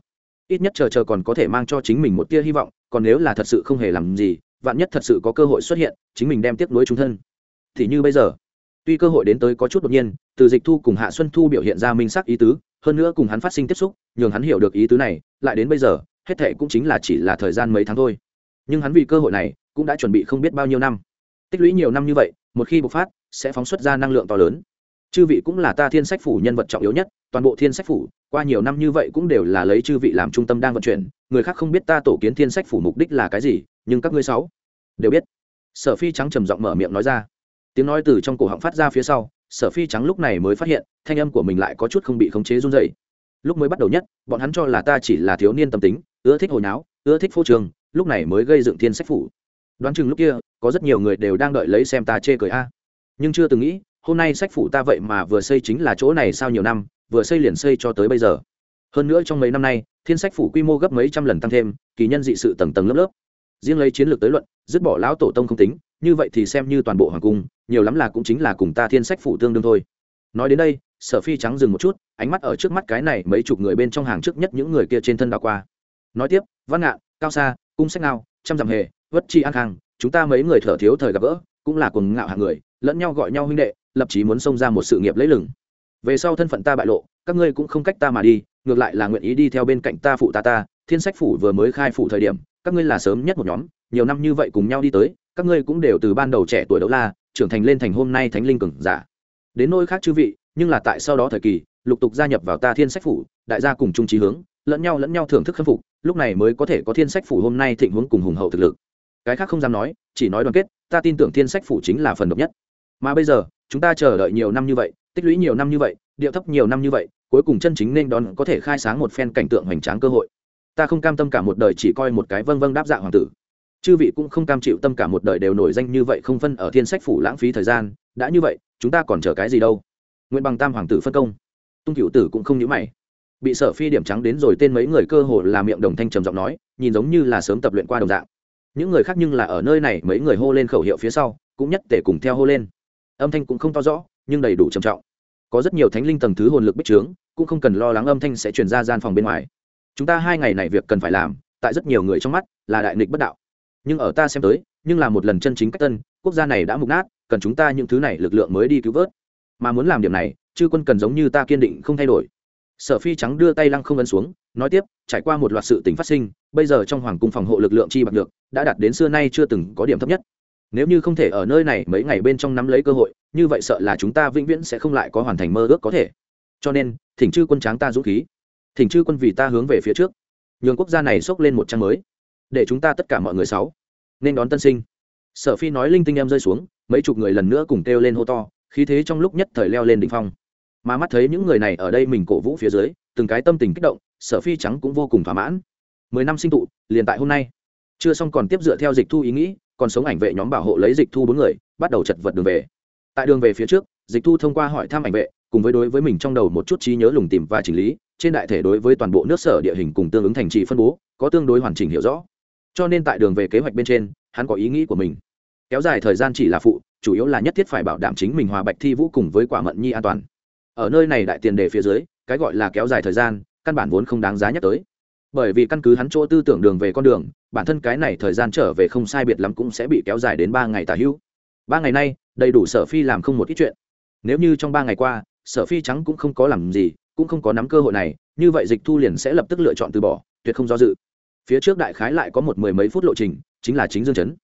Ít nhất chờ chờ còn có thể mang cho chính mình một tia hy vọng, còn nếu là thật sự không hề làm gì, vạn nhất thật sự có cơ hội xuất hiện, chính mình đem tiếp nối chúng thân. Thì như bây giờ, tuy cơ hội đến tới có chút đột nhiên từ dịch thu cùng hạ xuân thu biểu hiện ra minh sắc ý tứ, hơn nữa cùng hắn phát sinh tiếp xúc, nhường hắn hiểu được ý tứ này, lại đến bây giờ, hết thệ cũng chính là chỉ là thời gian mấy tháng thôi. Nhưng hắn vì cơ hội này, cũng đã chuẩn bị không biết bao nhiêu năm. Tích lũy nhiều năm như vậy, một khi bộc phát, sẽ phóng xuất ra năng lượng to lớn. Chư vị cũng là ta thiên sách phủ nhân vật trọng yếu nhất, toàn bộ thiên sách phủ, qua nhiều năm như vậy cũng đều là lấy chư vị làm trung tâm đang vận chuyển, người khác không biết ta tổ kiến thiên sách phủ mục đích là cái gì, nhưng các ngươi sáu đều biết. Sở phi trắng trầm giọng mở miệng nói ra. Tiếng nói từ trong cổ họng phát ra phía sau sở phi trắng lúc này mới phát hiện, thanh âm của mình lại có chút không bị khống chế run dày lúc mới bắt đầu nhất, bọn hắn cho là ta chỉ là thiếu niên tâm tính, ưa thích hồi náo, ưa thích phô trường, lúc này mới gây dựng thiên sách phủ. Đoán chừng lúc kia, có rất nhiều người đều đang đợi lấy xem ta chê cười a. Nhưng chưa từng nghĩ, hôm nay sách phủ ta vậy mà vừa xây chính là chỗ này sau nhiều năm, vừa xây liền xây cho tới bây giờ. Hơn nữa trong mấy năm nay, thiên sách phủ quy mô gấp mấy trăm lần tăng thêm, kỳ nhân dị sự tầng tầng lớp lớp riêng lấy chiến lược tới luận, dứt bỏ lão tổ tông không tính, như vậy thì xem như toàn bộ hoàng cung, nhiều lắm là cũng chính là cùng ta thiên sách phủ tương đương thôi. Nói đến đây, sở phi trắng dừng một chút, ánh mắt ở trước mắt cái này mấy chục người bên trong hàng trước nhất những người kia trên thân đ qua. Nói tiếp, văn ngạn, cao xa cung sách ngao, trăm dặm hề, vất chi an khang, chúng ta mấy người thở thiếu thời gặp gỡ, cũng là quần ngạo hạng người, lẫn nhau gọi nhau huynh đệ, lập chí muốn xông ra một sự nghiệp lấy lừng. Về sau thân phận ta bại lộ, các ngươi cũng không cách ta mà đi, ngược lại là nguyện ý đi theo bên cạnh ta phụ ta ta, thiên sách phủ vừa mới khai phủ thời điểm các ngươi là sớm nhất một nhóm, nhiều năm như vậy cùng nhau đi tới, các ngươi cũng đều từ ban đầu trẻ tuổi đấu la, trưởng thành lên thành hôm nay thánh linh cường giả. Đến nôi khác chư vị, nhưng là tại sau đó thời kỳ, lục tục gia nhập vào ta thiên sách phủ, đại gia cùng chung trí hướng, lẫn nhau lẫn nhau thưởng thức khâm phục, lúc này mới có thể có thiên sách phủ hôm nay thịnh hướng cùng hùng hậu thực lực. Cái khác không dám nói, chỉ nói đoàn kết, ta tin tưởng thiên sách phủ chính là phần độc nhất. Mà bây giờ, chúng ta chờ đợi nhiều năm như vậy, tích lũy nhiều năm như vậy, điệu thấp nhiều năm như vậy, cuối cùng chân chính nên đón có thể khai sáng một phen cảnh tượng hoành tráng cơ hội ta không cam tâm cả một đời chỉ coi một cái vâng vâng đáp dạ hoàng tử. Chư vị cũng không cam chịu tâm cả một đời đều nổi danh như vậy không phân ở thiên sách phủ lãng phí thời gian, đã như vậy, chúng ta còn chờ cái gì đâu? Nguyễn bằng tam hoàng tử phân công. Tung cựu tử cũng không nhữ mày. Bị sở phi điểm trắng đến rồi tên mấy người cơ hồ là miệng đồng thanh trầm giọng nói, nhìn giống như là sớm tập luyện qua đồng dạng. Những người khác nhưng là ở nơi này, mấy người hô lên khẩu hiệu phía sau, cũng nhất tể cùng theo hô lên. Âm thanh cũng không to rõ, nhưng đầy đủ trầm trọng. Có rất nhiều thánh linh tầng thứ hồn lực bích trướng, cũng không cần lo lắng âm thanh sẽ truyền ra gian phòng bên ngoài chúng ta hai ngày này việc cần phải làm, tại rất nhiều người trong mắt là đại nghịch bất đạo. Nhưng ở ta xem tới, nhưng là một lần chân chính cách tân, quốc gia này đã mục nát, cần chúng ta những thứ này lực lượng mới đi cứu vớt. Mà muốn làm điểm này, chư quân cần giống như ta kiên định không thay đổi. Sở phi trắng đưa tay lăng không ấn xuống, nói tiếp, trải qua một loạt sự tình phát sinh, bây giờ trong hoàng cung phòng hộ lực lượng chi bạc được, đã đạt đến xưa nay chưa từng có điểm thấp nhất. Nếu như không thể ở nơi này mấy ngày bên trong nắm lấy cơ hội, như vậy sợ là chúng ta vĩnh viễn sẽ không lại có hoàn thành mơ ước có thể. Cho nên, thỉnh chư quân tráng ta dũng khí thỉnh chư quân vì ta hướng về phía trước. Nhường quốc gia này xốc lên một trang mới. Để chúng ta tất cả mọi người sáu nên đón tân sinh. Sở phi nói linh tinh em rơi xuống, mấy chục người lần nữa cùng kêu lên hô to, khí thế trong lúc nhất thời leo lên đỉnh phong. Mà mắt thấy những người này ở đây mình cổ vũ phía dưới, từng cái tâm tình kích động, sở phi trắng cũng vô cùng thỏa mãn. Mười năm sinh tụ, liền tại hôm nay. Chưa xong còn tiếp dựa theo dịch thu ý nghĩ, còn sống ảnh vệ nhóm bảo hộ lấy dịch thu bốn người, bắt đầu chật vật đường về. Tại đường về phía trước, dịch thu thông qua hỏi thăm ảnh vệ cùng với đối với mình trong đầu một chút trí nhớ lùng tìm và chỉnh lý, trên đại thể đối với toàn bộ nước sở địa hình cùng tương ứng thành trì phân bố, có tương đối hoàn chỉnh hiểu rõ. Cho nên tại đường về kế hoạch bên trên, hắn có ý nghĩ của mình. Kéo dài thời gian chỉ là phụ, chủ yếu là nhất thiết phải bảo đảm chính mình hòa bạch thi vũ cùng với quả mận nhi an toàn. Ở nơi này đại tiền đề phía dưới, cái gọi là kéo dài thời gian, căn bản vốn không đáng giá nhắc tới. Bởi vì căn cứ hắn chỗ tư tưởng đường về con đường, bản thân cái này thời gian trở về không sai biệt lắm cũng sẽ bị kéo dài đến ba ngày tả hữu ba ngày nay, đầy đủ sở phi làm không một ít chuyện. Nếu như trong ba ngày qua sở phi trắng cũng không có làm gì, cũng không có nắm cơ hội này, như vậy dịch thu liền sẽ lập tức lựa chọn từ bỏ, tuyệt không do dự. Phía trước đại khái lại có một mười mấy phút lộ trình, chính là chính dương chấn.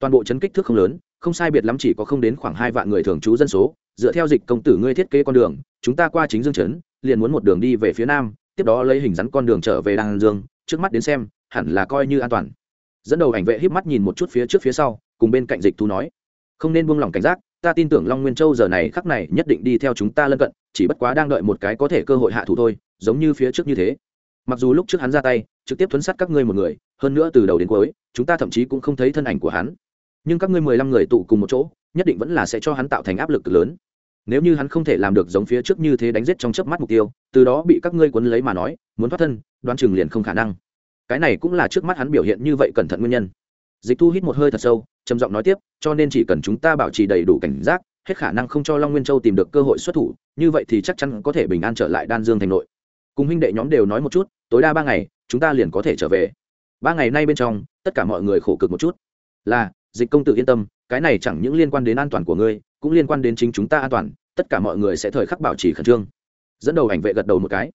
Toàn bộ chấn kích thước không lớn, không sai biệt lắm chỉ có không đến khoảng hai vạn người thường trú dân số. Dựa theo dịch công tử ngươi thiết kế con đường, chúng ta qua chính dương chấn, liền muốn một đường đi về phía nam, tiếp đó lấy hình rắn con đường trở về đàng dương, trước mắt đến xem, hẳn là coi như an toàn. Dẫn đầu ảnh vệ híp mắt nhìn một chút phía trước phía sau, cùng bên cạnh dịch thu nói. Không nên buông lỏng cảnh giác ta tin tưởng long nguyên châu giờ này khắc này nhất định đi theo chúng ta lân cận, chỉ bất quá đang đợi một cái có thể cơ hội hạ thủ thôi, giống như phía trước như thế. Mặc dù lúc trước hắn ra tay, trực tiếp thuấn sát các ngươi một người, hơn nữa từ đầu đến cuối, chúng ta thậm chí cũng không thấy thân ảnh của hắn. Nhưng các ngươi mười lăm người tụ cùng một chỗ, nhất định vẫn là sẽ cho hắn tạo thành áp lực lớn. Nếu như hắn không thể làm được giống phía trước như thế đánh giết trong chớp mắt mục tiêu, từ đó bị các ngươi quấn lấy mà nói, muốn thoát thân, đoán chừng liền không khả năng. Cái này cũng là trước mắt hắn biểu hiện như vậy cẩn thận nguyên nhân dịch thu hít một hơi thật sâu, trầm giọng nói tiếp, cho nên chỉ cần chúng ta bảo trì đầy đủ cảnh giác, hết khả năng không cho long nguyên châu tìm được cơ hội xuất thủ, như vậy thì chắc chắn có thể bình an trở lại đan dương thành nội. Cùng huynh đệ nhóm đều nói một chút, tối đa ba ngày, chúng ta liền có thể trở về. Ba ngày nay bên trong, tất cả mọi người khổ cực một chút. Là, dịch công tử yên tâm, cái này chẳng những liên quan đến an toàn của ngươi, cũng liên quan đến chính chúng ta an toàn, tất cả mọi người sẽ thời khắc bảo trì khẩn trương. Dẫn đầu ảnh vệ gật đầu một cái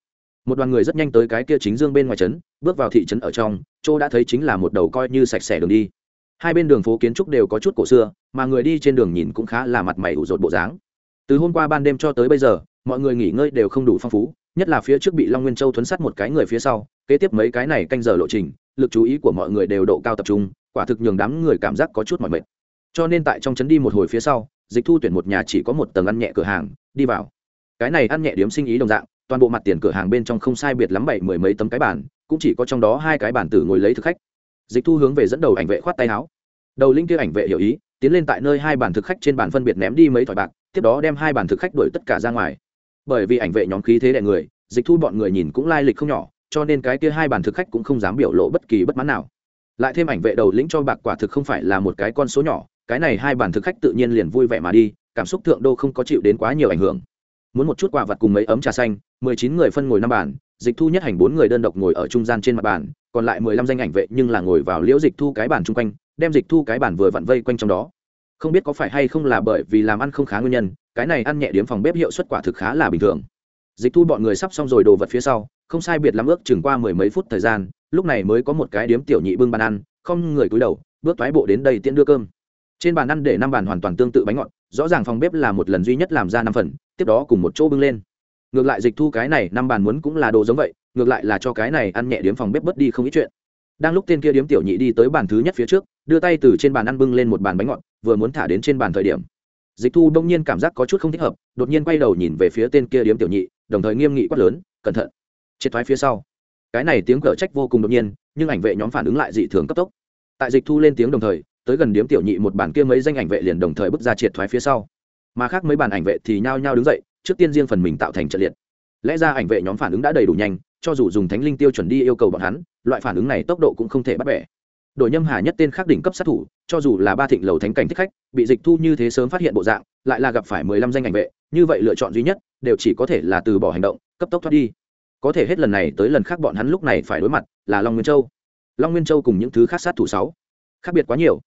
một đoàn người rất nhanh tới cái kia chính dương bên ngoài trấn, bước vào thị trấn ở trong, chỗ đã thấy chính là một đầu coi như sạch sẽ đường đi. Hai bên đường phố kiến trúc đều có chút cổ xưa, mà người đi trên đường nhìn cũng khá là mặt mày ủ rột bộ dáng. Từ hôm qua ban đêm cho tới bây giờ, mọi người nghỉ ngơi đều không đủ phong phú, nhất là phía trước bị long nguyên châu thuấn sát một cái người phía sau, kế tiếp mấy cái này canh giờ lộ trình, lực chú ý của mọi người đều độ cao tập trung, quả thực nhường đám người cảm giác có chút mỏi mệt. Cho nên tại trong trấn đi một hồi phía sau, dịch thu tuyển một nhà chỉ có một tầng ăn nhẹ cửa hàng, đi vào. Cái này ăn nhẹ điếm sinh ý đồng dạng toàn bộ mặt tiền cửa hàng bên trong không sai biệt lắm bảy mười mấy tấm cái bàn, cũng chỉ có trong đó hai cái bàn tử ngồi lấy thực khách. Dịch thu hướng về dẫn đầu ảnh vệ khoát tay áo. Đầu linh kia ảnh vệ hiểu ý, tiến lên tại nơi hai bàn thực khách trên bàn phân biệt ném đi mấy thỏi bạc, tiếp đó đem hai bàn thực khách đuổi tất cả ra ngoài. Bởi vì ảnh vệ nhóm khí thế đại người, dịch thu bọn người nhìn cũng lai lịch không nhỏ, cho nên cái kia hai bàn thực khách cũng không dám biểu lộ bất kỳ bất mãn nào. Lại thêm ảnh vệ đầu lĩnh cho bạc quả thực không phải là một cái con số nhỏ, cái này hai bàn thực khách tự nhiên liền vui vẻ mà đi, cảm xúc thượng đô không có chịu đến quá nhiều ảnh hưởng. Muốn một chút quà vặt cùng mấy ấm trà xanh mười chín người phân ngồi năm bàn, dịch thu nhất hành bốn người đơn độc ngồi ở trung gian trên mặt bàn, còn lại mười lăm danh ảnh vệ nhưng là ngồi vào liễu dịch thu cái bàn chung quanh, đem dịch thu cái bàn vừa vặn vây quanh trong đó. Không biết có phải hay không là bởi vì làm ăn không khá nguyên nhân, cái này ăn nhẹ điếm phòng bếp hiệu suất quả thực khá là bình thường. Dịch thu bọn người sắp xong rồi đồ vật phía sau, không sai biệt lắm ước chừng qua mười mấy phút thời gian, lúc này mới có một cái điếm tiểu nhị bưng bàn ăn, không người cúi đầu, bước toái bộ đến đây tiễn đưa cơm. Trên bàn ăn để năm bàn hoàn toàn tương tự bánh ngọt, rõ ràng phòng bếp là một lần duy nhất làm ra năm phần, tiếp đó cùng một chỗ bưng lên ngược lại dịch thu cái này năm bàn muốn cũng là đồ giống vậy, ngược lại là cho cái này ăn nhẹ điếm phòng bếp bớt đi không ít chuyện. Đang lúc tên kia điếm tiểu nhị đi tới bàn thứ nhất phía trước, đưa tay từ trên bàn ăn bưng lên một bàn bánh ngọt, vừa muốn thả đến trên bàn thời điểm. Dịch thu đông nhiên cảm giác có chút không thích hợp, đột nhiên quay đầu nhìn về phía tên kia điếm tiểu nhị, đồng thời nghiêm nghị quát lớn, cẩn thận. Triệt thoái phía sau. Cái này tiếng cở trách vô cùng đột nhiên, nhưng ảnh vệ nhóm phản ứng lại dị thường cấp tốc. Tại dịch thu lên tiếng đồng thời, tới gần điếm tiểu nhị một bàn kia mấy danh ảnh vệ liền đồng thời bước ra triệt thoái phía sau. Mà khác mấy bàn ảnh vệ thì nhao nhao đứng dậy trước tiên riêng phần mình tạo thành trận liệt. Lẽ ra ảnh vệ nhóm phản ứng đã đầy đủ nhanh, cho dù dùng thánh linh tiêu chuẩn đi yêu cầu bọn hắn, loại phản ứng này tốc độ cũng không thể bắt bẻ. Đội nhâm hà nhất tên khắc đỉnh cấp sát thủ, cho dù là ba thịnh lầu thánh cảnh thích khách, bị dịch thu như thế sớm phát hiện bộ dạng, lại là gặp phải mười lăm danh ảnh vệ, như vậy lựa chọn duy nhất, đều chỉ có thể là từ bỏ hành động, cấp tốc thoát đi. Có thể hết lần này tới lần khác bọn hắn lúc này phải đối mặt là long nguyên châu. Long nguyên châu cùng những thứ khác sát thủ sáu, khác biệt quá nhiều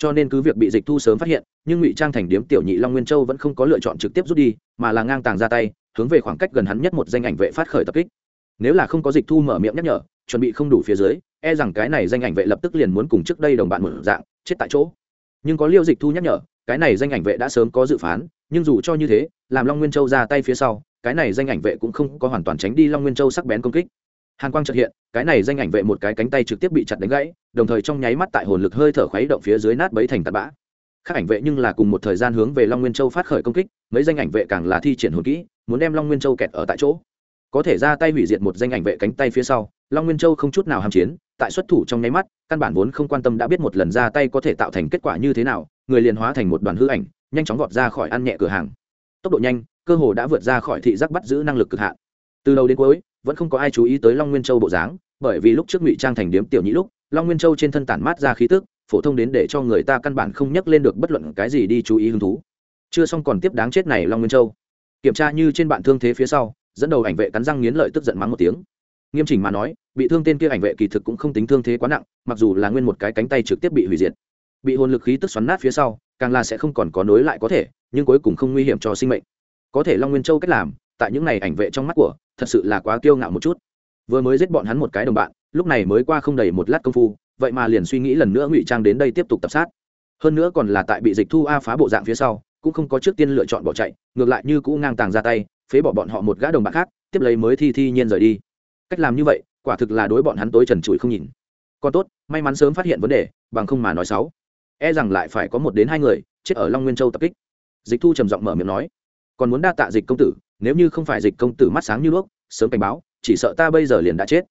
cho nên cứ việc bị dịch thu sớm phát hiện, nhưng ngụy trang thành điếm tiểu nhị long nguyên châu vẫn không có lựa chọn trực tiếp rút đi, mà là ngang tàng ra tay, hướng về khoảng cách gần hắn nhất một danh ảnh vệ phát khởi tập kích. Nếu là không có dịch thu mở miệng nhắc nhở, chuẩn bị không đủ phía dưới e rằng cái này danh ảnh vệ lập tức liền muốn cùng trước đây đồng bạn một dạng, chết tại chỗ. Nhưng có liêu dịch thu nhắc nhở, cái này danh ảnh vệ đã sớm có dự phán, nhưng dù cho như thế, làm long nguyên châu ra tay phía sau, cái này danh ảnh vệ cũng không có hoàn toàn tránh đi long nguyên châu sắc bén công kích hàn quang trật hiện, cái này danh ảnh vệ một cái cánh tay trực tiếp bị chặt đánh gãy, đồng thời trong nháy mắt tại hồn lực hơi thở khuấy động phía dưới nát bấy thành tạt bã. Các ảnh vệ nhưng là cùng một thời gian hướng về long nguyên châu phát khởi công kích, mấy danh ảnh vệ càng là thi triển hồn kỹ, muốn đem long nguyên châu kẹt ở tại chỗ. Có thể ra tay hủy diệt một danh ảnh vệ cánh tay phía sau, long nguyên châu không chút nào hàm chiến, tại xuất thủ trong nháy mắt, căn bản vốn không quan tâm đã biết một lần ra tay có thể tạo thành kết quả như thế nào, người liền hóa thành một đoàn hư ảnh, nhanh chóng vọt ra khỏi ăn nhẹ cửa hàng. Tốc độ nhanh, cơ hồ đã vượt ra khỏi thị giác bắt giữ năng lực cực hạn. Từ đầu đến cuối vẫn không có ai chú ý tới long nguyên châu bộ dáng, bởi vì lúc trước ngụy trang thành điếm tiểu nhĩ lúc, long nguyên châu trên thân tản mát ra khí tức, phổ thông đến để cho người ta căn bản không nhắc lên được bất luận cái gì đi chú ý hứng thú. Chưa xong còn tiếp đáng chết này long nguyên châu. Kiểm tra như trên bạn thương thế phía sau, dẫn đầu ảnh vệ cắn răng nghiến lợi tức giận mắng một tiếng. Nghiêm chỉnh mà nói, bị thương tên kia ảnh vệ kỳ thực cũng không tính thương thế quá nặng, mặc dù là nguyên một cái cánh tay trực tiếp bị hủy diệt. Bị hồn lực khí tức xoắn nát phía sau, càng là sẽ không còn có nối lại có thể, nhưng cuối cùng không nguy hiểm cho sinh mệnh. Có thể long nguyên châu cách làm, tại những này ảnh vệ trong mắt của thật sự là quá kiêu ngạo một chút. Vừa mới giết bọn hắn một cái đồng bạn, lúc này mới qua không đầy một lát công phu, vậy mà liền suy nghĩ lần nữa ngụy trang đến đây tiếp tục tập sát. Hơn nữa còn là tại bị dịch thu a phá bộ dạng phía sau, cũng không có trước tiên lựa chọn bỏ chạy, ngược lại như cũ ngang tàng ra tay, phế bỏ bọn họ một gã đồng bạn khác, tiếp lấy mới thi thi nhiên rời đi. Cách làm như vậy, quả thực là đối bọn hắn tối trần trụi không nhìn. Còn tốt, may mắn sớm phát hiện vấn đề, bằng không mà nói xấu. E rằng lại phải có một đến hai người, chết ở long nguyên châu tập kích. Dịch thu trầm giọng mở miệng nói, còn muốn đa tạ dịch công tử nếu như không phải dịch công tử mắt sáng như đuốc, sớm cảnh báo, chỉ sợ ta bây giờ liền đã chết.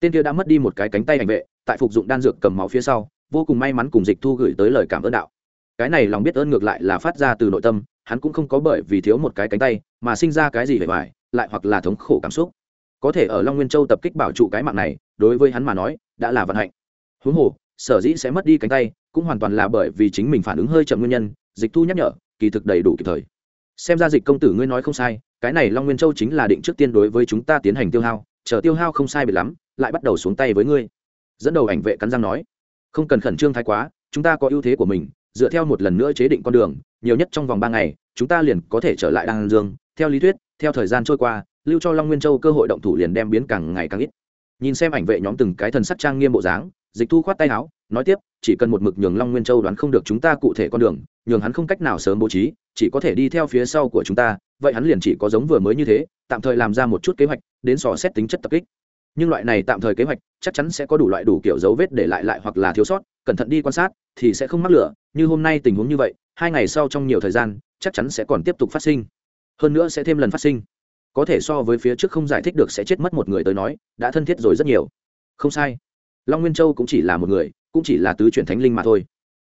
Tên kia đã mất đi một cái cánh tay ảnh vệ, tại phục dụng đan dược cầm máu phía sau, vô cùng may mắn cùng dịch thu gửi tới lời cảm ơn đạo. Cái này lòng biết ơn ngược lại là phát ra từ nội tâm, hắn cũng không có bởi vì thiếu một cái cánh tay, mà sinh ra cái gì về vải lại hoặc là thống khổ cảm xúc. Có thể ở long nguyên châu tập kích bảo trụ cái mạng này, đối với hắn mà nói, đã là vận hạnh. Huống hồ, sở dĩ sẽ mất đi cánh tay, cũng hoàn toàn là bởi vì chính mình phản ứng hơi chậm nguyên nhân, dịch thu nhắc nhở, kỳ thực đầy đủ kịp thời xem ra dịch công tử ngươi nói không sai, cái này long nguyên châu chính là định trước tiên đối với chúng ta tiến hành tiêu hao, chờ tiêu hao không sai bị lắm, lại bắt đầu xuống tay với ngươi. Dẫn đầu ảnh vệ cắn răng nói, không cần khẩn trương thái quá, chúng ta có ưu thế của mình, dựa theo một lần nữa chế định con đường, nhiều nhất trong vòng ba ngày, chúng ta liền có thể trở lại đan dương. Theo lý thuyết, theo thời gian trôi qua, lưu cho long nguyên châu cơ hội động thủ liền đem biến càng ngày càng ít. Nhìn xem ảnh vệ nhóm từng cái thần sắc trang nghiêm bộ dáng dịch thu khoát tay áo, nói tiếp, chỉ cần một mực nhường long nguyên châu đoán không được chúng ta cụ thể con đường, nhường hắn không cách nào sớm bố trí, chỉ có thể đi theo phía sau của chúng ta, vậy hắn liền chỉ có giống vừa mới như thế, tạm thời làm ra một chút kế hoạch, đến sò xét tính chất tập kích. Nhưng loại này tạm thời kế hoạch, chắc chắn sẽ có đủ loại đủ kiểu dấu vết để lại lại hoặc là thiếu sót, cẩn thận đi quan sát, thì sẽ không mắc lửa, như hôm nay tình huống như vậy, hai ngày sau trong nhiều thời gian, chắc chắn sẽ còn tiếp tục phát sinh. Hơn nữa sẽ thêm lần phát sinh. Có thể so với phía trước không giải thích được sẽ chết mất một người tới nói, đã thân thiết rồi rất nhiều. Không sai long nguyên châu cũng chỉ là một người, cũng chỉ là tứ chuyển thánh linh mà thôi.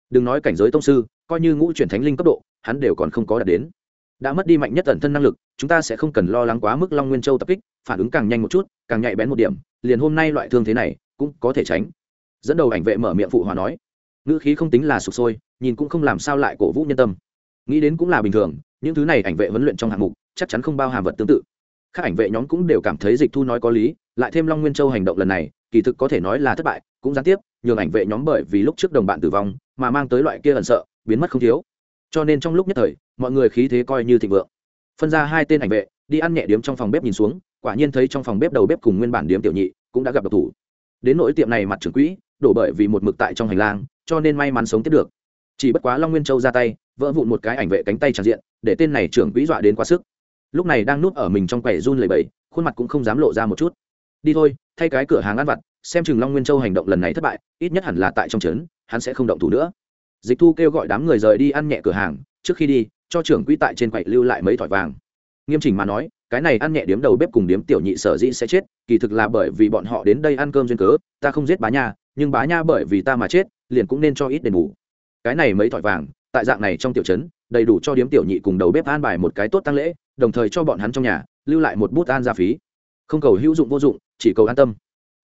Đừng nói cảnh giới tông sư, coi như ngũ chuyển thánh linh cấp độ, hắn đều còn không có đạt đến. Đã mất đi mạnh nhất tận thân năng lực, chúng ta sẽ không cần lo lắng quá mức long nguyên châu tập kích, phản ứng càng nhanh một chút, càng nhạy bén một điểm, liền hôm nay loại thương thế này cũng có thể tránh. Dẫn đầu ảnh vệ mở miệng phụ hòa nói, ngữ khí không tính là sụp sôi, nhìn cũng không làm sao lại cổ vũ nhân tâm. Nghĩ đến cũng là bình thường, những thứ này ảnh vệ huấn luyện trong hạng mục chắc chắn không bao hàm vật tương tự. Các ảnh vệ nhóm cũng đều cảm thấy dịch thu nói có lý, lại thêm long nguyên châu hành động lần này kỳ thực có thể nói là thất bại, cũng gián tiếp, nhường ảnh vệ nhóm bởi vì lúc trước đồng bạn tử vong mà mang tới loại kia ẩn sợ, biến mất không thiếu. Cho nên trong lúc nhất thời, mọi người khí thế coi như thịnh vượng. Phân ra hai tên ảnh vệ, đi ăn nhẹ điếm trong phòng bếp nhìn xuống, quả nhiên thấy trong phòng bếp đầu bếp cùng nguyên bản điếm tiểu nhị cũng đã gặp độc thủ. Đến nỗi tiệm này mặt trưởng quỹ, đổ bởi vì một mực tại trong hành lang, cho nên may mắn sống tiếp được. Chỉ bất quá long nguyên châu ra tay, vỡ vụn một cái ảnh vệ cánh tay tràn diện, để tên này trưởng quỹ dọa đến quá sức. Lúc này đang núp ở mình trong quầy run lầy bầy khuôn mặt cũng không dám lộ ra một chút. Đi thôi thay cái cửa hàng ăn vặt, xem chừng long nguyên châu hành động lần này thất bại, ít nhất hẳn là tại trong trấn, hắn sẽ không động thủ nữa. Dịch thu kêu gọi đám người rời đi ăn nhẹ cửa hàng, trước khi đi, cho trưởng quỹ tại trên quậy lưu lại mấy thỏi vàng. Nghiêm chỉnh mà nói, cái này ăn nhẹ điếm đầu bếp cùng điếm tiểu nhị sở dĩ sẽ chết, kỳ thực là bởi vì bọn họ đến đây ăn cơm duyên cớ, ta không giết bá nha, nhưng bá nha bởi vì ta mà chết, liền cũng nên cho ít đền bù. Cái này mấy thỏi vàng, tại dạng này trong tiểu trấn, đầy đủ cho điếm tiểu nhị cùng đầu bếp an bài một cái tốt tăng lễ, đồng thời cho bọn hắn trong nhà, lưu lại một bút an gia phí. Không cầu hữu dụng vô dụng chỉ cầu an tâm.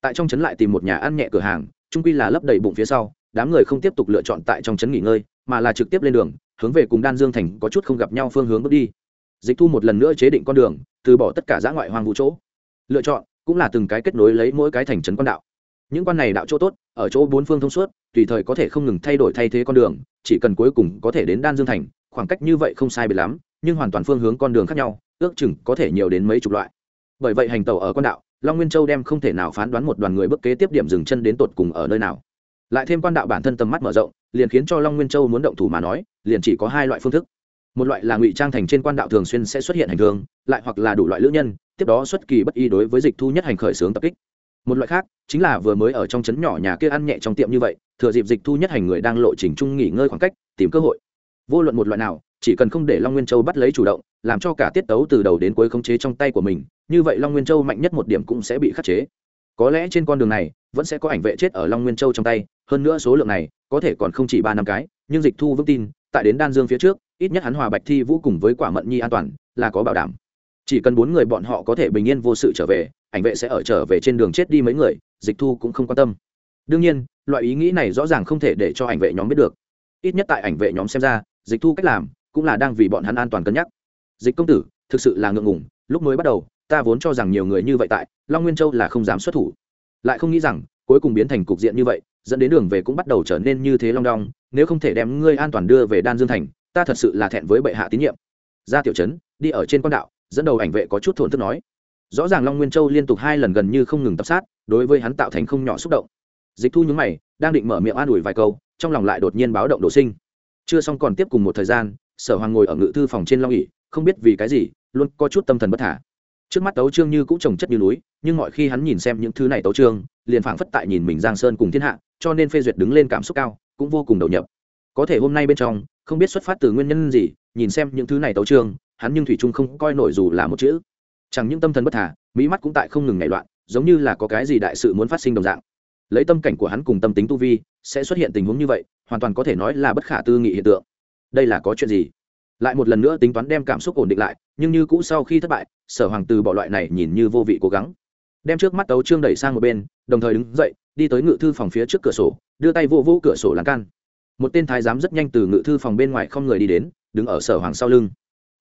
Tại trong trấn lại tìm một nhà ăn nhẹ cửa hàng trung quy là lấp đầy bụng phía sau, đám người không tiếp tục lựa chọn tại trong trấn nghỉ ngơi, mà là trực tiếp lên đường, hướng về cùng đan dương thành có chút không gặp nhau phương hướng bước đi. Dịch thu một lần nữa chế định con đường, từ bỏ tất cả giã ngoại hoang vũ chỗ. Lựa chọn cũng là từng cái kết nối lấy mỗi cái thành trấn quan đạo. Những quan này đạo chỗ tốt, ở chỗ bốn phương thông suốt, tùy thời có thể không ngừng thay đổi thay thế con đường, chỉ cần cuối cùng có thể đến đan dương thành, khoảng cách như vậy không sai biệt lắm, nhưng hoàn toàn phương hướng con đường khác nhau, ước chừng có thể nhiều đến mấy chục loại. Bởi vậy hành tàu ở con đạo long nguyên châu đem không thể nào phán đoán một đoàn người bước kế tiếp điểm dừng chân đến tột cùng ở nơi nào. Lại thêm quan đạo bản thân tầm mắt mở rộng, liền khiến cho long nguyên châu muốn động thủ mà nói, liền chỉ có hai loại phương thức. Một loại là ngụy trang thành trên quan đạo thường xuyên sẽ xuất hiện hành thương lại hoặc là đủ loại lữ nhân, tiếp đó xuất kỳ bất y đối với dịch thu nhất hành khởi xướng tập kích. Một loại khác, chính là vừa mới ở trong trấn nhỏ nhà kia ăn nhẹ trong tiệm như vậy, thừa dịp dịch thu nhất hành người đang lộ trình chung nghỉ ngơi khoảng cách, tìm cơ hội. Vô luận một loại nào chỉ cần không để long nguyên châu bắt lấy chủ động, làm cho cả tiết tấu từ đầu đến cuối khống chế trong tay của mình, như vậy long nguyên châu mạnh nhất một điểm cũng sẽ bị khắc chế. Có lẽ trên con đường này, vẫn sẽ có ảnh vệ chết ở long nguyên châu trong tay, hơn nữa số lượng này, có thể còn không chỉ ba năm cái, nhưng dịch thu vững tin, tại đến đan dương phía trước, ít nhất hắn hòa bạch thi vũ cùng với quả mận nhi an toàn, là có bảo đảm. Chỉ cần bốn người bọn họ có thể bình yên vô sự trở về, ảnh vệ sẽ ở trở về trên đường chết đi mấy người, dịch thu cũng không quan tâm. Đương nhiên, loại ý nghĩ này rõ ràng không thể để cho ảnh vệ nhóm biết được. Ít nhất tại ảnh vệ nhóm xem ra, dịch thu cách làm cũng là đang vì bọn hắn an toàn cân nhắc. Dịch công tử, thực sự là ngượng ngùng, lúc mới bắt đầu, ta vốn cho rằng nhiều người như vậy tại, long nguyên châu là không dám xuất thủ. Lại không nghĩ rằng, cuối cùng biến thành cục diện như vậy, dẫn đến đường về cũng bắt đầu trở nên như thế long đong, nếu không thể đem ngươi an toàn đưa về đan dương thành, ta thật sự là thẹn với bệ hạ tín nhiệm. Ra tiểu trấn, đi ở trên con đạo, dẫn đầu ảnh vệ có chút thổn thức nói. Rõ ràng long nguyên châu liên tục hai lần gần như không ngừng tập sát, đối với hắn tạo thành không nhỏ xúc động. Dịch thu nhúng mày, đang định mở miệng an ủi vài câu, trong lòng lại đột nhiên báo động đổ sinh. Chưa xong còn tiếp cùng một thời gian sở hoàng ngồi ở ngự thư phòng trên long ỉ không biết vì cái gì, luôn có chút tâm thần bất thả. Trước mắt tấu trương như cũng trồng chất như núi, nhưng mọi khi hắn nhìn xem những thứ này tấu trương liền phảng phất tại nhìn mình giang sơn cùng thiên hạ, cho nên phê duyệt đứng lên cảm xúc cao, cũng vô cùng đầu nhập. Có thể hôm nay bên trong, không biết xuất phát từ nguyên nhân gì, nhìn xem những thứ này tấu trương hắn nhưng thủy trung không coi nổi dù là một chữ. Chẳng những tâm thần bất thả, mỹ mắt cũng tại không ngừng nảy loạn, giống như là có cái gì đại sự muốn phát sinh đồng dạng. Lấy tâm cảnh của hắn cùng tâm tính tu vi, sẽ xuất hiện tình huống như vậy, hoàn toàn có thể nói là bất khả tư nghị hiện tượng đây là có chuyện gì? Lại một lần nữa tính toán đem cảm xúc ổn định lại, nhưng như cũ sau khi thất bại, sở hoàng từ bỏ loại này nhìn như vô vị cố gắng. Đem trước mắt tấu trương đẩy sang một bên, đồng thời đứng dậy, đi tới ngự thư phòng phía trước cửa sổ, đưa tay vô vô cửa sổ lan can. Một tên thái giám rất nhanh từ ngự thư phòng bên ngoài không người đi đến, đứng ở sở hoàng sau lưng.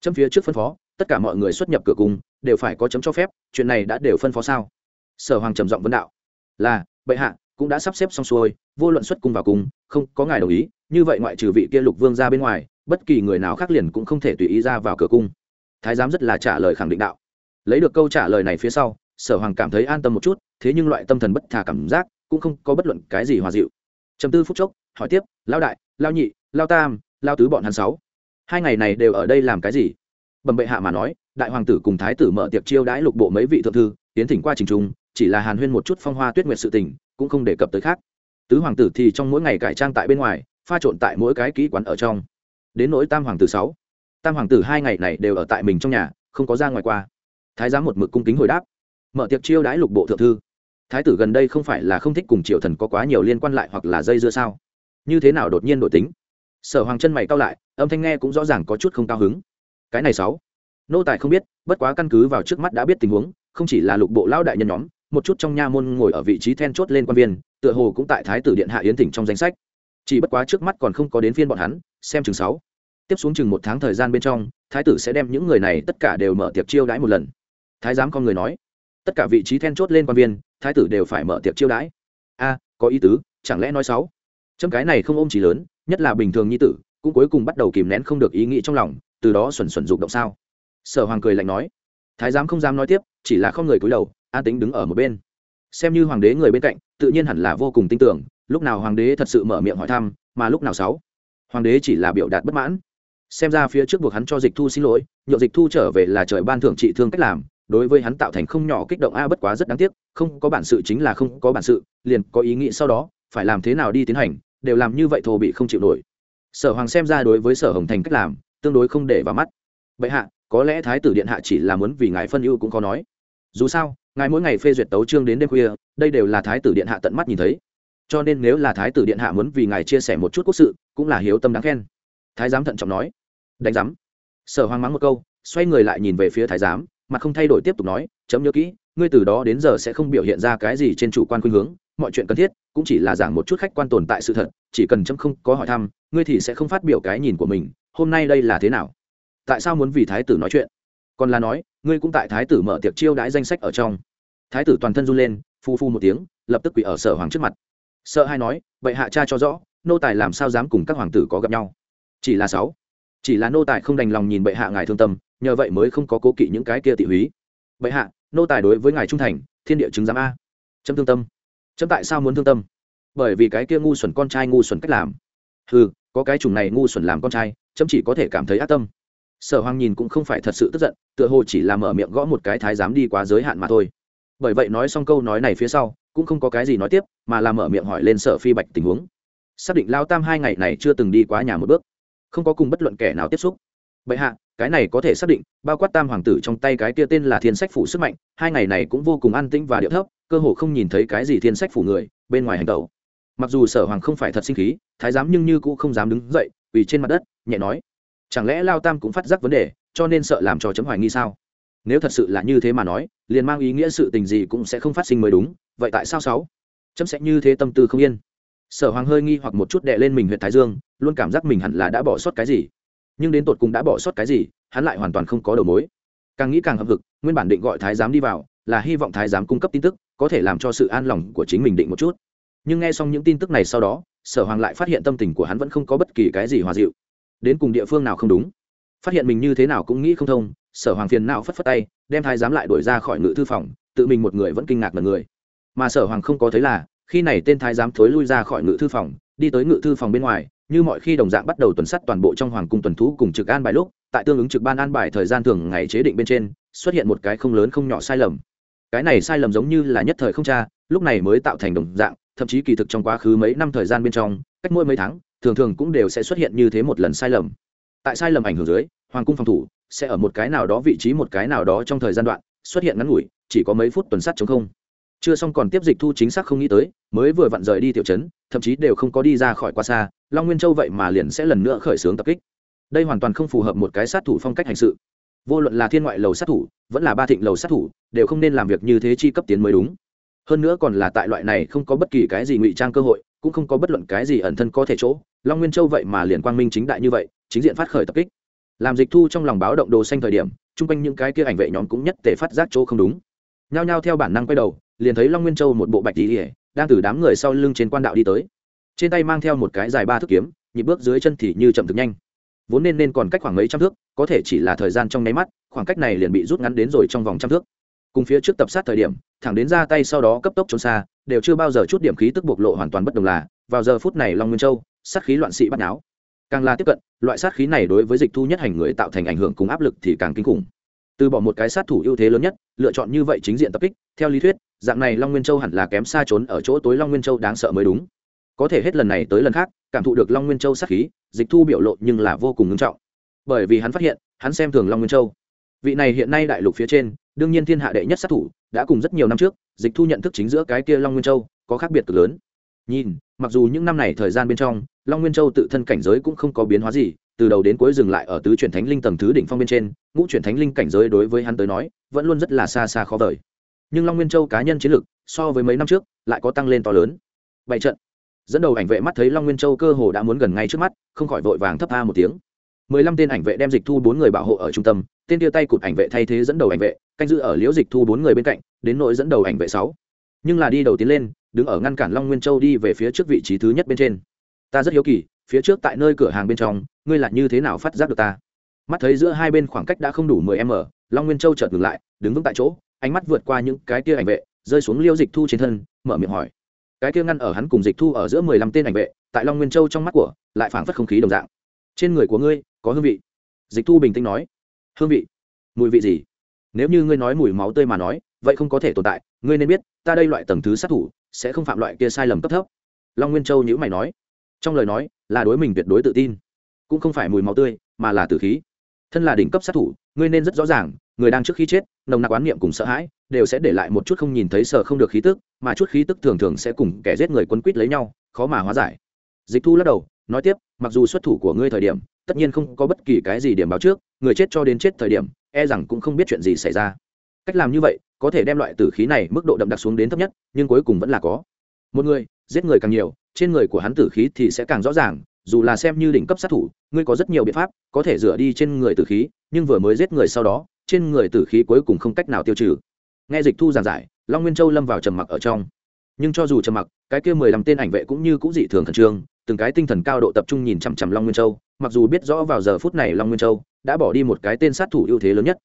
Chấm phía trước phân phó, tất cả mọi người xuất nhập cửa cung đều phải có chấm cho phép, chuyện này đã đều phân phó sao? Sở hoàng trầm giọng vấn đạo. Là, bệ hạ cũng đã sắp xếp xong xuôi, vô luận xuất cung vào cung, không có ngài đồng ý, như vậy ngoại trừ vị kia lục vương ra bên ngoài, bất kỳ người nào khác liền cũng không thể tùy ý ra vào cửa cung. Thái giám rất là trả lời khẳng định đạo. Lấy được câu trả lời này phía sau, sở hoàng cảm thấy an tâm một chút, thế nhưng loại tâm thần bất thà cảm giác cũng không có bất luận cái gì hòa dịu. Chầm tư phút chốc, hỏi tiếp lao đại lao nhị lao tam lao tứ bọn hắn sáu, hai ngày này đều ở đây làm cái gì? Bẩm bệ hạ mà nói, đại hoàng tử cùng thái tử mở tiệc chiêu đãi lục bộ mấy vị thượng thư, tiến thỉnh qua trình trung chỉ là hàn huyên một chút phong hoa tuyết nguyệt sự tình, cũng không đề cập tới khác. Tứ hoàng tử thì trong mỗi ngày cải trang tại bên ngoài, pha trộn tại mỗi cái kỹ quán ở trong. Đến nỗi tam hoàng tử sáu, tam hoàng tử hai ngày này đều ở tại mình trong nhà, không có ra ngoài qua. Thái giám một mực cung kính hồi đáp. Mở tiệc chiêu đãi lục bộ thượng thư. Thái tử gần đây không phải là không thích cùng triều thần có quá nhiều liên quan lại hoặc là dây dưa sao? Như thế nào đột nhiên đổi tính? Sở hoàng chân mày cao lại, âm thanh nghe cũng rõ ràng có chút không cao hứng. Cái này sáu, nô tài không biết, bất quá căn cứ vào trước mắt đã biết tình huống, không chỉ là lục bộ lão đại nhân nhóm một chút trong nha môn ngồi ở vị trí then chốt lên quan viên, tựa hồ cũng tại thái tử điện hạ yến tỉnh trong danh sách. Chỉ bất quá trước mắt còn không có đến phiên bọn hắn, xem chừng sáu. Tiếp xuống chừng một tháng thời gian bên trong, thái tử sẽ đem những người này tất cả đều mở tiệc chiêu đãi một lần. Thái giám con người nói, tất cả vị trí then chốt lên quan viên, thái tử đều phải mở tiệc chiêu đãi. A, có ý tứ, chẳng lẽ nói sáu? Chấm cái này không ôm chỉ lớn, nhất là bình thường nhi tử, cũng cuối cùng bắt đầu kìm nén không được ý nghĩ trong lòng, từ đó xuẩn xuẩn dục động sao? Sở hoàng cười lạnh nói. Thái giám không dám nói tiếp, chỉ là không người cúi đầu an tính đứng ở một bên. Xem như hoàng đế người bên cạnh, tự nhiên hẳn là vô cùng tin tưởng, lúc nào hoàng đế thật sự mở miệng hỏi thăm, mà lúc nào sáu? Hoàng đế chỉ là biểu đạt bất mãn. Xem ra phía trước buộc hắn cho dịch thu xin lỗi nhộn dịch thu trở về là trời ban thưởng trị thương cách làm, đối với hắn tạo thành không nhỏ kích động a bất quá rất đáng tiếc, không có bản sự chính là không có bản sự, liền có ý nghĩ sau đó, phải làm thế nào đi tiến hành, đều làm như vậy thô bị không chịu nổi. Sở hoàng xem ra đối với sở hồng thành cách làm, tương đối không để vào mắt. Bệ hạ, có lẽ thái tử điện hạ chỉ là muốn vì ngài phân ưu cũng có nói. Dù sao ngài mỗi ngày phê duyệt tấu trương đến đêm khuya, đây đều là thái tử điện hạ tận mắt nhìn thấy. Cho nên nếu là thái tử điện hạ muốn vì ngài chia sẻ một chút quốc sự, cũng là hiếu tâm đáng khen. Thái giám thận trọng nói. Đánh giám. Sở Hoang mắng một câu, xoay người lại nhìn về phía thái giám, mặt không thay đổi tiếp tục nói, chấm nhớ kỹ, ngươi từ đó đến giờ sẽ không biểu hiện ra cái gì trên chủ quan khuynh hướng, mọi chuyện cần thiết cũng chỉ là giảng một chút khách quan tồn tại sự thật, chỉ cần chấm không có hỏi thăm, ngươi thì sẽ không phát biểu cái nhìn của mình, hôm nay đây là thế nào? Tại sao muốn vì thái tử nói chuyện? Còn là nói, ngươi cũng tại thái tử mở tiệc chiêu đãi danh sách ở trong thái tử toàn thân run lên, phu phu một tiếng, lập tức quỷ ở sở hoàng trước mặt. Sợ hai nói vậy hạ cha cho rõ, nô tài làm sao dám cùng các hoàng tử có gặp nhau? Chỉ là sáu. Chỉ là nô tài không đành lòng nhìn bệ hạ ngài thương tâm, nhờ vậy mới không có cố kỵ những cái kia tị húy. Bệ hạ, nô tài đối với ngài trung thành, thiên địa chứng giám a. Chấm thương tâm. Chấm tại sao muốn thương tâm? Bởi vì cái kia ngu xuẩn con trai ngu xuẩn cách làm. Ừ có cái chủng này ngu xuẩn làm con trai, chấm chỉ có thể cảm thấy ác tâm. Sở hoàng nhìn cũng không phải thật sự tức giận, tựa hồ chỉ là mở miệng gõ một cái thái giám đi quá giới hạn mà thôi bởi vậy nói xong câu nói này phía sau, cũng không có cái gì nói tiếp, mà là mở miệng hỏi lên sở phi bạch tình huống. Xác định lao tam hai ngày này chưa từng đi quá nhà một bước, không có cùng bất luận kẻ nào tiếp xúc. Bệ hạ, cái này có thể xác định, bao quát tam hoàng tử trong tay cái kia tên là thiên sách phủ sức mạnh, hai ngày này cũng vô cùng an tĩnh và điệu thấp, cơ hồ không nhìn thấy cái gì thiên sách phủ người, bên ngoài hành tẩu. Mặc dù sở hoàng không phải thật sinh khí, thái giám nhưng như cũng không dám đứng dậy vì trên mặt đất, nhẹ nói. Chẳng lẽ lao tam cũng phát giác vấn đề, cho nên sợ làm cho chấm hoài nghi sao? Nếu thật sự là như thế mà nói, liền mang ý nghĩa sự tình gì cũng sẽ không phát sinh mới đúng, vậy tại sao sáu? Chấm sẽ như thế tâm tư không yên. Sở hoàng hơi nghi hoặc một chút đệ lên mình huyện thái dương, luôn cảm giác mình hẳn là đã bỏ sót cái gì. Nhưng đến tột cùng đã bỏ sót cái gì, hắn lại hoàn toàn không có đầu mối. Càng nghĩ càng hậm hực, nguyên bản định gọi thái giám đi vào, là hy vọng thái giám cung cấp tin tức, có thể làm cho sự an lòng của chính mình định một chút. Nhưng nghe xong những tin tức này sau đó, sở hoàng lại phát hiện tâm tình của hắn vẫn không có bất kỳ cái gì hòa dịu. Đến cùng địa phương nào không đúng? Phát hiện mình như thế nào cũng nghĩ không thông sở hoàng phiền não phất phất tay, đem thái giám lại đuổi ra khỏi ngự thư phòng, tự mình một người vẫn kinh ngạc mật người. Mà sở hoàng không có thấy là, khi này tên thái giám thối lui ra khỏi ngự thư phòng, đi tới ngự thư phòng bên ngoài, như mọi khi đồng dạng bắt đầu tuần sắt toàn bộ trong hoàng cung tuần thú cùng trực an bài lúc, tại tương ứng trực ban an bài thời gian thường ngày chế định bên trên, xuất hiện một cái không lớn không nhỏ sai lầm. Cái này sai lầm giống như là nhất thời không cha lúc này mới tạo thành đồng dạng, thậm chí kỳ thực trong quá khứ mấy năm thời gian bên trong, cách mỗi mấy tháng, thường thường cũng đều sẽ xuất hiện như thế một lần sai lầm. Tại sai lầm ảnh hưởng dưới hoàng cung phòng thủ, sẽ ở một cái nào đó vị trí một cái nào đó trong thời gian đoạn, xuất hiện ngắn ngủi, chỉ có mấy phút tuần sát chống không. Chưa xong còn tiếp dịch thu chính xác không nghĩ tới, mới vừa vặn rời đi tiểu trấn, thậm chí đều không có đi ra khỏi quá xa, long nguyên châu vậy mà liền sẽ lần nữa khởi xướng tập kích. Đây hoàn toàn không phù hợp một cái sát thủ phong cách hành sự. Vô luận là thiên ngoại lầu sát thủ, vẫn là ba thịnh lầu sát thủ, đều không nên làm việc như thế chi cấp tiến mới đúng. Hơn nữa còn là tại loại này không có bất kỳ cái gì ngụy trang cơ hội, cũng không có bất luận cái gì ẩn thân có thể chỗ, long nguyên châu vậy mà liền quang minh chính đại như vậy, chính diện phát khởi tập kích làm dịch thu trong lòng báo động đồ xanh thời điểm, chung quanh những cái kia ảnh vệ nhóm cũng nhất thể phát giác chỗ không đúng. Nhao nhao theo bản năng quay đầu, liền thấy long nguyên châu một bộ bạch tỉ ỉa đang từ đám người sau lưng trên quan đạo đi tới. Trên tay mang theo một cái dài ba thước kiếm, nhịp bước dưới chân thì như chậm thực nhanh. Vốn nên nên còn cách khoảng mấy trăm thước, có thể chỉ là thời gian trong nháy mắt, khoảng cách này liền bị rút ngắn đến rồi trong vòng trăm thước. Cùng phía trước tập sát thời điểm, thẳng đến ra tay sau đó cấp tốc trốn xa, đều chưa bao giờ chút điểm khí tức bộc lộ hoàn toàn bất đồng là, vào giờ phút này long nguyên châu, sát khí loạn sĩ bắt náo càng là tiếp cận, loại sát khí này đối với dịch thu nhất hành người tạo thành ảnh hưởng cùng áp lực thì càng kinh khủng. Từ bỏ một cái sát thủ ưu thế lớn nhất, lựa chọn như vậy chính diện tập kích, theo lý thuyết, dạng này long nguyên châu hẳn là kém xa trốn ở chỗ tối long nguyên châu đáng sợ mới đúng. Có thể hết lần này tới lần khác, cảm thụ được long nguyên châu sát khí, dịch thu biểu lộ nhưng là vô cùng ngưng trọng. Bởi vì hắn phát hiện, hắn xem thường long nguyên châu. Vị này hiện nay đại lục phía trên, đương nhiên thiên hạ đệ nhất sát thủ, đã cùng rất nhiều năm trước, dịch thu nhận thức chính giữa cái kia long nguyên châu có khác biệt cực lớn. Nhìn mặc dù những năm này thời gian bên trong, long nguyên châu tự thân cảnh giới cũng không có biến hóa gì, từ đầu đến cuối dừng lại ở tứ chuyển thánh linh tầng thứ đỉnh phong bên trên, ngũ chuyển thánh linh cảnh giới đối với hắn tới nói, vẫn luôn rất là xa xa khó vời. Nhưng long nguyên châu cá nhân chiến lược so với mấy năm trước, lại có tăng lên to lớn. Bảy trận. Dẫn đầu ảnh vệ mắt thấy long nguyên châu cơ hồ đã muốn gần ngay trước mắt, không khỏi vội vàng thấp tha một tiếng. Mười lăm tên ảnh vệ đem dịch thu bốn người bảo hộ ở trung tâm, tên tia tay cụt ảnh vệ thay thế dẫn đầu ảnh vệ, canh giữ ở liễu dịch thu bốn người bên cạnh, đến nội dẫn đầu ảnh vệ sáu nhưng là đi đầu tiến lên, đứng ở ngăn cản long nguyên châu đi về phía trước vị trí thứ nhất bên trên. Ta rất hiếu kỳ, phía trước tại nơi cửa hàng bên trong, ngươi là như thế nào phát giác được ta? Mắt thấy giữa hai bên khoảng cách đã không đủ mười m long nguyên châu chợt ngừng lại, đứng vững tại chỗ, ánh mắt vượt qua những cái kia ảnh vệ, rơi xuống liêu dịch thu trên thân, mở miệng hỏi. Cái kia ngăn ở hắn cùng dịch thu ở giữa mười lăm tên ảnh vệ, tại long nguyên châu trong mắt của, lại phảng phất không khí đồng dạng. Trên người của ngươi, có hương vị. Dịch thu bình tĩnh nói. Hương vị? Mùi vị gì? Nếu như ngươi nói mùi máu tươi mà nói, vậy không có thể tồn tại ngươi nên biết, ta đây loại tầng thứ sát thủ, sẽ không phạm loại kia sai lầm cấp thấp. Long nguyên châu nhữ mày nói. Trong lời nói, là đối mình tuyệt đối tự tin. Cũng không phải mùi máu tươi, mà là tử khí. Thân là đỉnh cấp sát thủ, ngươi nên rất rõ ràng, người đang trước khi chết, nồng nặc oán niệm cùng sợ hãi, đều sẽ để lại một chút không nhìn thấy sợ không được khí tức, mà chút khí tức thường thường sẽ cùng kẻ giết người quấn quýt lấy nhau, khó mà hóa giải. Dịch thu lắc đầu, nói tiếp, mặc dù xuất thủ của ngươi thời điểm, tất nhiên không có bất kỳ cái gì điểm báo trước, người chết cho đến chết thời điểm e rằng cũng không biết chuyện gì xảy ra cách làm như vậy, có thể đem loại tử khí này mức độ đậm đặc xuống đến thấp nhất, nhưng cuối cùng vẫn là có. Một người, giết người càng nhiều, trên người của hắn tử khí thì sẽ càng rõ ràng, dù là xem như đỉnh cấp sát thủ, ngươi có rất nhiều biện pháp, có thể rửa đi trên người tử khí, nhưng vừa mới giết người sau đó, trên người tử khí cuối cùng không cách nào tiêu trừ. Nghe dịch thu giảng giải, long nguyên châu lâm vào trầm mặc ở trong. Nhưng cho dù trầm mặc, cái kia mười lăm tên ảnh vệ cũng như cũng dị thường khẩn trương, từng cái tinh thần cao độ tập trung nhìn chằm chằm long nguyên châu, mặc dù biết rõ vào giờ phút này long nguyên châu đã bỏ đi một cái tên sát thủ ưu thế lớn nhất,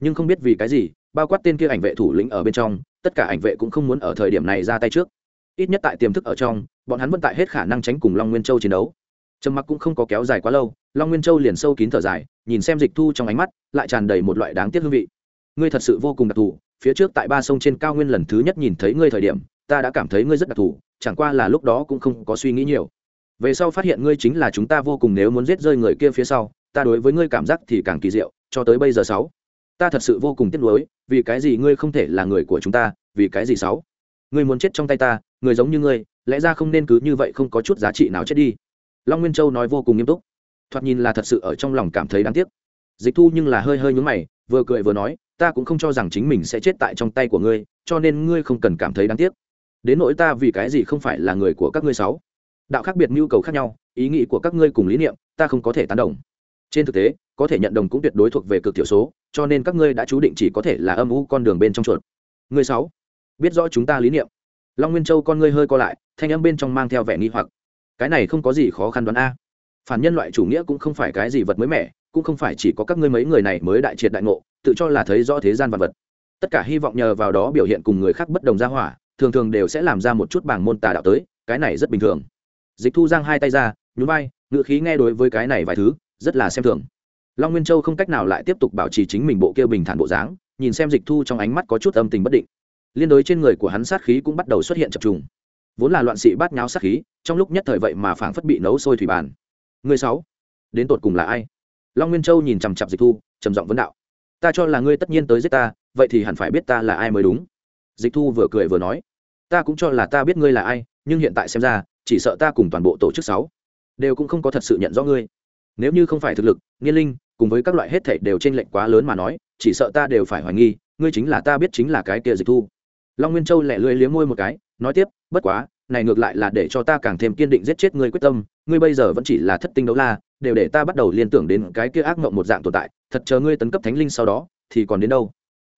nhưng không biết vì cái gì bao quát tên kia ảnh vệ thủ lĩnh ở bên trong, tất cả ảnh vệ cũng không muốn ở thời điểm này ra tay trước. Ít nhất tại tiềm thức ở trong, bọn hắn vẫn tại hết khả năng tránh cùng long nguyên châu chiến đấu. Trầm mặc cũng không có kéo dài quá lâu, long nguyên châu liền sâu kín thở dài, nhìn xem dịch thu trong ánh mắt, lại tràn đầy một loại đáng tiếc hương vị. Ngươi thật sự vô cùng đặc thù, phía trước tại ba sông trên cao nguyên lần thứ nhất nhìn thấy ngươi thời điểm, ta đã cảm thấy ngươi rất đặc thù, chẳng qua là lúc đó cũng không có suy nghĩ nhiều. Về sau phát hiện ngươi chính là chúng ta vô cùng nếu muốn giết rơi người kia phía sau, ta đối với ngươi cảm giác thì càng kỳ diệu, cho tới bây giờ sáu. Ta thật sự vô cùng tiếc nuối vì cái gì ngươi không thể là người của chúng ta, vì cái gì sáu? Ngươi muốn chết trong tay ta, người giống như ngươi, lẽ ra không nên cứ như vậy không có chút giá trị nào chết đi. Long nguyên châu nói vô cùng nghiêm túc. Thoạt nhìn là thật sự ở trong lòng cảm thấy đáng tiếc. Dịch thu nhưng là hơi hơi nhúng mày, vừa cười vừa nói, ta cũng không cho rằng chính mình sẽ chết tại trong tay của ngươi, cho nên ngươi không cần cảm thấy đáng tiếc. Đến nỗi ta vì cái gì không phải là người của các ngươi sáu? Đạo khác biệt nhu cầu khác nhau, ý nghĩ của các ngươi cùng lý niệm, ta không có thể tán đồng trên thực tế, có thể nhận đồng cũng tuyệt đối thuộc về cực thiểu số, cho nên các ngươi đã chú định chỉ có thể là âm u con đường bên trong chuột. Người sáu, biết rõ chúng ta lý niệm. Long nguyên châu con ngươi hơi co lại, thanh âm bên trong mang theo vẻ nghi hoặc. Cái này không có gì khó khăn đoán a. Phản nhân loại chủ nghĩa cũng không phải cái gì vật mới mẻ, cũng không phải chỉ có các ngươi mấy người này mới đại triệt đại ngộ, tự cho là thấy rõ thế gian vật vật. Tất cả hy vọng nhờ vào đó biểu hiện cùng người khác bất đồng ra hỏa, thường thường đều sẽ làm ra một chút bảng môn tà đạo tới, cái này rất bình thường. Dịch thu giang hai tay ra, nhún vai ngựa khí nghe đối với cái này vài thứ rất là xem thường. Long nguyên châu không cách nào lại tiếp tục bảo trì chính mình bộ kia bình thản bộ dáng, nhìn xem dịch thu trong ánh mắt có chút âm tình bất định. Liên đối trên người của hắn sát khí cũng bắt đầu xuất hiện chập trùng. Vốn là loạn sĩ bát nháo sát khí, trong lúc nhất thời vậy mà phảng phất bị nấu sôi thủy bàn. Người sáu, đến tột cùng là ai? Long nguyên châu nhìn chằm chặp dịch thu, trầm giọng vấn đạo. Ta cho là ngươi tất nhiên tới giết ta, vậy thì hẳn phải biết ta là ai mới đúng. Dịch thu vừa cười vừa nói. Ta cũng cho là ta biết ngươi là ai, nhưng hiện tại xem ra, chỉ sợ ta cùng toàn bộ tổ chức sáu, đều cũng không có thật sự nhận rõ ngươi nếu như không phải thực lực niên linh, cùng với các loại hết thảy đều trên lệnh quá lớn mà nói, chỉ sợ ta đều phải hoài nghi, ngươi chính là ta biết chính là cái kia dịch thu. Long nguyên châu lẻ lưỡi liếm môi một cái, nói tiếp, bất quá, này ngược lại là để cho ta càng thêm kiên định giết chết ngươi quyết tâm, ngươi bây giờ vẫn chỉ là thất tinh đấu la, đều để ta bắt đầu liên tưởng đến cái kia ác mộng một dạng tồn tại, thật chờ ngươi tấn cấp thánh linh sau đó, thì còn đến đâu?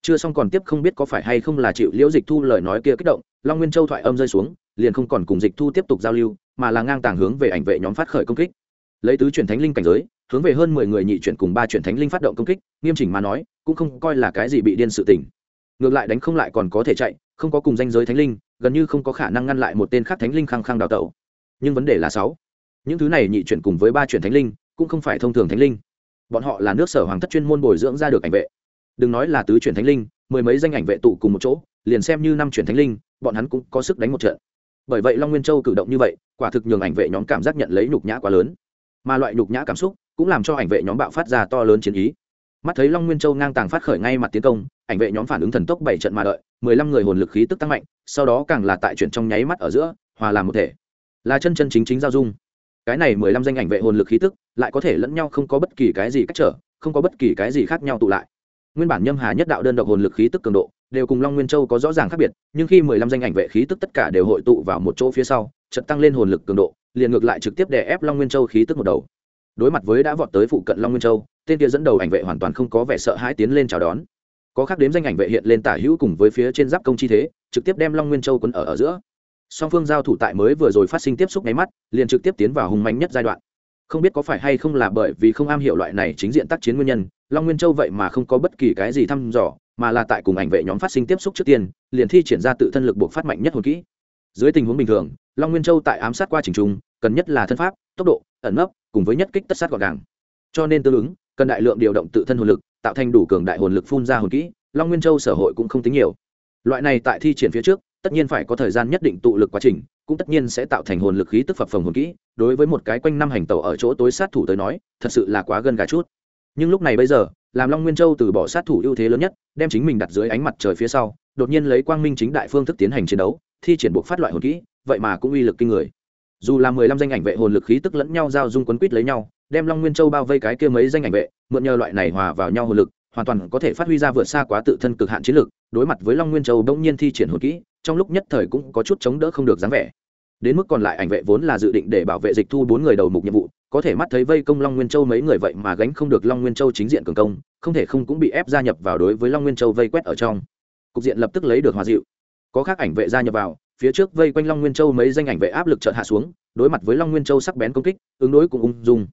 Chưa xong còn tiếp không biết có phải hay không là chịu liễu dịch thu lời nói kia kích động, long nguyên châu thoại âm rơi xuống, liền không còn cùng dịch thu tiếp tục giao lưu, mà là ngang tàng hướng về ảnh vệ nhóm phát khởi công kích lấy tứ chuyển thánh linh cảnh giới, hướng về hơn mười người nhị chuyển cùng ba chuyển thánh linh phát động công kích, nghiêm chỉnh mà nói, cũng không coi là cái gì bị điên sự tình. Ngược lại đánh không lại còn có thể chạy, không có cùng danh giới thánh linh, gần như không có khả năng ngăn lại một tên khác thánh linh khăng khăng đào tẩu. Nhưng vấn đề là sáu. Những thứ này nhị chuyển cùng với ba chuyển thánh linh, cũng không phải thông thường thánh linh. Bọn họ là nước sở hoàng thất chuyên môn bồi dưỡng ra được ảnh vệ. Đừng nói là tứ chuyển thánh linh, mười mấy danh ảnh vệ tụ cùng một chỗ, liền xem như năm chuyển thánh linh, bọn hắn cũng có sức đánh một trận. Bởi vậy long nguyên châu cử động như vậy, quả thực nhường ảnh vệ nhóm cảm giác nhận lấy nhục nhã quá lớn mà loại nhục nhã cảm xúc cũng làm cho ảnh vệ nhóm bạo phát ra to lớn chiến ý. Mắt thấy long nguyên châu ngang tàng phát khởi ngay mặt tiến công, ảnh vệ nhóm phản ứng thần tốc bảy trận mà đợi, mười lăm người hồn lực khí tức tăng mạnh, sau đó càng là tại chuyển trong nháy mắt ở giữa, hòa làm một thể. Là chân chân chính chính giao dung. Cái này mười lăm danh ảnh vệ hồn lực khí tức lại có thể lẫn nhau không có bất kỳ cái gì cách trở, không có bất kỳ cái gì khác nhau tụ lại. Nguyên bản nhâm hà nhất đạo đơn độc hồn lực khí tức cường độ đều cùng long nguyên châu có rõ ràng khác biệt, nhưng khi mười lăm danh ảnh vệ khí tức tất cả đều hội tụ vào một chỗ phía sau chợt tăng lên hồn lực cường độ, liền ngược lại trực tiếp đè ép long nguyên châu khí tức một đầu. Đối mặt với đã vọt tới phụ cận long nguyên châu, tên kia dẫn đầu ảnh vệ hoàn toàn không có vẻ sợ hãi tiến lên chào đón. Có khác đếm danh ảnh vệ hiện lên tả hữu cùng với phía trên giáp công chi thế, trực tiếp đem long nguyên châu quấn ở ở giữa. Song phương giao thủ tại mới vừa rồi phát sinh tiếp xúc nháy mắt, liền trực tiếp tiến vào hùng mạnh nhất giai đoạn. Không biết có phải hay không là bởi vì không am hiểu loại này chính diện tác chiến nguyên nhân, long nguyên châu vậy mà không có bất kỳ cái gì thăm dò, mà là tại cùng ảnh vệ nhóm phát sinh tiếp xúc trước tiên, liền thi triển ra tự thân lực buộc phát mạnh nhất hồn kỹ. Dưới tình huống bình thường long nguyên châu tại ám sát qua trình trung cần nhất là thân pháp, tốc độ, ẩn nấp, cùng với nhất kích tất sát gọn gàng. Cho nên tương ứng, cần đại lượng điều động tự thân hồn lực, tạo thành đủ cường đại hồn lực phun ra hồn kỹ, long nguyên châu sở hội cũng không tính nhiều. Loại này tại thi triển phía trước, tất nhiên phải có thời gian nhất định tụ lực quá trình, cũng tất nhiên sẽ tạo thành hồn lực khí tức phập phồng hồn kỹ, đối với một cái quanh năm hành tàu ở chỗ tối sát thủ tới nói, thật sự là quá gần gà chút. Nhưng lúc này bây giờ, làm long nguyên châu từ bỏ sát thủ ưu thế lớn nhất, đem chính mình đặt dưới ánh mặt trời phía sau, đột nhiên lấy quang minh chính đại phương thức tiến hành chiến đấu, thi triển buộc phát loại hồn kỹ vậy mà cũng uy lực kinh người. Dù là mười lăm danh ảnh vệ hồn lực khí tức lẫn nhau giao dung quấn quýt lấy nhau, đem long nguyên châu bao vây cái kia mấy danh ảnh vệ, mượn nhờ loại này hòa vào nhau hồn lực, hoàn toàn có thể phát huy ra vượt xa quá tự thân cực hạn chiến lực, đối mặt với long nguyên châu bỗng nhiên thi triển hồn kỹ, trong lúc nhất thời cũng có chút chống đỡ không được dáng vẻ. Đến mức còn lại ảnh vệ vốn là dự định để bảo vệ dịch thu bốn người đầu mục nhiệm vụ, có thể mắt thấy vây công long nguyên châu mấy người vậy mà gánh không được long nguyên châu chính diện cường công, không thể không cũng bị ép gia nhập vào đối với long nguyên châu vây quét ở trong. Cục diện lập tức lấy được hòa dịu. Có khác ảnh vệ gia nhập vào phía trước vây quanh long nguyên châu mấy danh ảnh vệ áp lực chợt hạ xuống, đối mặt với long nguyên châu sắc bén công kích, ứng đối cũng ung dung.